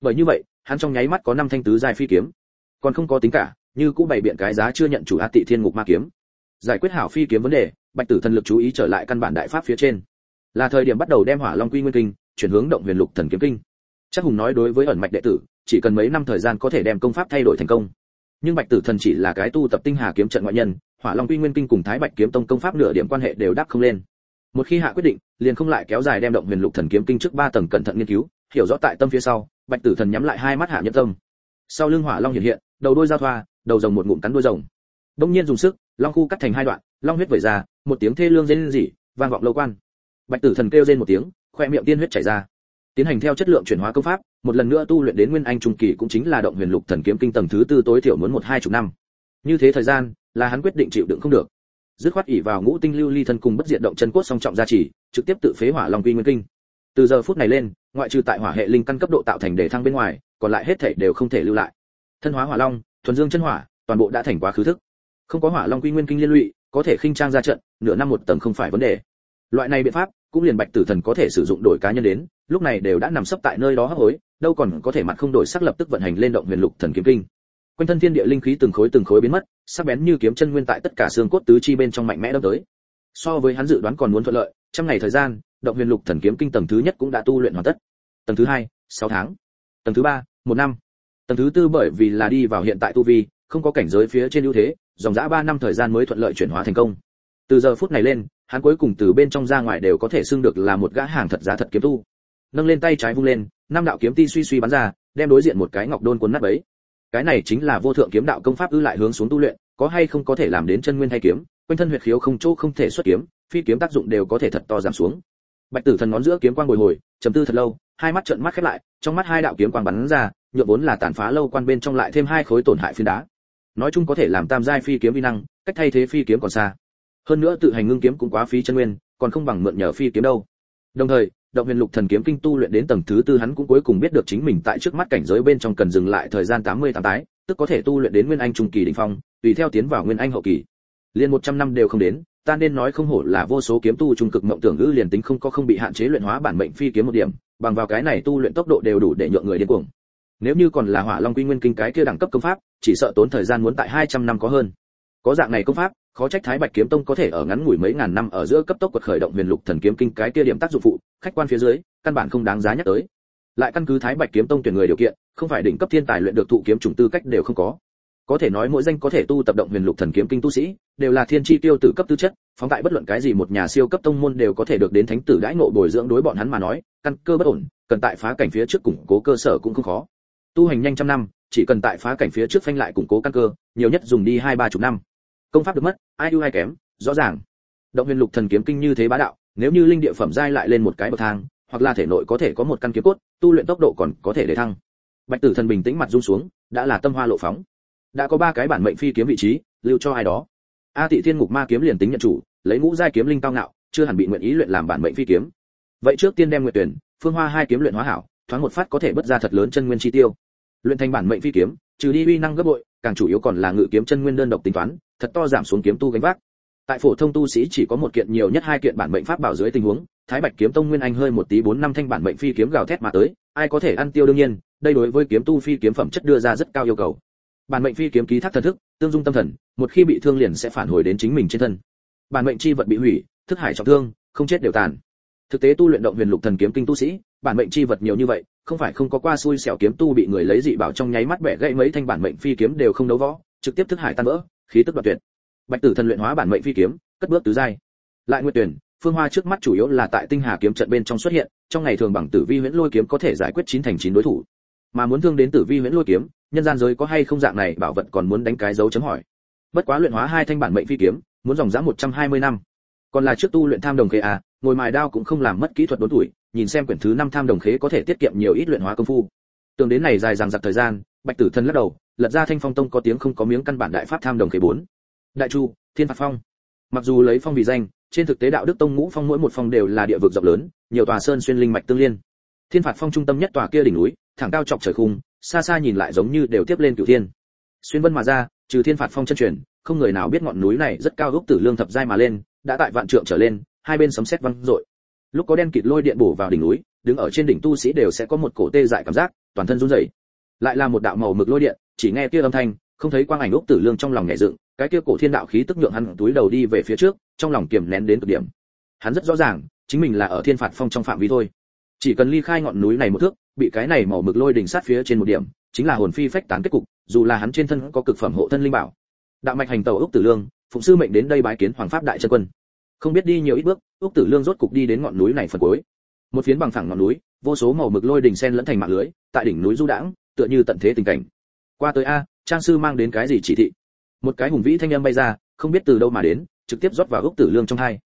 Bởi như vậy, hắn trong nháy mắt có năm thanh tứ giai phi kiếm. Còn không có tính cả, như cũng bày biện cái giá chưa nhận chủ a tị thiên ngục ma kiếm. Giải quyết hảo phi kiếm vấn đề, bạch tử thần lực chú ý trở lại căn bản đại pháp phía trên. Là thời điểm bắt đầu đem hỏa long quy nguyên kinh, chuyển hướng động huyền lục thần kiếm kinh. Chắc hùng nói đối với ẩn mạch đệ tử chỉ cần mấy năm thời gian có thể đem công pháp thay đổi thành công. Nhưng bạch tử thần chỉ là cái tu tập tinh hà kiếm trận ngoại nhân, hỏa long quy nguyên kinh cùng thái bạch kiếm tông công pháp nửa điểm quan hệ đều đắc không lên. Một khi hạ quyết định, liền không lại kéo dài đem động huyền lục thần kiếm kinh trước ba tầng cẩn thận nghiên cứu, hiểu rõ tại tâm phía sau, bạch tử thần nhắm lại hai mắt hạ nhân tâm. Sau lưng hỏa long hiện hiện, đầu đôi giao thoa, đầu rồng một ngụm cắn đuôi rồng. Đông nhiên dùng sức, long khu cắt thành hai đoạn, long huyết vẩy ra, một tiếng thê lương rên rỉ, vang vọng lâu quan. Bạch tử thần kêu rên một tiếng, khoe miệng tiên huyết chảy ra. Tiến hành theo chất lượng chuyển hóa công pháp một lần nữa tu luyện đến nguyên anh trung kỳ cũng chính là động huyền lục thần kiếm kinh tầng thứ tư tối thiểu muốn một hai chục năm. Như thế thời gian, là hắn quyết định chịu đựng không được. Dứt khoát ỉ vào ngũ tinh lưu ly thân cùng bất diệt động chân cốt song trọng gia trì, trực tiếp tự phế hỏa long quy nguyên kinh. Từ giờ phút này lên, ngoại trừ tại hỏa hệ linh căn cấp độ tạo thành để thăng bên ngoài, còn lại hết thể đều không thể lưu lại. Thân hóa hỏa long, thuần dương chân hỏa, toàn bộ đã thành quá khứ thức. Không có hỏa long quy nguyên kinh liên lụy, có thể khinh trang ra trận, nửa năm một tầng không phải vấn đề. Loại này biện pháp, cũng liền bạch tử thần có thể sử dụng đổi cá nhân đến lúc này đều đã nằm sấp tại nơi đó hấp hối, đâu còn có thể mặt không đổi sắc lập tức vận hành lên động huyền lục thần kiếm kinh. Quanh thân thiên địa linh khí từng khối từng khối biến mất, sắc bén như kiếm chân nguyên tại tất cả xương cốt tứ chi bên trong mạnh mẽ đâm tới. So với hắn dự đoán còn muốn thuận lợi trong ngày thời gian, động huyền lục thần kiếm kinh tầng thứ nhất cũng đã tu luyện hoàn tất. Tầng thứ hai, sáu tháng. Tầng thứ ba, một năm. Tầng thứ tư bởi vì là đi vào hiện tại tu vi, không có cảnh giới phía trên ưu thế, dòng dã ba năm thời gian mới thuận lợi chuyển hóa thành công. Từ giờ phút này lên, hắn cuối cùng từ bên trong ra ngoài đều có thể xưng được là một gã hàng thật giá thật kiếm tu nâng lên tay trái vung lên, năm đạo kiếm ti suy suy bắn ra, đem đối diện một cái ngọc đôn cuốn nát bấy. Cái này chính là vô thượng kiếm đạo công pháp ư lại hướng xuống tu luyện, có hay không có thể làm đến chân nguyên hay kiếm, quanh thân huyệt khiếu không chỗ không thể xuất kiếm, phi kiếm tác dụng đều có thể thật to giảm xuống. Bạch tử thần ngón giữa kiếm quang bồi hồi, trầm tư thật lâu, hai mắt trợn mắt khép lại, trong mắt hai đạo kiếm quang bắn ra nhựa vốn là tàn phá lâu quan bên trong lại thêm hai khối tổn hại phiến đá. Nói chung có thể làm tam giai phi kiếm vi năng, cách thay thế phi kiếm còn xa. Hơn nữa tự hành ngưng kiếm cũng quá phí chân nguyên, còn không bằng mượn nhờ phi kiếm đâu. Đồng thời động huyền lục thần kiếm kinh tu luyện đến tầng thứ tư hắn cũng cuối cùng biết được chính mình tại trước mắt cảnh giới bên trong cần dừng lại thời gian 88 tái, tức có thể tu luyện đến nguyên anh trung kỳ đỉnh phong, tùy theo tiến vào nguyên anh hậu kỳ. Liền 100 năm đều không đến, ta nên nói không hổ là vô số kiếm tu trung cực mộng tưởng ngữ liền tính không có không bị hạn chế luyện hóa bản mệnh phi kiếm một điểm, bằng vào cái này tu luyện tốc độ đều đủ để nhượng người điên cuồng. Nếu như còn là hỏa long quy nguyên kinh cái kia đẳng cấp công pháp, chỉ sợ tốn thời gian muốn tại 200 năm có hơn. Có dạng này công pháp khó trách thái bạch kiếm tông có thể ở ngắn ngủi mấy ngàn năm ở giữa cấp tốc quật khởi động huyền lục thần kiếm kinh cái kia điểm tác dụng phụ, khách quan phía dưới, căn bản không đáng giá nhắc tới. Lại căn cứ thái bạch kiếm tông tuyển người điều kiện, không phải đỉnh cấp thiên tài luyện được thụ kiếm chủng tư cách đều không có. Có thể nói mỗi danh có thể tu tập động huyền lục thần kiếm kinh tu sĩ, đều là thiên chi tiêu tử cấp tư chất, phóng tại bất luận cái gì một nhà siêu cấp tông môn đều có thể được đến thánh tử đãi ngộ bồi dưỡng đối bọn hắn mà nói, căn cơ bất ổn, cần tại phá cảnh phía trước củng cố cơ sở cũng không khó. Tu hành nhanh trăm năm, chỉ cần tại phá cảnh phía trước phanh lại củng cố căn cơ, nhiều nhất dùng đi hai ba chục năm công pháp được mất, ai ưu ai kém, rõ ràng. Động huyền lục thần kiếm kinh như thế bá đạo, nếu như linh địa phẩm giai lại lên một cái bậc thang, hoặc là thể nội có thể có một căn kiếm cốt, tu luyện tốc độ còn có thể để thăng. Bạch tử thần bình tĩnh mặt rung xuống, đã là tâm hoa lộ phóng. Đã có ba cái bản mệnh phi kiếm vị trí, lưu cho ai đó. A tị thiên ngục ma kiếm liền tính nhận chủ, lấy ngũ giai kiếm linh cao ngạo, chưa hẳn bị nguyện ý luyện làm bản mệnh phi kiếm. Vậy trước tiên đem nguyện tuyển, phương hoa hai kiếm luyện hóa hảo, thoáng một phát có thể bất ra thật lớn chân nguyên chi tiêu. Luyện thành bản mệnh phi kiếm, trừ đi uy năng gấp bội càng chủ yếu còn là ngự kiếm chân nguyên đơn độc tính toán, thật to giảm xuống kiếm tu gánh vác. Tại phổ thông tu sĩ chỉ có một kiện nhiều nhất hai kiện bản mệnh pháp bảo dưới tình huống, thái bạch kiếm tông nguyên anh hơi một tí bốn năm thanh bản mệnh phi kiếm gào thét mà tới, ai có thể ăn tiêu đương nhiên, đây đối với kiếm tu phi kiếm phẩm chất đưa ra rất cao yêu cầu. Bản mệnh phi kiếm ký thác thần thức, tương dung tâm thần, một khi bị thương liền sẽ phản hồi đến chính mình trên thân. Bản mệnh chi vật bị hủy, thức hải trọng thương, không chết đều tàn. Thực tế tu luyện động huyền lục thần kiếm kinh tu sĩ, bản mệnh chi vật nhiều như vậy không phải không có qua xui xẻo kiếm tu bị người lấy dị bảo trong nháy mắt bẻ gãy mấy thanh bản mệnh phi kiếm đều không đấu võ, trực tiếp thức hải tan vỡ, khí tức đoạn tuyệt. Bạch tử thần luyện hóa bản mệnh phi kiếm, cất bước tứ giai. Lại nguyệt tuyển, phương hoa trước mắt chủ yếu là tại tinh hà kiếm trận bên trong xuất hiện, trong ngày thường bằng tử vi huyễn lôi kiếm có thể giải quyết chín thành chín đối thủ. Mà muốn thương đến tử vi huyễn lôi kiếm, nhân gian giới có hay không dạng này bảo vật còn muốn đánh cái dấu chấm hỏi. Bất quá luyện hóa hai thanh bản mệnh phi kiếm, muốn dòng giá 120 năm. Còn là trước tu luyện tham đồng khế à ngồi mài đao cũng không làm mất kỹ thuật đốn tuổi, nhìn xem quyển thứ năm tham đồng khế có thể tiết kiệm nhiều ít luyện hóa công phu. Tưởng đến này dài dằng dặc thời gian, bạch tử thân lắc đầu, lật ra thanh phong tông có tiếng không có miếng căn bản đại pháp tham đồng khế bốn. Đại chu, thiên phạt phong. Mặc dù lấy phong vì danh, trên thực tế đạo đức tông ngũ phong mỗi một phong đều là địa vực rộng lớn, nhiều tòa sơn xuyên linh mạch tương liên. Thiên phạt phong trung tâm nhất tòa kia đỉnh núi, thẳng cao chọc trời khung, xa xa nhìn lại giống như đều tiếp lên cửu thiên. Xuyên vân mà ra, trừ thiên phạt phong chân truyền, không người nào biết ngọn núi này rất cao gốc tử lương thập giai mà lên, đã tại vạn trượng trở lên hai bên sấm sét văng rội lúc có đen kịt lôi điện bổ vào đỉnh núi, đứng ở trên đỉnh tu sĩ đều sẽ có một cổ tê dại cảm giác, toàn thân run rẩy. Lại là một đạo màu mực lôi điện, chỉ nghe kia âm thanh, không thấy quang ảnh ốc tử lương trong lòng nhẹ dựng, cái kia cổ thiên đạo khí tức nhượng hắn túi đầu đi về phía trước, trong lòng kiềm nén đến cực điểm. Hắn rất rõ ràng, chính mình là ở thiên phạt phong trong phạm vi thôi. Chỉ cần ly khai ngọn núi này một thước, bị cái này màu mực lôi đỉnh sát phía trên một điểm, chính là hồn phi phách tán kết cục, dù là hắn trên thân có cực phẩm hộ thân linh bảo. Đạo mạch hành tẩu ốc tử lương, phụng sư mệnh đến đây bái kiến hoàng pháp đại chân quân không biết đi nhiều ít bước, úc tử lương rốt cục đi đến ngọn núi này phần cuối. Một phiến bằng phẳng ngọn núi, vô số màu mực lôi đỉnh sen lẫn thành mạng lưới, tại đỉnh núi du đãng, tựa như tận thế tình cảnh. Qua tới a, trang sư mang đến cái gì chỉ thị? Một cái hùng vĩ thanh âm bay ra, không biết từ đâu mà đến, trực tiếp rót vào úc tử lương trong hai.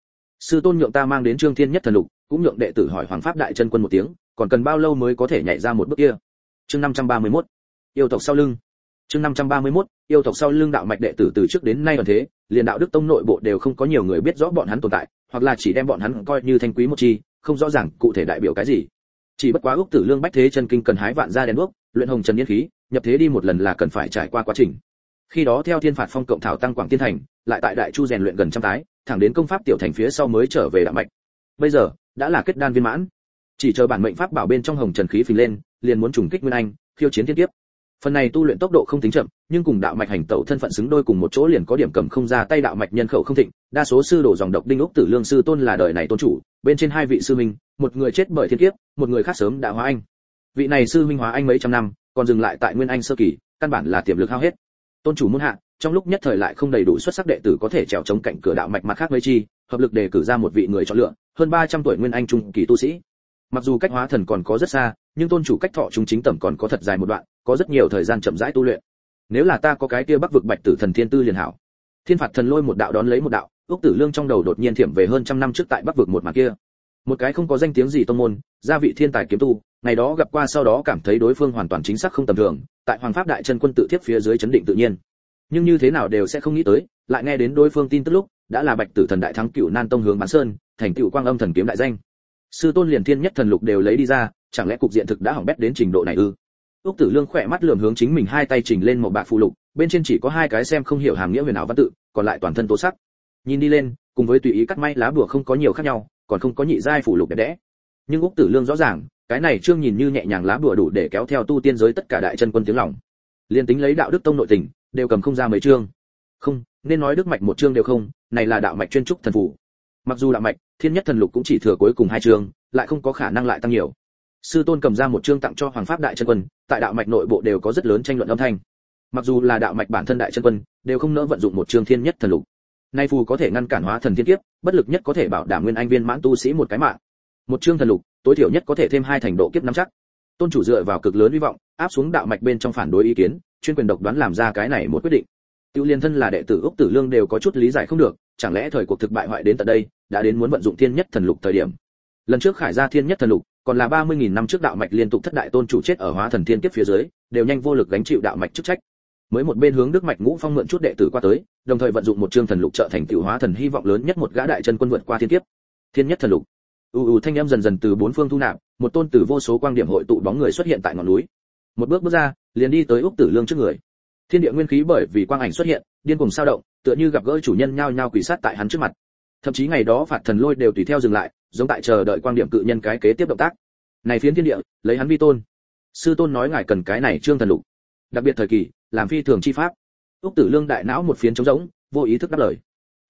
Sư tôn nhượng ta mang đến trương thiên nhất thần lục, cũng nhượng đệ tử hỏi hoàng pháp đại chân quân một tiếng, còn cần bao lâu mới có thể nhảy ra một bước kia? Chương 531 yêu tộc sau lưng chương 531 yêu tộc sau lưng đạo mạch đệ tử từ trước đến nay còn thế, liền đạo đức tông nội bộ đều không có nhiều người biết rõ bọn hắn tồn tại, hoặc là chỉ đem bọn hắn coi như thanh quý một chi, không rõ ràng cụ thể đại biểu cái gì. Chỉ bất quá ước tử lương bách thế chân kinh cần hái vạn ra đèn đuốc, luyện hồng trần niên khí, nhập thế đi một lần là cần phải trải qua quá trình. Khi đó theo thiên phạt phong cộng thảo tăng quảng tiên thành, lại tại đại chu rèn luyện gần trăm tái thẳng đến công pháp tiểu thành phía sau mới trở về đạo mạch. Bây giờ, đã là kết đan viên mãn. Chỉ chờ bản mệnh pháp bảo bên trong hồng trần khí phình lên, liền muốn trùng kích nguyên anh, khiêu chiến thiên tiếp phần này tu luyện tốc độ không tính chậm, nhưng cùng đạo mạch hành tẩu thân phận xứng đôi cùng một chỗ liền có điểm cầm không ra tay đạo mạch nhân khẩu không thịnh, đa số sư đổ dòng độc đinh úc tử lương sư tôn là đời này tôn chủ, bên trên hai vị sư minh, một người chết bởi thiên kiếp, một người khác sớm đã hóa anh. Vị này sư minh hóa anh mấy trăm năm, còn dừng lại tại nguyên anh sơ kỳ, căn bản là tiềm lực hao hết. Tôn chủ muốn hạ, trong lúc nhất thời lại không đầy đủ xuất sắc đệ tử có thể trèo chống cạnh cửa đạo mạch mặt khác mấy chi, hợp lực đề cử ra một vị người chọn lựa, hơn 300 tuổi nguyên anh trung kỳ tu sĩ. Mặc dù cách hóa thần còn có rất xa, nhưng tôn chủ cách thọ trung chính tẩm còn có thật dài một đoạn có rất nhiều thời gian chậm rãi tu luyện. Nếu là ta có cái kia bắc vực bạch tử thần thiên tư liền hảo. Thiên phạt thần lôi một đạo đón lấy một đạo, ước tử lương trong đầu đột nhiên thiểm về hơn trăm năm trước tại bắc vực một màn kia. Một cái không có danh tiếng gì tông môn, gia vị thiên tài kiếm tu, ngày đó gặp qua sau đó cảm thấy đối phương hoàn toàn chính xác không tầm thường, tại hoàng pháp đại chân quân tự thiết phía dưới chấn định tự nhiên. Nhưng như thế nào đều sẽ không nghĩ tới, lại nghe đến đối phương tin tức lúc, đã là bạch tử thần đại thắng cựu nan tông hướng bán sơn, thành cựu quang âm thần kiếm đại danh. Sư tôn liền thiên nhất thần lục đều lấy đi ra, chẳng lẽ cục diện thực đã hỏng bét đến trình độ này ư? Úc tử lương khỏe mắt lườm hướng chính mình hai tay chỉnh lên một bạc phù lục, bên trên chỉ có hai cái xem không hiểu hàm nghĩa huyền ảo văn tự, còn lại toàn thân tố sắc. Nhìn đi lên, cùng với tùy ý cắt may lá bùa không có nhiều khác nhau, còn không có nhị giai phù lục đẹp đẽ. Nhưng úc tử lương rõ ràng, cái này trương nhìn như nhẹ nhàng lá bùa đủ để kéo theo tu tiên giới tất cả đại chân quân tiếng lòng. Liên tính lấy đạo đức tông nội tình, đều cầm không ra mấy chương. Không, nên nói đức mạch một chương đều không, này là đạo mạch chuyên trúc thần phù. Mặc dù đạo mạch, thiên nhất thần lục cũng chỉ thừa cuối cùng hai chương, lại không có khả năng lại tăng nhiều sư tôn cầm ra một chương tặng cho hoàng pháp đại chân quân, tại đạo mạch nội bộ đều có rất lớn tranh luận âm thanh. Mặc dù là đạo mạch bản thân đại chân quân, đều không nỡ vận dụng một chương thiên nhất thần lục. Nay phù có thể ngăn cản hóa thần thiên kiếp, bất lực nhất có thể bảo đảm nguyên anh viên mãn tu sĩ một cái mạng. Một chương thần lục, tối thiểu nhất có thể thêm hai thành độ kiếp năm chắc. Tôn chủ dựa vào cực lớn hy vọng, áp xuống đạo mạch bên trong phản đối ý kiến, chuyên quyền độc đoán làm ra cái này một quyết định. Tiêu liên thân là đệ tử úc tử lương đều có chút lý giải không được, chẳng lẽ thời cuộc thực bại hoại đến tận đây, đã đến muốn vận dụng thiên nhất thần lục thời điểm. Lần trước khải ra thiên nhất thần lục còn là ba mươi nghìn năm trước đạo mạch liên tục thất đại tôn chủ chết ở hóa thần thiên kiếp phía dưới, đều nhanh vô lực gánh chịu đạo mạch chức trách. Mới một bên hướng đức mạch ngũ phong mượn chút đệ tử qua tới, đồng thời vận dụng một chương thần lục trợ thành tiểu hóa thần hy vọng lớn nhất một gã đại chân quân vượt qua thiên kiếp. Thiên nhất thần lục. U u thanh âm dần dần từ bốn phương thu nạp, một tôn tử vô số quang điểm hội tụ bóng người xuất hiện tại ngọn núi. Một bước bước ra, liền đi tới úc tử lương trước người. Thiên địa nguyên khí bởi vì quang ảnh xuất hiện, điên cuồng sao động, tựa như gặp gỡ chủ nhân nhao nhao quỷ sát tại hắn trước mặt thậm chí ngày đó phạt thần lôi đều tùy theo dừng lại, giống tại chờ đợi quang điểm cự nhân cái kế tiếp động tác. Này phiến thiên địa, lấy hắn vi tôn. Sư tôn nói ngài cần cái này trương thần lục. Đặc biệt thời kỳ, làm phi thường chi pháp. Úc tử lương đại não một phiến trống rỗng, vô ý thức đáp lời.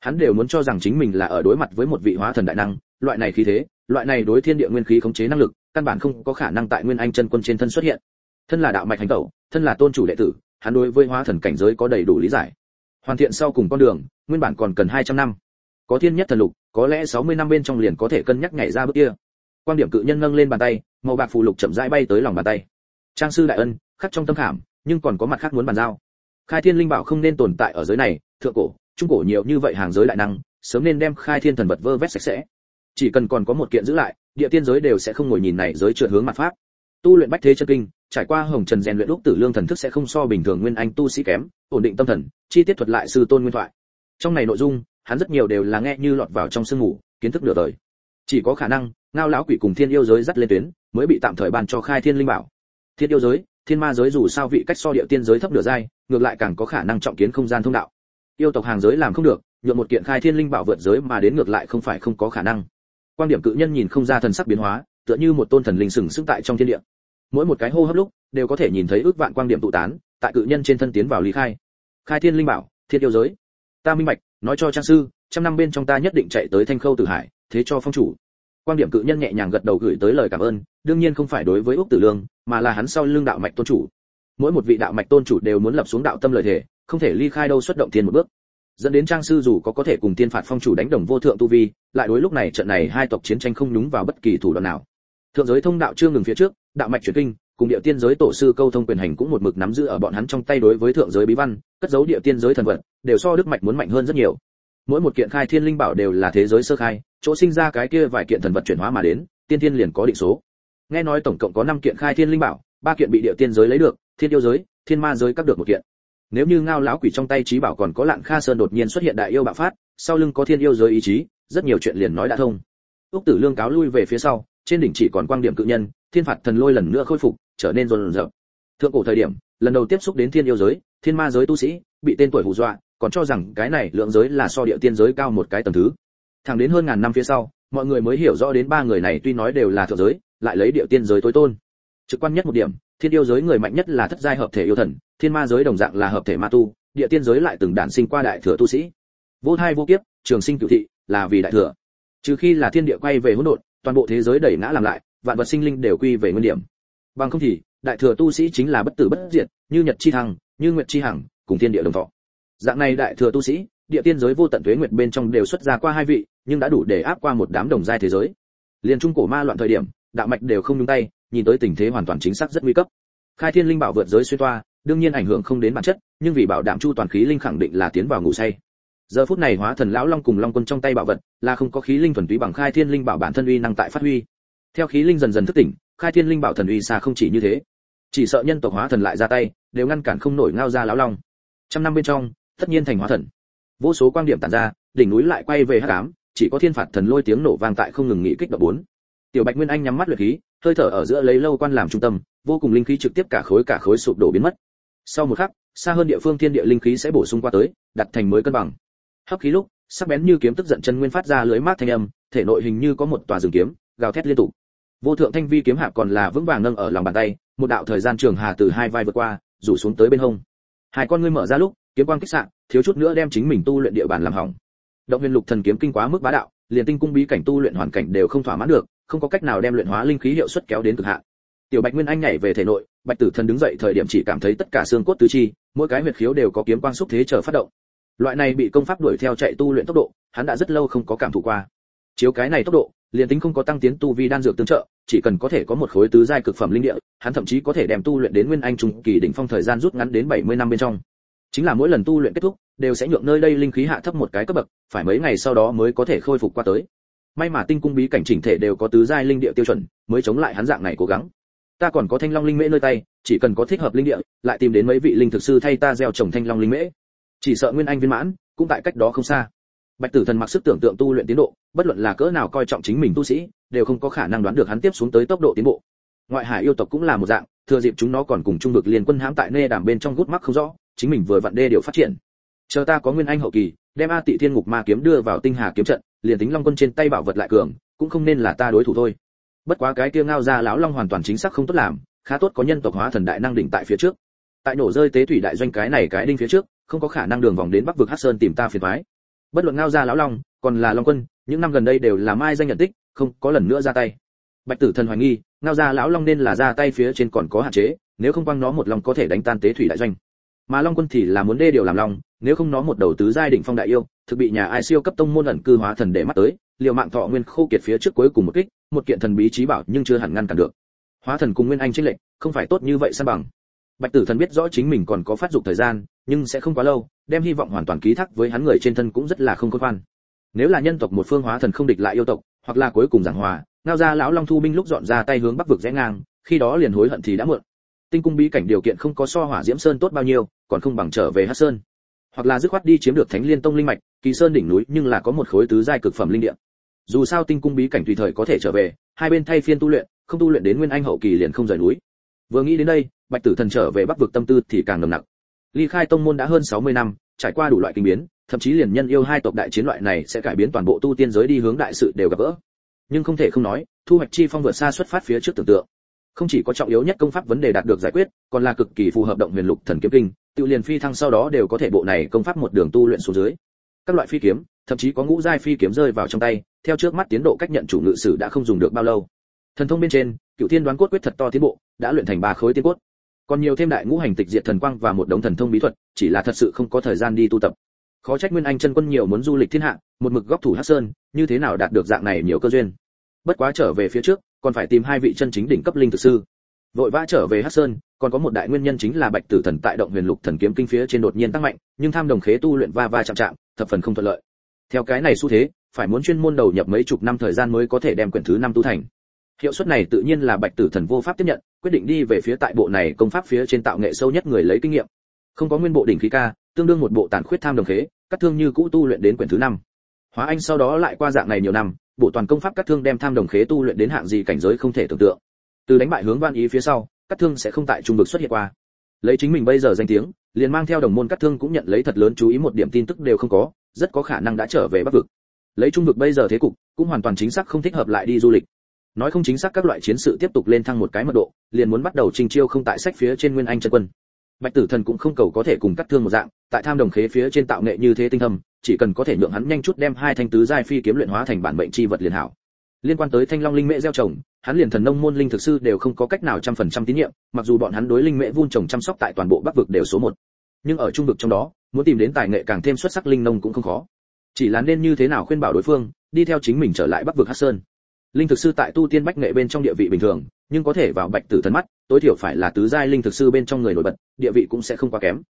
Hắn đều muốn cho rằng chính mình là ở đối mặt với một vị hóa thần đại năng, loại này khí thế, loại này đối thiên địa nguyên khí khống chế năng lực, căn bản không có khả năng tại nguyên anh chân quân trên thân xuất hiện. Thân là đạo mạch hành tẩu, thân là tôn chủ đệ tử, hắn đối với hóa thần cảnh giới có đầy đủ lý giải. Hoàn thiện sau cùng con đường, nguyên bản còn cần 200 năm có thiên nhất thần lục, có lẽ 60 năm bên trong liền có thể cân nhắc nhảy ra bước kia. Quan điểm cự nhân nâng lên bàn tay, màu bạc phù lục chậm rãi bay tới lòng bàn tay. Trang sư đại ân, khắc trong tâm khảm, nhưng còn có mặt khác muốn bàn giao. Khai thiên linh bảo không nên tồn tại ở giới này, thượng cổ, trung cổ nhiều như vậy hàng giới đại năng, sớm nên đem khai thiên thần vật vơ vét sạch sẽ. Chỉ cần còn có một kiện giữ lại, địa tiên giới đều sẽ không ngồi nhìn này giới trượt hướng mặt pháp. Tu luyện bách thế chân kinh, trải qua hồng trần rèn luyện lúc tử lương thần thức sẽ không so bình thường nguyên anh tu sĩ kém, ổn định tâm thần, chi tiết thuật lại sư tôn nguyên thoại. Trong này nội dung hắn rất nhiều đều là nghe như lọt vào trong sương ngủ kiến thức nửa đời. Chỉ có khả năng, ngao lão quỷ cùng thiên yêu giới dắt lên tuyến, mới bị tạm thời ban cho khai thiên linh bảo. Thiên yêu giới, thiên ma giới dù sao vị cách so địa tiên giới thấp nửa giai, ngược lại càng có khả năng trọng kiến không gian thông đạo. Yêu tộc hàng giới làm không được nhượng một kiện khai thiên linh bảo vượt giới mà đến ngược lại không phải không có khả năng. Quan điểm cự nhân nhìn không ra thần sắc biến hóa, tựa như một tôn thần linh sừng sững tại trong thiên địa. Mỗi một cái hô hấp lúc, đều có thể nhìn thấy ước vạn quang điểm tụ tán, tại cự nhân trên thân tiến vào lý khai. Khai thiên linh bảo, thiên yêu giới. Ta minh bạch nói cho trang sư, trăm năm bên trong ta nhất định chạy tới thanh khâu tử hải, thế cho phong chủ. Quan điểm cự nhân nhẹ nhàng gật đầu gửi tới lời cảm ơn, đương nhiên không phải đối với úc tử lương, mà là hắn sau lưng đạo mạch tôn chủ. Mỗi một vị đạo mạch tôn chủ đều muốn lập xuống đạo tâm lời thể không thể ly khai đâu xuất động thiên một bước. Dẫn đến trang sư dù có có thể cùng tiên phạt phong chủ đánh đồng vô thượng tu vi, lại đối lúc này trận này hai tộc chiến tranh không nhúng vào bất kỳ thủ đoạn nào. Thượng giới thông đạo chưa ngừng phía trước, đạo mạch chuyển kinh cùng địa tiên giới tổ sư câu thông quyền hành cũng một mực nắm giữ ở bọn hắn trong tay đối với thượng giới bí văn, cất giấu địa tiên giới thần vật, đều so đức mạch muốn mạnh hơn rất nhiều. Mỗi một kiện khai thiên linh bảo đều là thế giới sơ khai, chỗ sinh ra cái kia vài kiện thần vật chuyển hóa mà đến, tiên thiên liền có định số. Nghe nói tổng cộng có 5 kiện khai thiên linh bảo, ba kiện bị địa tiên giới lấy được, thiên yêu giới, thiên ma giới các được một kiện. Nếu như ngao lão quỷ trong tay trí bảo còn có lạn kha sơn đột nhiên xuất hiện đại yêu bạo phát, sau lưng có thiên yêu giới ý chí, rất nhiều chuyện liền nói đã thông. Úc tử lương cáo lui về phía sau, trên đỉnh chỉ còn quang điểm cự nhân, thiên phạt thần lôi lần nữa khôi phục trở nên rồn rập. thượng cổ thời điểm, lần đầu tiếp xúc đến thiên yêu giới, thiên ma giới tu sĩ, bị tên tuổi hù dọa, còn cho rằng cái này lượng giới là so địa tiên giới cao một cái tầng thứ. Thẳng đến hơn ngàn năm phía sau, mọi người mới hiểu rõ đến ba người này tuy nói đều là thượng giới, lại lấy địa tiên giới tối tôn. Trực quan nhất một điểm, thiên yêu giới người mạnh nhất là thất giai hợp thể yêu thần, thiên ma giới đồng dạng là hợp thể ma tu, địa tiên giới lại từng đản sinh qua đại thừa tu sĩ. Vô thai vô kiếp, trường sinh cửu thị, là vì đại thừa. Trừ khi là thiên địa quay về hỗn độn, toàn bộ thế giới đẩy ngã làm lại, vạn vật sinh linh đều quy về nguyên điểm bằng không thì, đại thừa tu sĩ chính là bất tử bất diệt, như nhật chi thăng, như nguyệt chi hằng, cùng thiên địa đồng thọ. Dạng này đại thừa tu sĩ, địa tiên giới vô tận tuế nguyệt bên trong đều xuất ra qua hai vị, nhưng đã đủ để áp qua một đám đồng giai thế giới. Liền trung cổ ma loạn thời điểm, đạo mạch đều không nhúng tay, nhìn tới tình thế hoàn toàn chính xác rất nguy cấp. Khai thiên linh bảo vượt giới xuyên toa, đương nhiên ảnh hưởng không đến bản chất, nhưng vì bảo đảm chu toàn khí linh khẳng định là tiến vào ngủ say. Giờ phút này hóa thần lão long cùng long quân trong tay bảo vật, là không có khí linh thuần túy bằng khai thiên linh bảo bản thân uy năng tại phát huy theo khí linh dần dần thức tỉnh, khai thiên linh bảo thần uy xa không chỉ như thế. Chỉ sợ nhân tộc hóa thần lại ra tay, đều ngăn cản không nổi ngao ra lão long. Trăm năm bên trong, tất nhiên thành hóa thần. Vô số quang điểm tản ra, đỉnh núi lại quay về hắc ám, chỉ có thiên phạt thần lôi tiếng nổ vang tại không ngừng nghỉ kích động bốn. Tiểu bạch nguyên anh nhắm mắt luyện khí, hơi thở ở giữa lấy lâu quan làm trung tâm, vô cùng linh khí trực tiếp cả khối cả khối sụp đổ biến mất. Sau một khắc, xa hơn địa phương thiên địa linh khí sẽ bổ sung qua tới, đặt thành mới cân bằng. Hấp khí lúc, sắc bén như kiếm tức giận chân nguyên phát ra lưới mát thanh âm, thể nội hình như có một tòa rừng kiếm, gào thét liên tục vô thượng thanh vi kiếm hạ còn là vững vàng nâng ở lòng bàn tay, một đạo thời gian trường hà từ hai vai vượt qua, rủ xuống tới bên hông. Hai con ngươi mở ra lúc, kiếm quang kích sạn thiếu chút nữa đem chính mình tu luyện địa bàn làm hỏng. Động huyền lục thần kiếm kinh quá mức bá đạo, liền tinh cung bí cảnh tu luyện hoàn cảnh đều không thỏa mãn được, không có cách nào đem luyện hóa linh khí hiệu suất kéo đến cực hạn. Tiểu bạch nguyên anh nhảy về thể nội, bạch tử thần đứng dậy thời điểm chỉ cảm thấy tất cả xương cốt tứ chi, mỗi cái huyệt khiếu đều có kiếm quang xúc thế chờ phát động. Loại này bị công pháp đuổi theo chạy tu luyện tốc độ, hắn đã rất lâu không có cảm thụ qua. Chiếu cái này tốc độ liền tính không có tăng tiến tu vi đan dược tương trợ, chỉ cần có thể có một khối tứ giai cực phẩm linh địa, hắn thậm chí có thể đem tu luyện đến nguyên anh trung kỳ đỉnh phong thời gian rút ngắn đến 70 năm bên trong. Chính là mỗi lần tu luyện kết thúc, đều sẽ nhượng nơi đây linh khí hạ thấp một cái cấp bậc, phải mấy ngày sau đó mới có thể khôi phục qua tới. May mà tinh cung bí cảnh chỉnh thể đều có tứ giai linh địa tiêu chuẩn, mới chống lại hắn dạng này cố gắng. Ta còn có thanh long linh mễ nơi tay, chỉ cần có thích hợp linh địa, lại tìm đến mấy vị linh thực sư thay ta gieo trồng thanh long linh mễ. Chỉ sợ nguyên anh viên mãn, cũng tại cách đó không xa bạch tử thần mặc sức tưởng tượng tu luyện tiến độ, bất luận là cỡ nào coi trọng chính mình tu sĩ, đều không có khả năng đoán được hắn tiếp xuống tới tốc độ tiến bộ. Ngoại hải yêu tộc cũng là một dạng, thừa dịp chúng nó còn cùng trung vực liên quân hãm tại nê đàm bên trong gút mắc không rõ, chính mình vừa vặn đê điều phát triển. Chờ ta có nguyên anh hậu kỳ, đem a tị thiên ngục ma kiếm đưa vào tinh hà kiếm trận, liền tính long quân trên tay bảo vật lại cường, cũng không nên là ta đối thủ thôi. Bất quá cái kia ngao ra lão long hoàn toàn chính xác không tốt làm, khá tốt có nhân tộc hóa thần đại năng đỉnh tại phía trước. Tại nổ rơi tế thủy đại doanh cái này cái đinh phía trước, không có khả năng đường vòng đến bắc vực hắc sơn tìm ta phiền toái bất luận ngao gia lão long, còn là long quân, những năm gần đây đều là mai danh nhận tích, không có lần nữa ra tay. Bạch tử thần hoài nghi, ngao gia lão long nên là ra tay phía trên còn có hạn chế, nếu không quăng nó một lòng có thể đánh tan tế thủy đại doanh. Mà long quân thì là muốn đê điều làm long nếu không nó một đầu tứ giai đỉnh phong đại yêu, thực bị nhà ai siêu cấp tông môn ẩn cư hóa thần để mắt tới, liều mạng thọ nguyên khô kiệt phía trước cuối cùng một kích, một kiện thần bí trí bảo nhưng chưa hẳn ngăn cản được. Hóa thần cùng nguyên anh tranh lệnh không phải tốt như vậy san bằng? Bạch tử thần biết rõ chính mình còn có phát dục thời gian nhưng sẽ không quá lâu, đem hy vọng hoàn toàn ký thác với hắn người trên thân cũng rất là không khôn ngoan nếu là nhân tộc một phương hóa thần không địch lại yêu tộc, hoặc là cuối cùng giảng hòa, ngao ra lão long thu binh lúc dọn ra tay hướng bắc vực rẽ ngang, khi đó liền hối hận thì đã muộn. Tinh cung bí cảnh điều kiện không có so hỏa diễm sơn tốt bao nhiêu, còn không bằng trở về hắc sơn. Hoặc là dứt khoát đi chiếm được thánh liên tông linh mạch, kỳ sơn đỉnh núi nhưng là có một khối tứ giai cực phẩm linh địa. Dù sao tinh cung bí cảnh tùy thời có thể trở về, hai bên thay phiên tu luyện, không tu luyện đến nguyên anh hậu kỳ liền không rời núi. Vừa nghĩ đến đây, bạch tử thần trở về bắc vực tâm tư thì càng nồng nặc ly khai tông môn đã hơn 60 năm, trải qua đủ loại kinh biến, thậm chí liền nhân yêu hai tộc đại chiến loại này sẽ cải biến toàn bộ tu tiên giới đi hướng đại sự đều gặp gỡ. Nhưng không thể không nói, thu hoạch chi phong vượt xa xuất phát phía trước tưởng tượng. Không chỉ có trọng yếu nhất công pháp vấn đề đạt được giải quyết, còn là cực kỳ phù hợp động huyền lục thần kiếm kinh, tự liền phi thăng sau đó đều có thể bộ này công pháp một đường tu luyện xuống dưới. Các loại phi kiếm, thậm chí có ngũ giai phi kiếm rơi vào trong tay, theo trước mắt tiến độ cách nhận chủ ngự sử đã không dùng được bao lâu. Thần thông bên trên cựu thiên đoán cốt quyết thật to tiến bộ, đã luyện thành ba khối tiên cốt còn nhiều thêm đại ngũ hành tịch diệt thần quang và một đống thần thông bí thuật, chỉ là thật sự không có thời gian đi tu tập. Khó trách nguyên anh chân quân nhiều muốn du lịch thiên hạ, một mực góc thủ hắc sơn, như thế nào đạt được dạng này nhiều cơ duyên. Bất quá trở về phía trước, còn phải tìm hai vị chân chính đỉnh cấp linh thực sư. Vội vã trở về hắc sơn, còn có một đại nguyên nhân chính là bạch tử thần tại động huyền lục thần kiếm kinh phía trên đột nhiên tăng mạnh, nhưng tham đồng khế tu luyện va va chạm chạm, thập phần không thuận lợi. Theo cái này xu thế, phải muốn chuyên môn đầu nhập mấy chục năm thời gian mới có thể đem quyển thứ năm tu thành. Hiệu suất này tự nhiên là bạch tử thần vô pháp tiếp nhận quyết định đi về phía tại bộ này công pháp phía trên tạo nghệ sâu nhất người lấy kinh nghiệm. Không có nguyên bộ đỉnh khí ca, tương đương một bộ tàn khuyết tham đồng khế cắt thương như cũ tu luyện đến quyển thứ năm. Hóa anh sau đó lại qua dạng này nhiều năm, bộ toàn công pháp cắt thương đem tham đồng khế tu luyện đến hạng gì cảnh giới không thể tưởng tượng. Từ đánh bại hướng văn ý phía sau cắt thương sẽ không tại trung vực xuất hiện qua. Lấy chính mình bây giờ danh tiếng, liền mang theo đồng môn cắt thương cũng nhận lấy thật lớn chú ý một điểm tin tức đều không có, rất có khả năng đã trở về bắc vực. Lấy trung vực bây giờ thế cục, cũng hoàn toàn chính xác không thích hợp lại đi du lịch nói không chính xác các loại chiến sự tiếp tục lên thăng một cái mật độ, liền muốn bắt đầu trình chiêu không tại sách phía trên nguyên anh chân quân. Bạch tử thần cũng không cầu có thể cùng cắt thương một dạng, tại tham đồng khế phía trên tạo nghệ như thế tinh thâm, chỉ cần có thể nhượng hắn nhanh chút đem hai thanh tứ giai phi kiếm luyện hóa thành bản mệnh chi vật liền hảo. Liên quan tới thanh long linh mễ gieo trồng, hắn liền thần nông môn linh thực sư đều không có cách nào trăm phần trăm tín nhiệm, mặc dù bọn hắn đối linh mễ vun trồng chăm sóc tại toàn bộ bắc vực đều số một. Nhưng ở trung vực trong đó, muốn tìm đến tài nghệ càng thêm xuất sắc linh nông cũng không khó. Chỉ là nên như thế nào khuyên bảo đối phương, đi theo chính mình trở lại bắc vực hắc sơn linh thực sư tại tu tiên bách nghệ bên trong địa vị bình thường, nhưng có thể vào bạch tử thần mắt, tối thiểu phải là tứ giai linh thực sư bên trong người nổi bật, địa vị cũng sẽ không quá kém.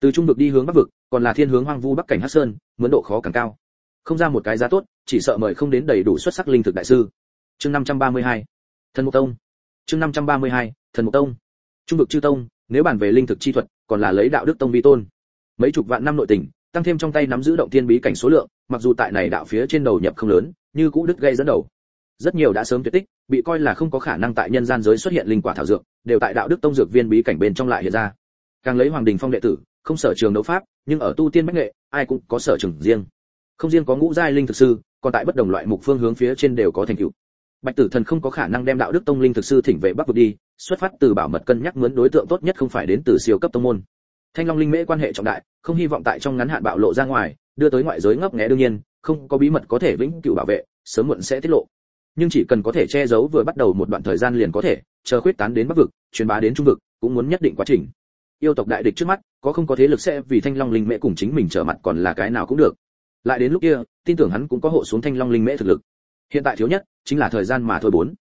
Từ trung vực đi hướng bắc vực, còn là thiên hướng hoang vu bắc cảnh hắc sơn mướn độ khó càng cao. Không ra một cái giá tốt, chỉ sợ mời không đến đầy đủ xuất sắc linh thực đại sư. Chương 532 thần mục tông. Chương 532 thần mục tông. Trung vực chư tông, nếu bàn về linh thực chi thuật, còn là lấy đạo đức tông vi tôn. Mấy chục vạn năm nội tình, tăng thêm trong tay nắm giữ động thiên bí cảnh số lượng, mặc dù tại này đạo phía trên đầu nhập không lớn, như cũ đứt gây dẫn đầu rất nhiều đã sớm tuyệt tích, bị coi là không có khả năng tại nhân gian giới xuất hiện linh quả thảo dược, đều tại đạo đức tông dược viên bí cảnh bên trong lại hiện ra. Càng lấy hoàng đình phong đệ tử, không sở trường đấu pháp, nhưng ở tu tiên bách nghệ, ai cũng có sở trường riêng. Không riêng có ngũ giai linh thực sư, còn tại bất đồng loại mục phương hướng phía trên đều có thành tựu. Bạch tử thần không có khả năng đem đạo đức tông linh thực sư thỉnh về bắc vực đi, xuất phát từ bảo mật cân nhắc muốn đối tượng tốt nhất không phải đến từ siêu cấp tông môn. Thanh long linh mễ quan hệ trọng đại, không hy vọng tại trong ngắn hạn bạo lộ ra ngoài, đưa tới ngoại giới ngấp nghé đương nhiên, không có bí mật có thể vĩnh cửu bảo vệ, sớm muộn sẽ tiết lộ nhưng chỉ cần có thể che giấu vừa bắt đầu một đoạn thời gian liền có thể, chờ khuyết tán đến bắc vực, truyền bá đến trung vực, cũng muốn nhất định quá trình. Yêu tộc đại địch trước mắt, có không có thế lực sẽ vì thanh long linh mễ cùng chính mình trở mặt còn là cái nào cũng được. Lại đến lúc kia, tin tưởng hắn cũng có hộ xuống thanh long linh mễ thực lực. Hiện tại thiếu nhất, chính là thời gian mà thôi bốn.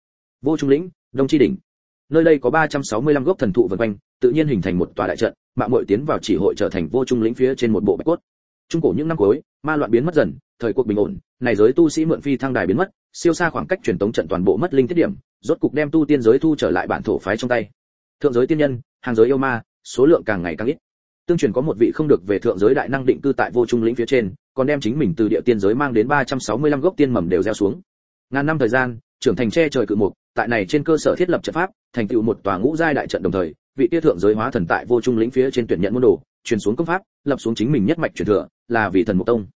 Vô trung lĩnh, đông chi đỉnh. Nơi đây có 365 gốc thần thụ vần quanh, tự nhiên hình thành một tòa đại trận, mạng muội tiến vào chỉ hội trở thành vô trung lĩnh phía trên một bộ bạch cốt. Trung cổ những năm cuối, ma loạn biến mất dần thời cuộc bình ổn, này giới tu sĩ mượn phi thăng đài biến mất, siêu xa khoảng cách truyền tống trận toàn bộ mất linh tiết điểm, rốt cục đem tu tiên giới thu trở lại bản thổ phái trong tay. Thượng giới tiên nhân, hàng giới yêu ma, số lượng càng ngày càng ít. Tương truyền có một vị không được về thượng giới đại năng định cư tại vô trung lĩnh phía trên, còn đem chính mình từ địa tiên giới mang đến 365 gốc tiên mầm đều gieo xuống. Ngàn năm thời gian, trưởng thành che trời cự mục, tại này trên cơ sở thiết lập trận pháp, thành tựu một tòa ngũ giai đại trận đồng thời, vị tia thượng giới hóa thần tại vô trung lĩnh phía trên tuyển nhận môn đồ, truyền xuống công pháp, lập xuống chính mình nhất mạch truyền thừa, là vị thần mục tông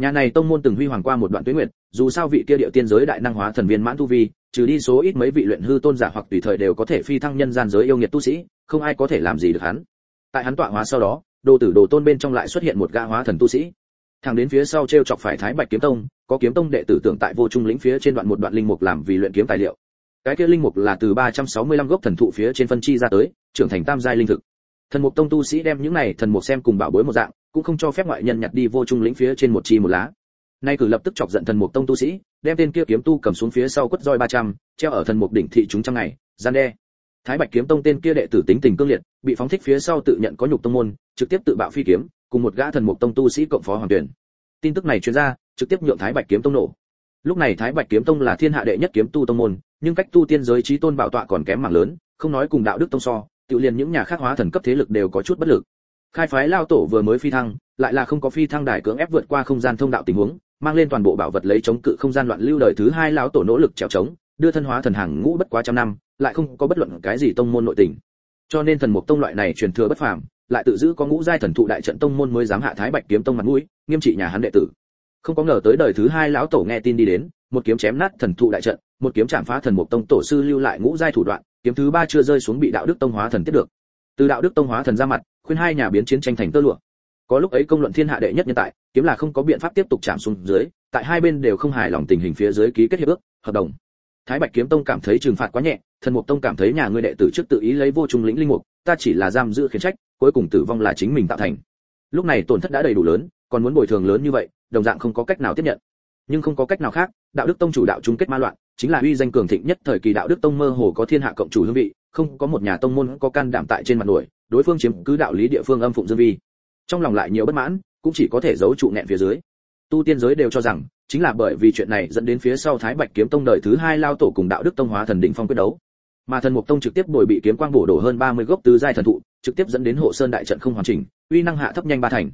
nhà này tông môn từng huy hoàng qua một đoạn tuyến nguyệt, dù sao vị kia địa tiên giới đại năng hóa thần viên mãn tu vi, trừ đi số ít mấy vị luyện hư tôn giả hoặc tùy thời đều có thể phi thăng nhân gian giới yêu nghiệt tu sĩ, không ai có thể làm gì được hắn. Tại hắn tọa hóa sau đó, đồ tử đồ tôn bên trong lại xuất hiện một gã hóa thần tu sĩ. Thằng đến phía sau treo chọc phải thái bạch kiếm tông, có kiếm tông đệ tử tưởng tại vô trung lĩnh phía trên đoạn một đoạn linh mục làm vì luyện kiếm tài liệu. Cái kia linh mục là từ 365 gốc thần thụ phía trên phân chi ra tới, trưởng thành tam giai linh thực. Thần mục tông tu sĩ đem những này thần mục xem cùng bảo bối một dạng cũng không cho phép ngoại nhân nhặt đi vô trung lĩnh phía trên một chi một lá. Nay cử lập tức chọc giận thần mục tông tu sĩ đem tên kia kiếm tu cầm xuống phía sau quất roi 300, treo ở thần mục đỉnh thị chúng trăm ngày gian đe. Thái bạch kiếm tông tên kia đệ tử tính tình cương liệt bị phóng thích phía sau tự nhận có nhục tông môn trực tiếp tự bạo phi kiếm cùng một gã thần mục tông tu sĩ cộng phó hoàng tuyển. Tin tức này truyền ra trực tiếp nhượng thái bạch kiếm tông nổ. Lúc này thái bạch kiếm tông là thiên hạ đệ nhất kiếm tu tông môn nhưng cách tu tiên giới trí tôn bảo tọa còn kém mảng lớn không nói cùng đạo đức tông so tự liền những nhà khác hóa thần cấp thế lực đều có chút bất lực khai phái lao tổ vừa mới phi thăng, lại là không có phi thăng đài cưỡng ép vượt qua không gian thông đạo tình huống, mang lên toàn bộ bảo vật lấy chống cự không gian loạn lưu đời thứ hai lão tổ nỗ lực trèo chống, đưa thân hóa thần hàng ngũ bất quá trăm năm, lại không có bất luận cái gì tông môn nội tình. Cho nên thần mục tông loại này truyền thừa bất phàm, lại tự giữ có ngũ giai thần thụ đại trận tông môn mới dám hạ thái bạch kiếm tông mặt mũi, nghiêm trị nhà hắn đệ tử. Không có ngờ tới đời thứ hai lão tổ nghe tin đi đến, một kiếm chém nát thần thụ đại trận, một kiếm chạm phá thần mục tông tổ sư lưu lại ngũ giai thủ đoạn, kiếm thứ ba chưa rơi xuống bị đạo đức tông hóa thần tiếp được. Từ đạo đức tông hóa thần ra mặt khuyên hai nhà biến chiến tranh thành tơ lụa. Có lúc ấy công luận thiên hạ đệ nhất nhân tại kiếm là không có biện pháp tiếp tục chạm xuống dưới, tại hai bên đều không hài lòng tình hình phía dưới ký kết hiệp ước, hợp đồng. Thái bạch kiếm tông cảm thấy trừng phạt quá nhẹ, thần mục tông cảm thấy nhà ngươi đệ tử trước tự ý lấy vô trung lĩnh linh mục, ta chỉ là giam giữ khiến trách, cuối cùng tử vong là chính mình tạo thành. Lúc này tổn thất đã đầy đủ lớn, còn muốn bồi thường lớn như vậy, đồng dạng không có cách nào tiếp nhận. Nhưng không có cách nào khác, đạo đức tông chủ đạo chung kết ma loạn, chính là uy danh cường thịnh nhất thời kỳ đạo đức tông mơ hồ có thiên hạ cộng chủ hương vị, không có một nhà tông môn có can đảm tại trên mặt nổi đối phương chiếm cứ đạo lý địa phương âm phụng dương vi. Trong lòng lại nhiều bất mãn, cũng chỉ có thể giấu trụ nghẹn phía dưới. Tu tiên giới đều cho rằng, chính là bởi vì chuyện này dẫn đến phía sau thái bạch kiếm tông đời thứ hai lao tổ cùng đạo đức tông hóa thần đỉnh phong quyết đấu. Mà thần mục tông trực tiếp bồi bị kiếm quang bổ đổ hơn 30 gốc tứ giai thần thụ, trực tiếp dẫn đến hộ sơn đại trận không hoàn chỉnh, uy năng hạ thấp nhanh ba thành.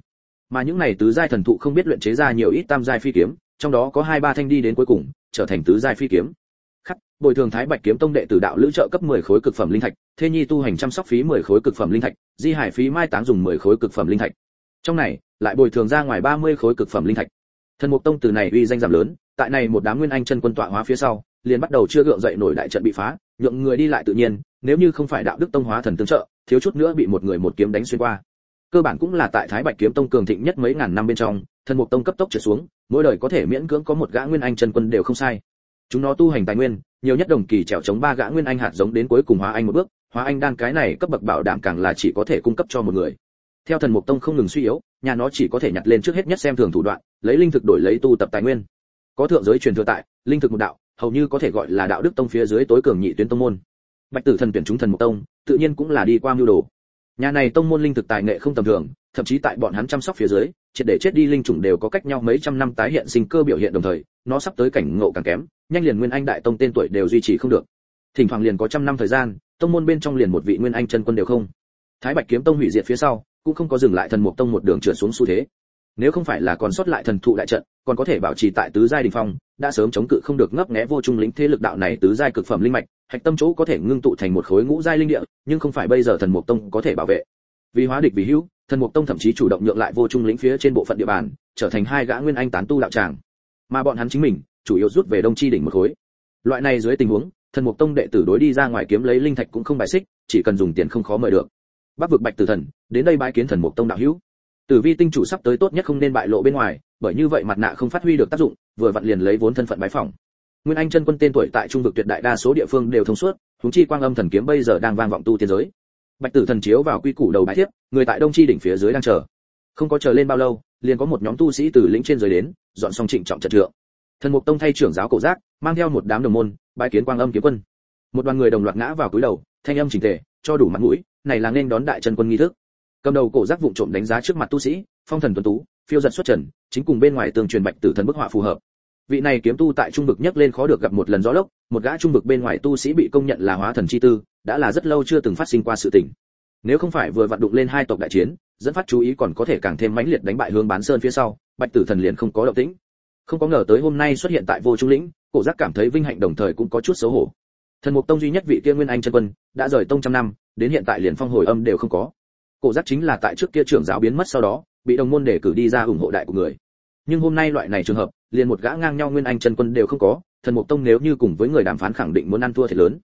Mà những này tứ giai thần thụ không biết luyện chế ra nhiều ít tam giai phi kiếm, trong đó có hai ba thanh đi đến cuối cùng, trở thành tứ giai phi kiếm bồi thường thái bạch kiếm tông đệ tử đạo lữ trợ cấp 10 khối cực phẩm linh thạch Thê nhi tu hành chăm sóc phí 10 khối cực phẩm linh thạch, di hải phí mai táng dùng 10 khối cực phẩm linh thạch. Trong này, lại bồi thường ra ngoài 30 khối cực phẩm linh thạch. Thần mục tông từ này uy danh giảm lớn, tại này một đám nguyên anh chân quân tọa hóa phía sau, liền bắt đầu chưa gượng dậy nổi đại trận bị phá, nhượng người đi lại tự nhiên, nếu như không phải đạo đức tông hóa thần tương trợ, thiếu chút nữa bị một người một kiếm đánh xuyên qua. Cơ bản cũng là tại thái bạch kiếm tông cường thịnh nhất mấy ngàn năm bên trong, thần mục tông cấp tốc trở xuống, mỗi đời có thể miễn cưỡng có một gã nguyên anh chân quân đều không sai. Chúng nó tu hành tài nguyên nhiều nhất đồng kỳ trèo chống ba gã nguyên anh hạt giống đến cuối cùng hóa anh một bước, hóa anh đan cái này cấp bậc bảo đảm càng là chỉ có thể cung cấp cho một người. Theo thần mục tông không ngừng suy yếu, nhà nó chỉ có thể nhặt lên trước hết nhất xem thường thủ đoạn, lấy linh thực đổi lấy tu tập tài nguyên. Có thượng giới truyền thừa tại, linh thực một đạo, hầu như có thể gọi là đạo đức tông phía dưới tối cường nhị tuyến tông môn. Bạch tử thần tuyển chúng thần mục tông, tự nhiên cũng là đi qua mưu đồ. Nhà này tông môn linh thực tài nghệ không tầm thường thậm chí tại bọn hắn chăm sóc phía dưới, triệt để chết đi linh trùng đều có cách nhau mấy trăm năm tái hiện sinh cơ biểu hiện đồng thời, nó sắp tới cảnh ngộ càng kém, nhanh liền nguyên anh đại tông tên tuổi đều duy trì không được. Thỉnh thoảng liền có trăm năm thời gian, tông môn bên trong liền một vị nguyên anh chân quân đều không. Thái bạch kiếm tông hủy diệt phía sau, cũng không có dừng lại thần mục tông một đường trượt xuống xu thế. Nếu không phải là còn sót lại thần thụ đại trận, còn có thể bảo trì tại tứ giai đỉnh phong, đã sớm chống cự không được ngấp nghé vô trung lĩnh thế lực đạo này tứ giai cực phẩm linh mạch, hạch tâm chỗ có thể ngưng tụ thành một khối ngũ giai linh địa, nhưng không phải bây giờ thần mục tông có thể bảo vệ. Vì hóa địch vì hữu thần mục tông thậm chí chủ động nhượng lại vô trung lĩnh phía trên bộ phận địa bàn, trở thành hai gã nguyên anh tán tu đạo tràng. Mà bọn hắn chính mình, chủ yếu rút về đông chi đỉnh một khối. Loại này dưới tình huống, thần mục tông đệ tử đối đi ra ngoài kiếm lấy linh thạch cũng không bài xích, chỉ cần dùng tiền không khó mời được. Bắc vực bạch tử thần, đến đây bái kiến thần mục tông đạo hữu. Tử vi tinh chủ sắp tới tốt nhất không nên bại lộ bên ngoài, bởi như vậy mặt nạ không phát huy được tác dụng, vừa vặn liền lấy vốn thân phận bái phỏng. Nguyên anh chân quân tên tuổi tại trung vực tuyệt đại đa số địa phương đều thông suốt chúng chi quang âm thần kiếm bây giờ đang vang vọng tu tiên giới bạch tử thần chiếu vào quy củ đầu bãi thiếp, người tại đông chi đỉnh phía dưới đang chờ. Không có chờ lên bao lâu, liền có một nhóm tu sĩ từ lĩnh trên dưới đến, dọn xong trịnh trọng trận trượng. Thần mục tông thay trưởng giáo cổ giác, mang theo một đám đồng môn, bái kiến quang âm kiếm quân. Một đoàn người đồng loạt ngã vào cúi đầu, thanh âm chỉnh tề, cho đủ mặt mũi, này là nên đón đại chân quân nghi thức. Cầm đầu cổ giác vụng trộm đánh giá trước mặt tu sĩ, phong thần tuấn tú, phiêu giật xuất trần, chính cùng bên ngoài tường truyền bạch tử thần bức họa phù hợp vị này kiếm tu tại trung vực nhấc lên khó được gặp một lần gió lốc, một gã trung vực bên ngoài tu sĩ bị công nhận là hóa thần chi tư, đã là rất lâu chưa từng phát sinh qua sự tình. Nếu không phải vừa vặn đụng lên hai tộc đại chiến, dẫn phát chú ý còn có thể càng thêm mãnh liệt đánh bại hướng bán sơn phía sau, bạch tử thần liền không có động tĩnh. Không có ngờ tới hôm nay xuất hiện tại vô trung lĩnh, cổ giác cảm thấy vinh hạnh đồng thời cũng có chút xấu hổ. Thần mục tông duy nhất vị kia nguyên anh chân quân, đã rời tông trăm năm, đến hiện tại liền phong hồi âm đều không có. Cổ giác chính là tại trước kia trưởng giáo biến mất sau đó, bị đồng môn đề cử đi ra ủng hộ đại của người. Nhưng hôm nay loại này trường hợp liền một gã ngang nhau nguyên anh chân quân đều không có, thần mục tông nếu như cùng với người đàm phán khẳng định muốn ăn thua thiệt lớn.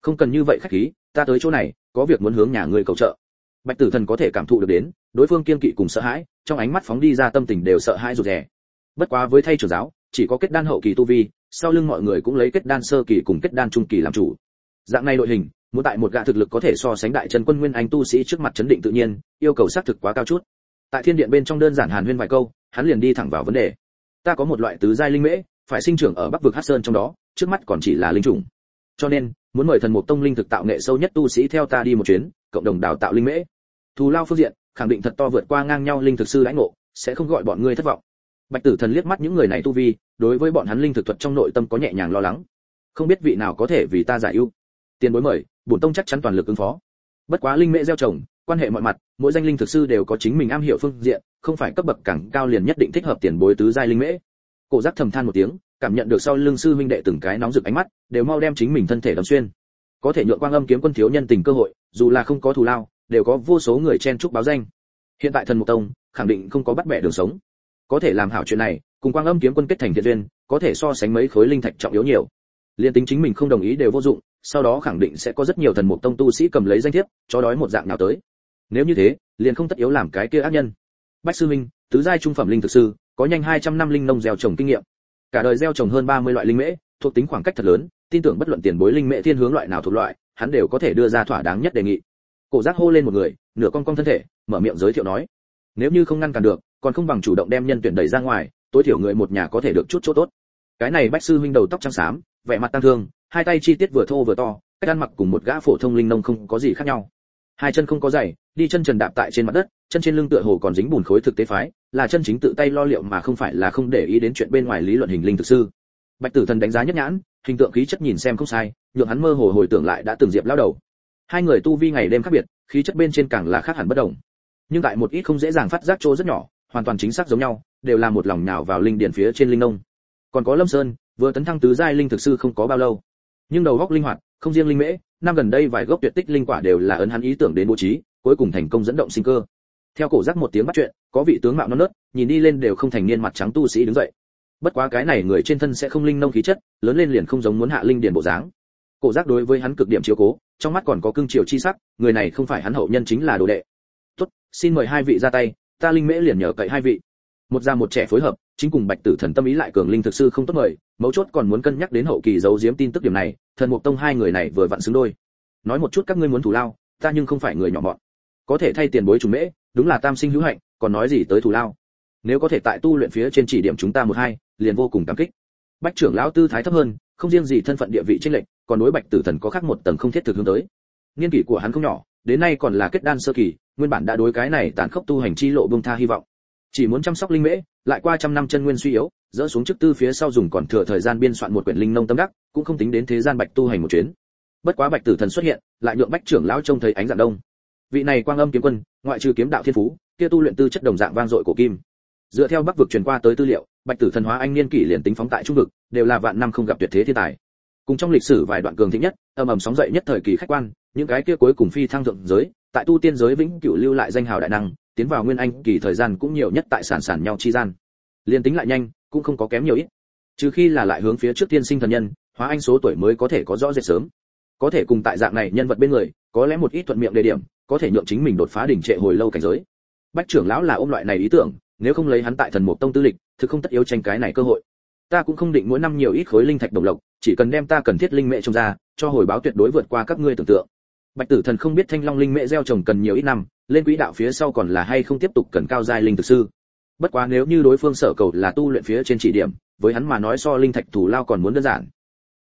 Không cần như vậy khách khí, ta tới chỗ này, có việc muốn hướng nhà ngươi cầu trợ. Bạch tử thần có thể cảm thụ được đến, đối phương kiên kỵ cùng sợ hãi, trong ánh mắt phóng đi ra tâm tình đều sợ hãi rụt rè. Bất quá với thay trưởng giáo, chỉ có kết đan hậu kỳ tu vi, sau lưng mọi người cũng lấy kết đan sơ kỳ cùng kết đan trung kỳ làm chủ. Dạng này đội hình, muốn tại một gã thực lực có thể so sánh đại chân quân nguyên anh tu sĩ trước mặt chấn định tự nhiên, yêu cầu xác thực quá cao chút. Tại thiên điện bên trong đơn giản hàn huyên vài câu, hắn liền đi thẳng vào vấn đề ta có một loại tứ giai linh mễ, phải sinh trưởng ở bắc vực hắc sơn trong đó, trước mắt còn chỉ là linh trùng cho nên, muốn mời thần mục tông linh thực tạo nghệ sâu nhất tu sĩ theo ta đi một chuyến, cộng đồng đào tạo linh mễ. Thù lao phương diện, khẳng định thật to vượt qua ngang nhau linh thực sư lãnh ngộ, sẽ không gọi bọn ngươi thất vọng. Bạch tử thần liếc mắt những người này tu vi, đối với bọn hắn linh thực thuật trong nội tâm có nhẹ nhàng lo lắng. Không biết vị nào có thể vì ta giải ưu. Tiền bối mời, bổn tông chắc chắn toàn lực ứng phó. Bất quá linh mễ gieo trồng quan hệ mọi mặt, mỗi danh linh thực sư đều có chính mình am hiểu phương diện, không phải cấp bậc càng cao liền nhất định thích hợp tiền bối tứ giai linh mễ. Cổ giác thầm than một tiếng, cảm nhận được sau lưng sư huynh đệ từng cái nóng rực ánh mắt, đều mau đem chính mình thân thể đâm xuyên. Có thể nhượng quang âm kiếm quân thiếu nhân tình cơ hội, dù là không có thù lao, đều có vô số người chen chúc báo danh. Hiện tại thần mục tông, khẳng định không có bắt bẻ đường sống. Có thể làm hảo chuyện này, cùng quang âm kiếm quân kết thành thiện duyên, có thể so sánh mấy khối linh thạch trọng yếu nhiều. Liên tính chính mình không đồng ý đều vô dụng, sau đó khẳng định sẽ có rất nhiều thần mục tông tu sĩ cầm lấy danh thiếp cho đói một dạng nào tới nếu như thế, liền không tất yếu làm cái kia ác nhân. Bách sư minh tứ giai trung phẩm linh thực sư, có nhanh 200 năm linh nông gieo trồng kinh nghiệm. Cả đời gieo trồng hơn 30 loại linh mễ, thuộc tính khoảng cách thật lớn, tin tưởng bất luận tiền bối linh mễ thiên hướng loại nào thuộc loại, hắn đều có thể đưa ra thỏa đáng nhất đề nghị. Cổ giác hô lên một người, nửa con con thân thể, mở miệng giới thiệu nói. Nếu như không ngăn cản được, còn không bằng chủ động đem nhân tuyển đẩy ra ngoài, tối thiểu người một nhà có thể được chút chỗ tốt. Cái này bách sư huynh đầu tóc trắng xám, vẻ mặt tăng thương, hai tay chi tiết vừa thô vừa to, cách ăn mặc cùng một gã phổ thông linh nông không có gì khác nhau hai chân không có giày, đi chân trần đạp tại trên mặt đất, chân trên lưng tựa hồ còn dính bùn khối thực tế phái, là chân chính tự tay lo liệu mà không phải là không để ý đến chuyện bên ngoài lý luận hình linh thực sư. Bạch tử thần đánh giá nhất nhãn, hình tượng khí chất nhìn xem không sai, nhượng hắn mơ hồ hồi tưởng lại đã từng diệp lao đầu. Hai người tu vi ngày đêm khác biệt, khí chất bên trên càng là khác hẳn bất đồng. Nhưng tại một ít không dễ dàng phát giác chỗ rất nhỏ, hoàn toàn chính xác giống nhau, đều là một lòng nào vào linh điển phía trên linh nông. Còn có lâm sơn, vừa tấn thăng tứ giai linh thực sư không có bao lâu nhưng đầu góc linh hoạt, không riêng linh mễ, năm gần đây vài gốc tuyệt tích linh quả đều là ấn hắn ý tưởng đến bố trí, cuối cùng thành công dẫn động sinh cơ. Theo cổ giác một tiếng bắt chuyện, có vị tướng mạo non nớt, nhìn đi lên đều không thành niên mặt trắng tu sĩ đứng dậy. Bất quá cái này người trên thân sẽ không linh nông khí chất, lớn lên liền không giống muốn hạ linh điển bộ dáng. Cổ giác đối với hắn cực điểm chiếu cố, trong mắt còn có cương triều chi sắc, người này không phải hắn hậu nhân chính là đồ đệ. Tốt, xin mời hai vị ra tay, ta linh mễ liền nhờ cậy hai vị. Một già một trẻ phối hợp chính cùng bạch tử thần tâm ý lại cường linh thực sư không tốt mời, mấu chốt còn muốn cân nhắc đến hậu kỳ giấu giếm tin tức điểm này, thần mục tông hai người này vừa vặn xứng đôi. Nói một chút các ngươi muốn thủ lao, ta nhưng không phải người nhỏ mọn. Có thể thay tiền bối trùng mễ, đúng là tam sinh hữu hạnh, còn nói gì tới thủ lao. Nếu có thể tại tu luyện phía trên chỉ điểm chúng ta một hai, liền vô cùng cảm kích. Bách trưởng lão tư thái thấp hơn, không riêng gì thân phận địa vị trên lệnh còn đối bạch tử thần có khác một tầng không thiết thực hướng tới. Niên kỷ của hắn không nhỏ, đến nay còn là kết đan sơ kỳ, nguyên bản đã đối cái này tàn khốc tu hành chi lộ bông tha hy vọng chỉ muốn chăm sóc linh mễ, lại qua trăm năm chân nguyên suy yếu, dỡ xuống chức tư phía sau dùng còn thừa thời gian biên soạn một quyển linh nông tâm đắc, cũng không tính đến thế gian bạch tu hành một chuyến. Bất quá bạch tử thần xuất hiện, lại nhượng bách trưởng lão trông thấy ánh dạng đông. Vị này quang âm kiếm quân, ngoại trừ kiếm đạo thiên phú, kia tu luyện tư chất đồng dạng vang dội của kim. Dựa theo bắc vực truyền qua tới tư liệu, bạch tử thần hóa anh niên kỷ liền tính phóng tại trung vực, đều là vạn năm không gặp tuyệt thế thiên tài. Cùng trong lịch sử vài đoạn cường thịnh nhất, âm ầm sóng dậy nhất thời kỳ khách quan, những cái kia cuối cùng phi thăng thượng giới, tại tu tiên giới vĩnh cửu lưu lại danh hào đại năng tiến vào nguyên anh kỳ thời gian cũng nhiều nhất tại sản sản nhau chi gian. Liên tính lại nhanh, cũng không có kém nhiều ít. Trừ khi là lại hướng phía trước tiên sinh thần nhân, hóa anh số tuổi mới có thể có rõ rệt sớm. Có thể cùng tại dạng này nhân vật bên người, có lẽ một ít thuận miệng đề điểm, có thể nhượng chính mình đột phá đỉnh trệ hồi lâu cảnh giới. Bách trưởng lão là ôm loại này ý tưởng, nếu không lấy hắn tại thần mục tông tư lịch, thực không tất yếu tranh cái này cơ hội. Ta cũng không định mỗi năm nhiều ít khối linh thạch đồng lộc, chỉ cần đem ta cần thiết linh mẹ trông ra, cho hồi báo tuyệt đối vượt qua các ngươi tưởng tượng bạch tử thần không biết thanh long linh mẹ gieo trồng cần nhiều ít năm, lên quỹ đạo phía sau còn là hay không tiếp tục cần cao giai linh thực sư. Bất quá nếu như đối phương sở cầu là tu luyện phía trên chỉ điểm, với hắn mà nói so linh thạch thủ lao còn muốn đơn giản.